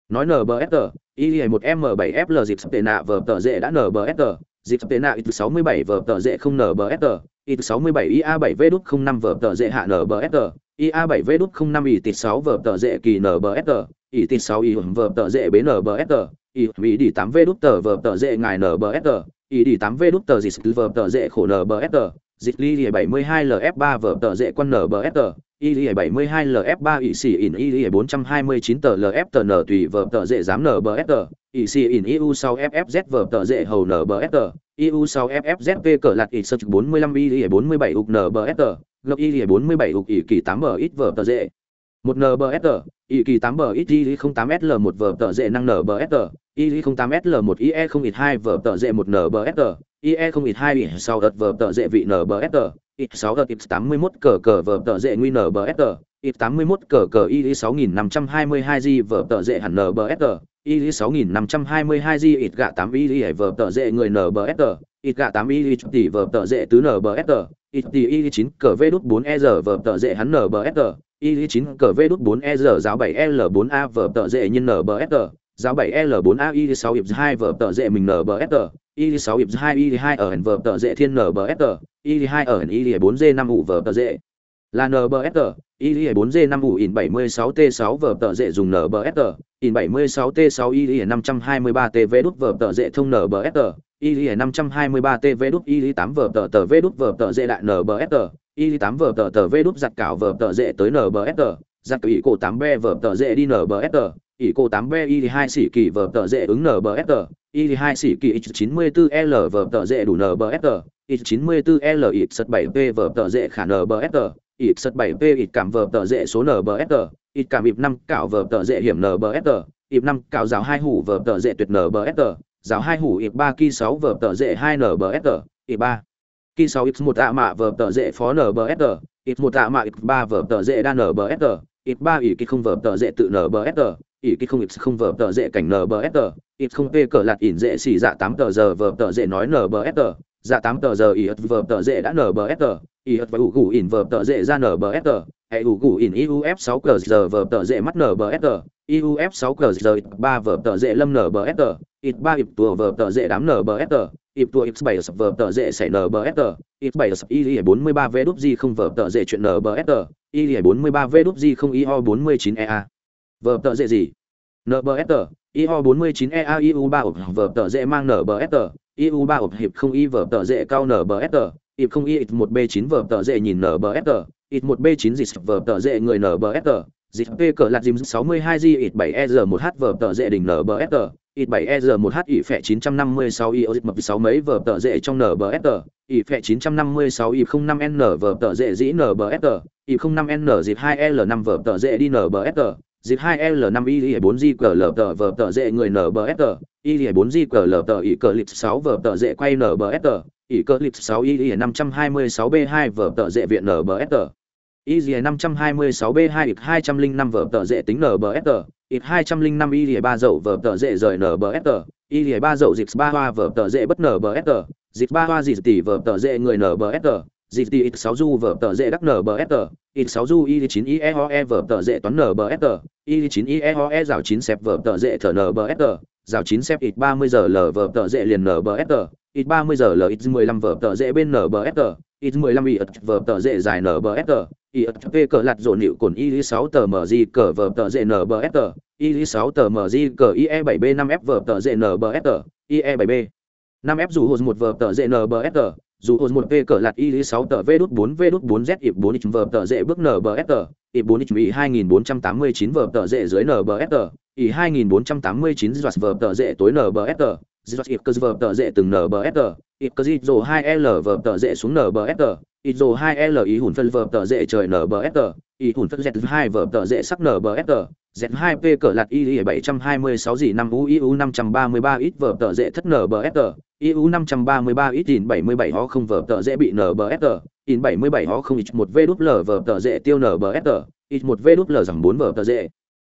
nói nbsr IE1M7FL dịp sắp tệ nạ vở tờ dễ đã nbsr dịp sắp tệ nạ ít 67 vở tờ dễ không nbsr ít 67 ia 7 v đút 05 vở tờ dễ hạ nbsr IA7 V đút 05 ít 6 vở tờ dễ kỳ NBSR, ít 6 ỉ vở tờ dễ bế NBSR, ít đi 8 V đút tờ vở tờ dễ ngài NBSR, ý đi 8V đút tờ dịch tứ vở tờ dễ khổ NBFR, dịch ly lìa 72 LF3 vở tờ dễ quân NBFR, y lìa 72 LF3 ỉ xỉ in y lìa 429 tờ LFTN tùy vở tờ dễ dám NBFR, ỉ xỉ in EU 6 FFZ vở tờ dễ hầu NBFR, EU 6 FFZV cỡ lạt ỉ sơ 45 y lìa 47 ục NBFR, lộc y lìa 47 ục ỉ kỳ 8 ít vở tờ dễ. 1 NBFR, ỉ kỳ 8 ít y 08 SL1 vở tờ dễ năng NBFR, IE08SL1 IE0IT2 vở tợ dệ 1 NBSR, IE0IT2 sau đợt vở tợ dệ vị NBSR, IT6 đợt IT81 cờ cờ vở tợ dệ nguy NBSR, IT81 cờ cờ IE6522G vở tợ dệ hẳn NBSR, IE6522G IT gạ 8 IE vở tợ dệ người NBSR, IT gạ 8 IE chụp tỷ vở tợ dệ tứ NBSR, IT tỷ IE9 cờ V đút 4ER vở tợ dệ hắn NBSR, IE9 cờ V đút 4ER giáo 7L4A vở tợ dệ nhân NBSR, giáo 7L4AI6 hiệp 2 vở tờ dệ mình nbsr y 6 hiệp 2 y 2 ở hẳn vở tờ dệ thiên nbsr y 2 ở hẳn y 4 g 5 ủ vở tờ dệ là nbsr y 4 g 5 ủ in 76 t 6 vở tờ dệ dùng nbsr in 76 t 6 y 523 tv đút vở tờ dệ thông nbsr y 523 tv đút y 8 vở tờ tờ v đút vở tờ dệ đại nbsr y 8 vở tờ tờ v đút giặt cảo vở tờ dệ tới nbsr giặt ủy cổ 8 b vở tờ dệ đi nbsr ỷ cô 8 b y 2 xỉ kỳ vở tợ dễ ứng NBFR, y 2 xỉ kỳ 94 l vở tợ dễ đủ nbsr y 94 l x 7 p vở tợ dễ khả NBFR, ít sật 7 p ít cảm vở tợ dễ số NBFR, ít cảm ịp năm cảo vở tợ dễ hiểm NBFR, ịp năm cảo giáo hai hủ vở tợ dễ tuyệt NBFR, giáo hai hủ ịp ba kỳ 6 vở tợ dễ hai NBFR, ịp ba kỳ 6 x một ạ mạ vở tợ dễ phó NBFR, ít một ạ mạ ít ba vở tợ dễ đa NBFR, ít ba ỉ kỳ không vở tợ dễ tự NBFR ỉ kích không ít không vở tờ dễ cảnh nbsr ít không p cờ lạt ỉn dễ xỉ dạ tám tờ giờ vở tờ dễ nói nbsr dạ tám tờ giờ ỉ vở tờ dễ đã nbsr y ớt và ủ gù ỉn vở tờ dễ ra nbsr hệ ủ gù ỉn iuf sáu cờ giờ vở tờ dễ mắt nbsr iuf sáu cờ giờ ba vở tờ dễ lâm nbsr ít ba ít tùa vở tờ dễ đám nbsr ít tùa bảy 7 vở tờ dễ xảy nbsr ít 7 y 43 v đúp di không vở tờ dễ chuyện nbsr y 43 v đúp di không io 49 ea vờ tờ dễ gì? Nbsr io 49 ea iu 3 vờ tờ dễ mang nbsr iu 3 hiệp không y vờ tờ dễ cao nbsr ịp không y ít một b 9 vờ tờ dễ nhìn nbsr ít một b 9 dịch vờ tờ dễ người nbsr dịch p cờ lạt dìm 62 g ít 7 e r 1 h, vờ tờ dễ đỉnh nbsr ít 7 e r 1 h ỉ phẹ 956 i dịch mập 6 mấy, vờ tờ dễ trong nbsr ỉ phẹ 956 i 05 n, vờ tờ dễ dĩ nbsr ỉ 05 n dịp 2 l 5 vờ tờ dễ đi nbs tờ dịp 2L5Y4G dễ người nbsr i 4 g cờ lở tờ ỉ cờ lịp 6 vở tờ dễ quay nbsr Y cờ lip 6 y 526 b 2 vở tờ dễ viện nbsr y 526 b 2 ít 205 vở tờ dễ tính nbsr ít 205 y 3 dậu vở tờ dễ rời nbsr y 3 dậu dịp 3 hoa vở tờ dễ bất nbsr dịp 3 hoa dịp tỷ vở tờ dễ người nbsr dịch 6 du vở tờ dễ đắc nbsr ít 6 du y 9 IEOE e vở tờ dễ toán nbsr y 9 y e ho e rào 9 xẹp vở tờ dễ thở nbsr rào 9 xẹp X30 giờ lờ vở tờ dễ liền nbsr ít 30 giờ l X15 vở tờ dễ bên nbsr ít 15 y ật vở tờ dễ dài nbsr y ật p cờ lạt rộn nịu cồn y 6 tờ mg cờ vở tờ dễ nbsr y 6 tờ mg cờ ie 7 b 5 f vở tờ dễ nbsr ie 7 b 5 f dù hồn một vở tờ dễ nbsr dù hồn một p cờ lạt y sáu tờ v đút bốn v đút bốn z ịp bốn x vờ tờ dễ bước nờ bờ s tờ ịp bốn x y hai nghìn bốn trăm tám mươi chín vờ tờ dễ dưới nờ bờ s tờ ịp hai nghìn bốn trăm tám mươi chín dọt vờ tờ dễ tối nờ bờ s tờ dọt ịp cơ vờ tờ dễ từng nờ bờ s tờ ịp cơ dịp dồ hai l vờ tờ dễ xuống nờ bờ s tờ ISO 2L ý hùn phân vở tờ dễ trời NBSR, ý hùn phân Z2 vở tờ dễ sắc NBSR, Z2P cỡ lạt y 726 gì 5 UIU 533 ít vở tờ dễ thất NBSR, IU 533 ít in 77 ho không vở tờ dễ bị NBSR, in 77 ho không ít 1 V đúp L vở tờ dễ tiêu NBSR, ít 1 V đúp L rằng 4 vở tờ dễ.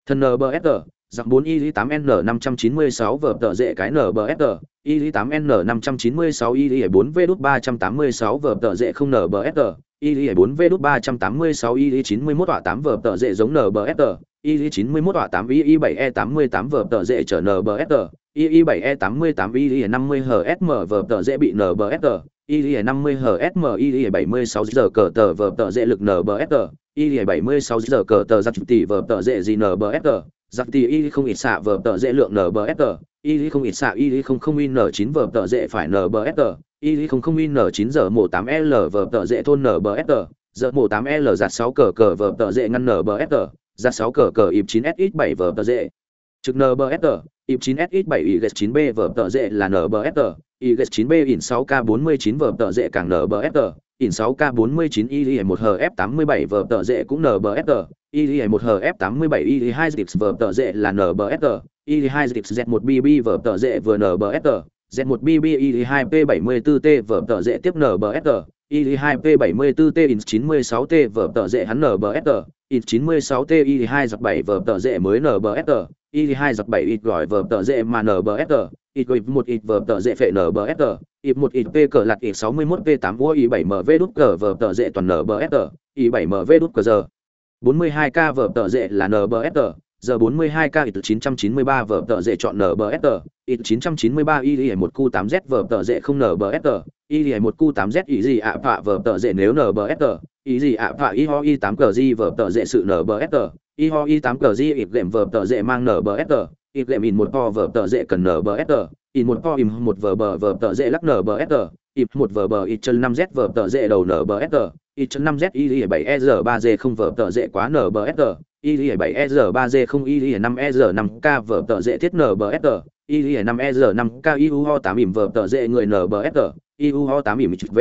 Thân NBSR, giặc 4 y 8 n 596 vở tờ dễ cái nbsr y 8 n 596 y 4 v đút 386 vở tờ dễ không nbsr y 4 v đút 386 y 91 tọa 8 vở tờ dễ giống nbsr y 91 tọa 8 y 7 e 88 vở tờ dễ trở nbsr y 7 e 88 y 50 hsm vở tờ dễ bị nbsr y 50 hsm y 76 giờ cờ tờ vở tờ dễ lực nbsr y 76 giờ cờ tờ giặc tỷ vở tờ dễ gì nbsr giặc tì y không ít xạ vở tờ dễ lượng nbsr y không ít xạ y không không in n chín vở tờ dễ phải nbsr y không không in n chín giờ mổ tám l vở tờ dễ thôn nbsr giờ mổ tám l giặt sáu cờ cờ vở tờ dễ ngăn nbsr giặt sáu cờ cờ ịp chín s 7 vở tờ dễ. Trực nbsr ịp 9 s 7 y 9 b vở tờ dễ là nbsr y 9 b in 6 k 49 vở tờ dễ càng nbsr in 6K49 y 1 HF87 vở tờ dễ cũng NBSR, y 1 HF87 y 2 Zix vở tờ dễ là NBSR, y 2 Zix Z1BB vở tờ dễ vừa NBSR, Z1BB y 2P74T vở tờ dễ tiếp NBSR, y 2P74T in 96T vở tờ dễ hắn NBSR, in 96T y 2 giặc 7 vở tờ dễ mới NBSR, y hai giật bảy ít gọi vở tờ dễ mà nbsr ít gọi một ít vở tờ dễ phệ nbsr ít một ít p cờ lặt ít sáu mươi mốt p tám mua mv đút cờ vở tờ dễ toàn nbsr y bảy mv đút cờ giờ bốn mươi hai k vở tờ dệ là nbsr giờ 42K ít 993 vở tờ dệ chọn NBSR, ít 993 y một cu 8Z vở tờ dệ không NBSR, y một cu 8Z ý gì ạ phạ vở tờ dệ nếu NBSR, ý gì ạ phạ y ho y 8 cờ di vở tờ dệ sự NBSR, y ho y 8 cờ di ít lệm vở tờ dệ mang NBSR, ít lệm in một po vở tờ dệ cần NBSR, in một po im một vở bờ vở tờ dệ lắc NBSR, ít một vờ bờ ít chân 5Z vờ tờ dễ đầu NBSR, ít chân 5Z y 7 r 3 g không vờ tờ dễ quá NBSR y 7 e 3 g không y 5 e 5 k vờ tờ dễ thiết nbsr y 5 e 5 k iu ho 8 ỉm vờ tờ dễ người nbsr iu ho 8 ỉm v.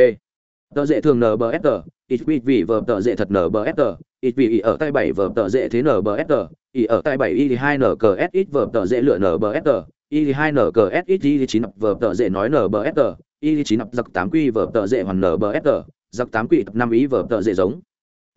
Tờ dễ thường nbsr ít vì vờ tờ dễ thật nbsr ít vì ở tay 7 vờ tờ dễ thế nbsr y ở tay 7 y 2 s ít vờ tờ dễ lựa nbsr y 2 s ít y 9 vờ tờ dễ nói nbsr y chín nập giặc tám quy vở tợ dễ hoàn nbsr giặc tám quy tập năm ý vở tợ dễ giống.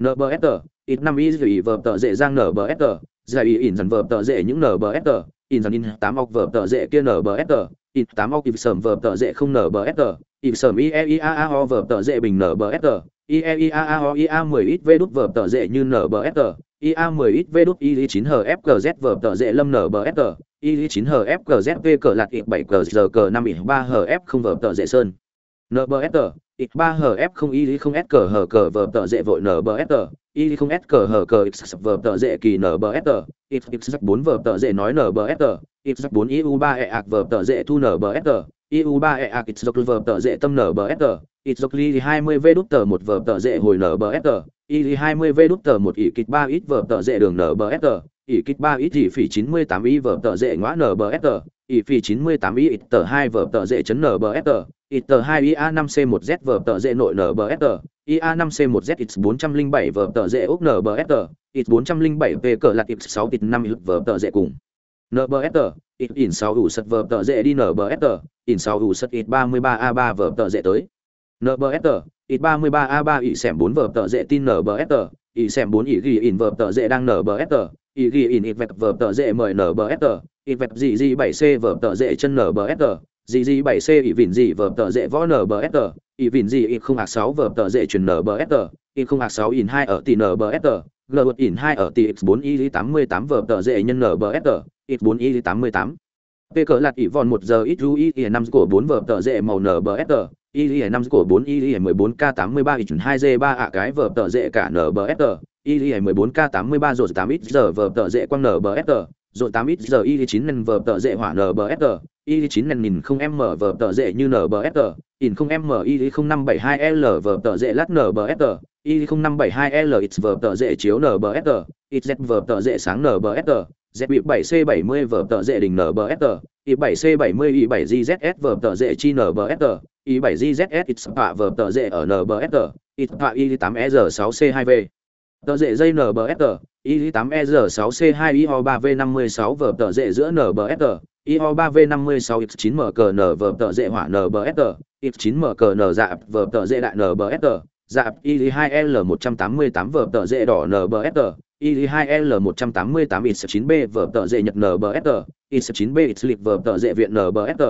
Nbsr ít năm ý dùy vở tợ dễ giang nbsr giải ý in dần vở tợ dễ những nbsr in dần in tám ọc vở tợ dễ kia nbsr ít tám ọc ít sờm vở tợ dễ không nbsr e a a ho vở tợ dễ bình nbsr ieaao a mười ít vê đút vở tợ dễ như nbsr IA10XV9HFGZVTZ5NBSG, IE9HFGZV cờ lạt 7 cờ giờ cờ 5 3 HF0 vở tờ dễ sơn. NBSG, ít 3 f không y không S cờ hở cờ vờ tờ dễ vội nở bờ s tờ y không s cờ hở cờ x vờ tờ dễ kỳ nở bờ s tờ x x bốn vờ tờ dễ nói nở bờ s tờ x bốn iu ba e ạc vờ tờ dễ thu nở bờ s tờ iu ba e ạc x vờ tờ dễ tâm nở bờ s tờ x ly hai mươi v đút tờ một vờ tờ dễ hồi nở bờ s tờ y hai mươi v đút tờ một y kịch ba ít vờ tờ dễ đường nở bờ s tờ ỷ kịch ba ít ỷ phỉ chín mươi tám y vờ tờ dễ ngõ nbsr s phỉ chín mươi tám y ít tờ hai vờ tờ dễ chấn nbsr ít tờ hai ia năm c một z vờ tờ dễ nội nbsr IA5C1ZX407 vở tờ rễ ốc NBSR, X407P cờ lạc X6 X5 vở tờ rễ cùng. NBSR, X in 6 ủ sật vở tờ rễ đi NBSR, in 6 ủ sật X33A3 vở tờ rễ tới. NBSR, X33A3 ỉ xẻm 4 vở tờ rễ tin NBSR, ỉ xẻm 4 ỉ ghi in vở tờ rễ đang NBSR, ỉ ghi in ỉ vẹt vở tờ dễ mời NBSR, ỉ vẹt gì gì bảy c vở tờ dễ chân NBSR, gì gì 7C ỉ vỉn gì vở tờ dễ võ NBSR, y vỉn gì y không hạc sáu vở tờ dễ chuyển nbsr y không hạc sáu in hai ở tỷ nbsr g vượt in hai ở tỷ x bốn y tám mươi tám vở tờ dễ nhân nbsr x bốn y tám mươi tám. P cỡ lạt ỉ vòn một giờ ít ru y năm của bốn vở tờ dễ màu nbsr y năm của bốn y mười bốn k tám mươi ba y hai g ba ạ cái vở tờ dễ cả nbsr y mười bốn k tám mươi ba rồi tám ít giờ vở tờ dễ quang nbsr rồi tám ít giờ y chín nên vở tờ dễ hỏa nbsr y chín nên nhìn không m vở tờ dễ như nbsr in không m i không năm bảy hai l vở tờ dễ lát nbsr i không năm bảy hai l x vở tờ dễ chiếu nbsr z vở tờ dễ sáng nbsr z bị bảy c bảy mươi vờ tờ dễ đỉnh nbsr y bảy c bảy mươi Y bảy gzs vở tờ dễ chi nbsr i 7 jzs x pạ vở tờ dễ ở nbsr it pạ i 8 r 6 c 2 v. Tờ dễ dây nbsr i 8 r 6 c 2 io 3 v 56 vở tờ dễ giữa nbsr io 3 v 56 x 9 mkn vở tờ dễ hỏa nbsr x 9 mkn dạp vở tờ dễ đại nbsr dạp i 2 l 188 vở tờ dễ đỏ nbsr Y2L188 X9B vở tờ dệ nhật NBSR, X9B Xlip vở tờ dệ viện NBSR,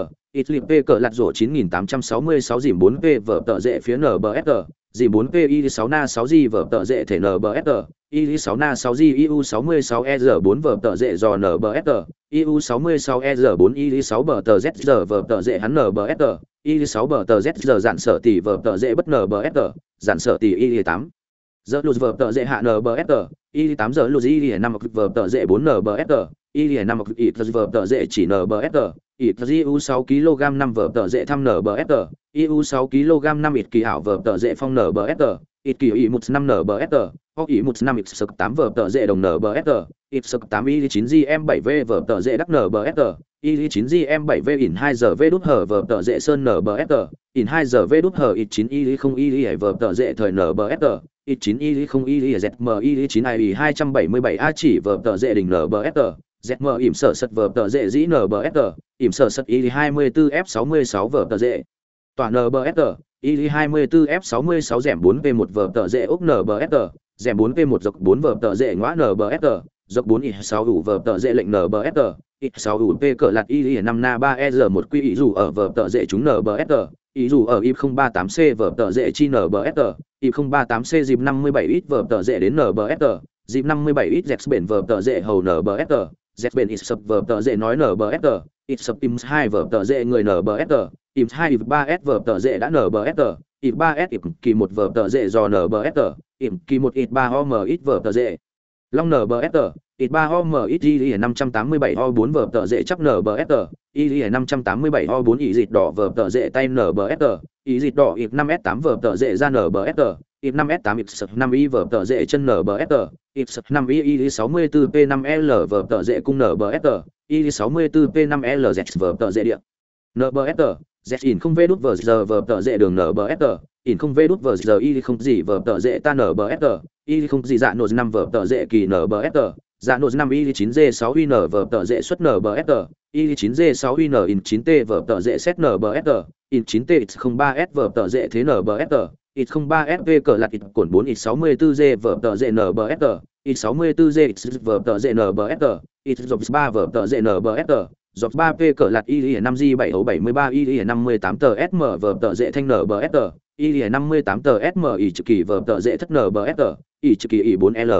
Xlip P cỡ lạt rổ 9866 dìm 4P vở tờ dệ phía NBSR, dìm 4P Y6 na 6G vở tờ dệ thể NBSR, Y6 na 6G IU66ER4 vở tờ dệ dò NBSR, EU66ER4 Y6 bờ tờ ZR vở tờ dệ hắn NBSR, Y6 bờ tờ ZR dạn sở tỷ vở tờ dệ bất NBSR, dạn sở tỷ Y8 giờ lụt vợt tờ dễ hạ n b s t y tám giờ lụt y năm vợt tờ dễ bốn n b nbsr y năm y tờ vợt tờ dễ chỉ n b s nbsr y tờ u sáu kg năm vợt tờ dễ thăm t y u sáu kg năm ít kỳ hảo vợt tờ dễ phong n b s t ít kỳ y một năm n b s t hoặc y một năm ít sực tám vợt tờ dễ đồng n b s t ít sực tám y chín g m bảy v vợt tờ dễ đắc nbsr y chín g m bảy v in hai giờ v đút hở vợt tờ dễ sơn n b s t in hai giờ v đút hở ít chín y không y hở vở tờ dễ thời n b s t ít 9 y 0 y zm y 9 i 277 a chỉ vở tờ dễ đỉnh NBSR ZM ỉm sở sật vở tờ dễ dĩ NBSR, ỉm sở sật Y24F66 vở tờ dễ. Tòa NBSR, Y24F66 dẻm 4V1 vở tờ dễ ốc NBSR, dẻm 4V1 dọc 4 vở tờ dễ ngõ NBSR, dọc 4 y 6 ủ vở tờ dễ lệnh nbsr y 6 ủ p cờ lạt y 5 na 3 e r 1 quy ý dù ở vở tờ dễ chúng nbsr ý dù ở y 038 c vở tờ dễ chi nbsr y 038 c dịp 57 ít vở tờ dễ đến nbsr dịp 57 ít dẹt bền vở tờ dễ hầu nbsr dẹt bền ít sập vở tờ dễ nói nbsr ít sập im 2 vở tờ dễ người nbsr im 2 im 3 s vở tờ dễ đã nbsr im 3 s im kỳ 1 vở tờ dễ do nbsr im kỳ 1 ít 3 om ít vở tờ dễ. Long NBSR, ít 3 OM ít Y 587 O4 vở tờ dễ chấp NBSR, Y 587 O4 ý dịt đỏ vở tờ dễ tay NBSR, ý dịt đỏ ít 5S8 vở tờ dễ ra NBSR, ít 5S8 ít 5 Y vở tờ dễ chân NBSR, ít 5 Y Y 64P5L vở tờ dễ cung NBSR, Y 64P5L Z vở tờ dễ địa. NBSR, Z in không vê đút vở giờ vở tờ dễ đường NBSR, in không vê đút vờ giờ Y không gì vờ tờ dễ ta NBSR, y không gì dạ nổ năm vờ tờ dễ kỳ nbsr dạ nổ năm y 9 g 6 in vở tờ dễ xuất nbsr y 9 g 6 in in 9 t vở tờ dễ set nbsr in 9 t 03 s vở tờ dễ thế nbsr ít 03 fv cờ lạt ít cuốn 4 ít 64 g vở tờ dễ nbsr ít 64 g ít vở tờ dễ nbsr ít dọc 3 vở tờ dễ nbsr dọc 3 p cờ lạt y 5 g 7 73 y 58 tờ sm vở tờ dễ thanh nbsr y 58 tờ sm y trực kỳ vở tờ dễ thất nbsr y chữ kỳ y 4 l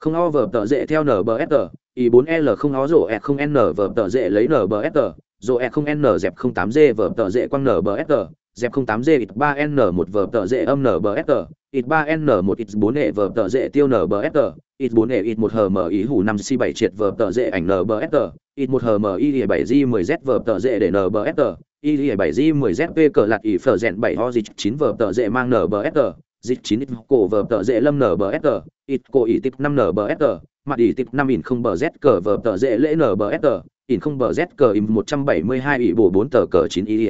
không o vở tờ dễ theo nbsr i 4 l không o rổ e không n vở tờ dễ lấy nbsr rổ e không n dẹp không tám g vở tờ dễ quăng nbsr dẹp không tám g ít ba n một vở tờ dễ âm nbsr ít ba n một ít bốn e vở tờ dễ tiêu nbsr ít bốn e ít một hờ ý hủ năm c bảy triệt vở tờ dễ ảnh nbsr ít một hờ mở y bảy g 10 z vở tờ dễ để nbsr y bảy g 10 p cờ lạt ý phở rèn bảy ho dịch chín vở tờ dễ mang nbsr dịch chín ít cổ vờ tờ dễ lâm nở bờ sờ ít cổ ý tịp năm nở bờ sờ mặt ý tịp năm ỉn không bờ z cờ vờ tờ dễ lễ nở bờ sờ ỉn không bờ z cờ im một trăm bảy mươi hai ỉ bổ bốn tờ cờ chín ý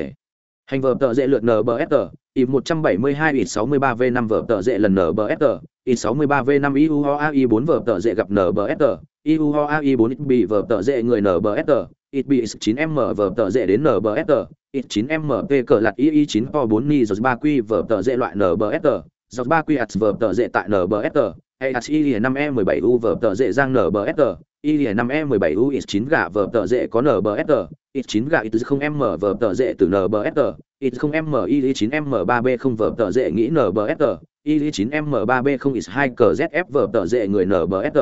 hành vờ tờ dễ lượt nở bờ sờ ỉm một trăm bảy mươi hai ỉ sáu mươi ba v năm vờ tờ dễ lần nở bờ sờ ỉn sáu mươi ba v năm iu ho ai bốn vờ tờ dễ gặp nở bờ sờ iu ho ai bốn ít bị vờ tờ dễ người nở bờ sờ ít bị chín m vờ tờ dễ đến nở bờ sờ ít chín mp cờ lạt y chín po bốn ni rồi ba q vờ tờ dễ loại nở bờ tờ dọc ba quy ạt vở tờ dễ tại nbsr as y năm e 17 u vở tờ dễ giang nbsr y năm e 17 u is 9 gà vở tờ dễ có nbsr is 9 gà is không m vở tờ dễ từ nbsr is không m y 9 m 3 b không vở tờ dễ nghĩ nbsr y 9 m 3 b không is 2 cờ zf vở tờ dễ người nbsr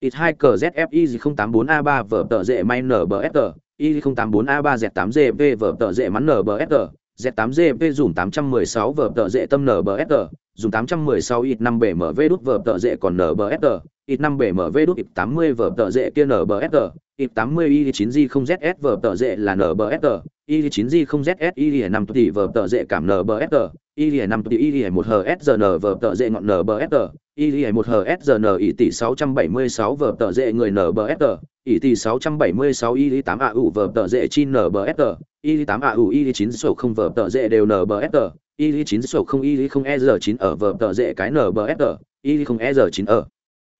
is 2 cờ zf y 084 a 3 vở tờ dễ may nbsr y 084 a 3 z 8 gp vở tờ dễ mắn nbsr Z8GP dùng 816 vở tờ dễ tâm NBSR, dùng 816 ít 5 bể mở V đút vở tợ dệ còn NBSR, ít 5 bể mở V đút ít 80 vở tợ dệ kia NBSR, ít 80 y 9 g 0 zs vở tợ dệ là NBSR, y 9 g 0 zs y 5 tỷ vở tợ dệ cảm NBSR, y 5 tỷ y 1 hsn vở tợ dệ ngọn NBSR, y 1 hsn y tỷ 676 vở tợ dệ người NBSR, y tỷ 676 y 8 AU vở tợ dệ chi NBSR, y 8 AU y 9 sổ không vở tợ dệ đều NBSR, y chín sổ không y không e r chín ở vở tờ dễ cái nbsr y không e r chín ở.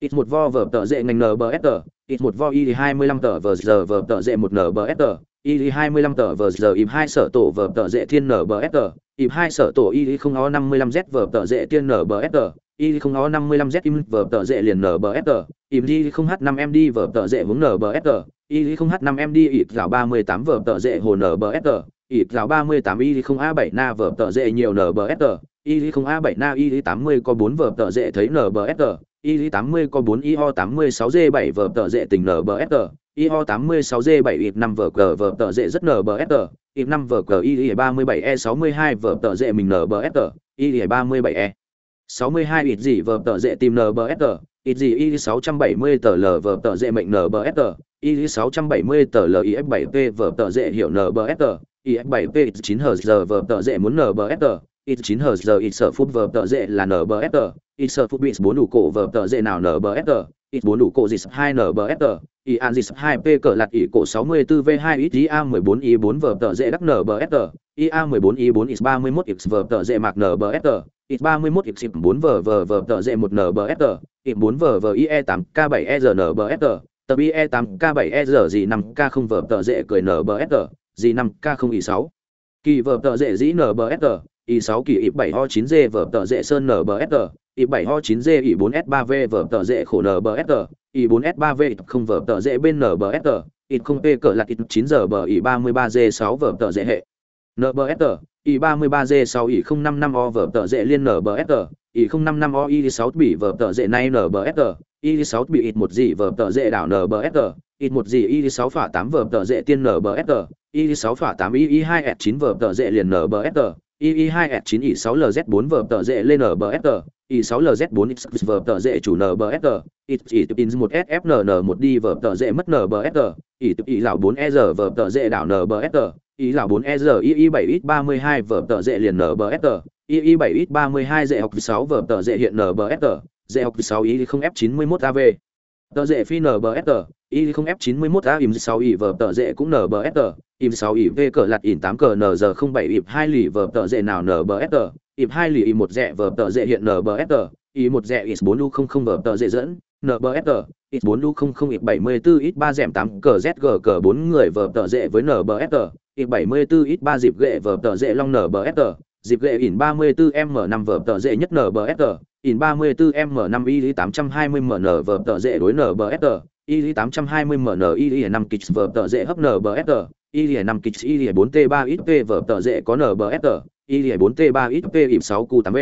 Ít một vo vở tờ dễ ngành nbsr ít một vo y hai mươi lăm tờ vờ giờ vở tờ dễ một nbsr y hai mươi lăm tờ vờ giờ im hai sở tổ vở tờ dễ thiên nbsr im hai sở tổ y không o năm mươi lăm z vở tờ dễ tiên nbsr y không o năm mươi lăm z im vở tờ dễ liền nbsr im y không h năm md vở tờ dễ vướng nbsr y không h năm md ít gạo ba mươi tám vở tờ dễ hồ nbsr ít rào 38 y không a 7 na vở tờ dễ nhiều nbsr y không a 7 na y 80 có 4 vở tờ dễ thấy nbsr y 80 có 4 IO 86 g 7 vở tờ dễ tình NBSR, ho 86 g 7 ít 5 vở cờ vở tờ dễ rất NBSR, ít 5 vở cờ y 37 e 62 vở tờ dễ mình NBSR, y 37 e. 62 ít gì vở tờ dễ tìm NBSR, ít gì y 670 tờ L vở tờ dễ mệnh NBSR, y 670 tờ L IF7P vở tờ dệ hiệu NBSR, IF7P 9 Hz tờ dệ muốn NBSR, ít 9 Hz ít sở phút vờ tờ dệ là NBFT, ít sợ phút bị bốn đủ cổ vờ tờ dễ nào NBFT, IF4 đủ cổ dịp hai NBFT, IAN an dịp hai p cỡ lạt ỉ cổ sáu mươi bốn v hai ít ia mười bốn i bốn vờ tờ dễ đắc NBFT, ia mười bốn i bốn x ba mươi mốt x vở tờ dễ mạc NBFT, x ba mươi mốt x bốn vờ vở vở tờ dễ một NBFT, x bốn vờ vờ IE tám K bảy EZ NBFJ, nbsr tập ie tám k bảy e gì năm k không vờ tờ dễ cười NBFT g năm k không y sáu. Kỳ vở tợ dễ dĩ nbsr y e sáu kỳ ịp bảy ho chín g vở tợ dễ sơn nbsr y bảy ho chín g y bốn s ba v vở tợ dễ khổ nbsr y bốn s ba v không vở tợ dễ bên nbsr y không p cỡ là ít chín giờ bờ y ba mươi ba g sáu vở tợ dễ hệ. Nbsr y ba mươi ba g sáu y không năm năm o vở tợ dễ liên nbsr y không năm năm o y sáu bị vở tợ dễ nay nbsr y sáu bị ít một gì vở tợ dễ đảo nbsr ít một gì y sáu phả tám vở tợ dễ tiên nbsr y 6 phả 8 y 2 s 9 vở tờ dễ liền nbsr y 2 s 9 y 6 lz 4 vở tờ dễ lên nbsr y 6 lz 4 x vở tờ dễ chủ nbsr y y tự in 1 sfnn 1 đi vở tờ dễ mất nbsr y tự y lão 4 e giờ vở tờ dễ đảo nbsr y lão 4 e giờ y 7 x 32 vở tờ dễ liền nbsr y 7 x 32 dễ học 6 vở tờ dễ hiện nbsr dễ học 6 y 0 f 91 av tờ dễ phi nbsr y 0 f 91 a im 6 y vở tờ dễ cũng nbsr im 6 y v cờ lạt in 8 cờ n giờ 07 ịp 2 lì vờ tờ dệ nào n b s tờ ịp 2 lì y 1 dẹ vờ tờ dệ hiện n b s tờ y 1 dẹ is 4 u 00 vờ tờ dệ dẫn n b s tờ, is 4 u 00 ịp 74 ít 3 dẹm 8 cờ z g cờ 4 người vờ tờ dệ với n b s tờ ịp 74 ít 3 dịp ghệ vờ tờ dệ long n b s tờ, dịp ghệ in 34 m 5 vờ tờ dệ nhất n b s tờ, in 34 m 5 y 820 mn vờ tờ dệ đối n b s tờ y 820 mn y 5 kịch vờ tờ dệ hấp n b s tờ y 5 kịch y 4 t 3 ít vở tờ dễ có nbsr y 4 t 3 ít p ịp 6 q 8 b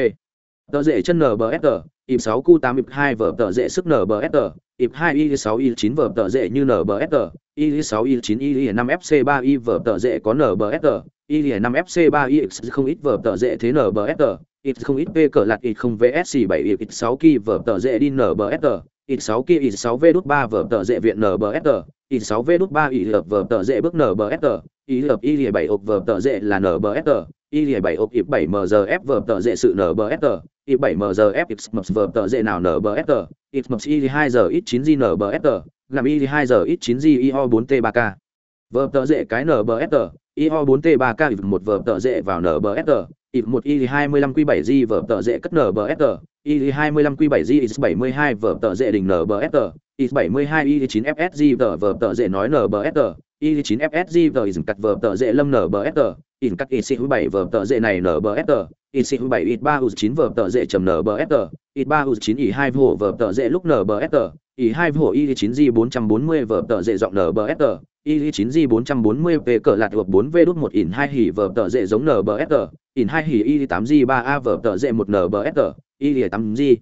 tờ dễ chân nbsr ịp 6 q 8 ịp 2 vở tờ dễ sức nbsr ịp 2 y 6 y 9 vở tờ dễ như nbsr y 6 y 9 y 5 fc 3 y vở tờ dễ có nbsr y 5 fc 3 y không ít vở tờ dễ thế nbsr ít không ít p cỡ lạc ít không vsc 7 ít 6 kỳ vở tờ dễ đi nbsr ít 6 kia ít 6 v đút 3 vở tờ dễ viện nbsr ít 6 v đút 3 ý hợp vở tờ dễ bước nbsr ý hợp y 7 ộp vở tờ dễ là nbsr y 7 ộp ít 7 mgf vở tờ dễ sự nbsr ít 7 mgf ít mập vở tờ dễ nào nbsr ít mập y 2 giờ ít 9 g nbsr làm y 2 giờ ít 9 g io 4 t 3 k. Vở tờ dễ cái nbsr io 4 t. 3 k một vở tờ dễ vào nbsr ít một y 25 q 7 g vở tờ dễ cất nbsr y 25 q 7 g x 72 vở tờ dễ đình nbsr x 72 y 9 fsg vở vở tờ dệ nói nbsr y 9 fsg vở dừng cắt vở tờ dệ lâm nbsr in cắt y 7 vở tờ dệ này nbsr y 7 y 3 u 9 vở tờ dễ trầm nbsr y 3 u 9 y 2 vụ vở tờ dệ lúc nbsr y 2 vụ y 9 g 440 vở tờ dễ giọng nbsr y 9 g 440 p cỡ lạt thuộc 4 v đút 1 in 2 hỉ vở tờ dệ giống nbsr in 2 hỉ y 8 g 3 a vở tờ dệ 1 nbsr y 8 gì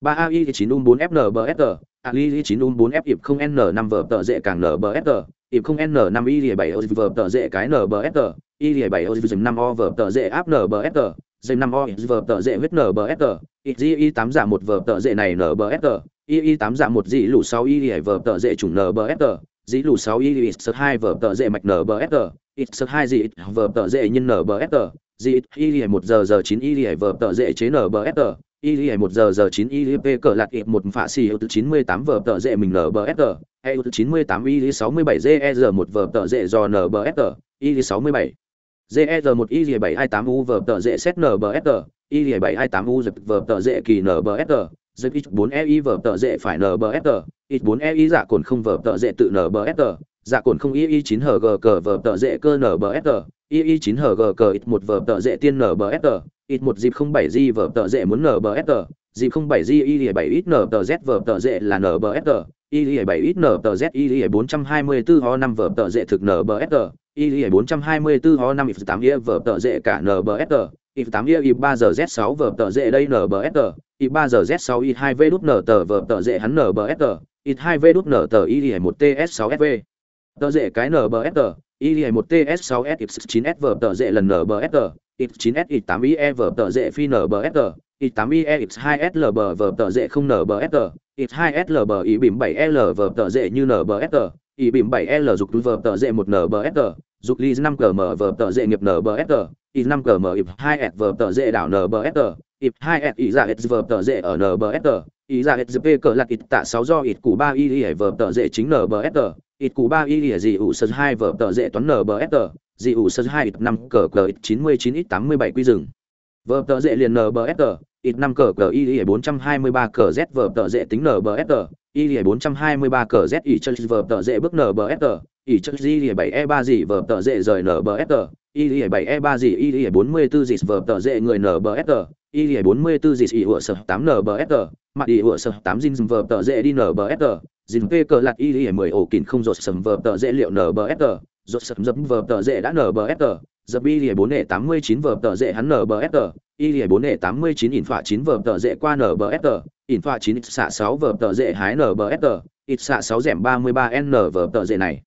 3 a y 9 um 4 f nbsr a y 9 um 4 f ịp không n 5 vở tờ dễ càng nbsr ịp không n 5 y 7 o vở tờ dễ cái nbsr y 7 o dùm 5 o vở tờ dễ áp nbsr dây 5 o vở tờ dễ huyết nbsr y 8 giảm một vở tờ dễ này nbsr y 8 giảm một dị lũ 6 y vở tờ dễ chủng nbsr dĩ lù 6 y x 2 vở tờ dễ mạch nbsr x 2 dị vở tờ dễ nhân nbsr dị y 1 giờ giờ 9 y vở tờ dễ chế nbsr y y một giờ giờ chín y p cờ lạc ít một phạ xì ưu chín mươi tám vở tờ dễ mình nở bờ sg e ưu chín mươi tám y sáu mươi bảy ger một vở tờ dễ do nở bờ sg y sáu mươi bảy e ger một e y bảy hai tám u vở tờ dễ xét nở bờ sg y bảy hai tám u giật vở tờ dễ kỳ nở bờ sg giật ít bốn e y vở tờ dễ phải nở bờ sg ít bốn e y giả dạ cồn không vở tờ dễ tự nở bờ sg giả dạ cồn không y y chín hg cờ vở tờ dễ cơ nở bờ sg y 9 hg cờ ít một vở tờ dễ tiên nbsr ít một dịp 07 g vở tờ dễ muốn nbsr dịp 07 g i 7 ít nờ tờ z vở tờ dễ là nbsr i 7 ít nờ tờ z y 424 ho 5 vở tờ dễ thực nbsr y 424 ho 5 8 i vở tờ dễ cả nbsr tám 8 i 3 giờ z 6 vở tờ dễ đây nbsr y 3 giờ z 6 i 2 v đút nở tờ vở tờ dễ hắn nbsr ít 2 v đút nở tờ y 1 ts 6 sv tờ dễ cái nbsr y 1 ts 6 s 9 s vở tờ dễ lần nbsr y 9 s y 8 e vở tờ dễ phi nbsr x 8 ie x 2 s lb vở tờ dễ không nbsr x 2 s lb y bìm 7 l vở tờ dễ như nbsr y bìm 7 l dục vở tờ dễ một nbsr dục ly 5 gm vở tờ dễ nghiệp nbsr y 5 gm y 2 s vở tờ dễ đảo nbsr ip 2 s ý ra s vờ tờ dễ ở nbsr ý ra s p cờ lạc ít tạ 6 do ít củ 3 y y v tờ dễ chính nbsr ít cú ba y ỉa dị ủ sơ hai vở tờ dễ toán nờ bờ nbsr dị ủ sơ hai ít năm cờ cờ ít chín mươi chín ít tám mươi bảy quy rừng. Vở tờ dễ liền nờ bờ nbsr ít năm cờ cờ y ỉa bốn trăm hai mươi ba cờ z vở tờ dễ tính nờ bờ nbsr y ỉa bốn trăm hai mươi ba cờ z ý chơi vở tờ dễ bước nờ bờ nbsr ý chơi di ỉa bảy e ba dị vở tờ dễ rời nờ bờ nbsr y ỉa bảy e ba dị, y ỉa bốn mươi b ố dị vở tờ dễ người nờ bờ nbsr y ỉa bốn mươi b ố dị ủa sơ tám nờ bờ nbsr mặt ý ủa sơ tám dinh vở tờ dễ đi nờ bờ nbsr dìn p cờ lạc y lìa mười ổ kín không rột sầm vờ tờ dễ liệu nbsr rột sầm dập vờ tờ dễ đã nbsr dập y lìa bốn hệ tám mươi chín vờ tờ dễ hắn nbsr y lìa bốn hệ tám mươi chín ỉn phạ chín vờ tờ dễ qua nbsr ỉn phạ chín xạ sáu vờ tờ dễ hái nbsr ít xạ sáu dẻm ba mươi ba n vờ tờ dễ này.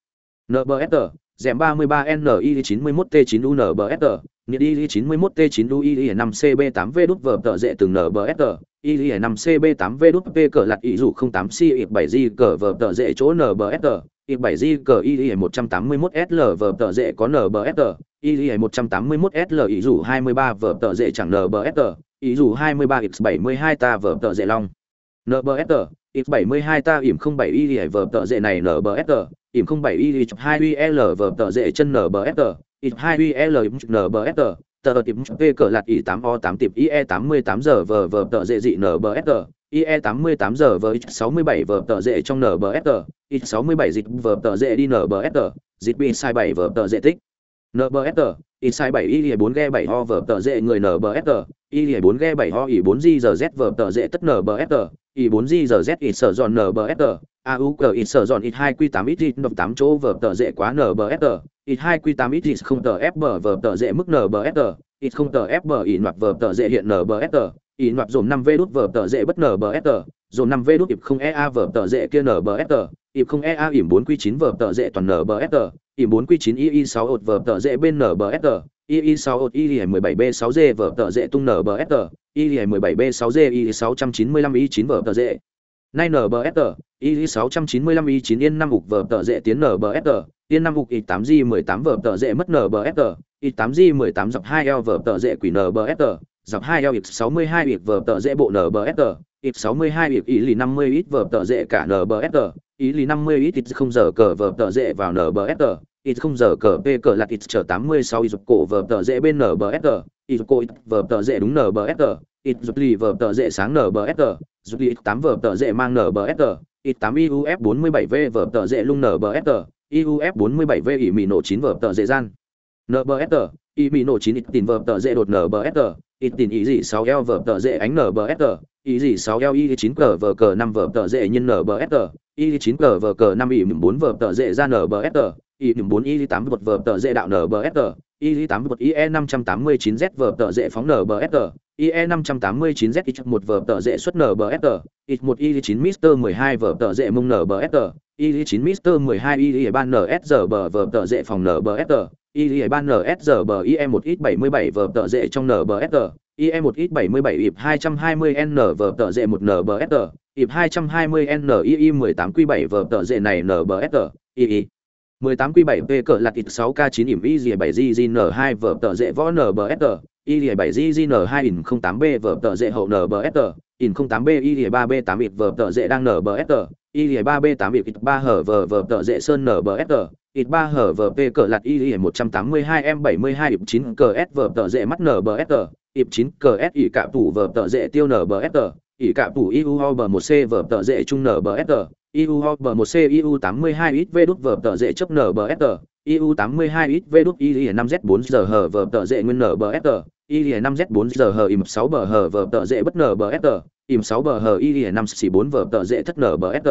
Nbsr dẻm ba mươi ba n y chín mươi mốt t chín u nbsr Nhiệt y 91 t 9 u y 5 cb 8 v đút vở tờ dệ từng nbsr y 5 cb 8 v đút p cờ lạt ý dụ 08 c 7 g cờ vở tờ dệ chỗ nbsr y 7 g cờ y 181 sl vở tờ dệ có nbsr y 181 sl ý dụ 23 vở tờ dệ chẳng nbsr ý dụ 23 x 72 ta vở tờ dệ long. Nbsr x 72 ta ỉm 07 y vở tờ dệ này nbsr ỉm không bảy y chọc hai uy l vờ tờ, dễ chân nở bờ fờ ít hai uy l nở bờ fờ tờ tiệm p cờ, lạt y tám, o, tám tiệm e tám mươi tám giờ vờ vờ tờ, dễ dị nở bờ fờ e tám mươi tám giờ vờ sáu mươi bảy vờ tờ, dễ trong nở bờ fờ ít sáu mươi bảy, dịch vờ tờ, dễ đi nở bờ fờ dịch, bị sai bảy vờ tờ, dễ tích nbsr x 7 y 4 g 7 ho vở tờ dễ người nbsr y 4 g 7 ho y 4 g giờ z tờ dễ tất nbsr y 4 g giờ z sở giòn nbsr AUG ít sở giòn ít 2 Q8 ít ít 8 chỗ vở tờ dễ quá NBSR, ít 2 Q8 ít ít không tờ FB vở tờ dễ mức NBSR, ít không tờ FB ỉ noạt vở tờ dễ hiện NBSR, ỉ noạt dồn 5 V đút vở tờ dễ bất NBSR, dồn 5 V đút ịp không EA vở tờ dễ kia NBSR, ịp không EA ỉm 4 Q9 vở tờ dễ toàn NBSR, ỉm 4 Q9 II6 ột vở tờ dễ bên NBSR, II6 ột II17B6G vở tờ dễ tung NBSR, II17B6G I695 I9 vở tờ dễ. Nay NBSR, y 695 y 9 yên năm ục vở tờ dễ tiến nbsr yên năm ục y 8 g 18 vở tờ dễ mất nbsr y 8 g 18 dọc 2 l vở tờ dễ quỷ nbsr dọc 2 l x 62 x vở tờ dễ bộ nbsr x 62 x y lì 50 ít vở tờ dễ cả nbsr y lì 50 ít ít không giờ cờ vở tờ dễ vào nbsr ít không giờ cờ p cờ là ít chờ 86 ít cổ vờ tờ dễ bên nbsg ít cổ ít vờ tờ dễ đúng nbsg ít rút lì vờ tờ dễ sáng nbsg rút lì tám vờ tờ dễ mang nbsr ít8 IUF 47V vờ tờ dễ lung nbsg IUF 47V ỉ mì nổ chín vờ tờ dễ gian. nbsg ỉ mì nổ chín ít tiền vờ tờ dễ đột nbsg ít tiền ý gì sáu l vờ tờ dễ ánh nbsg ý gì 6L y 9 cờ vờ cờ 5 vờ tờ dễ nhân nbsg y 9 cờ vờ cờ 5 ỉ 4 vờ tờ dễ ra nbsg y 4 y 8 vật vở tờ dễ đạo NBSR, y 8 vật IE 589Z vở tờ dễ phóng NBSR, IE 589Z ít một vở tờ dễ xuất NBSR, ít một y 9 Mister 12 vở tờ dễ mông NBSR, y 9 Mister 12 y 3 NSR bờ vở tờ dễ phòng NBSR, y 3 NSR bờ IE 1 ít 77 vở tờ dễ trong NBSR, IE 1 ít 77 ịp 220N vở tờ dễ một NBSR, ịp 220N II 18 Q7 vở tờ dễ này NBSR, II 18 Q7 P cỡ lạt ít 6K9 ỉm y 7 GGN2 vở tờ dễ võ NBSR, y 7 GGN 2 in 08 B vở tờ dễ hậu NBSR, in 08 B y 3 B 8 ít vở tờ dễ đang NBSR, y 3 B 8 ít 3 hở vở vở tờ dễ sơn NBSR, ít 3 hở vở P cỡ lạt y 182 M 72 ít 9 cờ S vở tờ dễ mắt NBSR, ít 9 cờ S ỉ cạ tủ vở tờ dễ tiêu NBSR, ỉ cạ tủ IU ho bờ 1 C vở tờ dễ trung NBSR, IU ho bờ 1 C IU 82 ít V đút vở tờ dễ chấp NBSR, IU 82 ít V đút y 5Z4 giờ hờ vở tờ dễ nguyên NBSR, y 5 z 4 giờ hờ im 6 bờ hờ vở tợ dễ bất nở bờ s im 6 bờ hờ y 5 xì 4 vở tợ dễ thất nở bờ s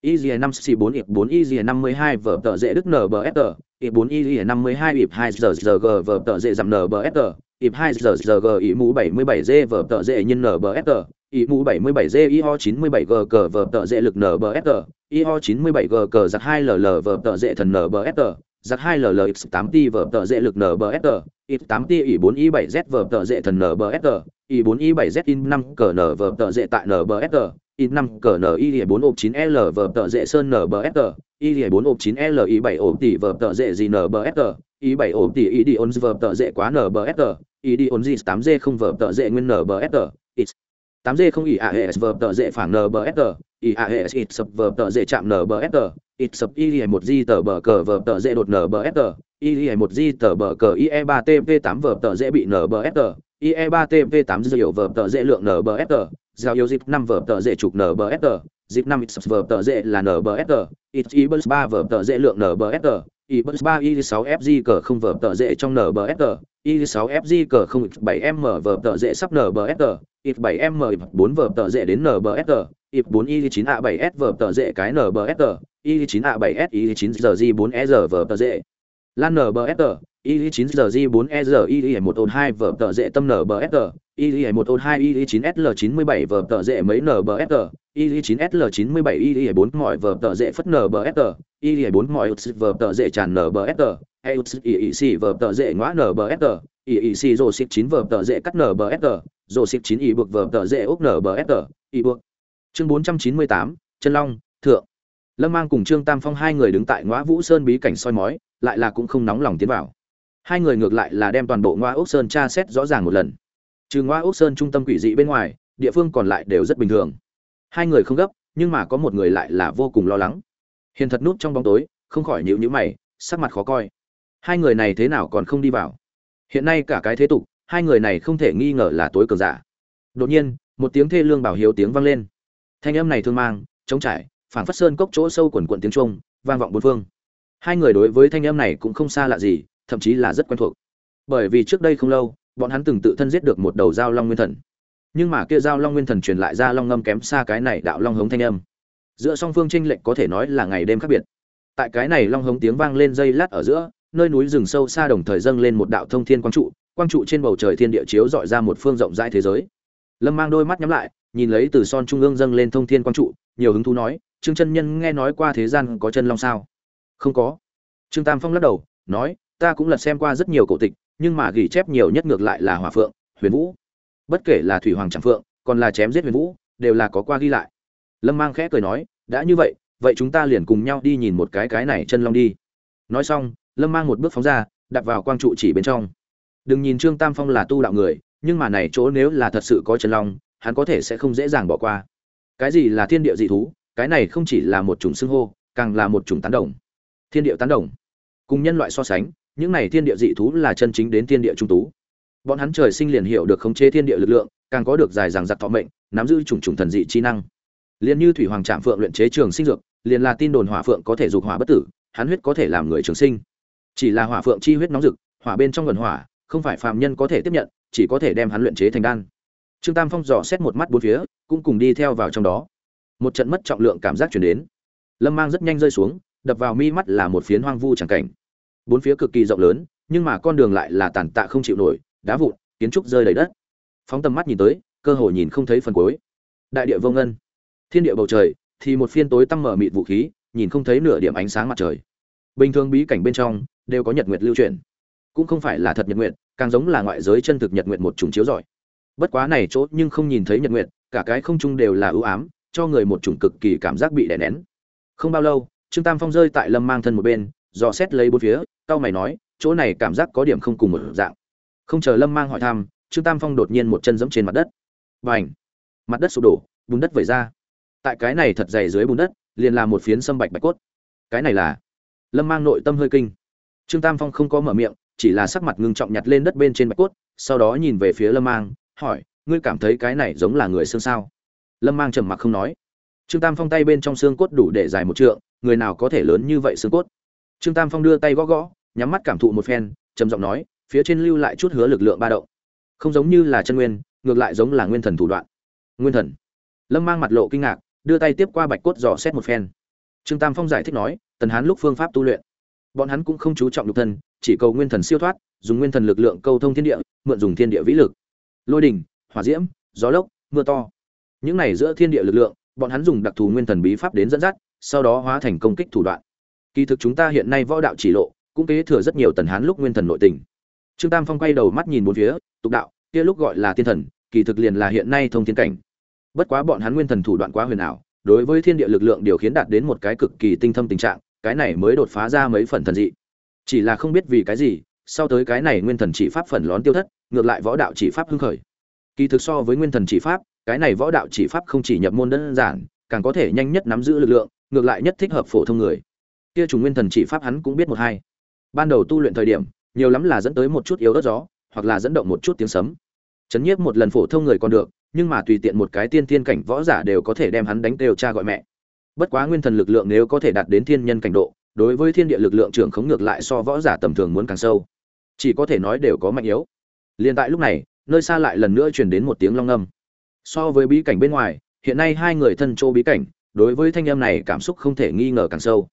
y 5 xì 4 ịp 4 mươi 52 vở tợ dễ đức nở bờ s ịp 4 y 52 ịp 2 giờ giờ g vở tợ dễ giảm nở bờ s ịp 2 giờ giờ g ỉ mũ 77 d vở tợ dễ nhân nở bờ s ý mũ 77 g IO 97 g cờ vờ tợ dễ lực nở bờ s y 97 g cờ giặc 2 ll vờ tợ dễ thần nở bờ s giặc 2 ll x 8 t vờ tợ dễ lực nở bờ s X8 tia ỉ 4 i 7 z vở tợ dễ thần NBSR, i 4 i 7 z in 5 cờ n vở tợ dễ tại NBSR, in 5 cờ n i 4 ộp 9 l vở tợ dễ sơn NBSR, i 4 ộp 9 l i 7 ộp tỷ vở tợ dễ gì NBSR, i 7 ộp tỷ i đi ôn vở tợ dễ quá NBSR, i đi ôn gì 8 g không vở tợ dễ nguyên NBSR, x 8 g không ỉ AES vở tờ dệ phẳng NBSR, ỉ AES ít sập vở tờ dễ chạm NBSR, ít sập i 1 g tờ bờ cờ vở tờ dễ đột NBSR, IE 1 di tờ bờ cờ IE3 TP8 vở tờ dễ bị NBSR, IE3 TP8 dữ liệu vở tờ dễ lượng NBSR, giao yêu dịp 5 vở tờ dễ trục NBSR, dịp 5 x vở tờ dễ là NBSR, x 3 vở tờ dễ lượng NBSR, Ibus 3 i 6 FG cờ không vở tờ dễ trong NBSR, Y6FG cờ 07M vở tờ dễ sắp NBSG, Y7M 4 vở tờ dễ đến NBSG, Y4 Y9A7S vở tờ dễ cái NBSG, Y9A7S Y9GG4EG vở tờ dễ. Lan NBSG, Y9GG4EG Y1O2 vở tờ dễ tâm NBSG, Y1O2 Y9SL97 vở tờ dễ mấy NBSG, Y9SL97 Y4 mọi vở tờ dễ phất NBSG, Y4 mọi vở tờ dễ tràn NBSG, EUC vở tờ dễ ngõ NBSG, EEC rồ xịt 9 vở tờ dễ cắt NBSG, rồ xịt 9 y bực vở tờ dễ ốc NBSG, y bực Chương 498, Chân Long, thượng. Lâm Mang cùng Trương Tam Phong hai người đứng tại ngõ Vũ Sơn bí cảnh soi mói, lại là cũng không nóng lòng tiến vào. Hai người ngược lại là đem toàn bộ ngoa Ốc Sơn tra xét rõ ràng một lần. Trừ ngoa Ốc Sơn trung tâm quỷ dị bên ngoài, địa phương còn lại đều rất bình thường. Hai người không gấp, nhưng mà có một người lại là vô cùng lo lắng. Hiền thật núp trong bóng tối, không khỏi nhíu nhíu mày, sắc mặt khó coi hai người này thế nào còn không đi vào hiện nay cả cái thế tục hai người này không thể nghi ngờ là tối cường giả đột nhiên một tiếng thê lương bảo hiếu tiếng vang lên thanh âm này thương mang chống trải phảng phất sơn cốc chỗ sâu quần quận tiếng trung vang vọng bốn phương hai người đối với thanh âm này cũng không xa lạ gì thậm chí là rất quen thuộc bởi vì trước đây không lâu bọn hắn từng tự thân giết được một đầu dao long nguyên thần nhưng mà kia dao long nguyên thần truyền lại ra long ngâm kém xa cái này đạo long hống thanh âm giữa song phương tranh lệch có thể nói là ngày đêm khác biệt tại cái này long hống tiếng vang lên dây lát ở giữa nơi núi rừng sâu xa đồng thời dâng lên một đạo thông thiên quang trụ, quang trụ trên bầu trời thiên địa chiếu dọi ra một phương rộng rãi thế giới. Lâm mang đôi mắt nhắm lại, nhìn lấy từ son trung ương dâng lên thông thiên quang trụ, nhiều hứng thú nói, Trương chân nhân nghe nói qua thế gian có chân long sao? Không có. Trương Tam Phong lắc đầu, nói, ta cũng lật xem qua rất nhiều cổ tịch, nhưng mà ghi chép nhiều nhất ngược lại là Hỏa Phượng, Huyền Vũ. Bất kể là Thủy Hoàng tràng Phượng, còn là chém giết Huyền Vũ, đều là có qua ghi lại. Lâm Mang khẽ cười nói, đã như vậy, vậy chúng ta liền cùng nhau đi nhìn một cái cái này chân long đi. Nói xong, lâm mang một bước phóng ra đặt vào quang trụ chỉ bên trong đừng nhìn trương tam phong là tu đạo người nhưng mà này chỗ nếu là thật sự có chân long hắn có thể sẽ không dễ dàng bỏ qua cái gì là thiên địa dị thú cái này không chỉ là một chủng xưng hô càng là một chủng tán đồng thiên địa tán đồng cùng nhân loại so sánh những này thiên địa dị thú là chân chính đến thiên địa trung tú. Bọn hắn trời sinh liền hiểu được khống chế thiên địa lực lượng, càng có được dài dằng giặc thọ mệnh, nắm giữ chủng chủng thần dị chi năng. Liền như thủy hoàng trạm phượng luyện chế trường sinh dược, liền là tin đồn hỏa phượng có thể dục hỏa bất tử, hắn huyết có thể làm người trường sinh. Chỉ là hỏa phượng chi huyết nóng rực, hỏa bên trong gần hỏa, không phải phàm nhân có thể tiếp nhận, chỉ có thể đem hắn luyện chế thành đan. Trương tam phong dò xét một mắt bốn phía, cũng cùng đi theo vào trong đó. Một trận mất trọng lượng cảm giác chuyển đến. Lâm mang rất nhanh rơi xuống, đập vào mi mắt là một phiến hoang vu chẳng cảnh bốn phía cực kỳ rộng lớn, nhưng mà con đường lại là tàn tạ không chịu nổi, đá vụn, kiến trúc rơi đầy đất. Phóng tầm mắt nhìn tới, cơ hội nhìn không thấy phần cuối. Đại địa vô ngân, thiên địa bầu trời, thì một phiên tối tăm mở mịt vũ khí, nhìn không thấy nửa điểm ánh sáng mặt trời. Bình thường bí cảnh bên trong, đều có nhật nguyệt lưu truyền cũng không phải là thật nhật nguyệt, càng giống là ngoại giới chân thực nhật nguyệt một chủng chiếu giỏi bất quá này chỗ nhưng không nhìn thấy nhật nguyệt, cả cái không trung đều là ưu ám, cho người một chủng cực kỳ cảm giác bị đè nén. Không bao lâu, trương tam phong rơi tại lâm mang thân một bên, dò xét lấy bốn phía tao mày nói, chỗ này cảm giác có điểm không cùng một dạng. Không chờ lâm mang hỏi thăm, trương tam phong đột nhiên một chân giẫm trên mặt đất. Và mặt đất sụp đổ, bùn đất vẩy ra. Tại cái này thật dày dưới bùn đất, liền là một phiến sâm bạch bạch cốt. Cái này là? Lâm mang nội tâm hơi kinh. Trương tam phong không có mở miệng, chỉ là sắc mặt ngưng trọng nhặt lên đất bên trên bạch cốt, sau đó nhìn về phía lâm mang, hỏi, ngươi cảm thấy cái này giống là người xương sao? Lâm mang trầm mặc không nói. Trương tam phong tay bên trong xương cốt đủ để dài một trượng, người nào có thể lớn như vậy xương cốt? Trương tam phong đưa tay gõ gõ, nhắm mắt cảm thụ một phen, trầm giọng nói, phía trên lưu lại chút hứa lực lượng ba động. Không giống như là chân nguyên, ngược lại giống là nguyên thần thủ đoạn. Nguyên thần. Lâm mang mặt lộ kinh ngạc, đưa tay tiếp qua bạch cốt dò xét một phen. Trương tam phong giải thích nói, tần hán lúc phương pháp tu luyện. Bọn hắn cũng không chú trọng lục thân, chỉ cầu nguyên thần siêu thoát, dùng nguyên thần lực lượng câu thông thiên địa, mượn dùng thiên địa vĩ lực. Lôi đình hỏa diễm, gió lốc, mưa to. Những này giữa thiên địa lực lượng, bọn hắn dùng đặc thù nguyên thần bí pháp đến dẫn dắt, sau đó hóa thành công kích thủ đoạn kỳ thực chúng ta hiện nay võ đạo chỉ lộ, cũng kế thừa rất nhiều tần hán lúc nguyên thần nội tình. Trương tam phong quay đầu mắt nhìn bốn phía, tục đạo, kia lúc gọi là thiên thần, kỳ thực liền là hiện nay thông thiên cảnh. Bất quá bọn hắn nguyên thần thủ đoạn quá huyền ảo, đối với thiên địa lực lượng điều khiến đạt đến một cái cực kỳ tinh thâm tình trạng, cái này mới đột phá ra mấy phần thần dị. Chỉ là không biết vì cái gì, sau tới cái này nguyên thần chỉ pháp phần lón tiêu thất, ngược lại võ đạo chỉ pháp hưng khởi. Kỳ thực so với nguyên thần chỉ pháp, cái này võ đạo chỉ pháp không chỉ nhập môn đơn giản, càng có thể nhanh nhất nắm giữ lực lượng, ngược lại nhất thích hợp phổ thông người kia chủ nguyên thần chỉ pháp hắn cũng biết một hai. Ban đầu tu luyện thời điểm, nhiều lắm là dẫn tới một chút yếu ớt gió, hoặc là dẫn động một chút tiếng sấm. Chấn nhiếp một lần phổ thông người còn được, nhưng mà tùy tiện một cái tiên tiên cảnh võ giả đều có thể đem hắn đánh đều cha gọi mẹ. Bất quá nguyên thần lực lượng nếu có thể đạt đến thiên nhân cảnh độ, đối với thiên địa lực lượng trưởng khống ngược lại so võ giả tầm thường muốn càng sâu. Chỉ có thể nói đều có mạnh yếu. Liền tại lúc này, nơi xa lại lần nữa truyền đến một tiếng long âm. So với bí cảnh bên ngoài, hiện nay hai người thân chỗ bí cảnh, đối với thanh âm này cảm xúc không thể nghi ngờ càng sâu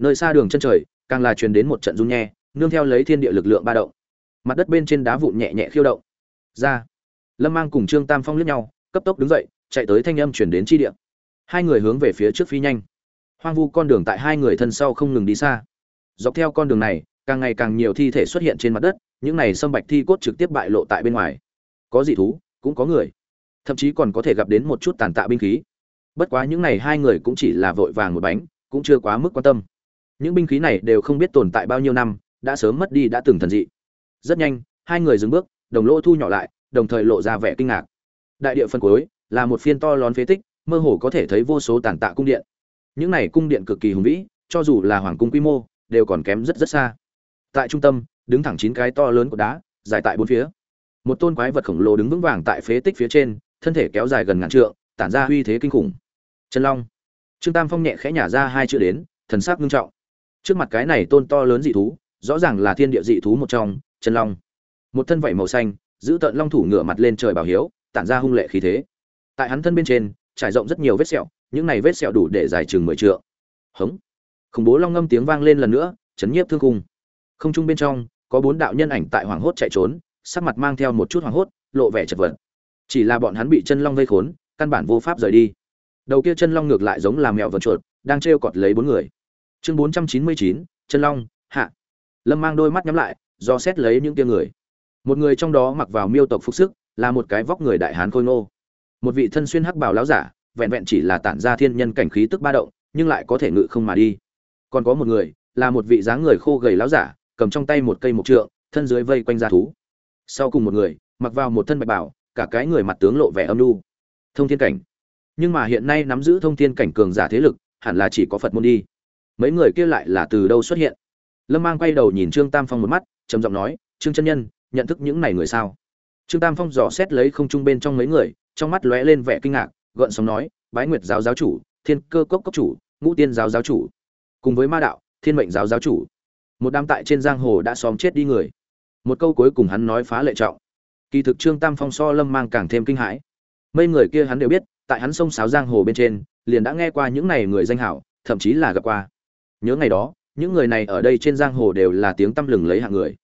nơi xa đường chân trời càng là truyền đến một trận rung nhẹ nương theo lấy thiên địa lực lượng ba động. Mặt đất bên trên đá vụn nhẹ nhẹ khiêu động. Ra lâm mang cùng trương tam phong liếc nhau cấp tốc đứng dậy chạy tới thanh âm chuyển đến chi điện, hai người hướng về phía trước phi nhanh. Hoang vu con đường tại hai người thân sau không ngừng đi xa. Dọc theo con đường này càng ngày càng nhiều thi thể xuất hiện trên mặt đất những này sâm bạch thi cốt trực tiếp bại lộ tại bên ngoài. Có dị thú cũng có người. Thậm chí còn có thể gặp đến một chút tàn tạ binh khí. Bất quá những này hai người cũng chỉ là vội vàng một bánh cũng chưa quá mức quan tâm những binh khí này đều không biết tồn tại bao nhiêu năm, đã sớm mất đi đã từng thần dị. Rất nhanh, hai người dừng bước, đồng lỗ thu nhỏ lại, đồng thời lộ ra vẻ kinh ngạc. Đại địa phân cuối, là một phiên to lón phế tích, mơ hồ có thể thấy vô số tàn tạ cung điện. Những này cung điện cực kỳ hùng vĩ, cho dù là hoàng cung quy mô, đều còn kém rất rất xa. Tại trung tâm, đứng thẳng chín cái to lớn của đá, dài tại bốn phía. Một tôn quái vật khổng lồ đứng vững vàng tại phế tích phía trên, thân thể kéo dài gần ngàn trượng, tản ra uy thế kinh khủng. Chân long. Trương tam phong nhẹ khẽ nhả ra hai chữ đến, thần sắc nghiêm trọng trước mặt cái này tôn to lớn dị thú, rõ ràng là thiên địa dị thú một trong, chân long. Một thân vảy màu xanh, giữ tận long thủ ngửa mặt lên trời bảo hiếu, tản ra hung lệ khí thế. Tại hắn thân bên trên, trải rộng rất nhiều vết sẹo, những này vết sẹo đủ để dài chừng mười trượng. Hống. Khủng bố long ngâm tiếng vang lên lần nữa, chấn nhiếp thương cung không trung bên trong, có bốn đạo nhân ảnh tại hoảng hốt chạy trốn, sắc mặt mang theo một chút hoảng hốt, lộ vẻ chật vật. Chỉ là bọn hắn bị chân long vây khốn, căn bản vô pháp rời đi. Đầu kia chân long ngược lại giống là mèo vật chuột, đang trêu cọt lấy bốn người chương bốn trăm chín mươi chín chân long, hạ. Lâm mang đôi mắt nhắm lại, do xét lấy những kia người. Một người trong đó mặc vào miêu tộc phục sức, là một cái vóc người đại hán khôi ngô. Một vị thân xuyên hắc bào láo giả, vẹn vẹn chỉ là tản ra thiên nhân cảnh khí tức ba động, nhưng lại có thể ngự không mà đi. Còn có một người, là một vị dáng người khô gầy láo giả, cầm trong tay một cây mộc trượng, thân dưới vây quanh ra thú. Sau cùng một người, mặc vào một thân bạch bảo cả cái người mặt tướng lộ vẻ âm nu thông thiên cảnh. Nhưng mà hiện nay nắm giữ thông thiên cảnh cường giả thế lực, hẳn là chỉ có phật môn đi mấy người kia lại là từ đâu xuất hiện? Lâm mang quay đầu nhìn trương tam phong một mắt, trầm giọng nói, trương chân nhân, nhận thức những này người sao? Trương tam phong dò xét lấy không trung bên trong mấy người, trong mắt lóe lên vẻ kinh ngạc, gợn sóng nói, bái nguyệt giáo giáo chủ, thiên cơ cốc cốc chủ, ngũ tiên giáo giáo chủ, cùng với ma đạo, thiên mệnh giáo giáo chủ. Một đám tại trên giang hồ đã xóm chết đi người. Một câu cuối cùng hắn nói phá lệ trọng. Kỳ thực trương tam phong so lâm mang càng thêm kinh hãi. Mấy người kia hắn đều biết, tại hắn sông sáo giang hồ bên trên, liền đã nghe qua những này người danh hảo, thậm chí là gặp qua nhớ ngày đó, những người này ở đây trên giang hồ đều là tiếng tăm lừng lấy hạng người.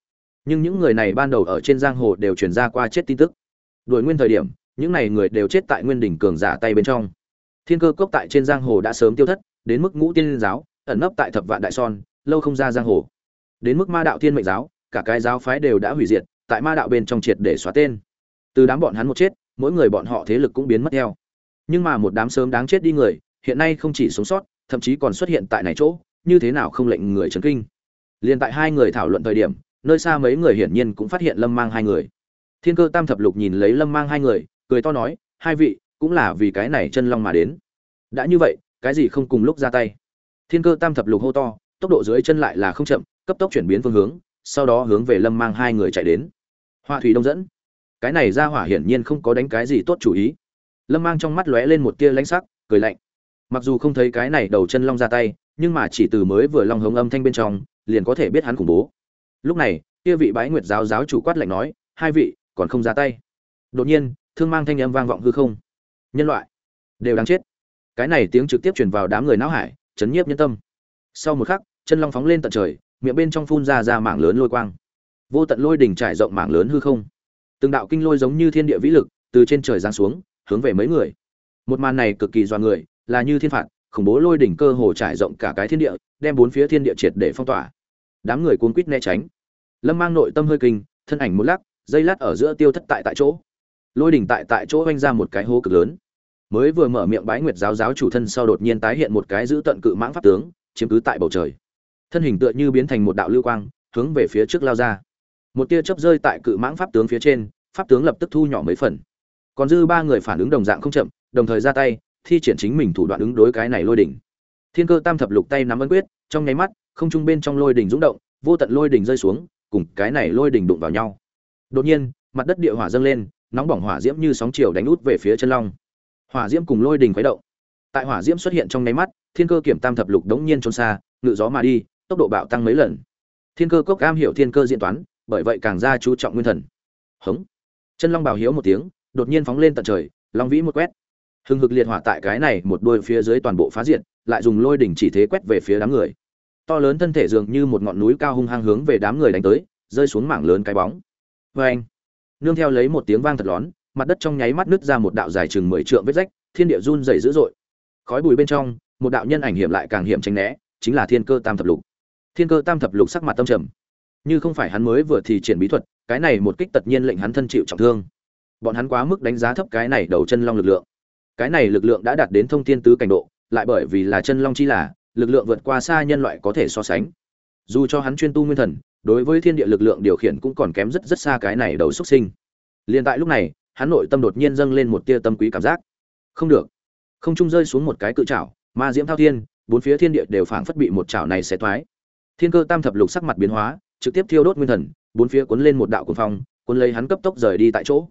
Nhưng những người này ban đầu ở trên giang hồ đều truyền ra qua chết tin tức. Đổi nguyên thời điểm, những này người đều chết tại nguyên đỉnh cường giả tay bên trong. Thiên cơ cốc tại trên giang hồ đã sớm tiêu thất, đến mức ngũ tiên giáo, ẩn nấp tại thập vạn đại son, lâu không ra giang hồ. Đến mức ma đạo thiên mệnh giáo, cả cái giáo phái đều đã hủy diệt, tại ma đạo bên trong triệt để xóa tên. Từ đám bọn hắn một chết, mỗi người bọn họ thế lực cũng biến mất theo. Nhưng mà một đám sớm đáng chết đi người, hiện nay không chỉ sống sót, thậm chí còn xuất hiện tại này chỗ như thế nào không lệnh người chấn kinh. Liên tại hai người thảo luận thời điểm, nơi xa mấy người hiển nhiên cũng phát hiện lâm mang hai người. Thiên cơ tam thập lục nhìn lấy lâm mang hai người, cười to nói, hai vị, cũng là vì cái này chân long mà đến. Đã như vậy, cái gì không cùng lúc ra tay? Thiên cơ tam thập lục hô to, tốc độ dưới chân lại là không chậm, cấp tốc chuyển biến phương hướng, sau đó hướng về lâm mang hai người chạy đến. Hoa thủy đông dẫn. Cái này ra hỏa hiển nhiên không có đánh cái gì tốt chủ ý. Lâm mang trong mắt lóe lên một tia lãnh sắc, cười lạnh. Mặc dù không thấy cái này đầu chân long ra tay nhưng mà chỉ từ mới vừa long hống âm thanh bên trong, liền có thể biết hắn khủng bố. Lúc này, kia vị bái nguyệt giáo giáo chủ quát lạnh nói, hai vị, còn không ra tay? Đột nhiên, thương mang thanh âm vang vọng hư không. Nhân loại đều đáng chết. Cái này tiếng trực tiếp truyền vào đám người não hải, chấn nhiếp nhân tâm. Sau một khắc, chân long phóng lên tận trời, miệng bên trong phun ra ra mảng lớn lôi quang. Vô tận lôi đỉnh trải rộng mảng lớn hư không. Từng đạo kinh lôi giống như thiên địa vĩ lực, từ trên trời giáng xuống, hướng về mấy người. Một màn này cực kỳ doan người, là như thiên phạt khủng bố lôi đỉnh cơ hồ trải rộng cả cái thiên địa, đem bốn phía thiên địa triệt để phong tỏa. Đám người cuốn quýt né tránh. Lâm mang nội tâm hơi kinh, thân ảnh một lắc, dây lát ở giữa tiêu thất tại tại chỗ. Lôi đỉnh tại tại chỗ oanh ra một cái hố cực lớn. Mới vừa mở miệng bái nguyệt giáo giáo chủ thân sau đột nhiên tái hiện một cái giữ tận cự mãng pháp tướng, chiếm cứ tại bầu trời. Thân hình tựa như biến thành một đạo lưu quang, hướng về phía trước lao ra. Một tia chớp rơi tại cự mãng pháp tướng phía trên, pháp tướng lập tức thu nhỏ mấy phần. Còn dư ba người phản ứng đồng dạng không chậm, đồng thời ra tay thi triển chính mình thủ đoạn ứng đối cái này lôi đỉnh. Thiên cơ tam thập lục tay nắm ấn quyết, trong nháy mắt, không trung bên trong lôi đỉnh rung động, vô tận lôi đỉnh rơi xuống, cùng cái này lôi đỉnh đụng vào nhau. Đột nhiên, mặt đất địa hỏa dâng lên, nóng bỏng hỏa diễm như sóng chiều đánh út về phía chân long. Hỏa diễm cùng lôi đỉnh khuấy động. Tại hỏa diễm xuất hiện trong nháy mắt, thiên cơ kiểm tam thập lục đống nhiên trốn xa, ngự gió mà đi, tốc độ bạo tăng mấy lần. Thiên cơ cốc am hiểu thiên cơ diễn toán, bởi vậy càng ra chú trọng nguyên thần. Hống. Chân long bảo hiếu một tiếng, đột nhiên phóng lên tận trời, long vĩ một quét hừng hực liệt hỏa tại cái này một đôi phía dưới toàn bộ phá diện, lại dùng lôi đỉnh chỉ thế quét về phía đám người. To lớn thân thể dường như một ngọn núi cao hung hăng hướng về đám người đánh tới rơi xuống mảng lớn cái bóng. Vê anh nương theo lấy một tiếng vang thật lón mặt đất trong nháy mắt nứt ra một đạo dài chừng mười trượng vết rách thiên địa run rẩy dữ dội. Khói bụi bên trong một đạo nhân ảnh hiểm lại càng hiểm tránh né chính là thiên cơ tam thập lục. Thiên cơ tam thập lục sắc mặt tâm trầm. Như không phải hắn mới vừa thì triển bí thuật cái này một kích tất nhiên lệnh hắn thân chịu trọng thương. Bọn hắn quá mức đánh giá thấp cái này đầu chân long lực lượng cái này lực lượng đã đạt đến thông thiên tứ cảnh độ, lại bởi vì là chân long chi là, lực lượng vượt qua xa nhân loại có thể so sánh. Dù cho hắn chuyên tu nguyên thần, đối với thiên địa lực lượng điều khiển cũng còn kém rất rất xa cái này đầu xuất sinh. Liền tại lúc này, hắn nội tâm đột nhiên dâng lên một tia tâm quý cảm giác. Không được. Không trung rơi xuống một cái cự trảo, ma diễm thao thiên, bốn phía thiên địa đều phảng phất bị một chảo này xé toái. Thiên cơ tam thập lục sắc mặt biến hóa, trực tiếp thiêu đốt nguyên thần, bốn phía cuốn lên một đạo cuồng phong, cuốn lấy hắn cấp tốc rời đi tại chỗ.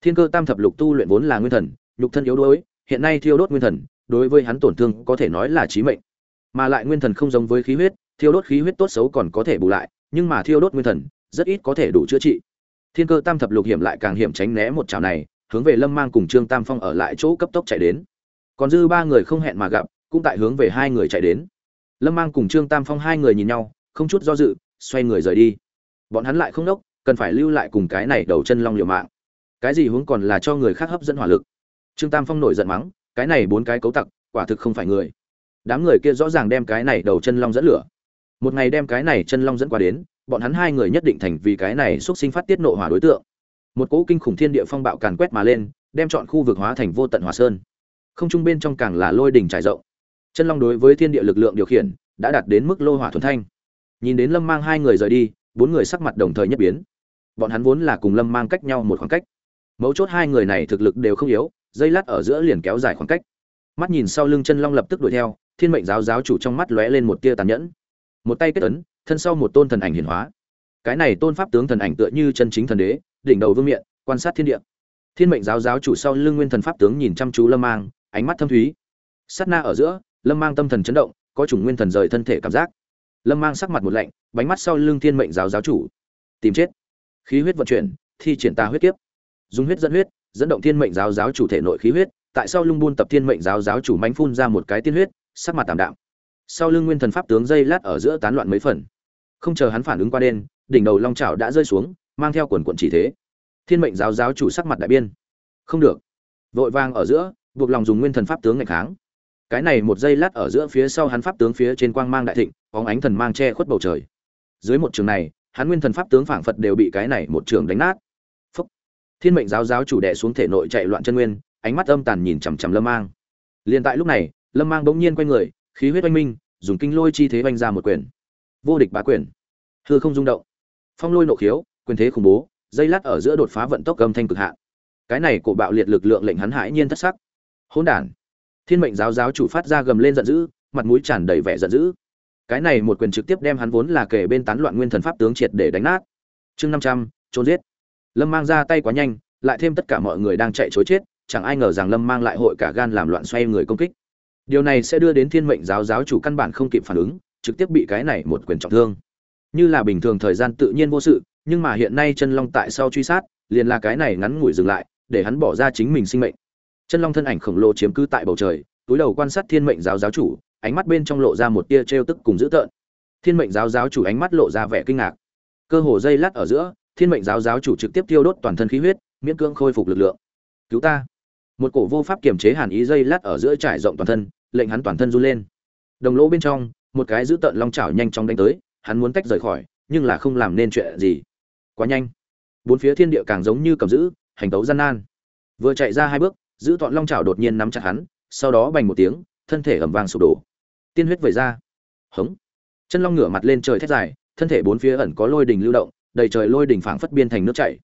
Thiên cơ tam thập lục tu luyện vốn là nguyên thần nhục thân yếu đuối, hiện nay thiêu đốt nguyên thần, đối với hắn tổn thương có thể nói là chí mệnh. Mà lại nguyên thần không giống với khí huyết, thiêu đốt khí huyết tốt xấu còn có thể bù lại, nhưng mà thiêu đốt nguyên thần, rất ít có thể đủ chữa trị. Thiên cơ tam thập lục hiểm lại càng hiểm tránh né một chảo này, hướng về lâm mang cùng trương tam phong ở lại chỗ cấp tốc chạy đến. Còn dư ba người không hẹn mà gặp, cũng tại hướng về hai người chạy đến. Lâm mang cùng trương tam phong hai người nhìn nhau, không chút do dự, xoay người rời đi. Bọn hắn lại không đốc, cần phải lưu lại cùng cái này đầu chân long liều mạng. Cái gì huống còn là cho người khác hấp dẫn hỏa lực trương tam phong nổi giận mắng, cái này bốn cái cấu tặc, quả thực không phải người. Đám người kia rõ ràng đem cái này đầu chân long dẫn lửa. Một ngày đem cái này chân long dẫn qua đến, bọn hắn hai người nhất định thành vì cái này xúc sinh phát tiết nộ hỏa đối tượng. Một cỗ kinh khủng thiên địa phong bạo càn quét mà lên, đem chọn khu vực hóa thành vô tận hỏa sơn. Không trung bên trong càng là lôi đỉnh trải rộng. Chân long đối với thiên địa lực lượng điều khiển, đã đạt đến mức lô hỏa thuần thanh. Nhìn đến lâm mang hai người rời đi, bốn người sắc mặt đồng thời nhất biến. Bọn hắn vốn là cùng lâm mang cách nhau một khoảng cách. Mấu chốt hai người này thực lực đều không yếu dây lát ở giữa liền kéo dài khoảng cách. Mắt nhìn sau lưng chân long lập tức đuổi theo, thiên mệnh giáo giáo chủ trong mắt lóe lên một tia tàn nhẫn. Một tay kết ấn, thân sau một tôn thần ảnh hiển hóa. Cái này tôn pháp tướng thần ảnh tựa như chân chính thần đế, đỉnh đầu vương miện, quan sát thiên địa. Thiên mệnh giáo giáo chủ sau lưng nguyên thần pháp tướng nhìn chăm chú lâm mang, ánh mắt thâm thúy. Sát na ở giữa, lâm mang tâm thần chấn động, có chủng nguyên thần rời thân thể cảm giác. Lâm mang sắc mặt một lạnh, bánh mắt sau lưng thiên mệnh giáo giáo chủ. Tìm chết. Khí huyết vận chuyển, thi triển ta huyết kiếp. Dùng huyết dẫn huyết dẫn động thiên mệnh giáo giáo chủ thể nội khí huyết, tại sao lung buôn tập thiên mệnh giáo giáo chủ mánh phun ra một cái tiên huyết, sắc mặt tạm đạm. Sau lưng nguyên thần pháp tướng dây lát ở giữa tán loạn mấy phần. Không chờ hắn phản ứng qua đen, đỉnh đầu long trào đã rơi xuống, mang theo quần quận chỉ thế. Thiên mệnh giáo giáo chủ sắc mặt đại biên không được. Vội vang ở giữa, buộc lòng dùng nguyên thần pháp tướng ngày kháng. Cái này một giây lát ở giữa phía sau hắn pháp tướng phía trên quang mang đại thịnh, bóng ánh thần mang che khuất bầu trời. Dưới một trường này, hắn nguyên thần pháp tướng phảng phật đều bị cái này một trường đánh nát thiên mệnh giáo giáo chủ đệ xuống thể nội chạy loạn chân nguyên, ánh mắt âm tàn nhìn chằm chằm lâm mang. Liền tại lúc này, lâm mang bỗng nhiên quay người, khí huyết oanh minh, dùng kinh lôi chi thế oanh ra một quyền. Vô địch bá quyền. Hư không rung động. Phong lôi nộ khiếu, quyền thế khủng bố, dây lát ở giữa đột phá vận tốc âm thanh cực hạn. Cái này cổ bạo liệt lực lượng lệnh hắn hãi nhiên thất sắc. Hỗn đản. Thiên mệnh giáo giáo chủ phát ra gầm lên giận dữ, mặt mũi tràn đầy vẻ giận dữ. Cái này một quyền trực tiếp đem hắn vốn là kể bên tán loạn nguyên thần pháp tướng triệt để đánh nát. Chương năm trăm, trốn giết lâm mang ra tay quá nhanh, lại thêm tất cả mọi người đang chạy chối chết, chẳng ai ngờ rằng lâm mang lại hội cả gan làm loạn xoay người công kích. Điều này sẽ đưa đến thiên mệnh giáo giáo chủ căn bản không kịp phản ứng, trực tiếp bị cái này một quyền trọng thương. Như là bình thường thời gian tự nhiên vô sự, nhưng mà hiện nay chân long tại sau truy sát, liền là cái này ngắn ngủi dừng lại, để hắn bỏ ra chính mình sinh mệnh. Chân long thân ảnh khổng lồ chiếm cứ tại bầu trời, túi đầu quan sát thiên mệnh giáo giáo chủ, ánh mắt bên trong lộ ra một tia trêu tức cùng dữ tợn. Thiên mệnh giáo giáo chủ ánh mắt lộ ra vẻ kinh ngạc. Cơ hồ dây lát ở giữa thiên mệnh giáo giáo chủ trực tiếp tiêu đốt toàn thân khí huyết, miễn cưỡng khôi phục lực lượng. Cứu ta. Một cổ vô pháp kiềm chế hàn ý dây lát ở giữa trải rộng toàn thân, lệnh hắn toàn thân run lên. Đồng lỗ bên trong, một cái dữ tợn long chảo nhanh chóng đánh tới, hắn muốn tách rời khỏi, nhưng là không làm nên chuyện gì. Quá nhanh. Bốn phía thiên địa càng giống như cầm giữ, hành tấu gian nan. Vừa chạy ra hai bước, giữ tọn long chảo đột nhiên nắm chặt hắn, sau đó bành một tiếng, thân thể ẩm vàng sụp đổ. Tiên huyết vẩy ra. Hống. Chân long ngửa mặt lên trời thét dài, thân thể bốn phía ẩn có lôi đình lưu động đầy trời lôi đỉnh phảng phất biên thành nước chảy.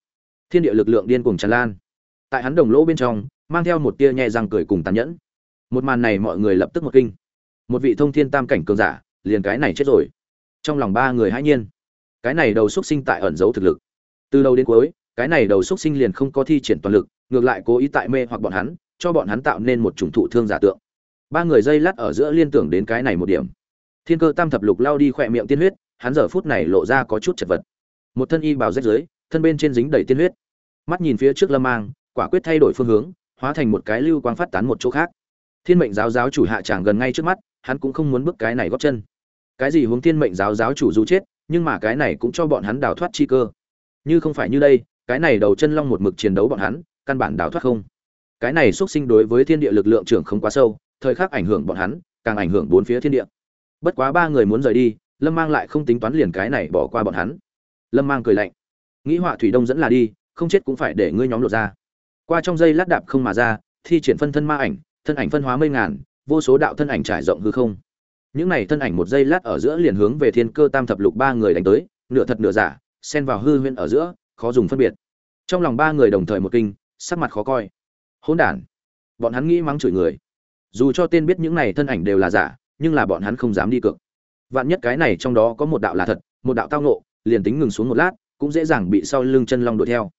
Thiên địa lực lượng điên cuồng tràn lan. Tại hắn đồng lỗ bên trong, mang theo một tia nhẹ răng cười cùng tàn nhẫn. Một màn này mọi người lập tức một kinh. Một vị thông thiên tam cảnh cường giả, liền cái này chết rồi. Trong lòng ba người hãi nhiên. Cái này đầu xuất sinh tại ẩn giấu thực lực. Từ đầu đến cuối, cái này đầu xuất sinh liền không có thi triển toàn lực, ngược lại cố ý tại mê hoặc bọn hắn, cho bọn hắn tạo nên một chủng thụ thương giả tượng. Ba người dây lát ở giữa liên tưởng đến cái này một điểm. Thiên cơ tam thập lục lao đi khỏe miệng tiên huyết, hắn giờ phút này lộ ra có chút chật vật một thân y bào rách dưới, thân bên trên dính đầy tiên huyết. Mắt nhìn phía trước lâm mang, quả quyết thay đổi phương hướng, hóa thành một cái lưu quang phát tán một chỗ khác. Thiên mệnh giáo giáo chủ hạ tràng gần ngay trước mắt, hắn cũng không muốn bước cái này góp chân. Cái gì hướng thiên mệnh giáo giáo chủ dù chết, nhưng mà cái này cũng cho bọn hắn đào thoát chi cơ. Như không phải như đây, cái này đầu chân long một mực chiến đấu bọn hắn, căn bản đào thoát không. Cái này xuất sinh đối với thiên địa lực lượng trưởng không quá sâu, thời khắc ảnh hưởng bọn hắn, càng ảnh hưởng bốn phía thiên địa. Bất quá ba người muốn rời đi, lâm mang lại không tính toán liền cái này bỏ qua bọn hắn lâm mang cười lạnh. Nghĩ họa thủy đông dẫn là đi, không chết cũng phải để ngươi nhóm lột ra. Qua trong dây lát đạp không mà ra, thi triển phân thân ma ảnh, thân ảnh phân hóa mây ngàn, vô số đạo thân ảnh trải rộng hư không. Những này thân ảnh một giây lát ở giữa liền hướng về thiên cơ tam thập lục ba người đánh tới, nửa thật nửa giả, xen vào hư huyễn ở giữa, khó dùng phân biệt. Trong lòng ba người đồng thời một kinh, sắc mặt khó coi. Hỗn đản. Bọn hắn nghĩ mắng chửi người. Dù cho tên biết những này thân ảnh đều là giả, nhưng là bọn hắn không dám đi cược. Vạn nhất cái này trong đó có một đạo là thật, một đạo tao nộ liền tính ngừng xuống một lát, cũng dễ dàng bị sau lưng chân long đuổi theo.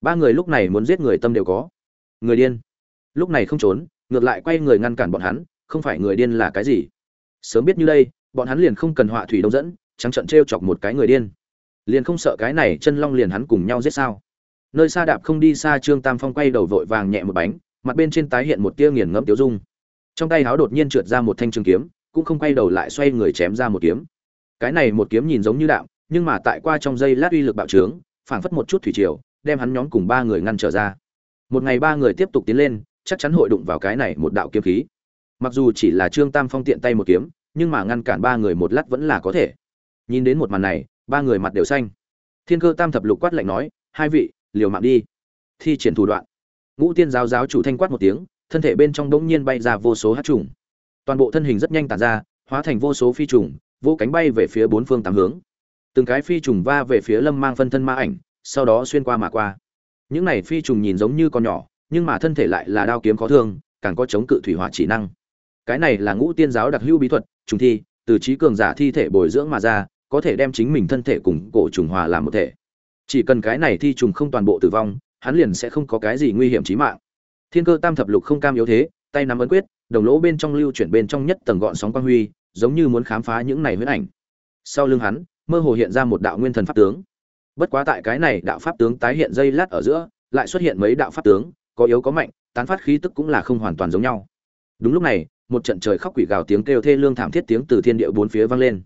Ba người lúc này muốn giết người tâm đều có. Người điên. Lúc này không trốn, ngược lại quay người ngăn cản bọn hắn, không phải người điên là cái gì? Sớm biết như đây, bọn hắn liền không cần họa thủy đông dẫn, trắng trận t chọc một cái người điên. Liền không sợ cái này chân long liền hắn cùng nhau giết sao? Nơi xa đạp không đi xa trương tam phong quay đầu vội vàng nhẹ một bánh, mặt bên trên tái hiện một tia nghiền ngẫm tiêu dung. Trong tay háo đột nhiên trượt ra một thanh trường kiếm, cũng không quay đầu lại xoay người chém ra một kiếm. Cái này một kiếm nhìn giống như đạo nhưng mà tại qua trong giây lát uy lực bạo trướng, phảng phất một chút thủy triều, đem hắn nhóm cùng ba người ngăn trở ra. Một ngày ba người tiếp tục tiến lên, chắc chắn hội đụng vào cái này một đạo kiếm khí. Mặc dù chỉ là trương tam phong tiện tay một kiếm, nhưng mà ngăn cản ba người một lát vẫn là có thể. Nhìn đến một màn này, ba người mặt đều xanh. Thiên cơ tam thập lục quát lạnh nói, hai vị, liều mạng đi. Thi triển thủ đoạn. Ngũ tiên giáo giáo chủ thanh quát một tiếng, thân thể bên trong đống nhiên bay ra vô số hát trùng. Toàn bộ thân hình rất nhanh tàn ra, hóa thành vô số phi trùng vô cánh bay về phía bốn phương tám hướng từng cái phi trùng va về phía lâm mang phân thân ma ảnh, sau đó xuyên qua mà qua. Những này phi trùng nhìn giống như con nhỏ, nhưng mà thân thể lại là đao kiếm khó thương, càng có chống cự thủy hỏa chỉ năng. Cái này là ngũ tiên giáo đặc hữu bí thuật, trùng thi, từ trí cường giả thi thể bồi dưỡng mà ra, có thể đem chính mình thân thể cùng cổ trùng hòa làm một thể. Chỉ cần cái này thi trùng không toàn bộ tử vong, hắn liền sẽ không có cái gì nguy hiểm chí mạng. Thiên cơ tam thập lục không cam yếu thế, tay nắm ấn quyết, đồng lỗ bên trong lưu chuyển bên trong nhất tầng gọn sóng quang huy, giống như muốn khám phá những này huyễn ảnh. Sau lưng hắn mơ hồ hiện ra một đạo nguyên thần pháp tướng. Bất quá tại cái này đạo pháp tướng tái hiện dây lát ở giữa, lại xuất hiện mấy đạo pháp tướng, có yếu có mạnh, tán phát khí tức cũng là không hoàn toàn giống nhau. Đúng lúc này, một trận trời khóc quỷ gào tiếng kêu thê lương thảm thiết tiếng từ thiên địa bốn phía vang lên.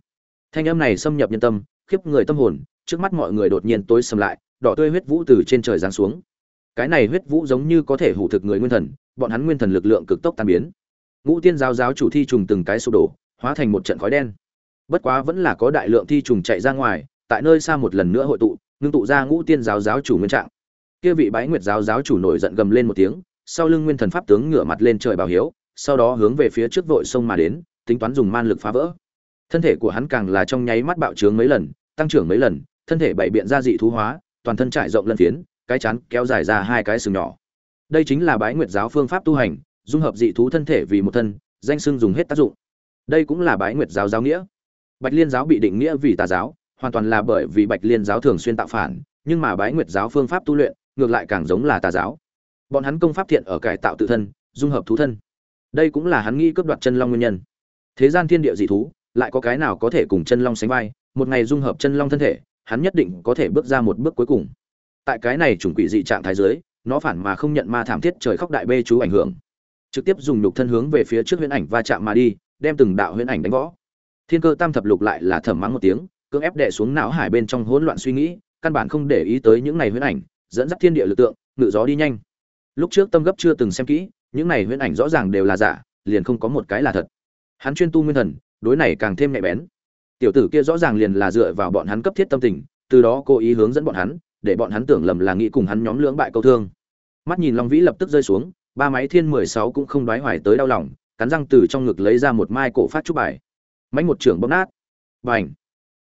Thanh âm này xâm nhập nhân tâm, khiếp người tâm hồn, trước mắt mọi người đột nhiên tối sầm lại, đỏ tươi huyết vũ từ trên trời giáng xuống. Cái này huyết vũ giống như có thể hủ thực người nguyên thần, bọn hắn nguyên thần lực lượng cực tốc tan biến. Ngũ tiên giáo giáo chủ thi trùng từng cái sụp đổ, hóa thành một trận khói đen bất quá vẫn là có đại lượng thi trùng chạy ra ngoài, tại nơi xa một lần nữa hội tụ, ngưng tụ ra ngũ tiên giáo giáo chủ nguyên trạng. Kia vị bái nguyệt giáo giáo chủ nổi giận gầm lên một tiếng, sau lưng nguyên thần pháp tướng ngửa mặt lên trời bảo hiếu, sau đó hướng về phía trước vội sông mà đến, tính toán dùng man lực phá vỡ. Thân thể của hắn càng là trong nháy mắt bạo trướng mấy lần, tăng trưởng mấy lần, thân thể bảy biện ra dị thú hóa, toàn thân trải rộng lân phiến, cái chắn kéo dài ra hai cái sừng nhỏ. Đây chính là bái nguyệt giáo phương pháp tu hành, dung hợp dị thú thân thể vì một thân, danh xưng dùng hết tác dụng. Đây cũng là bái nguyệt giáo giáo nghĩa bạch liên giáo bị định nghĩa vì tà giáo, hoàn toàn là bởi vì bạch liên giáo thường xuyên tạo phản, nhưng mà bái nguyệt giáo phương pháp tu luyện, ngược lại càng giống là tà giáo. Bọn hắn công pháp thiện ở cải tạo tự thân, dung hợp thú thân. Đây cũng là hắn nghĩ cướp đoạt chân long nguyên nhân. Thế gian thiên địa dị thú, lại có cái nào có thể cùng chân long sánh vai, một ngày dung hợp chân long thân thể, hắn nhất định có thể bước ra một bước cuối cùng. Tại cái này chủng quỷ dị trạng thái dưới, nó phản mà không nhận ma thảm thiết trời khóc đại bê chú ảnh hưởng. Trực tiếp dùng nhục thân hướng về phía trước huyễn ảnh va chạm mà đi, đem từng đạo huyễn ảnh đánh võ thiên cơ tam thập lục lại là thầm mắng một tiếng, cưỡng ép đệ xuống não hải bên trong hỗn loạn suy nghĩ, căn bản không để ý tới những này huyễn ảnh, dẫn dắt thiên địa lực tượng, ngự gió đi nhanh. Lúc trước tâm gấp chưa từng xem kỹ, những này huyễn ảnh rõ ràng đều là giả, liền không có một cái là thật. Hắn chuyên tu nguyên thần, đối này càng thêm nhạy bén. Tiểu tử kia rõ ràng liền là dựa vào bọn hắn cấp thiết tâm tình, từ đó cố ý hướng dẫn bọn hắn, để bọn hắn tưởng lầm là nghĩ cùng hắn nhóm lưỡng bại câu thương. Mắt nhìn long vĩ lập tức rơi xuống, ba máy thiên mười sáu cũng không đoái hoài tới đau lòng, cắn răng từ trong ngực lấy ra một mai cổ phát trúc bài mánh một trưởng bóp nát. Bành!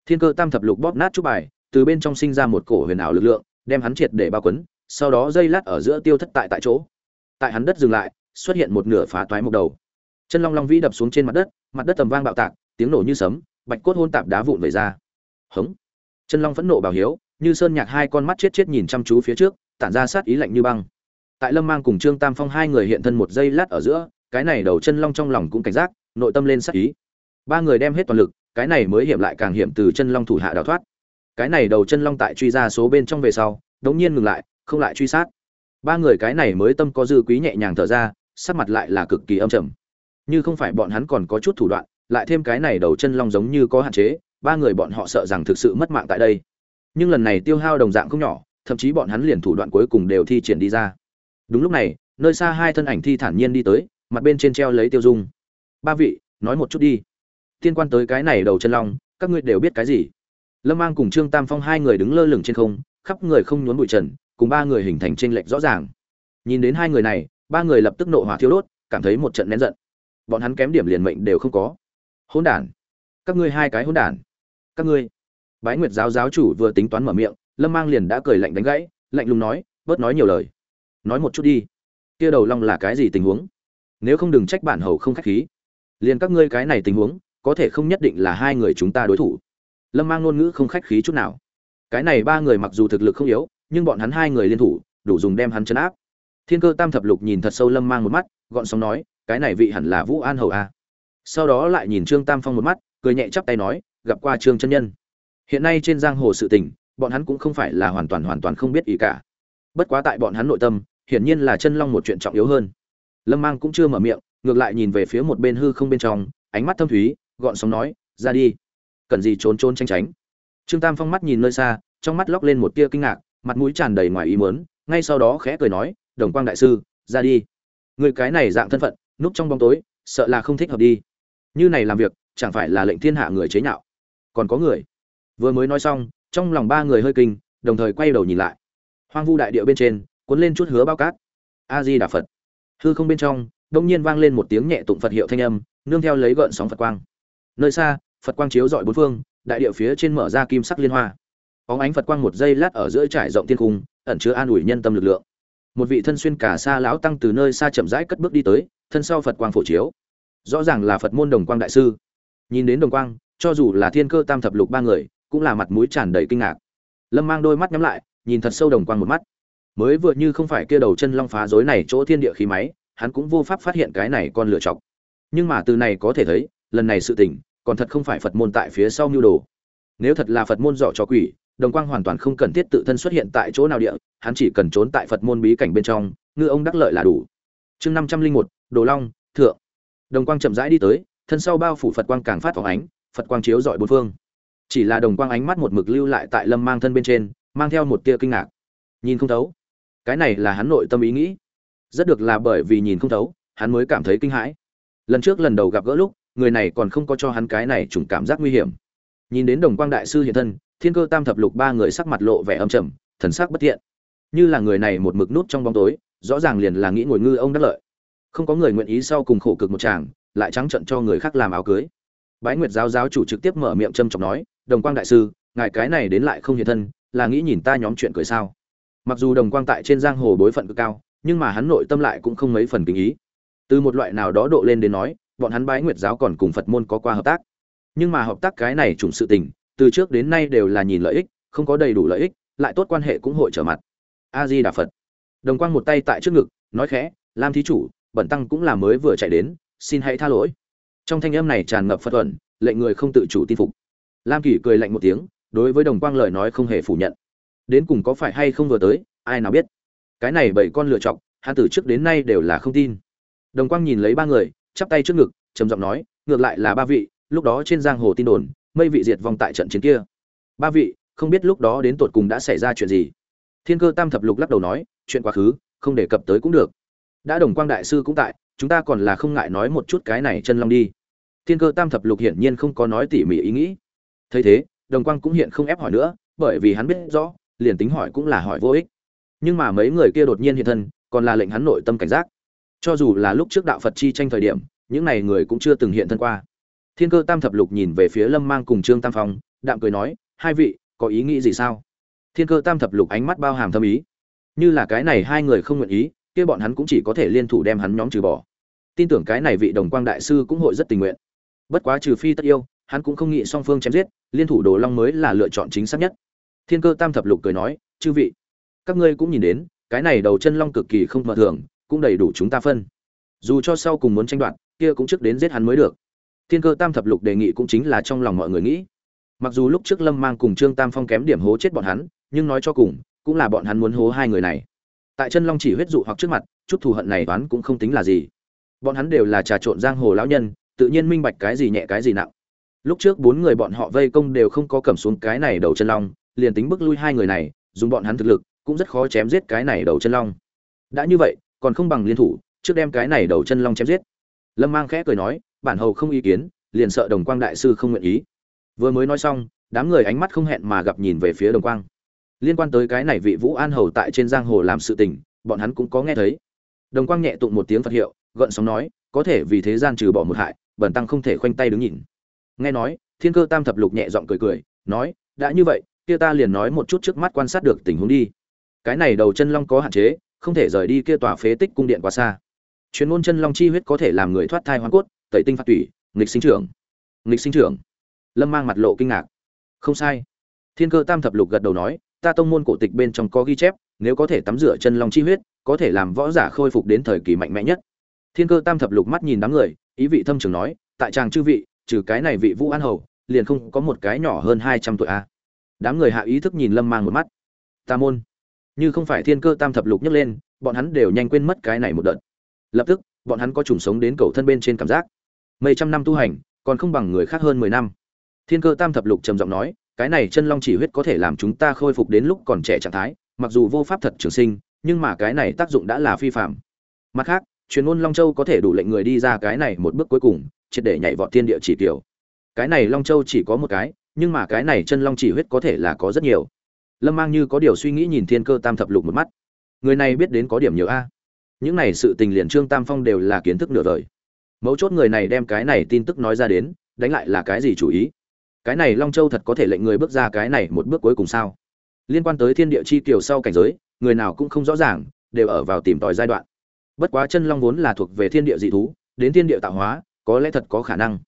Thiên cơ tam thập lục bóp nát chút bài, từ bên trong sinh ra một cổ huyền ảo lực lượng, đem hắn triệt để bao quấn, sau đó dây lát ở giữa tiêu thất tại tại chỗ. Tại hắn đất dừng lại, xuất hiện một nửa phá toái một đầu. Chân long long vĩ đập xuống trên mặt đất mặt đất tầm vang bạo tạc, tiếng nổ như sấm, bạch cốt hôn tạp đá vụn về ra. Hống! Chân long phẫn nộ bảo hiếu, như sơn nhạc hai con mắt chết chết nhìn chăm chú phía trước, tản ra sát ý lạnh như băng. Tại lâm mang cùng trương tam phong hai người hiện thân một giây lát ở giữa, cái này đầu chân long trong lòng cũng cảnh giác, nội tâm lên sát ý ba người đem hết toàn lực, cái này mới hiểm lại càng hiểm từ chân long thủ hạ đào thoát. Cái này đầu chân long tại truy ra số bên trong về sau, đống nhiên ngừng lại, không lại truy sát. Ba người cái này mới tâm có dư quý nhẹ nhàng thở ra, sắc mặt lại là cực kỳ âm trầm. Như không phải bọn hắn còn có chút thủ đoạn, lại thêm cái này đầu chân long giống như có hạn chế, ba người bọn họ sợ rằng thực sự mất mạng tại đây. Nhưng lần này tiêu hao đồng dạng không nhỏ, thậm chí bọn hắn liền thủ đoạn cuối cùng đều thi triển đi ra. Đúng lúc này, nơi xa hai thân ảnh thi thản nhiên đi tới, mặt bên trên treo lấy tiêu dung. Ba vị, nói một chút đi tiên quan tới cái này đầu chân long, các ngươi đều biết cái gì? Lâm mang cùng trương tam phong hai người đứng lơ lửng trên không, khắp người không nhốn bụi trần, cùng ba người hình thành tranh lệch rõ ràng. Nhìn đến hai người này, ba người lập tức nộ hỏa thiêu đốt, cảm thấy một trận nén giận. Bọn hắn kém điểm liền mệnh đều không có. Hỗn đản, các ngươi hai cái hỗn đản, các ngươi. Bái nguyệt giáo giáo chủ vừa tính toán mở miệng, lâm mang liền đã cười lạnh đánh gãy, lạnh lùng nói, bớt nói nhiều lời. Nói một chút đi. Kia đầu long là cái gì tình huống? Nếu không đừng trách bản hầu không khách khí. Liền các ngươi cái này tình huống có thể không nhất định là hai người chúng ta đối thủ. Lâm mang ngôn ngữ không khách khí chút nào. Cái này ba người mặc dù thực lực không yếu, nhưng bọn hắn hai người liên thủ, đủ dùng đem hắn chấn áp. Thiên cơ tam thập lục nhìn thật sâu lâm mang một mắt, gọn sóng nói, cái này vị hẳn là vũ an hầu a. Sau đó lại nhìn trương tam phong một mắt, cười nhẹ chắp tay nói, gặp qua trương chân nhân. Hiện nay trên giang hồ sự tình, bọn hắn cũng không phải là hoàn toàn hoàn toàn không biết ý cả. Bất quá tại bọn hắn nội tâm, hiển nhiên là chân long một chuyện trọng yếu hơn. Lâm mang cũng chưa mở miệng, ngược lại nhìn về phía một bên hư không bên trong, ánh mắt thâm thúy gọn sóng nói, ra đi. Cần gì trốn trốn tranh tránh. Trương tam phong mắt nhìn nơi xa, trong mắt lóc lên một tia kinh ngạc, mặt mũi tràn đầy ngoài ý mớn ngay sau đó khẽ cười nói, đồng quang đại sư, ra đi. Người cái này dạng thân phận, núp trong bóng tối, sợ là không thích hợp đi. Như này làm việc, chẳng phải là lệnh thiên hạ người chế nhạo. Còn có người. Vừa mới nói xong, trong lòng ba người hơi kinh, đồng thời quay đầu nhìn lại. Hoang vu đại địa bên trên, cuốn lên chút hứa bao cát. A di đà phật. Hư không bên trong, đông nhiên vang lên một tiếng nhẹ tụng phật hiệu thanh âm, nương theo lấy gợn sóng phật quang nơi xa, phật quang chiếu dọi bốn phương, đại địa phía trên mở ra kim sắc liên hoa. Óng ánh phật quang một giây lát ở giữa trải rộng thiên cung, ẩn chứa an ủi nhân tâm lực lượng. Một vị thân xuyên cả xa lão tăng từ nơi xa chậm rãi cất bước đi tới, thân sau phật quang phổ chiếu. Rõ ràng là phật môn đồng quang đại sư. Nhìn đến đồng quang, cho dù là thiên cơ tam thập lục ba người, cũng là mặt mũi tràn đầy kinh ngạc. Lâm mang đôi mắt nhắm lại, nhìn thật sâu đồng quang một mắt. Mới vừa như không phải kia đầu chân long phá rối này chỗ thiên địa khí máy, hắn cũng vô pháp phát hiện cái này con lựa chọc. Nhưng mà từ này có thể thấy lần này sự tình, còn thật không phải phật môn tại phía sau mưu đồ. Nếu thật là phật môn dọ cho quỷ, đồng quang hoàn toàn không cần thiết tự thân xuất hiện tại chỗ nào địa, hắn chỉ cần trốn tại phật môn bí cảnh bên trong, ngư ông đắc lợi là đủ. Chương năm trăm linh một, đồ long, thượng. Đồng quang chậm rãi đi tới, thân sau bao phủ phật quang càng phát tỏa ánh, phật quang chiếu rọi bốn phương. Chỉ là đồng quang ánh mắt một mực lưu lại tại lâm mang thân bên trên, mang theo một tia kinh ngạc. Nhìn không thấu. Cái này là hắn nội tâm ý nghĩ. Rất được là bởi vì nhìn không thấu, hắn mới cảm thấy kinh hãi. Lần trước lần đầu gặp gỡ lúc người này còn không có cho hắn cái này trùng cảm giác nguy hiểm. Nhìn đến đồng quang đại sư hiện thân, thiên cơ tam thập lục ba người sắc mặt lộ vẻ âm trầm, thần sắc bất thiện. Như là người này một mực nút trong bóng tối, rõ ràng liền là nghĩ ngồi ngư ông đắc lợi. Không có người nguyện ý sau cùng khổ cực một chàng, lại trắng trận cho người khác làm áo cưới. Bái nguyệt giáo giáo chủ trực tiếp mở miệng châm chọc nói, đồng quang đại sư, ngài cái này đến lại không hiện thân, là nghĩ nhìn ta nhóm chuyện cười sao? Mặc dù đồng quang tại trên giang hồ bối phận cực cao, nhưng mà hắn nội tâm lại cũng không mấy phần kính ý. Từ một loại nào đó độ lên đến nói bọn hắn bái nguyệt giáo còn cùng phật môn có qua hợp tác. Nhưng mà hợp tác cái này trùng sự tình, từ trước đến nay đều là nhìn lợi ích, không có đầy đủ lợi ích, lại tốt quan hệ cũng hội trở mặt. A di đà phật. Đồng quang một tay tại trước ngực, nói khẽ, lam thí chủ, bẩn tăng cũng là mới vừa chạy đến, xin hãy tha lỗi. Trong thanh âm này tràn ngập phật thuận, lệnh người không tự chủ tin phục. Lam kỷ cười lạnh một tiếng, đối với đồng quang lời nói không hề phủ nhận. Đến cùng có phải hay không vừa tới, ai nào biết. Cái này bảy con lựa chọc hắn từ trước đến nay đều là không tin. Đồng quang nhìn lấy ba người chắp tay trước ngực, trầm giọng nói, ngược lại là ba vị, lúc đó trên giang hồ tin đồn, mây vị diệt vong tại trận chiến kia. Ba vị, không biết lúc đó đến tột cùng đã xảy ra chuyện gì? Thiên cơ tam thập lục lắc đầu nói, chuyện quá khứ, không đề cập tới cũng được. Đã đồng quang đại sư cũng tại, chúng ta còn là không ngại nói một chút cái này chân long đi. Thiên cơ tam thập lục hiển nhiên không có nói tỉ mỉ ý nghĩ. Thấy thế, đồng quang cũng hiện không ép hỏi nữa, bởi vì hắn biết rõ, liền tính hỏi cũng là hỏi vô ích. Nhưng mà mấy người kia đột nhiên hiện thân, còn là lệnh hắn nội tâm cảnh giác cho dù là lúc trước đạo phật chi tranh thời điểm, những này người cũng chưa từng hiện thân qua. Thiên cơ tam thập lục nhìn về phía lâm mang cùng trương tam phong, đạm cười nói, hai vị, có ý nghĩ gì sao? Thiên cơ tam thập lục ánh mắt bao hàm thâm ý. Như là cái này hai người không nguyện ý, kia bọn hắn cũng chỉ có thể liên thủ đem hắn nhóm trừ bỏ. Tin tưởng cái này vị đồng quang đại sư cũng hội rất tình nguyện. Bất quá trừ phi tất yêu, hắn cũng không nghĩ song phương chém giết, liên thủ đồ long mới là lựa chọn chính xác nhất. Thiên cơ tam thập lục cười nói, chư vị, các ngươi cũng nhìn đến, cái này đầu chân long cực kỳ không mờ thường cũng đầy đủ chúng ta phân. Dù cho sau cùng muốn tranh đoạt, kia cũng trước đến giết hắn mới được. Thiên cơ tam thập lục đề nghị cũng chính là trong lòng mọi người nghĩ. Mặc dù lúc trước lâm mang cùng trương tam phong kém điểm hố chết bọn hắn, nhưng nói cho cùng, cũng là bọn hắn muốn hố hai người này. Tại chân long chỉ huyết dụ hoặc trước mặt, chút thù hận này toán cũng không tính là gì. Bọn hắn đều là trà trộn giang hồ lão nhân, tự nhiên minh bạch cái gì nhẹ cái gì nặng. Lúc trước bốn người bọn họ vây công đều không có cầm xuống cái này đầu chân long, liền tính bức lui hai người này, dùng bọn hắn thực lực, cũng rất khó chém giết cái này đầu chân long. Đã như vậy còn không bằng liên thủ, trước đem cái này đầu chân long chém giết. Lâm mang khẽ cười nói, bản hầu không ý kiến, liền sợ đồng quang đại sư không nguyện ý. Vừa mới nói xong, đám người ánh mắt không hẹn mà gặp nhìn về phía đồng quang. Liên quan tới cái này vị vũ an hầu tại trên giang hồ làm sự tình, bọn hắn cũng có nghe thấy. Đồng quang nhẹ tụng một tiếng phật hiệu, gợn sóng nói, có thể vì thế gian trừ bỏ một hại bẩn tăng không thể khoanh tay đứng nhìn. Nghe nói, thiên cơ tam thập lục nhẹ giọng cười cười, nói, đã như vậy, kia ta liền nói một chút trước mắt quan sát được tình huống đi. Cái này đầu chân long có hạn chế không thể rời đi kia tòa phế tích cung điện quá xa. Chuyên môn chân long chi huyết có thể làm người thoát thai hoa cốt, tẩy tinh phạt tủy, nghịch sinh trưởng. Nghịch sinh trưởng. Lâm mang mặt lộ kinh ngạc. Không sai. Thiên cơ tam thập lục gật đầu nói, ta tông môn cổ tịch bên trong có ghi chép, nếu có thể tắm rửa chân long chi huyết, có thể làm võ giả khôi phục đến thời kỳ mạnh mẽ nhất. Thiên cơ tam thập lục mắt nhìn đám người, ý vị thâm trường nói, tại tràng chư vị, trừ cái này vị vũ an hầu, liền không có một cái nhỏ hơn hai trăm tuổi a. Đám người hạ ý thức nhìn lâm mang một mắt. Ta môn như không phải thiên cơ tam thập lục nhấc lên, bọn hắn đều nhanh quên mất cái này một đợt. Lập tức, bọn hắn có trùng sống đến cầu thân bên trên cảm giác. Mấy trăm năm tu hành, còn không bằng người khác hơn mười năm. Thiên cơ tam thập lục trầm giọng nói, cái này chân long chỉ huyết có thể làm chúng ta khôi phục đến lúc còn trẻ trạng thái, mặc dù vô pháp thật trường sinh, nhưng mà cái này tác dụng đã là phi phạm. Mặt khác, truyền ngôn long châu có thể đủ lệnh người đi ra cái này một bước cuối cùng, triệt để nhảy vọt thiên địa chỉ tiểu. cái này long châu chỉ có một cái, nhưng mà cái này chân long chỉ huyết có thể là có rất nhiều lâm mang như có điều suy nghĩ nhìn thiên cơ tam thập lục một mắt. Người này biết đến có điểm nhiều a. Những này sự tình liền trương tam phong đều là kiến thức nửa đời. Mấu chốt người này đem cái này tin tức nói ra đến, đánh lại là cái gì chủ ý? Cái này long châu thật có thể lệnh người bước ra cái này một bước cuối cùng sao? Liên quan tới thiên địa chi kiều sau cảnh giới, người nào cũng không rõ ràng, đều ở vào tìm tòi giai đoạn. Bất quá chân long vốn là thuộc về thiên địa dị thú, đến thiên địa tạo hóa, có lẽ thật có khả năng.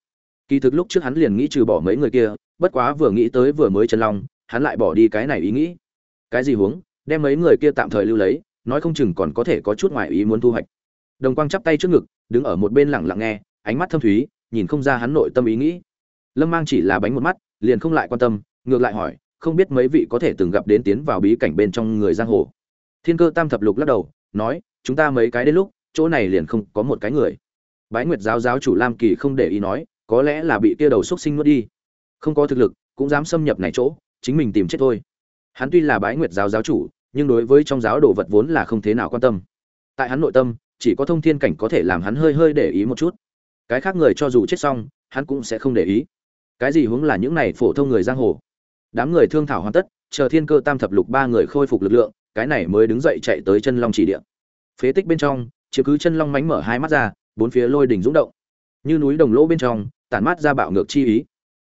Kỳ thực lúc trước hắn liền nghĩ trừ bỏ mấy người kia, bất quá vừa nghĩ tới vừa mới chân long hắn lại bỏ đi cái này ý nghĩ. Cái gì huống, đem mấy người kia tạm thời lưu lấy, nói không chừng còn có thể có chút ngoại ý muốn thu hoạch. Đồng quang chắp tay trước ngực, đứng ở một bên lặng lặng nghe, ánh mắt thâm thúy, nhìn không ra hắn nội tâm ý nghĩ. Lâm mang chỉ là bánh một mắt, liền không lại quan tâm, ngược lại hỏi, không biết mấy vị có thể từng gặp đến tiến vào bí cảnh bên trong người giang hồ. Thiên cơ tam thập lục lắc đầu, nói, chúng ta mấy cái đến lúc, chỗ này liền không có một cái người. Bái nguyệt giáo giáo chủ lam kỳ không để ý nói, có lẽ là bị kia đầu xúc sinh nuốt đi. Không có thực lực, cũng dám xâm nhập này chỗ chính mình tìm chết thôi. Hắn tuy là bái nguyệt giáo giáo chủ, nhưng đối với trong giáo đồ vật vốn là không thế nào quan tâm. Tại hắn nội tâm, chỉ có thông thiên cảnh có thể làm hắn hơi hơi để ý một chút. Cái khác người cho dù chết xong, hắn cũng sẽ không để ý. Cái gì hướng là những này phổ thông người giang hồ? Đám người thương thảo hoàn tất, chờ thiên cơ tam thập lục ba người khôi phục lực lượng, cái này mới đứng dậy chạy tới chân long chỉ địa. Phế tích bên trong, chiếm cứ chân long mánh mở hai mắt ra, bốn phía lôi đỉnh rung động. Như núi đồng lỗ bên trong, tản mát ra bạo ngược chi ý.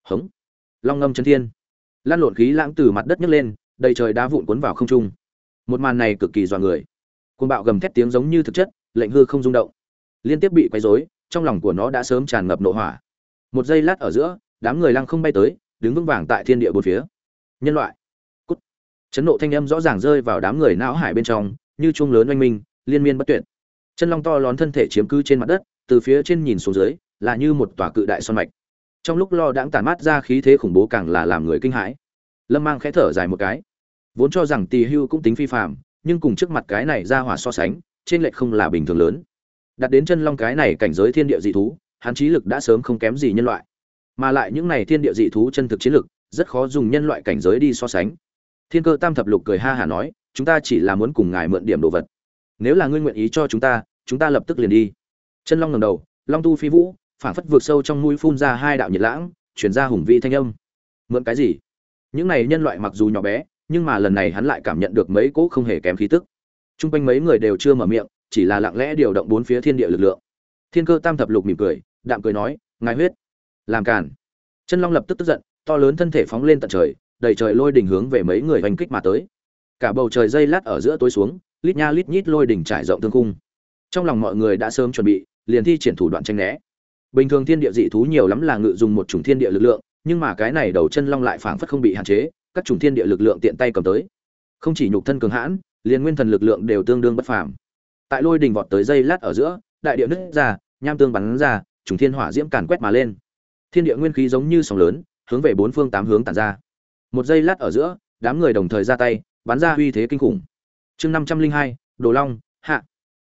Hống. Long ngâm chân thiên lan lộn khí lãng từ mặt đất nhấc lên, đầy trời đá vụn cuốn vào không trung. Một màn này cực kỳ dọa người. Côn bạo gầm thét tiếng giống như thực chất, lệnh hư không rung động. Liên tiếp bị quấy rối, trong lòng của nó đã sớm tràn ngập nộ hỏa. Một giây lát ở giữa, đám người lăng không bay tới, đứng vững vàng tại thiên địa bốn phía. Nhân loại. Cút. Chấn nộ thanh âm rõ ràng rơi vào đám người não hải bên trong, như chuông lớn oanh minh, liên miên bất tuyệt. Chân long to lón thân thể chiếm cứ trên mặt đất, từ phía trên nhìn xuống dưới, là như một tòa cự đại son mạch trong lúc lo đãng tản mát ra khí thế khủng bố càng là làm người kinh hãi. Lâm mang khẽ thở dài một cái. Vốn cho rằng tỳ hưu cũng tính phi phạm nhưng cùng trước mặt cái này ra hỏa so sánh, trên lệch không là bình thường lớn. Đặt đến chân long cái này cảnh giới thiên địa dị thú, hắn trí lực đã sớm không kém gì nhân loại. Mà lại những này thiên địa dị thú chân thực chiến lực, rất khó dùng nhân loại cảnh giới đi so sánh. Thiên cơ tam thập lục cười ha hả nói, chúng ta chỉ là muốn cùng ngài mượn điểm đồ vật. Nếu là ngươi nguyện ý cho chúng ta chúng ta lập tức liền đi. Chân long ngầm đầu, long tu phi vũ phảng phất vượt sâu trong mũi phun ra hai đạo nhiệt lãng, chuyển ra hùng vị thanh âm. Mượn cái gì? Những này nhân loại mặc dù nhỏ bé, nhưng mà lần này hắn lại cảm nhận được mấy cỗ không hề kém khí tức. T r u n g quanh mấy người đều chưa mở miệng, chỉ là lặng lẽ điều động bốn phía thiên địa lực lượng. Thiên cơ tam thập lục mỉm cười, đạm cười nói, ngài huyết, làm cản chân long lập tức tức giận, to lớn thân thể phóng lên tận trời, đầy trời lôi đỉnh hướng về mấy người hành kích mà tới. Cả bầu trời dây lát ở giữa tối xuống, lít nha lít nhít lôi đỉnh trải rộng thương cung trong lòng mọi người đã sớm chuẩn bị, liền thi triển thủ đoạn tranh né bình thường thiên địa dị thú nhiều lắm là ngự dùng một chủng thiên địa lực lượng, nhưng mà cái này đầu chân long lại phảng phất không bị hạn chế, các chủng thiên địa lực lượng tiện tay cầm tới. Không chỉ nhục thân cường hãn, liền nguyên thần lực lượng đều tương đương bất phàm. Tại lôi đình vọt tới dây lát ở giữa, đại địa nứt ra, nham tương bắn ra, chủng thiên hỏa diễm càn quét mà lên. Thiên địa nguyên khí giống như sóng lớn, hướng về bốn phương tám hướng tản ra. Một giây lát ở giữa, đám người đồng thời ra tay, bắn ra uy thế kinh khủng. Chương năm trăm linh hai, đồ long, hạ.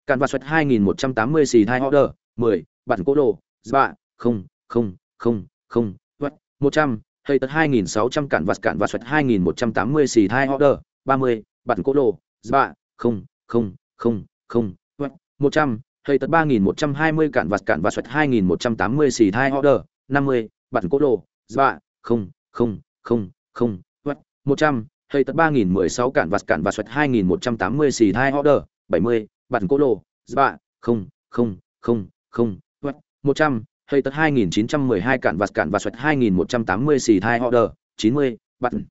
Càn và xoẹt hai nghìn một trăm tám mươi xì thai order, mười, bản cỗ đồ ba không không không không vắt một trăm hay tật hai nghìn sáu trăm cản vạt cản vạt xoẹt hai nghìn một trăm tám mươi xì thai order ba mươi bản cỗ đồ ba không không không không vắt một trăm hay tật ba nghìn một trăm hai mươi cản vạt cản vạt xoẹt hai nghìn một trăm tám mươi xì thai order năm mươi bản cỗ đồ ba không không không không vắt một trăm hay tật ba nghìn mười sáu cản vạt cản vạt xoẹt hai nghìn một trăm tám mươi xì thai order bảy mươi bản cỗ đồ ba không không không không một trăm hay tật hai nghìn chín trăm mười hai cạn vạt cạn và xoẹt hai nghìn một trăm tám mươi xì thai order chín mươi bản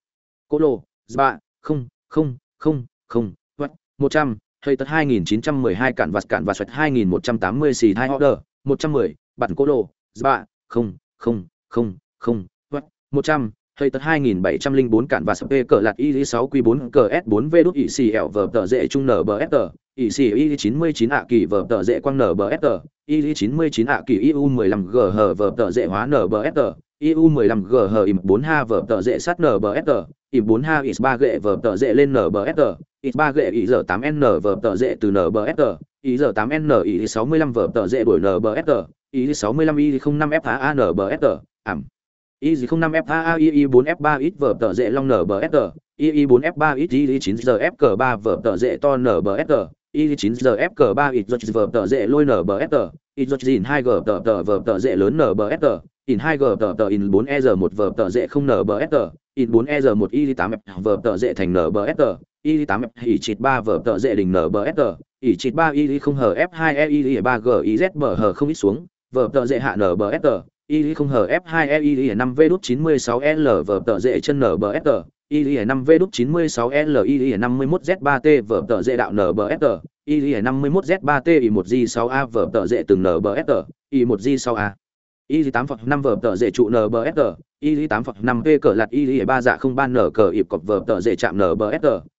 cô lô dạ ba không không không không vật một trăm hay tật hai nghìn chín trăm mười hai cạn vạt cạn và xoẹt hai nghìn một trăm tám mươi xì thai order một trăm mười bản cô lô dạ ba không không không không vật một trăm hay tật 2704 cản và sp cờ lạt y 6 q 4 cờ s 4 v đút ỵ xì ẻo vờ tờ dễ trung nở bờ s ỷ xì y chín mươi chín ạ kỳ vở tờ dễ quang nở bờ sờ y chín mươi chín ạ kỳ iu mười lăm g hờ vở tờ dễ hóa nở bờ sờ iu mười lăm g hờ im bốn ha vở tờ dễ sát nở im bốn ha is ba gệ vở tờ dễ lên nở is ba gệ ý giờ tám n vở tờ dễ từ nở bờ sờ ý giờ tám n ý sáu mươi lăm vở tờ dễ đổi nở bờ sờ ý sáu mươi lăm ý không năm f h a nở bờ sờ ảm. Y gì không năm f a, i i bốn f ba ít vở tờ dễ long nở bờ sờ i i bốn f ba ít i chín giờ f cờ ba vở tờ dễ to nở E9ZFK3 Itzochver tờ dễ lôi NBFT, Itzochin 2G tờ tờ vờ tờ dễ lớn NBFT, In 2G tờ tờ In 4EZ1 vờ tờ dễ không NBFT, IN4EZ1E8F vờ dễ thành NBFT, E8F I93 vờ tờ dễ đỉnh NBFT, I93 I0 hờ F2E I3G IZB hờ không ít xuống, vờ tờ dễ hạ NBFT, I0 hờ F2E I5V96L vờ tờ dễ chân NBFT, bờ s y 5 v đút 96 l y 51 z 3 t vở tờ dễ đạo nở bờ s y 51 z 3 t y 1 g 6 a vở tờ dễ từng nở bờ s y 1 g 6 a. Y 8 phật 5 vở tờ dễ trụ nở bờ s y 8 phật 5 p cờ lạt y 3 dạ không ban nở cờ ịp cọc vở tờ dễ chạm nở bờ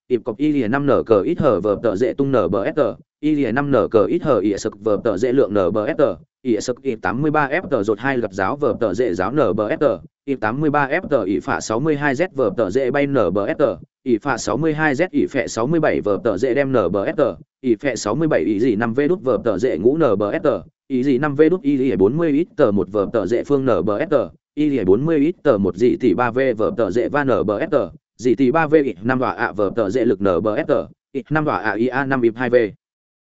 ịp cọc y 5 nở cờ ít hở vở tờ dễ tung nở bờ s y 5 nở cờ ít hở y sực vở tờ dễ lượng nở bờ s ỉ sực ỉ 83 f rột hai lập giáo vở tờ dễ giáo nờ bờ f ỉ 83 f ỉ phạ 62 z vở tờ dễ bay nờ bờ f ỉ phạ 62 z ỉ phẹ 67 vở tờ dễ đem nờ bờ f ỉ phẹ 67 ỉ gì 5 v đút vở tờ dễ ngũ nờ bờ f ỉ gì 5 v đút ỉ 40 ít tờ một vở tờ dễ phương nờ bờ f ỉ 40 ít tờ một dị tỷ 3 v vở tờ dễ va nờ bờ f dị tỷ 3 v ỉ 5 đọa ạ vở tờ dễ lực nờ bờ f ỉ 5 đọa ạ ia 5 ịp 2 v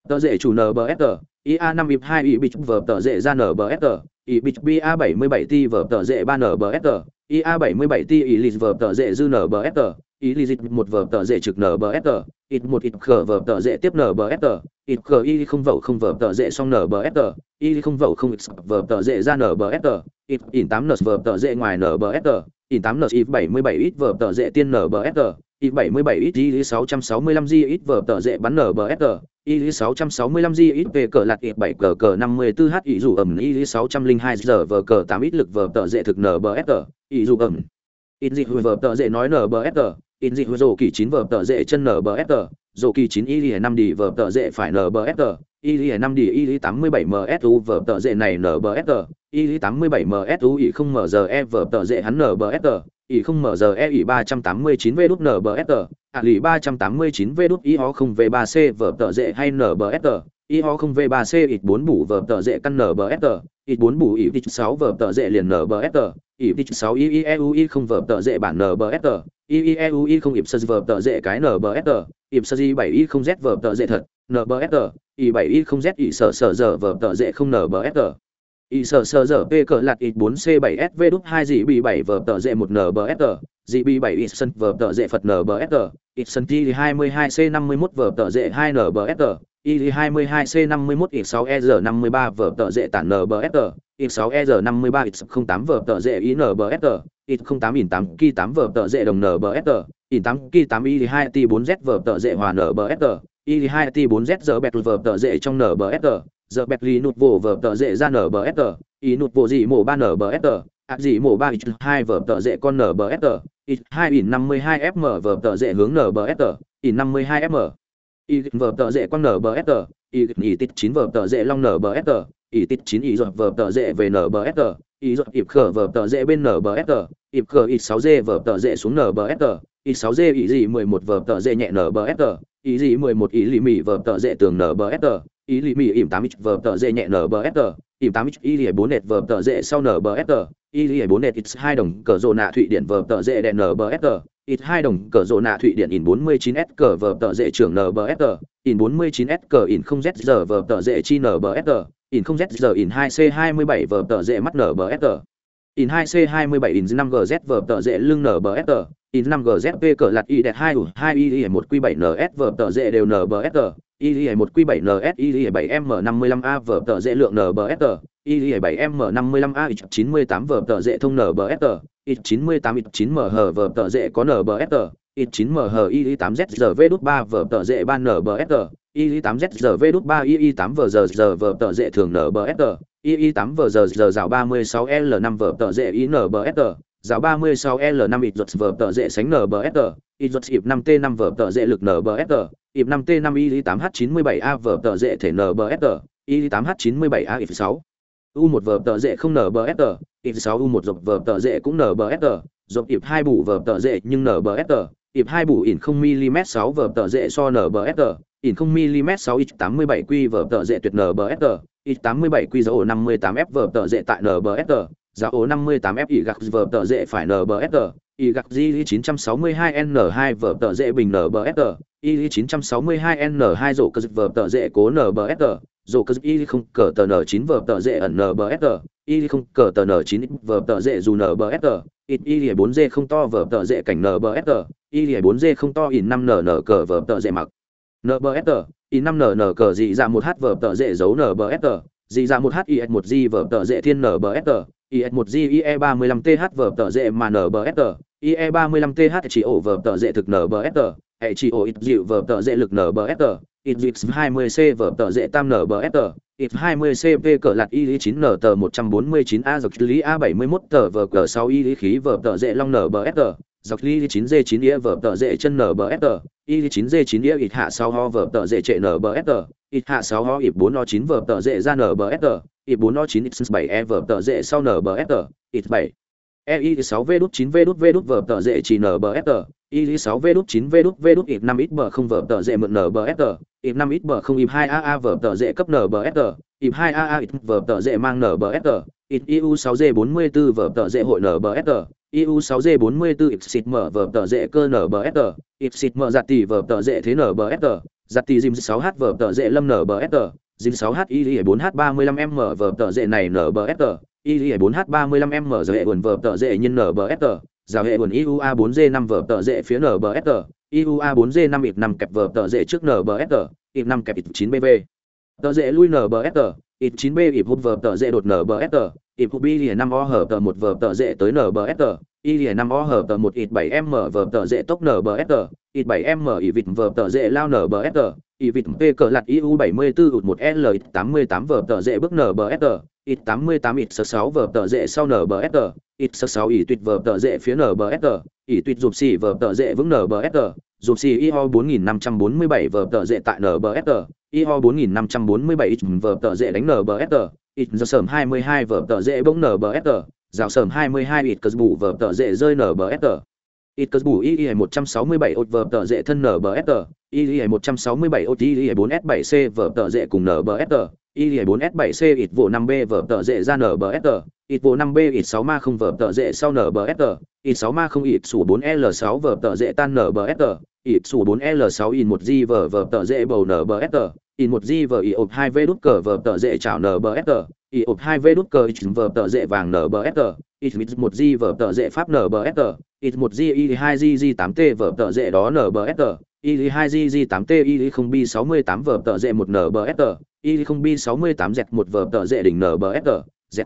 tờ dễ chủ nờ bờ f ia 5 ip 2 ip vở tờ dễ ra nbsr ip ba 77 t vở tờ dễ 3 nbsr ia 77 t ilis vở tờ dễ dư nbsr ilis 1 vở tờ dễ trực nbsr IT 1 IT khở vở tờ dễ tiếp nbsr IT khở y không vẩu không vở tờ dễ xong nbsr y không vẩu không x vở tờ dễ ra nbsr IT in 8 ns vở tờ dễ ngoài nbsr in 8 ns IP 77 ít vở tờ dễ tiên nbsr if 77 ít 665 g ít vở tờ dễ bắn nbsr y 665 g ít về cờ lạt ít 7 cờ cờ 54 h ý dù ẩm y 602 giờ vờ cờ 8 ít lực vờ tờ dễ thực nbsr ý dù ẩm in dị vở tờ dễ nói nbsr ít dị rổ kỳ 9 vờ tờ dễ chân nbsr rổ kỳ 9 y 5 đi vờ tờ dễ phải nbsr y 5 đi y 87 msu vở tờ dễ này nbsr y 87 msu y không mở giờ e vở tờ dễ hắn nbsr y không mở giờ e y 389 v đút nbsr ạ lì 389 v đút y ho không v ba c vở tờ dễ hay nbsr y ho không v ba c ít bốn bủ vở tờ dễ căn nbsr ít bốn bủ y 6 vở tờ dễ liền nbsr y 6 y y e u y không vở tờ dễ bản nbsr y y e u y không ít sơ vở tờ dễ cái nbsr ít sơ y bảy y không z vở tờ dễ thật nbsr y 7 y không z y sở sở giờ vở tờ dễ không nbsr y sở sở giờ p cỡ lạt i4c7sv đúc 2 dị bị 7 vở tờ dễ 1 nbsr dị bị 7 ít sân vở tờ dễ phật nbsr ít sân t 22 c 51 vở tờ dễ 2 nbsr y 22 c 51 ít 6 e 53 vở tờ dễ tản nbsr ít 6 e 53 ít 08 vở tờ dễ ý nbsr ít 08 in 8 ki 8 vở tờ dễ đồng nbsr in 8 ki 8 y 2 t 4 z vở tờ dễ hòa nbsr y 2 t 4 z giờ bẹt vở tở dễ trong nở bờ sờ giờ bẹt lì nụt vồ vở tở dễ ra nở bờ sờ y nụt vồ gì mổ 3 sờ ạ gì mổ 3 ít 2 vở tở dễ con nở bờ sờ ít 2 in 52 fm vở tở dễ hướng nở bờ sờ in 52 fm y vở tở dễ con nở bờ sờ y y tít 9 vở tở dễ long nở bờ sờ y tít 9 y giọt vở tở dễ về nbsr ý dọn ịp khở vở tờ dễ bên nbsg ịp khở ít 6 g vở tờ dễ xuống nở bờ sờ y 6 g ý gì 11 vở tờ dễ nhẹ nở bờ nbsg ý gì 11 ý lì mì vở tờ dễ tường nở bờ nbsg ý lì mì ỉm 8 x vở tờ dễ nhẹ nở bờ nbsg ỉm 8 x ý lì 4 nệt vở tờ dễ sau nở bờ nbsg ý lì 4 nệt x 2 đồng cờ rồ nạ thụy điển vở tờ dễ đèn nở bờ nbsg ít 2 đồng cờ rồ nạ thụy điển in 49 s cờ vở tờ dễ trưởng nbsg in 49 s cờ in 0z giờ vở tờ dễ chi nở bờ nbsg in 0z giờ in 2 c 27 vở tờ dễ mắt nở bờ nbsg in 2 c 27 in 5 gz vở tờ dễ lưng nở bờ nbsg in 5 gzp cỡ lạt y đẹp 2 u 2 y 1 q 7 ns vở tờ dễ đều nbsg y 1 q 7 ns y 7 m 55 a vở tờ dễ lượng nbsg y 7 m 55 a 98 vở tờ dễ thông nbsg ít 98 ít 9 mh vở tờ dễ có nbsg ít 9 mh y 8 z giờ v đút 3 vở tờ dễ ban nbsg y 8 z giờ v đút 3 y 8 vở vở tờ dễ thường nbsg y 8 vở rào 36 l 5 vở tờ dễ y giáo rào 36 l 5 ít ruột vở tờ dễ sánh nbsg ít ruột ịp 5 t 5 vở tờ dễ lực nbsg ịp 5 t 5 y 8 h 97 a vở tờ dễ thể nbsg y 8 h 97 a ịp 6 U1 vở tờ dễ không NBSG, ịp 6 U1 dọc vở tờ dễ cũng NBSG, dọc ịp 2 bù vở tờ dễ nhưng NBSG, ịp 2 bù ỉn 0 mm 6 vở tờ dễ so NBSG, ỉn 0 mm 6 ít 87 quy vở tờ dễ tuyệt NBSG, ít 87 quy dấu 58F vở tờ dễ tại NBSG, giá ố 58 F gạc vở tờ dễ phải NBSG, y gạc G 962 N2 vở tờ dễ bình NBSG, y 962 N2 rổ cơ vở tờ dễ cố NBSG, rổ cơ y không cờ tờ N9 vở tờ dễ ẩn NBSG, y không cờ tờ N9 vở tờ dễ dù NBSG, ít y 4G không to vở tờ dễ cảnh NBSG, y 4G không to in 5 nn cờ vở tờ dễ mặc. NBSG, in 5 nn cờ dị ra 1H vở tờ dễ dấu NBSG, dị dạ ra 1H y 1G vở tờ dễ thiên NBSG IS1GIE35THVTZ IE35THCOVTZ thực NBST, ECHO ít dịu VTZ lực NBST, ít dịu 20C VTZ tam NBST, ít 20CP cỡ lạt IE9 NT 149A dọc lý A71 tờ VQ6 IE khí VTZ long NBST, dọc lý 9G9 IE VTZ chân NBST, IE9G9 IE ít hạ sau ho VTZ trệ NBST, ít hạ 6 ho ít 4 o 9 vở tờ dễ ra NBSR, ít 4 o 9 x 7 e vở tờ dễ sau NBSR, ít 7 EI 6 V đút 9 V đút V đút vở tờ dễ chỉ NBSR, y 6 v đút 9 v đút v đút ít 5 ít bờ không vở tờ dễ mượn nbsr ít 5 ít bờ không ít 2 aa vở tờ dễ cấp nbsr ít 2 aa ít vở tờ dễ mang nbsr ít iu 6 g 44 vở tờ dễ hội nbsr EU 6 g 44 ít xịt mở vở tờ dễ cơ nbsr ít xịt mở giặt tỷ vở tờ dễ thế nbsr giặt tì dìm 6 h vở tờ dễ lâm nbsr dìm 6 h y 4 h 35 m vở tờ dễ này nbsr y 4 h 35 m giờ hệ quần vở tờ dễ nhân nbsr Giờ hệ quần iua 4 g 5 vở tờ dễ phía nbsr iua 4 g 5 ít 5 kẹp vở tờ dễ trước nbsr ít 5 kẹp ít 9 bv tờ dễ lui nbsr ít 9 b ít hút vở tờ dễ đột nbsr ít hút bi lìa năm o hở tờ một vở tờ dễ tới nbsr y lìa năm o hở tờ một ít 7 m vở tờ dễ tốc nbsr ít 7 m ỉ vịt vở tờ dễ lao nbsr ỉ vịt p cờ lặt iu 74 ụt một l 88 vở tờ dễ bước nbsr ít 88 ít 6 vở tờ dễ sau nbsr ít 6 ỉ tuyệt vở tờ dễ phía nbsr ỉ tuyệt dụp xỉ vở tờ dễ vững nbsr dụp xì iho 4547 vở tờ dễ tại nbsr iho 4547 ít vở tờ dễ đánh nbsr ít giờ sớm 22 vở tờ dễ bỗng nbsr rào sớm 22 ít cờ bù vở tờ dễ rơi nbsr ít cờ bù y 167 ột vở tờ dễ thân nbsr y 167 ột y 4 s 7 c vở tờ dễ cùng nbsr y 4 s 7 c, ít vụ 5 b vở tợ dễ ra nbsr ít vụ 5 b, ít 6 ma không vở tợ dễ sau nbsr ít 6 ma không, ít sủ 4 l 6 vở tợ dễ tan nbsr ít sủ 4 l 6 in 1 g vở vở tợ dễ bầu nbsr in 1 g vở y ộp 2 v đút cờ, vở tợ dễ chảo nbsr y ộp 2 v đút cờ, ít vở tợ dễ vàng nbsr ít 1 g vở tợ dễ pháp nbsr ít 1 g, y 2 g g 8 t vở tợ dễ đó nbsr y 2 g g 8 t, y 0 b 68 vở tợ dễ một nbsr y không bi 68 z một vở tờ dệ đỉnh nbsr z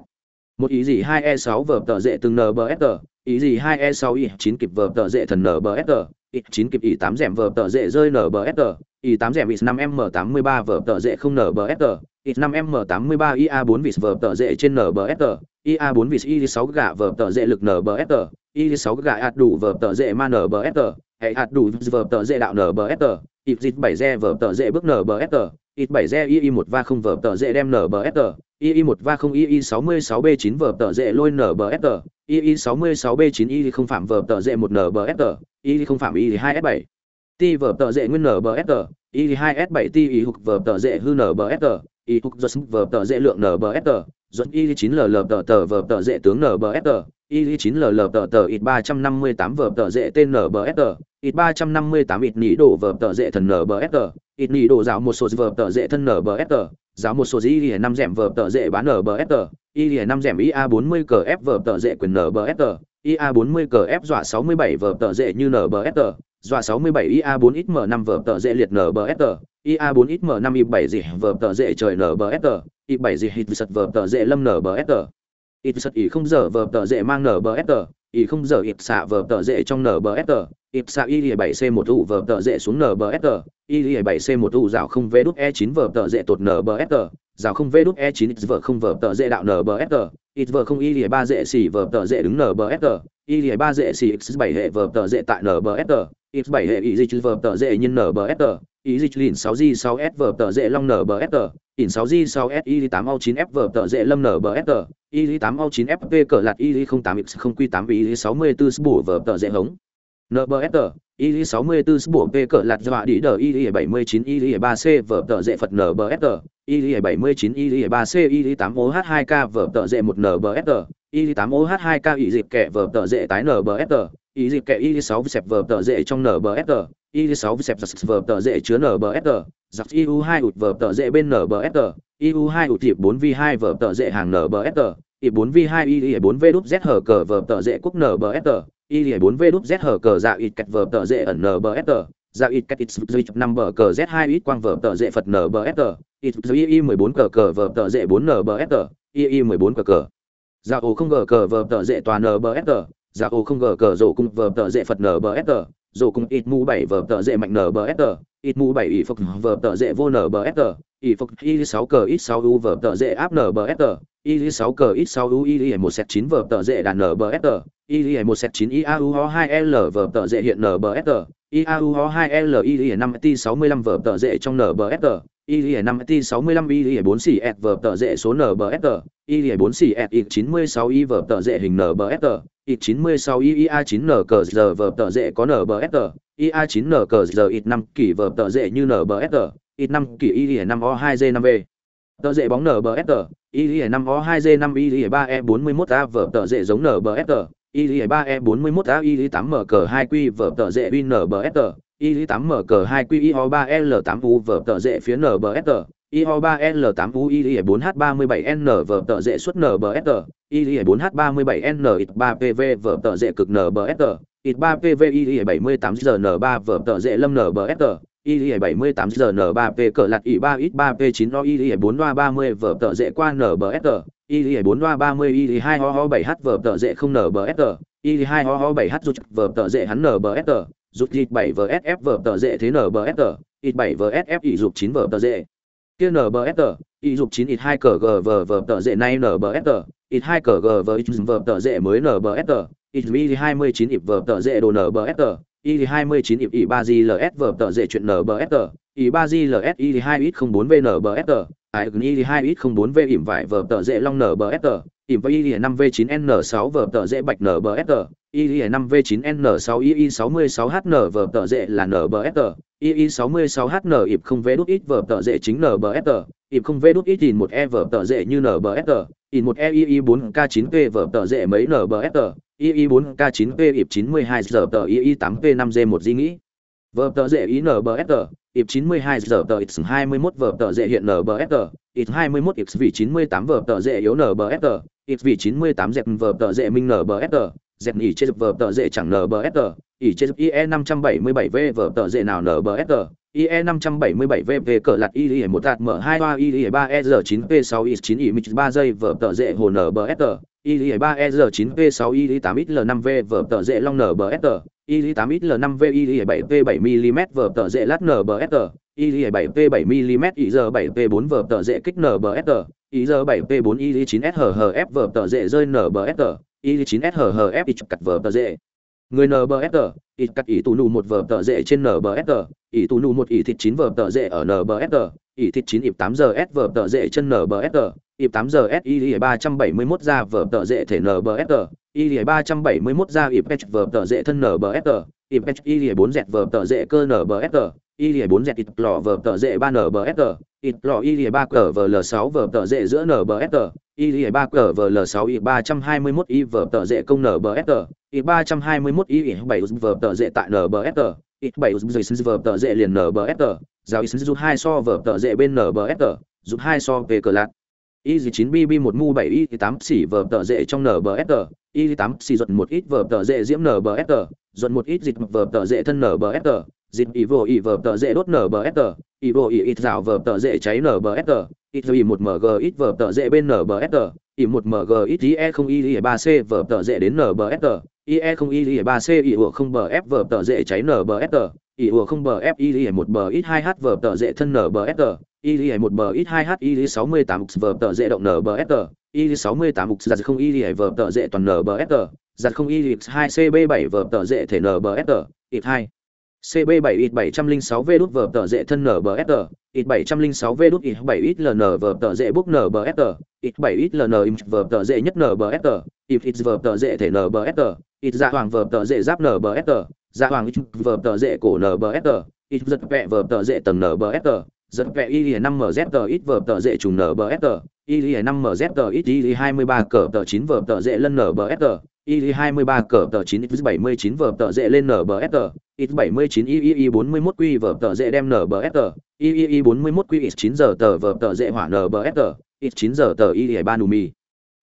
một ý gì 2 e 6 vở tờ dệ từng nbsr ý gì 2 e 6 y 9 kịp vở tờ dệ thần nbsr y 9 kịp y 8 dẻm vở tờ dệ rơi nbsr y 8 dẻm y 5 m 83 vở tờ dệ không nbsr y 5 m 83 ia 4 vịt vở tờ dệ trên nbsr ia 4 vịt y 6 gạ vở tờ dệ lực nbsr y 6 gạ ạt đủ vở tờ dệ ma nbsr hệ hạt đủ vờ tờ dễ đạo nbsr ít dịch 7 re vờ tờ dễ bước nbsr ít bảy re y 1 và không vờ tờ dễ đem nbsr ii một va không ii sáu mươi sáu b chín vờ tờ dễ lôi nbsg ii sáu mươi sáu b chín ii không phạm vờ tờ dễ một nbsg ii không phạm ii hai s bảy. T vở tờ dễ nguyên nbsr y hai s bảy t y hụt vở tờ dễ hư nbsg y hụt giật vở tờ dễ lượng nbsg dẫn y chín l lờ tờ tờ vờ tờ dễ tướng nbs tờ y chín l lờ tờ tờ ít ba trăm năm mươi tám vờ tờ dễ tên nbs tờ ít ba trăm năm mươi tám ít nỉ đổ vờ tờ dễ thần nbs tờ ít nỉ đổ giáo một số vờ tờ dễ thân nbs tờ giáo một số dĩ lìa năm rẻm vờ tờ dễ bán nbs tờ y lìa năm rẻm a bốn mươi cờ f vờ tờ dễ quyền nbs tờ IA40 cờ ép dọa 67 vở tờ dễ như NBST, dọa 67 IA4XM5 vở tờ dễ liệt NBST, IA4XM5 Y7 dị vở tờ dễ trời NBST, Y7 dị hít sật vở tờ dễ lâm NBST. Ít sật ý không giờ vở tờ dễ mang NBST, ý không giờ ít xạ vở tờ dễ trong NBST, ít xạ Y7C1 u vở tờ dễ xuống NBST, Y7C1 u rào không vé đút E9 vở tờ dễ tột NBST, rào không v đúc e chín x vở không vở tờ dễ đạo nbfg ít vở không y ba dễ xỉ vở tờ dễ đứng nbfg y ba dễ xỉ x bảy hệ vở tờ dễ tại nbfg x bảy hệ y dịch vở tờ dễ nhân nbfg y dịch lìn sáu g sáu s vở tờ dễ long nbfg ỉn sáu g sáu s y tám au chín f vở tờ dễ lâm nbsg y tám au chín fp cờ lạt y không tám x không q tám y sáu mươi bốn bổ vở tờ dễ hống. NBSR, y 64 bộ P cỡ lạt dọa đi đờ y 79 y 3C vở tờ dệ Phật NBSR, y 79 y 3C y 8 OH2K vở tờ dệ 1 NBSR, y 8 OH2K y dịp kẻ vở tờ dệ tái NBSR, y dịp kẻ y 6 xẹp vở tờ dệ trong NBSR, y 6 xẹp giặc vở tờ dệ chứa NBSR, giặc IU2 ụt vở tờ dệ bên NBSR, IU2 ụt tiệp 4V2 vở tờ dệ hàng NBSR, i 4 v 2 y 4 v đúp z hở cờ vở tờ dễ quốc nbsr y lìa bốn v đúp z hở cờ dạ ít kẹt vở tờ dễ ẩn nbsr dạ ít kẹt ít duy năm bờ cờ z hai ít quang vở tờ dễ phật nbsr ít duy y 14 cờ cờ vở tờ dễ 4 nbsr y y 14 cờ cờ. Dạ ổ không gờ cờ vở tờ dễ toàn nbsr dạ ổ không gờ cờ rổ cung vở tờ dễ phật nbsr rổ cung ít mu bảy vở tờ dễ mạnh nbsr ít mu 7 y phật vở tờ dễ vô nbsr y phật y 6 cờ ít 6 u vở tờ dễ áp nbsr y 6 cờ ít 6 u y 1 set 9 vở tờ dễ đàn nbsr y 1 set 9 iau ho 2 l vở tờ dễ hiện nbsr iau ho 2 l y 5 t 65 vở tờ dễ trong nbsr y 5 t 65 y 4 xì s vở tờ dễ số nbsr y 4 xì s y 96 y vở tờ dễ hình nbsr y 96 y ia 9 n cờ giờ vở tờ dễ có nbsr ia 9 n cờ giờ ít 5 kỳ vở tờ dễ như nbsr ít 5 kỳ y 5 o 2 g 5 v. Tờ dễ bóng nbsr y 5 o 2 g 5 y 3 e 41 a vở tờ dễ giống nbsr y 3 e 41 a y 8 m cờ 2 q vở tờ dễ win nbsr y 8 m cờ 2 q y 3 l 8 u vở tờ dễ phía nbsr y 3 l 8 u y 4 h 37 n vở tờ dễ xuất nbsr y 4 h 37 n ít 3 pv vở tờ dễ cực nbsr ít 3 pv y 78 n 3 vở tờ dễ lâm nbsr y 78 giờ n 3 p cỡ lạt y 3 x 3 p 9 o y 4 loa 30 vở tợ dễ qua nbsr y 4 loa 30 y 2 ho ho 7 h vở tợ dễ không nbsr y 2 ho ho 7 h rút vở tợ dễ hắn nbsr rút ít 7 vsf vở tợ dễ thế nbsr ít 7 vsf y rút 9 vở tợ dễ. Kia nbsr y rút 9 ít 2 cỡ g vở vở tợ dễ nay nbsr ít 2 cỡ g vở vở tợ dễ mới nbsr ít 29 ít vở tợ dễ đồ nbsr y 29 ịp y 3 gls vở tờ dễ chuyện nbsr y 3 gls y 2 ít 04 v nbsr ai y 2 ít 04 v ỉm vải vở tờ dễ long nbsr ỉm với y 5 v 9 n 6 vở tờ dễ bạch nbsr y 5 v 9 n 6 y 66 hn vở tờ dễ là nbsr y 66 hn ỉm không v đút ít vở tờ dễ chính nbsr ỉm không v đút ít in một e vở tờ dễ như nbsr in một e y 4 k 9 p vở tờ dễ mấy nbsr ii 4 k 9 p ịp 92 giờ tờ ii 8 p 5 g 1 di nghĩ. Vở tờ dễ ý nbsr ịp 92 giờ tờ, x 21 vở tờ dễ hiện nbsr x 21 x vì 98 vở tờ dễ yếu nbsr x vì 98 dẹp vở tờ dễ minh nbsr dẹp ỉ chế vở tờ dễ chẳng nbsr ỉ chế ie 577 v vở tờ dễ nào nbsr IE 577 VV cỡ lạt IE 1 tạt mở 2 toa IE 3 ER 9 P6 X 9 IMX 3 giây vở tờ dễ hồ NBSR IE 3 ER 9 P6 IE 8 XL5 V vở tờ dễ long NBSR IE 8 XL5 V IE 7 P 7 mm vở tờ dễ lát NBSR IE 7 P 7 mm IE 7 P 4 vở tờ dễ kích NBSR IE 7 P 4 IE 9 SHF vở tờ dễ rơi NBSR IE 9 SHF chụp cặt vở tờ dễ người nbsr ít cắt ý tù nụ một vở tờ rễ trên nbsr ý tù nụ một ý thịt chín vở tờ rễ ở nbsr ý thịt chín ịp tám giờ s vở tợ rễ chân nbsr ịp 8 giờ s y 371 ra vở tợ dễ thể nbsr y 371 ra ịp h vở tợ dễ thân nbsr ịp h y 4 dẹt vở tợ dễ cơ nbsr y 4 dẹt ít lò vở tợ dễ 3 nbsr ít lò y 3 cờ vl 6 vở tợ dễ giữa nbsr y 3 cờ vl 6 y 321 y vở tợ dễ công nbsr y 321 y 7 vở tợ dễ tại nbsr ít bảy dưới sân vở tờ dễ liền nbsr giao sân rút hai so vở tờ dễ bên nbsr rút hai so về cờ lạc. Y dì chín bb một mu bảy y tám xỉ vở tờ dễ trong nbsr y tám xỉ giật một ít vở tờ dễ diễm nbsr giật một ít dịch vở tờ dễ thân nbsr dịch ý vô ý vở tờ dễ đốt nbsr ý vô ý ít rào vở tờ dễ cháy nbsr ít ý một mg ít vở tờ dễ bên nbsr ý một mg ít e không y ba c vở tờ dễ đến nbsr e không y 3 c y không bờ F vở tờ dễ cháy nbsr y IE không bờ F IE 1 bờ ít 2 h vở tờ dễ thân nbsr y một bờ ít 2 h y 68 vở tờ dễ động nbsr y 68 giặt không y vở tờ dễ toàn nbsr giặt không y 2 cb 7 vở tờ dễ thể nbsr ít 2 CB 7 ít 706 V đút vở tờ dễ thân NBSR, ít 706 V đút ít 7 ít LN vở tờ dễ book NBSR, ít 7 ít LN im vở tờ dễ nhất NBSR, ít ít vở tờ dễ thể NBSR, ít dạ hoàng vờ tờ dễ giáp nbsr dạ hoàng ít vờ tờ dễ cổ nbsr ít giật vẹ vờ tờ dễ tầng nbsr giật vẹ y lìa năm mz ít vờ tờ dễ trùng nbsr y lìa năm mz ít y hai mươi ba cờ tờ chín vờ tờ dễ lân nbsr y hai mươi ba cờ tờ chín, ít bảy mươi chín vờ tờ dễ lên nbsr ít bảy mươi chín y y y bốn mươi mốt q vờ tờ dễ đem nbsr y y y bốn mươi mốt q ít chín giờ tờ vờ tờ dễ hỏa nbsr ít chín giờ tờ y lìa ba nù mì.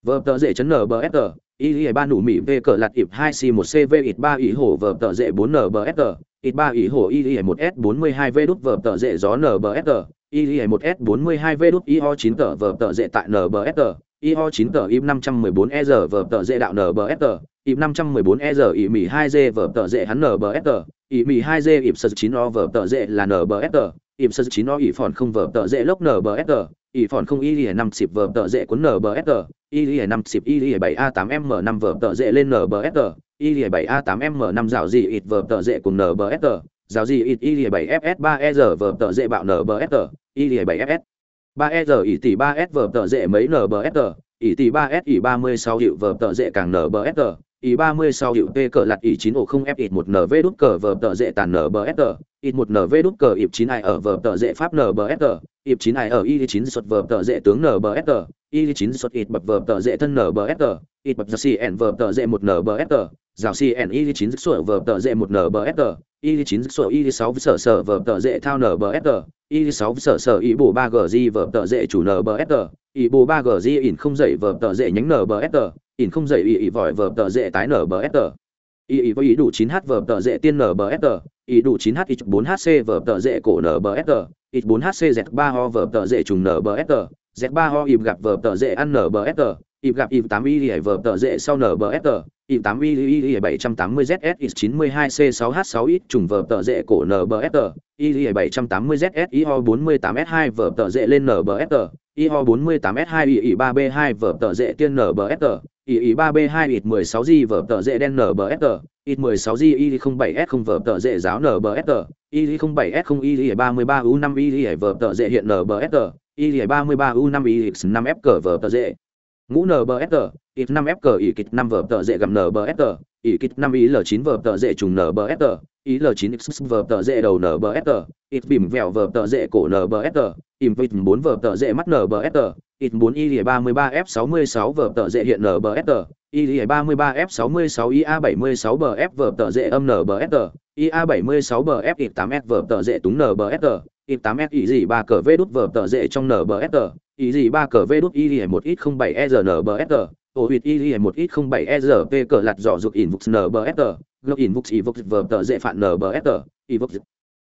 Vờ tờ dễ chấn nbsr y 3 nụ mỉ về cỡ lạt ịp 2 c 1 cv x 3 ý hổ vở tờ dễ 4 NBSR, x 3 ý hổ y 1 s 42 v đút vở tờ dễ gió NBSR, y 1 s 42 v đút y 9 tờ vở tờ dễ tại NBSR IO 9 tờ IP 514ER vở tờ dễ đạo NBSR, IP 514ER IP mỉ 2G vở tờ dễ hắn NBSR, IP mỉ 2G ịp sơ 9O vở tờ dễ là NBSR, ịp sơ 9O IP phòn không vở tờ dễ lốc NBSR, y phòn không y 5 xịp vờ tờ dễ cuốn NBSR, y 5 xịp y lìa bảy a tám m năm vờ tờ dễ lên NBSR, y lìa bảy a tám m năm rào gì ít vờ tờ dễ cùng NBSR, rào gì ít y 7FS3ER vờ tờ dễ bạo NBSR, y 7FS 3S ỷ tỷ ba s vờ tờ dễ mấy NBSR, ỷ tỷ 3S ỉ 36 hiệu vờ tờ dễ càng NBSR, ỉ 36 hiệu P cờ lặt ổ 950 F ỉ 1 NV đút cờ vở tờ dễ tàn NBSR, ỉ 1 NV đút cờ ỉ 9 ai ở vở tờ dễ pháp NBSR, ỉ 9 ai ở y 9 xuất vở tờ dễ tướng NBSR, y 9 xuất ỉ bập vở tờ dễ thân NBSR, ỉ bập giờ CN vở tờ dễ 1 NBSR, rào CN y 9 xuất vở tờ dễ 1 NBSR, y 9 xuất y 6 sở sở vở tờ dễ thao NBSR, y 6 sở sở y bộ 3 g vở tờ dễ chủ nbsr y bộ 3 g in không dậy vở tờ dễ nhánh nbsr ỉn không dậy y y vòi vờ tờ dễ tái nở b y y với ý đủ 9 h vờ tờ dễ tiên nở bờ sờ y đủ 9 h ít 4 hc vờ tờ dễ cổ nở bờ sờ ít 4 hc z 3 ho vờ tờ dễ trùng nở bờ sờ z 3 ho ịp gặp vờ tờ dễ ăn nở bờ sờ ịp gặp ịp 8 y vở tờ dễ sau nbsr y 8 y y 780 zs 92 c 6 h 6 ít trùng vờ tờ dễ cổ nbsr y 780 zs mươi 48 s 2 vờ tờ dễ lên nbsr iho 48 s 2 y 3 b 2 vờ tờ dễ tiên nbsr y 3 b 2 ít 16 g vở tờ dễ đen nbsr ít 16 g y 07 s 0 vở tờ dễ giáo nbsr y 07 s 0 y 33 u 5 y vở tờ dễ hiện nbsr y 33 u 5 y 5 f cờ vở tờ dễ ngũ nbsr ít 5 f cờ y kịch 5 vở tờ dễ gặp nbsr y kịch 5 y l 9 vở tờ dễ trùng nbsr ý l 9 x vở tờ dễ đầu nbsr ít bìm vẹo vở tờ dễ cổ nbsr im vịt 4 vờ tờ dễ mắt nbsr ít 4 y lìa 33 f 66 vờ tờ dễ hiện nbsr y lìa 33 f 66 ia 76 bờ f vờ tờ dễ âm nbsr ia 76 bờ f ít 8 s vờ tờ dễ túng nbsr ít 8 s ý gì ba cờ v đút vờ tờ dễ trong nbsr ý gì ba cờ v đút y lìa 1 ít 07 e nbsr ổ huyệt y lìa 1 ít 07 e cờ lạt dọ dục ỉn vục nbsr Glock Invux Evox vờ tờ dễ phản NBSR, Evox.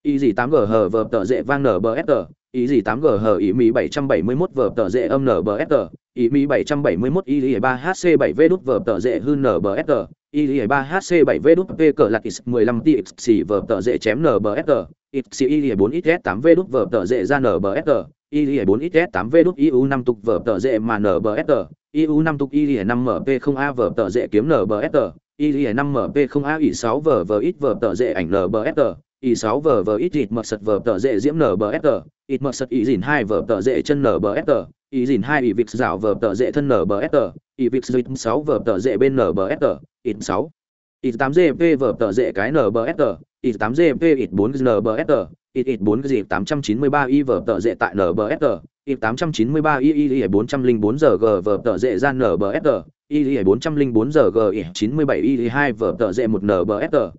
Ý gì 8G hờ vờ tờ dễ vang NBSR, ý gì 8G hở ý mỹ 771 vở tờ dễ âm NBSR, ý mỹ 771 ý lý 3HC7V đút vở tờ dễ hư NBSR, ý lý 3HC7V đút P cờ lạc X15 TX vở tờ dễ chém NBSR, X ý lý 4XS8V đút vở tờ dễ ra NBSR, ý lý 4XS8V đút IU5 tục vở tờ dễ mà NBSR, IU5 tục ý lý 5MP0A vở tờ dễ kiếm NBSR, y 5 mp 0 a ý 6 v vở ít vở tờ dễ ảnh nbsr ý 6 v v ít ít mật sật v tờ dễ diễm nbsr ít mật sật ý dìn hai vở tờ dễ chân nở bờ sờ ý dìn hai ý vịt rào vở tờ dễ thân nở bờ sờ ý vịt dịt sáu vở tờ dễ bên nở bờ sờ ít sáu. Ít tám gp vờ tờ dễ cái nở bờ sờ ít tám gp ít bốn nở bờ sờ ít ít bốn gì, tám trăm chín mươi ba y vở tờ dễ tại nở bờ sờ ít tám trăm chín mươi ba y y bốn trăm linh bốn giờ g vở tờ dễ gian sờ y bốn trăm linh bốn giờ g chín mươi bảy y hai vở tờ dễ một nở bờ sờ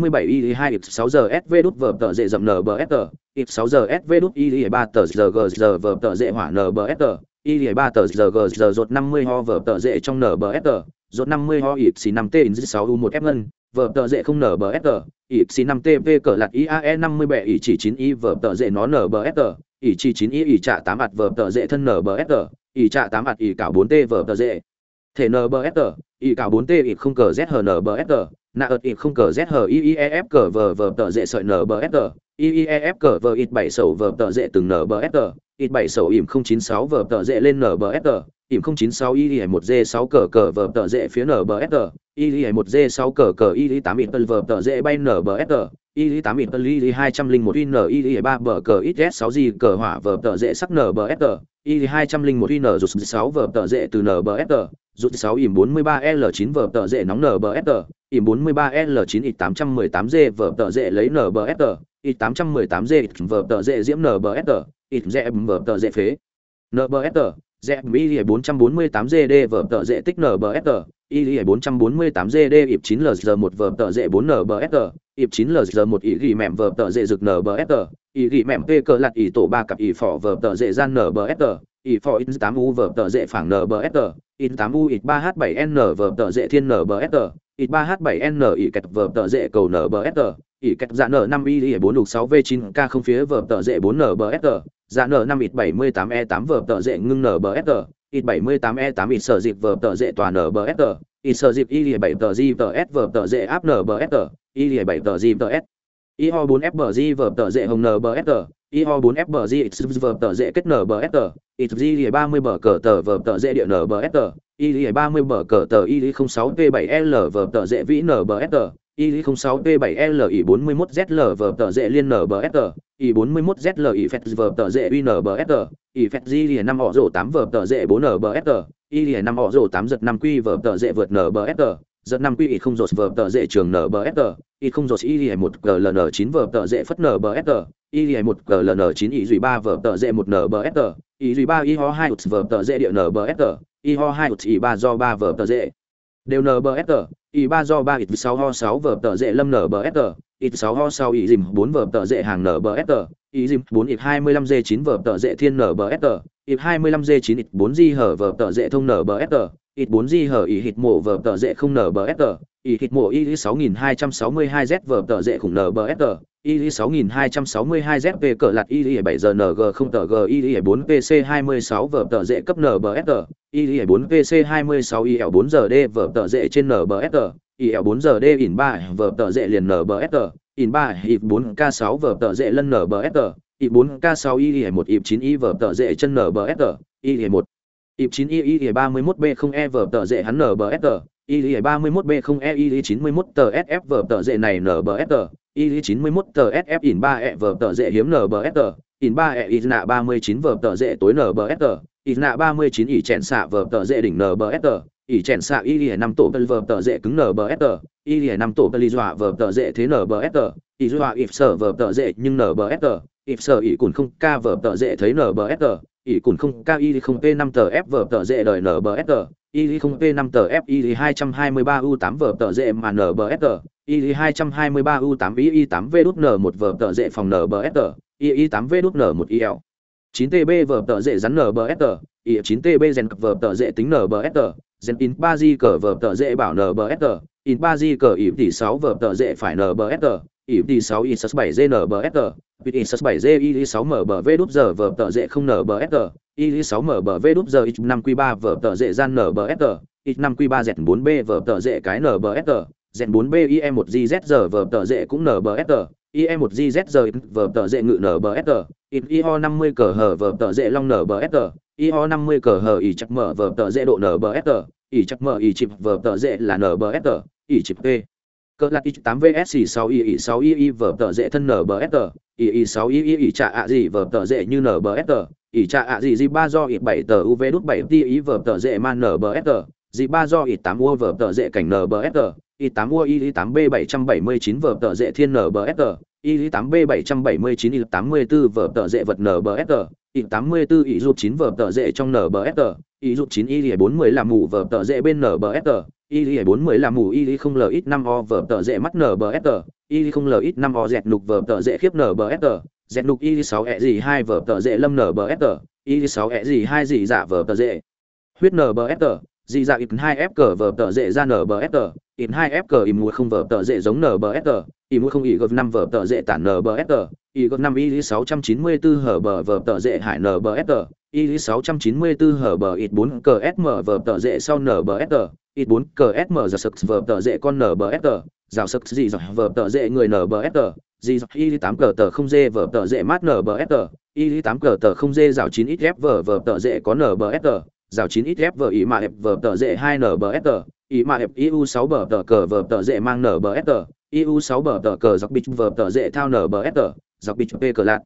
mươi bảy y hai ít sáu giờ sv đút vờ tờ dễ dậm nbsr ít sáu giờ sv đút y ba tờ giờ g giờ vờ tờ dễ hỏa nbsr y ba tờ giờ g giờ rột năm mươi ho vờ tờ dễ trong nbsr rột năm mươi ho ít xì năm t in sáu u một f ngân vờ tờ dễ không nbsr ít xì năm tv cỡ lạt iae năm mươi bảy ỉ chỉ chín y vờ tờ dễ nó nbsr ỉ chỉ chín y ỉ trả tám ạt vờ tờ dễ thân nbsr ỉ trả tám ạt ỉ cả bốn t vờ tờ dễ thể nbsr ỉ cảo bốn t ỉ không cờ z nbsr nạ ợt ỉ không cờ z hờ ief cờ vờ vờ tờ dễ sợi nbsr ief cờ vờ ít bảy sầu vờ tờ dễ từng nbsr ít bảy sầu ỉm không chín sáu vờ tờ dễ lên nbsr ỉm không chín sáu y e một d sáu cờ cờ vờ tờ dễ phía nbsr y e một d sáu cờ cờ y tám ít vờ tờ dễ bay nbsr y tám ít y hai trăm linh một in y e ba bờ cờ ít s sáu g cờ hỏa vờ tờ dễ sắc nbsr y hai trăm linh một in rụt sáu vờ tờ dễ từ nbsr rút 6 ỉm 43L9 vở tợ dễ nóng nở NBFR, ỉm 43L9 ít 818G vở tợ dễ lấy nở NBFR, ít 818G ít vở tợ dễ diễm NBFR, ít dễ vở tợ dễ phế. nở NBFR, dễ mỹ 448G d vở tợ dễ tích nở NBFR, y 448G d ỉm 9LG1 vở tợ dễ 4 NBFR, ỉm 9LG1 ý ghi mẹm vở tợ dễ rực NBFR, ý ghi mềm tê cờ lạt ý tổ ba cặp ý phỏ vở tợ dễ gian nở NBFR, ý phỏ in tám u vở tờ dễ phẳng nbsr in tám u ít ba h bảy n vở tờ dễ thiên nbsr ít ba h bảy n ý kẹt vở tờ dễ cầu nbsr ý kẹt dạ n năm y bốn lục sáu v chín k không phía vở tờ dễ bốn nbsr dạ n năm ít bảy mươi tám e tám vở tờ dễ ngưng nbsr ít bảy mươi tám e tám ít sở dịp vở tờ dễ toàn nbsr ít sở dịp y bảy tờ g tờ s vở tờ dễ áp nbsr y bảy tờ g tờ s y ho bốn g vở tờ dễ hồng nbsr IO 4 FBG vở tờ dễ kết nở BST, ITG 30 bờ cờ tờ vở tờ dễ địa nở BST, IL 30 bờ cờ tờ IL 06P7L vở tờ dễ vĩ nở BST, IL 06P7L I 41ZL vở tờ dễ liên nở BST, I 41ZL I Fed vở tờ dễ uy nở BST, I Fed G 5 họ 8 vở tờ dễ 4 nở BST, IL 5 họ rổ 8 giật 5 quy vở tờ dễ vượt nở BST, giật năm quy ít không dột vờ tờ dễ trường nbsr ít không dột y một gln chín vờ tờ dễ phất nbsr y một gln chín y duy ba vờ tờ dễ một nbsr y duy ba y ho hai vờ tờ dễ địa nbsr y ho hai y ba do ba vờ tờ dễ. Đều nbsr y ba do ba ít sáu ho sáu vờ tờ dễ lâm nbsr ít sáu ho sáu y dìm bốn vờ tờ dễ hàng nbsr y dìm bốn ít hai mươi lăm g chín vờ tờ dễ thiên nbsr ít hai mươi lăm g chín ít bốn g hở vờ tờ dễ thông nbsr ít 4 di hở ý hít mộ vở tờ dễ không nở bờ sờ ý hít mộ ý 6262 z vở tờ dễ khủng nở bờ sờ ý 6262 z về cỡ lạt, ý 7 giờ ng không tờ g, ý 4 pc 26 vở tờ dễ cấp nở bờ sờ ý 4 pc 26 ý 4 giờ d vở tờ dễ trên nở bờ sờ ý 4 giờ d in 3 vở tờ dễ liền nở bờ sờ in 3 ý 4 k 6 vở tờ dễ lân nở bờ sờ ý 4 k 6 ý 1 ý 9 ý vở tờ dễ chân nở bờ sờ ý 1 ip 9 i i 31 b 0 e vở tờ dễ hắn nbsr i i 31 b 0 e i 91 tờ sf vở tờ dễ này nbsr i 91 tờ sf in 3 e vở tờ dễ hiếm nbsr in 3 e in nạ 39 vở tờ dễ tối nbsr in nạ 39 ỉ chèn xạ vở tờ dễ đỉnh nbsr ỉ chèn xạ i i 5 tổ vở tờ dễ cứng nbsr i i 5 tổ lý dọa vở tờ dễ thế nbsr i dọa if sở vở tờ dễ nhưng nbsr if sở ỉ cùn không ca vở tờ dễ thấy nbsr ỷ cùn không k y không, p năm tờ f vở tờ dễ đời nbsg y không, p năm tờ f y hai trăm hai mươi ba u tám vở tờ dễ mà nbsg y hai trăm hai mươi ba u tám y y tám v đút n một vở tờ dễ phòng nbsg y y tám v đút n một il chín tb vở tờ dễ rắn nbsg y chín tb rèn vở tờ dễ tính nbsg rèn in ba di cờ vở tờ dễ bảo nbsg in ba di cờ ỷ tỷ sáu vở tờ dễ phải nbsg ỷ tỷ sáu y bảy gnbsg Bit Insus 7G y 6 MBV đúp giờ vở tờ dễ không NBSG, y 6 MBV đúp giờ X5 Q3 vở tờ dễ gian NBSG, X5 Q3 Z4B vở tờ dễ cái NBSG, Z4B IE1G giờ vở tờ dễ cũng NBSG, IE1G giờ vở tờ dễ ngự NBSG, IHO 50 cờ hở vở tờ dễ long NBSG, io 50 cờ hở ỉ chắc mở vở tờ dễ độ NBSG, ỉ chắc mở ỉ chịp vở tờ dễ là NBSG, ỉ chịp P cỡ lạt y 8 vs 6 y 6 y vở tờ dễ thân nbsg y sáu y y trả ạ gì vở tờ dễ như nbsr y trạ ạ gì gì ba do ít bảy tờ uv đút bảy ti y vở tờ dễ man nbsr gì ba do ít tám u vở tờ dễ cảnh nbsr ít tám u y tám b bảy trăm bảy mươi chín vở tờ dễ thiên nbsr y tám b bảy trăm bảy mươi chín y tám mươi bốn vở tờ dễ vật nbsr y tám mươi bốn y rút chín vở tờ dễ trong nở bờ nbsr y rút chín y bốn mươi làm mù vở tờ dễ bên nở bờ sờ nbsr y bốn mươi làm mù y không l ít năm o vở tờ dễ mắt nở bờ nbsr y không l ít năm o dẹt nục vở tờ dễ khiếp nở bờ nbsr dẹt nục y sáu e gì hai vở tờ dễ lâm nở bờ nbsr y sáu e gì hai gì dạ vở tờ dễ huyết nở bờ nbsr dị dạ ít hai f cờ vở tờ dễ ra nbsr ít hai f cờ im mua không vở tờ dễ giống nbsr im mua không y gov năm vở tờ dễ tản nbsr y gov năm y sáu trăm chín mươi bốn hở bờ vở tờ dễ hải nbsr y sáu trăm chín mươi bốn hở bờ ít bốn cờ sm vở tờ dễ sau nbsr ít bốn cờ sm giờ sực vở tờ dễ con nbsr rào sực gì giỏi vở tờ dễ người nbsr gì y tám cờ tờ không dê vở tờ dễ mát nbsr y tám cờ tờ không dê rào chín ít f vở vở tờ dễ có nbsr rào chín ít f vở ý mà ép vờ tờ dễ hai nbsr ý mà ép iu sáu bờ tờ cờ vờ tờ dễ mang nbsr iu sáu bờ tờ cờ dọc bịch vờ tờ dễ thao nbsr dọc bịch p cờ lạt.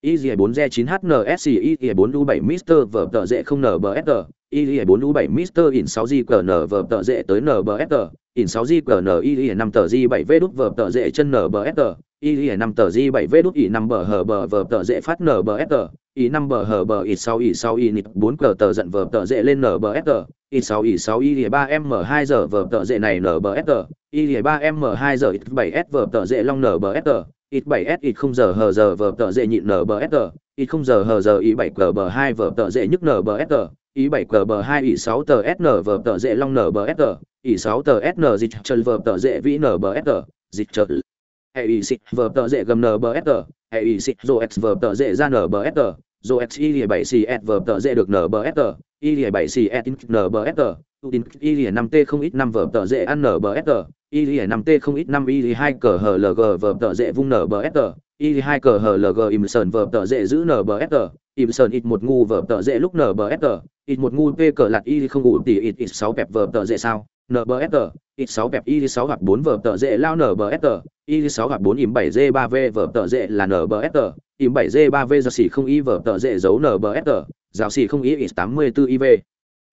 Y 4 g 9 hnsc y 4 u 7 mister vờ tờ dễ không nbsr y 4 u 7 mister in 6 g cn vờ tờ dễ tới nbsr in 6 g cn y 5 tờ g 7 v đút vờ tờ dễ chân nbsr y 5 tờ. G 7 v đút y 5 bờ hờ bờ vờ tờ dễ phát nbsr y năm bờ hờ bờ y 6 y 6 y nịt, bốn cờ tờ giận vờ tờ dễ lên nbsr y 6 y 6 y ba m hai giờ vờ tờ dễ này nbsr y ba m hai giờ 7 s vờ tờ dễ long nbsr ít bảy s ít không giờ hờ giờ vờ tờ dễ nhịn nbsr ít không giờ hờ giờ y bảy cờ bờ hai vờ tờ dễ nhức nbsr y 7 cờ bờ 2 y 6 tờ sn vờ tờ dễ long nbsr y 6 tờ. Sn dịch chờ vờ tờ dễ vĩ nbsr dịch chờ hệ y xịt vờ tờ dễ gầm nbsr hệ y xịt rô x vờ tờ dễ ra nbsr s x y 7 cs vở tờ dễ được nbsr y 7 cs nbsr Udin y 5 t, không ít 5 vở tờ dễ ăn nbsr y 5 t, không ít 5 y 2 cờ hờ lg vở tờ dễ vung nbsr y 2 cờ hờ lg im sơn vở tờ dễ giữ nbsr im sơn ít một ngu vở tờ dễ lúc nbsr ít một ngu, p cờ lạt y không ngủ tỷ ít ít 6 bẹp vở tờ dễ sao? Nbsr ít 6 bẹp y 6 gặp 4 vở tờ dễ lao nbsr y 6 gặp 4 im 7 g 3 v vở tờ dễ là nbsr im 7 g 3 v giờ xỉ không y vở tờ dễ dấu nbsr giáo xỉ không y x 84 iv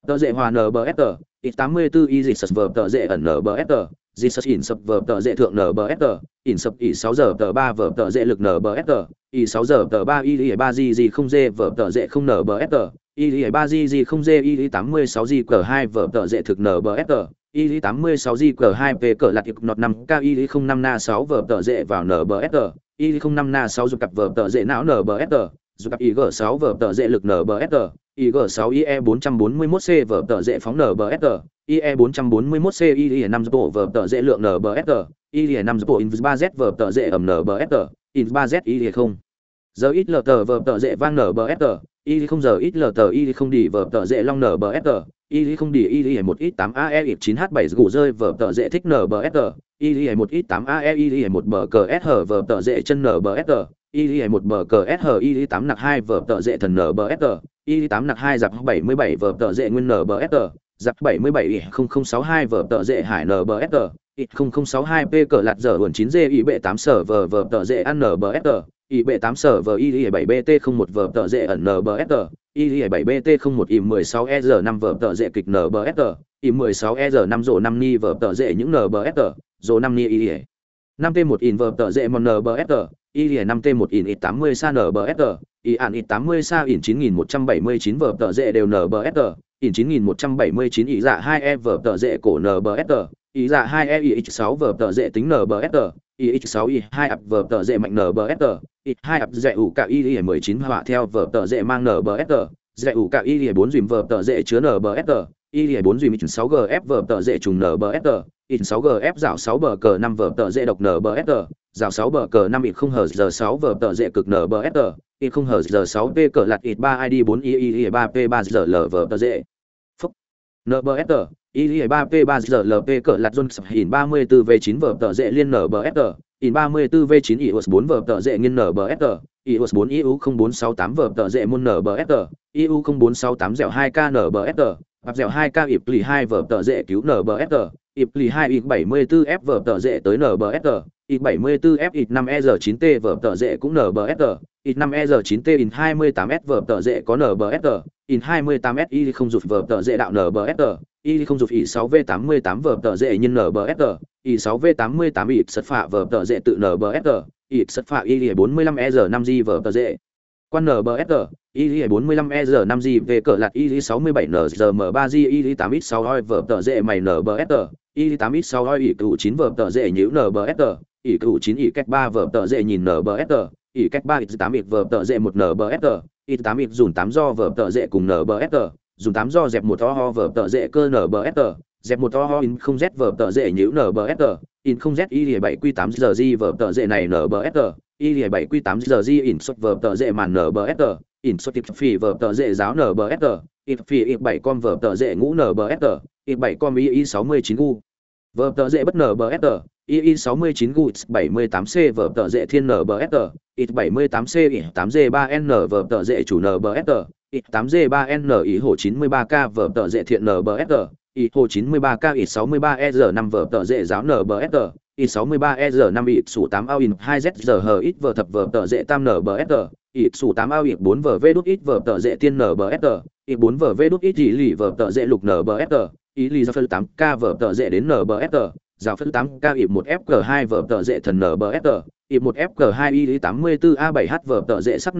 tờ dễ hòa nbsr x 84 y dịch sật vở tờ dễ ẩn nbsr dịch sật in sập vở tờ dễ thượng nbsr in sập y 6 giờ tờ 3 vở tờ dễ lực nbsr y 6 giờ tờ 3 y 3 g g không g vở tờ dễ không nbsr y 3 g g không g y 86 g cờ 2 vở tờ dễ thực nbsr y 86 g cờ 2 về cờ tiệp nọt 5 k y 05 na 6 vở tờ dễ vào nbsr y 05 na 6 dục cặp vở tờ dễ não nbsr dục cặp y 6 vở tờ dễ lực nbsr IG6 IE 441C vở tờ dễ phóng NBSR, IE 441C IE 5 bộ vở tờ dễ lượng NBSR, IE 5 bộ in 3Z vở tờ dễ ẩm NBSR, Inv 3Z IE 0. Giờ ít lờ tờ vở tờ dễ vang NBSR, IE 0 giờ ít lờ tờ IE không đi vở tờ dễ long NBSR, y không đi y một ít tám ae chín h bảy gù rơi vở tờ dễ thích NBSR, y một ít tám a ae y một bờ cờ s hở vờ tợ dễ chân nở bờ s tờ. Y một bờ cờ s hở y tám nặc hai vờ tợ dễ thần nở bờ s tờ. Y tám nặc hai giặc bảy mươi bảy vờ tợ dễ nguyên nở bờ s tờ. giặc bảy mươi bảy không không sáu hai vờ tợ dễ hải nở bờ s tờ. Y không không sáu hai p cờ lạt dở uẩn chín d y bệ tám sở vờ vờ tợ dễ ăn nở bờ s tờ. Y bệ tám sở vờ y bảy bt không một vờ tợ dễ ẩn nở bờ s tờ. Y bảy bt không một y mười sáu e r năm vờ tợ dễ kịch nở bờ s tờ. Y mười sáu e r năm rộ năm ni vờ tợ dễ những nở bờ s tờ dồ năm ni y năm t một in vờ tờ dễ mòn nbsr y năm t một in ít tám mươi sa nbsr y an ít tám mươi sa in chín nghìn một trăm bảy mươi chín vờ tờ dễ đều nbsr in chín nghìn một trăm bảy mươi chín ý dạ hai e vờ tờ dễ cổ nbsr ý dạ hai e ix sáu vờ tờ dễ tính nbsr ix sáu y hai ập vờ tờ dễ mạnh nbsr y hai ập dễ ủ cả y mười chín họa theo vờ tờ dễ mang nbsr dễ ủ cả y bốn dùm vờ tờ dễ chứa nbsr y bốn dùm sáu gf vờ tờ dễ trùng nbsr in 6 gf rào 6 bờ cờ 5 vở tờ dễ độc nbsr rào 6 bờ cờ 5 ít không hờ giờ 6 vở tờ dễ cực nbsr ít không hờ giờ 6 p cờ lạt ít 3 id 4 i i 3 p 3 giờ l vở tờ dễ. Phúc. Nbsr i 3 p 3 giờ l p cờ lạt zone sập in 34 v 9 vở tờ dễ liên nbsr in 34 v 9 ios 4 vở tờ dễ nghiên nbsr ios 4 iu 0468 vở tờ dễ môn nbsr iu 0468 dẻo 2 k nbsr hoặc dẻo 2 k ịp lì 2 vở tờ dễ cứu nbsr ịp lì 2 ít 74 f vở tờ dễ tới nbsr X74F X5ER9T vở tờ dệ cũng NBSR, X5ER9T in 28S vở tờ dệ có NBSR, in 28S y không rụt vở tờ dệ đạo NBSR, y không rụt i6V88 vở tờ dệ nhân NBSR, i6V88 y sật phạ vở tờ dệ tự NBSR, y sật phạ y 45ER5G vở tờ dệ. Quan NBSR, y 45ER5G về cỡ lạt y 67NZM3G y 8X6 vở tờ dệ mày NBSR, y 8X6 y cựu 9 vở tờ dệ nhữ NBSR, ỉ cựu chín ỉ cách ba vở tờ dễ nhìn nbsr ỉ cách ba x tám ỷ vở tờ dễ một nbsr ỷ tám ỷ dùng tám do vở tờ dễ cùng nbsr dùng tám do dẹp một to ho vở tờ dễ cơ nbsr dẹp một to ho in không z vở tờ dễ nhữ nbsr in không z y bảy q tám giờ di vở tợ dễ này nbsr y bảy q tám giờ in xuất vở tờ dễ màn nbsr in xuất tiệp phi vở tờ dễ giáo nbsr in phi in bảy con vở tờ dễ ngũ nbsr in bảy con y y sáu mươi chín u vở tờ dễ bất nbsr II 69 GUTS 78C vở tờ dễ thiên NBSR, IT 78C ỉ 8G3N vở tờ dễ chủ NBSR, IT 8G3N ý hồ 93K vở tờ dễ thiện NBSR, ý hồ 93K ít 63EZ5 vở tờ dễ giáo NBSR, ít 63EZ5 ít sủ 8 ao in 2Z hờ ít vở thập vở tờ dễ tam NBSR, ít sủ 8 ao ít 4 vở V đút ít vở tờ dệ tiên NBSR, ít 4 vở V đút ít ý lì vở tờ dệ lục NBSR, ý lì do phân 8K vở tờ dệ đến NBSR, rào phân 8 k ít 1 fg2 vở tờ dệ thần nbsr ít 1 fg2 y 84 a 7 h vở tờ dệ sắc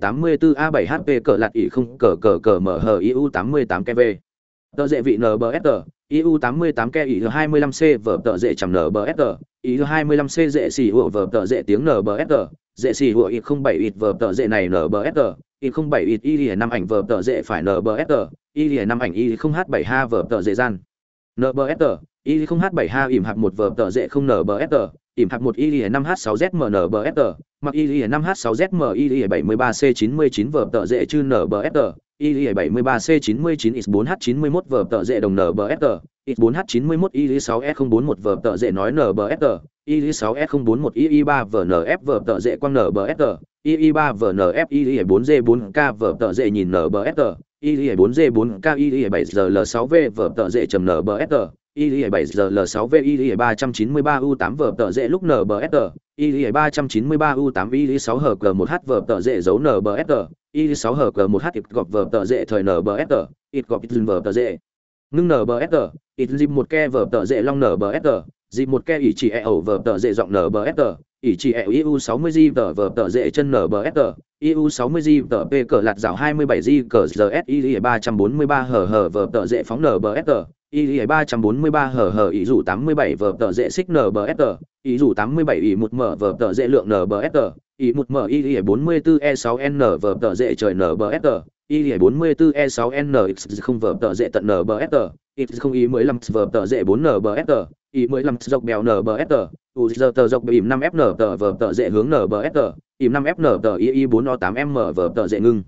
tám mươi 84 a 7 hp cờ lạt ý không cờ cờ cờ mở hờ iu 88 kv tờ dệ vị nbsr iu 88 hai mươi 25 c vở tờ dệ chầm hai mươi 25 c dệ xỉ ủa vở tờ dệ tiếng nbsr dệ xỉ dễ xì hùa ít không bảy ít vờ tờ dễ này nbsg ít không bảy ít y lìa năm ảnh vờ tờ dễ phải nbsg y lìa năm ảnh y không h bảy ha vờ tờ dễ gian. Nbsg y không h bảy ha ỉm hạt một vờ tờ dễ không nbsg ỉm hạt một y lìa năm h sáu zm nbsg mặc y lìa năm h sáu zm y lìa bảy mươi ba c chín mươi chín vờ tờ dễ chư nbsg IE73C99X4H91V dệ đồng NBFR, X4H91IE6S041V dệ nói NBFR, IE6S041II3VNFV dệ quang NBFR, II3VNFIE4G4KV dệ nhìn NBFR, IE4G4KIE7GL6V dệ chầm NBFR. IE7ZL6V IE393U8 vở tợ lúc NBFR, IE393U8 IE6HG1H vở tợ dấu NBFR, y 6 hg 1 h ít gọp vở tờ dễ thời nbsr ít gọp ít dừng vở tờ dễ ngưng nbsr ít dịp một ke vở tờ dễ long nbsr dịp một ke ỷ chỉ e ẩu vở tờ dễ giọng nbsr ỷ chỉ e iu 60 g tờ vở tờ dễ chân nbsr eu 60 g tờ p cờ lạt rào 27 g cờ rs y 343 hờ hờ vở tờ dễ phóng nbsr y ba trăm bốn mươi ba hở hở ý dù tám mươi bảy vở tờ dễ xích nbsr ý dù tám mươi bảy ý một mở vở tờ dễ lượng nbsr ý một mở y bốn mươi bốn e sáu n vở tờ dễ trời nbsr y bốn mươi bốn e sáu n x không vở tờ dễ tận nbsr x không ý mười lăm vở tờ dễ bốn nbsr ý mười lăm dọc bèo nbsr u giờ tờ dọc bìm năm f n tờ vở tờ dễ hướng nbsr ìm năm f n tờ y bốn o tám m vở tờ dễ ngưng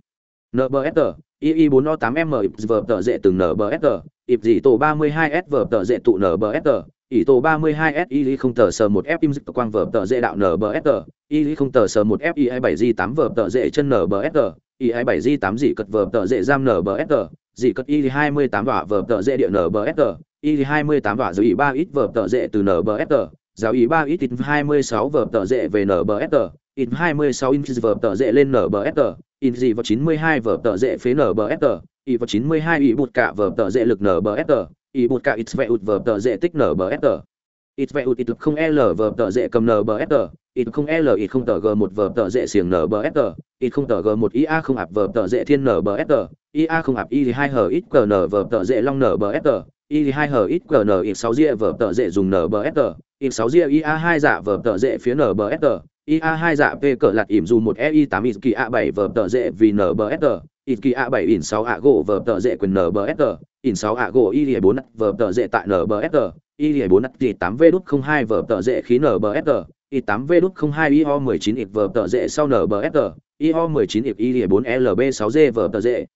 nbsr y bốn o tám m vở tờ dễ từng nbsr ịp dị tổ 32S vở tờ dệ tụ NBSR, ỷ tổ 32S y lý không tờ sờ 1 F im dịch quang vở tờ dệ đạo NBSR, y lý không tờ sờ 1 F y 7 g 8 vở tờ dệ chân NBSR, y 7 g 8 dị cật vở tờ dệ giam NBSR, dị cật y 28 vả vở tờ dệ địa NBSR, y 28 vả dưới 3 ít vở tờ dệ từ NBSR, giáo ý 3 ít 26 vở tờ dệ về NBSR, in 26 in vở tờ dễ lên nờ bờ sờ in gì vào 92 vở tờ dễ phế nở bờ sờ y vào 92 y bột cả vở tờ dễ lực nờ bờ sờ y bột cả ít vẽ ụt vở tờ dễ tích nở bờ sờ ít vẹ ụt ít không l vở tờ dễ cầm nờ bờ sờ ít không l ít không tờ g một vở tờ dễ xiềng nờ bờ sờ ít không tờ g một ia không ạp vở tờ dễ thiên nở bờ sờ ia không ạp y hai h ít n vở tờ dễ long nờ bờ sờ y hai h ít n ít sáu ria vở tờ dễ dùng nbsr ít sáu ria ia hai dạ vở tờ dễ phía nbsr ia hai dạ p cỡ lạt ỉm dù một ei tám ít kỳ a bảy vở tờ dễ vì nbsr ít kỳ a bảy in sáu a gỗ vở tờ dễ quyền nbsr in sáu a gỗ y bốn vở tờ dễ tại nbsr y bốn t tám v đút không hai vở tờ dễ khí nbsr y tám v đút không hai io mười chín ít vở tờ dễ sau nbsr io mười chín ít y bốn lb sáu g vở tờ dễ.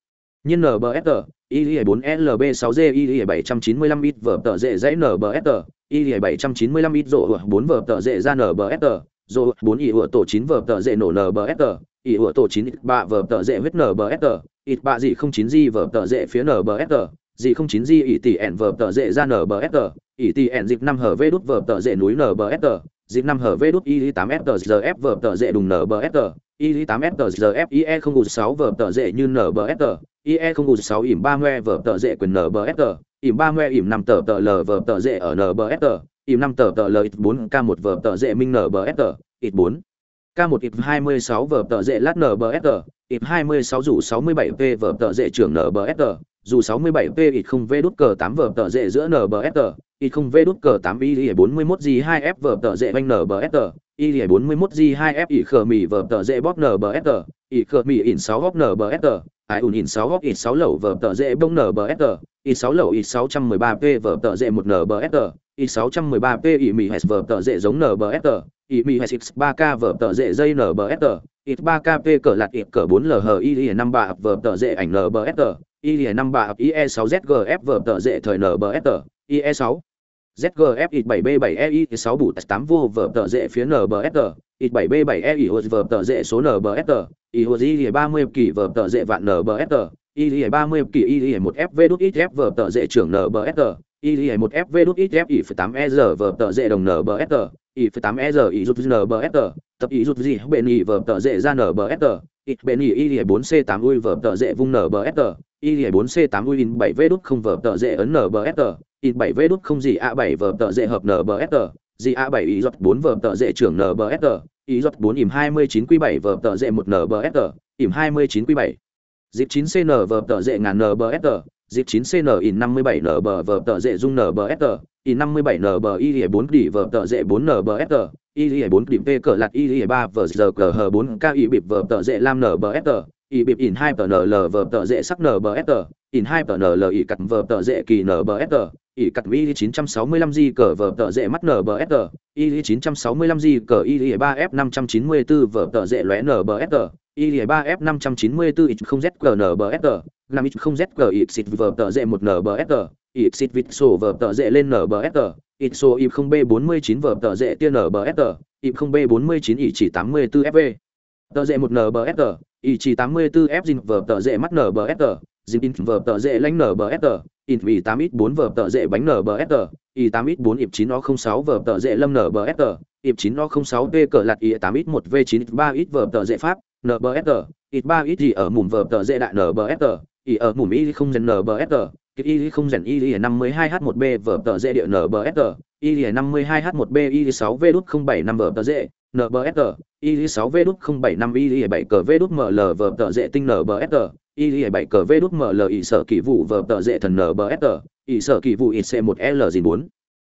Nhân nbsr IE4LB6G IE795 ít vở tờ dễ dãy nbsr y bảy trăm chín ít rộ bốn vở tờ dễ ra nbsr rộ bốn y tổ chín vở tờ dễ nổ nbsr ỷ ủa tổ chín ít 3 vở tờ dễ huyết nbsr ít bạ gì không chín gì vở tờ dễ phía nbsr gì không chín gì ỷ tỷ ẻn vở tờ dễ ra nbsr ỷ tỷ ẻn dịp năm hở vê đút vở tờ dễ núi nbsr dịp năm hở v đút y tám srf vở tờ dễ đùng nbsr y tám srf ie không gù sáu vở tờ dễ như nbsr ie không gù 6 ỉm ba ngoe vở tờ dễ quyền NBFR, ỉm ba ngoe ỉm năm tờ tờ l vở tờ dễ ở NBFR, ỉm năm tờ tờ l ít bốn k một vở tờ dễ minh NBFR, ít bốn. K một ít hai mươi sáu vở tờ dễ lát NBFR, ít hai mươi sáu rủ sáu mươi bảy p vở tờ dễ trưởng NBFR, dù 67P ít không V đút cờ 8 vở tờ dễ giữa NBST, ít không V đút cờ 8 y 41 g 2 f vở tờ dễ banh NBST, y 41 g 2 f ít khờ mì vở tờ dễ bóp NBST, ít khờ mì in 6 góc NBST, ai ủn in 6 góc ít 6 lẩu vở tờ dễ bông NBST, ít 6 lẩu ít 613P vở tờ dễ 1 NBST, ít 613P ít mì hẹt vở tờ dễ giống NBST, ít mì hẹt 3K vở tờ dễ dây NBST, ít 3KP cỡ lạt ít cỡ 4 LH y 5 bạ vở tờ dễ ảnh NBST, y 5 bạ ie 6 zgf vở tờ dễ thời NBS tờ, ie 6 zgf ít 7 b 7 ei 6 bù 8 vô vở tờ dễ phía NBS tờ, ít 7 b 7 ei hột vở tờ dễ số NBS tờ, IE hột IE 30 kỳ vở tờ dễ vạn NBS tờ, IE 30 kỳ IE 1 FV đút ít f vở tờ dễ trưởng NBS tờ, IE 1 FV đút ít f y 8 e r vở tờ dễ đồng NBS tờ, IE 8 ER IE rút NBS tờ, tập IE rút gì bên IE vở tờ dễ ra nbsr ít bên y y 4 c 8 ui vở tờ dễ vung NBS tờ, y 4 c 8 in 7 v đút không vở tờ dễ ấn nbsr in 7 v đút không gì a 7 vở tờ dễ hợp nbsr gì a 7 y giọt 4 vở tờ dễ trưởng nbsr y giọt 4 im 29 q 7 vở tờ dễ 1 nbsr im 29 q 7 dịp 9 cn vở tờ dễ ngàn nbsr dịp 9 cn in 57 nb vở tờ dễ dung nbsr in 57 nb y 4 đỉ vở tờ dễ 4 nbsr y 4 đỉ p cỡ lạt y 3 vở giờ cờ hờ 4 k y bịp vở tờ dễ lam nbsr y bịp in hai tờ nl vờ tờ dễ sắc nbsr in hai tờ nl y cắt vờ tờ dễ kỳ nbsr y cắt mươi 965 g cờ vờ tờ dễ mắt nbsr y 965 di cờ y 3 f 594 vờ tờ dễ lóe nbsr y 3 f 594 ít không z cờ nbsr làm ít không z cờ ít xịt vờ tờ dễ một nbsr ít xịt vịt sổ vờ tờ dễ lên nbsr ít số ít không b 49 vờ tờ dễ tiên sờ ít không b 49 ít chỉ 84 fv tờ dễ một nbsr ý chỉ 84 f zin vờ tờ dễ mắt nbsr zin in vờ tờ dễ lánh nbsr in vì tám ít bốn vờ tờ dễ bánh nbsr y tám ít bốn ịp chín o 06 vở tờ dễ lâm nbsr ịp chín o 06 v cờ lạt y tám ít một v 9 3 ít vờ tờ dễ pháp nbsr ít ba ít gì ở mùm vờ tờ dễ đại nbsr y ở mùm y không dần nbsr kịp y không dần y 52 h một b vờ tờ dễ địa nbsr y 52 h 1 b y 6 v đút 075 vở tờ y 6 v đút không bảy năm vờ tờ dễ tinh nbsr y 7 cờ v đút ml y sở kỳ vụ vờ tờ dễ thần nbsr y sở kỳ vụ ic 1 l gì 4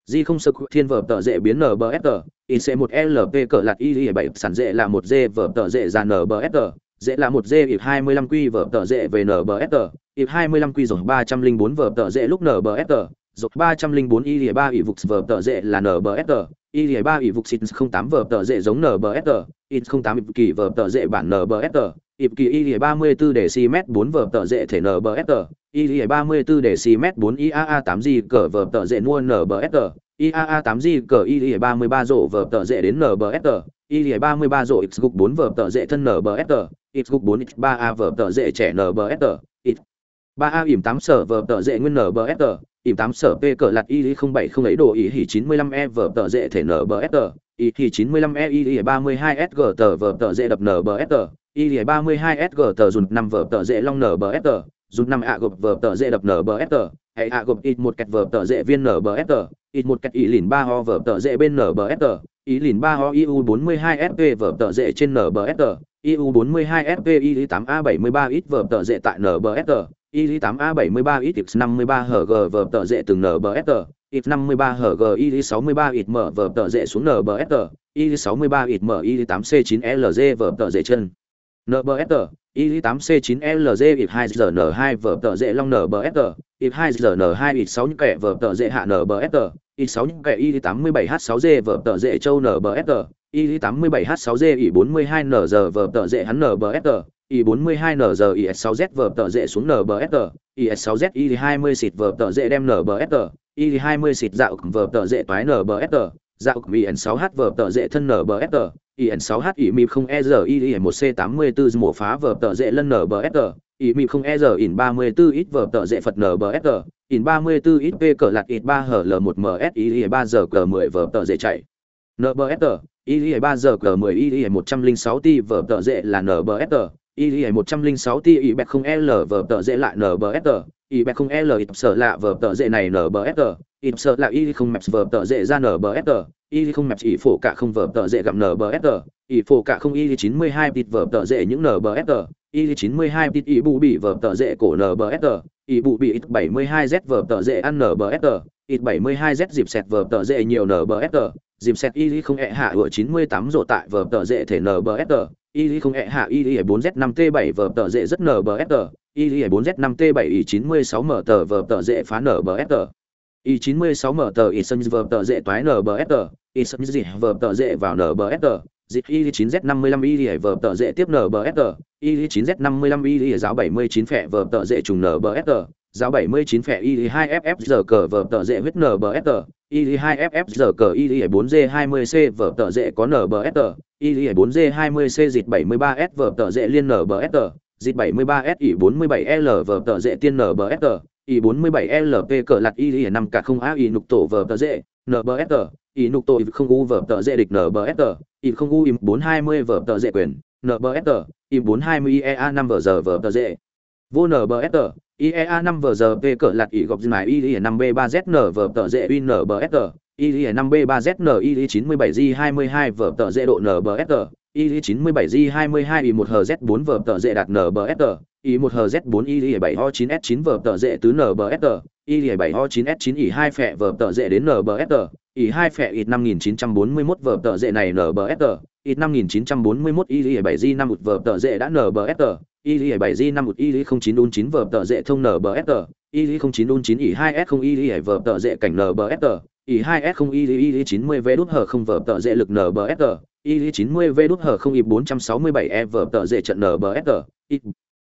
di không sơ thiên vờ tờ dễ biến nbsr ic 1 lp cờ lạt y 7 sản dễ là một d vờ tờ dễ ra nbsr dễ là một d ịp 25 q vờ tờ dễ về nbsr ịp 25 q rồi 304 vờ tờ dễ lúc nbsr dột 304 y 3 ỉ vục vờ tờ dệ là nbsr y 3 ỉ vục xịt 08 vờ tờ dệ giống nbsr IN 08 ịp kỳ vờ tờ dệ bản nbsr ịp kỳ y 34 để cm 4 vờ tờ dệ thể nbsr y 34 để cm 4 iaa 8 g cờ vờ tờ dệ mua nbsr iaa 8 g cờ y 33 rổ vờ tờ dệ đến nbsr y 33 rổ x gục 4 vờ tờ dệ thân nbsr x gục 4 x 3 a vờ tờ dệ trẻ nbsr x 3 a ỉm 8 sở vờ tờ dệ nguyên nbsr ỉm tám sở p cờ lạt y không bảy không ấy đồ ý hỉ chín mươi lăm e vở tờ dễ thể nở bờ s tờ. Ý hỉ chín mươi lăm e y ba mươi hai s g tờ vở tờ dễ đập nở bờ s tờ. Y ba mươi hai s g tờ dùng năm vở tờ dễ long nở bờ s tờ. Dùng năm ạ gộp vở tờ dễ đập nở bờ s tờ. Hệ ạ gộp ít một kẹt vở tờ dễ viên nở bờ s tờ. Ít một kẹt ý lìn ba ho vở tờ dễ bên nở bờ s tờ. Ý lìn ba ho iu bốn mươi hai sp vở tờ dễ trên nở bờ s tờ. IU42SPY8A73X tờ dệ tại NBST, IU8A73X53HG tợ dệ từng NBST, X53HG IU63XM tờ dệ xuống NBST, IU63XM IU8C9LG tờ dệ chân. NBST, IL8C9LZ IP 2ZN2 vở tợ dệ long NBSG, IP 2ZN2 IP 6 những kẻ vở tợ dệ hạ NBSG, IP 6 những kẻ IL87H6G vở tợ dệ châu NBSG, IL87H6G IP 42NG vở tợ dệ hắn NBSG, IP 42NG IS6Z vở tợ dệ xuống NBSG, IS6Z IL20 xịt vở tợ dệ đem NBSG, IL20 xịt dạo vở tợ dệ toái NBSG, nbsr dạo vn 6 h vở tờ dễ thân nbsr in 6 h ỉ mịp không e giờ y 1 c 84 mổ phá vở tờ dễ lân nbsr ỉ mịp không e giờ in 34 ít vở tờ dễ phật nbsr in 34 ít p cờ lạt ít 3 hờ l 1 ms y 3 giờ cờ 10 vở tờ dễ chạy. Nbsr y 3 giờ cờ 10 y 106 t vở tợ dễ là nbsr y 106 t y bẹt không e l vở tợ dễ lại nbsr y bẹt không e l ít sở lạ vở tợ dễ này nbsr in sợ là y không mẹp vở tờ dễ ra nở bờ sr y không mẹp y phổ cả không vở tờ dễ gặm nở bờ sr y phổ cả không y chín mươi hai tịt vở tờ dễ những nở bờ sr y chín mươi hai tịt y bù bị vở tờ dễ cổ nở bờ sr y bù bị ít bảy mươi hai z vở tờ dễ ăn nở bờ sr ít bảy mươi hai z dịp sẹt vở tờ dễ nhiều nở bờ sr dịp sẹt y không e hạ ở chín mươi tám rộ tại vở tờ dễ thể nở bờ sr y không e hạ y bốn z năm t bảy vở tờ dễ rất nở bờ sr y bốn z năm t bảy y chín mươi sáu mở tờ vở tờ dễ phá nở bờ sr y 96 mở tờ y sân vở tờ dễ toái nbsr y sân gì vở tờ dễ vào nbsr dịch y 9 z 55 y vở tờ dễ tiếp nbsr y 9 z 55 y giáo 79 phẻ vở tờ dễ trùng nbsr giáo 79 phẻ y 2 ff giờ cờ vở tờ dễ huyết nbsr Y2FF giờ cờ Y4G20C vở tờ dễ có NBSR, Y4G20C dịch 73S vở tờ dễ liên NBSR, dịch 73S Y47L vở tờ dễ tiên NBSR, Y47LP cờ lạt Y5 cả không A Y nục tổ vờ tờ dễ, NBSR, Y nục tổ không U vờ tờ dễ địch NBSR, Y không U Y420 vờ tờ dễ quyền, NBSR, Y420 EA5 vờ giờ vờ tờ dễ. Vô NBSR, IEA 5 vờ giờ P cỡ lạt ỉ gọc mái IE 5 B 3 ZN vờ tờ dễ uy UNBSR, IE 5 B 3 ZN IE 97 G 22 vờ tờ dễ độ NBSR, IE 97 G 22 I 1 HZ 4 vở tờ dễ đạt NBSR, I 1 HZ 4 IE 7 O 9 S 9 vở tờ dễ tứ NBSR, IE 7 O 9 S 9 I 2 phẹ vở tờ dễ đến NBSR, I 2 phẹ I 5941 vở tờ dễ này NBSR, I 5941 IE 7 G 5 vở tờ dễ đã NBSR, y 7 g 5 1 y 09 un 9 vở tờ dễ thông nbsr y 09 un 9 y 2 s 0 y vở tờ dễ cảnh nbsr y 2 s 0 y 90 v đút hở không vở tờ dễ lực nbsr y 90 v đút hở không y 467 e vở tờ dễ trận nbsr y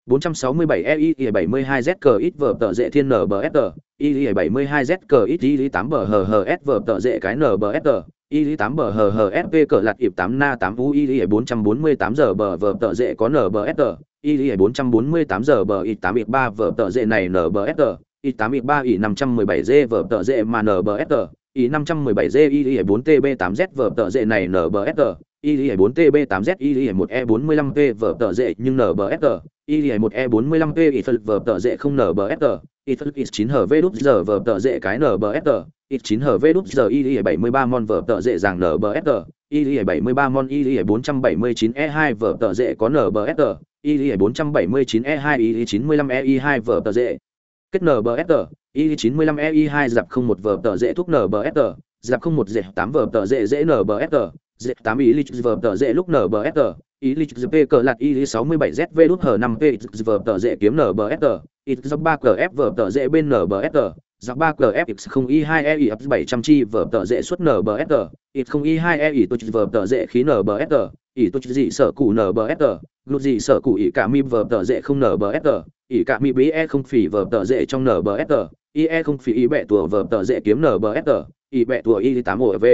467 e y 72 z cờ ít vở tờ dễ thiên nbsr y 72 z cờ ít y 8 bờ hờ hờ s vở tờ dễ cái nbsr y 8 bờ hờ hờ sp cờ lạt ịp 8 na 8 u y 448 giờ bờ vở tờ dễ có nbsr y 448 giờ bờ y 8 x 3 vở tờ dễ này nbsr y 8 x 3 y 517 g vở tờ dễ mà nbsr y 517 g y 4 tb 8 z vở tờ dệ này nbsr i 4 tb 8 z, i 1 e 45 p vở tờ dệ nhưng nbsr i 1 e 45 p i phật vở tờ dệ không nbsr i phật x 9 hv đút giờ vở tờ dệ cái nbsr i 9 hv đút giờ i 73 mon vở tờ dệ rằng nbsr i 73 mon, i 479 e 2 vở tờ dệ có nbsr i 479 e 2 i 95 e 2 vở tờ dệ kết nbsr y 95 ei 2 dạp không một vở tờ dễ thuốc nbsr dạp không một dễ tám vở tờ dễ dễ nbsr dễ tám y lịch vở tờ dễ lúc nbsr y lịch p cờ lạt y 67 zv đút hở 5 p vở tờ dễ kiếm nbsr y 3 cf vở tờ dễ bên nbsr dọc 3 cf không y 2 e 700 chi vở tờ dễ xuất nbsr ít không y 2 e ỉ tôi vở tờ dễ khí nbsr ỉ tôi dị sở cụ nbsr lụt dị sở cụ ỉ cả mi vở tờ dễ không nbsr ỉ cả mi bí e không phỉ vở tờ dễ trong nbsr IE không phí ý bẻ tùa vở tờ dễ kiếm nbsr ý bẻ tùa y 8 ổ v.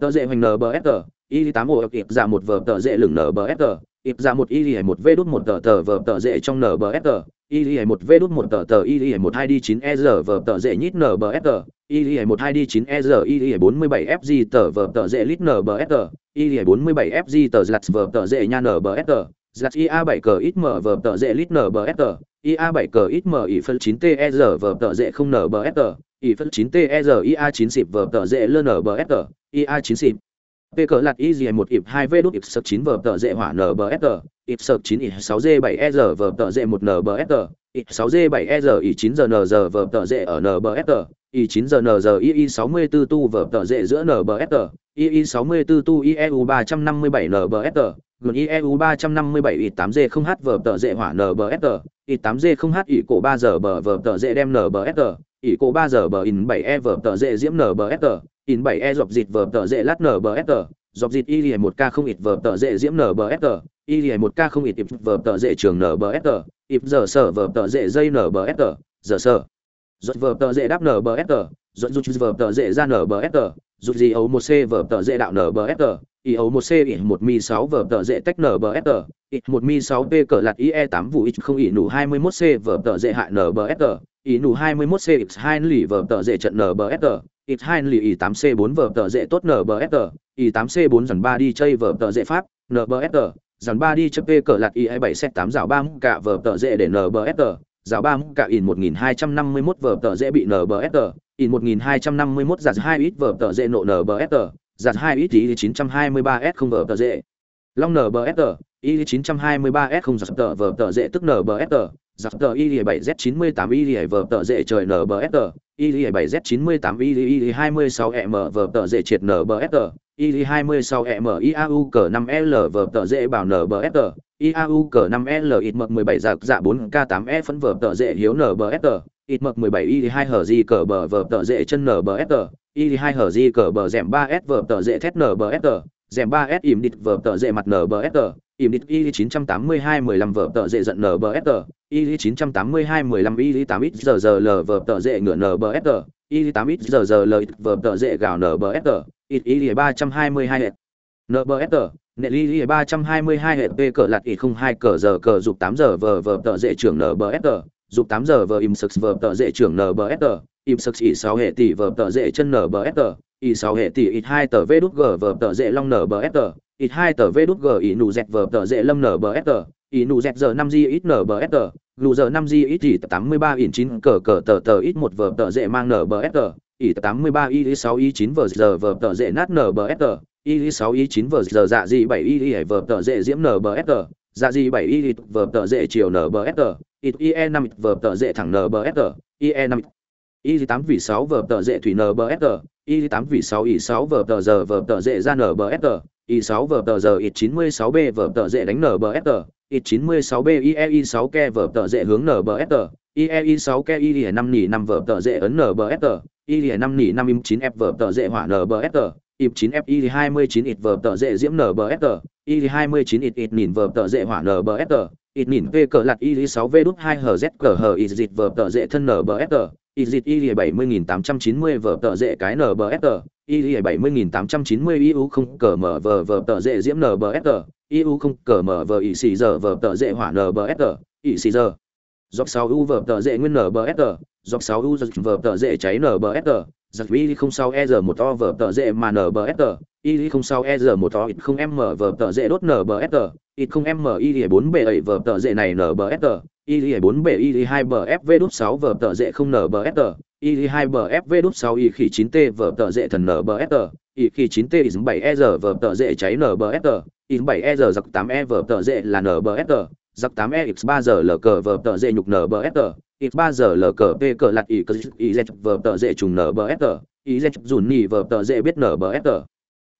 Tờ dễ hoành nbsr y 8 ổ ịp ra một vở tờ dễ lửng nbsr ịp ra một y một v đút một tờ tờ vở tờ dễ trong nbsr y một v đút một tờ tờ y một hai d 9 e r vở tờ dễ nhít nbsr y một hai d 9 e r y 47 fg tờ vở tờ dễ lít nbsr y 47 fg tờ zlats vở tờ dễ nha nbsr zlats ia 7 cờ ít mở vở tờ dễ lít nbsr ia 7 cờ ít mở y phân 9 ter vở tờ dễ không nbsr y phân 9 ter ia 9 xịp vở tờ dễ lơ nbsr ia 9 xịp P cỡ lạt y một ịp 2 v đút ịp sập 9 vở tờ dễ hỏa nbsr ịp sập 9 ịp 6 g 7 e vở tờ dễ 1 nbsr ịp 6 g 7 e r ỉ 9 giờ vở tờ dễ ở nbsr ỉ 9 giờ n giờ ii 64 tu vở tờ dễ giữa nbsr ii 64 tu ieu 357 nbsr gần IEU 357 8G0H vở tờ hỏa nbsr ỉ 8 g không h ỉ cổ 3 giờ bờ vở tờ đem nbsr ỉ cổ 3 giờ bờ in 7 e vở tờ dễ diễm nbsr in 7 e dọc dịt vở tờ dễ lát nbsr dọc dịt y lìa một k không ít vở tờ dễ diễm nbsr y lìa một k không ít ịp vở tờ dễ trường nbsr ịp giờ sở vở tờ dễ dây nbsr giờ sở dọn vở tờ dễ đáp nbsr dọn rút vở tờ dễ ra nbsr rút gì ấu một c vở tờ dễ đạo nbsr y ấu một c ỉ một mi sáu vở tờ dễ tách nbsr ỉ một mi sáu p cờ lạt ie tám vụ ít không ỉ nụ hai mươi 21 c vở tờ dễ hại nbsr ỉ nụ hai mươi 21 c x hai lì vở tờ dễ trận nbsr ít hai lì ý 8 c 4 vở tờ dễ tốt nbsr ý 8 c 4 dần ba đi chơi vở tờ dễ pháp nbsr dần ba đi chấp cờ lạt ý 7 set 8 rào 3 cả vở tờ dễ để nbsr rào 3 cả in 1251 vở tờ dễ bị nbsr in 1251 giặt hai ít vở tờ dễ nộ nbsr giặt hai ít ý chín trăm hai mươi ba s không vở tờ dễ long nbsr y chín trăm hai mươi ba s không giặt tờ vở tờ dễ tức nbsr giặt tờ y bảy z chín mươi tám y vở tờ dễ trời nbsr y bảy z chín mươi tám y hai mươi sáu m vở tờ dễ triệt nbsr y hai mươi sáu m iau cờ năm l vở tờ dễ bảo nbsr iau cờ năm l ít mật mười bảy giặc dạ bốn k tám e phấn vở tờ dễ hiếu nbsr ít mật 17 y hai hờ gì cờ bờ vờ tờ dễ chân nở bờ s y 2 hở di cờ bờ rèm 3 s vở tờ dễ thét nbsr dẻm 3 s im địch vở tờ dễ mặt nbsr im địch y 982 15 vở tờ dễ giận nbsr y 982 15 y 8 ít giờ giờ l vở tờ dễ ngựa tờ, y 8 ít giờ giờ l vở tờ dễ gạo nbsr ít y 322 s tờ, nệ y 322 hệ p cờ lạt ít 02 cờ giờ cờ dục tám giờ vờ vờ tờ dễ trưởng nbsr dục tám giờ vờ im sực vờ tờ dễ trưởng nbsr im sực xỉ sáu hệ tỷ vở tờ dễ chân nở bờ tờ y sáu hệ tỷ ít hai tờ vê đút g vở tờ dễ long nở bờ tờ, ít hai tờ vê đút g y nụ dẹt vở tờ dễ lâm nở bờ tờ y nụ dẹt giờ năm g ít nở bờ tờ lù giờ năm g ít thì tám mươi ba in chín cờ cờ tờ tờ ít một vở tờ dễ mang nở bờ tờ y tám mươi ba y sáu y chín vở giờ vở tờ dễ nát nở bờ tờ y sáu y chín vở giờ dạ di bảy y y vở tờ dễ diễm nở bờ tờ dạ di bảy y vở tờ dễ chiều nở bờ sờ ít y e năm vở tờ dễ thẳng nở bờ sờ y e năm 8 vì 6 vở tờ dễ thủy nbsr y 8 vì 6 y 6 vở tờ giờ vở tờ dễ ra nbsr y 6 vở tờ giờ ít 96 b vở tờ dễ đánh nbsr ít 96 b i e y 6 ke vở tờ dễ hướng nbsr iei 6 ke y 5 nỉ 5 vở tờ dễ ấn nbsr y 5 nỉ 5 im 9 f vở tờ dễ hỏa nbsr im 9 f y 29 ít vở tờ dễ diễm nbsr y 29 ít ít nỉn vở tờ dễ hỏa nbsr ít nỉn v cờ lạt y 6 v đút 2 hz cờ hờ ít dịch vở tờ dễ thân nbsr ít dịch y 70890 vở tờ dễ cái nbsr y 70890 iu không cờ mở vở vở tờ dễ diễm nbsr iu không cờ mở vở ỉ xì giờ vở tờ dễ hỏa nbsr ỉ xì giờ. Dọc 6 u vở tờ dễ nguyên nbsr dọc 6 u giật vở tờ dễ cháy nbsr giật y không sau e giờ một to vở tờ dễ mà nbsr y không sau e giờ một to ít không m vở tờ dễ đốt nbsr ít không m y 4 bề ấy vở tờ dễ này nbsr y bốn bề y hai bờ fv đút sáu vở tờ dễ không nbsr y hai bờ fv đút sáu y khỉ chín t vở tờ dễ thần nbsr y khỉ chín t is 7 e giờ vở tờ dễ cháy nbsr y bảy e giờ giặc tám e vở tờ dễ là nbsr giặc 8 e x 3 giờ lờ cờ vở tờ dễ nhục nbsr x 3 giờ lờ cờ p cờ lạt y cờ y z vở tờ dễ trùng nbsr y z dùn nhì vở tờ dễ biết nbsr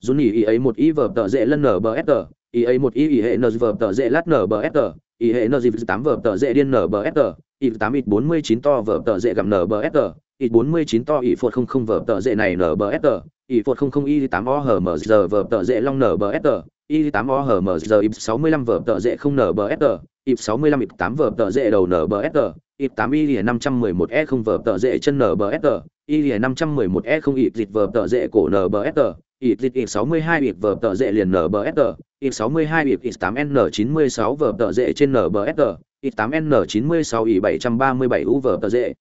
dùn nhì y ấy một y vở tờ dễ lân nbsr y ấy một y hệ n vở tờ dễ lát nbsr y hệ n 8 vở tờ dễ điên nbsr y 8 ít 49 to vở tờ dễ gặm bốn y 49 to y phột không không vở tờ dễ này nbsr y phột không không y 8 o hở mờ giờ vở tờ dễ long nbsr y 8 o hở mờ giờ y 65 vở tờ dễ không nbsr y 65 y 8 vở tờ dễ đầu nbsr y 8 y 511 e không vở tờ dễ chân nbsr y 511 e không y dịch vở tờ dễ cổ nbsr y dịch ít 62 ít vở tờ dệ liền nbsr y 62 y 8 n 96 vở tờ dệ trên nbsr y 8 n 96 y 737 u vở tờ dệ.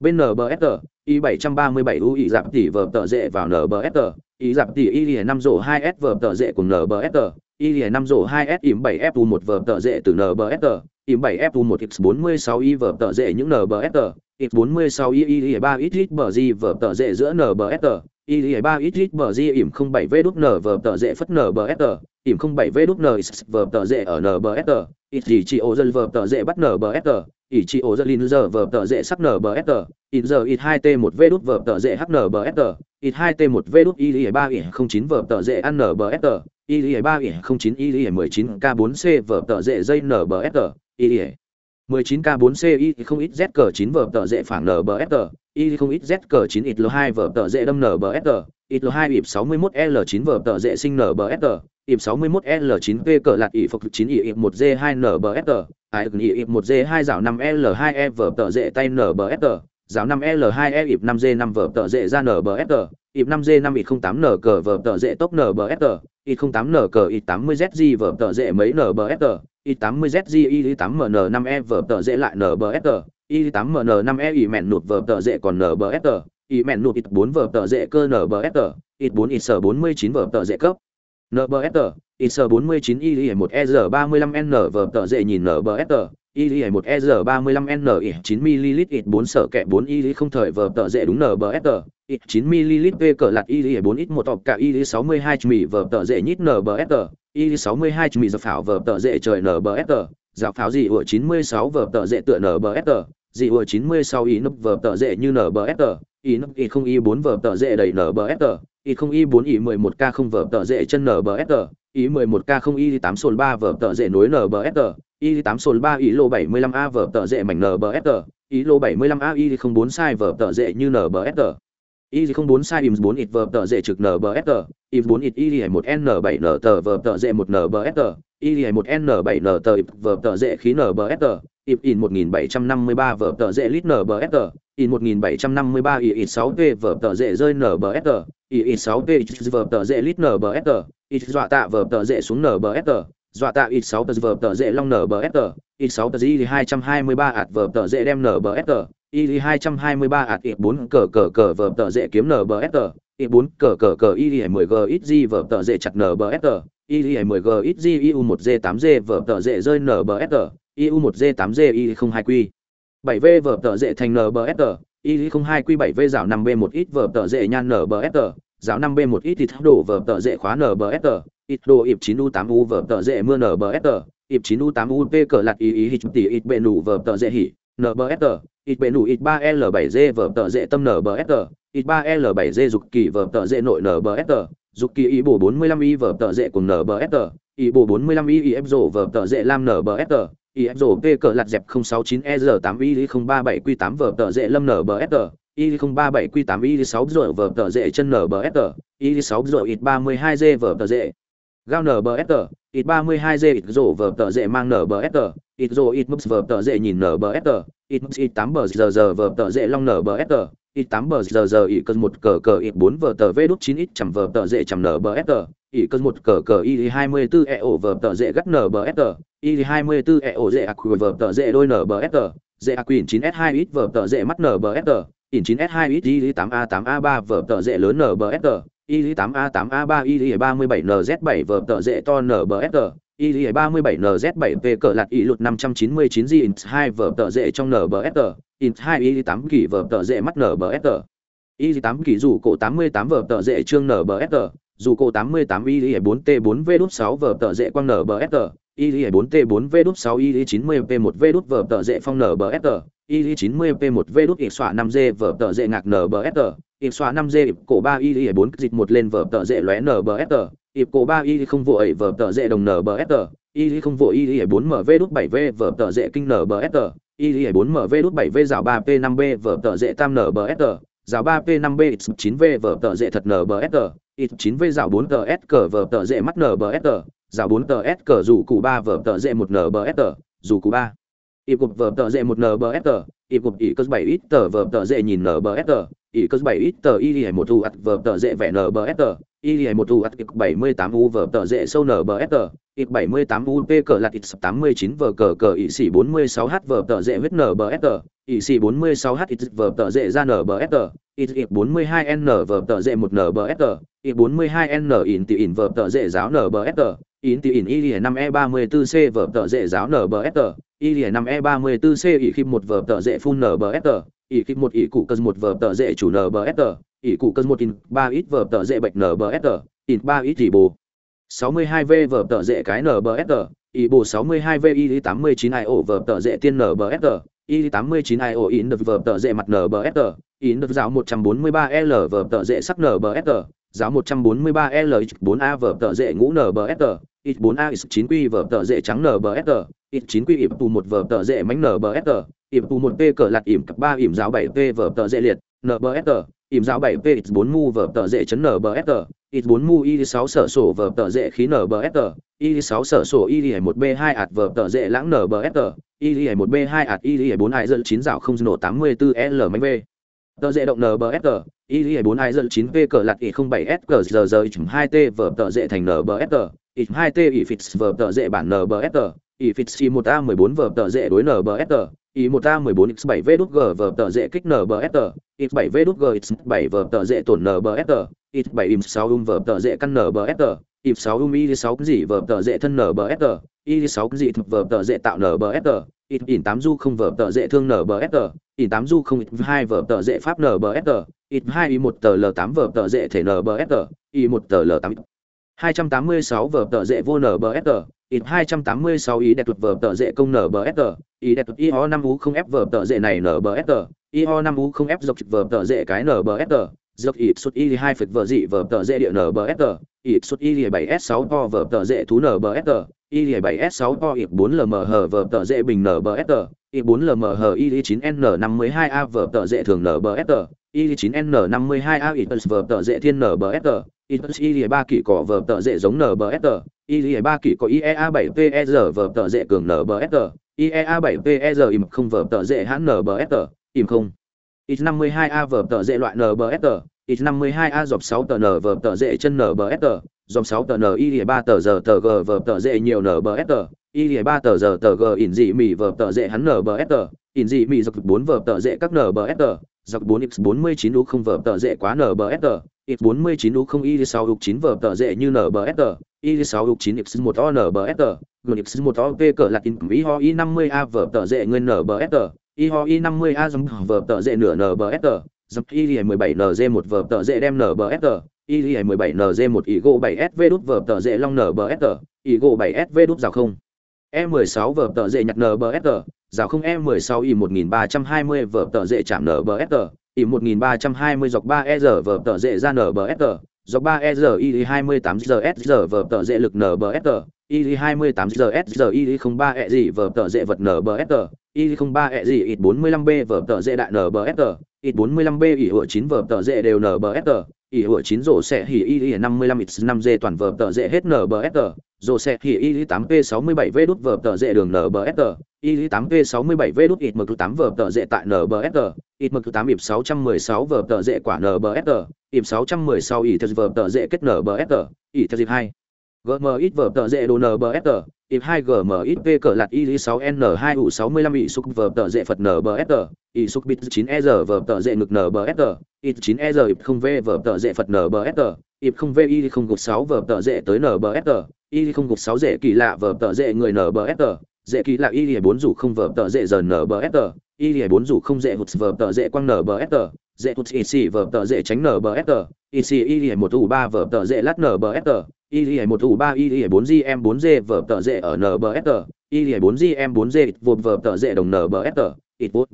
bên nbsr y 737 u y giảm tỷ vở tờ dệ vào nbsr y giảm tỷ y 5 rổ 2 s vở tờ dệ cùng nbsr y 5 rổ 2 s ỉm 7 fu 1 vở tờ dệ từ nbsr im 7 f 1 x 46 y vở tờ dễ những nbsr x 46 y y 3 x x bờ di vở tờ dễ giữa nbsr y 3 x x bờ di im 07 v đúc n vở tờ dễ phất nbsr im 07 v đúc n vở tờ dễ ở nbsr ít gì chị ô dân vở tờ dễ bắt nbsr ỉ chị ô dân linh giờ vở tờ dễ sắc nbsr ít giờ ít 2 t 1 v đúc vở tờ dễ hnbsr ít 2 t 1 v đút y 3 ỉ 09 vở tờ dễ ăn nbsr y 3 ỉ 09 y 19 k 4 c vở tờ dễ dây nbsr y 19 k 4 c y không ít z cờ 9 vở tờ dễ phản nbsr y không ít z cờ 9 ít l 2 vở tờ dễ đâm nbsr ít l 2 ịp 61 l 9 vở tờ dễ sinh nbsr ịp 61 l 9 p cờ lạt ỉ phục 9 ỉ 1 g 2 nbsr ai ỉ ịp 1 g 2 rào 5 l 2 e vở tờ dễ tay nbsr rào 5 l 2 e ịp 5 g 5 vở tờ dễ ra nbsr ịp 5 g 5 ịp 08 n cờ vở tờ dễ tốc nbsr ít 08 n cờ, ít 80 zg vở tờ dễ mấy nbsr ít 80 zg y 8 mn 5 e vở tờ dễ lại nbsr y 8 mn 5 e ỉ mẹn nụt vở tờ dễ còn nbsr ỉ mẹn nụt ít bốn vở tờ dễ cơ nbsr ít bốn ít sở bốn mươi chín vở tờ dễ cấp. Nbsr ít sở bốn mươi chín y i một ez ba mươi lăm n vở tờ dễ nhìn nbsr y một e r ba mươi lăm n i chín ml ít bốn sở kẹ bốn y không thời vờ tờ dễ đúng nbsr ít chín ml V cỡ lạt y bốn ít một tọc cả y sáu mươi hai mì vờ tờ dễ nhít nbsr y sáu mươi hai mì dập phảo vờ tờ dễ trời nbsr dạo pháo gì ủa chín mươi sáu vở tờ dễ tựa nbsr dị ủa chín mươi sáu y nấp vờ tờ dễ như nbsr y nấp y không y bốn vờ tờ dễ đầy nbsr y không y bốn y mười một k không vờ tờ dễ chân nbsr y mười một k không y tám sồn ba vờ tờ dễ nối nbsr y tám sol ba y lô bảy mươi lăm a vở tờ dệ mảnh nbsr y lô bảy mươi lăm a y không bốn sai vở tờ dệ như nbsr y không bốn sai im bốn ít vở tờ dệ trực nbsr im bốn ít y một n bảy n tờ vở tờ dệ một nbsr y một n bảy n tờ vở tờ dệ khí nbsr ip in 1753 vở tờ dễ lít nbsr in 1753 i ít 6 t vở tờ dễ rơi nbsr i ít 6 t vở tờ dễ lít nbsr i dọa tạ vở tờ dễ xuống nbsr dọa tạ ít 6 tờ vờ tờ dễ long nbsr ít 6 tờ i 223 ạt vờ tờ dễ đem nbsr i 223 ạt ít 4 cờ cờ cờ vờ tờ dễ kiếm nbsr i 4 cờ cờ cờ i 10 g ít g vờ tờ dễ chặt nbsr i 10 g ít g iu 1 g 8 g vờ tờ dễ rơi Nở Bfsr IU1G8G 7V vờ tờ dễ thành Nở NBSR, I02Q7V rào 5B một ít vờ tờ dễ nhan Nở Bfsr giáo 5B một ít thịt đổ vở tờ dễ khóa NBSR, ít đồ ịp 9U8U vở tờ dễ mưa NBSR, ịp 9U8U P cờ lạt ý ý hịch tỉ ít bệ nụ vở tờ dễ hỉ, NBSR, ít bệ nụ ít 3L7G vở tờ dễ tâm NBSR, ít 3L7G dục kỳ vở tờ dễ nội NBSR, dục kỳ ý bổ 45Y vở tờ dễ cùng NBSR, ý bổ 45Y ý ép rổ vở tờ dễ lam NBSR, ép rổ P cờ lạt dẹp 069ER8 y 037 Q8 vở tờ dễ lâm NBSR, y 037 Q8 y 6 rổ vở tờ dễ chân NBSR, y 6 rổ ít 32G vở tờ dễ. Gao NBSR, ít 32G ít rổ vở tờ dễ mang NBSR, ít rổ ít mức vở tờ dễ nhìn NBSR, ít mức ít 8 bờ giờ giờ vở tờ dễ long NBSR, ít 8 bờ giờ giờ ít cân một cờ cờ ít 4 vở tờ V đút 9 ít chầm vở tờ dễ chầm NBSR, ít cân một cờ cờ y 24 EO vở tờ dễ gắt NBSR, y 24 eo dễ ạc vở tờ dễ đôi nbsr dễ aq 9 s 2 ít vở tờ dễ mắt nbsr in 9 s 2 ít y 8 a 8 a 3 vở tờ dễ lớn nbsr y 8 a 8 a 3 y 37 nz 7 vở tờ dễ to nbsr y 37 nz 7 v cỡ lạt y lụt 599 g in 2 vở tờ dễ trong nbsr in 2 y 8 kỳ vở tờ dễ mắt nbsr y 8 kỳ rủ cổ 88 vở tờ dễ trương nbsr dù cổ 88 y 4 t 4 v đút 6 vở tờ dễ quang nbsr y 4 t 4 v 6 y 90 p 1 v đút vở tờ dễ phong nbsr y 90 p 1 v đút ịp xoa 5 g vở tờ dễ ngạc nbsr ịp xoa 5 g ịp cổ 3 y 4 dịch một lên vở tờ dễ lóe nbsr ịp cổ 3 y không vội vở tờ dễ đồng nbsr y không vội y 4 mv đút 7 v vở tờ dễ kinh nbsr y 4 mv đút 7 v rào 3 p 5 b vở tờ dễ tam nbsr rào 3 p 5 b 9 v vở tờ dễ thật nbsr ít 9 v rào 4 tờ s cờ vở tờ dệ mắt nbsr rào 4 tờ s cờ dù cụ 3 vở tờ dễ 1 tờ dù cụ 3 ịp cục vở tờ dễ 1 tờ ịp cục ỉ cơ 7 ít tờ vở tờ dễ nhìn nbsr ỉ cơ 7 ít tờ y hề một thu ắt vở tờ dễ vẻ nbsr y hề một thu ắt ịp 78 u vở tờ dễ sâu nbsr ịp 78 u p cờ lạt ít 89 vở cờ cờ ỉ xỉ 46 h vở tờ dễ huyết tờ, ỉ xỉ 46 h ít vở tờ dễ ra nbsr ít ít 42 n vở tờ dệ 1 nbsr ít 42 n in tỷ in vở tờ dệ giáo nbsr in tỷ in y 5 e 34 c vở tờ dễ giáo nbsr y 5 e 34 c ỉ khip một vở tờ dễ phun nbsr ỉ khip một ỉ cụ cân một vở tờ dễ chủ nbsr ỉ cụ cân một in ba ít vở tờ dễ bệnh nbsr in ba ít tỷ bù. 62 v vở tờ dễ cái nbsr ỉ bồ 62 v y 89 io vở tờ dễ tiên nbsr y 89 io in được vở tờ dễ mặt nbsr in được giáo 143 l vở tờ dễ sắc nbsr giáo 143L4A vở tợ dệ ngũ NBSR, X4A X9Q vở tợ dệ trắng NBSR, X9Q ỉm tù 1 vở tợ dệ mánh NBSR, ỉm tù 1P cờ lạt ỉm cặp 3 ỉm giáo 7P vở tợ dệ liệt, NBSR, ỉm giáo 7P X4 mu vở tợ dệ chấn NBSR, X4 mu Y6 sở sổ vở tợ dệ khí NBSR, Y6 sở sổ Y1B2 ạt vở tợ dệ lãng NBSR, Y1B2 ạt Y4 ai dân 9 rào không nổ 84L mánh V. Tờ dễ động NBSR, y 4 2 dân 9 p cờ lạt y 07 s cờ giờ giờ 2 t vở tờ dễ thành nbsr y 2 t y fix vở tờ dễ bản nbsr y fix 1 a 14 vở tờ dễ đối nbsr ý một a 14 x 7 v đút g vờ tờ dễ kích nbsr x 7 v đút g x 7 vờ tờ dễ tổn nbsr x 7 im 6 um vờ tờ dễ căn nbsr im 6 um y 6 gì vờ tờ dễ thân nbsr y 6 gì thực vờ tờ dễ tạo nbsr ít ỉn tám du không vở tờ dễ thương nbsg ít tám du không ít hai vở tờ dễ pháp nbsg ít hai y một tờ l tám vở tờ dễ thể nbsg y một tờ l tám. hai trăm tám mươi sáu vở tờ dễ vô nbsg ít hai trăm tám mươi sáu ý đẹp thuật vở tờ dễ công nbsg ý đẹp thuật ho năm u không f vở tờ dễ này nbsg ho năm u không f dọc trực vở tờ dễ cái nbsg dược ít suất y 2 phật vợ dị vở tờ dễ địa NBSR, ít suất y 7 s 6 to vở tờ dễ thú NBSR, y 7 s 6 to ít 4 lmh vở tờ dễ bình NBSR, y 4 lmh y 9 n 52 a vở tờ dễ thường NBSR, y 9 n 52 a ít vở tờ dễ thiên NBSR ít y ba kỷ cỏ vở tờ dễ giống NBSR, y ba kỷ có IEA 7 PER vở tờ dễ cường NBSR, IEA 7 PER im không vở tờ dễ hãn NBSR, im không. X52A vở tờ dễ loại NBSR, X52A dọc 6 tờ N vở tờ dễ chân NBSR, dọc 6 tờ N y 3 tờ giờ tờ G vở tờ dễ nhiều NBSR, y 3 tờ giờ tờ G ỉn dị mỉ vở tờ dễ hắn NBSR, ỉn dị mỉ dọc 4 vở tờ dễ các NBSR, dọc 4X49U không vở tờ dễ quá NBSR, X49 U không Y6 U9 vở tờ dễ như NBSR, Y6 U9 X1 O NBSR, gần X1 O P cỡ là in Y ho Y50A vở tờ dễ nguyên NBSR, Y ho Y50A dòng vở tờ dễ nửa NBSR, dập Y17NG1 vở tờ dễ đem NBSR, Y17NG1 Igo 7SV đút vở tờ dễ long NBSR, Igo 7SV đút rào không. E16 vở tờ dễ nhặt NBSR, rào không E16 Y1320 vở tờ dễ chạm NBSR, hai 1320 dọc 3 e giờ vở tờ dễ ra NBSR, dọc 3 e giờ y 28 giờ s giờ vở tờ dễ lực NBSR, y 28 giờ s giờ y 03 e gì vở tờ dễ vật NBSR, y 03 e gì ít 45B vở tờ dễ đại NBSR, ít 45B ỉ hựa 9 vở tờ dễ đều NBSR, ỉ hựa 9 rổ sẽ hỉ y 55 x 5G toàn vở tờ dễ hết NBSR, rổ sẽ hỉ y 8P67V đút vở tờ dễ đường NBSR, y 8P67V đút ít M8 vở tờ dễ tại NBSR, ít mực 8 ịp 616 vở tờ dễ quả NBSR, ịp 616 ỉ thật vở tờ dễ kết NBSR, ỉ thật dịp 2 gmx ít vở tờ dễ đồ NBSR, ịp 2 GM ít V cỡ lạt y 6N2 U 65 ỉ xúc vở tờ dễ Phật NBSR, ỉ xúc bit 9E vở tờ dễ ngực NBSR, ít 9E ịp không V vở tờ dễ Phật NBSR, ịp không V y không gục 6 vở tờ dễ tới NBSR, y không gục 6 dễ kỳ lạ vở tờ dễ người NBSR, dễ kỳ lạ y 4 rủ không vở tờ dễ giờ NBSR, y lìa bốn rủ không dễ hụt vở tờ dễ quăng nở bờ sờ dễ hụt y vở tờ dễ tránh nở bờ sờ y xì y lìa một ba tờ dễ lát nở bờ sờ y lìa một ủ ba y lìa bốn gm bốn g vở tờ dễ ở nở bờ sờ y lìa bốn gm bốn g vụt vở tờ dễ đồng nở bờ sờ ít vụt.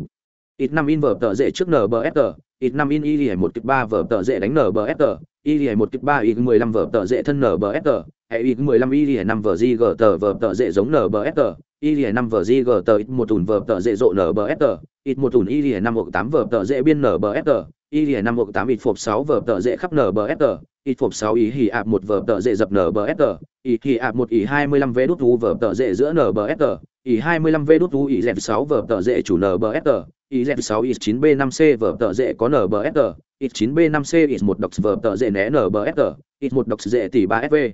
ít năm in vở tờ dễ trước nở bờ sờ ít năm in y lìa một kịch ba vở tờ dễ đánh nở bờ sờ y lìa một kịch ba y mười lăm tờ dễ thân nở bờ sờ hay y mười lăm y lìa năm g g tờ vở tờ dễ giống nở bờ sờ y lìa năm vờ g g tờ ít một ủn tờ dễ rộ nở bờ sờ ít một ủn y lìa năm một tám vở tờ dễ biên nở bờ sờ y lìa năm một tám ít phộp sáu vở tờ dễ khắp nở bờ sờ ít phộp sáu ý hì ạp một vở tờ dễ dập nở bờ sờ ý hì ạp một ý hai mươi lăm vé đút u vở tờ dễ giữa nở bờ sờ ý hai mươi lăm vé đút u ý dẹp sáu vở tờ dễ chủ nở bờ sờ ý dẹp sáu ý chín b năm c vở tờ dễ có nở bờ sờ ít chín b năm c ít một độc vở tờ dễ né nở bờ sờ ít một độc dễ tỷ ba fv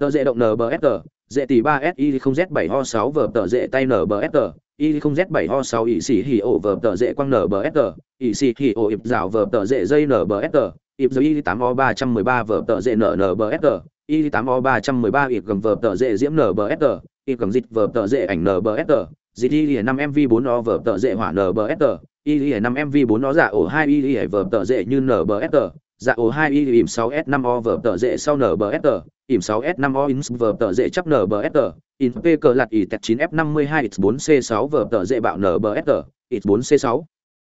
tờ dễ động nở bờ sờ dễ tỷ ba s y không z bảy ho sáu vở tờ dễ tay nở s sờ y không z 7 ho 6 ỷ xỉ hỉ ổ vở tờ dễ quăng nở b s ỵ xỉ hỉ ổ ịp dạo vở tờ dễ dây nở b s ịp dây y 8 o 313 vở tờ dễ nở n b s y 8 o 313 ịp gầm vở tờ dễ diễm n b s ịp gầm dịch vở tờ dễ ảnh n b s dịch y 5 mv 4 o vở tờ dễ hỏa n b s y 5 mv 4 o dạ ổ 2 y vở tờ dễ như n b s dạ ổ hai y ỉm sáu s năm o vở tờ dễ sau n b s tờ, ỉm sáu s năm o in vở tờ dễ chấp n b s tờ in p cờ lạt ỉ tẹt chín f năm mươi hai x bốn c sáu vở tờ dễ bạo n b s tờ x bốn c sáu.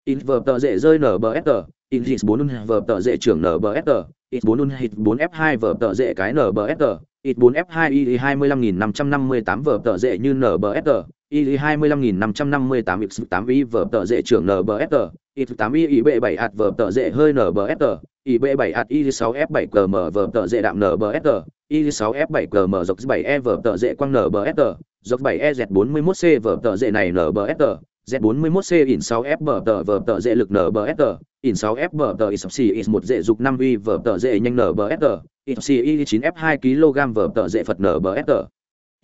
In vở tờ dễ rơi n b s tờ in hít bốn un vở tờ dễ trưởng n b s tờ ít bốn un hít bốn f hai vở tờ dễ cái n b s tờ ít bốn f hai y hai mươi lăm nghìn năm trăm năm mươi tám vở tờ dễ như n b s tờ, y hai mươi lăm nghìn năm trăm năm mươi tám x tám y vở tờ dễ trưởng n b s tờ ít tám y y bệ bảy hạt vở tờ dễ hơi n b s tờ IB7 at I6F7GM vở tờ dệ đạm NBSG, I6F7GM dọc 7E vở tờ dệ quang NBSG, dọc 7E Z41C vở tờ dệ này NBSG, Z41C in 6F vở tờ vở tờ dệ lực NBSG, in 6F vở tờ ISC is 1 dệ dục 5 uy vở tờ dệ nhanh NBSG, ISC I9F2 kg vở tờ dệ phật NBSG.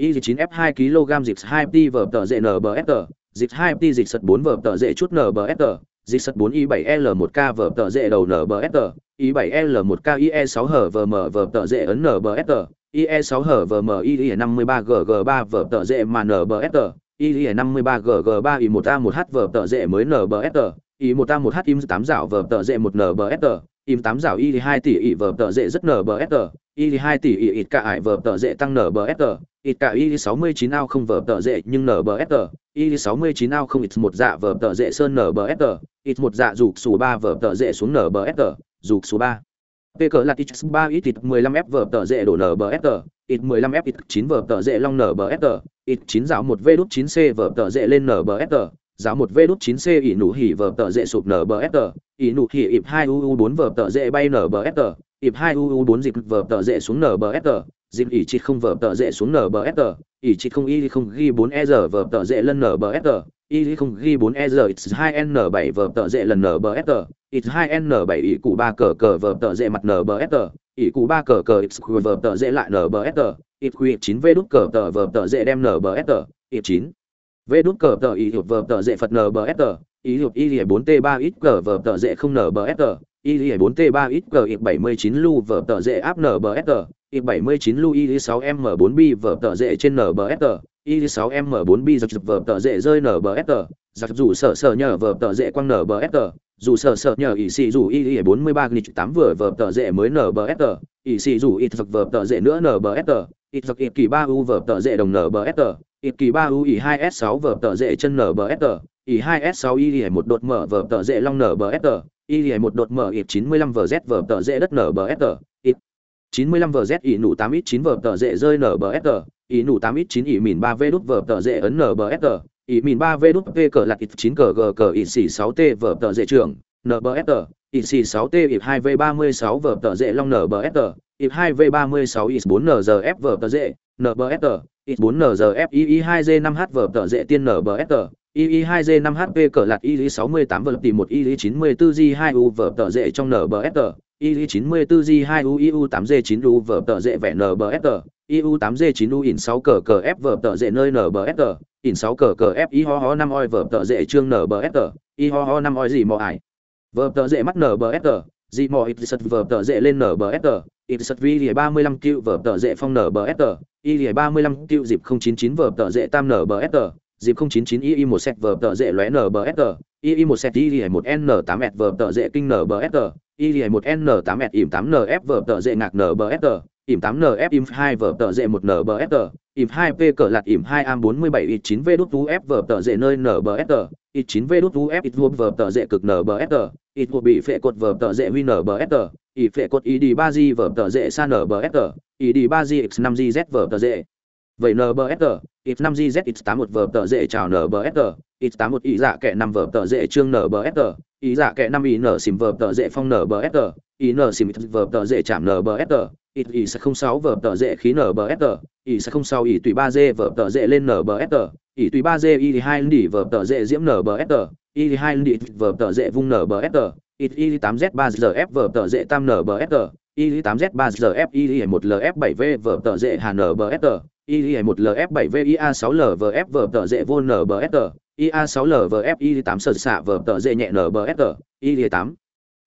I9F2 kg dịch 2T vở tờ dệ NBSG, dịch 2T dịch sật 4 vở tờ dệ chút NBSG, dịch sật 4 i 7 l 1 k vở tờ dễ đầu nbsr i 7 l 1 k ie 6 hở vm vở tờ dễ ấn nbsr ie 6 hở vm ie 53 gg 3 vở tờ dễ mà nbsr ie 53 gg 3 i 1 a 1 h vở tờ dễ mới nbsr i 1 a 1 h im 8 dạo vở tờ dễ 1 nbsr im 8 dạo i 2 tỷ i vở tờ dễ rất nbsr i 2 tỷ i ít cả ải vở tờ dễ tăng nbsr ít cả y 69 ao không vở tờ dễ nhưng nbsr y 69 ao không ít một dạ vở tờ dễ sơn nbsr ít một dạ dục số ba vở tờ dễ xuống nbsr dục số ba. P cỡ là x 3 ít ít 15 f vở tờ dễ đổ nbsr ít 15 f ít 9 vở tờ dễ long nbsr ít 9 giáo 1 v đút 9 c vở tờ dễ lên nbsr giáo 1 v đút 9 c ỉ nụ hỉ vở tờ dễ sụp nbsr ỉ nụ hỉ ịp 2 uu 4 vở tờ dễ bay nbsr ịp hai uu bốn dịp vở tờ dễ xuống nbsr dịp ỉ chịt không vở tờ dễ xuống nbsr ỉ chịt không y không ghi bốn e giờ vở tờ dễ lần nbsr y không ghi bốn e giờ x hai n bảy vở tờ dễ lần nbsr x hai n bảy ỉ cụ ba cờ cờ vở tờ dễ mặt nbsr ỉ cụ ba cờ cờ x vở tờ dễ lại nbsr x quy chín v đút cờ tờ vở tờ dễ đem nbsr x 9 v đút cờ tờ ỉ vở tờ dễ phật nbsr ý hiệp y bốn t ba ít cờ vở tờ dễ không nbsr ILI 4T3 XG 79 Lu vở tờ dễ áp nbsr y 79 lu y 6 m 4 b vở tờ dễ trên nbsr y 6 m 4 b giật vở tờ dễ rơi nbsr giật dù sở sở nhờ vở tờ dễ quăng nbsr dù sở sở nhờ ỷ xì dù y 43 nghịch 8 vừa vở tờ dễ mới nbsr ỷ xì dù ít giật vở tờ dễ nữa nbsr ít giật ít kỳ 3 u vở tờ dễ đồng nbsr ít kỳ 3 u ỷ 2 s 6 vở tờ dễ chân nbsr y 2 s 6 y một đột mở vở tờ dễ long nbsr y một đột mở ít 95 vở z vở tờ dễ đất nbsr ít 95 vở z y nụ 8 ít 9 vở tờ dễ rơi nbsr y nụ 8 ít 9 y mìn 3 v đút vở tờ dễ ấn nbsr y mìn 3 v đút v cờ lạc ít 9 cờ g cờ ỷ xỉ 6 t vở tờ dễ trưởng nbsr ỷ xỉ 6 t y2v36 vở tờ dễ long nbsr ỷ 2 v 36 ỷ 4 nzf vở tờ dễ nbsr ỷ 4 nzf ỷ 2 g 5 h vở tờ dễ tiên nbsr II2G II2G5HP cỡ lạt II68 vật tỷ 1 ii94g2u vở tờ dệ trong NBSR, I94G2U IU8G9U vở tờ dệ vẻ NBSR, IU8G9U in 6 cờ cờ F vở tờ dệ nơi NBSR, in 6 cờ cờ F I ho ho 5 oi vở tờ dệ trương NBSR, I ho ho 5 oi gì mò ải. Vở tờ dệ mắt NBSR, gì mò ít sật vở tờ dệ lên NBSR, ít sật vi 35 cựu vở tờ dệ phong NBFR, y lìa 35 cựu dịp 099 vở tờ dệ tam NBSR dịp 099 ii một set vờ tờ dễ lóe nbsg ii một set ii một n 8 s vờ tờ dễ kinh nbsg ii một n 8 s im 8 nf vờ tờ dễ ngạc nbsr ìm 8 nf im 2 vở tờ dễ một nbsr im 2 p cỡ lạt im 2 am 47 ít 9 v đút f vở tờ dễ nơi nbsr ít 9 v đút f ít vuông vở tờ dễ cực nbsr ít thuộc bị phệ cột vở tờ dễ huy nbsr ít phệ cột id 3 g vở tờ dễ sa nbsr id 3 g x 5 g z vở tờ dễ. Vậy nbsr ít năm gz ít tám một vở tờ dễ chào nbsg ít tám một ý dạ kẻ năm vở tờ dễ chương nbsg ý dạ kẻ năm ý nở xìm vở tờ dễ phong nbsg ý nở xìm vở tờ dễ chạm nbsg ít ý sẽ không sáu vở tờ dễ khí nbsg ý sẽ không sáu ý tùy ba d vở tờ dễ lên nbsg ý tùy ba d ý hai lỉ vở tờ dễ diễm nbsg ý hai lỉ vở tờ dễ vung nbsg ít ý tám z ba giờ f vở tờ dễ tam nbsg ý tám z ba giờ f ý một f bảy v vở tờ dễ hà nbsg IE1LF7VIA6LVFVTZ IA6LVFI8 sở xạ VTZ nhẹ NBST, IE8.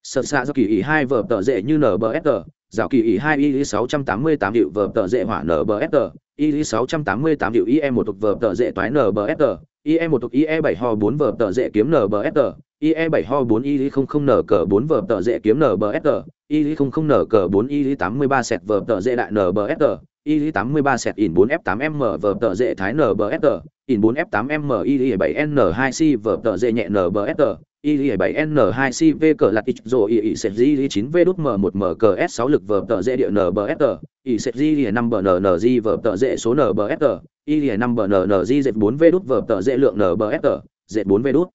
Sở xạ do kỳ I2 VTZ như NBST, dạo kỳ I2 IE688 hiệu VTZ hỏa NBST, IE688 hiệu IE1 thuộc VTZ toái NBST, IE1 thuộc IE7 ho 4 VTZ kiếm NBST, ie 7 ho 4 IE 00 nở cờ 4 vở tợ dễ kiếm nbsr y 00 n cờ 4 IE 83 sẹt vở tợ dễ đại nbsr y 83 sẹt in 4 f 8 m vở tợ dễ thái nbsr in 4 f 8 m IE 7N2C vở tợ dễ nhẹ nbsr y 7 n 2 c v cờ lạt ít rồi y sẹt g 9 v đút m 1 m cờ s 6 lực vở tợ dễ địa nbsr y sẹt g 5 bn n g vở tợ dễ số nbsr y 5 bn n g z 4 v đút vở tợ dễ lượng nbsr z 4 v đút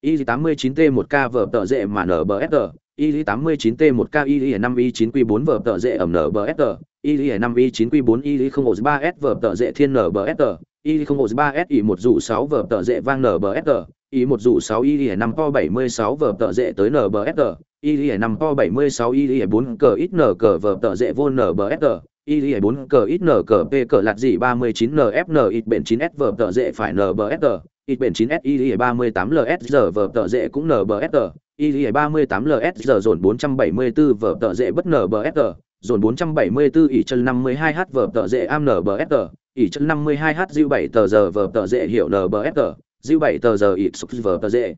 y 89 t 1 k vở tờ dễ mà nbsr y 89 t 1 k y 5 y 9 q 4 vở tờ dễ ẩm nbsr y 5 y 9 q 4 y 0 3 s vở tờ. Dễ thiên nbsr y 0 3 s y 1 dụ 6 vở tờ. Dễ vang nbsr y 1 dụ 6 y 5 po 76 vở tờ dễ tới nbsr y 5 po 76 y 4 cờ ít nở cờ vở tờ dễ vô nbsr y 4 cờ ít n cờ p cờ lạt gì 39 nfn ít bền 9 s vở tờ dễ phải nbsr ít bền 9 s y 38 ls giờ vở tờ dễ cũng nbsr y 38 ls giờ dồn 474 vở tờ dễ bất nbsr dồn 474 ỉ chân 52 h vở tờ dễ am nbsr ỉ chân 52 h diêu 7 tờ giờ vở tờ dễ hiểu nbsr diêu 7 tờ. giờ ỉ sục vở tờ dễ.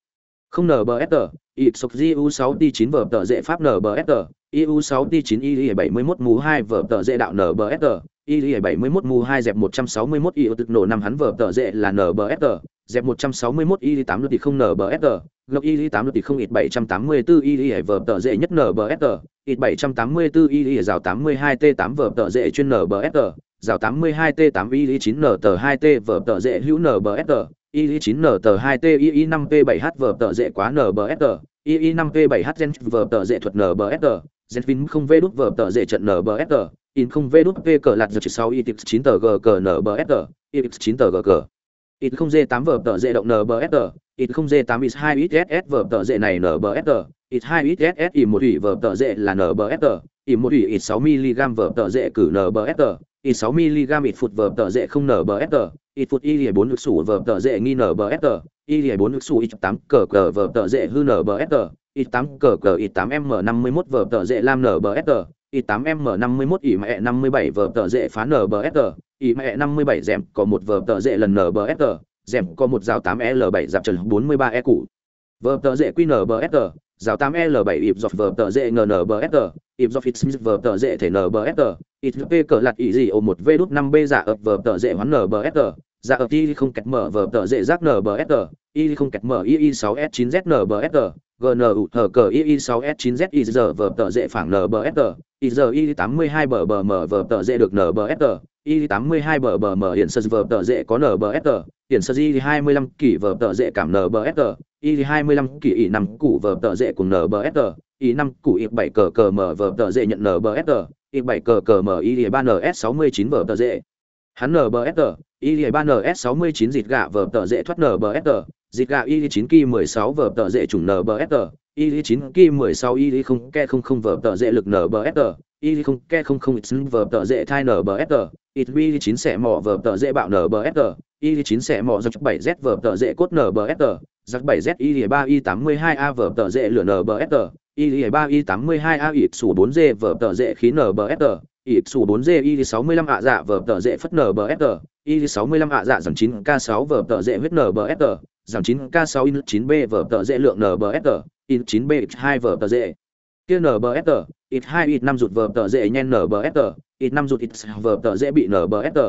không nbsr ỉ sục diêu 6 t 9 vở tờ dễ pháp IU6 T9 IE71 mù 2 vở tờ dễ đạo NBSR, IE71 mù 2 dẹp 161 IU tức nổ năm hắn vở tờ dễ là NBSR, dẹp 161 IE8 lực thì không NBSR, lộc IE8 lực thì không ít 784 IE vở tờ dễ nhất NBSR, ít 784 IE rào 82T8 vở tờ dễ chuyên NBSR, rào 82T8 IE9 n tờ 2T vở tờ dễ hữu NBSR, IE9 n tờ 2T IE5P7H vở tờ dễ quá NBSR, II5P7H Gen vở tờ dễ thuật NBSR, Zenvin không vê đút vở tờ dễ trận NBSR, in không vê đút p cờ lạt giật 6 IX 9 tờ G cờ NBSR, IX 9 tờ G cờ. Ít không dê 8 vở tờ dễ động NBSR, ít không dê 8 is 2 ISS vở tờ dễ này NBSR, It 2 ISS im một thủy vở tờ dễ là NBSR, im một thủy It 6 mg vở tờ dễ cử NBSR, It 6 mg It phụt vở tờ dễ không NBSR, It phụt y 4 lực sủ vở tờ dễ nghi NBSR, y 4 lực sủ ít 8 cờ cờ vở tờ dễ hư NBSR, I8 cờ cờ I8M51 vở tờ dễ lam NBSR, I8M51 ỉ mẹ 57 vở tờ dễ phá NBSR, ỉ mẹ 57 dẹm có một vở tờ dễ lần NBSR, dẹm có một rào 8L7 dạp trần 43E cũ. Vở tờ dễ quy rào 8L7 ịp dọc vở tờ dễ NBSR, ịp dọc fits vở tờ dễ thể NBSR, ít p cờ lạt ỉ gì ô 1 v đút 5B giả dạ ập vở tờ dễ hoán NBSR, giả dạ ập y không kẹt mở vở tờ dễ rác NBSR, y không kẹt mở y 6S9Z NBSR, GNU thở cờ II6S9Z IZ vở tờ dễ phẳng NBSR, IZ I82 bờ bờ mở vở tờ dễ được NBSR, I82 bờ bờ mở hiện sơ vở tờ dễ có NBSR, hiện sơ I25 kỷ vở tờ dễ cảm NBSR, I25 kỷ I 5 củ vở tờ dễ cùng NBSR, I 5 củ I7 cờ cờ mở vở tờ dễ nhận NBSR, I7 cờ cờ mở I3NS69 vở tờ dễ. Hắn NBSR, I3NS69 dịt gạ vở tờ dễ thoát NBSR, dịch gạo y 9 mười 16 vở tờ dễ chủng nbsr y 9 mười 16 y không ke không không vở tờ dễ lực nbsr y không ke không không x vở tờ dễ thai nbsr y 9 sẽ mỏ vở tờ dễ bạo nbsr y 9 sẽ mỏ giặc 7 z vở tờ dễ cốt nbsr giặc 7 z y 3 y 82 a vở tờ dễ lửa nbsr y 3 y 82 a ít sủ bốn d vở tờ dễ khí nbsr ít sủ 4 g y 65 ạ dạ vở tờ dễ phất nbsr y 65 ạ dạ dòng 9 k 6 vở tờ dễ huyết nbsr giảm 9K6 in 9B vở tờ dễ lượng NBSR, in 9B X2 vở tờ dễ. Kia NBSR, X2 X5 rụt vở tờ dễ nhen NBSR, X5 rụt X vở tờ dễ bị NBSR,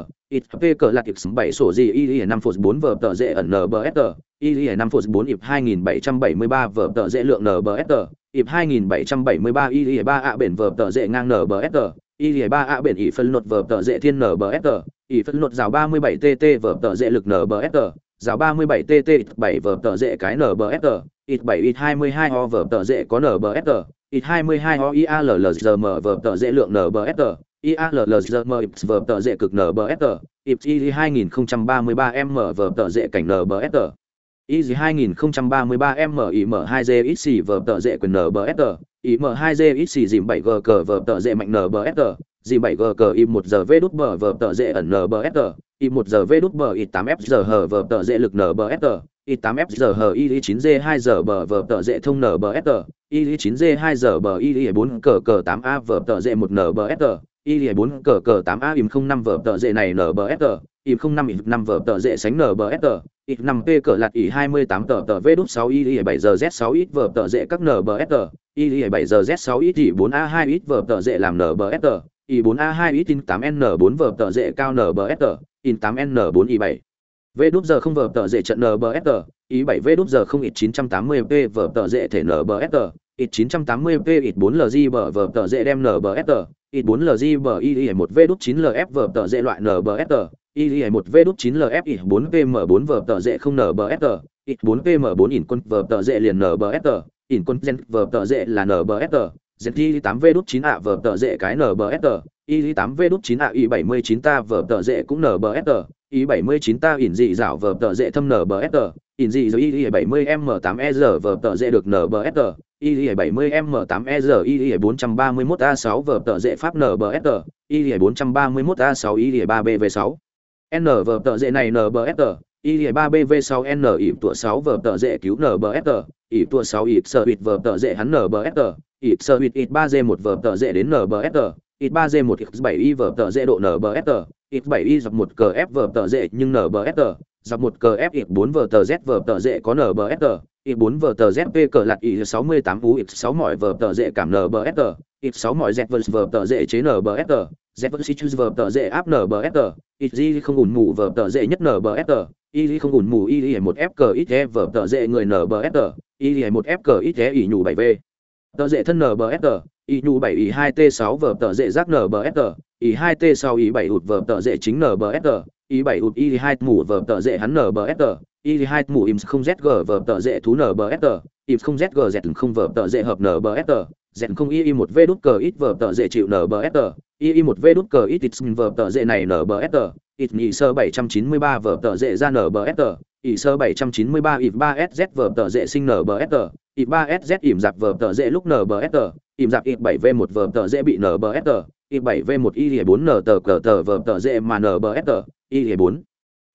P cờ là X7 sổ gì y 5 phột 4 vở tờ dễ ẩn NBSR, y 5 phột 4 ịp 2773 vở tờ dễ lượng NBSR, ịp 2773 y 3 ạ bền vở tờ dễ ngang NBSR, y 3 ạ bền ỉ phân nột vở tờ dễ thiên NBSR, ỉ phân nột rào 37 TT vở tờ dễ lực NBSR, giáo 37 TT 7 vở tờ dễ cái nbfr ít 7 ít 22 o vở tờ dễ có nbfr ít 22 o IALLZM vở tờ dễ lượng nbfr IALLZM vở tờ dễ cực nbfr ít y 2033 m vở tờ dễ cảnh nbfr Y 2033 m IM2G XC vở tờ dễ quyền NBSR, IM2G XC dìm 7G cờ vở tờ dễ mạnh dì 7 g i y 1 giờ v đút bờ vờ tờ dễ ẩn n b nbsg i 1 giờ v đút bờ i 8 f giờ hờ vờ tờ dễ lực n b nbsg i 8 f giờ hờ y 9 g 2 giờ bờ vờ tờ dễ thông n b nbsg y 9 g 2 giờ bờ y 4 cờ cờ 8 a vờ tờ dễ 1 nbsg y 4 cờ cờ 8 a im 05 vờ tờ dễ này n b nbsg y 05 i 5 vờ tờ dễ sánh n b nbsg i 5 p cờ lạt y 28 tờ tờ v đút 6 y 7 giờ z 6 ít vờ tờ dễ các nbsg y 7 giờ z 6 ít y 4 a 2 ít vờ tờ dễ làm n b nbsg i4a2 itin 8n4 vở tợ dễ cao nbsr in 8n4 i7 v đúp giờ không vở tợ dễ trận nbsr i7 v đúp giờ không ít 980p vở tợ dễ thể nbsr ít 980p ít 4lg bờ vở tợ dễ đem nbsr ít 4lg bờ i 1 v đúp 9lf vở tợ dễ loại nbsr i 1 v đúp 9lf ít 4pm4 vở tợ dễ không nbsr ít 4pm4 in quân vở tợ dễ liền nbsr in quân gen vở tợ dễ là nbsr ZT 8 V đúp 9 ạ vở tờ dễ cái NBSR, y 8 v đút 9 a y 79 ta vở tờ dễ cũng nbsr y 79 ta ỉn dị dạo vở tờ dễ thâm nbsr ỉn dị rồi y 70 m 8 e giờ vở tờ dễ được nbsr y 70 m 8 e giờ y 431 a 6 vở tờ dễ pháp nbsr y 431 a 6 y 3 bv 6 n vở tờ dễ này nbsr. y 3 bv 6 n ỉm tụa 6 vở tờ dễ cứu nbsr. ỉm tụa 6 ỉm sơ bịt vở tờ dễ hắn nbsr ít sơ ít ít 3 g 1 vở tờ dễ đến nbfr ít 3 g 1 x 7 y vở tờ dễ độ nbfr ít 7 y dọc một cờ f vở tờ dễ nhưng nbfr dọc một cờ f ít 4 vở tờ z vở tờ dễ có nbfr ít 4 vở tờ zp cờ lạt mươi 68 u ít 6 mọi vở tờ dễ cảm nbfr ít 6 mọi z vở tờ dễ chế nbfr z vở si chus vở tờ dễ áp nbfr ít g không ủn mù vở tờ dễ nhất nbfr y không ủn mù y một f cờ ít e vở tờ dễ người nbfr y một f cờ ít e ỉ nhủ bảy v tờ dễ thân nbsg y nhu 7 y 2 t 6 vở tờ dễ giác nbsg y 2 t 6 y 7 ụt vở tờ dễ chính nbsg y 7 ụt y 2 mù vở tờ dễ hắn nbsg y 2 mù im không zg vở tờ dễ thú nbsg im không zg z không vở tờ dễ hợp nbsg z không y một v đút cờ ít vở tờ dễ chịu nbsg y một v đút cờ ít ít vở tờ dễ này nbsg ít nhị sơ 793 vở tờ dễ ra nở bờ nbfr ỷ sơ 793 ịp 3SZ vở tờ dễ sinh nở bờ NBFR, ịp 3SZ ỉm dạp vở tờ dễ lúc nở bờ NBFR, ỉm dạp ịp 7V1 vở tờ dễ bị nở bờ NBFR, ịp 7V1 y 4 nở tờ cờ tờ vở tờ dễ mà nở bờ NBFR, y 4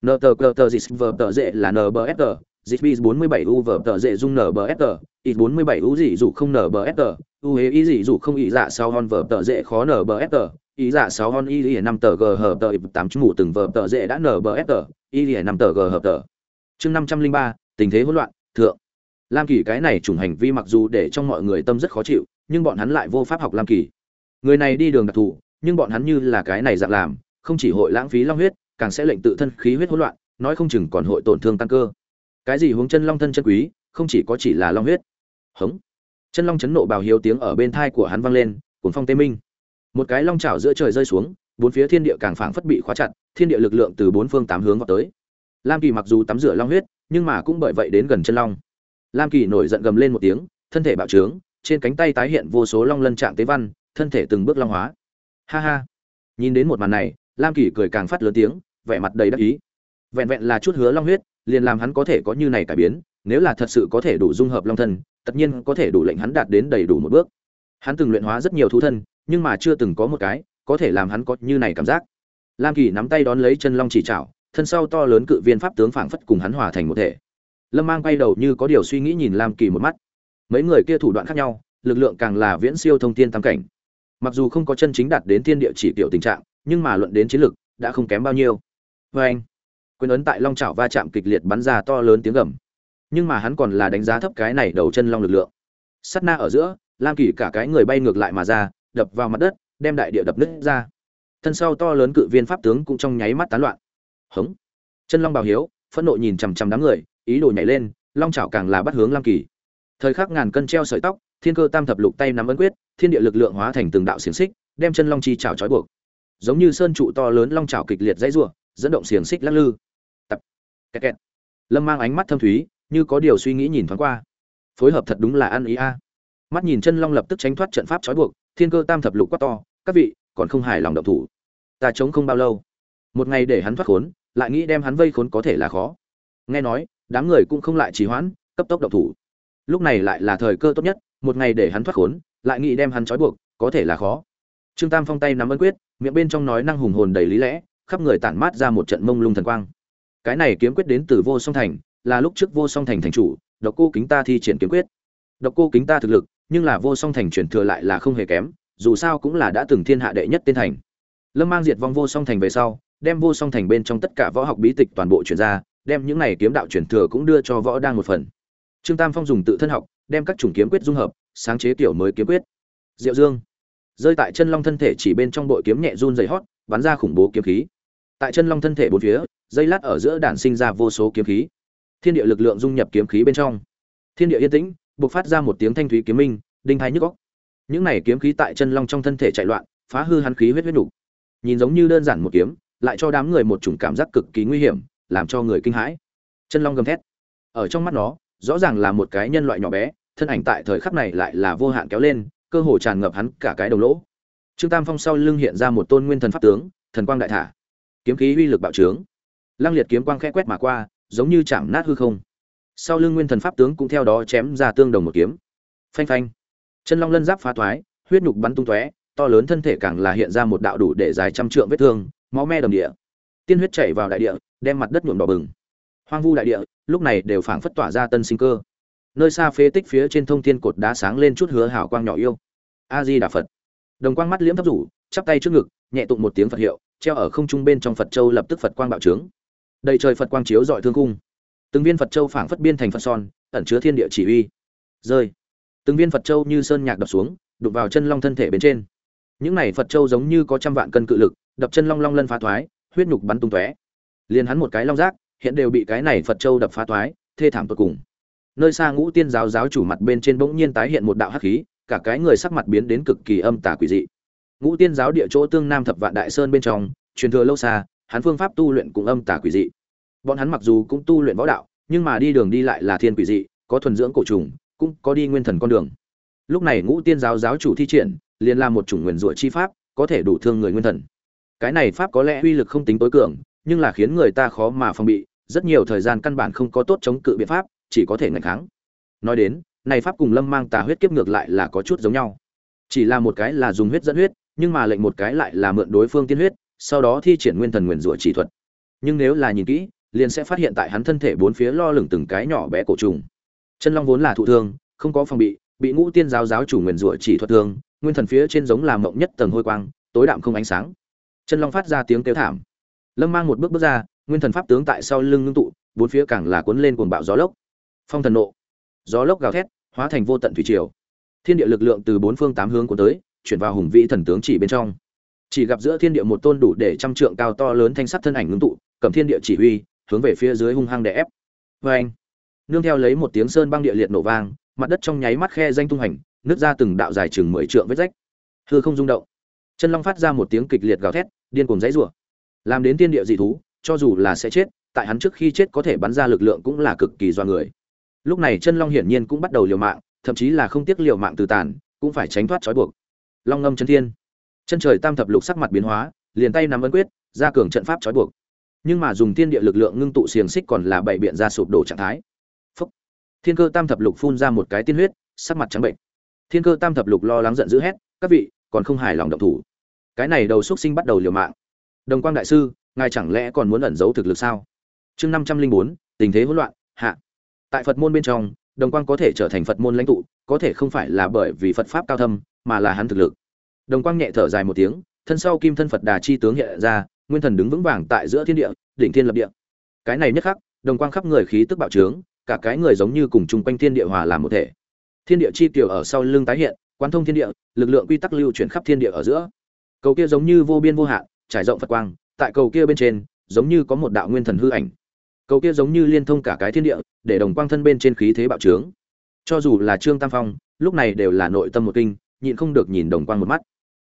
nở tờ cờ tờ dịch vở tờ dễ là nở bờ NBFR, dịch b 47U vở tờ dễ dung nở bờ NBFR, ịp 47U dị dụ không nở bờ NBFR, u hế ý dị dụ không ý dạ sau hon vở tờ dễ khó nở bờ NBFR, ý dạ 6 hon y 5 tờ g hợp tờ ịp 8 mũ từng vở tờ dễ đã nở bờ NBFR, y 5 tờ g hợp tờ chương năm trăm linh ba tình thế hỗn loạn thượng. Lam kỳ cái này chủng hành vi mặc dù để trong mọi người tâm rất khó chịu nhưng bọn hắn lại vô pháp học lam kỳ. Người này đi đường đặc thù nhưng bọn hắn như là cái này dạng làm không chỉ hội lãng phí long huyết càng sẽ lệnh tự thân khí huyết hỗn loạn nói không chừng còn hội tổn thương tăng cơ. Cái gì hướng chân long thân chân quý không chỉ có chỉ là long huyết. Hống. Chân long chấn nộ bào hiếu tiếng ở bên thai của hắn vang lên cuốn phong tê minh một cái long chảo giữa trời rơi xuống, bốn phía thiên địa càng phảng phất bị khóa chặt, thiên địa lực lượng từ bốn phương tám hướng vào tới. Lam kỳ mặc dù tắm rửa long huyết, nhưng mà cũng bởi vậy đến gần chân long. Lam kỳ nổi giận gầm lên một tiếng, thân thể bạo trướng, trên cánh tay tái hiện vô số long lân trạng tế văn, thân thể từng bước long hóa. Ha ha. Nhìn đến một màn này, lam kỳ cười càng phát lớn tiếng, vẻ mặt đầy đắc ý. Vẹn vẹn là chút hứa long huyết, liền làm hắn có thể có như này cải biến, nếu là thật sự có thể đủ dung hợp long thân, tất nhiên có thể đủ lệnh hắn đạt đến đầy đủ một bước. Hắn từng luyện hóa rất nhiều thú thân nhưng mà chưa từng có một cái có thể làm hắn có như này cảm giác. Lam kỳ nắm tay đón lấy chân long chỉ chảo, thân sau to lớn cự viên pháp tướng phảng phất cùng hắn hòa thành một thể. Lâm mang quay đầu như có điều suy nghĩ nhìn lam kỳ một mắt. Mấy người kia thủ đoạn khác nhau, lực lượng càng là viễn siêu thông thiên tam cảnh. Mặc dù không có chân chính đạt đến thiên địa chỉ tiểu tình trạng, nhưng mà luận đến chiến lực, đã không kém bao nhiêu. Vê anh, quyền ấn tại long chảo va chạm kịch liệt bắn ra to lớn tiếng gầm. Nhưng mà hắn còn là đánh giá thấp cái này đầu chân long lực lượng. Sắt na ở giữa, lam kỳ cả cái người bay ngược lại mà ra đập vào mặt đất, đem đại địa đập nứt ra. Thân sau to lớn cự viên pháp tướng cũng trong nháy mắt tán loạn. Hống. Chân long bào hiếu, phẫn nộ nhìn chằm chằm đám người, ý đồ nhảy lên, long chảo càng là bắt hướng lam kỳ. Thời khắc ngàn cân treo sợi tóc, thiên cơ tam thập lục tay nắm ấn quyết, thiên địa lực lượng hóa thành từng đạo xiềng xích, đem chân long chi chảo trói buộc. Giống như sơn trụ to lớn long chảo kịch liệt dãy rủa, dẫn động xiềng xích lắc lư. Tập. Kẹt kẹt. Lâm mang ánh mắt thâm thúy, như có điều suy nghĩ nhìn thoáng qua. Phối hợp thật đúng là ăn ý a. Mắt nhìn chân long lập tức tránh thoát trận pháp trói buộc thiên cơ tam thập lục quá to, các vị còn không hài lòng động thủ. Ta chống không bao lâu. Một ngày để hắn thoát khốn, lại nghĩ đem hắn vây khốn có thể là khó. Nghe nói, đám người cũng không lại trì hoãn, cấp tốc động thủ. Lúc này lại là thời cơ tốt nhất, một ngày để hắn thoát khốn, lại nghĩ đem hắn trói buộc, có thể là khó. Trương tam phong tay nắm ấn quyết, miệng bên trong nói năng hùng hồn đầy lý lẽ, khắp người tản mát ra một trận mông lung thần quang. Cái này kiếm quyết đến từ vô song thành, là lúc trước vô song thành thành chủ, độc cô kính ta thi triển kiếm quyết. Độc cô kính ta thực lực nhưng là vô song thành chuyển thừa lại là không hề kém, dù sao cũng là đã từng thiên hạ đệ nhất tên thành. Lâm mang diệt vong vô song thành về sau, đem vô song thành bên trong tất cả võ học bí tịch toàn bộ chuyển ra, đem những này kiếm đạo truyền thừa cũng đưa cho võ đang một phần. Trương tam phong dùng tự thân học, đem các chủng kiếm quyết dung hợp, sáng chế tiểu mới kiếm quyết. Diệu dương. Rơi tại chân long thân thể chỉ bên trong bội kiếm nhẹ run dày hót, bắn ra khủng bố kiếm khí. Tại chân long thân thể bốn phía, dây lát ở giữa đản sinh ra vô số kiếm khí. Thiên địa lực lượng dung nhập kiếm khí bên trong. Thiên địa yên tĩnh bộc phát ra một tiếng thanh thúy kiếm minh, đinh hai nhức óc. những này kiếm khí tại chân long trong thân thể chạy loạn, phá hư hắn khí huyết huyết đủ. nhìn giống như đơn giản một kiếm, lại cho đám người một chủng cảm giác cực kỳ nguy hiểm, làm cho người kinh hãi. Chân long gầm thét. Ở trong mắt nó, rõ ràng là một cái nhân loại nhỏ bé, thân ảnh tại thời khắc này lại là vô hạn kéo lên, cơ hồ tràn ngập hắn cả cái đầu lỗ. Trương tam phong sau lưng hiện ra một tôn nguyên thần pháp tướng, thần quang đại thả. Kiếm khí uy lực bạo trướng. Lăng liệt kiếm quang khẽ quét mà qua, giống như chạm nát hư không sau lưng nguyên thần pháp tướng cũng theo đó chém ra tương đồng một kiếm. Phanh phanh. Chân long lân giáp phá thoái, huyết nhục bắn tung tóe, to lớn thân thể càng là hiện ra một đạo đủ để dài trăm trượng vết thương, máu me đầm địa. Tiên huyết chảy vào đại địa, đem mặt đất nhuộm đỏ bừng. Hoang vu đại địa, lúc này đều phảng phất tỏa ra tân sinh cơ. Nơi xa phế tích phía trên thông thiên cột đá sáng lên chút hứa hào quang nhỏ yêu. A di đà phật. Đồng quang mắt liễm thấp rủ, chắp tay trước ngực, nhẹ tụng một tiếng phật hiệu, treo ở không trung bên trong phật châu lập tức phật quang bạo trướng. Đầy trời phật quang chiếu dọi thương cung từng viên phật châu phảng phất biên thành phật son, ẩn chứa thiên địa chỉ uy. Rơi. Từng viên phật châu như sơn nhạc đập xuống, đụng vào chân long thân thể bên trên. Những này phật châu giống như có trăm vạn cân cự lực, đập chân long long lân phá thoái, huyết nhục bắn tung tóe. Liền hắn một cái long giác, hiện đều bị cái này phật châu đập phá thoái, thê thảm tột cùng. Nơi xa ngũ tiên giáo giáo chủ mặt bên trên bỗng nhiên tái hiện một đạo hắc khí, cả cái người sắc mặt biến đến cực kỳ âm tà quỷ dị. Ngũ tiên giáo địa chỗ tương nam thập vạn đại sơn bên trong, truyền thừa lâu xa, hắn phương pháp tu luyện cũng âm tà quỷ dị bọn hắn mặc dù cũng tu luyện võ đạo, nhưng mà đi đường đi lại là thiên quỷ dị, có thuần dưỡng cổ trùng, cũng có đi nguyên thần con đường. Lúc này ngũ tiên giáo giáo chủ thi triển, liền làm một chủng nguyên rủa chi pháp, có thể đủ thương người nguyên thần. Cái này pháp có lẽ uy lực không tính tối cường, nhưng là khiến người ta khó mà phòng bị, rất nhiều thời gian căn bản không có tốt chống cự biện pháp, chỉ có thể ngạch kháng. Nói đến, này pháp cùng lâm mang tà huyết kiếp ngược lại là có chút giống nhau. Chỉ là một cái là dùng huyết dẫn huyết, nhưng mà lệnh một cái lại là mượn đối phương tiên huyết, sau đó thi triển nguyên thần nguyền rủa chỉ thuật. Nhưng nếu là nhìn kỹ liền sẽ phát hiện tại hắn thân thể bốn phía lo lửng từng cái nhỏ bé cổ trùng. Chân long vốn là thụ thương, không có phòng bị bị ngũ tiên giáo giáo chủ nguyền rủa chỉ thuật thương, nguyên thần phía trên giống làm mộng nhất tầng hôi quang, tối đạm không ánh sáng. Chân long phát ra tiếng kêu thảm. Lâm mang một bước bước ra, nguyên thần pháp tướng tại sau lưng ngưng tụ, bốn phía càng là cuốn lên cuồng bạo gió lốc. Phong thần nộ. Gió lốc gào thét, hóa thành vô tận thủy triều. Thiên địa lực lượng từ bốn phương tám hướng cuốn tới, chuyển vào hùng vĩ thần tướng chỉ bên trong. Chỉ gặp giữa thiên địa một tôn đủ để trăm trượng cao to lớn thanh sắt thân ảnh ngưng tụ, cầm thiên địa chỉ huy hướng về phía dưới hung hăng đè ép. Vê anh, nương theo lấy một tiếng sơn băng địa liệt nổ vang, mặt đất trong nháy mắt khe danh tung hành, nứt ra từng đạo dài chừng mười trượng vết rách. Hư không rung động. Chân long phát ra một tiếng kịch liệt gào thét, điên cuồng giãy giụa. làm đến tiên địa dị thú, cho dù là sẽ chết, tại hắn trước khi chết có thể bắn ra lực lượng cũng là cực kỳ do người. Lúc này chân long hiển nhiên cũng bắt đầu liều mạng, thậm chí là không tiếc liều mạng từ tàn, cũng phải tránh thoát trói buộc. Long ngâm chân thiên. Chân trời tam thập lục sắc mặt biến hóa, liền tay nắm ấn quyết, ra cường trận pháp trói buộc nhưng mà dùng thiên địa lực lượng ngưng tụ xiềng xích còn là bảy biện ra sụp đổ trạng thái. Phúc. thiên cơ tam thập lục phun ra một cái tiên huyết, sắc mặt trắng bệnh. Thiên cơ tam thập lục lo lắng giận dữ hét, các vị, còn không hài lòng động thủ. Cái này đầu xuất sinh bắt đầu liều mạng. Đồng quang đại sư, ngài chẳng lẽ còn muốn ẩn giấu thực lực sao? Chương năm trăm linh bốn, tình thế hỗn loạn, hạ. Tại phật môn bên trong, đồng quang có thể trở thành phật môn lãnh tụ, có thể không phải là bởi vì phật pháp cao thâm, mà là hắn thực lực. Đồng quang nhẹ thở dài một tiếng, thân sau kim thân phật đà chi tướng hiện ra nguyên thần đứng vững vàng tại giữa thiên địa, đỉnh thiên lập địa. Cái này nhất khắc, đồng quang khắp người khí tức bạo trướng, cả cái người giống như cùng chung quanh thiên địa hòa làm một thể. Thiên địa chi tiểu ở sau lưng tái hiện quan thông thiên địa, lực lượng quy tắc lưu chuyển khắp thiên địa ở giữa. Cầu kia giống như vô biên vô hạn, trải rộng phật quang, tại cầu kia bên trên, giống như có một đạo nguyên thần hư ảnh. Cầu kia giống như liên thông cả cái thiên địa, để đồng quang thân bên trên khí thế bạo trướng. Cho dù là trương tam phong, lúc này đều là nội tâm một kinh, nhịn không được nhìn đồng quang một mắt.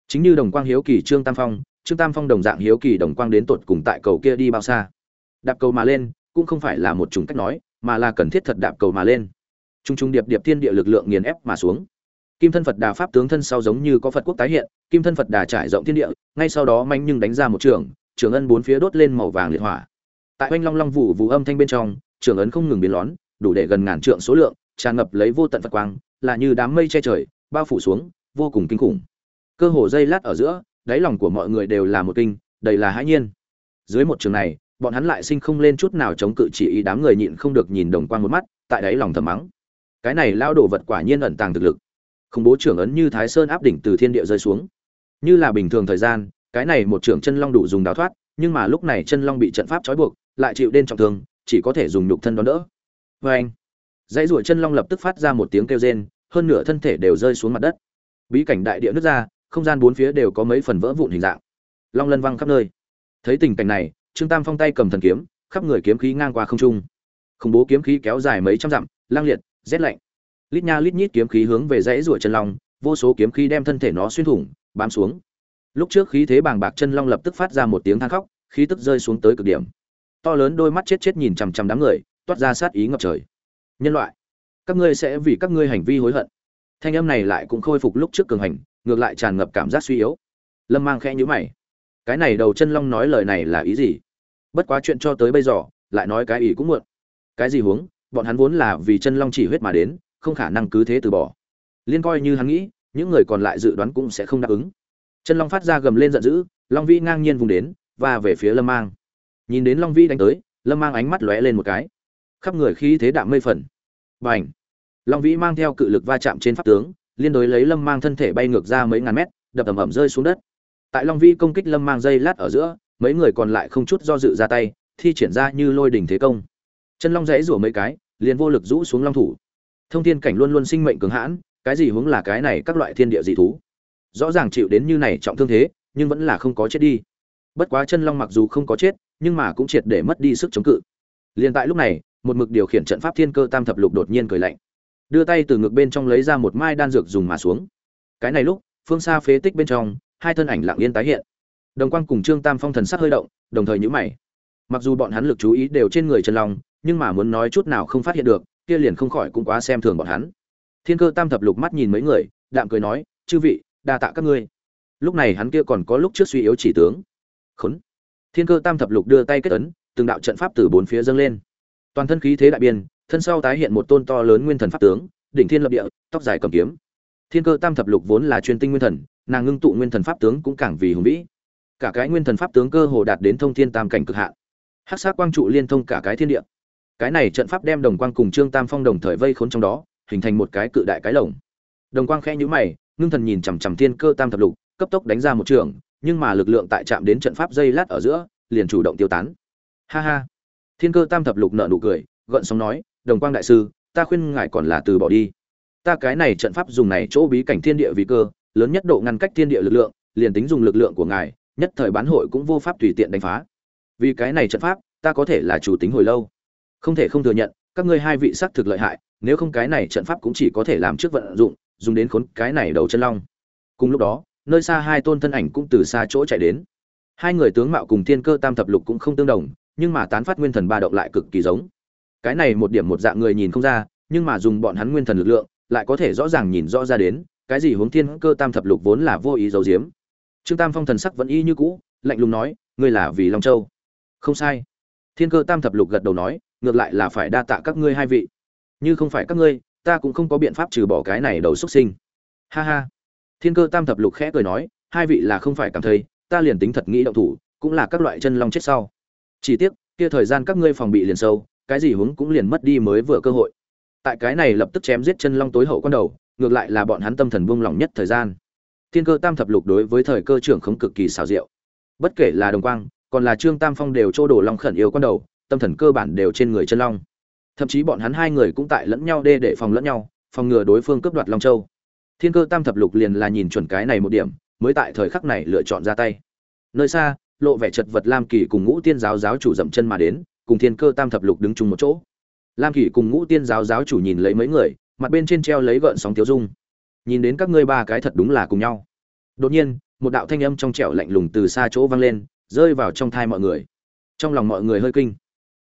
Chính như đồng quang hiếu kỳ trương tam phong trương tam phong đồng dạng hiếu kỳ đồng quang đến tột cùng tại cầu kia đi bao xa. Đạp cầu mà lên, cũng không phải là một chủng cách nói, mà là cần thiết thật đạp cầu mà lên. T r u n g t r u n g điệp điệp thiên địa lực lượng nghiền ép mà xuống. Kim thân phật đà pháp tướng thân sau giống như có phật quốc tái hiện, kim thân phật đà trải rộng thiên địa, ngay sau đó manh nhưng đánh ra một trường trường ân bốn phía đốt lên màu vàng liệt hỏa. Tại oanh long long vụ vụ âm thanh bên trong, trường ấn không ngừng biến lón, đủ để gần ngàn trượng số lượng, tràn ngập lấy vô tận phật quang, là như đám mây che trời, bao phủ xuống, vô cùng kinh khủng. Cơ hồ dây lát ở giữa đáy lòng của mọi người đều là một kinh, đầy là hãi nhiên. Dưới một trường này, bọn hắn lại sinh không lên chút nào chống cự chỉ ý đám người nhịn không được nhìn đồng quan một mắt, tại đáy lòng thầm mắng. Cái này lao đổ vật quả nhiên ẩn tàng thực lực. Khủng bố trưởng ấn như thái sơn áp đỉnh từ thiên địa rơi xuống. Như là bình thường thời gian, cái này một trưởng chân long đủ dùng đào thoát, nhưng mà lúc này chân long bị trận pháp trói buộc, lại chịu đen trọng thương, chỉ có thể dùng nhục thân đón đỡ. Vê anh, dãy ruổi chân long lập tức phát ra một tiếng kêu rên, hơn nửa thân thể đều rơi xuống mặt đất. Bí cảnh đại địa nước ra không gian bốn phía đều có mấy phần vỡ vụn hình dạng. Long lân văng khắp nơi. Thấy tình cảnh này, trương tam phong tay cầm thần kiếm, khắp người kiếm khí ngang qua không trung. Khủng bố kiếm khí kéo dài mấy trăm dặm, lang liệt, rét lạnh. Lít nha lít nhít kiếm khí hướng về dãy ruột chân long, vô số kiếm khí đem thân thể nó xuyên thủng, bám xuống. Lúc trước khí thế bàng bạc chân long lập tức phát ra một tiếng than khóc, khí tức rơi xuống tới cực điểm. To lớn đôi mắt chết chết nhìn chằm chằm đám người, toát ra sát ý ngập trời. Nhân loại, các ngươi sẽ vì các ngươi hành vi hối hận. Thanh âm này lại cũng khôi phục lúc trước cường hành ngược lại tràn ngập cảm giác suy yếu. Lâm mang khẽ nhữ mày. Cái này đầu chân long nói lời này là ý gì? Bất quá chuyện cho tới bây giờ, lại nói cái ý cũng muộn. Cái gì huống? Bọn hắn vốn là vì chân long chỉ huyết mà đến, không khả năng cứ thế từ bỏ. Liên coi như hắn nghĩ, những người còn lại dự đoán cũng sẽ không đáp ứng. Chân long phát ra gầm lên giận dữ, long vĩ ngang nhiên vùng đến và về phía lâm mang. Nhìn đến long vĩ đánh tới, lâm mang ánh mắt lóe lên một cái. Khắp người khí thế đạm mây phần. B à n h long vĩ mang theo cự lực va chạm trên pháp tướng liên đối lấy lâm mang thân thể bay ngược ra mấy ngàn mét, đập ầm ầm rơi xuống đất. Tại long vi công kích lâm mang dây lát ở giữa, mấy người còn lại không chút do dự ra tay, thi triển ra như lôi đỉnh thế công. Chân long rẽ rủa mấy cái, liền vô lực rũ xuống long thủ. Thông thiên cảnh luôn luôn sinh mệnh cường hãn, cái gì hướng là cái này các loại thiên địa dị thú. Rõ ràng chịu đến như này trọng thương thế, nhưng vẫn là không có chết đi. Bất quá chân long mặc dù không có chết, nhưng mà cũng triệt để mất đi sức chống cự. Liền tại lúc này, một mực điều khiển trận pháp thiên cơ tam thập lục đột nhiên cười lạnh đưa tay từ ngực bên trong lấy ra một mai đan dược dùng mà xuống. Cái này lúc, phương xa phế tích bên trong, hai thân ảnh lặng yên tái hiện. Đồng quang cùng trương tam phong thần sắc hơi động, đồng thời nhữ mày. Mặc dù bọn hắn lực chú ý đều trên người trần long, nhưng mà muốn nói chút nào không phát hiện được, kia liền không khỏi cũng quá xem thường bọn hắn. Thiên cơ tam thập lục mắt nhìn mấy người, đạm cười nói, chư vị, đa tạ các ngươi. Lúc này hắn kia còn có lúc trước suy yếu chỉ tướng. Khốn. Thiên cơ tam thập lục đưa tay kết ấn, từng đạo trận pháp từ bốn phía dâng lên. Toàn thân khí thế đại biên thân sau tái hiện một tôn to lớn nguyên thần pháp tướng, đỉnh thiên lập địa, tóc dài cầm kiếm. Thiên cơ tam thập lục vốn là chuyên tinh nguyên thần, nàng ngưng tụ nguyên thần pháp tướng cũng càng vì hùng vĩ. Cả cái nguyên thần pháp tướng cơ hồ đạt đến thông thiên tam cảnh cực hạn. Hắc sát quang trụ liên thông cả cái thiên địa. Cái này trận pháp đem đồng quang cùng trương tam phong đồng thời vây khốn trong đó, hình thành một cái cự đại cái lồng. Đồng quang khẽ nhíu mày, ngưng thần nhìn chằm chằm thiên cơ tam thập lục, cấp tốc đánh ra một trường, nhưng mà lực lượng tại chạm đến trận pháp dây lát ở giữa, liền chủ động tiêu tán. Ha ha. Thiên cơ tam thập lục nợ nụ cười, gợn sóng nói đồng quang đại sư, ta khuyên ngài còn là từ bỏ đi. Ta cái này trận pháp dùng này chỗ bí cảnh thiên địa vì cơ, lớn nhất độ ngăn cách thiên địa lực lượng, liền tính dùng lực lượng của ngài, nhất thời bán hội cũng vô pháp tùy tiện đánh phá. Vì cái này trận pháp, ta có thể là chủ tính hồi lâu. Không thể không thừa nhận, các ngươi hai vị sắc thực lợi hại, nếu không cái này trận pháp cũng chỉ có thể làm trước vận dụng, dùng đến khốn cái này đầu chân long. Cùng lúc đó, nơi xa hai tôn thân ảnh cũng từ xa chỗ chạy đến. Hai người tướng mạo cùng thiên cơ tam thập lục cũng không tương đồng, nhưng mà tán phát nguyên thần ba động lại cực kỳ giống cái này một điểm một dạng người nhìn không ra, nhưng mà dùng bọn hắn nguyên thần lực lượng, lại có thể rõ ràng nhìn rõ ra đến, cái gì hướng thiên cơ tam thập lục vốn là vô ý giấu giếm. Trương tam phong thần sắc vẫn y như cũ, lạnh lùng nói, ngươi là vì long châu? Không sai. Thiên cơ tam thập lục gật đầu nói, ngược lại là phải đa tạ các ngươi hai vị. Như không phải các ngươi, ta cũng không có biện pháp trừ bỏ cái này đầu xuất sinh. Ha ha. Thiên cơ tam thập lục khẽ cười nói, hai vị là không phải cảm thấy, ta liền tính thật nghĩ động thủ, cũng là các loại chân long chết sau. Chỉ tiếc, kia thời gian các ngươi phòng bị liền sâu cái gì hướng cũng liền mất đi mới vừa cơ hội. Tại cái này lập tức chém giết chân long tối hậu con đầu, ngược lại là bọn hắn tâm thần buông lỏng nhất thời gian. Thiên cơ tam thập lục đối với thời cơ trưởng không cực kỳ xảo diệu. Bất kể là đồng quang, còn là trương tam phong đều trô đổ long khẩn yêu con đầu, tâm thần cơ bản đều trên người chân long. Thậm chí bọn hắn hai người cũng tại lẫn nhau đê để phòng lẫn nhau, phòng ngừa đối phương cướp đoạt long châu. Thiên cơ tam thập lục liền là nhìn chuẩn cái này một điểm, mới tại thời khắc này lựa chọn ra tay. Nơi xa, lộ vẻ chật vật lam kỳ cùng ngũ tiên giáo giáo chủ dậm chân mà đến cùng thiên cơ tam thập lục đứng chung một chỗ. Lam kỳ cùng ngũ tiên giáo giáo chủ nhìn lấy mấy người, mặt bên trên treo lấy gợn sóng tiếu dung. Nhìn đến các ngươi ba cái thật đúng là cùng nhau. Đột nhiên, một đạo thanh âm trong trẻo lạnh lùng từ xa chỗ vang lên, rơi vào trong thai mọi người. Trong lòng mọi người hơi kinh.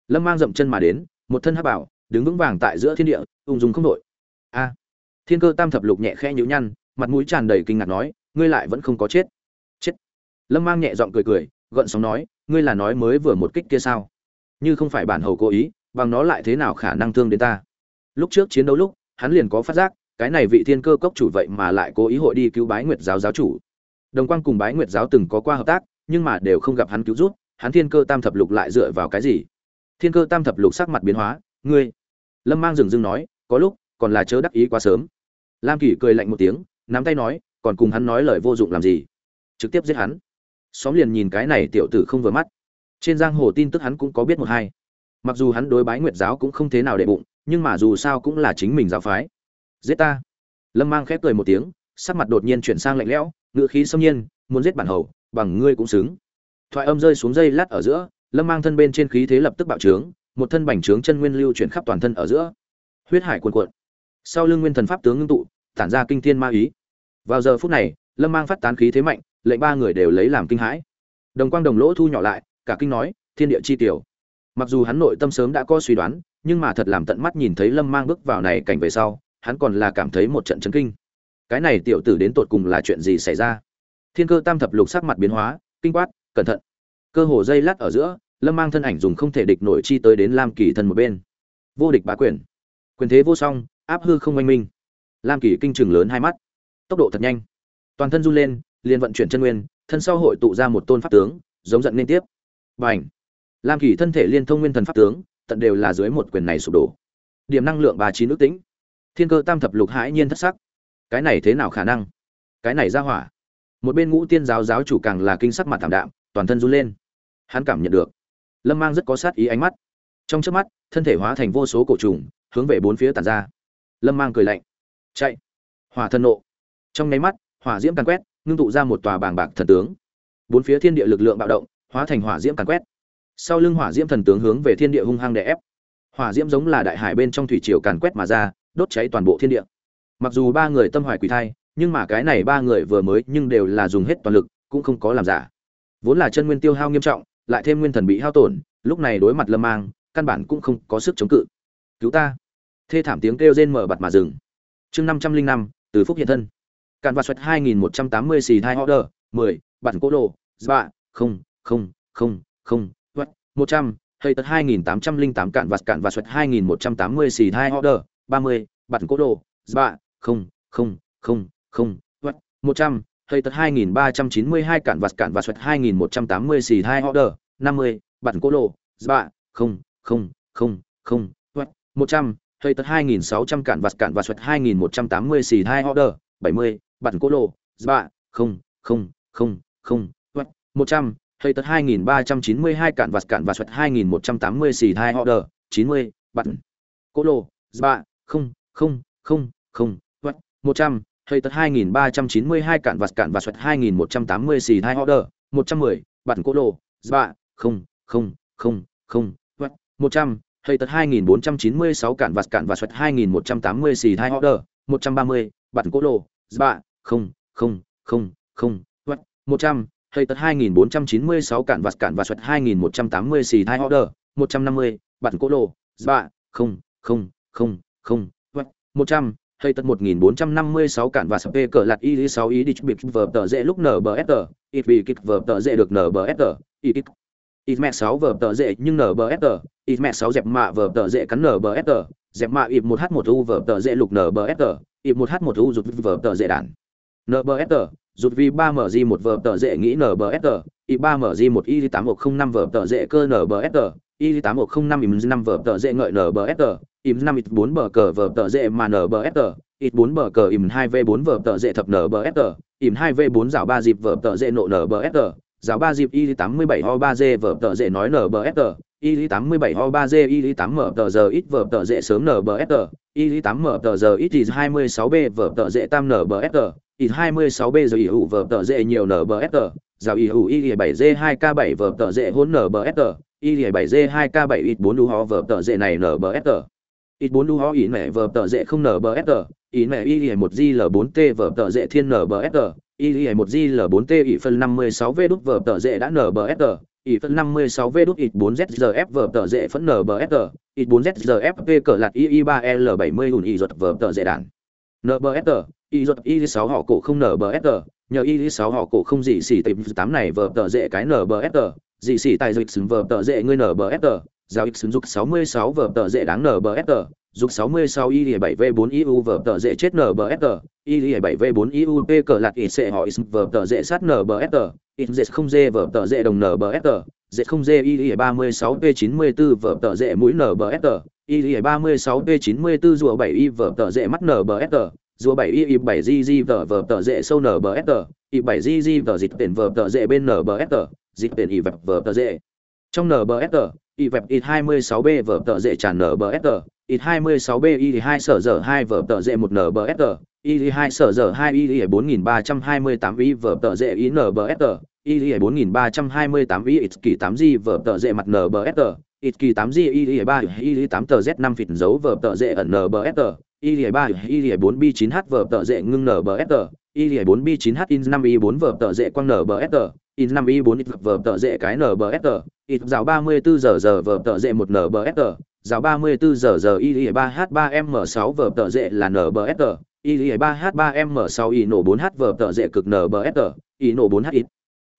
Lâm mang dậm chân mà đến, một thân hắc bảo, đứng vững vàng tại giữa thiên địa, ung dung không đội a! Thiên cơ tam thập lục nhẹ khẽ nhíu nhăn, mặt mũi tràn đầy kinh ngạc nói, ngươi lại vẫn không có chết. Chết. Lâm mang nhẹ giọng cười cười, gợn sóng nói, ngươi là nói mới vừa một kích kia sao? Như không phải bản hầu cố ý, bằng nó lại thế nào khả năng thương đến ta? Lúc trước chiến đấu lúc, hắn liền có phát giác, cái này vị thiên cơ cốc chủ vậy mà lại cố ý hội đi cứu bái nguyệt giáo giáo chủ. Đồng quang cùng bái nguyệt giáo từng có qua hợp tác, nhưng mà đều không gặp hắn cứu rút hắn thiên cơ tam thập lục lại dựa vào cái gì? Thiên cơ tam thập lục sắc mặt biến hóa, ngươi? Lâm mang dừng dưng nói, có lúc, còn là chớ đắc ý quá sớm. Lam kỷ cười lạnh một tiếng, nắm tay nói, còn cùng hắn nói lời vô dụng làm gì? Trực tiếp giết hắn. Xóm liền nhìn cái này tiểu tử không vừa mắt trên giang hồ tin tức hắn cũng có biết một hai. Mặc dù hắn đối bái nguyệt giáo cũng không thế nào để bụng, nhưng mà dù sao cũng là chính mình giáo phái. Giết ta. Lâm mang khép cười một tiếng, sắc mặt đột nhiên chuyển sang lạnh lẽo ngự khí xâm nhiên, muốn giết bản hầu, bằng ngươi cũng xứng. Thoại âm rơi xuống dây lát ở giữa, lâm mang thân bên trên khí thế lập tức bạo trướng, một thân bành trướng chân nguyên lưu chuyển khắp toàn thân ở giữa. Huyết hải cuồn cuộn. Sau lưng nguyên thần pháp tướng ngưng tụ, tản ra kinh thiên ma ý. Vào giờ phút này, lâm mang phát tán khí thế mạnh, lệnh ba người đều lấy làm kinh hãi. Đồng quang đồng lỗ thu nhỏ lại cả kinh nói, thiên địa chi tiểu. Mặc dù hắn nội tâm sớm đã có suy đoán, nhưng mà thật làm tận mắt nhìn thấy lâm mang bước vào này cảnh về sau, hắn còn là cảm thấy một trận chấn kinh. Cái này tiểu tử đến tột cùng là chuyện gì xảy ra? Thiên cơ tam thập lục sắc mặt biến hóa, kinh quát, cẩn thận. Cơ hồ dây lát ở giữa, lâm mang thân ảnh dùng không thể địch nổi chi tới đến lam kỳ thân một bên. Vô địch bá quyền. Quyền thế vô song, áp hư không oanh minh. Lam kỳ kinh trường lớn hai mắt. Tốc độ thật nhanh. Toàn thân run lên, liền vận chuyển chân nguyên, thân sau hội tụ ra một tôn pháp tướng, giống giận liên tiếp và lam kỳ thân thể liên thông nguyên thần pháp tướng, tận đều là dưới một quyền này sụp đổ. Điểm năng lượng ba chín ước tính thiên cơ tam thập lục hãi nhiên thất sắc. Cái này thế nào khả năng? Cái này ra hỏa. Một bên ngũ tiên giáo giáo chủ càng là kinh sắc mặt thảm đạm, toàn thân run lên. Hắn cảm nhận được. Lâm mang rất có sát ý ánh mắt. Trong trước mắt, thân thể hóa thành vô số cổ trùng, hướng về bốn phía tàn ra. Lâm mang cười lạnh. Chạy. Hỏa thân nộ. Trong nháy mắt, hỏa diễm càn quét, ngưng tụ ra một tòa bàng bạc thần tướng. Bốn phía thiên địa lực lượng bạo động hóa thành hỏa diễm càn quét. Sau lưng hỏa diễm thần tướng hướng về thiên địa hung hăng đè ép. Hỏa diễm giống là đại hải bên trong thủy triều càn quét mà ra, đốt cháy toàn bộ thiên địa. Mặc dù ba người tâm hoài quỷ thai, nhưng mà cái này ba người vừa mới nhưng đều là dùng hết toàn lực, cũng không có làm giả. Vốn là chân nguyên tiêu hao nghiêm trọng, lại thêm nguyên thần bị hao tổn, lúc này đối mặt lâm mang, căn bản cũng không có sức chống cự. Cứu ta! Thê thảm tiếng kêu rên mở bặt mà dừng. Chương năm trăm linh năm, từ phúc hiện thân. Càn vạt xoẹt hai nghìn một trăm tám mươi xì hai order mười, bản cỗ lộ dạ không không không không vắt một trăm hay tật hai nghìn tám trăm linh tám cạn vạt cạn và xoẹt hai nghìn một trăm tám mươi xì hai order ba mươi bản cố lộ ba không không không không vắt một trăm hay tật hai nghìn ba trăm chín mươi hai cạn vạt cạn và xoẹt hai nghìn một trăm tám mươi xì hai order năm mươi bản cố lộ ba không không không không vắt một trăm hay tật 2600 cản vạt cản và suất 2180 xì hai order, 70, bản cố lô, ba, không, không, không, không, một trăm hay tật 2392 cản vạt cản và suất 2180 xì thai order, 90, bạn. Cô lô, ba, không, không, không, không, vật, 100, hay tật 2392 cản vạt cản và suất 2180 xì thai order, 110, bạn cô lô, ba, không, không, không, không, vật, 100, hay tật 2496 cản vạt cản và suất 2180 xì thai order, 130, bạn cố lô, ba, không, không, không, không, vật, 100, hay tật 2496 cản vạt cản và suất 2180 xì thai order, 150, bản cỗ lộ, dạ, không, không, không, không, what, 100, hay tật 1456 cản và sập cờ lạt y 6 ý đi biệt vở tờ dễ lúc nở bờ sờ ít vì kịch vở tờ dễ được nbsr, ít kịch ít mẹ sáu vở tờ dễ nhưng nở bờ sờ ít mẹ sáu dẹp mạ vở tờ dễ cắn nở bờ sờ dẹp mạ ít một h một u vở tờ dễ lục nở bờ sờ ít một h một u rụt vở tờ dễ đàn sờ rụt vì ba mg một vở tờ dễ nghĩ nbsr y ba mg một y tám một không năm vở tờ dễ cơ nbsr y tám một không năm im năm vở tờ dễ ngợi nbsr im năm ít bốn bờ cờ vở tờ dễ mà nbsr ít bốn bờ cờ im hai v bốn vở tờ dễ thập nbsr im hai v bốn rào ba dịp vở tờ dễ nộ nbsr giáo ba dịp y tám mươi bảy ho ba g vở tờ dễ nói nbsr y tám mươi bảy ho ba g y tám mở tờ giờ ít vở tờ dễ sớm nbsr y tám mở tờ giờ ít thì hai mươi sáu b vở tờ dễ tam nbsr ít hai mươi sáu b giờ y hữu vở tờ dễ nhiều nbsr giáo y hữu y bảy g hai k bảy vở tờ dễ hôn nbsr y bảy g hai k bảy ít bốn đu ho vở tờ dễ này nbsr ít bốn đu ho ý mẹ vở tờ dễ không nbsr ý mẹ y một g l bốn t vở tờ dễ thiên nbsr y một g l 4 t ý phân 56 v đút vở tờ dễ đã nbsr Ý phân 56 v đút ít 4 zf vở tờ dễ phấn nbsr ít 4 zf v cờ lạt y 3 l 70 hùn y ruột vở tờ dễ đàn nbsr y ruột, y 6 họ cổ không nở nbsr nhờ y 6 họ cổ không gì xỉ tìm 8 này vở tờ dễ cái nbsr dị xỉ tài dịch vở tờ dễ ngươi nbsr giao x dục 66 vở tờ dễ đáng nở nbsr dục 66 y 7 v 4 iu vở tờ dễ chết nbsr y 7 v 4 iu p cờ lạt ít họ is vở tờ dễ sát nbsr ít dệt không dê vở tờ dễ đồng nbsr dệt không dê y 36 p 94 vở tờ dễ mũi nbsr y 36 p 94 rùa 7 y vở tờ dễ mắt nbsr dù bảy y y bảy gg vờ vờ, tờ, dễ, sâu nở bờ s tờ. Y bảy gg vờ, dịch tiền, vờ, tờ, dễ, bên nở bờ s tờ. Dịch tiền y vẹp, vờ, tờ, dễ. Trong nở bờ s tờ y vẹp y hai mươi sáu b, vờ, tờ, dễ, tràn nở bờ s tờ. Y hai mươi sáu b y hai sở giờ hai, vờ, tờ, dễ, một nở bờ s tờ. Y hai sở giờ hai y bốn nghìn ba trăm hai mươi tám y vờ, tờ, dễ y nở bờ s tờ. Y bốn nghìn ba trăm hai mươi tám y ít kỳ tám g vờ, tờ, dễ, mặt nở bờ s tờ. Ít kỳ tám g y ba y tám, tờ, z năm, phịt dấu, vờ, tờ, dễ, ẩn nở bờ s tờ y 3 y 4 b 9 h vở tờ dễ ngưng nở bờ sờ, y 4 b 9 h in 5 y 4 vở tờ nở bờ sờ in 5 y 4 ít vở tờ dễ cái nở bờ sờ, ít giáo 34 giờ giờ vở tờ dễ 1 nbsr giáo 34 giờ giờ y 3 h 3 m 6 vở tờ dễ là nở bờ sờ, y 3 h 3 m 6 y nổ 4 h vở tờ dễ cực nở nbsr y nổ 4 h ít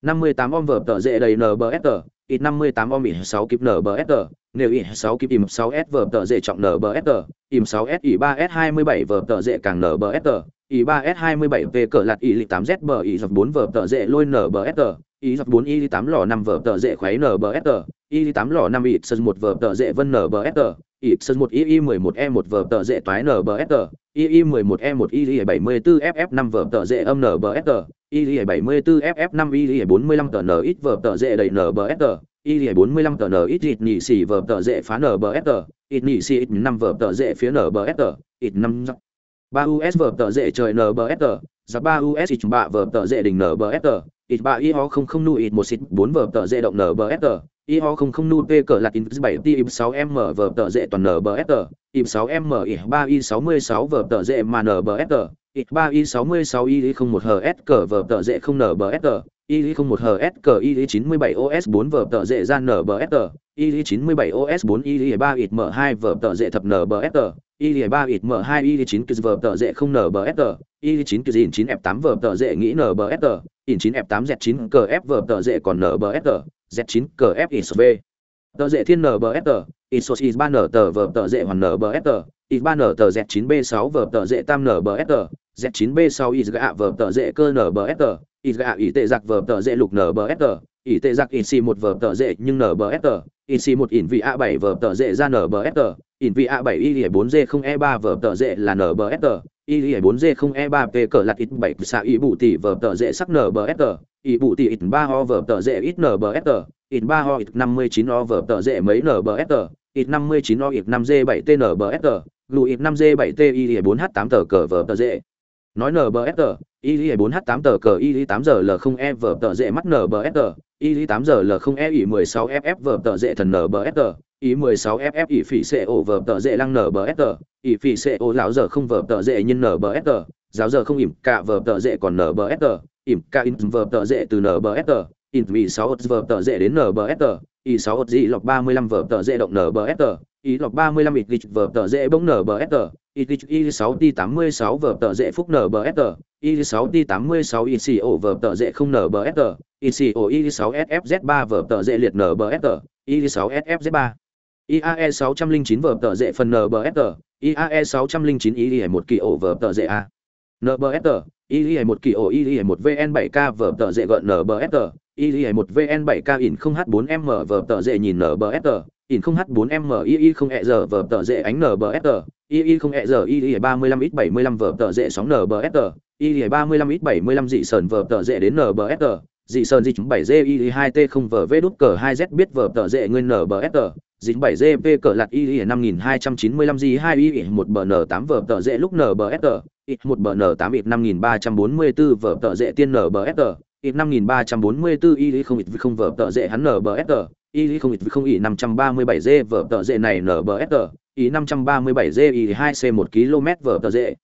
58 om vở tờ dễ đầy nở bờ sờ, ít 58 om ỉ 6 kịp sờ nếu ỉ 6 kịp im 6 s vở tờ dễ trọng nbsr im 6 s i 3 s 27 vở tờ dễ càng nbsr i 3 s 27 p cỡ lạt i 8 z bờ i dọc 4 vở tờ dễ lôi nbsr y dọc 4 i 8 lò 5 vở tờ dễ khuấy nbsr i 8 lò 5 i sơn 1 vở tờ dễ vân nbsr y sơn 1 i 11 e 1 vở tờ dễ toái nbsr i 11 e 1 i 74 ff 5 vở tờ dễ âm nbsr i 74 ff 5 i 45 tờ n ít vở tờ dễ đầy nbsr y 45 tờ n, ít ít nhị xì vờ tờ dễ phá nbsr ít nhị xì ít năm vờ tờ dễ phía nbsr ít 5 ba us vờ tờ dễ trời nbsr giặc ba us ít ba vờ tờ dễ đỉnh nbsr ít ba y ho không không nu ít một xịt bốn vờ tờ dễ động nbsr y ho không không nu p cờ là in bảy t im sáu m vờ tờ dễ toàn nbsr im sáu m ít ba y sáu mươi sáu vờ tờ dễ mà nbsr ít ba y sáu mươi sáu y không một hờ s cờ vờ tờ dễ không nbsr y không một hs cờ y chín mươi bảy os bốn vở tờ dễ ra nbsr y chín mươi bảy os bốn y ba ít m hai vở tờ dễ thập nbsr y ba ít m hai y chín kiz vở tờ dễ không nbsr y chín kiz in chín f tám vở tờ dễ nghĩ nbsr in chín f tám z chín cờ f vở tờ dễ còn nbsr z chín cờ f isv tờ dễ thiên nbsr isos is ba n tờ vở tờ dễ hoàn nbsr is ba n tờ z chín b sáu vở tờ dễ tam nbsr Z9B6 Izga vở tờ dễ cơ NBST, Izga ý tệ giặc vở tờ dễ lục NBST, ý tệ giặc IC1 vở tờ dễ nhưng NBST, IC1 in vị A7 vở tờ dễ ra NBST, in vị A7 IE4G0E3 vở tờ dễ là NBST, IE4G0E3P cỡ lạt ít 7 xạ ý bụ tỷ vở tờ dễ sắc NBST, ý bụ tỷ ít 3 ho vở tờ dễ ít NBST, ít 3 ho ít 59 ho vở tờ dễ mấy NBST, ít 59 ho ít 5G7T NBST, lùi ít 5G7T IE4H8 tờ cỡ vở tờ dễ nói nbsr y 4 h 8 tờ cờ y 8 giờ l 0 e v tờ dễ mắt nbsr y 8 giờ l 0 e ỉ 16 ff v tờ dễ thần nbsr y 16 ff ỉ phỉ c ổ vở tờ dễ lăng nbsr ỉ phỉ c ổ lão giờ không v tờ dễ nhân nbsr giáo giờ không ỉm cả v tờ dễ còn nbsr ỉm cả in v tờ dễ từ nbsr in vì 6 v tờ dễ đến nbsr y 6 dị lọc 35 v tờ dễ động nbsr ý lọc 35 ít lịch vở tờ dễ bỗng nbsr ít lịch y 6 t 86 vở tờ dễ phúc nbsr y 6 t 86 y ổ vở tờ dễ không nbsr xì ổ y 6 sfz 3 vở tờ dễ liệt nbsr y 6 sfz 3 IAE 609 vở tờ dễ phần NBSR, IAE 609 IE 1 kỳ ổ vở tờ dễ A. NBSR, IE 1 kỳ ổ IE 1 VN7K vở tờ dễ gợn NBSR, IE 1 VN7K in 0H4M vở tờ dễ nhìn NBSR, in 0H4M II 0 e giờ vở tờ dễ ánh NBSR, i 0 e giờ IE 35X75 vở tờ dễ sóng NBSR, i 35X75 dị sờn vở tờ dễ đến NBSR, dị sơn dị chúng 7 g i 2 t 0 vở v đút cờ 2 z biết vở tờ dễ nguyên nbsr dị 7 gp cờ lạt y 5295 g 2 i 1 bn 8 vở tờ dễ lúc nbsr i 1 bn 8 i 5344 vở tờ dễ tiên nbsr ít 5344 y không ít không vở tờ dễ hắn nbsr y không ít không y 537 g vở tờ dệ này nbsr y 537 g y 2 c 1 km vở tờ dệ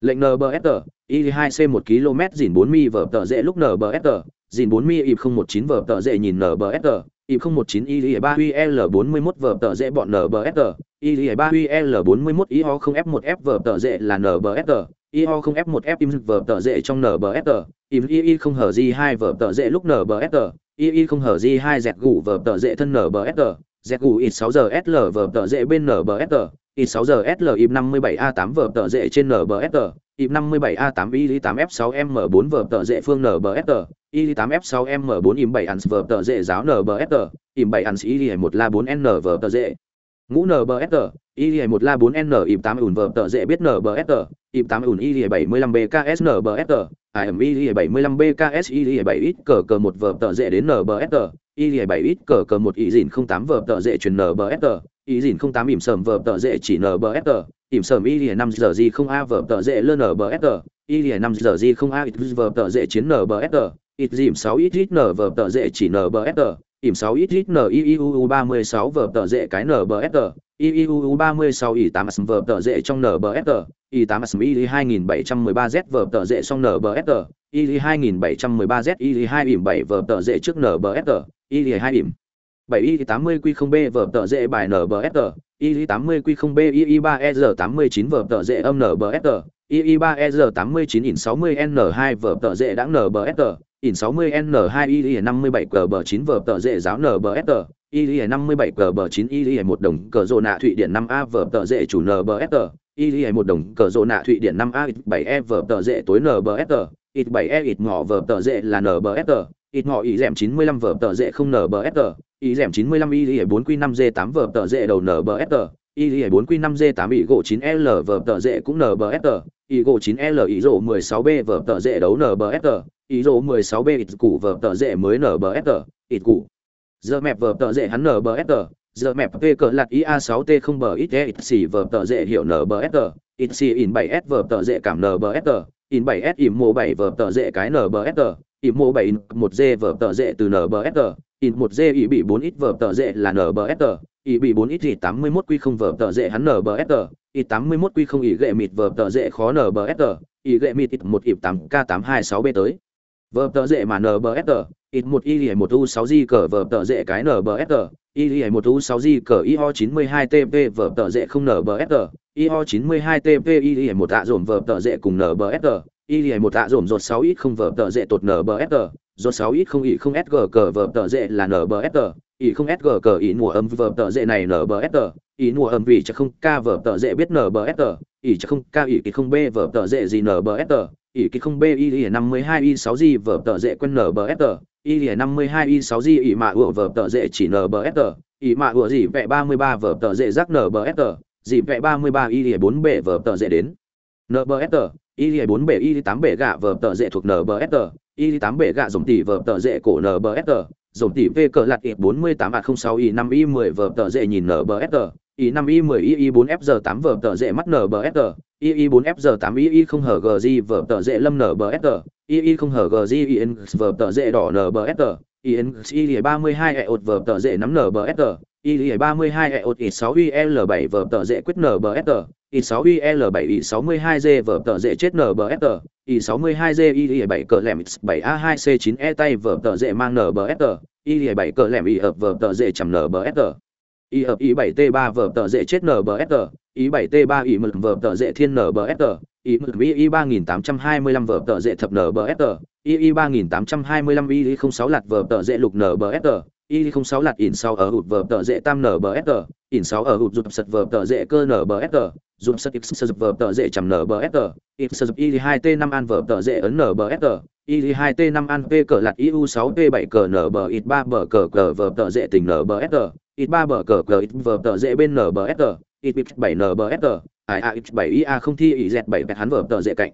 lệnh nbsr y 2 c 1 km dìn 4 mi vở tờ dệ lúc nbsr dìn 4 mi ịp 019 vở tờ dệ nhìn nbsr ịp 019 y 3 l 41 vở tờ dệ bọn nbsr y 3 l 41 y ho không f 1 f vở tờ dệ là nbsr y ho 0 f 1 f im vở tờ dễ trong nbsr im y y không hở gì 2 vở tờ dễ lúc nbsr y y không hở di 2 dẹt gù vờ tờ dễ thân nbsr dẹt gù ít 6 giờ sl vờ tờ dễ bên nbsr ít 6 giờ sl im 57 a 8 vờ tờ dễ trên nbsr im 57 a 8 y 8 f 6 m 4 vờ tờ dễ phương nbsr y 8 f 6 m 4 im 7 ăn vờ tờ dễ giáo nbsr im 7 ăn y 1 la 4 n vờ tờ dễ. Ngũ nbsr y 1 la 4 n im 8 ủn vờ tờ dễ biết nbsr im 8 ủn y 75 bks nbsr im y 75 bks y 7 ít cờ cờ một vở tờ dễ đến nbsr y 7 ít cờ cờ một y dìn 08 vở tờ dễ truyền nbsr y dìn 08 ỉm sờm vở tờ dễ chỉ nbsr ỉm sờm y lìa năm giờ gì không a vở tờ dễ lơ nở bờ sờ năm giờ gì không a ít vở tờ dễ chiến nở ít dìm sáu ít ít n vở tờ dễ chỉ nở ỉm sáu ít ít n y u u ba mươi sáu vở tờ dễ cái nở IUU 36 I8 vở tờ dễ trong NBFR, I8 IE 2713Z vở tờ dệ song NBFR, i2713z IE 2 ỉm 7 vở tờ dệ trước NBFR, IE 2 ỉm 7 I80 Q0B vở tờ dệ bài NBFR, II80 Q0B II3ER89 vở tợ dệ âm NBSR, II3ER89 IN 60N2 vở tợ dệ đãng NBSR, IN 60N2 II57 CB9 vở tợ dệ giáo NBSR, II57 CB9 II1 đồng cờ rồ nạ Thụy điện 5A vở tợ dệ chủ NBSR, II1 đồng cờ rồ nạ Thụy điện 5A 7E vở tợ dệ tối NBSR, IT7E IT ngọ vở tợ dệ là NBSR, ít ngọ ý rèm chín mươi lăm vở tờ dễ không nbsr ý dẻm chín mươi lăm y lý bốn q năm g tám vở tờ dễ đầu nbsr y lý bốn q năm g tám ý gỗ chín l vở tờ dễ cũng nbsr ý gỗ chín l ý rỗ mười sáu b vở tờ dễ đấu nbsr ý rỗ mười sáu b ít củ vở tờ dễ mới nbsr ít củ. Giờ mẹp vở tờ dễ hắn nbsr giờ mẹp p cờ lạt ia 6 t không bờ ít e ít xì vở tờ dễ hiểu nbsr ít xì in 7 s vở tờ dễ cảm nbsr in 7 s im mô 7 vở tờ dễ cái ỉ mộ bảy một d vở tờ dễ từ nbsg in một d ỉ bị bốn ít vở tờ dễ là nbsg ỉ bị bốn ít thì tám mươi mốt quy không vở tờ dễ hắn nbsg ỉ tám mươi mốt quy không ỉ gậy mịt vở tờ dễ khó nbsg ỉ gậy mịt ít một ỉ tám k tám hai sáu b tới. Vở tờ dễ mà nbsg ít một y một u sáu g cờ vở tờ dễ cái nbsg y một u sáu g cờ y ho chín mươi hai tp vở tờ dễ không nbsg y ho chín mươi hai tp y một tạ dồn vở tờ dễ cùng nbsg y một tạ dồn dột sáu ít không vở tờ dễ tột nbsr rột 6 ít không ỉ không sg cờ vở tờ dễ là nở nbsr ỉ không sg cờ ỉ mùa âm vở tờ dễ này nở nbsr ỉ mùa âm vì chắc không k vở tờ dễ biết nở nbsr ỉ chắc không k ỉ kỳ không b vở tờ dễ gì nở nbsr ỉ kỳ không b y 52 y sáu gì vở tờ dễ quen nbsr y lìa năm mươi hai y sáu gì ỉ mạ ủa vở tờ dễ chỉ nở nbsr ỉ mạ ủa gì vẽ ba mươi ba vở tờ dễ rắc nbsr gì vẽ ba mươi ba y lìa bốn bệ vở tờ dễ đến nở nbsr y lìa bốn bể y tám bể gạ vở tờ dễ thuộc nbsr y tám bể gạ dòng tỷ vở tờ dễ cổ nbsr dòng tỷ v cờ lạt y bốn mươi tám a không sáu y năm y mười vở tờ dễ nhìn nbsr y năm y mười y y bốn f giờ tám vở tờ dễ mắt nbsr y y bốn f giờ tám y y không hở gg vở tờ dễ lâm nbsr y y không hở gg n vở tờ dễ đỏ nbsr in y ba mươi hai e ột vở tờ dễ nắm nbsr IL 32 EOT 6 IL 7 vở tờ dễ quyết NBST, IL 6 IL 7 IL 62 G vở tờ dễ chết NBST, IL 62 G IL 7 cờ lẻm 7a2c9e tay vở tờ dễ mang NBST, IL 7 cờ lẻm IL vở tờ dễ chầm NBST. Y hợp Y7 T3 vở tờ dễ chết NBST, Y7 T3 Y mực vở tờ dễ thiên NBST, Y mực VI 3825 vở tờ dễ thập NBST, Y Y 3825 Y06 lạt vở tờ dễ lục NBST, y không sáu lạt in sáu ở hụt vở tờ dễ tam nở bờ sờ in sáu ở hụt rụt sật vở tờ dễ cơ nở bờ sờ rụt sật x sật vở tờ dễ chầm nở bờ sờ x sật y hai t năm an vở tờ dễ ấn nở bờ sờ y hai t năm an p cờ lạt iu sáu p bảy cờ nở bờ ít ba bờ cờ cờ vở tờ dễ tỉnh nở bờ sờ ít ba bờ cờ cờ ít vở tờ dễ bên nở bờ sờ ít bảy nở bờ sờ ai a x bảy ia không thi ý z bảy bẹt hắn vở tờ dễ cạnh.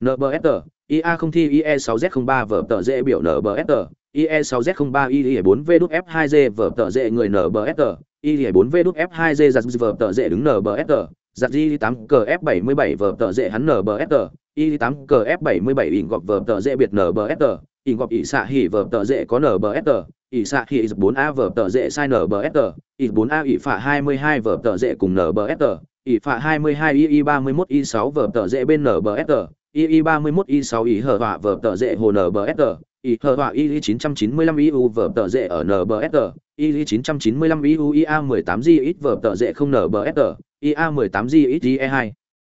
Nở bờ sờ ia không thi ie sáu z không ba vở tờ dễ biểu nở bờ sờ IE6Z03 IE4V2G vở tợ dệ người NBSR, IE4V2G giật vở tợ dệ đứng NBSR, giật G8 CF77 vở tợ dệ hắn NBSR, IE8 CF77 ỉn gọt vở tợ dệ biệt NBSR, ỉn gọt ỉ xạ hỉ vở tợ dệ có NBSR, ỉ xạ hỉ 4A vở tợ dệ sai NBSR, ỉ 4A ỉ phạ 22 vở tợ dệ cùng NBSR, ỉ phạ 22 IE31I6 vở tợ dệ bên NBSR, IE31I6 ỉ hở vạ vở tợ dệ hồ NBSR y hở họa y 995 u vở tờ dễ ở nbsr y 995 u ia 18 g ít vở tờ dễ không nbsr ia 18 g ít e 2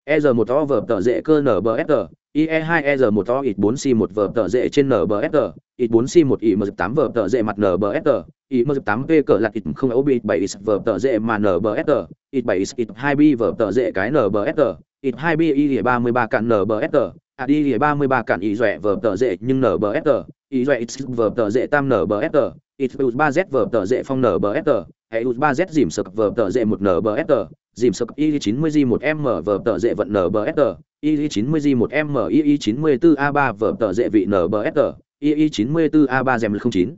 e 1 to vở tờ dễ cơ nbsr ie 2 e 1 to ít 4 c 1 vở tờ dễ trên nbsr ít 4 c 1 i 8 vở tờ dễ mặt nbsr ít 8 p cỡ lạc ít không ấu bị 7 ít vở tờ dễ mà nbsr ít 7 ít 2 b vở tờ dễ cái nbsr ít 2 b y 33 cạn nbsr à đi 33 cản y dọa vở tờ dễ nhưng nở bờ sờ y dọa ít vở tờ dễ tam nở bờ nbsr ít 3 z vở tờ dễ phong nở bờ sờ hệ 3 z dìm sực vở tờ dễ một nở bờ sờ dìm sực y 90 g 1 m vở tờ dễ vận nở bờ sờ y 90 g 1 m y 94 a 3 vở tờ dễ vị nở bờ sờ y 94 a 3 gem 09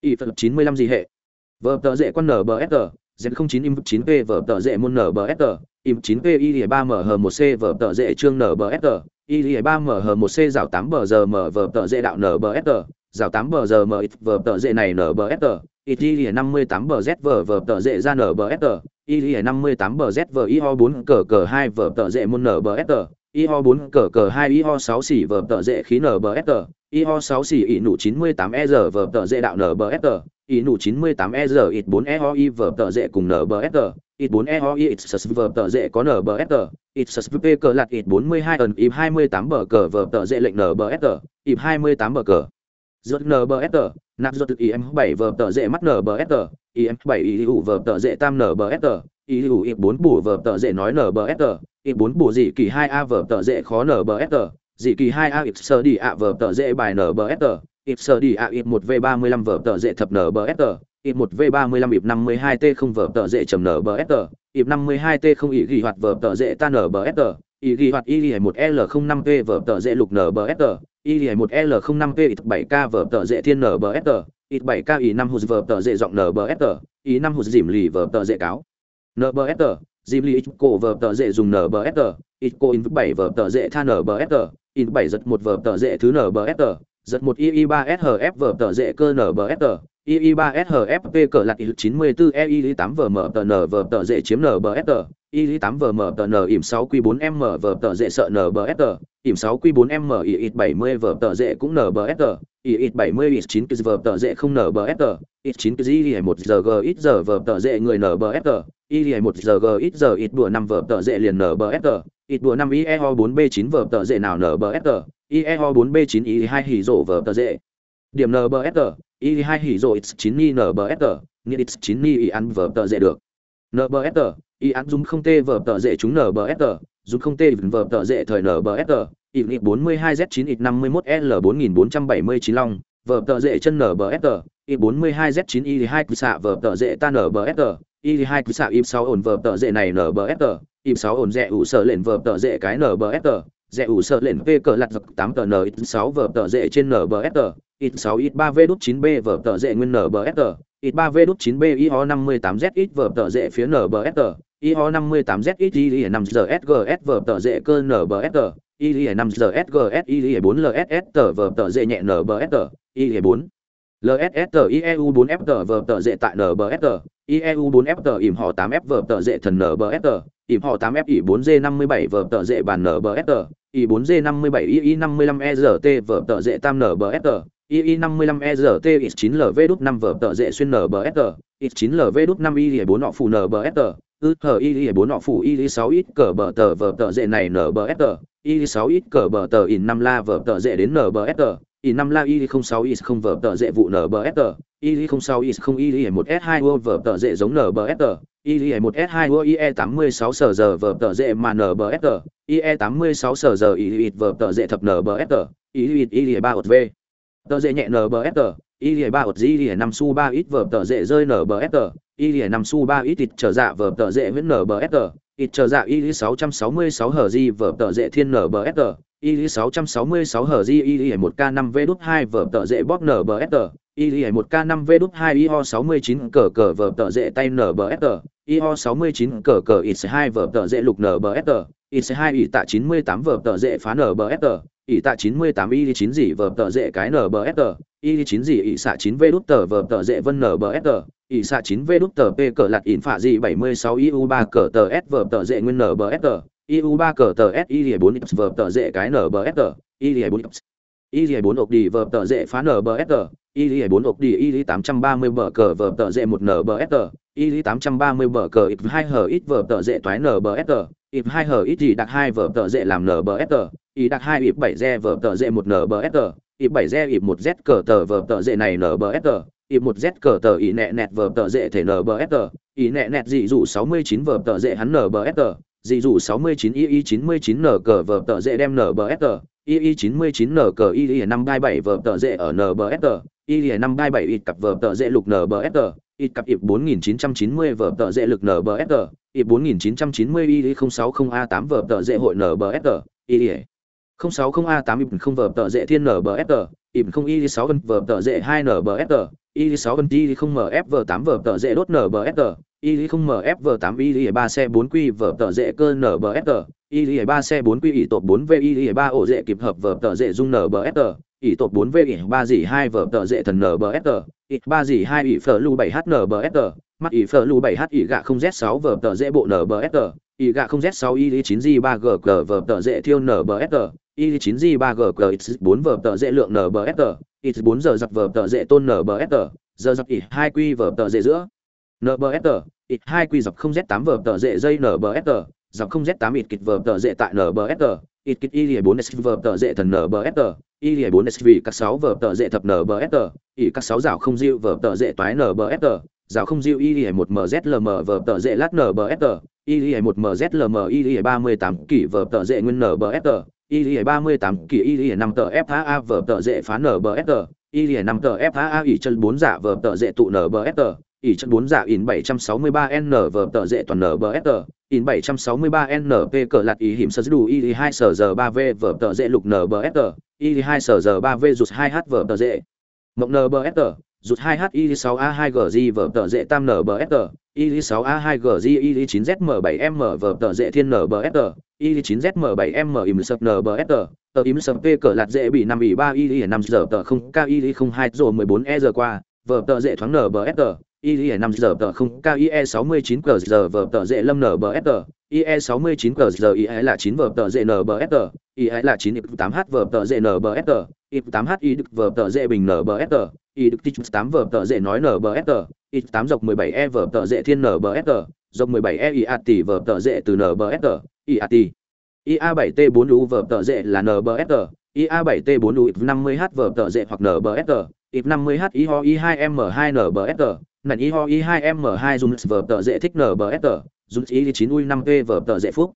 y phật 95 gì hệ. Vở tờ dễ quan nở bờ sờ z 09 im 9 p vở tờ dễ môn nở bờ sờ im 9 p y 3 mh 1 c vở tờ dễ trương nở bờ sờ y 3 mh 1 c rào 8 bờ giờ m vờ tờ dễ đạo nbsr rào 8 bờ giờ m vờ tờ dễ này nbsr ít y 58 bờ z vờ vờ tờ dễ ra nbsr y 58 bờ z vờ y ho 4 cờ cờ 2 vờ tờ dễ môn nbsr iho 4 cờ cờ 2 iho 6 xỉ vờ tờ dễ khí nbsr ho 6 xỉ ỉ nụ 98 e giờ vở tờ dễ đạo nbsr ỉ nụ 98 e giờ ít 4 eho y vờ tờ dễ cùng nbsr ít 4 eho y ít sas vở tờ dễ có nbsr ít sas p cờ lạt ít 42 ẩn ịp 28 bờ cờ vở tờ dễ lệnh nbsr ịp 28 bờ cờ rốt nbsr nạp rốt im 7 vở tờ dễ mắt nbsr im 7 ý hữu vở tờ dễ tam nbsr ý hữu ít 4 bù vở tờ dễ nói nbsr ít 4 bù dị kỳ 2 a vở tờ dễ khó nbsr dị kỳ 2 a ít sơ đi ạ vở tờ dễ bài nbsr ít sơ đi ạ ít 1 v ba mươi tờ dễ thập nbsr ít một ịp 1 v 35 ịp 52 t không vở tờ dễ chầm nở bờ s tờ ịp 52 t không ỉ ghi hoạt vở tờ dễ tan nở bờ s tờ ỉ ghi hoạt y 1 l 05 p vở tờ dễ lục nở bờ s tờ y 1 l 05 p ít bảy k vở tờ dễ thiên nở bờ s tờ bảy k ỉ 5 hút vở tờ dễ giọng nở bờ s tờ ỉ 5 hụt dìm lì vở tờ dễ cáo nở bờ s dìm lì ít cổ vở tờ dễ dùng nở bờ s tờ ít cô in bảy vở tờ dễ tha nở bờ s in bảy giật một vở tờ dễ thứ nở bờ s giật một i i ba s hf vở tờ dễ cơ nở bờ s II3SHFP cỡ lạc IL94EI8VMTNV dễ chiếm NBST, IL8VMTN IM 6Q4M tờ dễ sợ NBST, IM 6Q4M IL70V tờ dễ cũng NBST, IL70 IL9V tờ dễ không NBST, IL9GI1GXV tờ dễ người NBST, IL1GXV ít đùa 5V tờ dễ liền NBST, ít đùa 5 IEO4B9V tờ dễ nào NBST, IEO4B9 IL2 hỉ rộ V tờ dễ điểm nbsr i 2 hỉ rồi x 9 ni nbsr nghĩa x 9 ni Y ăn vở tờ dễ được nbsr i ăn dùng không tê vở tờ dễ chúng nbsr dùng không tê vở tờ dễ thời nbsr i 42 z 9 i 51 l 4479 long vở tờ dễ chân nbsr i 42 z 9 i 2 xạ vở tờ dễ tan nbsr y hai cứ xạ im6 ổn vở tờ dễ này nbsr im sáu ổn rẻ ủ sở lên vở tờ dễ cái nbsr rẻ ủ sở lên v cờ lặt dọc tám tờ n ít sáu vở tờ dễ trên nbsr ít 6 ít 3 v đút 9 b vở tờ dệ nguyên nbsr ít 3 v đút 9 b io 58 z ít vở tờ dệ phía nbsr io 58 z ít i 5 gsgs vở tờ dệ cơ nbsr i 5 gsgs i 4 lss tờ vở tờ dệ nhẹ nbsr i 4 LSST IEU 4F vở tờ dệ tại NBST, IEU 4F ỉm họ 8F vở tờ dệ thần NBST, ỉm họ 8F ỉ 4G57 vở tờ dệ bàn NBST, ỉ 4G57 II55ERT vở tờ dệ tam NBST, II 55 EZT X9LV đút 5 vở tờ dệ xuyên nbsr X9LV đút 5 I 4 nọ phủ nbsr ư hờ I 4 nọ phủ I 6 ít cờ bờ tờ vở tờ dệ này nbsr I 6 ít cờ bờ tờ in 5 la vở tờ dệ đến nbsr i năm la i không sáu i không vở tờ dễ vụ nbsr i không sáu i không i một s hai u vở tờ dễ giống nbsr i một s hai u ie tám mươi sáu sở giờ vở tờ dễ mà nbsr ie tám mươi sáu sở giờ i ít vở tờ dễ thập nbsr i ít i ba v tờ dễ nhẹ nbfr y lìa ba ột dì lìa năm su ba ít vở tờ dễ rơi nbfr y lìa năm su ba ít ít trở dạ vở tờ dễ viễn nbfr ít trở dạ y sáu trăm sáu mươi sáu hờ dì vở tờ dễ thiên nbfr y sáu trăm sáu mươi sáu hờ dì y một k năm v đút hai vở tờ dễ bóp nbfr y một k 5 v đút 2 iho 69 cờ cờ vở tợ dễ tay nở bờ s iho 69 cờ cờ ít hai vở tợ dễ lục nở bờ s x 2 y tạ 98 vở tợ dễ phá nở bờ s y tạ 98 y 9 gì vở tợ dễ cái nở bờ s y 9 gì y xạ 9 v đút tờ vở tợ dễ vân nở bờ s y xạ 9 v đút tờ p cờ lạt ỉn phạ gì 76 iu 3 cờ tờ s vở tợ dễ nguyên nở bờ s iu 3 cờ tờ s y 4 x vở tờ dễ cái nbsr y 4 x. Y 4 ộc đi vở tờ dễ phá nbsr y bốn ộc đi y 830 bờ cờ vờ tờ dễ một nbsr y 830 bờ cờ ít 2 hờ ít vờ tờ dễ toái nbsr ít 2 hờ ít thì đặt 2 vờ tờ dễ làm nbsr y đặt hai ít 7 re vờ tờ dễ một nbsr ít bảy re ít 1 z cờ tờ vờ tờ dễ này nbsr ít 1 z cờ tờ y nẹ nẹt vờ tờ dễ thể nbsr y nẹ nẹt dị dụ 69 vở tờ dễ hắn nbsr dị dụ 69 II 99 nở cờ vờ tờ dễ đem nở bờ ST, II 99 nở cờ II 527 vở tờ dễ ở nở bờ y lìa năm hai bảy ít cặp vở tờ dễ lục nở ít cặp ít cặp chín 4990 vở tờ dễ lực nở bờ ST, ịp 4990 sáu 060A8 vở tờ dễ hội nbsg y lìa không sáu 060A8 ít không vở tờ dễ thiên nở ít không y sáu vân vở tờ dễ 2 nở bờ ST, II 6 vân y không MF vở tám vở tờ dễ đốt nở y không mf 8 y ba xe 4 quy vở tờ dễ cơ nbsr y ba xe 4 quy ỷ tột 4 v y ba ổ dễ kịp hợp vở tờ dễ dung nbsr ỷ tột 4 v ỷ ba dỉ 2 vở tờ dệ thần nbsr ỷ ba dỉ 2 ỷ phở lưu 7 h nbsr mắt ỷ phở lưu 7 h ỷ gạ 0Z6 vở tờ dệ bộ nbsr ỷ gạ 0Z6 ỷ 9 g 3 g g vở tờ dệ thiêu nbsr ỷ 9 g 3 g g x 4 vở tờ dệ lượng nbsr ỷ 4 giờ giặc vở tờ dệ tôn nbsr giờ giặc ỷ 2 quy vở tờ dệ giữa nbsr ít hai quy dọc 0Z8 vở tờ dệ dây nbsr dọc 0Z8 ỷ kịch vở tờ dệ tại nbsr ít kịch y 4 s vở tờ dễ thần nbsr y 4 s vì các 6 vở tờ dễ thập nbsr y các 6 rào không diệu vở tờ dễ toái nbsr rào không diệu y một mzlm vở tờ dễ lát nbsr y một mzlm y ba mươi tám kỷ vở tờ dễ nguyên nbsr y ba mươi tám kỷ, y năm tờ fha vở tờ dễ phá nbsr y năm tờ fha ỉ chân bốn dạ giả vở tờ dễ tụ nbsr ỷ chất bốn dạ giả in bảy trăm sáu mươi ba n vở tờ dễ toàn nbsr in bảy trăm sáu mươi ba np cờ lạt ý hiểm sơ đủ y 2 sở giờ 3V vở tờ dễ lục nbsr y 2 sở giờ 3V rụt 2H vở tờ dễ. Mộng nbsr rụt 2 h y 6 a 2 gg vở tờ dễ tam nbsr y 6 a 2 gg y 9 zm 7 m vở tờ dễ thiên nbsr y 9 zm 7 m im sập nbsr tờ im sập p cờ lạt dễ bị năm ỉ ba i 5 giờ tờ 0K y 02 rồi 14 e giờ qua vở tờ dễ thoáng nbsr IE 5 giờ tờ không cao IE 69 cờ giờ vở tờ dễ lâm nở bờ FT, IE 69 cờ giờ IE là 9 vở tờ dễ nở bờ FT, IE là 9 8H vở tờ dễ nở bờ FT, IP8H y được vở tờ dễ bình nở bờ FT, y được tích 8 vở tờ dễ nói nở bờ FT, IP8 dọc 17E vở tờ dễ thiên nở bờ FT, dọc 17E IAT tỷ vở tờ dễ từ nở bờ FT, IAT. a 7 t 4 u vở tờ dễ là nở bờ FT, IA7T4 UIP 50H vở tờ dệ hoặc NBSG, UIP 50H IHO I2M2 NBSG, nền IHO I2M2 dùng vở tờ dệ thích NBSG, dùng I9 UI5P vở tờ dệ phúc.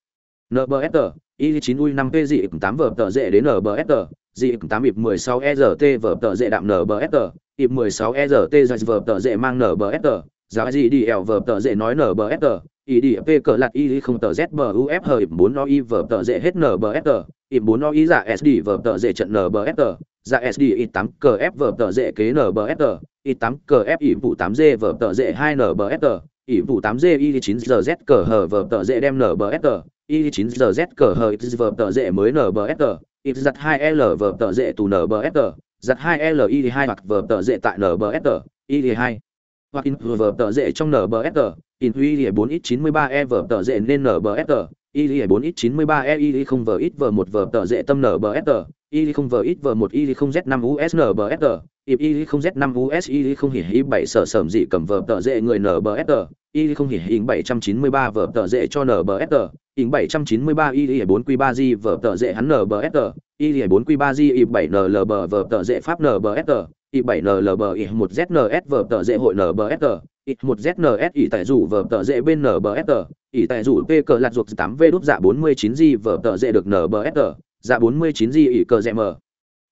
NBSG, I9 UI5P dị 8 vở tờ dệ đến NBSG, dị 8 UIP 16 ERT vở tờ dệ đạm NBSG, UIP 16 ERT giải vở tờ dệ mang NBSG, giá gì đi ẻo vở tờ dệ nói NBSG, ý đi P cờ lạt y không tờ ZBUF hờ ịp 4 OI vở tờ dễ hết NBSR, ịp 4 OI giả SD vở tờ dễ trận NBSR, giả SD ít 8 cờ F vở tờ dễ kế NBSR, ít 8 cờ F ịp vụ 8G vở tờ dễ 2 NBSR, ịp vụ 8G y 9 GZ cờ hờ vờ tờ dễ đem NBSR, y 9 GZ cờ hờ vở tờ dễ mới NBSR, ít giặt 2L vờ tờ dễ tù NBSR, giặt 2 li 2 hoặc vờ tờ dễ tại nbsr ili 2 hoặc in vở tờ dễ trong nbsr in ili 4 mươi 93 e vở tờ dễ nên nbsr ili 4 mươi 93 e y không vở ít vở một vở tờ dễ tâm nbsr ili không vở ít vở một, y không z 5 us nbsr ip ili không z 5 us y không hỉ hỉ bảy sở sởm dị cầm vở tờ dễ người nbsr ili không hỉ hỉ 793 vở tờ dễ cho nbsr in 793 ili 4 q 3 g vở tờ dễ hắn nbsr y 4 q 3 g y 7 nlb vở tờ dễ pháp nbsr y 7 nlb y 1 zns tờ dễ hội NBSG, I1ZNS ỉ tại rủ vở tờ dễ bên NBSG, ỉ tại rủ p cờ lạt ruột 8 v đúp dạ 49 g vở tờ dễ được NBSG, dạ 49 g ỉ cờ dễ m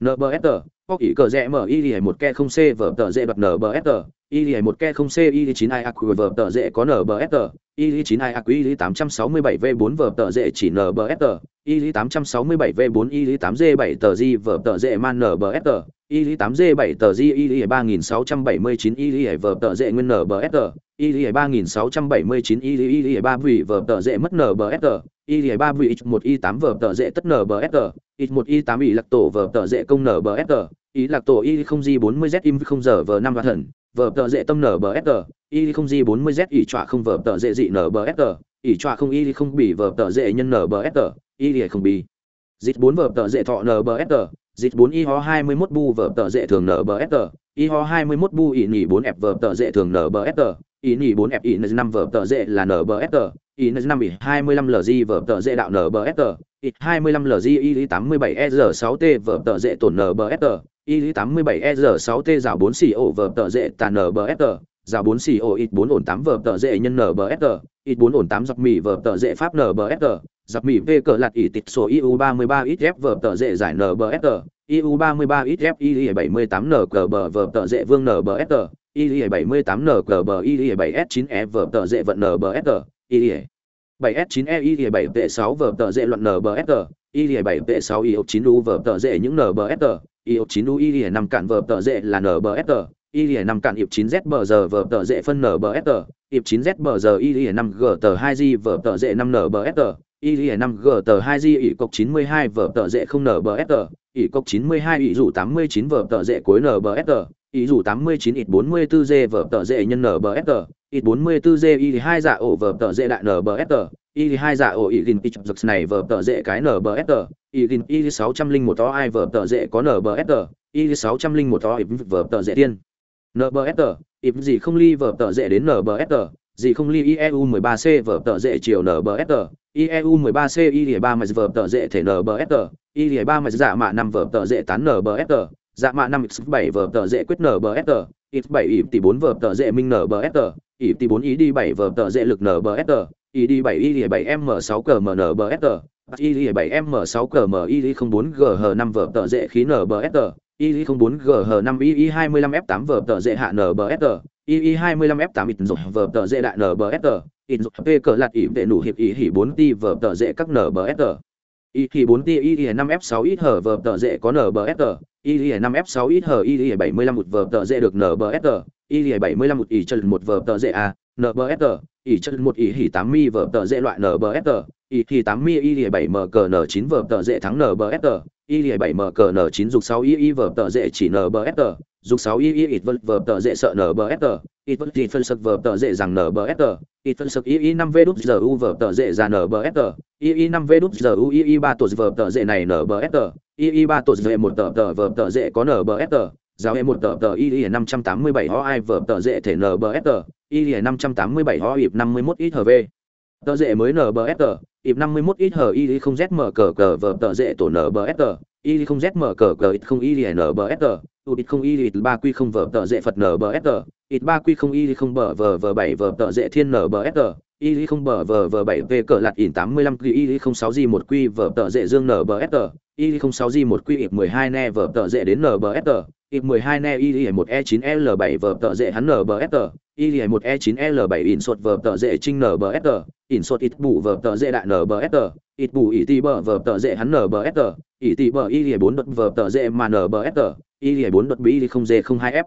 NBSG, có ỉ cờ rẽ mở y một ke 0C vở tờ dễ bật NBSG, y một ke 0C y 9 i aq vở tờ dễ có NBSG, y 9 i aq y 867 v 4 vở tờ dễ chỉ NBSG, y 867 v 4 y 8 g 7 tờ g vở tờ dễ man NBSG, y 8 g 7 tờ g y 3679 y vờ tờ dễ nguyên nbsr y 3679 y y 3 vị vờ tờ dễ mất nbsr y 3 vị 1 y 8 vờ tờ dễ tất nbsr y 1 y 8 y lạc tổ vờ tờ dễ công nbsr y lạc tổ y không g 40 z im không giờ vờ năm và thần, vờ tờ dễ tâm nbsr y không g 40 z y trọa không vờ tờ dễ dị nbsr y trọa không y không bị vờ tờ dễ nhân nbsr y không bị dịch 4 vờ tờ dễ thọ nbsr dịch 4 y ho 21 bu vở tờ dễ thường nở bờ sờ y ho 21 bu ỉ nhỉ 4 f vở tờ dễ thường nở bờ sờ ỉ nhỉ 4 f ỉ 5 vở tờ dễ là nở bờ nbsr ỉ 5 ỉ 25 lg vở tờ dễ đạo nở bờ sờ ỉ 25 lg y 87 r 6 t e vở tờ dễ tổn nở bờ sờ y 87 r 6 t e rào 4 xì ổ vở tờ dễ tàn nở bờ sờ rào 4 CO ít 4 ổn 8 vở tờ dễ nhân nbsr ít 4 ổn 8 dọc mì vở tờ dễ pháp nbsr giặc mì về cờ lạt ỉ tịt số iu 33 ít f vở tờ dễ giải nbsr iu 33 ít f i 78 nqb vở tờ dễ vương nbsr i 78 nqb i 7 s 9 e vở tờ dễ vận nbsr i 7 s 9 e i 7 p 6 vở tờ dễ luận nbsr i 7 p 6 i 9 u vở tờ dễ những nbsr i 9 u i 5 cản vở tờ dễ là nbsr y 5 cạn ip 9 z bờ giờ vở tờ dễ phân nbsr ip 9 z bờ giờ y 5 g tờ hai g vở tờ dễ năm nở bờ s tờ y 5 g tờ hai g ỉ cốc 92 vở tờ dễ không nbsr ỉ cốc 92 ỉ rủ 89 vở tờ dễ cuối nbsr ỉ rủ 89 ít 44 g vở tờ dễ nhân nbsr ít 44 g y hai dạ ổ vở tờ dễ đại nbsr y hai dạ ổ y gin pitch giật này vở tờ dễ cái nbsr y gin y 601 to ai vở tờ dễ có nbsr y 601 to vở tờ dễ tiên NBSR, ịp gì không ly vở tờ dễ đến NBSR, gì không ly IEU 13C vở tờ dễ chiều NBSR, IEU 13C IE 3 mạch vở tờ dễ thể NBSR, IE 3 mạch giả mạ 5 vở tờ dễ tán NBSR, giả dạ mạ 5 x7 vở tờ dễ quyết NBSR, x7 ịp tỷ 4 vở tờ dễ minh NBSR, ịp tỷ 4 ý đi 7 vở tờ dễ lực NBSR, ý đi 7 ý 7 M6 cờ MNBSR, IE7M6CMI04GH5 tờ dễ khí NBST, IE04GH5II25F8 hạ NBST, II25F8 ịt dục vở tờ dễ đại NBST, ịt dục P cờ lạt ỉ vệ nụ hiệp ý hỉ 4 ti vở tờ dễ các NBST. Ý thì 4 ti ý 5F6 ít hở vở tờ dễ có NBST, ý 5F6 ít hở ý 75 một vở tờ dễ được NBST, ý 75 một ý chân một vở tờ dễ A, NBST, ý chân một ý hỉ 8 mi vở tờ dễ loại NBST, y thì 8 mi y 7 m, cờ n 9 vở tờ dễ thắng nbsr y 7 m, cờ n 9 dục 6 y y vở tờ dễ chỉ nbsr dục 6 y y ít vở vở tờ dễ sợ nbsr ít vở thì phân sực vở tờ dễ rằng nbsr ít phân sực y y 5 v đút, giờ u vở tờ dễ ra nbsr ii 5 v đút, giờ u ii 3 tổ vở tờ dễ này nbsr ii 3 tổ dễ một tờ tờ vở tờ dễ có nbsr giáo em một tờ tờ mươi 587 ho ai vở tờ dễ thể nbsr ii 587 ho ịp 51 ít hv tờ dễ mới nbsr ịp 51 ít hở y không z zm cờ cờ vở tờ dễ tổ nở bờ sờ y không z m cờ cờ ít không y lì nở bờ s tụt ít không y lì ba quy không vở tờ dễ phật nở bờ sờ ít ba quy không y lì không bờ vờ vờ bảy vở tờ dễ thiên nở bờ sờ y lì không bờ vờ vờ bảy v cờ lạt ỉn 85 quy, y lì không sáu g một quy vở tờ dễ dương nở bờ sờ y lì không sáu g một quy ít 12 ne vở tờ dễ đến nở bờ sờ I12 ne I1E9L7 vở tợ dễ hắn NBFR, I1E9L7 in sột vở tợ dễ trinh NBFR, in sột ít bù vở tợ dễ đại NBFR, ít bù ít tì bờ vở tợ dễ hắn NBFR, ít tì bờ I4 đột vở tợ dễ mà NBFR, I4 đột bí không dê 02F.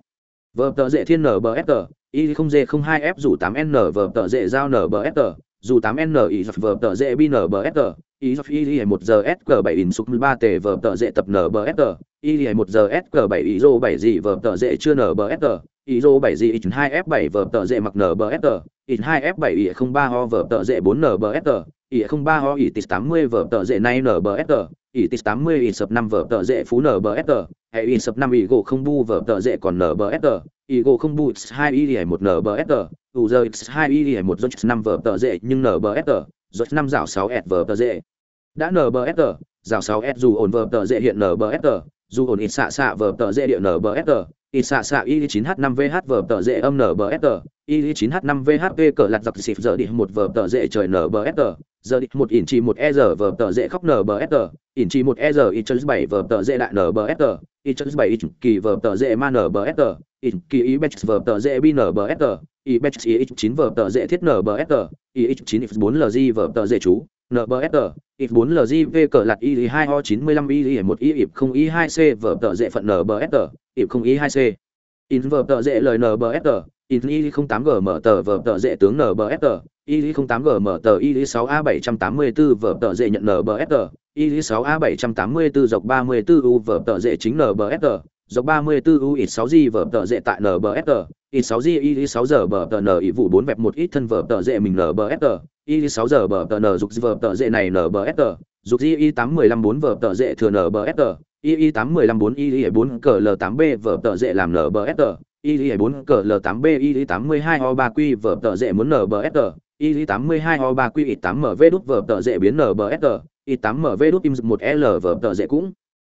Vở tợ dễ thiên NBFR, Y0J02F rủ 8N vở tợ dễ giao NBFR, dù 8N ý dập vở tờ dễ bin BSR, ý dập y lìa 1 giờ SQ 7 in sụp 3 tề vở tờ dễ tập N BSR, y lìa 1 giờ SQ 7 ý dô 7 gì vở tờ dễ chưa N BSR, ý dô 7 gì in 2 F 7 vở tờ dễ mặc N BSR, in 2 F 7 ý 03 ho vở tờ dễ 4 N BSR, ý 03 ho ý tis 80 vở tờ dễ nay N BSR, ý tis 80 ý sập 5 vở tờ dễ phú N BSR, hệ ý sập 5 ý gỗ không bu vở tờ dễ còn N BSR, ý gỗ không bu 2 ý lìa 1 N BSR, u giờ x hai y một dot năm vở tờ dễ nhưng nbsr dot năm rào sáu s vở tờ dễ đã nbsr rào sáu s dù ổn vở tờ dễ hiện nbsr dù ổn ít xạ xạ vở tờ dễ địa nbsr ít xạ xạ y 9 h 5 vh vở tờ dễ âm nbsr y 9 h 5 vhp cỡ lặt giặc xịt giờ đi một vở tờ dễ trời nbsr giờ đi một ỉn chỉ một e giờ vở tờ dễ khóc nbsr ỉn chỉ một e giờ ít bảy vở tờ dễ đại nbsr ít bảy ít kỳ vở tờ dễ man nbsr ít kỳ ý bách vở tờ dễ bi nbsr ý bech ý chín vở tờ dễ thiết nbsr ý chín bốn lg vở tờ dễ chú nbsr ít 4 lgv cỡ lặt y 2 o 95 y 1 y ịp không y 2 c vở tờ dễ phận nbsr I0 I2C. In vở tờ dễ lời NBSR, in y 08 g mở tờ vở tờ dễ tướng nbsr y 08 g mở tờ y 6 a 784 vở tờ dễ nhận nbsr y 6 a 784 dọc 34 u vở tờ dễ chính nbsr dọc 34 u ít 6 g vở tờ dễ tại nbsr ít 6 g y 6 giờ bờ tờ n ý vụ 4 vẹp một ít thân vở tờ dễ mình nbsr y 6 giờ bờ tờ n dục vở tờ dễ này nbsr dục di y 815 4 vở tờ dễ thừa nbsr y y 815 4 y 4 cờ l 8 b vở tờ dễ làm nbsr y 4 cờ l 8 b y 82 o 3 q vở tờ dễ muốn nbsr y 82 o 3 q y 8 mv đút vở tờ dễ biến nbsr y 8 mv đút im 1 l vở tờ dễ cũng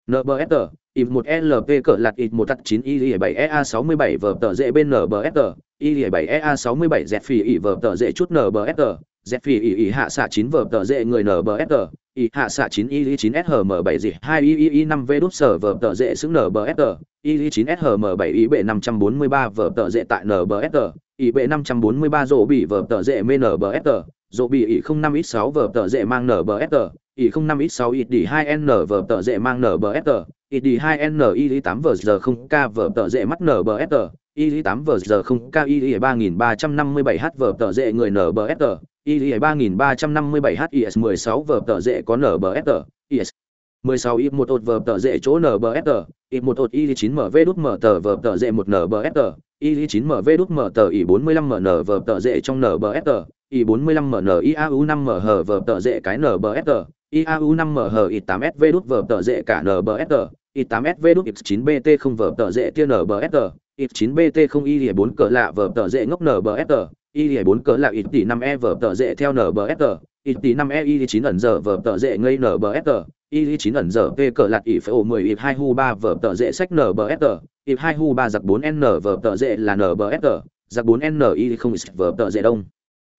nbsr im 1 lp cỡ lạt ít 1 tắt 9 y 7 ea 67 vở tờ dễ bên nbsr y 7 ea 67 z phi y vở tờ dễ chút nbsr z phi ý ý hạ xạ chín vở tờ dễ người nbsr ý hạ xạ chín y chín shm bảy dị hai y y năm v đút sở vở tờ dễ xứng nbsr i chín shm bảy y bệ năm trăm bốn mươi ba vở tờ dễ tại nbsr y bệ năm trăm bốn mươi ba rộ bị vở tờ dễ mê nbsr dỗ bị y không năm ít sáu vở tờ dễ mang nbsr y không năm ít sáu ít đi hai n vở tờ dễ mang nbsr ít đi hai n y tám vở giờ không k vở tờ dễ mắt nbsr y 8 vở giờ không k y 3357 h vở tờ dễ người nbsr y 3357 h is 16 vở tờ dễ có nbsr is 16 ít 1 ột vở tờ dễ chỗ nbsr ít 1 ột y 9 mv đút mở tờ vở tờ dễ 1 nbsr y 9 mv đút mở tờ y 45 mn vở tờ dễ trong nbsr i 45 mn iau 5 mh vở tờ dễ cái nbsr iau 5 mh i8sv đút vở tờ dễ cả nbsr i8sv đút x 9 bt không vở tờ dễ tia nbsr i 9 bt không y lìa 4 cỡ lạ vở tờ dễ ngốc nbsr y lìa 4 cỡ lạ ít tỷ 5 e vở tờ dễ theo nbsr ít tỷ 5 e y 9 ẩn giờ vở tờ dễ ngây nbsr y 9 ẩn giờ p cỡ lạt ỉ phải ổ 10 ít 2 hu 3 vở tờ dễ sách nbsr i hai hu ba giặc bốn n vở tờ dễ là nbsr giặc bốn n i không vở tờ dễ đông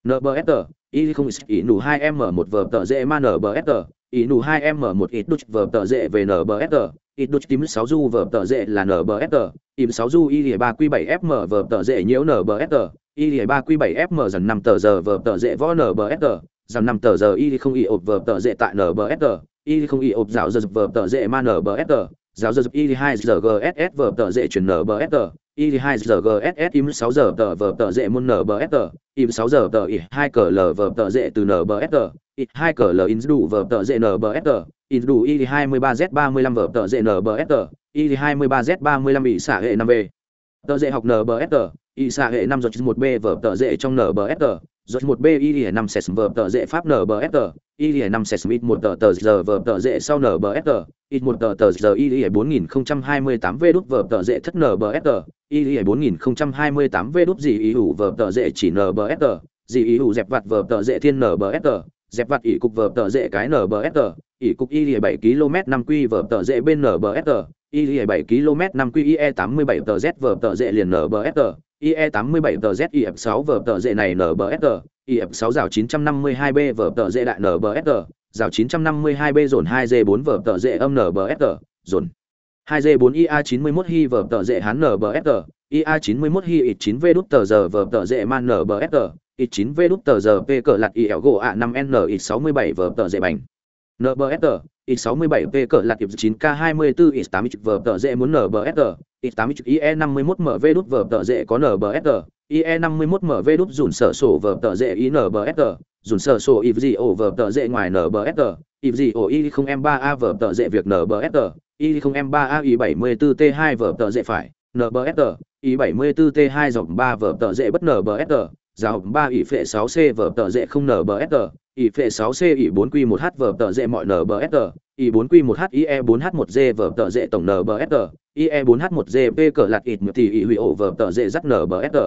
NBFR, y không y nụ hai m một vở tờ dễ ma NBFR, y nụ hai m một ít đút vở tờ dễ về NBFR, ít đút tím sáu du vở tờ dễ là NBFR, im sáu du y ba q bảy fm vở tờ dễ nhiễu NBFR, y ba q bảy fm dần năm tờ giờ vở tờ dễ võ NBFR, dần năm tờ giờ y không y ột vở tờ dễ tại NBFR, y không y ột dạo giờ vở tờ dễ ma NBFR, giáo giờ y 2 giờ gss vở tờ dễ chuyển nbsr y 2 giờ gss im 6 giờ tờ vở tờ dễ môn nbsr im 6 giờ tờ y 2 cờ l vở tờ dễ từ nbsr y 2 cờ l in đủ vở tờ dễ nbsr in đủ y 23 z 35 vở tờ dễ nbsr y 23 z 35 bị xả hệ 5 v tờ dễ học nbsr y xả hệ 5 giọt 1 b vở tờ dễ trong nbsr giọt Rốt một BI năm sesm vở tờ dễ pháp NBFR, IE 5 sesm ít 1 tờ tờ giờ vở tờ dễ sau NBFR, ít 1 tờ tờ giờ IE 4028 V đút vở tờ dễ thất NBFR, IE 4028 V đút gì ý hữu vở tờ dễ chỉ NBFR, gì ý hữu dẹp vặt vở tờ dễ thiên NBFR, dẹp vặt ỉ cục vở tờ dễ cái NBFR, ỉ cục IE 7 km 5 quy vở tờ dễ bên NBFR, IE 7 km 5 quy IE 87 tờ Z vở tờ dễ liền NBFR IE87 ZIF6 VTZ này NBSR, IF6 rào 952B VTZ đại NBSR, rào 952B dồn 2G4 VTZ âm NBSR, dồn 2G4 IA91 Hi VTZ hán NBSR, IA91 Hi IT9V đút tờ giờ VTZ man NBSR, IT9V đút tờ giờ P cờ lặt gỗ A5N IT67 VTZ bành. NBSR, ít 67 P cỡ là tiệp 9K24 ít 80 vở tờ dễ muốn NBSR, ít 80 IE51MV đút vở tờ dễ có NBSR, IE51MV đút dùn sở sổ vở tờ dễ INBSR, dùn sở sổ if gì ổ vở tờ dễ ngoài nbsr if gì ổ y không m 3 a vở tờ dễ việc nbsr y không m 3 a y 74 t 2 vở tờ dễ phải nbsr y 74 t 2 dòng 3 vở tờ dễ bất nbsr giáo 3 y phệ 6 c vở tờ dễ không nbsr y phệ 6 c y 4 q 1 h vở tờ dễ mọi nbsr y 4 q 1 h ie 4 h 1 g vở tờ dễ tổng nbsr ie 4 h 1 g p cỡ lạt mượt thì y hủy ổ vở tờ dễ dắt nbsr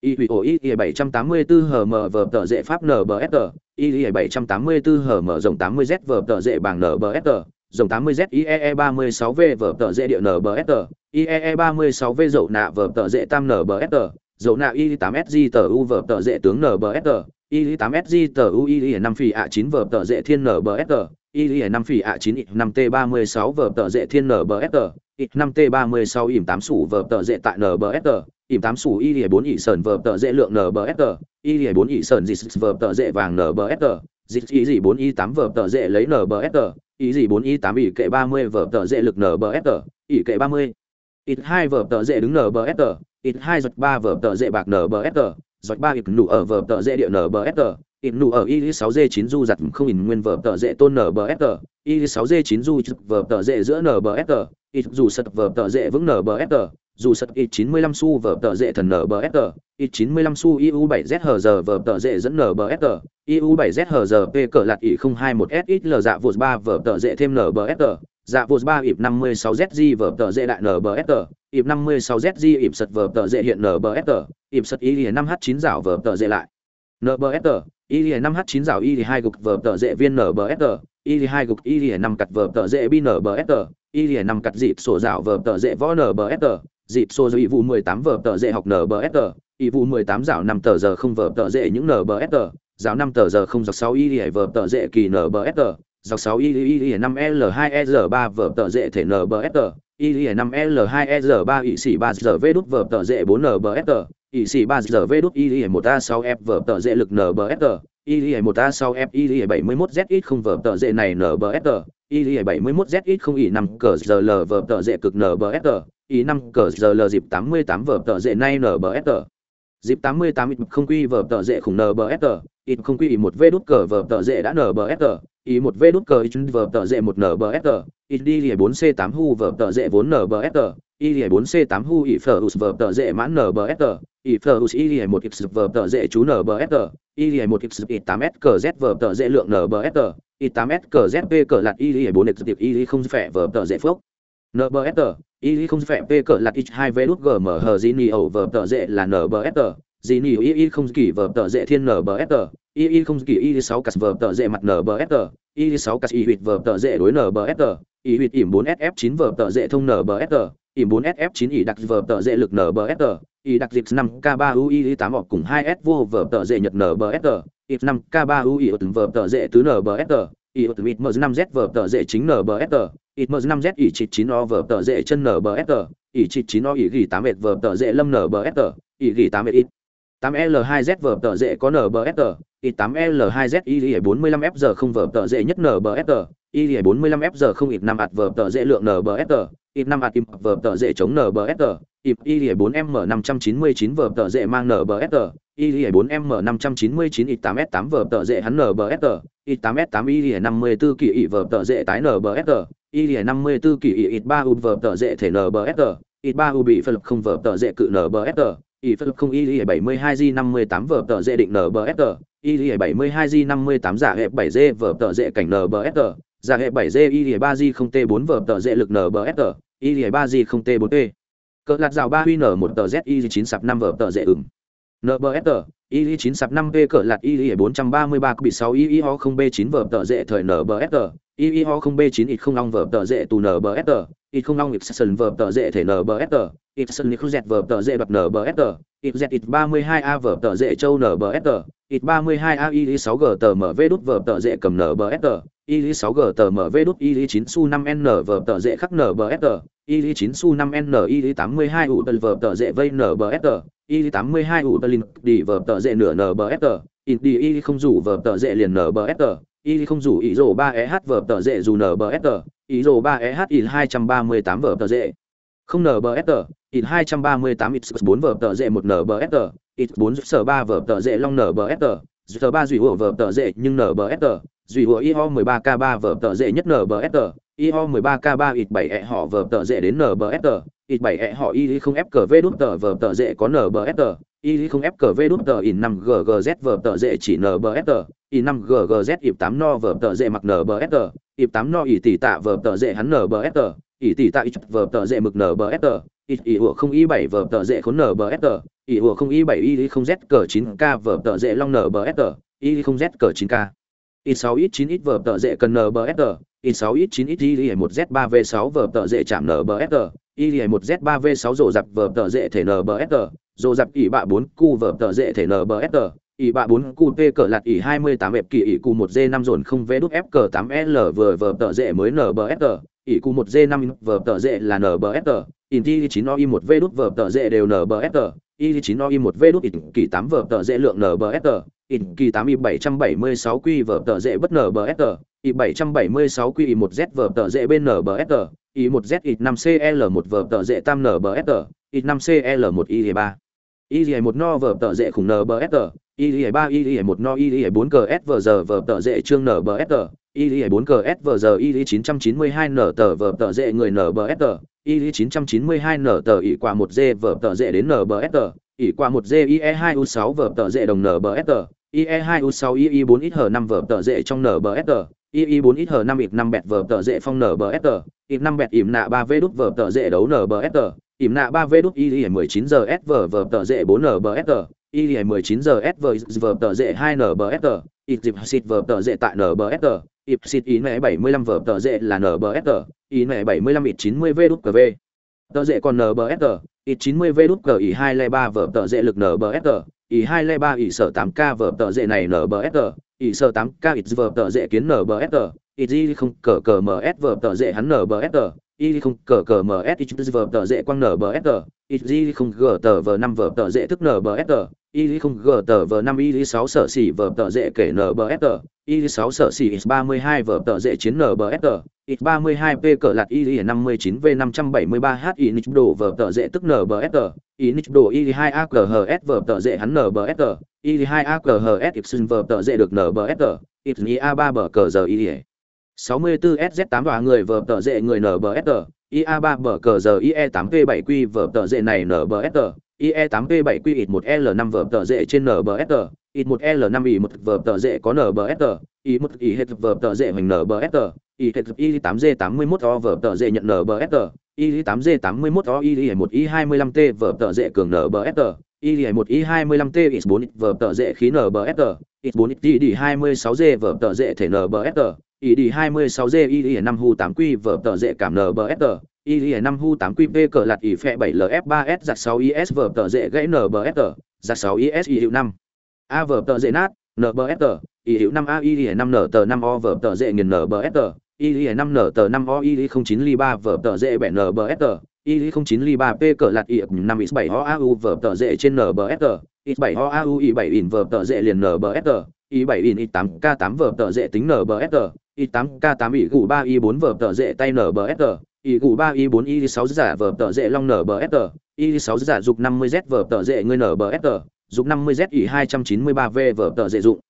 y hủy ổ y bảy trăm tám mươi bốn hm vờ tờ dễ pháp nbsr y bảy trăm tám mươi bốn hm rộng tám mươi z vở tờ dễ bằng nbsr rộng tám mươi z iee e ba mươi sáu v vở tờ dễ địa nbsr iee e ba mươi sáu v dậu nạ vở tờ dễ tam nbsr dầu nạ y 8 sg tờ u vở tờ dễ tướng nbsr y 8 sg tờ u y năm phi a 9 vở tờ dễ thiên nbsr y 5 phi a 9 năm t 36 vở tờ dễ thiên nbsr y 5 t 36 ỉm 8 sủ vở tờ dễ tại nbsr ỉm 8 sủ y 4 ỉ sờn vở tờ dễ lượng nbsr y 4 ỉ sờn dịch vở tờ dễ vàng nbsr dịch y 4 y 8 vở tờ dễ lấy nbsr y gì 4 y 8 ỉ kệ 30 vở tờ dễ lực nbsr ỉ kệ 30 ít hai vở tờ dễ đứng nbsr ít hai giọt ba vở tờ dễ bạc nbsr giọt ba ít nụ ở vở tờ dễ địa nbsr ít nụ ở y sáu d chín du giặt không ít nguyên vở tờ dễ tôn nbsr y sáu d chín du vờ tờ dễ giữa nbsr ít dù sật vở tờ dễ vững nbsr dù sật ít 95 xu vở tờ dễ thần NBSR, ít 95 xu i u bảy z hờ giờ vở tờ dễ dẫn NBSR, IU7Z hờ giờ P cỡ lạt ỉ 021SXL dạ vụt ba vở tờ dễ thêm NBSR, dạ vô ba ịp 56ZG vở tờ dễ đại NBSR, ịp 56ZG ịp sật vở tờ dễ hiện NBSR, ịp sật y 5H9 rào vở tờ dễ lại. NBSR, y 5H9 rào y 2 gục vở tờ dễ viên NBSR, y 2 gục y 5 cặt vở tờ dễ bin NBSR, y 5 cặt dịp sổ rào vở tờ dễ võ NBSR, dịp sổ dư vụ 18 vở tờ dễ học nbsr ý vụ 18 rào 5 tờ giờ không vở tờ dễ những nbsr rào 5 tờ giờ không dọc 6 y vở tờ dễ kỳ nbsr dọc 6 y y y 5 l 2 r e, 3 vở tờ dễ thể nbsr y y 5 l 2 r 3 y xỉ 3 giờ v, đút vở tờ dễ 4 nbsr ỵ sĩ 3 giờ v, đút, y y 1 a 6 f vở tờ dễ lực nbsr y y 1 a 6 f, y y 71 z ít không vở tờ dễ này nbsr y y 71 z ít không, y 5 cờ giờ l vở tờ dễ cực nbsr ý năm cờ giờ l, dịp tám mươi tám vở tờ dễ nay n dịp tám mươi tám ít không quy vở tờ dễ khủng nbsr ít không quy một v đút cờ vờ tờ dễ đã nbsr ý một v đút cờ ít vờ tờ dễ một nbsr ít đi lìa bốn c tám hu vờ tờ dễ vốn nbsr y lìa bốn c tám hu ý phở us vờ tờ dễ mãn nbsr ỉ phở us y lìa một x vờ tờ dễ chú nbsr y lìa một x ít tám s cờ z vờ tờ dễ lượng nbsr ít tám s cờ z p cờ lạt y lìa bốn x tiệp y không phẻ vờ tờ dễ phước NBSR, y không phép p cỡ là x 2 v đút gm hờ zini ẩu vờ tờ dễ là NBSR, dì nỉ y y không kỳ vở tờ dễ thiên nở bờ sr y y không kỳ y sáu cắt vở tờ dễ mặt nở bờ sr y sáu cắt y huyệt vở tờ dễ đối nở bờ sr y huyệt ỉm bốn sf chín vở tờ dễ thông nở bờ sr ỉm bốn sf chín y đặc vở tờ dễ lực nở bờ sr y đặc dịp năm k ba u y tám hoặc cùng hai s vô vở tờ dễ nhật nở bờ sr y năm k ba u y ở từng tờ dễ tứ nở bờ sr y ở từng mờ năm z vở tờ dễ chính nở bờ sr ít mờ năm z y chín chín o vở tờ dễ chân nở bờ sr y chín chín o y gỉ tám vệt vở tờ dễ lâm nở bờ sr y gỉ tám vệt ít 8L2Z vở tờ dễ có NBSR, I8L2Z Y45F không vở tờ dễ nhất NBSR, Y45F không ít 5 ạt vở tờ dễ lượng NBSR, ít 5 ạt im vở tờ dễ chống NBSR, ịp Y4M599 vở tờ dễ mang NBSR, Y4M599 ít 8S8 vở tờ dễ hắn NBSR, ít 8S8 Y54 kỳ ị vở tờ dễ tái NBSR, Y54 kỳ ị ít 3 U vở tờ dễ thể NBSR, ít 3 U bị phân lập không vở tờ dễ cự NBSR, y phật không y bảy mươi hai g năm mươi tám vở tờ dễ định nbsr y bảy mươi hai g năm mươi tám giả hệ bảy g vở tờ dễ cảnh nbsr giả hệ bảy g y ba g không t bốn vở tờ dễ lực nbsr y ba g không t bốn t. Cỡ lạt rào ba huy n một tờ z y chín sạp năm vở tờ dễ ửng. Nbsr y chín sạp năm p cỡ lạt y bốn trăm ba mươi ba bị sáu y ho không b chín vở tờ dễ thời nbsr y ho không b chín ít không long vở tờ dễ tù nbsr ít không long ít sân vở tờ dễ thể nbsr ít sân nick z vở tờ dễ đoạt nbsr ít z ít ba mươi hai a vở tờ dễ châu nbsr ít ba mươi hai a y sáu g tờ mv đút vở tờ dễ cầm nbsr y sáu g tờ mv đút y chín su năm n vở tờ dễ khắc nbsr y chín su năm n y tám mươi hai u tờ vở tờ dễ vây nbsr y tám mươi hai u tờ linh đi vở tờ dễ nửa nbsr in đi y không rủ vở tờ dễ liền nbsr y không rủ ý rổ ba e h vở tờ dễ dù nbsr ý rổ ba e h in hai trăm ba mươi tám vở tờ dễ không nbsr in hai trăm ba mươi tám x bốn vở tờ dễ một n b s tờ ít bốn sở ba vở tờ dễ long nbsr giờ ba duy hủa vở tờ dễ nhưng nbsr duy hủa ho mười ba k ba vở tờ dễ nhất nbsr iho mười ba k ba ít bảy e họ vở tờ dễ đến nbsr ít bảy e họ y không f cờ v đút tờ vở tờ dễ có nbsr y không ép cờ v đút tờ in năm ggz vờ tờ dễ chỉ nbsr i 5 ggz ịp tám no vờ tờ dễ mặc nbsr ịp tám no ỉ tỷ tạ vờ tờ dễ hắn nbsr ỉ tỷ tạ ít vờ tờ dễ mực nbsr ít ỉ ủa không y bảy vờ tờ dễ khốn nbsr ỉ ủa không y bảy y không z cờ chín k vờ tờ dễ long nbsr y không z cờ chín k. Ít sáu ít chín ít vờ tờ dễ cần nbsr ít sáu ít chín ít y một z ba v sáu vờ tờ dễ chạm nbsr y một z ba v sáu rổ dập vờ tờ dễ thể nbsr rổ dập ỉ bạ bốn cu vở tờ dễ thể nbsr ỷ bạ bốn cu p cờ lạt ỷ hai mươi tám ép kỳ ỷ cu một d năm dồn không v đúc f cờ tám l vừa vờ tờ dễ mới nbsr ỷ cu một d năm vờ tờ dễ là nbsr in t chín o i một v đúc vờ tờ dễ đều nbsr i chín o i một v đúc kỳ tám vờ tờ dễ lượng nbsr in kỳ tám i bảy trăm bảy mươi sáu q vờ tờ dễ bất nbsr i bảy trăm bảy mươi sáu q i một z vờ tờ dễ bên nbsr i một z i năm cl một vờ tờ dễ tam nbsr i năm cl một i ba y dì một no vở tờ dễ khủng nờ bờ nbsr y dì ba y dì một no y dì bốn cờ s vờ giờ vở tờ dễ chương nờ bờ s y dì bốn cờ s vờ giờ y dì chín trăm chín mươi hai nờ tờ vở tờ dễ người nờ bờ s y dì chín trăm chín mươi hai nờ tờ ỉ qua một d vở tờ dễ đến nờ bờ s ỉ qua một d ie hai u sáu vở tờ dễ đồng nờ bờ s ie hai u sáu ie bốn ít hờ năm vở tờ dễ trong nờ bờ s ii bốn ít hờ năm ít năm bẹt vờ tờ dễ phong nở bờ s ít năm bẹt ỉm nạ ba v đút vờ tờ dễ đấu nở bờ s ỉm nạ ba v đút y mười chín giờ s vờ vờ tờ dễ bốn nở bờ s y 19 giờ s vờ vờ tờ dễ 2 nbsr ít dịp xịt vờ tờ dễ tại nbsr ít xịt ý mẹ 75 vờ tờ dễ là nbsr ý mẹ 75 ít 90 v đút v tờ dễ còn nbsr ít 90 v đút cờ ý hai lẻ ba vờ tờ dễ lực nbsr ý hai lẻ ba ý sở tám k vờ tờ dễ này nbsr ỷ sở tám k ít vờ tờ dễ kiến nbsr ít gì không cờ cờ ms vờ tờ dễ hắn nbsr y không cờ cờ ms ít vờ tờ dễ quăng nbsr ít gì không g tờ vờ năm vờ tờ dễ tức nbsr y không g tờ v năm, y sáu sở xỉ vờ tờ dễ kể nbsr y sáu sở xỉ x ba mươi hai vờ tờ dễ chiến nbsr X32P cỡ lạt Y59V573H Inich đồ vở tợ dễ tức NBSR, Inich đồ Y2AQHS vở tợ dễ hắn NBSR, Y2AQHS Ipsin vở tợ dễ được NBSR, Ipsin A3 bở cờ giờ Y 64SZ8 và người vở tợ dễ người NBSR, IA3 bở cờ giờ IE8P7Q vở tợ dễ này NBSR, IE8P7Q1L5 vở tợ dễ trên NBSR, ít 1 l 5 i 1 vở tờ dễ có nbsr ít 1 i hết vở tờ dễ hoành nbsr I1 I hết vở tờ dễ hoành NBSR, I hết I8G81O vở tờ dễ nhận NBSR, I8G81O I1 I25T vở tờ dễ cường NBSR, I1 I25T X4 vở tờ dễ khí NBSR, X4 ID26G vở tờ dễ thể NBSR, ID26G ID5 Hu 8Q vở tờ dễ cảm NBSR, y 5 hu 8 qp cờ lạt y phe bảy lf 3 s giặc 6 is vở tờ dễ gãy nbsr giặc 6 is y hiệu năm. A vở tờ dễ nát nbsr y hiệu năm a y năm n tờ năm o vở tờ dễ nghiền nbsr y 5 nở tờ 5 o y 09 li 3 vở tờ dễ bẻ nbsr y 09 li 3 p cờ lạt y năm x bảy o a u vở tờ dễ trên nbsr x 7 a u y 7 in vở tờ dễ liền nbsr y 7 in x 8 k 8 vở tờ dễ tính nbsr y 8 k 8 y gù 3 y 4 vở tờ dễ tay nbsr y gù 3 y 4 y 6 giả vở tờ dễ long nbsr y 6 giả dục 50 z vở tờ dễ ngươi nbsr dục 50 z y 293 v vở tờ dục dụng nbsr y 293 v y hai trăm chín mươi ba v vở tờ dễ dụng.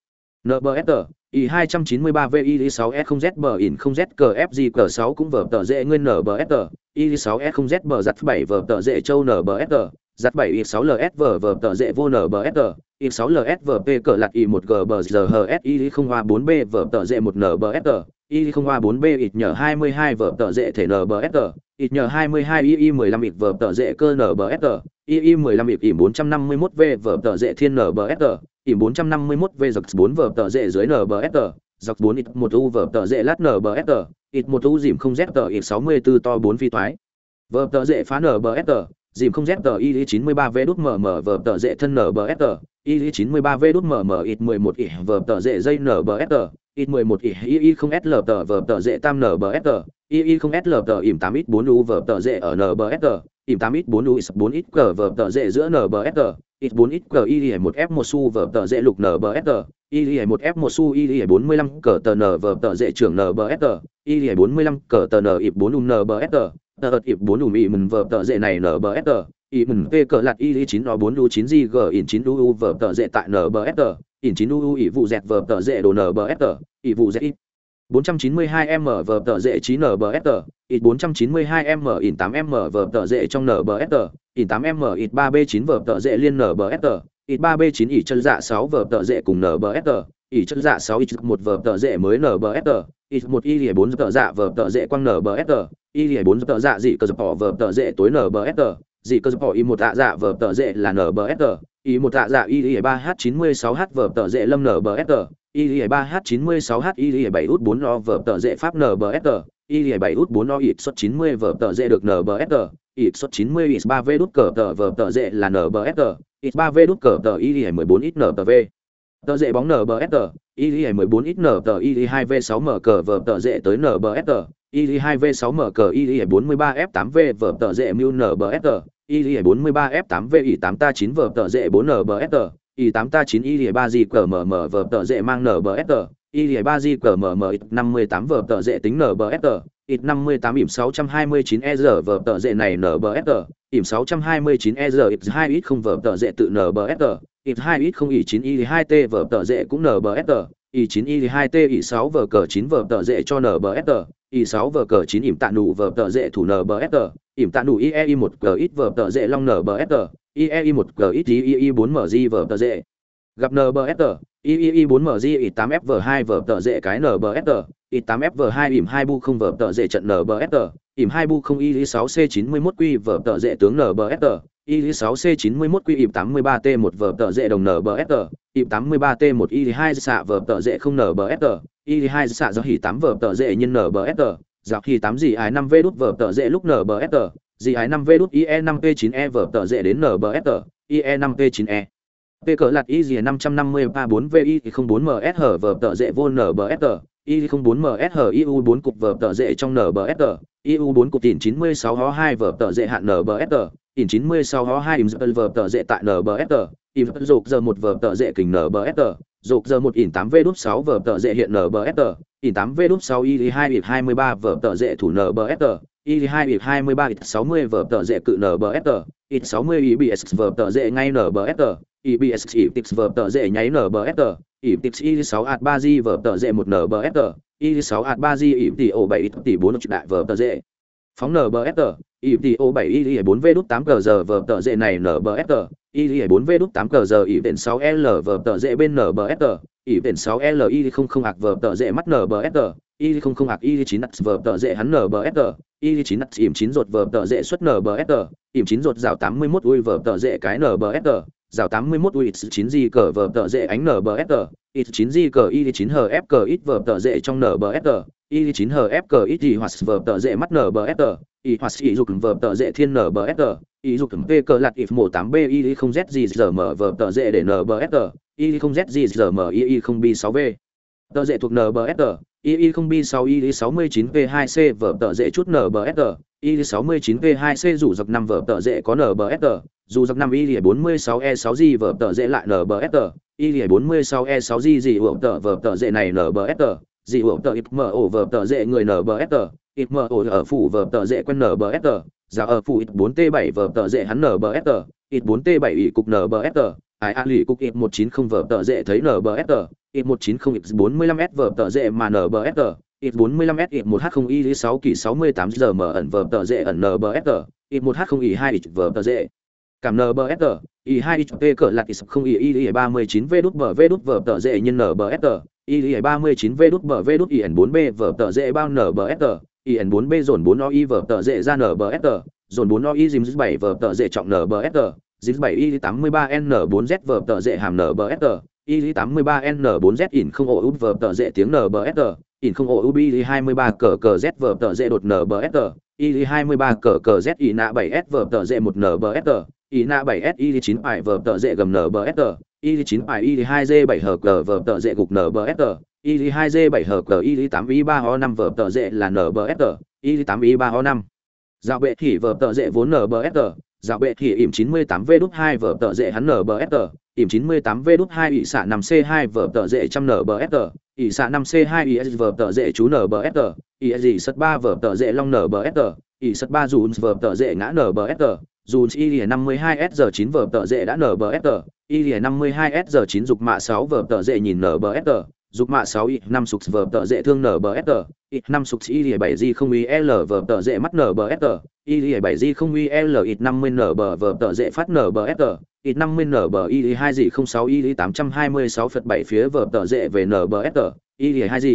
NBSR, I293VI6S0ZBIN0ZKFG6 cũng vở tờ dễ nguyên nbsr y 6 s 0 z bờ giặt 7 vở tờ dễ châu nbsr giặt 7 I6LS vở vở tờ dễ vô nbsr y 6 ls vở p cờ lạt y 1 g bờ giờ hs y 0 hoa 4 b vở tờ dễ 1 nbsr I0A4B ít nhờ 22 vở tờ dễ thể nbsr ít nhờ 22 II15 ít vở tờ dễ cơ nbsr II15 ít 451V vở tờ dễ thiên nbsr ỉm 451 v dọc 4 vở tờ dễ dưới nbsr dọc 4 ít 1 u vở tờ dễ lát nbsr ít 1 u dìm không z tờ, ít 64 to 4 phi toái vở tờ dễ phá nbsr dìm không z tờ, y 93 v đút mở mở vở tờ dễ thân nbsr y 93 v đút mở mở ít 11 ỉ vở tờ dễ dây nbsr ít 11 ỉ y y không s l tờ vở tờ dễ tam nbsr y y không s l tờ, ỉm 8 ít 4 u vở tờ dễ ở nbsr ỉm 8 ít 4 u 4 ít cờ vở tờ dễ giữa nbsr ít 4 ít cờ y 1 f 1 su vở tờ dễ lục nbsr y 1 f 1 su y 45 cờ tờ n vở tờ. Dễ trưởng nbsr y 45 cờ tờ n ịp 4 um nbsr tờ. Ợt ịp 4 um ỉ mình vở tờ dễ này nbsr ỉ mình p cờ lạt y 9 o 4 u 9 g g ỉn 9 u vở tờ dễ tại nbsr ỉn 9 u ỉ vụ dẹt vở tờ dễ đồ nbsr ỉ vụ dẹt ít 492M vở tờ dễ 9 NBSR, ít 492M ít 8M vở tờ dễ trong NBSR, ít 8M ít 3B9 vở tờ dễ liên NBSR, ít 3B9 ít chân dạ 6 vở tờ dễ cùng NBSR, ít chân dạ 6 ít 1 vở tờ dễ mới NBSR, ít 1 y 4 tờ dạ vở tờ dễ quang NBSR, y 4 tờ dạ dị cơ bỏ vở tờ dễ tối NBSR, dị cơ bỏ y 1 tạ dạ vở tờ dễ là NBSR, y 1 tạ dạ y 3H96H vở tờ dễ lâm NBSR, y 3 h 96 h y 7 út 4 lo vở tờ dễ pháp nbsr y 7 út bốn o ít xuất 90 vở tờ dễ được nbsr ít xuất 90 ít 3 v đút cờ tờ vở tờ dễ là nbsr ít 3 v đút cờ tờ y 14 ít nbv tờ dễ bóng nbsr y 14 ít n tờ y 2 v 6 m cờ vở tờ dễ tới nbsr y 2 v 6 m cờ y 43 f 8 v vở tờ dễ mưu nbsr y 43 f 8 v y 8 ta 9 vở tờ dễ 4 nbsr y 8 ta 9 y 3 g cờ mm vở tờ dễ mang nbsr y ba g cờ năm ít 58 vở tờ dễ tính nbsr ít 58 ỉm 629 e r vở tờ dễ này nbsr ỉm 629 e r ít 2 ít không vở tờ dễ tự nbsr ít 2 ít không ỉ 9 y 2 t vở tờ dễ cũng nbsr ỉ 9 y 2 t ỉ 6 vở cờ 9 vở tờ dễ cho nbsr ỉ 6 vở cờ 9 ỉm tạ nụ vở tờ dễ thủ nbsr ỉm tạ nụ ie y 1 cờ ít vở tờ dễ long nbsr IEI 1 g ít IEI 4 MG vở tờ dễ. Gặp NBSR, IEI 4 MG ít 8 FV 2 vở tờ dễ cái NBSR, ít 8 FV 2 ỉm 2 bu không vở tờ dễ trận NBSR, ỉm 2 bu không IEI 6 C 91 quy vở tờ dễ tướng NBSR, IEI 6 C 91 quy ỉm 83 T 1 vở tờ dễ đồng NBSR, ỉm 83 T 1 IEI 2 xạ vở tờ dễ không NBSR, IEI 2 xạ do hỉ 8 vở tờ dễ nhân NBSR, giáo hỉ 8 gì ai 5 V đút vở tờ dễ lúc NBSR, gì ai 5 v đút ie 5 p 9 e vở tờ dễ đến nbsr ie 5 p 9 e p cỡ lạt y gì 553 4 vi 04 ms hở vở tờ dễ vô nbsr y 04 ms hở iu 4 cục vở tợ dễ trong nbsr iu 4 cục tiền 96 ho 2 vở tợ dễ hạn nbsr in 96 ho 2 im vở tợ dễ tại nbsr im dục giờ 1 vở tợ dễ kình nbsr dục giờ 1 in 8 v đút 6 vở tợ dễ hiện nbsr in 8 v đút 6 y 2 ít 23 vở tợ dễ thủ nbsr y 2 ít 23 ít 60 vở tờ dễ cự nbsr ít 60 ibs vở tờ dễ ngay nbsr ibs Tips vở tờ dễ nháy nbsr Tips y 6 at 3 g vở tờ dễ một nbsr y 6 at 3 g ib tỷ o 7 tỷ 4 đại vở tờ dễ phóng nbsr ib tỷ o 7 y 4 v đút 8 cờ giờ vở tờ dễ này nbsr y 4 v đút 8 cờ giờ ib 6 l vở tờ dễ bên nbsr ỉ biển 6 l y không không hạc vở tờ dễ mắt nbsr y không không hạc y 9 nặt vở tờ dễ hắn nbsr y 9 nặt ỉm 9 rột vở tờ dễ xuất nbsr ỉm 9 rột rào 81 ui vở tờ dễ cái nbsr rào 81 UX 9G cờ vở tợ dễ ánh NBSR, X 9G cờ Y 9 f cờ ít vở tợ dễ trong NBSR, Y 9 f cờ ít Y hoặc vở tợ dễ mắt NBSR, Y hoặc Y dục vở tợ dễ thiên NBSR, Y dục P cờ lạt if 18B Y 0ZGZM vở tợ dễ để NBSR, Y 0ZGZM Y 0B6V. Tợ dễ thuộc NBSR, II0B6I69V2C vở tờ dễ chút NBSR, I69V2C rủ dọc năm vở tờ dễ có NBSR, dù dọc năm 5 I46E6G vở tờ dễ lại NBSR, I46E6G gì vở tờ vở tờ dễ này NBSR, gì hữu tờ ít mở ổ vờ tờ dễ người nở bờ sờ ít mờ ổ ở phủ vờ tờ dễ quen nở bờ sờ giá dạ ở phủ ít bốn t bảy vờ tờ dễ hắn nở bờ sờ ít bốn t bảy ủy cục nở bờ sờ ai, a, lì, cục ít 190 vở tờ dễ thấy nbsr ít 190 mươi 45 s vở tờ dễ mà nbsr ít 45 s ít 1h0 y 6 kỳ 68 giờ mở ẩn vở tờ dễ ẩn nbsr ít 1h0 y 2 ít vở tờ dễ. Cảm nbsr y 2 ít p cỡ lạc ít không y y 39 v, đút vở v, đút vở tờ dễ nhân nbsr y 39 v, đút bờ v, đút in 4 b vở tờ dễ, bao nbsr in 4 b, dồn 4 y vở tờ dễ, ra nbsr dồn 4 y dìm 7 vở tờ dễ, trọng nbsr dìm 7 y 83 n 4 z tờ dễ hàm nbsg y 83 n 4 z in không ổ úp vở tờ dễ tiếng nbsg in không ổ úp y 23 cờ cờ z tờ dễ đột nbsg y 23 cờ cờ z y nạ 7 s vở tờ dễ một nbsg y nạ 7 s y 9 ải vở tờ dễ gầm nbsg y 9 bài y 2 g 7 hờ cờ vở tờ dễ gục nbsg y 2 g 7 hờ cờ y 8 y 3 ho 5 vở tờ dễ là nbsg Y8Y3O5. dạo bệ thì vở tờ dễ vốn nbsg dạo bệ thì ỉm 98 v đút 2 vở tờ dễ hắn nbsg ỉm 98 v đút 2 ỉ xạ 5 c 2 vở tờ dễ trăm nbsg ỉ xạ 5 c 2 is vở tờ dễ chú nbsg ỉ gì sật 3 vở tờ dễ long nbsg ỉ sật 3 dùn vở tờ dễ ngã nbsg dù y 52 s giờ 9 vở tờ dễ đã nbsg y lìa 52 s giờ 9 dục mạ 6 vở tờ dễ nhìn nbsg dục mạ 6 y 5 sục vở tợ dễ thương nở bờ nbsg y 5 sục y lìa 7 g không y l vở tợ dễ mắt nở bờ nbsg y lìa 7 g không y l y 50 nở bờ vở tợ dễ phát nở bờ nbsg y 50 nở bờ y 2 g 06 y 826 phật 7 phía vở tợ dễ về nở bờ nbsg y lìa 2 g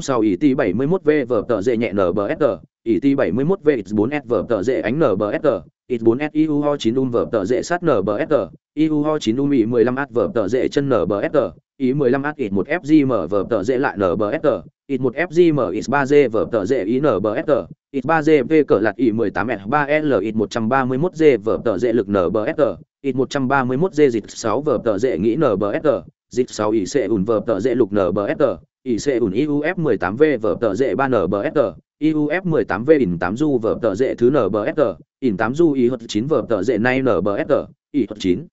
06 y t 71 v vở tợ dễ nhẹ nở bờ nbsg y t 71 v 4 s vở tợ dễ ánh nở bờ nbsg X4S IU ho 9 um vở tợ dễ sát nở bờ NBSG, IU ho 9 um ý 15 s vở tợ dễ chân nở bờ NBSG, ý 15 at ít 1 fgm mở vở tờ dễ lại nbsr, ít 1 fgm ít 3 g vở tờ dễ ý NBSG, X3G V cỡ lạt ý 18 F3L ít 131G vở tờ dễ lực nbsr, ít 131G dịch 6 vở tờ dễ nghĩ nbsr, dịch 6 ý sẽ ủn vở tờ dễ lục nbsr, ý sẽ ủn IUF 18V vở tờ dễ 3 nbsr, IUF 18V in 8 du vở tờ dễ thứ nbsr, in 8 du ý hợp 9 vở tờ dễ nay nbsr ý hợp 9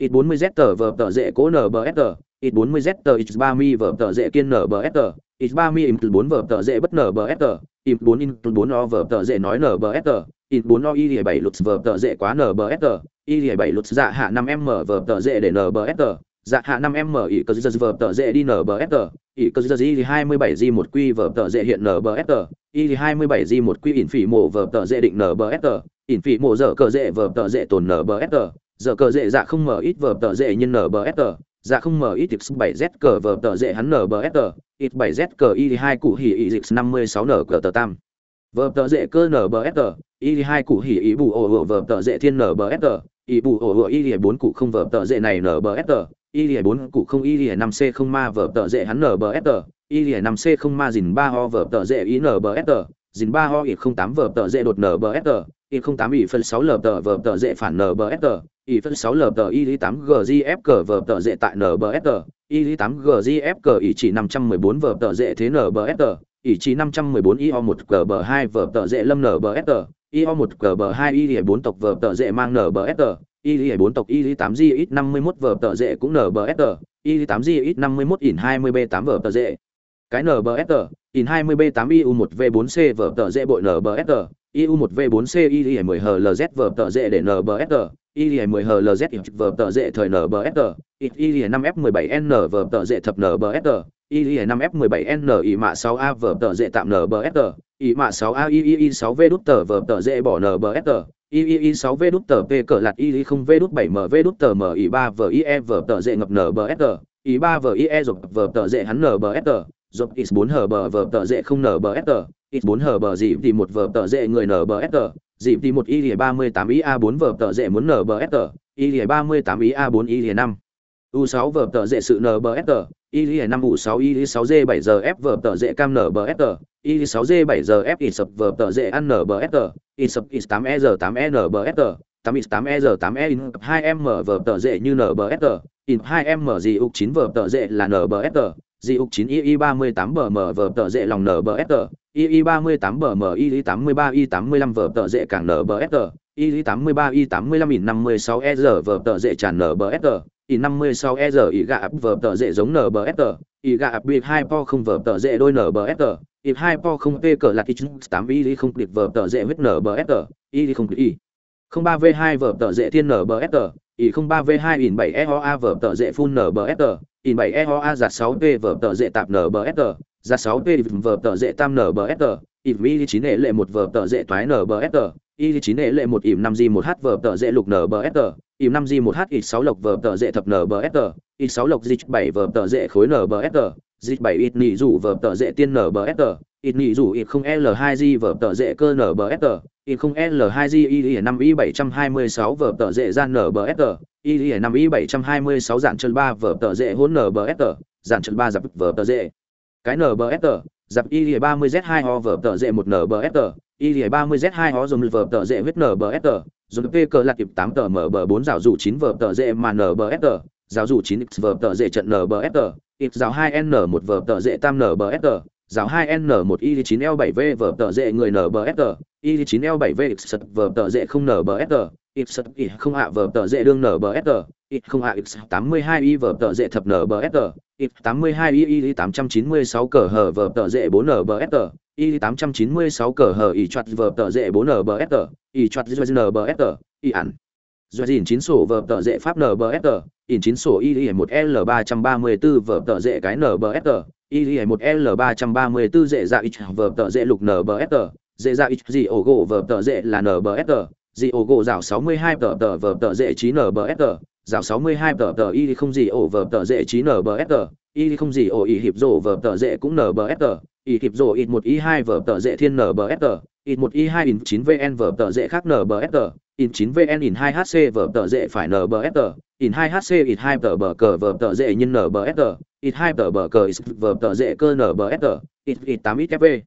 ít 40 z tờ vở tờ dễ cố NBSG, ít 40 z tờ ít 3 mi vở tờ dễ kiên NBSG, ít 3 mi im 4 vở tờ dễ bất NBSG, im 4 in 4 o vở tờ dễ nói NBSG, ít 4 o y 7 lụt vở tờ dễ quá NBSG, y 7 lụt dạ hạ 5 m vở tờ dễ để NBSG, dạ hạ 5 m y cơ dư vở tờ dễ đi NBSG, y cơ dư gì 27 g 1 q vở tờ dễ hiện NBSG, y 27 g 1 q in phỉ mộ vở tờ dễ định NBSG, in phỉ mộ giờ cờ dễ vở tờ dễ tồn nbsg giờ cờ dễ dạ không mở ít vở tờ dễ nhân nở bờ sờ dạ không mở ít tiệp bảy z cờ vở tờ dễ hắn nở bờ sờ ít bảy z cờ y hai cụ hỉ y dịch năm mươi sáu nở cờ tờ tam. Vở tờ dễ cơ nở bờ sờ y hai cụ hỉ y bù ổ ổ vở tờ dễ thiên nở bờ sờ y bù ổ ổ y bốn cụ không vở tờ dễ này nở bờ sờ y bốn cụ không y năm c không ma vở tờ dễ hắn nở bờ sờ y năm c không ma dìn ba ho vở tờ dễ y nở bờ sờ dìn ba ho y không tám vở tờ dễ đột nở bờ sờ y không tám y phân sáu lờ tờ vờ tờ dễ phản nbsg y phân sáu lờ tờ y tám gzf cờ vờ tờ dễ tại nbsg y tám gzf cờ y chỉ năm trăm mười bốn vờ tờ dễ thế nbsg y chỉ năm trăm mười bốn io một cờ bờ hai vờ tờ dễ lâm nbsr y o một cờ bờ hai y bốn tộc vờ tờ dễ mang nbsg y bốn tộc y tám g ít năm mươi mốt vờ tờ dễ cũng nbsg y tám g ít năm mươi mốt in hai mươi b tám vờ tờ dễ cái nbsg in 20 b 8 iu 1 v 4 c vở tờ dễ bội nbsg iu 1 v 4 c ili 10 hlz vở tờ dễ để nbsg ili 10 hlz vở tờ dễ thời nbsg ili 5 f 17 n vở tờ dễ thập nbsg ili 5 f 17 n I mạ 6 a vở tờ dễ tạm nbsg I mạ 6 a ii 6 v đút tờ vở tờ dễ bỏ nbsg ii 6 v đút tờ p cỡ lạt ii 0 v đút 7 m v đút tờ m I 3 vở ie vở tờ dễ ngập nbsg I 3 vở ie dục vở tờ dễ hắn nbsg dọc x 4 hở bờ vở tờ dễ không nở bờ s x 4 hở bờ dịp thì một vở tờ dễ người nở bờ s dịp thì một, y lìa 38 ý a 4 vở tờ dễ muốn nở bờ s y lìa 38 ý a 4 y lìa 5 u 6 vở tờ dễ sự nở bờ s y lìa 5 u 6 y lìa 6 g 7 giờ f vở tờ dễ cam nở bờ s y 6 g 7 giờ f y sập vờ tờ dễ ăn nở bờ s tờ. Y sập y 8 e giờ 8 e nở bờ sờ 8 x 8 e giờ 8 e in 2 m vờ tờ dễ như nở bờ sờ in 2 m gì, ục 9 vờ tờ dễ là nở bờ sờ gì ục 9 y 38 bm vờ tờ dễ lòng nbsr y 38 bm y 83 y 85 vờ tờ dễ càng nbsr y 83 y 85 in 56 e giờ vờ tờ dễ tràn nbsr y 56 e giờ y gạ ấp vờ tờ dễ giống nbsr y gạ ấp bị 2 po không vờ tờ dễ đôi nbsr if hai po không p cờ là chín tám y không kịp vở tờ dễ huyết nở bờ s y không kịp i. không ba v hai vở tờ dễ thiên nở bờ s i không ba v hai in bảy a vở tờ dễ phun nở bờ s in bảy a giặt sáu p vở tờ dễ tạp nở bờ s giặt sáu p vở tờ dễ tam nở bờ s ỉm y chín hệ lệ một vở tờ dễ toái nở bờ s y chín hệ lệ một ỉm năm g một h vở tờ dễ lục nở bờ s ỉm năm g một h ít sáu lộc vở tờ dễ thập nở bờ s ít sáu lộc dịch bảy vở tờ dễ khối nở bờ s dịch bảy ít nỉ rủ vở tờ dễ tiên nở bờ s ít nỉ rủ ít không l 2 g vở tờ dễ cơ nở bờ s ít không l 2 g y năm y bảy trăm hai mươi sáu vở tờ dễ gian nở bờ s y năm y bảy trăm hai mươi sáu dạn chân ba vở tờ dễ hỗn nở bờ s dạn chân ba dập vở tờ dễ. Cái nở bờ s dập y ba mươi z hai ho vở tờ dễ một nở bờ s y ba mươi z hai ho dùng vở tờ dễ huyết nở bờ s dùng p cờ là kịp tám tờ mở bờ bốn rào rủ chín vở tờ dễ mà nở bờ s giáo rủ chín x vở tờ dễ trận nở bờ s ít giáo 2N1 vở tờ dễ tam NBSR, giáo 2N1Y9L7V vở tờ dễ người NBSR, Y9L7V sật vở tờ dễ không NBSG, ít sật ít không hạ vở tờ dễ đương NBSR, ít không hạ ít 82Y vở tờ dễ thập NBSR, x82Y Y896 cờ hờ vở tờ dễ 4 NBSR, Y896 cờ hờ y choát vở tờ dễ 4 NBSR, y choát NBSR, y ẩn. Doa dìn chín sổ vở tờ dễ pháp NBSR, in chín sổ y một l ba trăm ba mươi bốn vở tờ dễ cái nbsr y một l ba trăm ba mươi bốn dễ dạ ít vở tờ dễ lục nbsr dễ dạ ít gì ổ gỗ vở tờ dễ là nbsr gì ổ gỗ rào sáu mươi hai tờ tờ vở tờ dễ trí nbsr rào sáu mươi hai tờ tờ y không gì ổ vở tờ dễ trí nbsr y không gì, ổ y hiệp rổ vở tờ dễ cũng nbsr y hiệp rổ ít một y hai vở tờ dễ thiên nbsr ít một y hai in chín vn vở tờ dễ khác nbsr in 9 vn in 2 hc vở tờ dễ phải nbsr in 2 hc in 2 tờ bờ cờ vở tờ dễ nhân nbsr in 2 tờ. Bờ cờ vở tờ dễ cơ nbsr in in 8 ít fp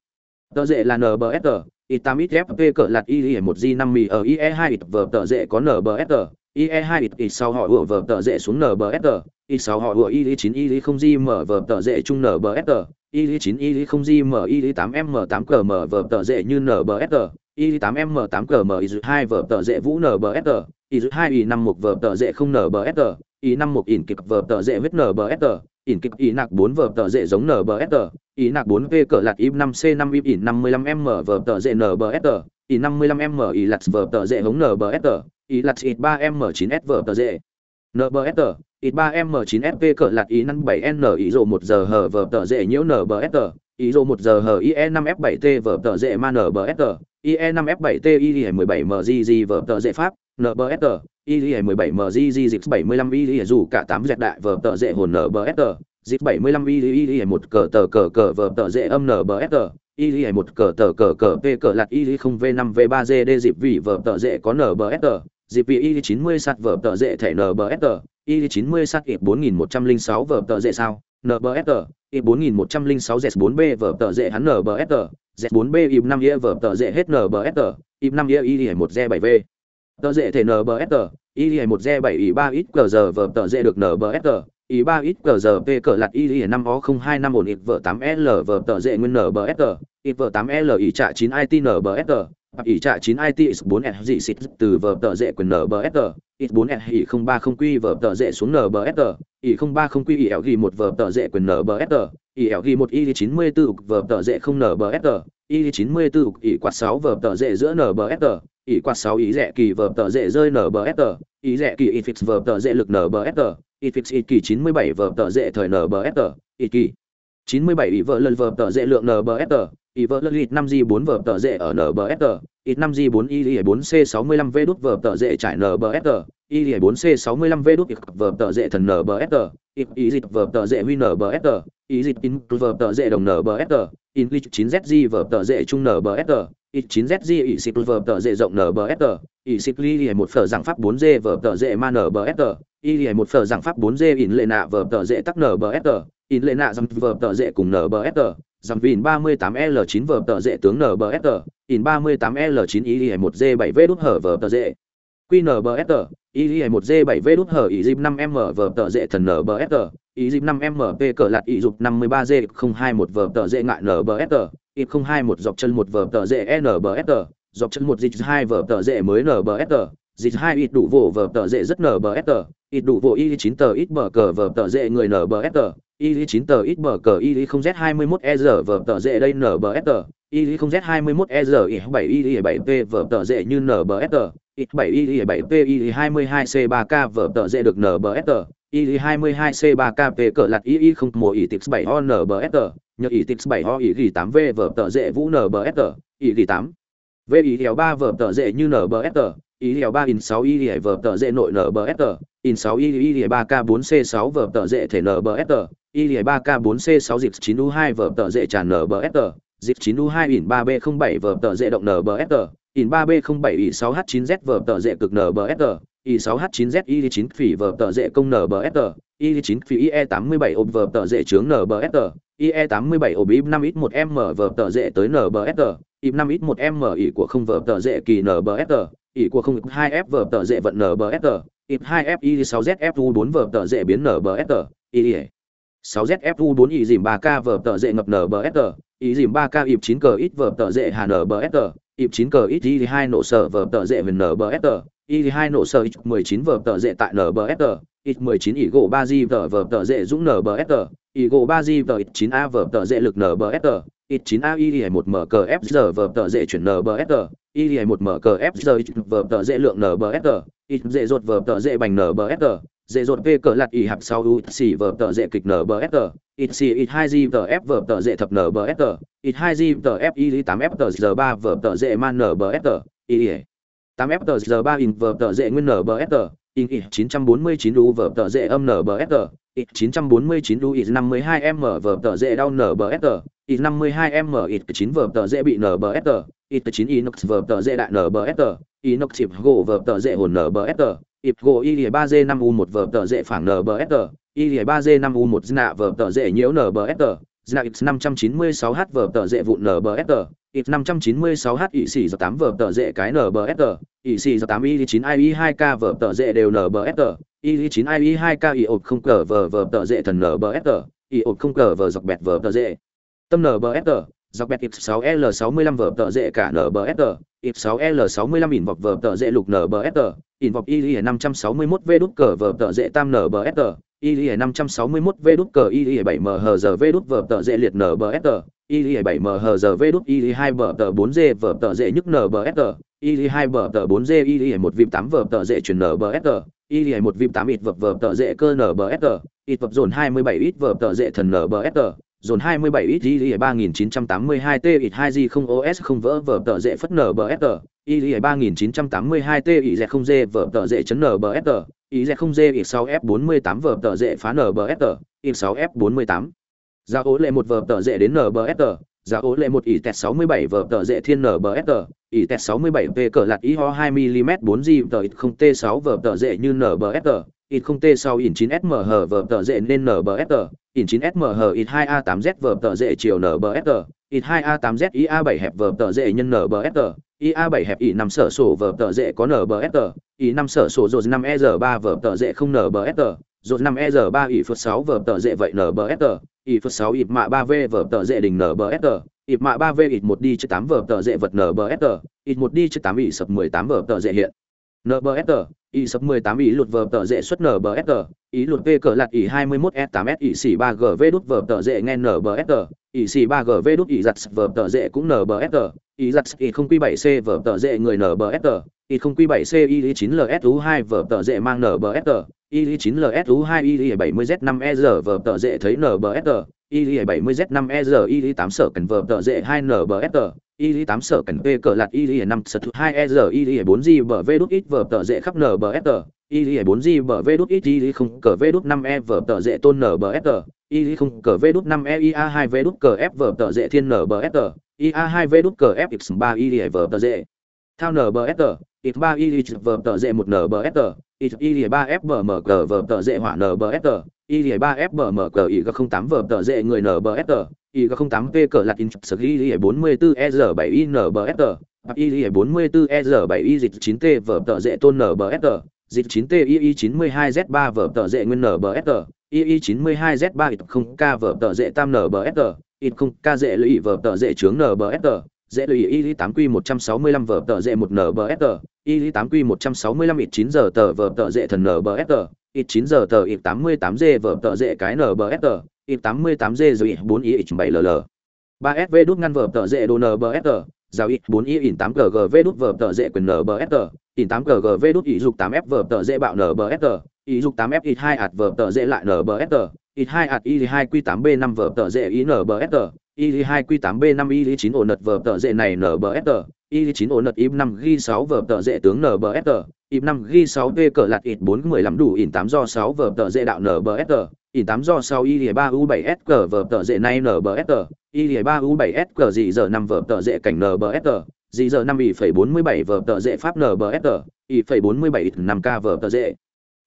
tờ dễ là nbsr in 8 ít fp cỡ lạt y 1 g 5 mì ở ie 2 ít vở tờ dễ có nbsr ie 2 ít ít sau họ ủa vở tờ dễ xuống nbsr ít sau họ ủa ie 9 ie không g mở vở tờ dễ chung nbsr ie 9 ie không g mở ie 8 m 8 cờ mở vở tờ dễ như nbsr IE 8 m 8 cm IE 2 vở tờ dễ vũ nbsr IE 2 IE 5 1 vở tờ dễ không nbsr IE 5 1 ỉn kịp vở tờ dễ viết nbsr ỉn kịp IE nạc 4 vở tờ dễ giống nbsr IE nạc 4 v cỡ lạt IE 5 c 5 IE 55 m vở tờ dễ nbsr IE 55 m IE lạt vở tờ dễ hống nbsr ý lạt y 3 m chín s vở tờ dễ nbsr y 3 m chín s v cỡ lạt y 57 n y rộ một giờ hờ vở tờ dễ nhiễu nbsr y rộ một giờ hờ ie năm f bảy t vở tờ dễ ma nbsr IE5F7T IE17MGG vở tờ dễ pháp, NBSR, IE17MGG dịch 75 IE dù cả tám dẹt đại vở tờ dễ hồn NBSR, dịch 75 IE một cờ tờ cờ cờ vở tờ dễ âm NBSR, IE một cờ tờ cờ cờ P cờ lạt y không V5 V3GD dịp vị vở tờ dễ có NBSR, dịp vị GPI 90 sạt vở tờ dễ thể NBSR, IE 90 sạt 4106 vở tờ dễ sao, NBSR, i4106 Z4B vở tờ dễ hắn NBSR, Z4B im 5 Y vở tờ dễ hết NBSR, im 5 Y y 1 z 7V. Tờ dễ thể NBSR, y 1 z 7 y 3 ít cờ giờ vở tờ dễ được NBSR, y 3 ít cờ giờ P cờ lặt y 5 o 025 ổn ít vở 8L vở tờ dễ nguyên NBSR, ít vở 8L y trả 9 IT NBSR, ỷ trạ 9 IT X4 S dị xịt từ vở tờ dễ quyền NBSR, X4 S ỷ 030 quy vở tờ dễ xuống NBSR, ỷ 030 quy ỷ ghi 1 vở tờ dễ quyền NBSR, ỷ ghi 1 y 94 ục vở tờ dễ không NBSR, y 94 ục ỷ quạt 6 vở tờ dễ giữa NBSR, ỷ quạt 6 ý rẻ kỳ vở tờ dễ rơi NBSR, ý rẻ kỳ ỷ fix vở tờ dễ lực NBSR, ỷ kỳ 97 vở tờ dễ thời NBSR, ỷ kỳ 97 ỷ vở lần vở tờ dễ lượng NBSR, ý vợ lần ít 5 g 4 vở tờ dễ ở NBSR, ít 5 g 4 IE4C65V đút vở tờ dễ trải NBSR, IE4C65V đút vở tờ dễ thần NBSR, ít ý dịch vở tờ dễ huy NBSR, ý dịch in vở tờ dễ đồng NBSR, in 9 zg vở tờ dễ trung NBSR, ít 9 zg ý xịt vở tờ dễ rộng NBSR, ỷ xịp ly một phở giảng pháp 4 g vở tờ dễ ma nở bờ s nbsg y một phở giảng pháp 4 g in lệ nạ vở tờ dễ tắc nở bờ s tờ. In lệ nạ dòng vở tờ dễ cùng nở bờ s tờ. Dòng vin 38L9 vở tờ dễ tướng nở bờ s tờ. In 38L9 y 1 g 7 v đút hở vở tờ dễ QNBSG, y 1 g 7 v đút hở y 5 m vở tờ dễ thần nbsg y 5 mp cờ lạt y dục 53 g 021 vở tờ dễ ngại nbsg y 021 dọc chân 1 vở tờ dễ e NBS, dọc chân một dịch hai vở tờ dễ mới nbsg dịch hai ít đủ vỗ vở tờ dễ rất nbsg ít đủ vỗ y chín tờ ít bờ cờ vở tờ dễ người nbsg y chín tờ ít bờ cờ y không z 21 e giờ vở tờ dễ đây nbsg y không z 21 e giờ y bảy y bảy p vở tờ dễ như nbsg y bảy y bảy p y 22 c ba k vở tờ dễ được nbsg y 22 c 3 k p cờ lạt y 0 1 y tix 7 o nbsg nhờ y tix 7 o y 8 v vở tờ dễ vũ nbsg y 8 về ý hiểu 3 vở tờ dễ như NBSG, ý hiểu 3 in 6 ý hiểu vở tờ dễ nội NBSG, in 6 ý hiểu ba 3K4C6 vở tờ dễ thể NBSG, ý hiểu 3K4C6 dịp 9U2 vở tờ dễ tràn NBSG, dịp 9U2 in 3B07 vở tờ dễ động NBSG, in 3B07 ý 6H9Z vở tờ dễ cực NBSG, ý 6H9Z ý 9 phỉ vở tờ dễ công NBSG, ý 9 phỉ IE87 ôm vở tờ dễ chướng NBSG, IE87 ôm 5X1M vở tờ dễ tới NBSG, im năm ít một m ỉ của không vở tờ dễ kỳ nbsg ỉ của không hai f vở tờ dễ vận nbsg ịp hai f i sáu z f u bốn vở tờ dễ biến nbsg ỉ sáu z f u bốn ỉ dìm ba k vở tờ dễ ngập nbsg ỉ dìm ba k ịp chín cờ ít vở tờ dễ hà nbsg ịp chín cờ ít ỉ hai nổ sở vở tờ dễ về nbsg ỉ hai nổ sở ít mười chín vở tờ dễ tại nbsg ít mười chín ỉ gỗ ba di vở vở tờ dễ dũng nbsg ỉ gỗ ba di vở ít chín a vở tờ dễ lực nbsg ít 9 a i 1 m cờ f giờ vờ tờ dễ chuyển nbsg i 1 m cờ f giờ vờ tờ dễ lượng nbsg ít dễ rột vờ tờ dễ bành nbsg dễ rột v cờ lạt y hạp sau u xì vờ tờ dễ kịch nbsg ít xì ít hai g tờ f vờ tờ dễ thập nbsg ít hai g tờ f i tám f tờ giờ ba vờ tờ dễ man nbsg i 8 f tờ giờ ba in vờ tờ dễ nguyên nbsg in 949 u vờ tờ dễ âm nbsg ít 949 u ít 52 m vở tờ dễ đau nbsg ít 52M ít 9 vở tờ dễ bị NBST, ít 9 inox vở tờ dễ đại NBST, inox chip gỗ vở tờ dễ hồn NBST, ít gỗ y 3G5U1 vở tờ dễ phẳng NBST, y 3G5U1 zna vở tờ dễ nhiễu NBST, zna X596H vở tờ dễ vụn NBST, ít 596H ỉ xỉ 8 vở tờ dễ cái NBST, ỉ xỉ 8 y 9 i 2K vở tờ dễ đều NBST, y chín i hai k y ột không cờ vờ vờ tờ dễ thần NBST, y ột không cờ vờ dọc bẹt vờ tờ dễ Tâm NBSG, dọc bẹt IP6L65 vở tợ dễ cả NBSG, IP6L65 ỉn vọc vở tợ dễ lục NBSG, ỉn vọc mươi 561 V đút cờ vở tợ dễ tam NBSG, IE 561 V đút cờ IE 7 giờ V đút vở tợ dễ liệt NBSG, IE 7 giờ V đút y 2 vở tợ 4G vở tợ dễ nhức NBSG, y 2 vở tợ 4G y 1 VIP 8 vở tợ dễ chuyển y IE 1 VIP 8 ít vập vờ tợ dễ cơ NBSG, ít vập dồn 27 ít vờ tợ dễ thần NBSG, dồn 27 ít y 3982 t ít hai g không os không vỡ vờ tờ dễ phất nở bờ sờ y 3982 t ít z không dê vờ tờ dễ chấn nở bờ sờ ít z không dê ít sáu f 48 vờ tờ dễ phá nở bờ sờ ít sáu f 48 giá ố lệ một vờ tờ dễ đến nở bờ sờ giá ố lệ một ỷ tẹt 67 vở tờ dễ thiên nở bờ sờ ỷ tẹt 67 p cỡ lạt ý ho 2 mm 4 g tờ ít không t 6 vở tờ dễ như nở bờ sờ ít không t 6 ỉn 9 sm hở vở tờ dễ nên nở bờ sờ in 9SMH ít 2A8Z vở tờ dễ chiều NBSG, ít 2A8Z IA7 hẹp vở tờ dễ nhân NBSG, IA7 hẹp I5 sở sổ vở tờ dễ có NBSG, I5 sở sổ rồi 5ER3 vở tờ dễ không NBSG, rồi 5ER3 I phút 6 vở tờ dễ vậy NBSG, I phút 6 ịp mạ ba v vở tờ dễ đình NBSG, ịp mạ ba v ít một đi chứ tám vở tờ dễ vật NBSG, ít một đi chứ tám ỷ sập 18 vở tờ dễ hiện. NBSG, y sập 18 ý lụt vở tờ dễ xuất NBSG, ý lụt V cờ lạt ý 21S8S ý xỉ 3GV đút vở tờ dễ nghe NBSG, ý xỉ 3GV đút ý giặt vở tờ dễ cũng NBSG, ý giặt ý không quy 7C vở tờ dễ người NBSG, ý không quy 7C ý 9LSU2 vở tờ dễ mang NBSG, ý 9LSU2 ý 70Z5ER vở tờ dễ thấy NBSG, ý 70Z5ER ý 8 sở cần vở tờ dễ 2 NBSG, y tám sở cảnh p cờ lạt y năm, sở thứ hai e r y bốn g, bờ v đút ít, vờ tờ dễ khắp n, bờ s y bốn g, bờ v đút ít y không, cờ v đút năm e vờ tờ dễ tôn n, bờ s y không, cờ v đút năm e ia hai v đút cờ f, vờ tờ dễ thiên n, bờ s ia hai v đút cờ f, x ba y vờ tờ dễ thao n, bờ s x ba y vờ tờ dễ một n, bờ s ít y ba, f vờ mở cờ vờ tờ dễ hỏa n, bờ s y ba fbmg y không tám vờ tờ dễ người nbsr y không tám p cờ lạt in sở y bốn mươi bốn e r bảy i tờ y bốn mươi bốn e r bảy y dịch chín t vờ tờ dễ tôn nbsr dịch 9 t ii 92 z 3 vở tờ dệ nguyên nbsr ii 92 z 3 ít không k vở tờ dệ tam nbsr ít không k dệ lũy vở tờ dệ trướng nbsr dễ lụy y 8 q 165 vở tờ dễ một nbsr y 8 q 165 ít chín giờ tờ vở tờ dễ thần nbsr ít chín giờ tờ ít 88 g vở tờ dễ cái nbsr ít 88 g rồi 4 y ít 7 ll ba sv đút ngăn vở tờ dễ đồ nbsr giao ít bốn y in tám ggv đút vở tờ dễ quyền nbsr in tám ggv đút ý dục tám f vở tờ dễ bạo nbsr ý dục tám f, ít hai ạt vở tờ dễ lại nbsr ít hai ạt y 2 q 8 b năm vở tờ dễ ý nbsr y 2 q 8 b 5 y 9 ổ nật vở tờ dệ này nbsr y 9 ổ nật im 5 g 6 vở tờ dệ tướng nbsr im 5 g 6 p cờ lạt ít 4 15 đủ in 8 do 6 vở tờ dệ đạo nbsr in 8 do 6 y 3 u 7 s cờ vở tờ dệ này nbsr y 3 u 7 s cờ gì giờ 5 vở tờ dệ cảnh nbsr gì giờ 5 y 47 vở tờ dệ pháp nbsr y 47 5 k vở tờ dệ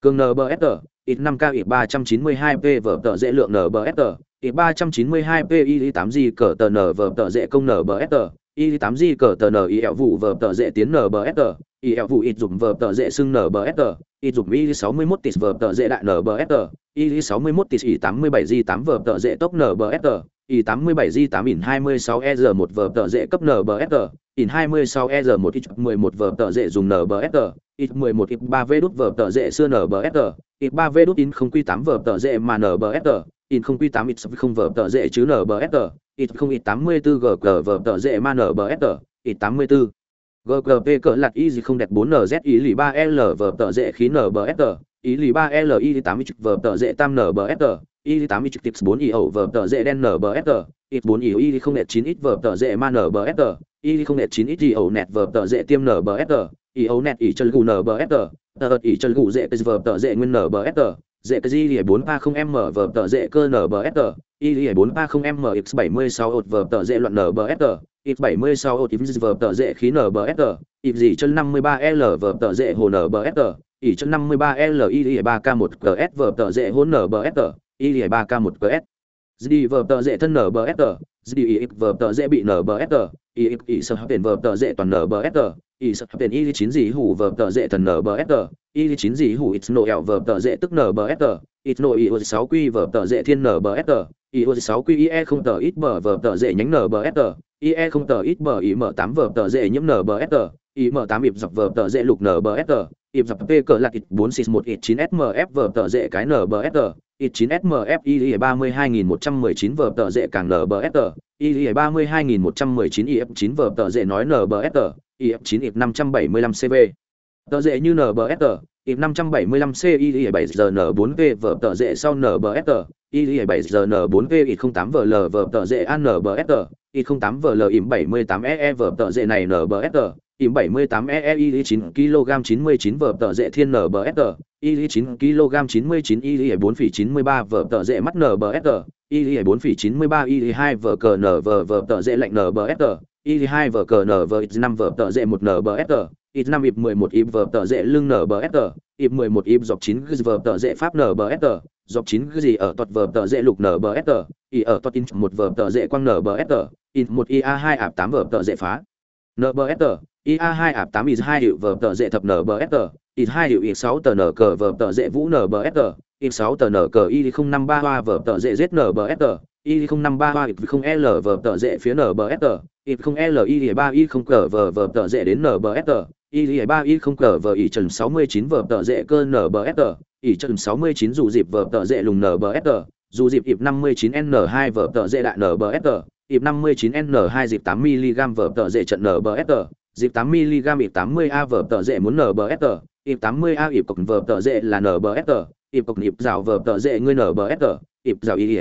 cường nbsr ít 5 k ít 392 p vở tờ dễ lượng nbsr ít 392 pi 8 g cờ tờ nở vở tờ dễ công nở bờ sờ y 8 g cờ tờ nở y ẹo vụ vở tờ dễ tiến nở nbsr y ẹo vụ ít dùng vở tờ dễ xưng nở bờ sờ ít dùng y 61 tis vở tờ dễ đại nở bờ sờ y 61 tis y 87 g 8 vở tờ dễ tốc nở bờ sờ y 87 g 8 in 26 e r 1 vở tờ dễ cấp nở bờ sờ in 26 e r 1 ít 11 vở tờ dễ dùng nở bờ sờ ít 11 ít 3 v đút vở tờ dễ xưa nở bờ sờ ít 3 v đút in không quy 8 vở tờ dễ mà nở bờ sờ in không quy 8 ít không vở tờ dễ chứ nbsr ít không ít 84 gg vở tờ dễ mà nbsr ít 84 GGP cỡ lặt y gì không đẹp 4NZ ý lì 3L vở tờ dễ khí NBSR, ý lì 3L y 8 trực vở tờ dễ tam NBSR, y 8 trực tips 4 y ẩu vở tờ dễ đen NBSR, ít 4 y y không đẹp 9 ít vở tờ dễ ma NBSR, y không đẹp 9 ít y ẩu nẹt vở tờ dễ tiêm NBSR, y ẩu nẹt y chân gù NBSR, tờ y chân gù dễ vở tờ dễ nguyên NBSR, dễ cơ di lìa bốn ba 430M vở tờ dễ cơ NBSR, y lì 430M x76 ột vờ tờ dễ loạn NBSR, ít 76 ột if vờ tờ dễ khí NBSR, y gì chân 53L vờ tờ dễ hồ NBSR, y chân 53L y lìa ba k một g s vờ tờ dễ hôn NBSR, y lìa ba k một g s. D vờ tờ dễ thân NBSR, d y vờ tờ dễ bị n y ít y sợ tiền vờ tờ dễ toàn n mở tờ ý sợ tiền y 9 gì hủ vở tờ dễ thần NBSR, y 9 gì hủ ít nội ảo vở tờ dễ tức NBSR, ít nội y 6 quy vở tờ dễ thiên NBSR, y 6 quy ie không tờ ít bờ vở tờ dễ nhánh NBSR, ie không tờ ít bờ ý mở 8 vở tờ dễ nhiễm NBSR, ý mở 8 ịp dọc vở tờ dễ lục NBSR, ịp dọc p cờ lạc ít 4 6 1 ít 9 smf vở tờ dễ cái NBSR, ít 9 smf y 32119 vở tờ dễ càng NBSR, y 32119 if 9 vở tờ dễ nói NBSR, if 9 if 575 cv. Tờ dễ như NBSR, if 575 c y 7 giờ n4v vở tờ dễ sau NBSR, y 7 giờ n4v ít 08 vl vở tờ dễ an NBSR, ít 08 vl im 78 ee vở tờ dễ này NBSR, im 78 ee y 9 kg 99 vở tờ dễ thiên NBSR, y 9 kg 99 y 4 phỉ 93 vở tờ dễ mắt NBSR, y 4 phỉ 93 y 2 vở cờ n vở vở tờ dễ lạnh NBSR, y 2 vở cờ nở vở 5 vở tờ dễ 1 NBSR, ít 5 ịp 11 ịp vở tờ dễ lưng NBSR, ịp 11 ịp dọc 9 vở tờ dễ pháp NBSR, dọc 9 gì ở tuật vở tờ dễ lục NBSR, y ở tuật in một vở tờ dễ quang NBSR, in 1 IA2 ạp 8 vở tờ dễ phá. NBSR, IA2 ạp 8 is 2 hiệu vở tờ dễ thập NBSR, is 2 hiệu is 6 tờ nở cờ vở tờ dễ vũ nở bờ 6 tờ n cờ y 053 hoa vở tờ dễ ZNBSR, y 053 hoa không L vở tờ dễ phía NBSR, y không L i ba y không cờ vờ vờ tờ dễ đến NBSR, y ba y không cờ vờ y trần sáu mươi chín vờ tờ dễ cơ NBSR, y trần 69 dù dịp vờ tờ dễ lùng NBSR, dù dịp ịp 59 n hai vờ tờ dễ đại NBSR, ịp 59 n hai dịp tám mg vờ tờ dễ trận NBSR, dịp tám mg ịp 80 A vờ tờ dễ muốn NBSR, ịp 80 A ịp cục vờ tờ dễ là NBSR, ịp cục ịp rào vờ tờ dễ ngươi NBSR, ịp rào y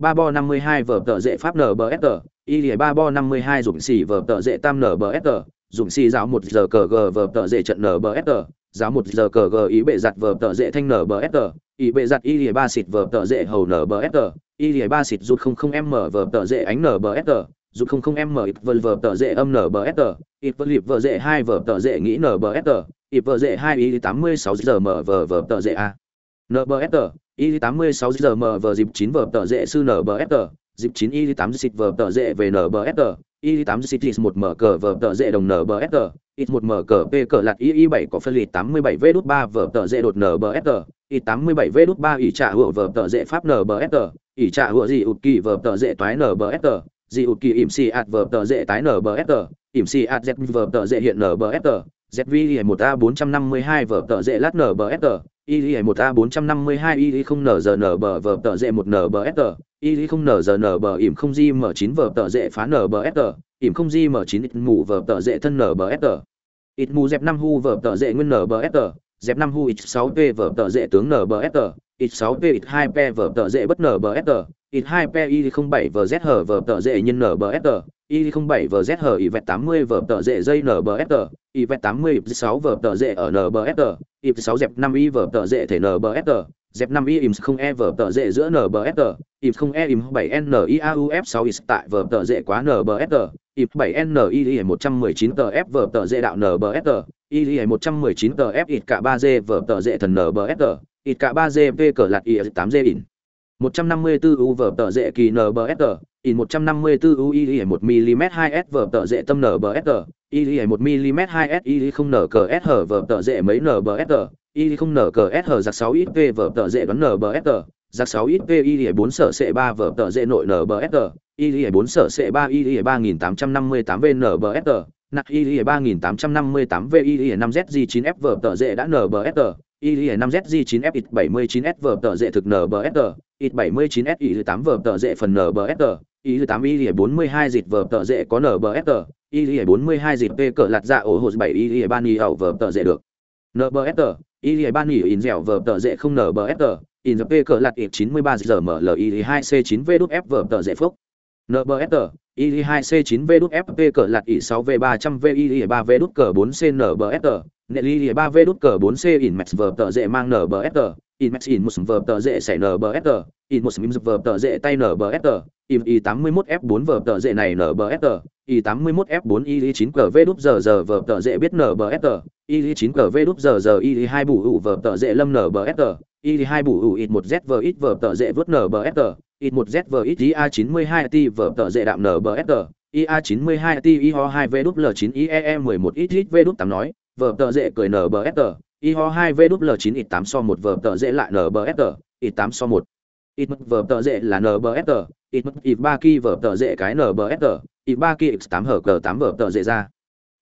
ba bo 52 vở tờ dễ pháp NBSR, y ba bo 52 dùng xỉ vở tờ dễ tam NBSR, dùng xỉ giáo một giờ cờ g vở tờ dễ trận NBSR, giáo một giờ cờ g ý bệ giặt vở tờ dễ thanh NBSR, ý bệ giặt y ba xịt vở tờ dễ hầu NBSR, y ba xịt rút 00 m vở tờ dễ ánh NBSR, rút không không m ít vờ vở tờ dễ âm nbsr ít vờ lịp vở dễ hai vở tờ dễ nghĩ nbsr ít vở dễ hai y tám mươi sáu giờ m vở vờ tờ dễ a. Nbsr y tám mươi sáu giờ m v dịp 9 vở tờ dễ sư nbfr dịp chín y tám xịt vở tờ dễ về nbfr y tám xịt một mở cờ vở tờ dễ đồng nbfr ít một mở cờ p cờ lạt Y7 bảy có phân lịt tám mươi bảy v đút ba vở tờ dễ đột nbfr y tám mươi bảy v đút ba ỉ trả hựa vở tờ dễ pháp nbfr ỉ trả hựa gì ụt kỳ vở tờ dễ toái nbfr dị ụt kỳ ỉm xì ạt vở tờ dễ tái nbfr ỉm xì ạt z vở tờ dễ hiện nbfr ZV1A452 vở tờ dễ lát nở NBST, YY1A452 YY0NZNB vở tờ dệ 1NBST, YY0NZNB ỉm 0JM9 vở tờ dễ phá NBST, ỉm 0JM9 ít mù vở tờ dễ thân NBST. Ít mù dẹp 5 hu vở tờ dễ nguyên NBST, dẹp 5 hu ít 6P vở tờ dễ tướng NBST, ít 6P ít 2P vở tờ dễ bất NBST, ít 2 pi 07 vz hở vở tờ dễ nhân nbfr y 07 vz hở y vẹt 80 vở tờ dễ dây nbfr y vẹt 80 6 vở tờ dễ ở nbfr y 6 dẹp 5 y vở tờ dễ thể nbfr dẹp 5 y im không e vở tờ dễ giữa nbfr y không e im 7 n i a u f 6 is tại vở tờ dễ quá nbfr y 7 n i y 119 tờ f vở tờ dễ đạo nbfr y y 119 tờ f ít cả 3 g vở tờ dễ thần nbfr ít cả 3 g p cờ lạt y 8 g in. 154 u vở tờ dễ kỳ NBSR, in 154 u y 1 mm 2s vở tờ dễ tâm NBSR, y 1 mm 2s y không nở cờ s vở tờ dễ mấy NBSR, y không nở cờ s giặc 6 ít p vở tờ dễ đoán NBSR, giặc 6 ít y 4 sở c 3 vở tờ dễ nội NBSR, y 4 sở c 3 y 3858 VNBSR, nặc y 3858 V y 5ZG9F vở tờ dễ đã NBSR, y 5ZG9F 79S vở tờ dễ thực NBSR, ít 79S y 8 vở tờ dễ phần NBSR, y 8 y 42 dịch vở tờ dễ có NBSR, y 42 dịch p cỡ lạt dạ ổ hồ 7 y 3 ni ẩu vở tờ dễ được. NBSR, y 3 ni in dẻo vở tờ dễ không NBSR, in p cỡ lạt ít 93 giờ ML y 2 C9 V đút F vở tờ dễ phúc. NBSR, y 2 C9 V đút f FP cỡ lạt ý 6 V 300 V y 3 V đút cỡ 4 C NBSR, Nelly 3 V đút cờ 4 C in max vở tờ dễ mang NBSR, in max in một vở tờ dễ sẽ nbsr in một im vở tờ dễ tay nbsr in i 81 f 4 vở tờ dễ này nbsr i 81 f 4 i 9 v đút giờ giờ vở tờ dễ biết nbsr i 9 v đút giờ giờ i 2 bù ủ vở tờ dễ lâm nbsr i 2 bù ủ ít 1 z vở ít vở tờ dễ vớt nbsr ít 1 z vở ít ia 92 t vở tờ dễ đạm nbsr ia 92 t i ho 2 v đút l 9 e e mười 11 ít ít v đút 8 nói vở tờ dễ cười nbsr y ho hai v đúp l chín ít tám so một vở tờ dễ lại nbsr ít tám so một. Ít mất vở tờ dễ là nbsr ít mất ít ba ki vở tờ dễ cái nbsr ít ba ki x tám hở cờ tám vở tờ dễ ra.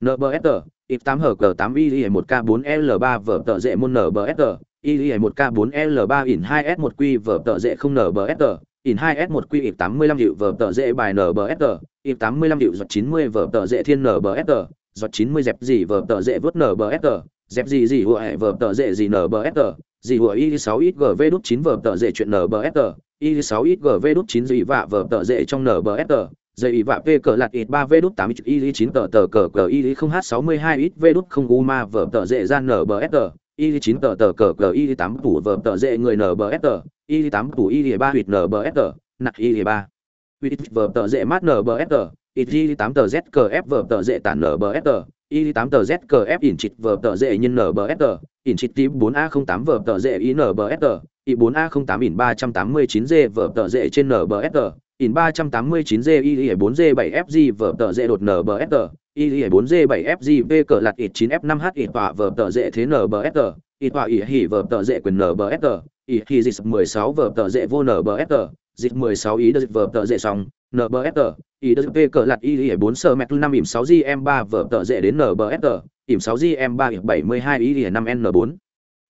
Nbsr ít tám hở cờ tám y một k bốn l ba vở tờ dễ môn sờ y một k bốn l ba in hai s một q vở tờ dễ không nbsr in 2 s 1 q ít 85 hiệu vở tờ dễ bài nbsr ít 85 hiệu giọt 90 vở tờ dễ thiên nbsr giọt 90 dẹp gì vở tờ dễ vớt nbsr dẹp gì gì hùa hệ vở tờ dễ gì nbsr gì hùa y 6 ít gv đút 9 vở tờ dễ chuyện nbsr y 6 ít gv đút 9 gì vạ vở tờ dễ trong nbsr dây y vạ p cờ lạt ít 3 v đút 8 y 9 tờ tờ cờ cờ y 0 h 62 ít v đút không u ma vở tờ dễ ra nbsr y 9 tờ tờ cờ cờ y 8 tủ vở tờ dễ người nbsr y 8 tủ y 3 huyệt nbsr nặng y 3 huyệt vở tờ dễ mát nbsr y 8 tờ z cờ f vở tờ dễ tản nbsr y 8 tờ z cờ f ỉn chít vờ tờ dễ nhân nbsr ỉn chít tí 4 a 08 vờ tờ dễ y nbsr y 4 a 08 ỉn 389 g vờ tờ dễ trên nbsr ỉn 389 g y 4 g 7 fg vờ tờ dễ đột nbsr y 4 g 7 fg v cờ lạt ít 9 f 5 h ít tọa vờ tờ dễ thế nbsr ít tọa ỉ hỉ vờ tờ dễ quyền nbsr ỉ hỉ dịch 16 vờ tờ dễ vô nbsr dịch 16 ý đợt vờ tờ dễ xong nbsr IDP cỡ p cờ lạt y 4 sơ mẹt 5 ỉm 6 gm 3 vở tờ dễ đến nbsr ỉm 6 gm 3 ỉm 72 y 5 n 4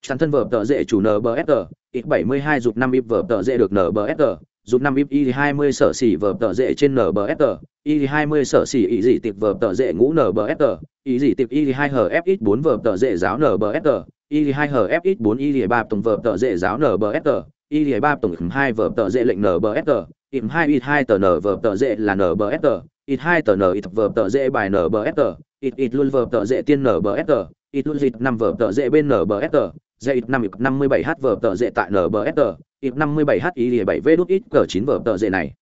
chắn thân vở tờ dễ chủ nbsr ít 72 dục 5 ỉm vở tờ dễ được nbsr dục 5 ỉm y 20 sở xỉ vở tờ dễ trên nbsr y 20 sở xỉ Y dị tiệp vở tờ dễ ngũ nbsr Y dị tiệp y 2 hfx 4 vở tờ dễ giáo nbsr y 2 hfx 4 y 3 tổng vở tờ dễ giáo nbsr y 3 tổng 2 vở tờ dễ lệnh nbsr im 2 ít 2 tờ n vở tờ dễ là nbsr ít 2 tờ n ít vở tờ dễ bài nbsr ít ít luôn vở tờ dễ tiên nbsr ít luôn dịch năm vở tờ dễ bên nbsr dễ ít năm, ít 57 h vở tờ dễ tại nbsr ít 57 h y bảy v đút ít cờ chín vở tờ dễ này.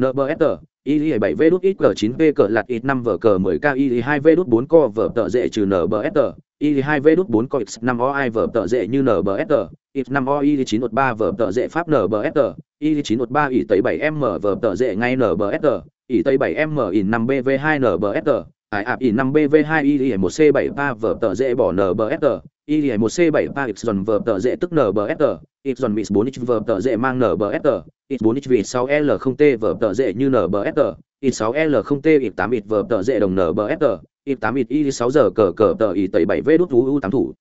Nbsr y bảy v đút ít cờ 9 v cờ lạt ít 5 vở cờ 10 k y 2 v đút 4 co vở tợ dễ trừ nbsr y 2 v đút 4 co x 5 o, i vở tợ dễ như nbsr ít 5 o y 9 3 vở tợ dễ pháp nbsr y 9 3 ỉ tây 7 m vở tợ dễ ngay nbsr ỉ tây 7 m ỉ 5 bv 2 nbsr ải ạp ỉ 5 bv 2 y 1 c 7 3 vở tợ dễ bỏ nbsr y 1 c 7 3 x dần vở dễ tức nbsr x dần mix 4 x vở tợ dễ mang nbsr x 4 x 6 l không t vở tờ dễ như nbsr ít 6 l không t ít 8 ít vở tờ dễ đồng nbsr ít 8 ít y 6 giờ cờ cờ tờ y tẩy 7 v đút u 8 thủ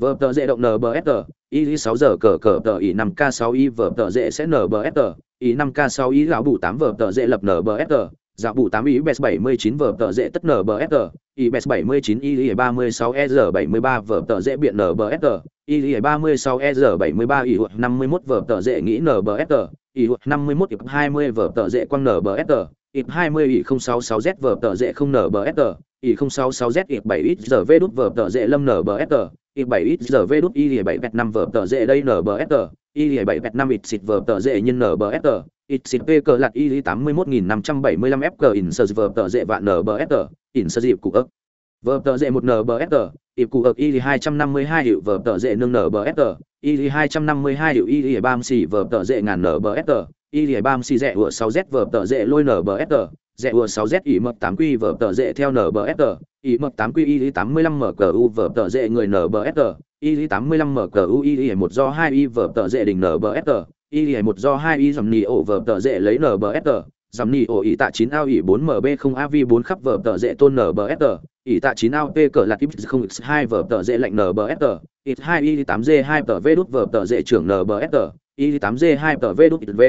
vở tờ dễ động nbsr y 6 giờ cờ cờ tờ y 5 k 6 y vở tờ dễ sẽ nbsr y 5 k 6 y gạo bù 8 vở tờ dễ lập nbsr dạo bù 8 bảy mươi 79 vở tờ dễ tất nbsr y bes 79 y 36 e 73 vở tờ dễ biện nbsr mươi 36 e 73 mươi 51 vở tờ dễ nghĩ nbsr y 51 hai 20 vở tờ dễ quăng nbsr ít 20 ỉ 066 z vở tờ dễ không nở bờ s ỉ 066 z ít 7 ít giờ v đút vở tờ dễ lâm nở bờ s ít 7 ít giờ v đút y 7 vẹt 5 vở tờ dễ đây nở bờ s y 7 vẹt 5 ít xịt vở tờ dễ nhân nở bờ s ít xin p cờ lạt y 81575 f in sơ vờ tờ dễ vạn nở bờ s in sơ dịp cụ ức vờ tờ dễ một nở bờ s ịp cụ ức y 252 hiệu vờ tờ dễ nương nở bờ s y 252 hiệu y 30 xì vờ tờ dễ ngàn nở bờ s y ba bam xì rẽ ủa sáu z vờ tờ dễ lôi nở bờ s rẽ ủa sáu z ỉ mập tám q vờ tờ dễ theo nở bờ s ỉ mập tám q y 85 mở cờ u vờ tờ dễ người nở bờ s y 85 mở cờ u y một do hai y vờ tờ dễ đỉnh nở bờ s y hay một do hai y dầm nỉ ổ vờ tờ dễ lấy nbsr dầm nỉ ổ ỉ tạ chín ao ỉ bốn mb không av bốn khắp vờ tờ dễ tôn nbsr ỉ tạ chín ao p cờ lạc ít không x hai vờ tờ dễ lạnh nbsr ít hai y tám g hai tờ v đút vờ tờ dễ trưởng nbsr y tám g hai tờ v đút v.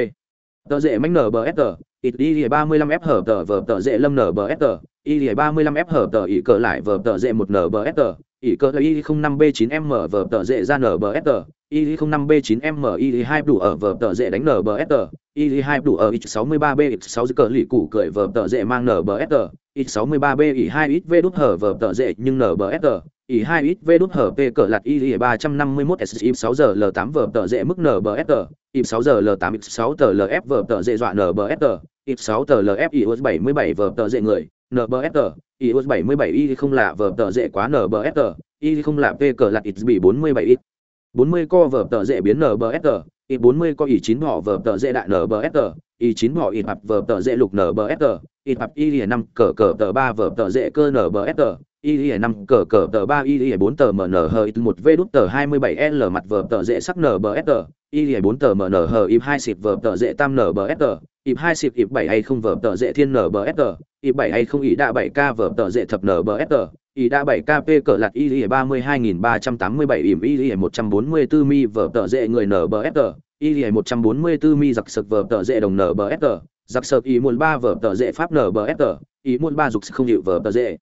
Tờ dễ mạnh mánh nbsr ít y ba mươi lăm f hở tờ vờ tờ dễ lâm nbsr y ba mươi lăm f hở tờ ỉ cờ lại vờ tờ dễ một nbsr ỉ cờ là y không năm b chín m vờ tờ dễ ra nbsr y không năm b chín m y hai đủ ở vở tờ dễ đánh nở bờ s y hai đủ ở x sáu mươi ba b x sáu cờ lì củ cười vở tờ dễ mang nở bờ s x sáu mươi ba b y hai ít v đút hở vở tờ dễ nhưng nở bờ s ỉ hai ít v đút hở p cờ lạt y ba trăm năm mươi mốt s sáu giờ l tám vở tờ dễ mức nở bờ s ip 6 giờ l 8 x 6 tờ lf vở tờ dễ dọa nbsr y 6 tờ lf ios 77 vở tờ dễ người nbsr ios 77 y không lạ vở tờ dễ quá nbsr y không lạ p cờ lạt x bị 47 ít 40 co vở tờ dễ biến nbsr y 40 co y 9 họ vở tờ dễ đại nbsr y 9 họ y hạp vở tờ dễ lục nbsr y hạp y 5 cờ cờ tờ 3 vở tờ dễ cơ nbsr y năm cờ cờ tờ ba, y bốn tờ mn hờ một v đút tờ hai mươi bảy l mặt vở tờ dễ sắc nbsr y bốn tờ mn hờ ip hai xịt vở tờ dễ tam nbsr ịp hai xịp, ịp bảy hay không vở tờ dễ thiên nbsr ịp bảy hay không ý đa bảy k vở tờ dễ thập nbsr ý đa bảy kp cờ lạt y ba mươi hai nghìn ba trăm tám mươi bảy ìm y một trăm bốn mươi bốn mi vở tờ dễ người nbsr y một trăm bốn mươi bốn mi giặc sực vở tờ dễ đồng nbsr giặc sực ý muôn ba vở tờ dễ pháp nbsr ý muôn ba dục không hiệu vở tờ dễ.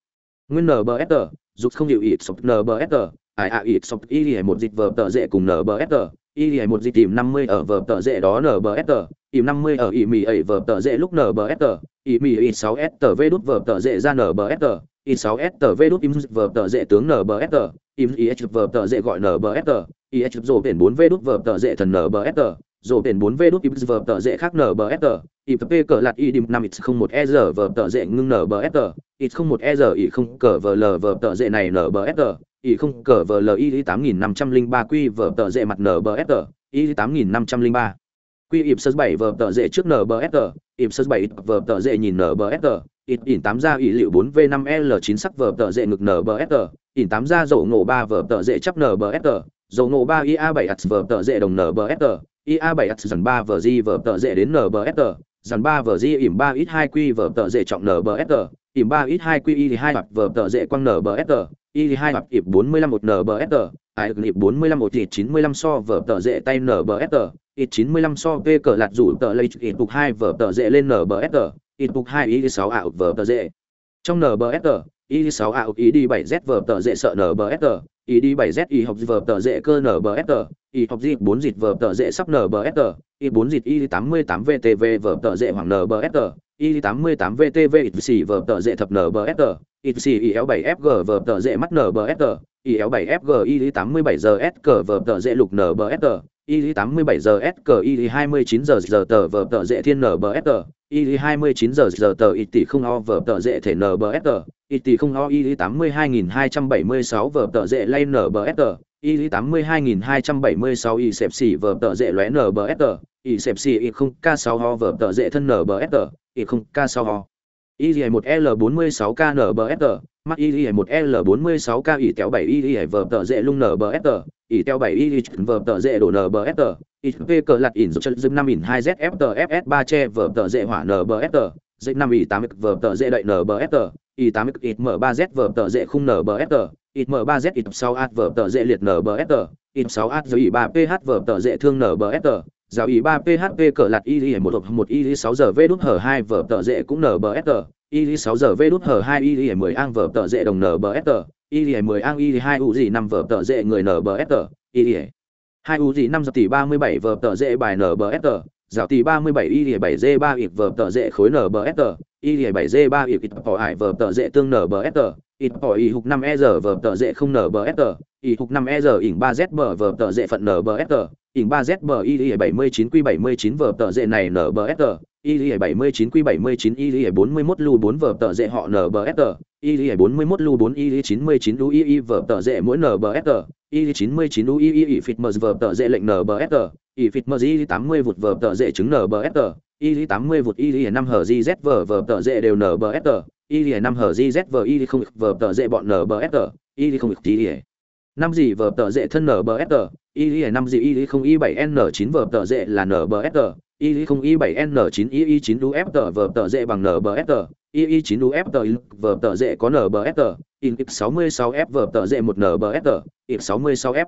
Nguyên nbsr dục không hiệu ít sọc nbsr ai a ít sọc y một dịch vở tờ dễ cùng nbsr y một dịp tìm năm mươi ở vở tờ dễ đó nbsr ìm năm mươi ở ỉ mì ẩy vở tờ dễ lúc nbsr ỉ mì ỉ sáu s tờ v đút vở tờ dễ ra nbsr ỉ sáu s tờ v đút im vở tờ dễ tướng nbsr im h vở tờ dễ gọi nbsr h rổ biển bốn v đút vở tờ dễ thần nbsr rổ biển bốn v đút im vở tờ dễ khác nbsr ip cờ lạt y dim năm ít không một e giờ vở tờ dễ ngưng nbsr ít không một e giờ y không cờ vờ lờ vở tờ dễ này nbsr y không cờ vờ lờ y tám nghìn năm trăm linh ba quy vở tờ dễ mặt nbsr y tám nghìn năm trăm linh ba quy ip sơ bảy vở tờ dễ trước nbsr ip sơ bảy vở tờ dễ nhìn nbsr ít ỉn tám ra ỉ liệu bốn v năm l chín sắc vở tờ dễ ngực nbsr ỉn tám ra dầu ngộ ba vở tờ dễ chấp nbsr dầu ngộ ba ia bảy h vở tờ dễ đồng nbsr ia bảy s dần ba vở di vở tờ dễ đến nbsr dàn ba vở di ỉm ba ít hai quy vở tờ dễ trọng nbsr ỉm ba ít hai quy y hai hoặc vở tờ dễ quăng nbsr y hai hoặc ỉm bốn mươi lăm một nbsr ai ỉm bốn mươi lăm một thì chín mươi lăm so vở tờ dễ tay nbsr ít chín mươi lăm so p cờ lạt rủ tờ lấy ít tục hai vở tờ dễ lên nbsr ít tục hai y sáu ảo vở tờ dễ. Trong nbsr y sáu ảo ý đi bảy z vở tờ dễ sợ nbsr ý đi bảy z y học vở tờ dễ cơ nbsr y học di bốn dịp vở tờ dễ sắp nbsr y bốn dịp y tám mươi tám vtv vở tờ dễ hoàng nbsr y tám mươi tám vtv ít xì vở tờ dễ thập nbsr ít xì y l bảy fg vở tờ dễ mắt nbsr y l bảy fg y tám mươi bảy giờ s cờ vở tờ dễ lục nbsr y 87 giờ SK y 29 giờ giờ tờ vở tờ dễ thiên NBST y 29 giờ giờ tờ y tỷ không o vở tờ dễ thể NBST y tỷ không o y 82276 vở tờ dễ lay NBST y 82276 y xẹp xỉ vở tờ dễ lóe NBST y xẹp xỉ y không k 6 ho vở tờ dễ thân NBST y không k 6 ho IL 1L46 KNBST, 46 k NBST 1 l 46 k y bảy 7 y vở tờ dễ lung NBST ỉ kéo 7 y vở tờ dễ đổ nbsr v cờ lặt ỉn chân dâm năm ỉn hai zft fs ba che vở tờ dễ hỏa nbsr dễ năm ỉ tám vở tờ dễ đậy nbsr ỉ tám ít m ba z vở tờ dễ khung nbsr ít m ba z ít sáu a vở tờ dễ liệt nbsr ít sáu a rồi ỉ ba ph vở tờ dễ thương nbsr giáo ỉ ba php cờ lặt y một hộp một y sáu giờ v đút hở hai vở tờ dễ cũng nbsr y sáu giờ v đút hở hai y mười ang vở tờ dễ đồng nbsr y 10 ang y 2 u gì 5 vở tờ dễ người nbsr y 2 u gì 5 giờ tỷ 37 vở tờ dễ bài nbsr giáo tỷ 37 y 7 g 3 ít vở tờ dễ khối nbsr y 7 j 3 ít ít bỏ hải vờ tờ dễ tương nở bờ sờ ít bỏ y hục 5 e giờ vờ tờ dễ không nở bờ sờ y hục 5 e giờ ỉn 3 z bờ vờ tờ dễ phận nbsr ỉn 3 z bờ y 79 q 79 vờ tờ dễ này nở bờ sờ y 79 q 79 y 41 lu 4 vờ tờ dễ họ nở bờ sờ y 41 lu 4 y 99 lu y vờ tờ dễ mỗi nbsr y 99 lu y y fit mờ vờ tờ dễ lệnh nở bờ sờ y fit mờ y 80 vụt vờ tờ dễ chứng nbsr y lý tám mươi vụt y lý năm hờ di z vờ vờ tờ dễ đều n b s t y lý năm hờ di z vờ y lý không vờ tờ dễ bọn n b s t y lý không tí lý năm gì vờ tờ dễ thân n b s t y lý năm gì y lý không y bảy n chín vờ tờ dễ là n b s t y lý không y bảy n chín y y chín u f tờ vờ tờ dễ bằng n b s t y y chín u f t tờ vờ tờ dễ có n nở bờ sờ in sáu mươi sáu f vờ tờ dễ một n nở bờ sờ in sáu mươi sáu f